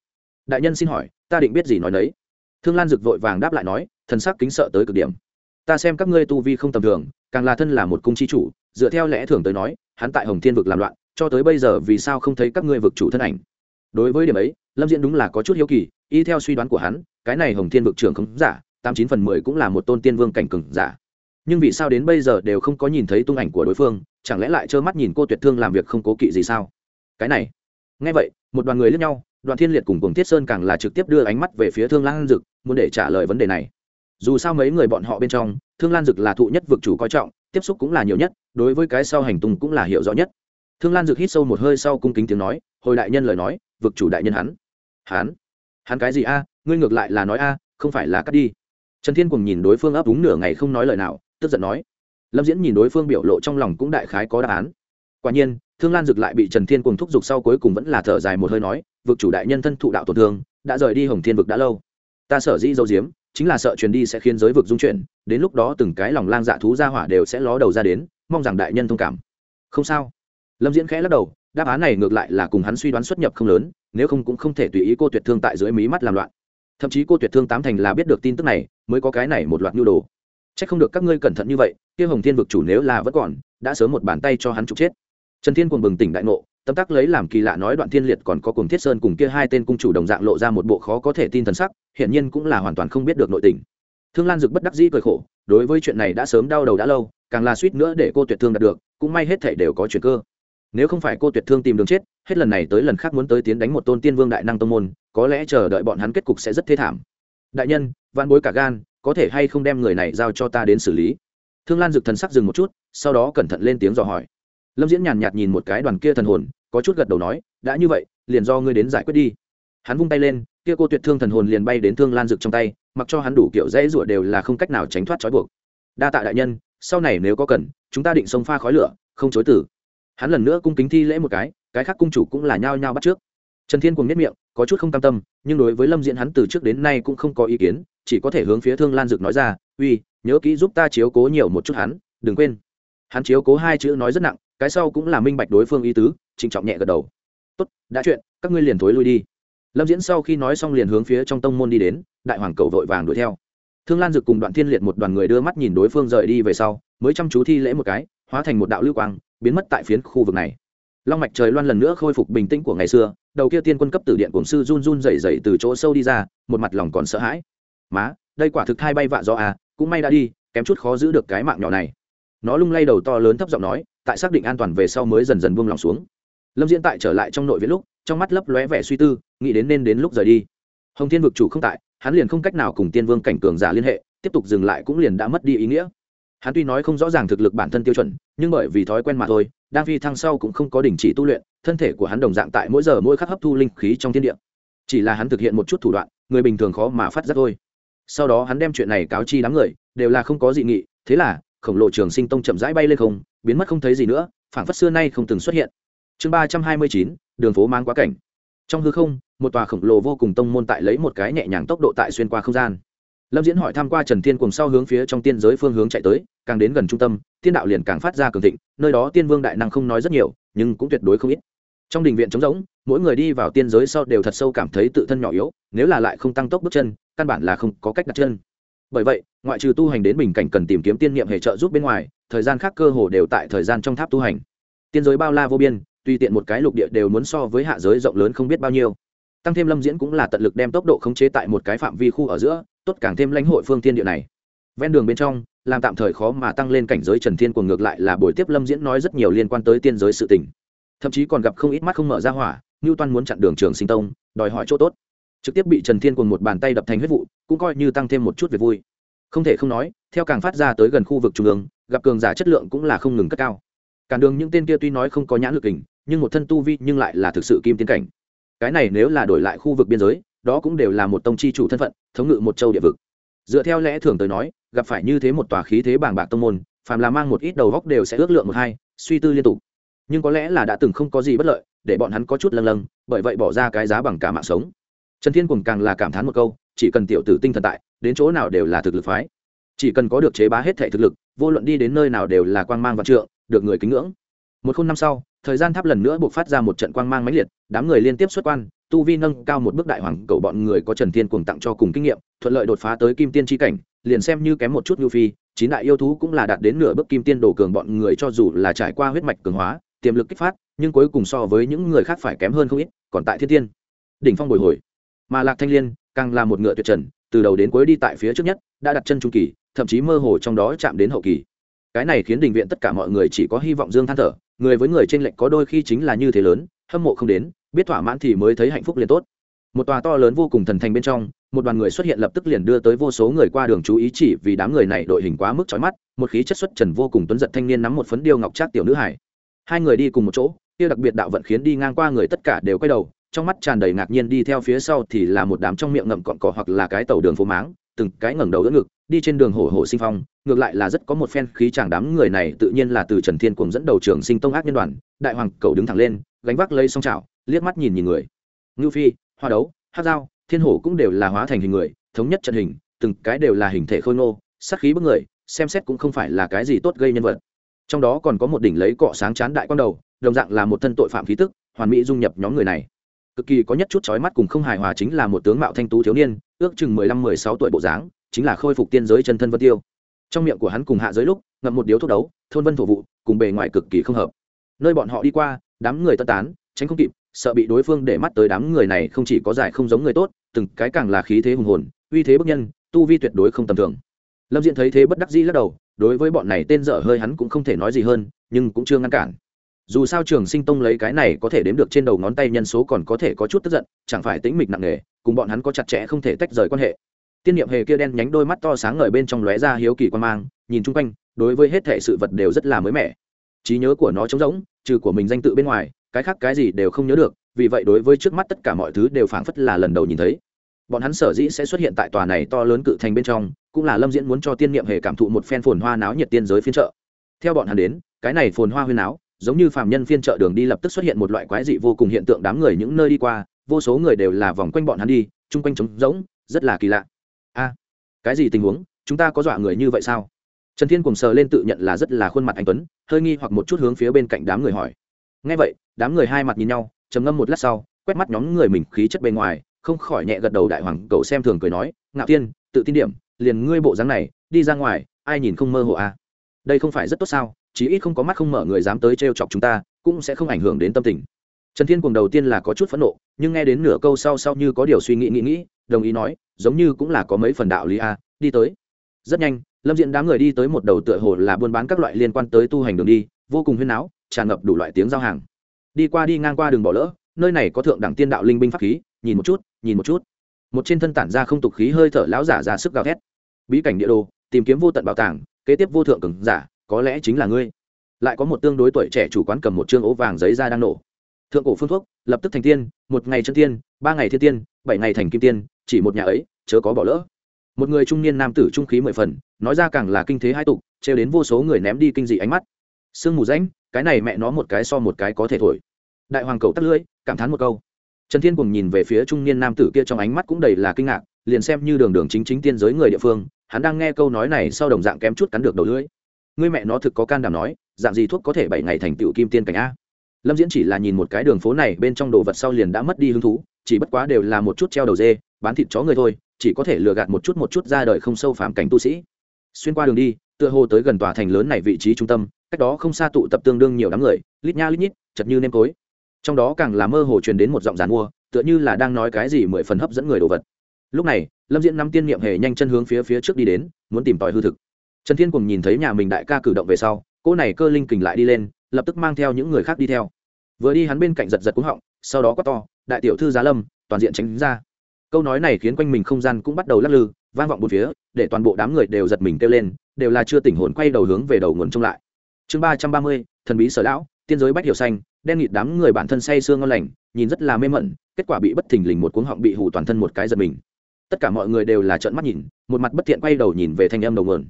S1: Đại nhân xin hỏi, ta định biết gì nói đấy thương lan dực vội vàng đáp lại nói, thần sắc kính sợ tới cực điểm. Ta xem các ngươi tu vi không tầm thường, càng là thân là một cung chi chủ, dựa theo lẽ thường tới nói, hắn tại hồng thiên vực làm loạn, cho tới bây giờ vì sao không thấy các ngươi vực chủ thân ảnh? Đối với điểm ấy, lâm diễn đúng là có chút hiếu kỳ, y theo suy đoán của hắn, cái này hồng thiên vực trưởng không giả, tám chín phần mười cũng là một tôn tiên vương cảnh cừng giả nhưng vì sao đến bây giờ đều không có nhìn thấy tung ảnh của đối phương, chẳng lẽ lại trơ mắt nhìn cô tuyệt thương làm việc không cố kỵ gì sao? Cái này. Ngay vậy, một đoàn người lướt nhau, đoàn thiên liệt cùng cùng thiết sơn càng là trực tiếp đưa ánh mắt về phía thương lan dực, muốn để trả lời vấn đề này. Dù sao mấy người bọn họ bên trong, thương lan dực là thụ nhất vực chủ coi trọng, tiếp xúc cũng là nhiều nhất, đối với cái sau hành tung cũng là hiểu rõ nhất. Thương lan dực hít sâu một hơi sau cung kính tiếng nói, hồi đại nhân lời nói, vực chủ đại nhân hắn. Hắn? Hắn cái gì a? Ngươi ngược lại là nói a, không phải là cắt đi. Trần thiên cùng nhìn đối phương ấp úng nửa ngày không nói lời nào tức giận nói. Lâm diễn nhìn đối phương biểu lộ trong lòng cũng đại khái có đáp án. Quả nhiên, thương lan dực lại bị trần thiên cùng thúc giục sau cuối cùng vẫn là thở dài một hơi nói, vực chủ đại nhân thân thụ đạo tổn thương, đã rời đi hồng thiên vực đã lâu. Ta sở dĩ dâu diếm chính là sợ truyền đi sẽ khiến giới vực dung chuyển, đến lúc đó từng cái lòng lang dạ thú ra hỏa đều sẽ ló đầu ra đến, mong rằng đại nhân thông cảm. Không sao. Lâm diễn khẽ lắc đầu, đáp án này ngược lại là cùng hắn suy đoán xuất nhập không lớn, nếu không cũng không thể tùy ý cô tuyệt thương tại dưới mí mắt làm loạn. Thậm chí cô tuyệt thương tám thành là biết được tin tức này, mới có cái này một loạt nhu đồ chắc không được các ngươi cẩn thận như vậy, kia hồng thiên vực chủ nếu là vẫn còn, đã sớm một bàn tay cho hắn trục chết. Trần thiên cuồng bừng tỉnh đại ngộ, tâm tắc lấy làm kỳ lạ nói đoạn thiên liệt còn có cùng thiết sơn cùng kia hai tên cung chủ đồng dạng lộ ra một bộ khó có thể tin thần sắc, hiển nhiên cũng là hoàn toàn không biết được nội tình. Thương lan dực bất đắc dĩ cười khổ, đối với chuyện này đã sớm đau đầu đã lâu, càng là suýt nữa để cô tuyệt thương đạt được, cũng may hết thảy đều có chuyện cơ. Nếu không phải cô tuyệt thương tìm đường chết, hết lần này tới lần khác muốn tới tiến đánh một tôn tiên vương đại năng tông môn, có lẽ chờ đợi bọn hắn kết cục sẽ rất thê thảm. Đại nhân, vạn bối cả gan có thể hay không đem người này giao cho ta đến xử lý? Thương lan dực thần sắc dừng một chút, sau đó cẩn thận lên tiếng dò hỏi. Lâm diễn nhàn nhạt nhìn một cái đoàn kia thần hồn, có chút gật đầu nói, đã như vậy, liền do ngươi đến giải quyết đi. Hắn vung tay lên, kia cô tuyệt thương thần hồn liền bay đến thương lan dực trong tay, mặc cho hắn đủ kiểu dễ rủa đều là không cách nào tránh thoát trói buộc. Đa tạ đại nhân, sau này nếu có cần, chúng ta định sông pha khói lửa, không chối tử hắn lần nữa cung kính thi lễ một cái cái khác cung chủ cũng là nhao nhao bắt trước. Trần thiên cùng nhất miệng, có chút không cam tâm, nhưng đối với lâm diễn hắn từ trước đến nay cũng không có ý kiến chỉ có thể hướng phía thương lan dực nói ra, uy, nhớ kỹ giúp ta chiếu cố nhiều một chút hắn, đừng quên. Hắn chiếu cố hai chữ nói rất nặng, cái sau cũng là minh bạch đối phương ý tứ, trịnh trọng nhẹ gật đầu. Tốt, đã chuyện, các ngươi liền thối lui đi. Lâm diễn sau khi nói xong liền hướng phía trong tông môn đi đến, đại hoàng cầu vội vàng đuổi theo. Thương lan dực cùng đoạn thiên liệt một đoàn người đưa mắt nhìn đối phương rời đi về sau, mới chăm chú thi lễ một cái, hóa thành một đạo lưu quang, biến mất tại phiến khu vực này. Long mạch trời loan lần nữa khôi phục bình tĩnh của ngày xưa, đầu kia tiên quân cấp tử điện cổng sư run run dày dày từ chỗ sâu đi ra, một mặt lòng còn sợ hãi má, đây quả thực hai bay vạ do à cũng may đã đi, kém chút khó giữ được cái mạng nhỏ này. Nó lung lay đầu to lớn thấp giọng nói, tại xác định an toàn về sau mới dần dần buông lòng xuống. Lâm diễn tại trở lại trong nội viện lúc, trong mắt lấp lóe vẻ suy tư, nghĩ đến nên đến lúc rời đi. Hồng thiên vực chủ không tại, hắn liền không cách nào cùng tiên vương cảnh cường giả liên hệ, tiếp tục dừng lại cũng liền đã mất đi ý nghĩa. Hắn tuy nói không rõ ràng thực lực bản thân tiêu chuẩn, nhưng bởi vì thói quen mà thôi, đang phi thăng sau cũng không có đình chỉ tu luyện, thân thể của hắn đồng dạng tại mỗi giờ mỗi khắc hấp thu linh khí trong thiên địa. Chỉ là hắn thực hiện một chút thủ đoạn, người bình thường khó mà phát giác thôi sau đó hắn đem chuyện này cáo chi đám người, đều là không có dị nghị, thế là, khổng lồ trường sinh tông chậm rãi bay lên không, biến mất không thấy gì nữa, phảng phất xưa nay không từng xuất hiện. Chương ba trăm hai mươi chín, đường phố mang quá cảnh. Trong hư không, một tòa khổng lồ vô cùng tông môn tại lấy một cái nhẹ nhàng tốc độ tại xuyên qua không gian. Lâm diễn hỏi tham q u a trần thiên cùng sau hướng phía trong tiên giới phương hướng chạy tới, càng đến gần trung tâm, tiên đạo liền càng phát ra cường thịnh, nơi đó tiên vương đại năng không nói rất nhiều, nhưng cũng tuyệt đối không ít. Trong đình viện trống rỗng mỗi người đi vào tiên giới sau đều thật sâu cảm thấy tự thân nhỏ yếu, nếu là lại không tăng tốc bước chân, căn bản là không có cách đặt chân. Bởi vậy, ngoại trừ tu hành đến bình cảnh cần tìm kiếm tiên niệm hệ trợ giúp bên ngoài, thời gian khác cơ hồ đều tại thời gian trong tháp tu hành. Tiên giới bao la vô biên tùy tiện một cái lục địa đều muốn so với hạ giới rộng lớn không biết bao nhiêu. Tăng thêm lâm diễn cũng là tận lực đem tốc độ khống chế tại một cái phạm vi khu ở giữa, tốt càng thêm lãnh hội phương tiên địa này. Ven đường bên trong, làm tạm thời khó mà tăng lên cảnh giới trần thiên của ngược lại là buổi tiếp lâm diễn nói rất nhiều liên quan tới tiên giới sự tình. Thậm chí còn gặp không ít mắt không mở ra hỏa như toan muốn chặn đường trường sinh tông, đòi hỏi chỗ tốt. Trực tiếp bị trần thiên cùng một bàn tay đập thành huyết vụ, cũng coi như tăng thêm một chút về vui. Không thể không nói, theo càng phát ra tới gần khu vực trung ương, gặp cường giả chất lượng cũng là không ngừng cất cao. Cản đường những tên kia tuy nói không có nhãn lực hình nhưng một thân tu vi nhưng lại là thực sự kim tiến cảnh. Cái này nếu là đổi lại khu vực biên giới, đó cũng đều là một tông chi chủ thân phận, thống ngự một châu địa vực. Dựa theo lẽ thường tới nói, gặp phải như thế một tòa khí thế bàng bạc tông môn, phàm là mang một ít đầu góc đều sẽ ước lượng một hai, suy tư liên tục. Nhưng có lẽ là đã từng không có gì bất lợi để bọn hắn có chút lâng lâng, bởi vậy bỏ ra cái giá bằng cả mạng sống. Trần thiên cùng càng là cảm thán một câu, chỉ cần tiểu tử tinh thần tại, đến chỗ nào đều là thực lực phái. Chỉ cần có được chế bá hết thể thực lực, vô luận đi đến nơi nào đều là quang mang và trượng, được người kính ngưỡng. Một khôn năm sau, thời gian tháp lần nữa buộc phát ra một trận quang mang mãnh liệt, đám người liên tiếp xuất quan, tu vi nâng cao một bước đại hoàng cầu bọn người có trần thiên cùng tặng cho cùng kinh nghiệm, thuận lợi đột phá tới kim tiên tri cảnh, liền xem như kém một chút nhu phi, chín đại yêu thú cũng là đạt đến nửa bước kim tiên đổ cường bọn người cho dù là trải qua huyết mạch cường hóa tiềm lực kích phát, nhưng cuối cùng so với những người khác phải kém hơn không ít, còn tại thiên tiên đỉnh phong bồi hồi. Mà lạc thanh liên, càng là một ngựa tuyệt trần, từ đầu đến cuối đi tại phía trước nhất, đã đặt chân trung kỳ, thậm chí mơ hồ trong đó chạm đến hậu kỳ. Cái này khiến đình viện tất cả mọi người chỉ có hy vọng dương than thở, người với người trên lệnh có đôi khi chính là như thế lớn, hâm mộ không đến, biết thỏa mãn thì mới thấy hạnh phúc liền tốt. Một tòa to lớn vô cùng thần thành bên trong, một đoàn người xuất hiện lập tức liền đưa tới vô số người qua đường chú ý chỉ vì đám người này đội hình quá mức trói mắt, một khí chất xuất trần vô cùng tuấn giật thanh niên nắm một phấn điêu ngọc trác tiểu nữ hải hai người đi cùng một chỗ, kia đặc biệt đạo vận khiến đi ngang qua người tất cả đều quay đầu, trong mắt tràn đầy ngạc nhiên đi theo phía sau thì là một đám trong miệng ngậm cọn cỏ hoặc là cái tàu đường phố máng, từng cái ngẩng đầu đỡ ngực, đi trên đường hổ hổ sinh phong, ngược lại là rất có một phen khí chàng đám người này tự nhiên là từ trần thiên cùng dẫn đầu trường sinh tông ác nhân đoàn, đại hoàng cầu đứng thẳng lên, gánh vác lấy song trào liếc mắt nhìn nhìn người. Ngưu phi, hoa đấu hát dao thiên hổ cũng đều là hóa thành hình người, thống nhất trận hình, từng cái đều là hình thể khôi ngô sắc khí bức người, xem xét cũng không phải là cái gì tốt gây nhân vật trong đó còn có một đỉnh lấy cọ sáng chán đại quang đầu, đồng dạng là một thân tội phạm khí tức, hoàn mỹ dung nhập nhóm người này. Cực kỳ có nhất chút chói mắt cùng không hài hòa chính là một tướng mạo thanh tú thiếu niên, ước chừng mười lăm mười sáu tuổi bộ dáng, chính là khôi phục tiên giới chân thân vân tiêu. Trong miệng của hắn cùng hạ giới lúc, ngậm một điếu thuốc đấu, thôn vân thổ vụ, cùng bề ngoài cực kỳ không hợp. Nơi bọn họ đi qua, đám người tân tán, tránh không kịp, sợ bị đối phương để mắt tới đám người này không chỉ có giải không giống người tốt, từng cái càng là khí thế hùng hồn, uy thế bức nhân, tu vi tuyệt đối không tầm thường. Lâm diện thấy thế bất đắc dĩ lắc đầu đối với bọn này tên dở hơi hắn cũng không thể nói gì hơn, nhưng cũng chưa ngăn cản. Dù sao trường sinh tông lấy cái này có thể đếm được trên đầu ngón tay nhân số còn có thể có chút tức giận, chẳng phải tĩnh mịch nặng nề, cùng bọn hắn có chặt chẽ không thể tách rời quan hệ. Tiên niệm hề kia đen nhánh đôi mắt to sáng ngời bên trong lóe ra hiếu kỳ quan mang, nhìn chung quanh, đối với hết thể sự vật đều rất là mới mẻ. Trí nhớ của nó trống rỗng, trừ của mình danh tự bên ngoài, cái khác cái gì đều không nhớ được, vì vậy đối với trước mắt tất cả mọi thứ đều phảng phất là lần đầu nhìn thấy bọn hắn sở dĩ sẽ xuất hiện tại tòa này to lớn cự thành bên trong, cũng là lâm diễn muốn cho tiên niệm hề cảm thụ một phen phồn hoa náo nhiệt tiên giới phiên trợ theo bọn hắn đến, cái này phồn hoa huyên áo giống như phàm nhân phiên trợ đường đi lập tức xuất hiện một loại quái dị vô cùng hiện tượng đám người những nơi đi qua, vô số người đều là vòng quanh bọn hắn đi, chung quanh trống rỗng, rất là kỳ lạ. A, cái gì tình huống? Chúng ta có dọa người như vậy sao? Trần thiên cùng sờ lên tự nhận là rất là khuôn mặt anh tuấn, hơi nghi hoặc một chút hướng phía bên cạnh đám người hỏi. Ngay vậy, đám người hai mặt nhìn nhau, trầm ngâm một lát sau, quét mắt nhóm người mình khí chất bề ngoài không khỏi nhẹ gật đầu đại hoàng cậu xem thường cười nói ngạo tiên tự tin điểm liền ngươi bộ dáng này đi ra ngoài ai nhìn không mơ hồ à. đây không phải rất tốt sao? Chí ít không có mắt không mở người dám tới t chọc chúng ta cũng sẽ không ảnh hưởng đến tâm tình. Trần thiên cùng đầu tiên là có chút phẫn nộ nhưng nghe đến nửa câu sau sau như có điều suy nghĩ nghĩ nghĩ đồng ý nói giống như cũng là có mấy phần đạo lý a à, đi tới. Rất nhanh lâm diện đám người đi tới một đầu tựa hồ là buôn bán các loại liên quan tới tu hành đường đi vô cùng huyên áo tràn ngập đủ loại tiếng giao hàng. Đi qua đi ngang qua đường bỏ lỡ nơi này có thượng đẳng tiên đạo linh binh pháp khí nhìn một chút nhìn một chút. Một trên thân tản ra không tục khí hơi thở lão giả ra sức gào thét. Bí cảnh địa đồ, tìm kiếm vô tận bảo tàng, kế tiếp vô thượng cường giả, có lẽ chính là ngươi. Lại có một tương đối tuổi trẻ chủ quán cầm một chương ố vàng giấy ra đang nổ. Thượng cổ phương thuốc, lập tức thành tiên, một ngày chân tiên, ba ngày thiên tiên, bảy ngày thành kim tiên, chỉ một nhà ấy, chớ có bỏ lỡ. Một người trung niên nam tử trung khí mười phần, nói ra càng là kinh thế hai tục, trêu đến vô số người ném đi kinh dị ánh mắt. Sương mù rãnh, cái này mẹ nó một cái so một cái có thể thổi. Đại hoàng cầu tắt lưỡi, cảm thán một câu trần thiên cùng nhìn về phía trung niên nam tử kia trong ánh mắt cũng đầy là kinh ngạc, liền xem như đường đường chính chính tiên giới người địa phương, hắn đang nghe câu nói này sau đồng dạng kém chút cắn được đầu lưỡi. Ngươi mẹ nó thực có can đảm nói, dạng gì thuốc có thể bảy ngày thành tựu kim tiên cảnh a? Lâm diễn chỉ là nhìn một cái đường phố này bên trong đồ vật sau liền đã mất đi hứng thú, chỉ bất quá đều là một chút treo đầu dê, bán thịt chó người thôi, chỉ có thể lừa gạt một chút một chút ra đời không sâu phàm cảnh tu sĩ. Xuyên qua đường đi, tựa hồ tới gần tòa thành lớn này vị trí trung tâm, cách đó không xa tụ tập tương đương nhiều đám người, lít nha lít nhít, chật như nêm cối trong đó càng là mơ hồ truyền đến một giọng giàn mua, tựa như là đang nói cái gì mười phần hấp dẫn người đồ vật. Lúc này, lâm diễn nắm tiên niệm hề nhanh chân hướng phía phía trước đi đến, muốn tìm tòi hư thực. Trần thiên cùng nhìn thấy nhà mình đại ca cử động về sau cô này cơ linh kình lại đi lên, lập tức mang theo những người khác đi theo. Vừa đi hắn bên cạnh giật giật cúng họng, sau đó quát to, đại tiểu thư giá lâm, toàn diện tránh ra. Câu nói này khiến quanh mình không gian cũng bắt đầu lắc lư, vang vọng một phía, để toàn bộ đám người đều giật mình kêu lên, đều là chưa tỉnh hồn quay đầu hướng về đầu nguồn trông lại. Chương ba trăm ba mươi, thần bí sở lão tiên giới bách hiểu xanh, đen nghịt đám người bản thân say sương ngon lành, nhìn rất là mê mẩn, kết quả bị bất thình lình một cuống họng bị hủ toàn thân một cái giật mình. Tất cả mọi người đều là trợn mắt nhìn, một mặt bất thiện quay đầu nhìn về thanh âm đầu nguồn.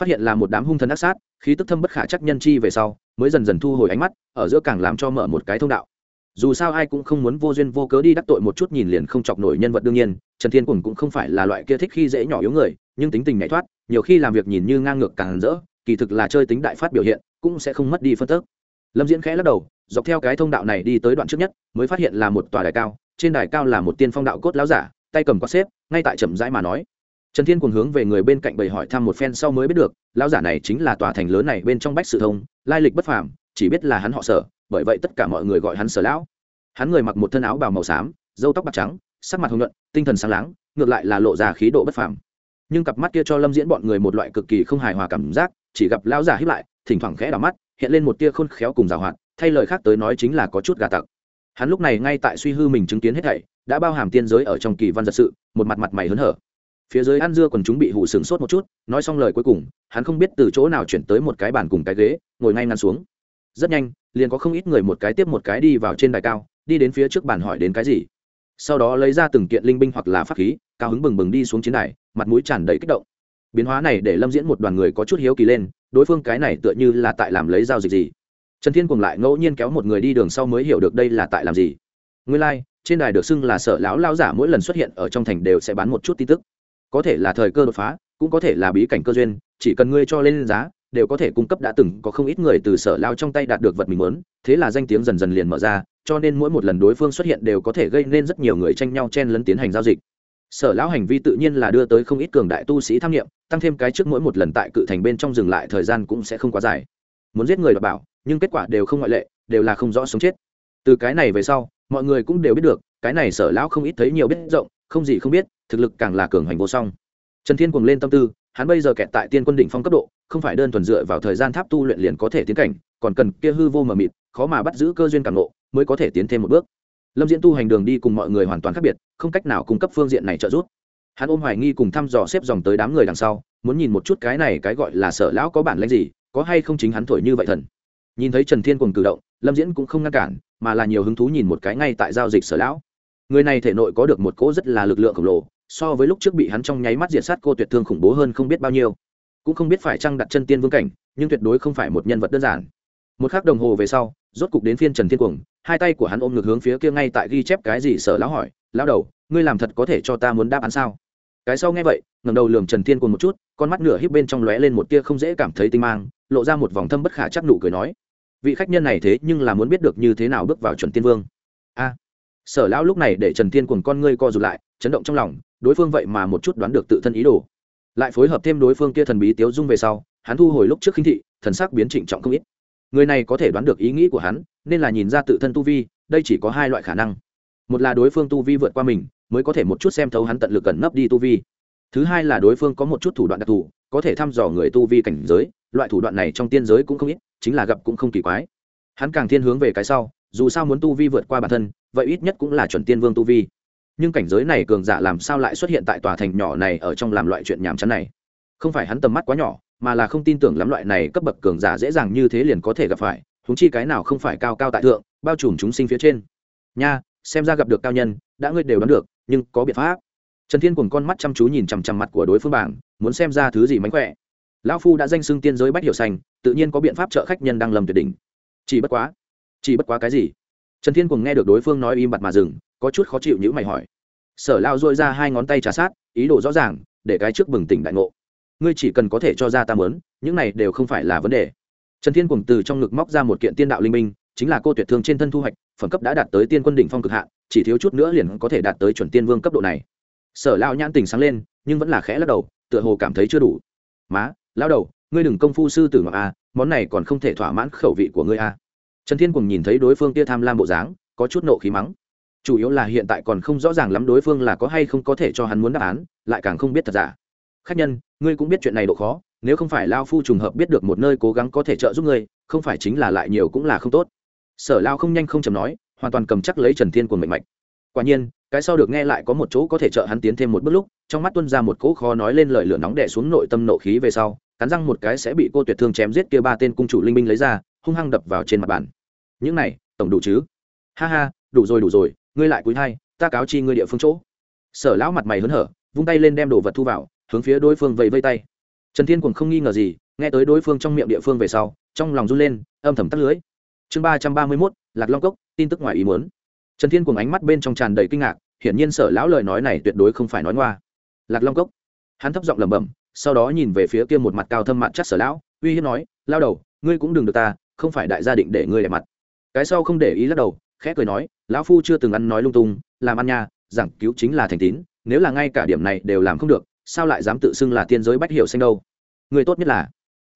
S1: Phát hiện là một đám hung thần ác sát, khí tức thâm bất khả chắc nhân chi về sau, mới dần dần thu hồi ánh mắt, ở giữa càng làm cho mở một cái thông đạo. Dù sao ai cũng không muốn vô duyên vô cớ đi đắc tội một chút nhìn liền không chọc nổi nhân vật đương nhiên, trần thiên cùng cũng không phải là loại kia thích khi dễ nhỏ yếu người, nhưng tính tình nhảy thoát, nhiều khi làm việc nhìn như ngang ngược càng rỡ, kỳ thực là chơi tính đại phát biểu hiện, cũng sẽ không mất đi phân tức lâm diễn khẽ lắc đầu, dọc theo cái thông đạo này đi tới đoạn trước nhất, mới phát hiện là một tòa đài cao, trên đài cao là một tiên phong đạo cốt láo giả, tay cầm quạt xếp, ngay tại trầm rãi mà nói. Trần thiên cùng hướng về người bên cạnh bầy hỏi thăm một phen sau mới biết được, lão giả này chính là tòa thành lớn này bên trong bách sự thông, lai lịch bất phàm, chỉ biết là hắn họ sở, bởi vậy tất cả mọi người gọi hắn sở lão. Hắn người mặc một thân áo bào màu xám dâu tóc bạc trắng, sắc mặt hồng nhuận, tinh thần sáng láng, ngược lại là lộ ra khí độ bất phàm. Nhưng cặp mắt kia cho lâm diễn bọn người một loại cực kỳ không hài hòa cảm giác, chỉ gặp lão giả hiếp lại, thỉnh thoảng khẽ đỏ mắt hiện lên một tia khôn khéo cùng giảo hoạt, thay lời khác tới nói chính là có chút gà tặc. Hắn lúc này ngay tại suy hư mình chứng kiến hết thảy, đã bao hàm tiên giới ở trong kỳ văn giật sự, một mặt mặt mày hớn hở. Phía dưới ăn dưa còn chúng bị hủ sướng sốt một chút, nói xong lời cuối cùng, hắn không biết từ chỗ nào chuyển tới một cái bàn cùng cái ghế, ngồi ngay ngăn xuống. Rất nhanh, liền có không ít người một cái tiếp một cái đi vào trên đài cao, đi đến phía trước bàn hỏi đến cái gì. Sau đó lấy ra từng kiện linh binh hoặc là pháp khí, cao hứng bừng bừng đi xuống chiến đài, mặt mũi tràn đầy kích động. Biến hóa này để lâm diễn một đoàn người có chút hiếu kỳ lên đối phương cái này tựa như là tại làm lấy giao dịch gì? Trần thiên cùng lại ngẫu nhiên kéo một người đi đường sau mới hiểu được đây là tại làm gì. Nguyên lai、like, trên đài được xưng là sở lão lao giả mỗi lần xuất hiện ở trong thành đều sẽ bán một chút tin tức. Có thể là thời cơ đột phá cũng có thể là bí cảnh cơ duyên chỉ cần ngươi cho lên giá đều có thể cung cấp đã từng có không ít người từ sở lao trong tay đạt được vật mình muốn thế là danh tiếng dần dần liền mở ra cho nên mỗi một lần đối phương xuất hiện đều có thể gây nên rất nhiều người tranh nhau chen lấn tiến hành giao dịch sở lão hành vi tự nhiên là đưa tới không ít cường đại tu sĩ tham nghiệm tăng thêm cái trước mỗi một lần tại cự thành bên trong dừng lại thời gian cũng sẽ không quá dài. Muốn giết người đọc bảo, nhưng kết quả đều không ngoại lệ, đều là không rõ sống chết. Từ cái này về sau, mọi người cũng đều biết được, cái này sở lão không ít thấy nhiều biết rộng, không gì không biết, thực lực càng là cường hành vô song. Trần thiên cùng lên tâm tư, hắn bây giờ kẹt tại tiên quân đỉnh phong cấp độ, không phải đơn thuần dựa vào thời gian tháp tu luyện liền có thể tiến cảnh, còn cần kia hư vô mờ mịt, khó mà bắt giữ cơ duyên càng ngộ, mới có thể tiến thêm một bước lâm diễn tu hành đường đi cùng mọi người hoàn toàn khác biệt, không cách nào cung cấp phương diện này trợ giúp. Hắn ôm hoài nghi cùng thăm dò xếp dòng tới đám người đằng sau, muốn nhìn một chút cái này cái gọi là sở lão có bản lãnh gì, có hay không chính hắn thổi như vậy thần. Nhìn thấy trần thiên cùng cử động, lâm diễn cũng không ngăn cản, mà là nhiều hứng thú nhìn một cái ngay tại giao dịch sở lão. Người này thể nội có được một cỗ rất là lực lượng khổng lồ, so với lúc trước bị hắn trong nháy mắt diệt sát cô tuyệt thương khủng bố hơn không biết bao nhiêu. Cũng không biết phải chăng đặt chân tiên vương cảnh, nhưng tuyệt đối không phải một nhân vật đơn giản. Một k h ắ c đồng hồ về sau, rốt cục đến phiên trần thiên cuồng hai tay của hắn ôm ngược hướng phía kia ngay tại ghi chép cái gì sở lão hỏi, lão đầu, ngươi làm thật có thể cho ta muốn đáp án sao? Cái sau nghe vậy ngầm đầu lường trần thiên cồn một chút, con mắt nửa híp bên trong lóe lên một tia không dễ cảm thấy tinh mang, lộ ra một vòng thâm bất khả chắc nụ cười nói, vị khách nhân này thế nhưng là muốn biết được như thế nào bước vào chuẩn tiên vương. A. Sở lão lúc này để trần thiên cùng con ngươi co rụt lại, chấn động trong lòng, đối phương vậy mà một chút đoán được tự thân ý đồ. Lại phối hợp thêm đối phương kia thần bí tiếu dung về sau, hắn thu hồi lúc trước khinh thị, thần sắc biến trịnh trọng không ít người này có thể đoán được ý nghĩ của hắn, nên là nhìn ra tự thân tu vi, đây chỉ có hai loại khả năng. Một là đối phương tu vi vượt qua mình, mới có thể một chút xem thấu hắn tận lực cẩn nấp đi tu vi. Thứ hai là đối phương có một chút thủ đoạn đặc thù, có thể thăm dò người tu vi cảnh giới, loại thủ đoạn này trong tiên giới cũng không ít, chính là gặp cũng không kỳ quái. Hắn càng thiên hướng về cái sau, dù sao muốn tu vi vượt qua bản thân, vậy ít nhất cũng là chuẩn tiên vương tu vi. Nhưng cảnh giới này cường giả làm sao lại xuất hiện tại tòa thành nhỏ này ở trong làm loại chuyện nhàm chán này? Không phải hắn tầm mắt quá nhỏ mà là không tin tưởng lắm loại này cấp bậc cường giả dễ dàng như thế liền có thể gặp phải húng chi cái nào không phải cao cao tại thượng, bao trùm chúng sinh phía trên. Nha, xem ra gặp được cao nhân, đã ngươi đều đoán được, nhưng có biện pháp. Trần thiên cùng con mắt chăm chú nhìn chằm chằm mặt của đối phương bảng, muốn xem ra thứ gì mánh khỏe. Lão phu đã danh xưng tiên giới bách hiểu xanh tự nhiên có biện pháp trợ khách nhân đang lầm tuyệt đỉnh. Chỉ bất quá, chỉ bất quá cái gì? Trần thiên cùng nghe được đối phương nói im bặt mà dừng, có chút khó chịu nhữ mày hỏi. Sở lao dội ra hai ngón tay trà sát, ý đồ rõ ràng, để cái trước bừng tỉnh đại ngộ ngươi chỉ cần có thể cho ra ta mớn những này đều không phải là vấn đề. Trần thiên cùng từ trong ngực móc ra một kiện tiên đạo linh minh chính là cô tuyệt thương trên thân thu hoạch, phẩm cấp đã đạt tới tiên quân đỉnh phong cực hạn, chỉ thiếu chút nữa liền có thể đạt tới chuẩn tiên vương cấp độ này. Sở lao nhãn tình sáng lên, nhưng vẫn là khẽ lắc đầu, tựa hồ cảm thấy chưa đủ. Má lao đầu, ngươi đừng công phu sư tử ngọc a, món này còn không thể thỏa mãn khẩu vị của ngươi a. Trần thiên cùng nhìn thấy đối phương tia tham lam bộ dáng, có chút nộ khí mắng. Chủ yếu là hiện tại còn không rõ ràng lắm đối phương là có hay không có thể cho hắn muốn đáp án, lại càng không biết thật giả khách nhân, ngươi cũng biết chuyện này độ khó, nếu không phải lao phu trùng hợp biết được một nơi cố gắng có thể trợ giúp ngươi, không phải chính là lại nhiều cũng là không tốt. Sở lao không nhanh không chầm nói, hoàn toàn cầm chắc lấy trần thiên của mệnh mạnh quả nhiên, cái sau được nghe lại có một chỗ có thể trợ hắn tiến thêm một bước lúc, trong mắt tuân ra một cỗ khó nói lên lời lửa nóng đẻ xuống nội tâm nộ khí về sau, cắn răng một cái sẽ bị cô tuyệt thương chém giết kia ba tên cung chủ linh minh lấy ra, hung hăng đập vào trên mặt bàn. Những này, tổng đủ chứ? Ha ha, đủ rồi đủ rồi, ngươi lại cúi hai ta cáo chi ngươi địa phương chỗ. Sở lão mặt mày hớn hở, vung tay lên đem đồ vật thu vào hướng phía đối phương vẫy vây tay. Trần thiên cùng không nghi ngờ gì, nghe tới đối phương trong miệng địa phương về sau, trong lòng run lên, âm thầm tắt lưới. Chương ba trăm ba mươi mốt, lạc long cốc, tin tức ngoài ý muốn. Trần thiên cùng ánh mắt bên trong tràn đầy kinh ngạc, hiển nhiên sở lão lời nói này tuyệt đối không phải nói ngoa. Lạc long cốc. Hắn thấp giọng lẩm bẩm, sau đó nhìn về phía kia một mặt cao thâm mặt chắc sở lão, uy hiếp nói, lao đầu, ngươi cũng đừng được ta, không phải đại gia định để ngươi đẹp mặt. Cái sau không để ý lắc đầu, khẽ cười nói, lão phu chưa từng ăn nói lung tung, làm ăn nha, giảng cứu chính là thành tín, nếu là ngay cả điểm này đều làm không được sao lại dám tự xưng là tiên giới bách hiểu xanh đâu? Người tốt nhất là,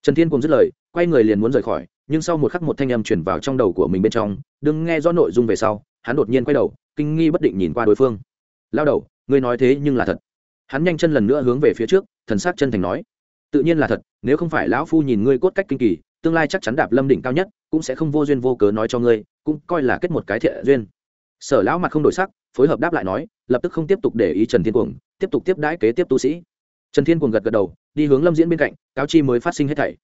S1: trần thiên cùng dứt lời, quay người liền muốn rời khỏi, nhưng sau một khắc một thanh âm chuyển vào trong đầu của mình bên trong, đừng nghe rõ nội dung về sau, hắn đột nhiên quay đầu, kinh nghi bất định nhìn qua đối phương. Lao đầu, ngươi nói thế nhưng là thật. Hắn nhanh chân lần nữa hướng về phía trước, thần sắc chân thành nói. Tự nhiên là thật, nếu không phải lão phu nhìn ngươi cốt cách kinh kỳ, tương lai chắc chắn đạp lâm đỉnh cao nhất, cũng sẽ không vô duyên vô cớ nói cho ngươi, cũng coi là kết một cái thiện duyên. Sở lão mặt không đổi sắc, phối hợp đáp lại nói, lập tức không tiếp tục để ý trần thiên cuồng tiếp tục tiếp đãi kế tiếp tu sĩ. Trần thiên cuồng gật gật đầu đi hướng lâm diễn bên cạnh cáo chi mới phát sinh hết thảy.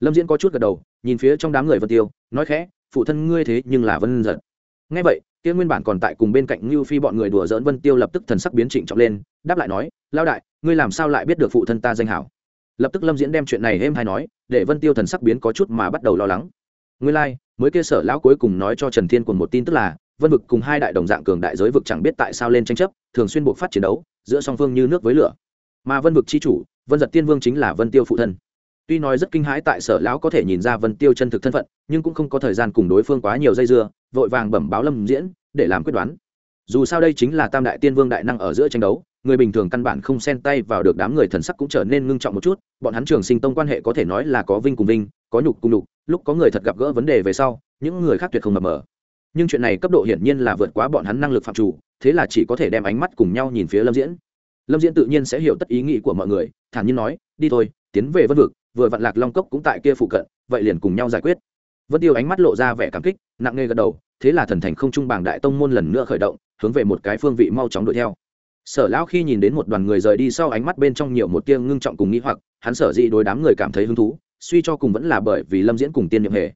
S1: Lâm diễn có chút gật đầu nhìn phía trong đám người vân tiêu nói khẽ phụ thân ngươi thế nhưng là vân giật. Ngay vậy kia nguyên bản còn tại cùng bên cạnh như phi bọn người đùa dỡn vân tiêu lập tức thần sắc biến trịnh trọng lên đáp lại nói lao đại ngươi làm sao lại biết được phụ thân ta danh hảo? Lập tức lâm diễn đem chuyện này êm hay nói để vân tiêu thần sắc biến có chút mà bắt đầu lo lắng. Nguyên lai、like, mới kia sở lão cuối cùng nói cho trần thiên cùng một tin tức là vân vực cùng hai đại đồng dạng cường đại giới vực chẳng biết tại sao lên tranh chấp, thường xuyên buộc phát chiến đấu, giữa song phương như nước với lửa. Mà vân vực c h i chủ, vân giật tiên vương chính là vân tiêu phụ thân. Tuy nói rất kinh hãi tại sở lão có thể nhìn ra vân tiêu chân thực thân phận, nhưng cũng không có thời gian cùng đối phương quá nhiều dây dưa, vội vàng bẩm báo lâm diễn, để làm quyết đoán. Dù sao đây chính là tam đại tiên vương đại năng ở giữa tranh đấu, người bình thường căn bản không xen tay vào được đám người thần sắc cũng trở nên ngưng trọng một chút, bọn hắn trường sinh tông quan hệ có thể nói là có vinh cùng vinh, có nhục cùng nhục, lúc có người thật gặp gỡ vấn đề về sau, những người khác tuyệt không mập mờ nhưng chuyện này cấp độ hiển nhiên là vượt quá bọn hắn năng lực phạm chủ, thế là chỉ có thể đem ánh mắt cùng nhau nhìn phía lâm diễn. Lâm diễn tự nhiên sẽ hiểu tất ý nghĩ của mọi người, thản nhiên nói, đi thôi, tiến về vân vực, vừa vặn lạc long cốc cũng tại kia phụ cận, vậy liền cùng nhau giải quyết. Vân tiêu ánh mắt lộ ra vẻ cảm kích, nặng nề gật đầu, thế là thần thành không trung bảng đại tông môn lần nữa khởi động, hướng về một cái phương vị mau chóng đuổi theo. Sở lão khi nhìn đến một đoàn người rời đi sau ánh mắt bên trong nhiều một tia ngưng trọng cùng nghĩ hoặc, hắn sở dĩ đối đám người cảm thấy hứng thú, suy cho cùng vẫn là bởi vì lâm diễn cùng tiên nhiệm hề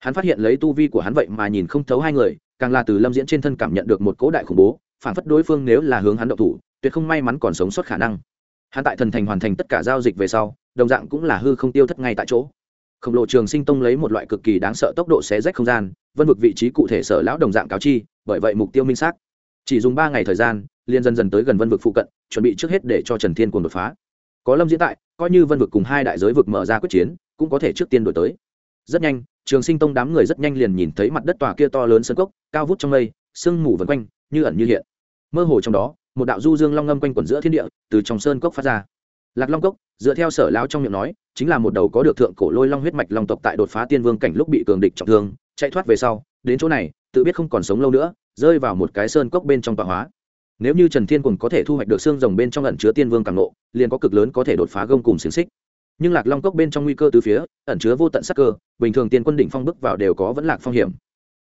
S1: hắn phát hiện lấy tu vi của hắn vậy mà nhìn không thấu hai người, càng là từ lâm diễn trên thân cảm nhận được một cỗ đại khủng bố, phản phất đối phương nếu là hướng hắn động thủ, tuyệt không may mắn còn sống sót khả năng. Hắn tại thần thành hoàn thành tất cả giao dịch về sau, đồng dạng cũng là hư không tiêu thất ngay tại chỗ. Khổng lồ trường sinh tông lấy một loại cực kỳ đáng sợ tốc độ xé rách không gian, vân vực vị trí cụ thể sở lão đồng dạng cáo chi, bởi vậy mục tiêu minh xác. Chỉ dùng ba ngày thời gian liên dần dần tới gần vân vực phụ cận, chuẩn bị trước hết để cho trần thiên cùng đột phá. Có lâm diễn tại, coi như vân vực cùng hai đại giới vực mở ra quyết chiến, cũng có thể trước tiên đổi tới. Rất nhanh trường sinh tông đám người rất nhanh liền nhìn thấy mặt đất tòa kia to lớn sân cốc, cao vút trong mây, sương mù vần quanh, như ẩn như hiện. Mơ hồ trong đó, một đạo du dương long ngâm quanh quẩn giữa thiên địa, từ trong sơn cốc phát ra. Lạc long cốc, dựa theo sở lão trong miệng nói, chính là một đầu có được thượng cổ lôi long huyết mạch long tộc tại đột phá tiên vương cảnh lúc bị cường địch trọng thương, chạy thoát về sau, đến chỗ này, tự biết không còn sống lâu nữa, rơi vào một cái sơn cốc bên trong tọa hóa. Nếu như trần thiên cùng có thể thu hoạch được xương rồng bên trong ẩn chứa tiên vương càng nộ liền có cực lớn có thể đột phá gông cùng xiềng xích nhưng lạc long cốc bên trong nguy cơ từ phía, ẩn chứa vô tận sắc cơ, bình thường tiên quân đỉnh phong bước vào đều có vẫn lạc phong hiểm.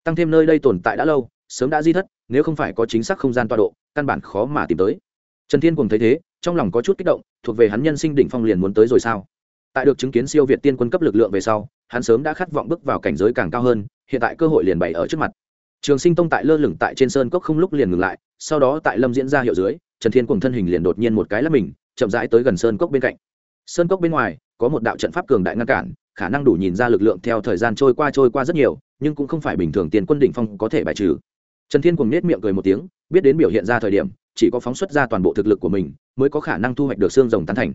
S1: Tăng thêm nơi đây tồn tại đã lâu, sớm đã di thất, nếu không phải có chính xác không gian tọa độ, căn bản khó mà tìm tới. Trần thiên cùng thấy thế, trong lòng có chút kích động, thuộc về hắn nhân sinh đỉnh phong liền muốn tới rồi sao? Tại được chứng kiến siêu việt tiên quân cấp lực lượng về sau, hắn sớm đã khát vọng bước vào cảnh giới càng cao hơn, hiện tại cơ hội liền bày ở trước mặt. Trường sinh tông tại lơ lửng tại trên sơn cốc không lúc liền ngừng lại, sau đó tại lâm diễn ra hiệu dưới, trần thiên cùng thân hình liền đột nhiên một cái lắp mình, chậm rãi tới gần sơn cốc bên cạnh. Sơn cốc bên ngoài có một đạo trận pháp cường đại ngăn cản, khả năng đủ nhìn ra lực lượng theo thời gian trôi qua trôi qua rất nhiều, nhưng cũng không phải bình thường tiền quân đỉnh phong có thể bài trừ. Trần thiên cùng nết miệng cười một tiếng, biết đến biểu hiện ra thời điểm, chỉ có phóng xuất ra toàn bộ thực lực của mình, mới có khả năng thu hoạch được xương rồng tán thành.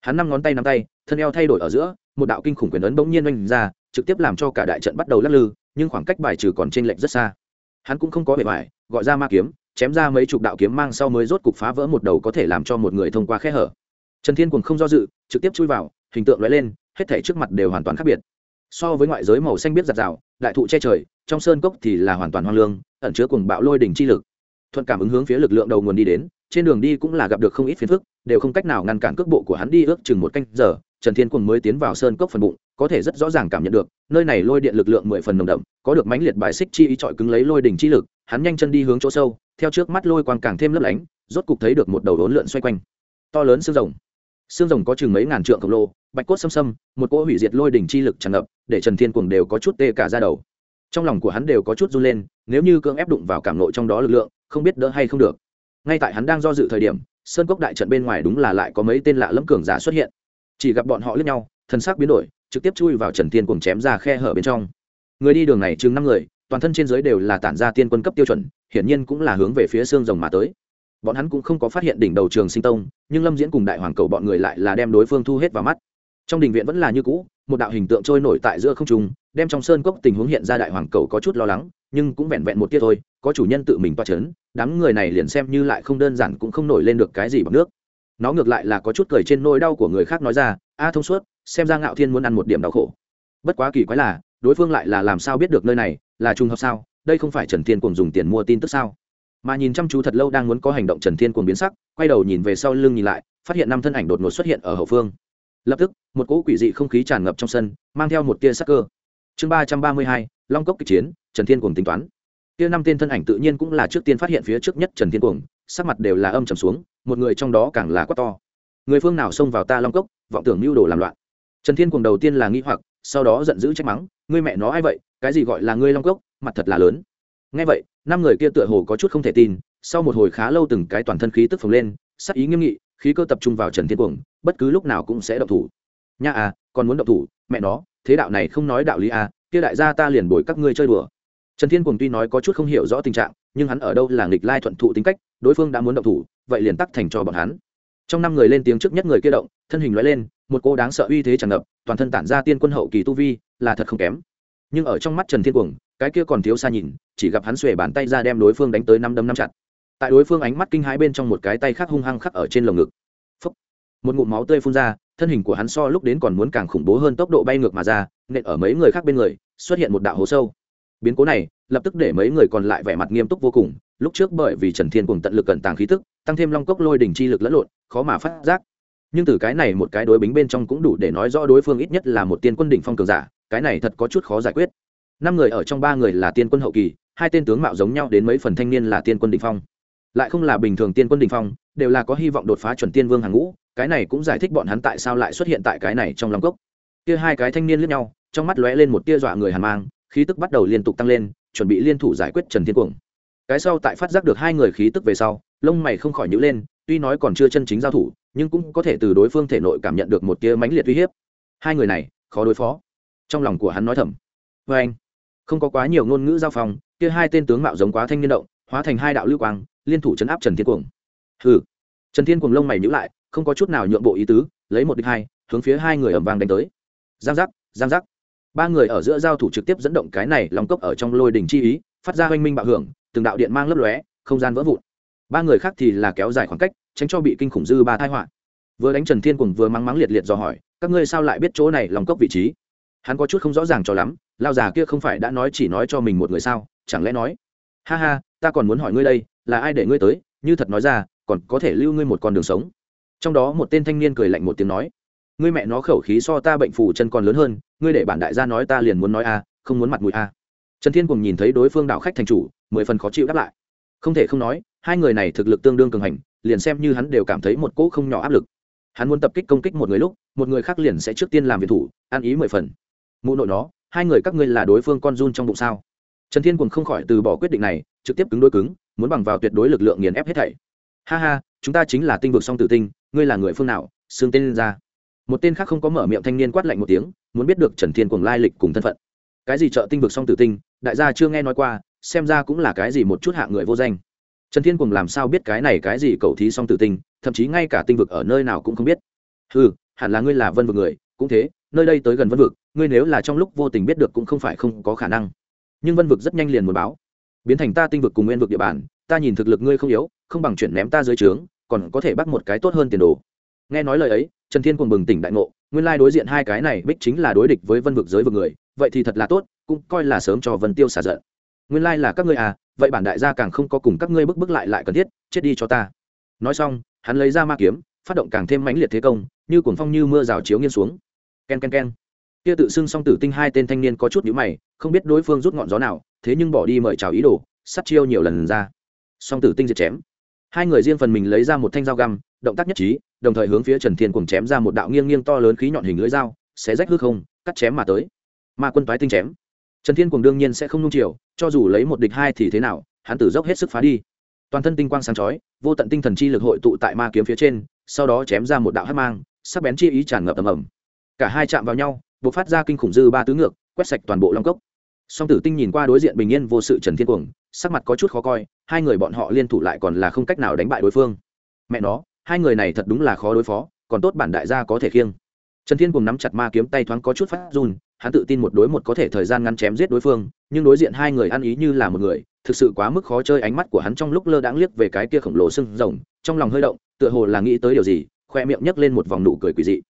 S1: Hắn năm ngón tay nắm tay, thân eo thay đổi ở giữa, một đạo kinh khủng quyền ấn bỗng nhiên oanh ra, trực tiếp làm cho cả đại trận bắt đầu lắc lư, nhưng khoảng cách bài trừ còn t r ê n lệch rất xa. Hắn cũng không có bề bài gọi ra ma kiếm, chém ra mấy chục đạo kiếm mang sau mới rốt cục phá vỡ một đầu có thể làm cho một người thông qua khe hở. Trần thiên cùng không do dự, trực tiếp chui vào hình tượng lóe lên, hết thể trước mặt đều hoàn toàn khác biệt. So với ngoại giới màu xanh biết giặt rào, đại thụ che trời, trong sơn cốc thì là hoàn toàn hoang lương, ẩn chứa cùng bạo lôi đỉnh chi lực. Thuận cảm ứng hướng phía lực lượng đầu nguồn đi đến, trên đường đi cũng là gặp được không ít phiền phức, đều không cách nào ngăn cản cước bộ của hắn đi ước chừng một canh giờ, trần thiên cùng mới tiến vào sơn cốc phần bụng, có thể rất rõ ràng cảm nhận được, nơi này lôi điện lực lượng mười phần nồng đậm, có được mãnh liệt bài xích chi ý trọi cứng lấy lôi đỉnh chi lực, hắn nhanh chân đi hướng chỗ sâu, theo trước mắt lôi quang càng thêm lấp lánh, rốt cục thấy được một đầu đốn lượn xoay quanh. To lớn xương rồng. Xương rồng có chừng mấy ngàn trượng khổng lồ bạch cốt xâm xâm, một cỗ hủy diệt lôi đỉnh chi lực tràn ngập, để trần thiên cuồng đều có chút tê cả ra đầu. Trong lòng của hắn đều có chút run lên, nếu như cưỡng ép đụng vào cảm nội trong đó lực lượng, không biết đỡ hay không được. Ngay tại hắn đang do dự thời điểm, sơn cốc đại trận bên ngoài đúng là lại có mấy tên lạ lẫm cường giả xuất hiện. Chỉ gặp bọn họ lướt nhau thân xác biến đổi, trực tiếp chui vào trần thiên Cuồng chém ra khe hở bên trong. Người đi đường này chừng năm người, toàn thân trên giới đều là tản ra tiên quân cấp tiêu chuẩn, hiển nhiên cũng là hướng về phía xương rồng mà tới. Bọn hắn cũng không có phát hiện đỉnh đầu trường sinh tông, nhưng lâm diễn cùng đại hoàng cầu bọn người lại là đem đối phương thu hết vào mắt trong đình viện vẫn là như cũ, một đạo hình tượng trôi nổi tại giữa không trung, đem trong sơn cốc tình huống hiện ra đại hoàng cầu có chút lo lắng, nhưng cũng vẹn vẹn một tia thôi, có chủ nhân tự mình toa chấn, đám người này liền xem như lại không đơn giản cũng không nổi lên được cái gì bằng nước. Nó ngược lại là có chút cười trên nỗi đau của người khác nói ra, a thông suốt, xem ra ngạo thiên muốn ăn một điểm đau khổ. Bất quá kỳ quái là, đối phương lại là làm sao biết được nơi này, là trùng hợp sao? Đây không phải trần thiên cùng dùng tiền mua tin tức sao? Mà nhìn chăm chú thật lâu đang muốn có hành động trần thiên cùng biến sắc, quay đầu nhìn về sau lưng nhìn lại, phát hiện năm thân ảnh đột ngột xuất hiện ở hậu phương lập tức, một cỗ quỷ dị không khí tràn ngập trong sân, mang theo một tia sắc cơ. Chương ba trăm ba mươi hai, long cốc kịch chiến, trần thiên cùng tính toán. Tia năm tên thân ảnh tự nhiên cũng là trước tiên phát hiện phía trước nhất trần thiên cuồng, sắc mặt đều là âm trầm xuống, một người trong đó càng là quát to. Người phương nào xông vào ta long cốc, vọng tưởng mưu đồ làm loạn. Trần thiên cuồng đầu tiên là nghi hoặc, sau đó giận dữ trách mắng, ngươi mẹ nó ai vậy? Cái gì gọi là ngươi long cốc? Mặt thật là lớn. Ngay vậy, năm người kia tựa hồ có chút không thể tin, sau một hồi khá lâu từng cái toàn thân khí tức phồng lên, sắc ý nghiêm nghị khí cơ tập trung vào trần thiên cuồng, bất cứ lúc nào cũng sẽ động thủ. Nha à còn muốn động thủ, mẹ nó, thế đạo này không nói đạo lý à kia đại gia ta liền bồi các ngươi chơi đùa. Trần thiên cuồng tuy nói có chút không hiểu rõ tình trạng, nhưng hắn ở đâu là nghịch lai thuận thụ tính cách, đối phương đã muốn động thủ, vậy liền tắc thành cho bọn hắn. Trong năm người lên tiếng trước nhất người kia động, thân hình loại lên, một cô đáng sợ uy thế tràn ngập, toàn thân tản ra tiên quân hậu kỳ tu vi, là thật không kém. Nhưng ở trong mắt trần thiên cuồng, cái kia còn thiếu xa nhìn, chỉ gặp hắn xuề bàn tay ra đem đối phương đánh tới năm đấm năm chặt tại đối phương ánh mắt kinh hãi bên trong một cái tay khác hung hăng khắc ở trên lồng ngực. Phúc. một ngụm máu tươi phun ra, thân hình của hắn so lúc đến còn muốn càng khủng bố hơn tốc độ bay ngược mà ra, nện ở mấy người khác bên người, xuất hiện một đạo hố sâu. Biến cố này, lập tức để mấy người còn lại vẻ mặt nghiêm túc vô cùng, lúc trước bởi vì trần thiên cùng tận lực cẩn tàng khí tức, tăng thêm long cốc lôi đỉnh chi lực lẫn lộn, khó mà phát giác. Nhưng từ cái này một cái đối bính bên trong cũng đủ để nói rõ đối phương ít nhất là một tiên quân đỉnh phong cường giả, cái này thật có chút khó giải quyết. Năm người ở trong ba người là tiên quân hậu kỳ, hai tên tướng mạo giống nhau đến mấy phần thanh niên là tiên quân đỉnh phong lại không là bình thường tiên quân đình phong, đều là có hy vọng đột phá chuẩn tiên vương hàng ngũ, cái này cũng giải thích bọn hắn tại sao lại xuất hiện tại cái này trong lòng cốc. Kia hai cái thanh niên lướt nhau, trong mắt lóe lên một tia dọa người hàn mang, khí tức bắt đầu liên tục tăng lên, chuẩn bị liên thủ giải quyết trần thiên cuồng. Cái sau tại phát giác được hai người khí tức về sau, lông mày không khỏi nhữ lên, tuy nói còn chưa chân chính giao thủ, nhưng cũng có thể từ đối phương thể nội cảm nhận được một tia mãnh liệt uy hiếp. Hai người này, khó đối phó. Trong lòng của hắn nói thầm vê anh không có quá nhiều ngôn ngữ giao phòng, kia hai tên tướng mạo giống quá thanh niên động, hóa thành hai đạo lưu quang liên thủ chấn áp trần thiên cuồng. Hừ. Trần thiên cuồng lông mày nhữ lại, không có chút nào nhượng bộ ý tứ, lấy một đích hai, hướng phía hai người ẩm vàng đánh tới. Giang giác giang giác. Ba người ở giữa giao thủ trực tiếp dẫn động cái này lòng cốc ở trong lôi đỉnh chi ý, phát ra hoanh minh bạo hưởng, từng đạo điện mang lấp lóe, không gian vỡ vụn. Ba người khác thì là kéo dài khoảng cách, tránh cho bị kinh khủng dư ba thai họa. Vừa đánh trần thiên cùng vừa mắng mắng liệt liệt dò hỏi, các ngươi sao lại biết chỗ này lòng cốc vị trí? Hắn có chút không rõ ràng cho lắm, lao già kia không phải đã nói chỉ nói cho mình một người sao, chẳng lẽ nói, ha ha, ta còn muốn hỏi ngươi đây là ai để ngươi tới, như thật nói ra, còn có thể lưu ngươi một con đường sống. Trong đó một tên thanh niên cười lạnh một tiếng nói, ngươi mẹ nó khẩu khí so ta bệnh phủ chân còn lớn hơn, ngươi để bản đại gia nói ta liền muốn nói a, không muốn mặt mũi a. Trần thiên cùng nhìn thấy đối phương đạo khách thành chủ, mười phần khó chịu đáp lại. Không thể không nói, hai người này thực lực tương đương cường hành, liền xem như hắn đều cảm thấy một cỗ không nhỏ áp lực. Hắn muốn tập kích công kích một người lúc, một người khác liền sẽ trước tiên làm việc thủ, ăn ý mười phần. Mụ nội nó, hai người các ngươi là đối phương con run trong bụng sao? Trần thiên cùng không khỏi từ bỏ quyết định này, trực tiếp cứng đối cứng muốn bằng vào tuyệt đối lực lượng nghiền ép hết thảy. Ha ha, chúng ta chính là tinh vực song tử tinh, ngươi là người phương nào? Xương tên ra. Một tên khác không có mở miệng thanh niên quát lạnh một tiếng, muốn biết được trần thiên cùng lai lịch cùng thân phận. Cái gì trợ tinh vực song tử tinh, đại gia chưa nghe nói qua, xem ra cũng là cái gì một chút hạ người vô danh. Trần thiên cùng làm sao biết cái này cái gì cầu thí song tử tinh, thậm chí ngay cả tinh vực ở nơi nào cũng không biết. Ừ hẳn là ngươi là vân vực người, cũng thế, nơi đây tới gần vân vực, ngươi nếu là trong lúc vô tình biết được cũng không phải không có khả năng. Nhưng vân vực rất nhanh liền muốn báo biến thành ta tinh vực cùng nguyên vực địa bàn, ta nhìn thực lực ngươi không yếu, không bằng chuyển ném ta dưới trướng, còn có thể bắt một cái tốt hơn tiền đồ. Nghe nói lời ấy, trần thiên cùng bừng tỉnh đại ngộ, nguyên lai đối diện hai cái này bích chính là đối địch với vân vực giới vực người, vậy thì thật là tốt, cũng coi là sớm cho vân tiêu xả giận. Nguyên lai là các ngươi à vậy bản đại gia càng không có cùng các ngươi bức bức lại lại cần thiết, chết đi cho ta. Nói xong, hắn lấy ra ma kiếm, phát động càng thêm mãnh liệt thế công, như cuồng phong như mưa rào chiếu nghiêng xuống. Ken ken ken kia tự xưng song tử tinh hai tên thanh niên có chút nhíu mày, không biết đối phương rút ngọn gió nào, thế nhưng bỏ đi mời chào ý đồ sắt chiêu nhiều lần ra. Song tử tinh diệt chém. Hai người riêng phần mình lấy ra một thanh dao găm, động tác nhất trí, đồng thời hướng phía trần thiên cùng chém ra một đạo nghiêng nghiêng to lớn khí nhọn hình lưỡi dao, xé rách hư không, cắt chém mà tới. Ma quân toái tinh chém. Trần thiên cùng đương nhiên sẽ không nung chiều, cho dù lấy một địch hai thì thế nào, hắn tử dốc hết sức phá đi. Toàn thân tinh quang sáng chói, vô tận tinh thần chi lực hội tụ tại ma kiếm phía trên, sau đó chém ra một đạo hát mang, sắc bén chi ý tràn ngập ầm ầm cả hai chạm vào nhau buộc phát ra kinh khủng dư ba tứ ngược, quét sạch toàn bộ long cốc. Song tử tinh nhìn qua đối diện bình yên vô sự trần thiên cuồng, sắc mặt có chút khó coi, hai người bọn họ liên thủ lại còn là không cách nào đánh bại đối phương. Mẹ nó, hai người này thật đúng là khó đối phó, còn tốt bản đại gia có thể khiêng. Trần thiên cuồng nắm chặt ma kiếm tay thoáng có chút phát run, hắn tự tin một đối một có thể thời gian ngắn chém giết đối phương, nhưng đối diện hai người ăn ý như là một người, thực sự quá mức khó chơi ánh mắt của hắn trong lúc lơ đãng liếc về cái kia khổng lồ sưng rồng, trong lòng hơi động, tựa hồ là nghĩ tới điều gì, khoe miệng nhấc lên một vòng nụ cười quỳ dị.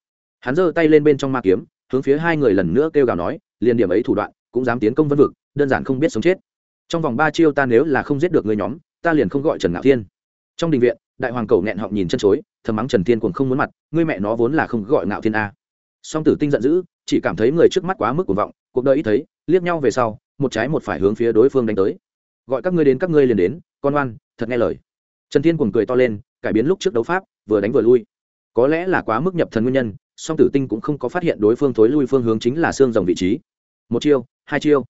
S1: Hắn giơ tay lên bên trong ma kiếm hướng phía hai người lần nữa kêu gào nói, liền điểm ấy thủ đoạn, cũng dám tiến công vân vực, đơn giản không biết sống chết. Trong vòng ba chiêu ta nếu là không giết được người nhóm, ta liền không gọi trần ngạo thiên. Trong đình viện, đại hoàng cầu nghẹn họng nhìn chân chối, thầm mắng trần thiên cuồng không muốn mặt, ngươi mẹ nó vốn là không gọi ngạo thiên a. Song tử tinh giận dữ, chỉ cảm thấy người trước mắt quá mức cuồng vọng, cuộc đời ít thấy, liếc nhau về sau, một trái một phải hướng phía đối phương đánh tới. Gọi các ngươi đến các ngươi liền đến, con oan, thật nghe lời. Trần thiên cuồng cười to lên, cải biến lúc trước đấu pháp, vừa đánh vừa lui. Có lẽ là quá mức nhập thần nguyên nhân song tử tinh cũng không có phát hiện đối phương thối lui phương hướng chính là xương rồng vị trí. Một chiêu, hai chiêu.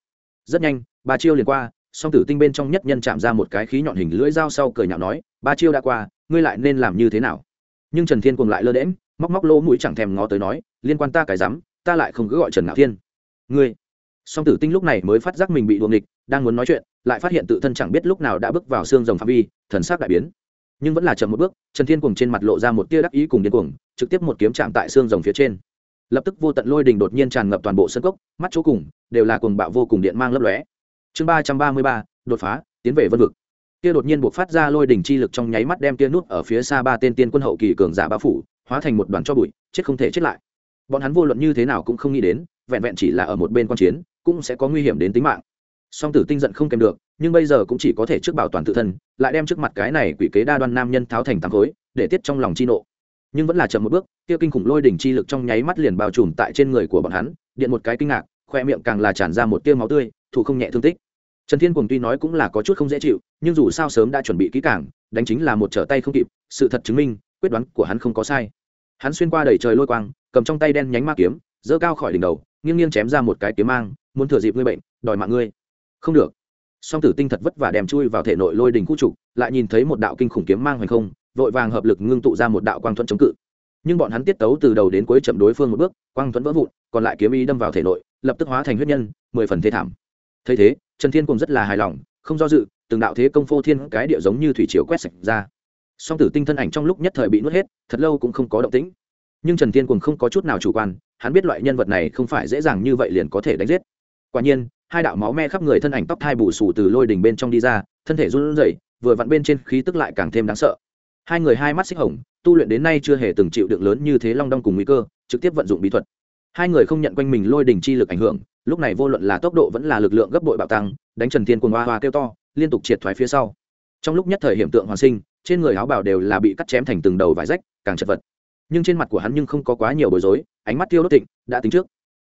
S1: Rất nhanh, ba chiêu liền qua, song tử tinh bên trong nhất nhân chạm ra một cái khí nhọn hình lưỡi dao sau cười nhạo nói, ba chiêu đã qua, ngươi lại nên làm như thế nào? Nhưng trần thiên cùng lại lơ đễm móc móc lỗ mũi chẳng thèm ngó tới nói, liên quan ta cái rắm, ta lại không cứ gọi trần ngạo thiên. Ngươi. Song tử tinh lúc này mới phát giác mình bị đuồng địch đang muốn nói chuyện, lại phát hiện tự thân chẳng biết lúc nào đã bước vào xương rồng phạm vi, thần sắc đại biến nhưng vẫn là chậm một bước, trần thiên cùng trên mặt lộ ra một tia đắc ý cùng điên cuồng, trực tiếp một kiếm chạm tại xương rồng phía trên. Lập tức vô tận lôi đình đột nhiên tràn ngập toàn bộ sân cốc, mắt chỗ cùng đều là cuồng bạo vô cùng điện mang lấp lóe. Chương ba trăm ba mươi ba, đột phá, tiến về vân vực. Kia đột nhiên buộc phát ra lôi đỉnh chi lực trong nháy mắt đem kia nút ở phía xa ba tên tiên quân hậu kỳ cường giả bao phủ, hóa thành một đoàn cho bụi, chết không thể chết lại. Bọn hắn vô luận như thế nào cũng không nghĩ đến, vẹn vẹn chỉ là ở một bên quan chiến, cũng sẽ có nguy hiểm đến tính mạng song tử tinh giận không kèm được, nhưng bây giờ cũng chỉ có thể trước bảo toàn tự thân, lại đem trước mặt cái này quỷ kế đa đoan nam nhân tháo thành tám khối, để tiết trong lòng chi nộ. Nhưng vẫn là chậm một bước, kia kinh khủng lôi đỉnh chi lực trong nháy mắt liền bao trùm tại trên người của bọn hắn, điện một cái kinh ngạc, khoe miệng càng là tràn ra một tia máu tươi, thủ không nhẹ thương tích. Trần thiên cùng tuy nói cũng là có chút không dễ chịu, nhưng dù sao sớm đã chuẩn bị kỹ càng, đánh chính là một trở tay không kịp, sự thật chứng minh, quyết đoán của hắn không có sai. Hắn xuyên qua đầy trời lôi quang, cầm trong tay đen nhánh ma kiếm, giơ cao khỏi đỉnh đầu, nghiêng nghiêng chém ra một cái kiếm mang, muốn thừa dịp ngươi bệnh, đòi mạng ngươi không được. Song tử tinh thật vất vả đem chui vào thể nội lôi đình khu trục, lại nhìn thấy một đạo kinh khủng kiếm mang hoành không, vội vàng hợp lực ngưng tụ ra một đạo quang thuẫn chống cự. Nhưng bọn hắn tiết tấu từ đầu đến cuối chậm đối phương một bước, quang thuẫn vỡ vụn, còn lại kiếm ý đâm vào thể nội, lập tức hóa thành huyết nhân, mười phần thế thảm. Thấy thế, trần thiên cùng rất là hài lòng, không do dự, từng đạo thế công phô thiên cái địa giống như thủy chiều quét sạch ra. Song tử tinh thân ảnh trong lúc nhất thời bị nuốt hết, thật lâu cũng không có động tĩnh. Nhưng trần thiên cùng không có chút nào chủ quan, hắn biết loại nhân vật này không phải dễ dàng như vậy liền có thể đánh giết. Quả nhiên hai đạo máu me khắp người thân ảnh tóc thai bù sù từ lôi đỉnh bên trong đi ra, thân thể run rẩy, vừa vặn bên trên khí tức lại càng thêm đáng sợ. Hai người hai mắt xích hồng, tu luyện đến nay chưa hề từng chịu đựng lớn như thế long đong cùng nguy cơ, trực tiếp vận dụng bí thuật. Hai người không nhận quanh mình lôi đỉnh chi lực ảnh hưởng, lúc này vô luận là tốc độ vẫn là lực lượng gấp bội bạo tăng, đánh trần thiên cuồng hoa hoa kêu to, liên tục triệt thoái phía sau. Trong lúc nhất thời hiểm tượng hoàn sinh, trên người áo bào đều là bị cắt chém thành từng đầu vải rách, càng chật vật. Nhưng trên mặt của hắn nhưng không có quá nhiều bối rối, ánh mắt tiêu đốt thịnh đã tính trước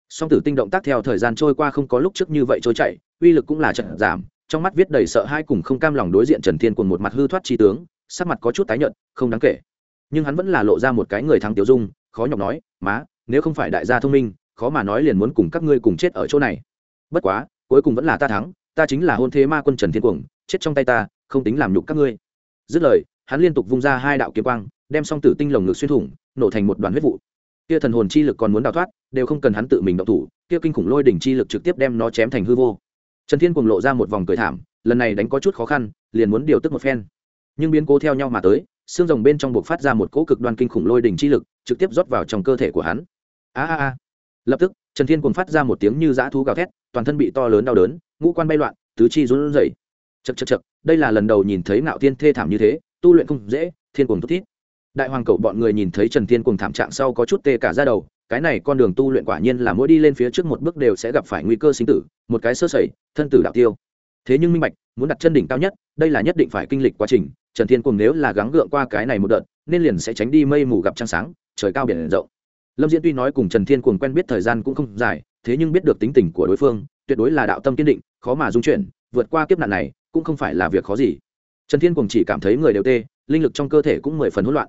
S1: song tử tinh động tác theo thời gian trôi qua không có lúc trước như vậy trôi chảy, uy lực cũng là trận giảm, trong mắt viết đầy sợ hai cùng không cam lòng đối diện trần thiên cùng một mặt hư thoát chi tướng, sắc mặt có chút tái nhợt, không đáng kể. Nhưng hắn vẫn là lộ ra một cái người thắng tiểu dung, khó nhọc nói, má, nếu không phải đại gia thông minh, khó mà nói liền muốn cùng các ngươi cùng chết ở chỗ này. Bất quá, cuối cùng vẫn là ta thắng, ta chính là hôn thế ma quân trần thiên cuồng, chết trong tay ta, không tính làm nhục các ngươi. Dứt lời, hắn liên tục vung ra hai đạo kiếm quang, đem song tử tinh lồng ngực xuyên thủng, nổ thành một đoàn huyết vụ kia thần hồn chi lực còn muốn đào thoát, đều không cần hắn tự mình động thủ, kia kinh khủng lôi đỉnh chi lực trực tiếp đem nó chém thành hư vô. Trần thiên cùng lộ ra một vòng cười thảm, lần này đánh có chút khó khăn, liền muốn điều tức một phen. Nhưng biến cố theo nhau mà tới, xương rồng bên trong buộc phát ra một cỗ cực đoan kinh khủng lôi đỉnh chi lực, trực tiếp rót vào trong cơ thể của hắn. A a a. Lập tức, trần thiên cùng phát ra một tiếng như dã thú gào thét, toàn thân bị to lớn đau đớn, ngũ quan bay loạn, tứ chi run rẩy. Chật chật chật đây là lần đầu nhìn thấy ngạo thiên thê thảm như thế, tu luyện không dễ, thiên cùng thúc thiết đại hoàng cậu bọn người nhìn thấy trần thiên cùng thảm trạng sau có chút tê cả ra đầu, cái này con đường tu luyện quả nhiên là mỗi đi lên phía trước một bước đều sẽ gặp phải nguy cơ sinh tử, một cái sơ sẩy, thân tử đạo tiêu. Thế nhưng minh bạch, muốn đặt chân đỉnh cao nhất, đây là nhất định phải kinh lịch quá trình, trần thiên cùng nếu là gắng gượng qua cái này một đợt, nên liền sẽ tránh đi mây mù gặp trăng sáng, trời cao biển rộng. Lâm diễn tuy nói cùng trần thiên cùng quen biết thời gian cũng không dài, thế nhưng biết được tính tình của đối phương, tuyệt đối là đạo tâm kiên định, khó mà dung chuyển, vượt qua kiếp nạn này, cũng không phải là việc khó gì. Trần thiên cùng chỉ cảm thấy người đều tê, linh lực trong cơ thể cũng mười phần hỗn loạn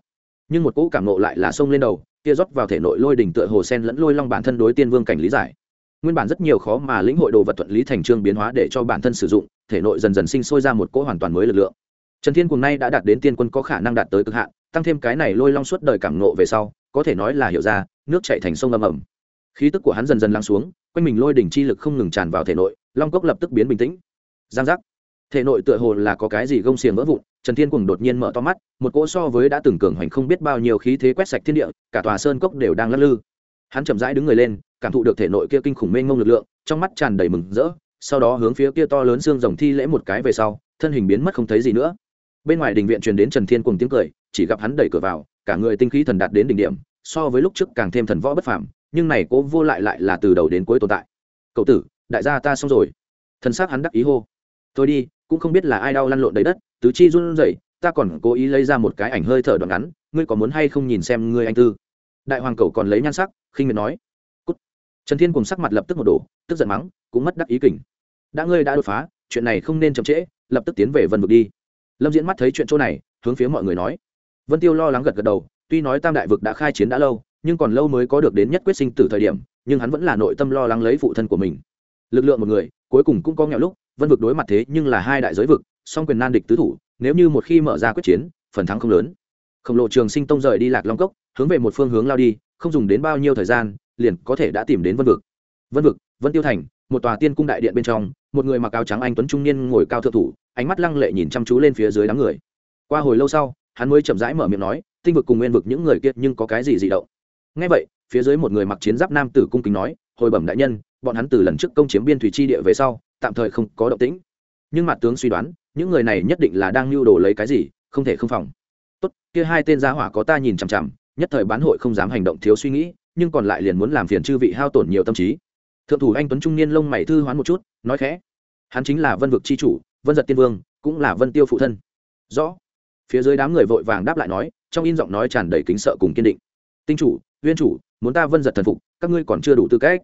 S1: nhưng một cỗ cảm nộ lại là sông lên đầu kia rót vào thể nội lôi đỉnh tựa hồ sen lẫn lôi long bản thân đối tiên vương cảnh lý giải. Nguyên bản rất nhiều khó mà lĩnh hội đồ vật thuận lý thành trương biến hóa để cho bản thân sử dụng, thể nội dần dần sinh sôi ra một cỗ hoàn toàn mới lực lượng. Trần thiên cùng nay đã đạt đến tiên quân có khả năng đạt tới cực hạn, tăng thêm cái này lôi long suốt đời cảm nộ về sau, có thể nói là hiểu ra, nước chạy thành sông ầm ầm. Khí tức của hắn dần dần lắng xuống, quanh mình lôi đỉnh chi lực không ngừng tràn vào thể nội, long cốc lập tức biến bình tĩnh. Giang giác thể nội tựa hồ là có cái gì gông xiềng vỡ vụn, trần thiên cùng đột nhiên mở to mắt, một cỗ so với đã từng cường hoành không biết bao nhiêu khí thế quét sạch thiên địa, cả tòa sơn cốc đều đang lắc lư. Hắn chậm rãi đứng người lên, cảm thụ được thể nội kia kinh khủng mênh mông lực lượng, trong mắt tràn đầy mừng rỡ, sau đó hướng phía kia to lớn xương rồng thi lễ một cái về sau, thân hình biến mất không thấy gì nữa. Bên ngoài đình viện truyền đến trần thiên cùng tiếng cười, chỉ gặp hắn đẩy cửa vào, cả người tinh khí thần đạt đến đỉnh điểm, so với lúc trước càng thêm thần võ bất phàm, nhưng này cố vô lại lại là từ đầu đến cuối tồn tại. Cậu tử, đại gia ta xong rồi. Thần xác hắn đắc ý hô. Tôi đi cũng không biết là ai đau lăn lộn đầy đất, tứ chi run rẩy, ta còn cố ý lấy ra một cái ảnh hơi thở đoạn ngắn, ngươi có muốn hay không nhìn xem ngươi anh tư? Đại hoàng cầu còn lấy nhan sắc, khinh miệt nói. Cút. trần thiên cùng sắc mặt lập tức một đổ, tức giận mắng, cũng mất đắc ý kỉnh đã ngươi đã đột phá, chuyện này không nên chậm trễ, lập tức tiến về vân vực đi. Lâm diễn mắt thấy chuyện chỗ này, hướng phía mọi người nói. Vân tiêu lo lắng gật gật đầu, tuy nói tam đại vực đã khai chiến đã lâu, nhưng còn lâu mới có được đến nhất quyết sinh tử thời điểm, nhưng hắn vẫn là nội tâm lo lắng lấy phụ thân của mình. Lực lượng một người, cuối cùng cũng có nghèo lúc vân vực đối mặt thế nhưng là hai đại giới vực, song quyền nan địch tứ thủ, nếu như một khi mở ra quyết chiến, phần thắng không lớn. Khổng lồ trường sinh tông rời đi lạc long cốc, hướng về một phương hướng lao đi, không dùng đến bao nhiêu thời gian, liền có thể đã tìm đến vân vực. Vân vực, vân tiêu thành, một tòa tiên cung đại điện bên trong, một người mặc áo trắng anh tuấn trung niên ngồi cao thượng thủ, ánh mắt lăng lệ nhìn chăm chú lên phía dưới đám người. Qua hồi lâu sau, hắn mới chậm rãi mở miệng nói, tinh vực cùng nguyên vực những người kia nhưng có cái gì dị động? Ngay vậy, phía dưới một người mặc chiến giáp nam tử cung kính nói, hồi bẩm đại nhân, bọn hắn từ lần trước công chiếm biên thủy chi địa về sau tạm thời không có động tĩnh. Nhưng mặt tướng suy đoán, những người này nhất định là đang lưu đồ lấy cái gì, không thể không phòng. Tốt, kia hai tên gia hỏa có ta nhìn chằm chằm, nhất thời bán hội không dám hành động thiếu suy nghĩ, nhưng còn lại liền muốn làm phiền chư vị hao tổn nhiều tâm trí. Thượng thủ anh tuấn trung niên lông mày thư hoán một chút, nói khẽ. Hắn chính là vân vực c h i chủ, vân giật tiên vương, cũng là vân tiêu phụ thân. Rõ. Phía dưới đám người vội vàng đáp lại nói, trong in giọng nói tràn đầy kính sợ cùng kiên định. Tinh chủ uyên chủ, muốn ta vân giật thần phục, các ngươi còn chưa đủ tư cách.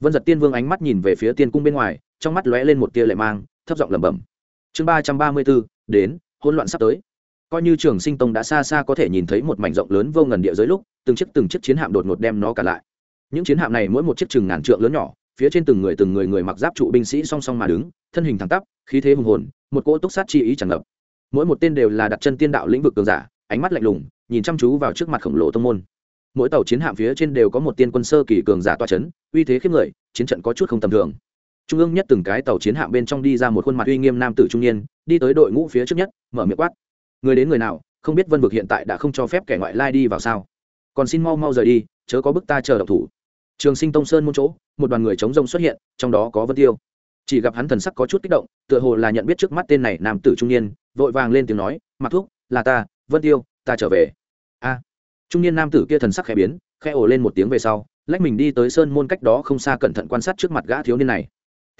S1: Vân giật tiên vương ánh mắt nhìn về phía tiên cung bên ngoài trong mắt lóe lên một tia lệ mang, thấp giọng lẩm bẩm. Chương ba trăm ba mươi bốn, đến, hỗn loạn sắp tới. Coi như trường sinh tông đã xa xa có thể nhìn thấy một mảnh rộng lớn vô ngần địa giới lúc, từng chiếc từng chiếc chiến hạm đột ngột đem nó cả lại. Những chiến hạm này mỗi một chiếc chừng ngàn trượng lớn nhỏ, phía trên từng người từng người người mặc giáp trụ binh sĩ song song mà đứng, thân hình thẳng tắp, khí thế hùng hồn, một cỗ túc sát chi ý tràn ngập. Mỗi một tên đều là đặt chân tiên đạo lĩnh vực cường giả, ánh mắt lạnh lùng, nhìn chăm chú vào trước mặt khổng lồ tông môn. Mỗi tàu chiến hạm phía trên đều có một tiên quân sơ kỳ cường giả toa c h ấ n uy thế khiếp người, chiến trận có chút không tầm thường trung ương nhất từng cái tàu chiến hạm bên trong đi ra một khuôn mặt uy nghiêm nam tử trung niên, đi tới đội ngũ phía trước nhất, mở miệng quát. Người đến người nào, không biết vân vực hiện tại đã không cho phép kẻ ngoại lai đi vào sao? Còn xin mau mau rời đi, chớ có bức ta chờ độc thủ. Trường sinh tông sơn môn chỗ, một đoàn người chống rông xuất hiện, trong đó có vân tiêu. Chỉ gặp hắn thần sắc có chút kích động, tựa hồ là nhận biết trước mắt tên này nam tử trung niên, vội vàng lên tiếng nói mặc thuốc là ta, vân tiêu, ta trở về. A. Trung niên nam tử kia thần sắc khẽ biến, khẽ ồ lên một tiếng về sau, lách mình đi tới sơn môn cách đó không xa cẩn thận quan sát trước mặt gã thiếu niên này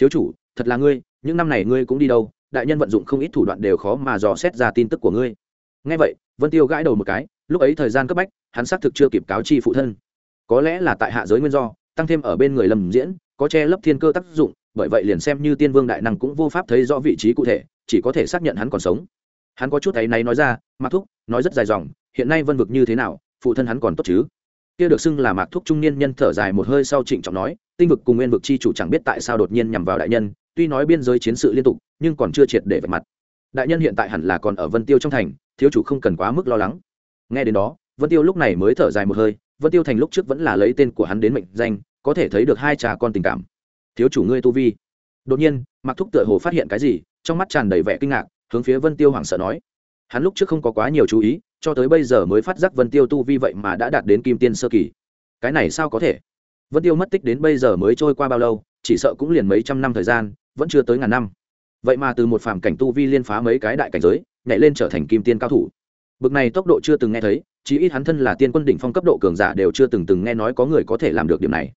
S1: thiếu chủ, thật là ngươi, những năm này ngươi cũng đi đâu, đại nhân vận dụng không ít thủ đoạn đều khó mà dò xét ra tin tức của ngươi. Ngay vậy, vân tiêu gãi đầu một cái, lúc ấy thời gian cấp bách, hắn xác thực chưa kịp cáo chi phụ thân. Có lẽ là tại hạ giới nguyên do, tăng thêm ở bên người lầm diễn, có che lấp thiên cơ tác dụng, bởi vậy liền xem như tiên vương đại năng cũng vô pháp thấy rõ vị trí cụ thể, chỉ có thể xác nhận hắn còn sống. Hắn có chút thấy náy nói ra mặc thúc, nói rất dài dòng, hiện nay vân vực như thế nào, phụ thân hắn còn tốt chứ? Kia được xưng là mạc thúc trung niên nhân thở dài một hơi sau trịnh trọng nói, tinh vực cùng nguyên vực chi chủ chẳng biết tại sao đột nhiên nhằm vào đại nhân, tuy nói biên giới chiến sự liên tục, nhưng còn chưa triệt để vạch mặt. Đại nhân hiện tại hẳn là còn ở vân tiêu trong thành, thiếu chủ không cần quá mức lo lắng. Nghe đến đó, vân tiêu lúc này mới thở dài một hơi, vân tiêu thành lúc trước vẫn là lấy tên của hắn đến mệnh danh, có thể thấy được hai trà con tình cảm. Thiếu chủ ngươi tu vi. Đột nhiên, mạc thúc tựa hồ phát hiện cái gì, trong mắt tràn đầy vẻ kinh ngạc, hướng phía vân tiêu hoảng sợ nói hắn lúc trước không có quá nhiều chú ý, cho tới bây giờ mới phát giác vân tiêu tu vi vậy mà đã đạt đến kim tiên sơ kỳ. Cái này sao có thể? Vân tiêu mất tích đến bây giờ mới trôi qua bao lâu, chỉ sợ cũng liền mấy trăm năm thời gian, vẫn chưa tới ngàn năm. Vậy mà từ một phàm cảnh tu vi liên phá mấy cái đại cảnh giới, nhảy lên trở thành kim tiên cao thủ. Bực này tốc độ chưa từng nghe thấy, chí ít hắn thân là tiên quân đỉnh phong cấp độ cường giả đều chưa từng từng nghe nói có người có thể làm được điểm này.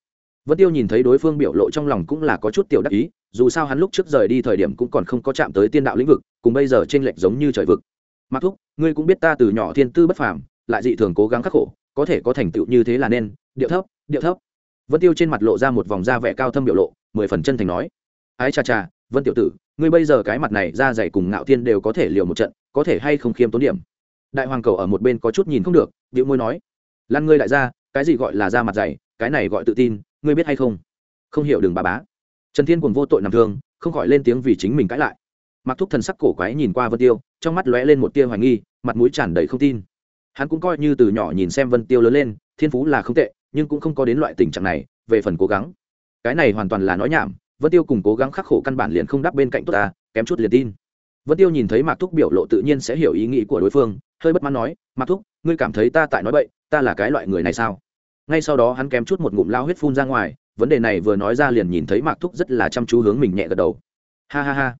S1: Vân tiêu nhìn thấy đối phương biểu lộ trong lòng cũng là có chút tiểu đắc ý, dù sao hắn lúc trước rời đi thời điểm cũng còn không có chạm tới tiên đạo lĩnh vực, cùng bây giờ trên lệch giống như trời vực mặc thúc, ngươi cũng biết ta từ nhỏ thiên tư bất phàm, lại dị thường cố gắng khắc khổ, có thể có thành tựu như thế là nên, điệu thấp điệu thấp. Vân tiêu trên mặt lộ ra một vòng da vẻ cao thâm biểu lộ, mười phần chân thành nói. Ái cha cha, vân tiểu tử, ngươi bây giờ cái mặt này da dày cùng ngạo thiên đều có thể liều một trận, có thể hay không khiêm tốn điểm? Đại hoàng cầu ở một bên có chút nhìn không được điệu môi nói. Lan ngươi đại gia, cái gì gọi là da mặt dày, cái này gọi tự tin, ngươi biết hay không? Không hiểu đừng bà bá. Trần thiên cùng vô tội nằm thương, không khỏi lên tiếng vì chính mình cãi lại mặc thúc thần sắc cổ quái nhìn qua vân tiêu, trong mắt lóe lên một tia hoài nghi, mặt mũi tràn đầy không tin. Hắn cũng coi như từ nhỏ nhìn xem vân tiêu lớn lên, thiên phú là không tệ, nhưng cũng không có đến loại tình trạng này, về phần cố gắng. Cái này hoàn toàn là nói nhảm, vân tiêu cùng cố gắng khắc khổ căn bản liền không đáp bên cạnh tốt ta, kém chút liền tin. Vân tiêu nhìn thấy mạc thúc biểu lộ tự nhiên sẽ hiểu ý nghĩ của đối phương, hơi bất mãn nói, mạc thúc, ngươi cảm thấy ta tại nói bậy, ta là cái loại người này sao? Ngay sau đó hắn kém chút một ngụm lao huyết phun ra ngoài, vấn đề này vừa nói ra liền nhìn thấy mạc thúc rất là chăm chú hướng mình nhẹ gật đầu. Ha ha ha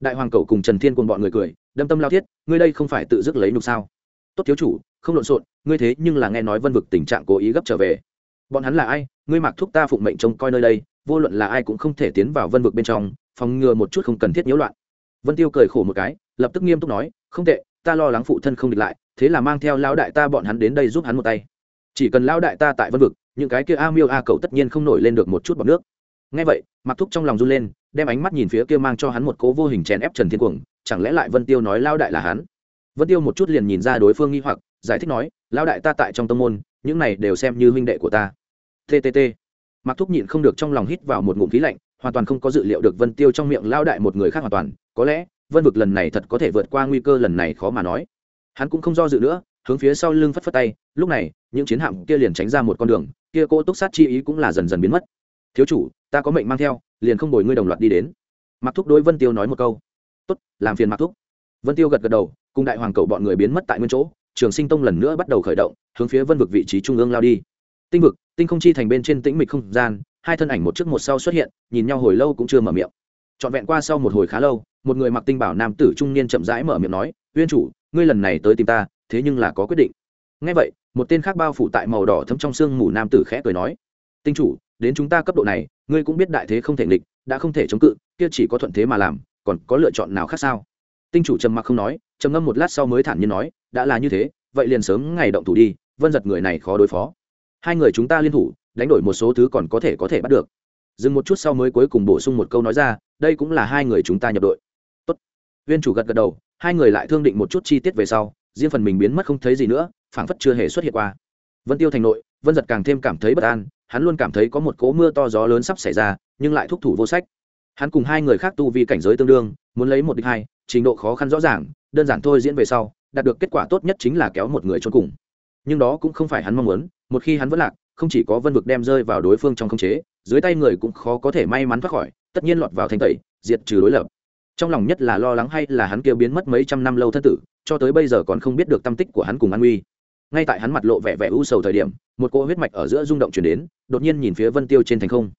S1: đại hoàng cầu cùng trần thiên cùng bọn người cười, đâm tâm lao thiết, ngươi đây không phải tự dứt lấy nhục sao? Tốt thiếu chủ, không lộn xộn, ngươi thế nhưng là nghe nói vân vực tình trạng cố ý gấp trở về. Bọn hắn là ai? Ngươi mặc thúc ta phụng mệnh trông coi nơi đây, vô luận là ai cũng không thể tiến vào vân vực bên trong, phòng ngừa một chút không cần thiết nhiễu loạn. Vân tiêu cười khổ một cái, lập tức nghiêm túc nói, không tệ, ta lo lắng phụ thân không địch lại, thế là mang theo lão đại ta bọn hắn đến đây giúp hắn một tay. Chỉ cần lão đại ta tại vân vực, những cái kia a miêu a cậu tất nhiên không nổi lên được một chút bọt nước. Ngay vậy, mặc thúc trong lòng run lên đem ánh mắt nhìn phía kia mang cho hắn một cố vô hình chèn ép trần thiên cuồng, chẳng lẽ lại vân tiêu nói lao đại là hắn? Vân tiêu một chút liền nhìn ra đối phương nghi hoặc, giải thích nói, lao đại ta tại trong tâm môn, những này đều xem như huynh đệ của ta. Ttt mặc thúc nhịn không được trong lòng hít vào một ngụm khí lạnh, hoàn toàn không có dự liệu được vân tiêu trong miệng lao đại một người khác hoàn toàn, có lẽ, vân vực lần này thật có thể vượt qua nguy cơ lần này khó mà nói. Hắn cũng không do dự nữa, hướng phía sau lưng phất phất tay, lúc này, những chiến hạm kia liền tránh ra một con đường, kia cỗ túc sát chi ý cũng là dần dần biến mất. Thiếu chủ ta có mệnh mang theo, liền không đổi ngươi đồng loạt đi đến. Mặc thúc đối vân tiêu nói một câu. Tốt, làm phiền mặc thúc. Vân tiêu gật gật đầu, cùng đại hoàng cầu bọn người biến mất tại nguyên chỗ, trường sinh tông lần nữa bắt đầu khởi động, hướng phía vân vực vị trí trung ương lao đi. Tinh vực, tinh không chi thành bên trên tĩnh mịch không gian, hai thân ảnh một trước một sau xuất hiện, nhìn nhau hồi lâu cũng chưa mở miệng. Trọn vẹn qua sau một hồi khá lâu, một người mặc tinh bảo nam tử trung niên chậm rãi mở miệng nói, uyên chủ, ngươi lần này tới tìm ta, thế nhưng là có quyết định. Ngay vậy, một tên khác bao phủ tại màu đỏ thấm trong xương mù nam tử khẽ cười nói, tinh chủ, đến chúng ta cấp độ này ngươi cũng biết đại thế không thể nghịch, đã không thể chống cự, kia chỉ có thuận thế mà làm, còn có lựa chọn nào khác sao? Tinh chủ trầm mặc không nói, trầm ngâm một lát sau mới thản nhiên nói, đã là như thế, vậy liền sớm ngày động thủ đi, vân giật người này khó đối phó. Hai người chúng ta liên thủ, đánh đổi một số thứ còn có thể có thể bắt được. Dừng một chút sau mới cuối cùng bổ sung một câu nói ra, đây cũng là hai người chúng ta nhập đội. Tốt. viên chủ gật gật đầu, hai người lại thương định một chút chi tiết về sau, riêng phần mình biến mất không thấy gì nữa, phảng phất chưa hề xuất hiện qua. Vân tiêu thành nội, vân giật càng thêm cảm thấy bất an hắn luôn cảm thấy có một cỗ mưa to gió lớn sắp xảy ra, nhưng lại thúc thủ vô sách. Hắn cùng hai người khác tu vi cảnh giới tương đương, muốn lấy một đích hai, trình độ khó khăn rõ ràng, đơn giản thôi diễn về sau, đạt được kết quả tốt nhất chính là kéo một người trốn cùng. Nhưng đó cũng không phải hắn mong muốn, một khi hắn vẫn lạc, không chỉ có vân vực đem rơi vào đối phương trong khống chế, dưới tay người cũng khó có thể may mắn thoát khỏi, tất nhiên lọt vào thanh tẩy, diệt trừ đối lập. Trong lòng nhất là lo lắng hay là hắn kêu biến mất mấy trăm năm lâu thân tử, cho tới bây giờ còn không biết được tâm tích của hắn cùng an uy ngay tại hắn mặt lộ vẻ vẻ u sầu thời điểm, một cỗ huyết mạch ở giữa rung động chuyển đến đột nhiên nhìn phía vân tiêu trên thành không.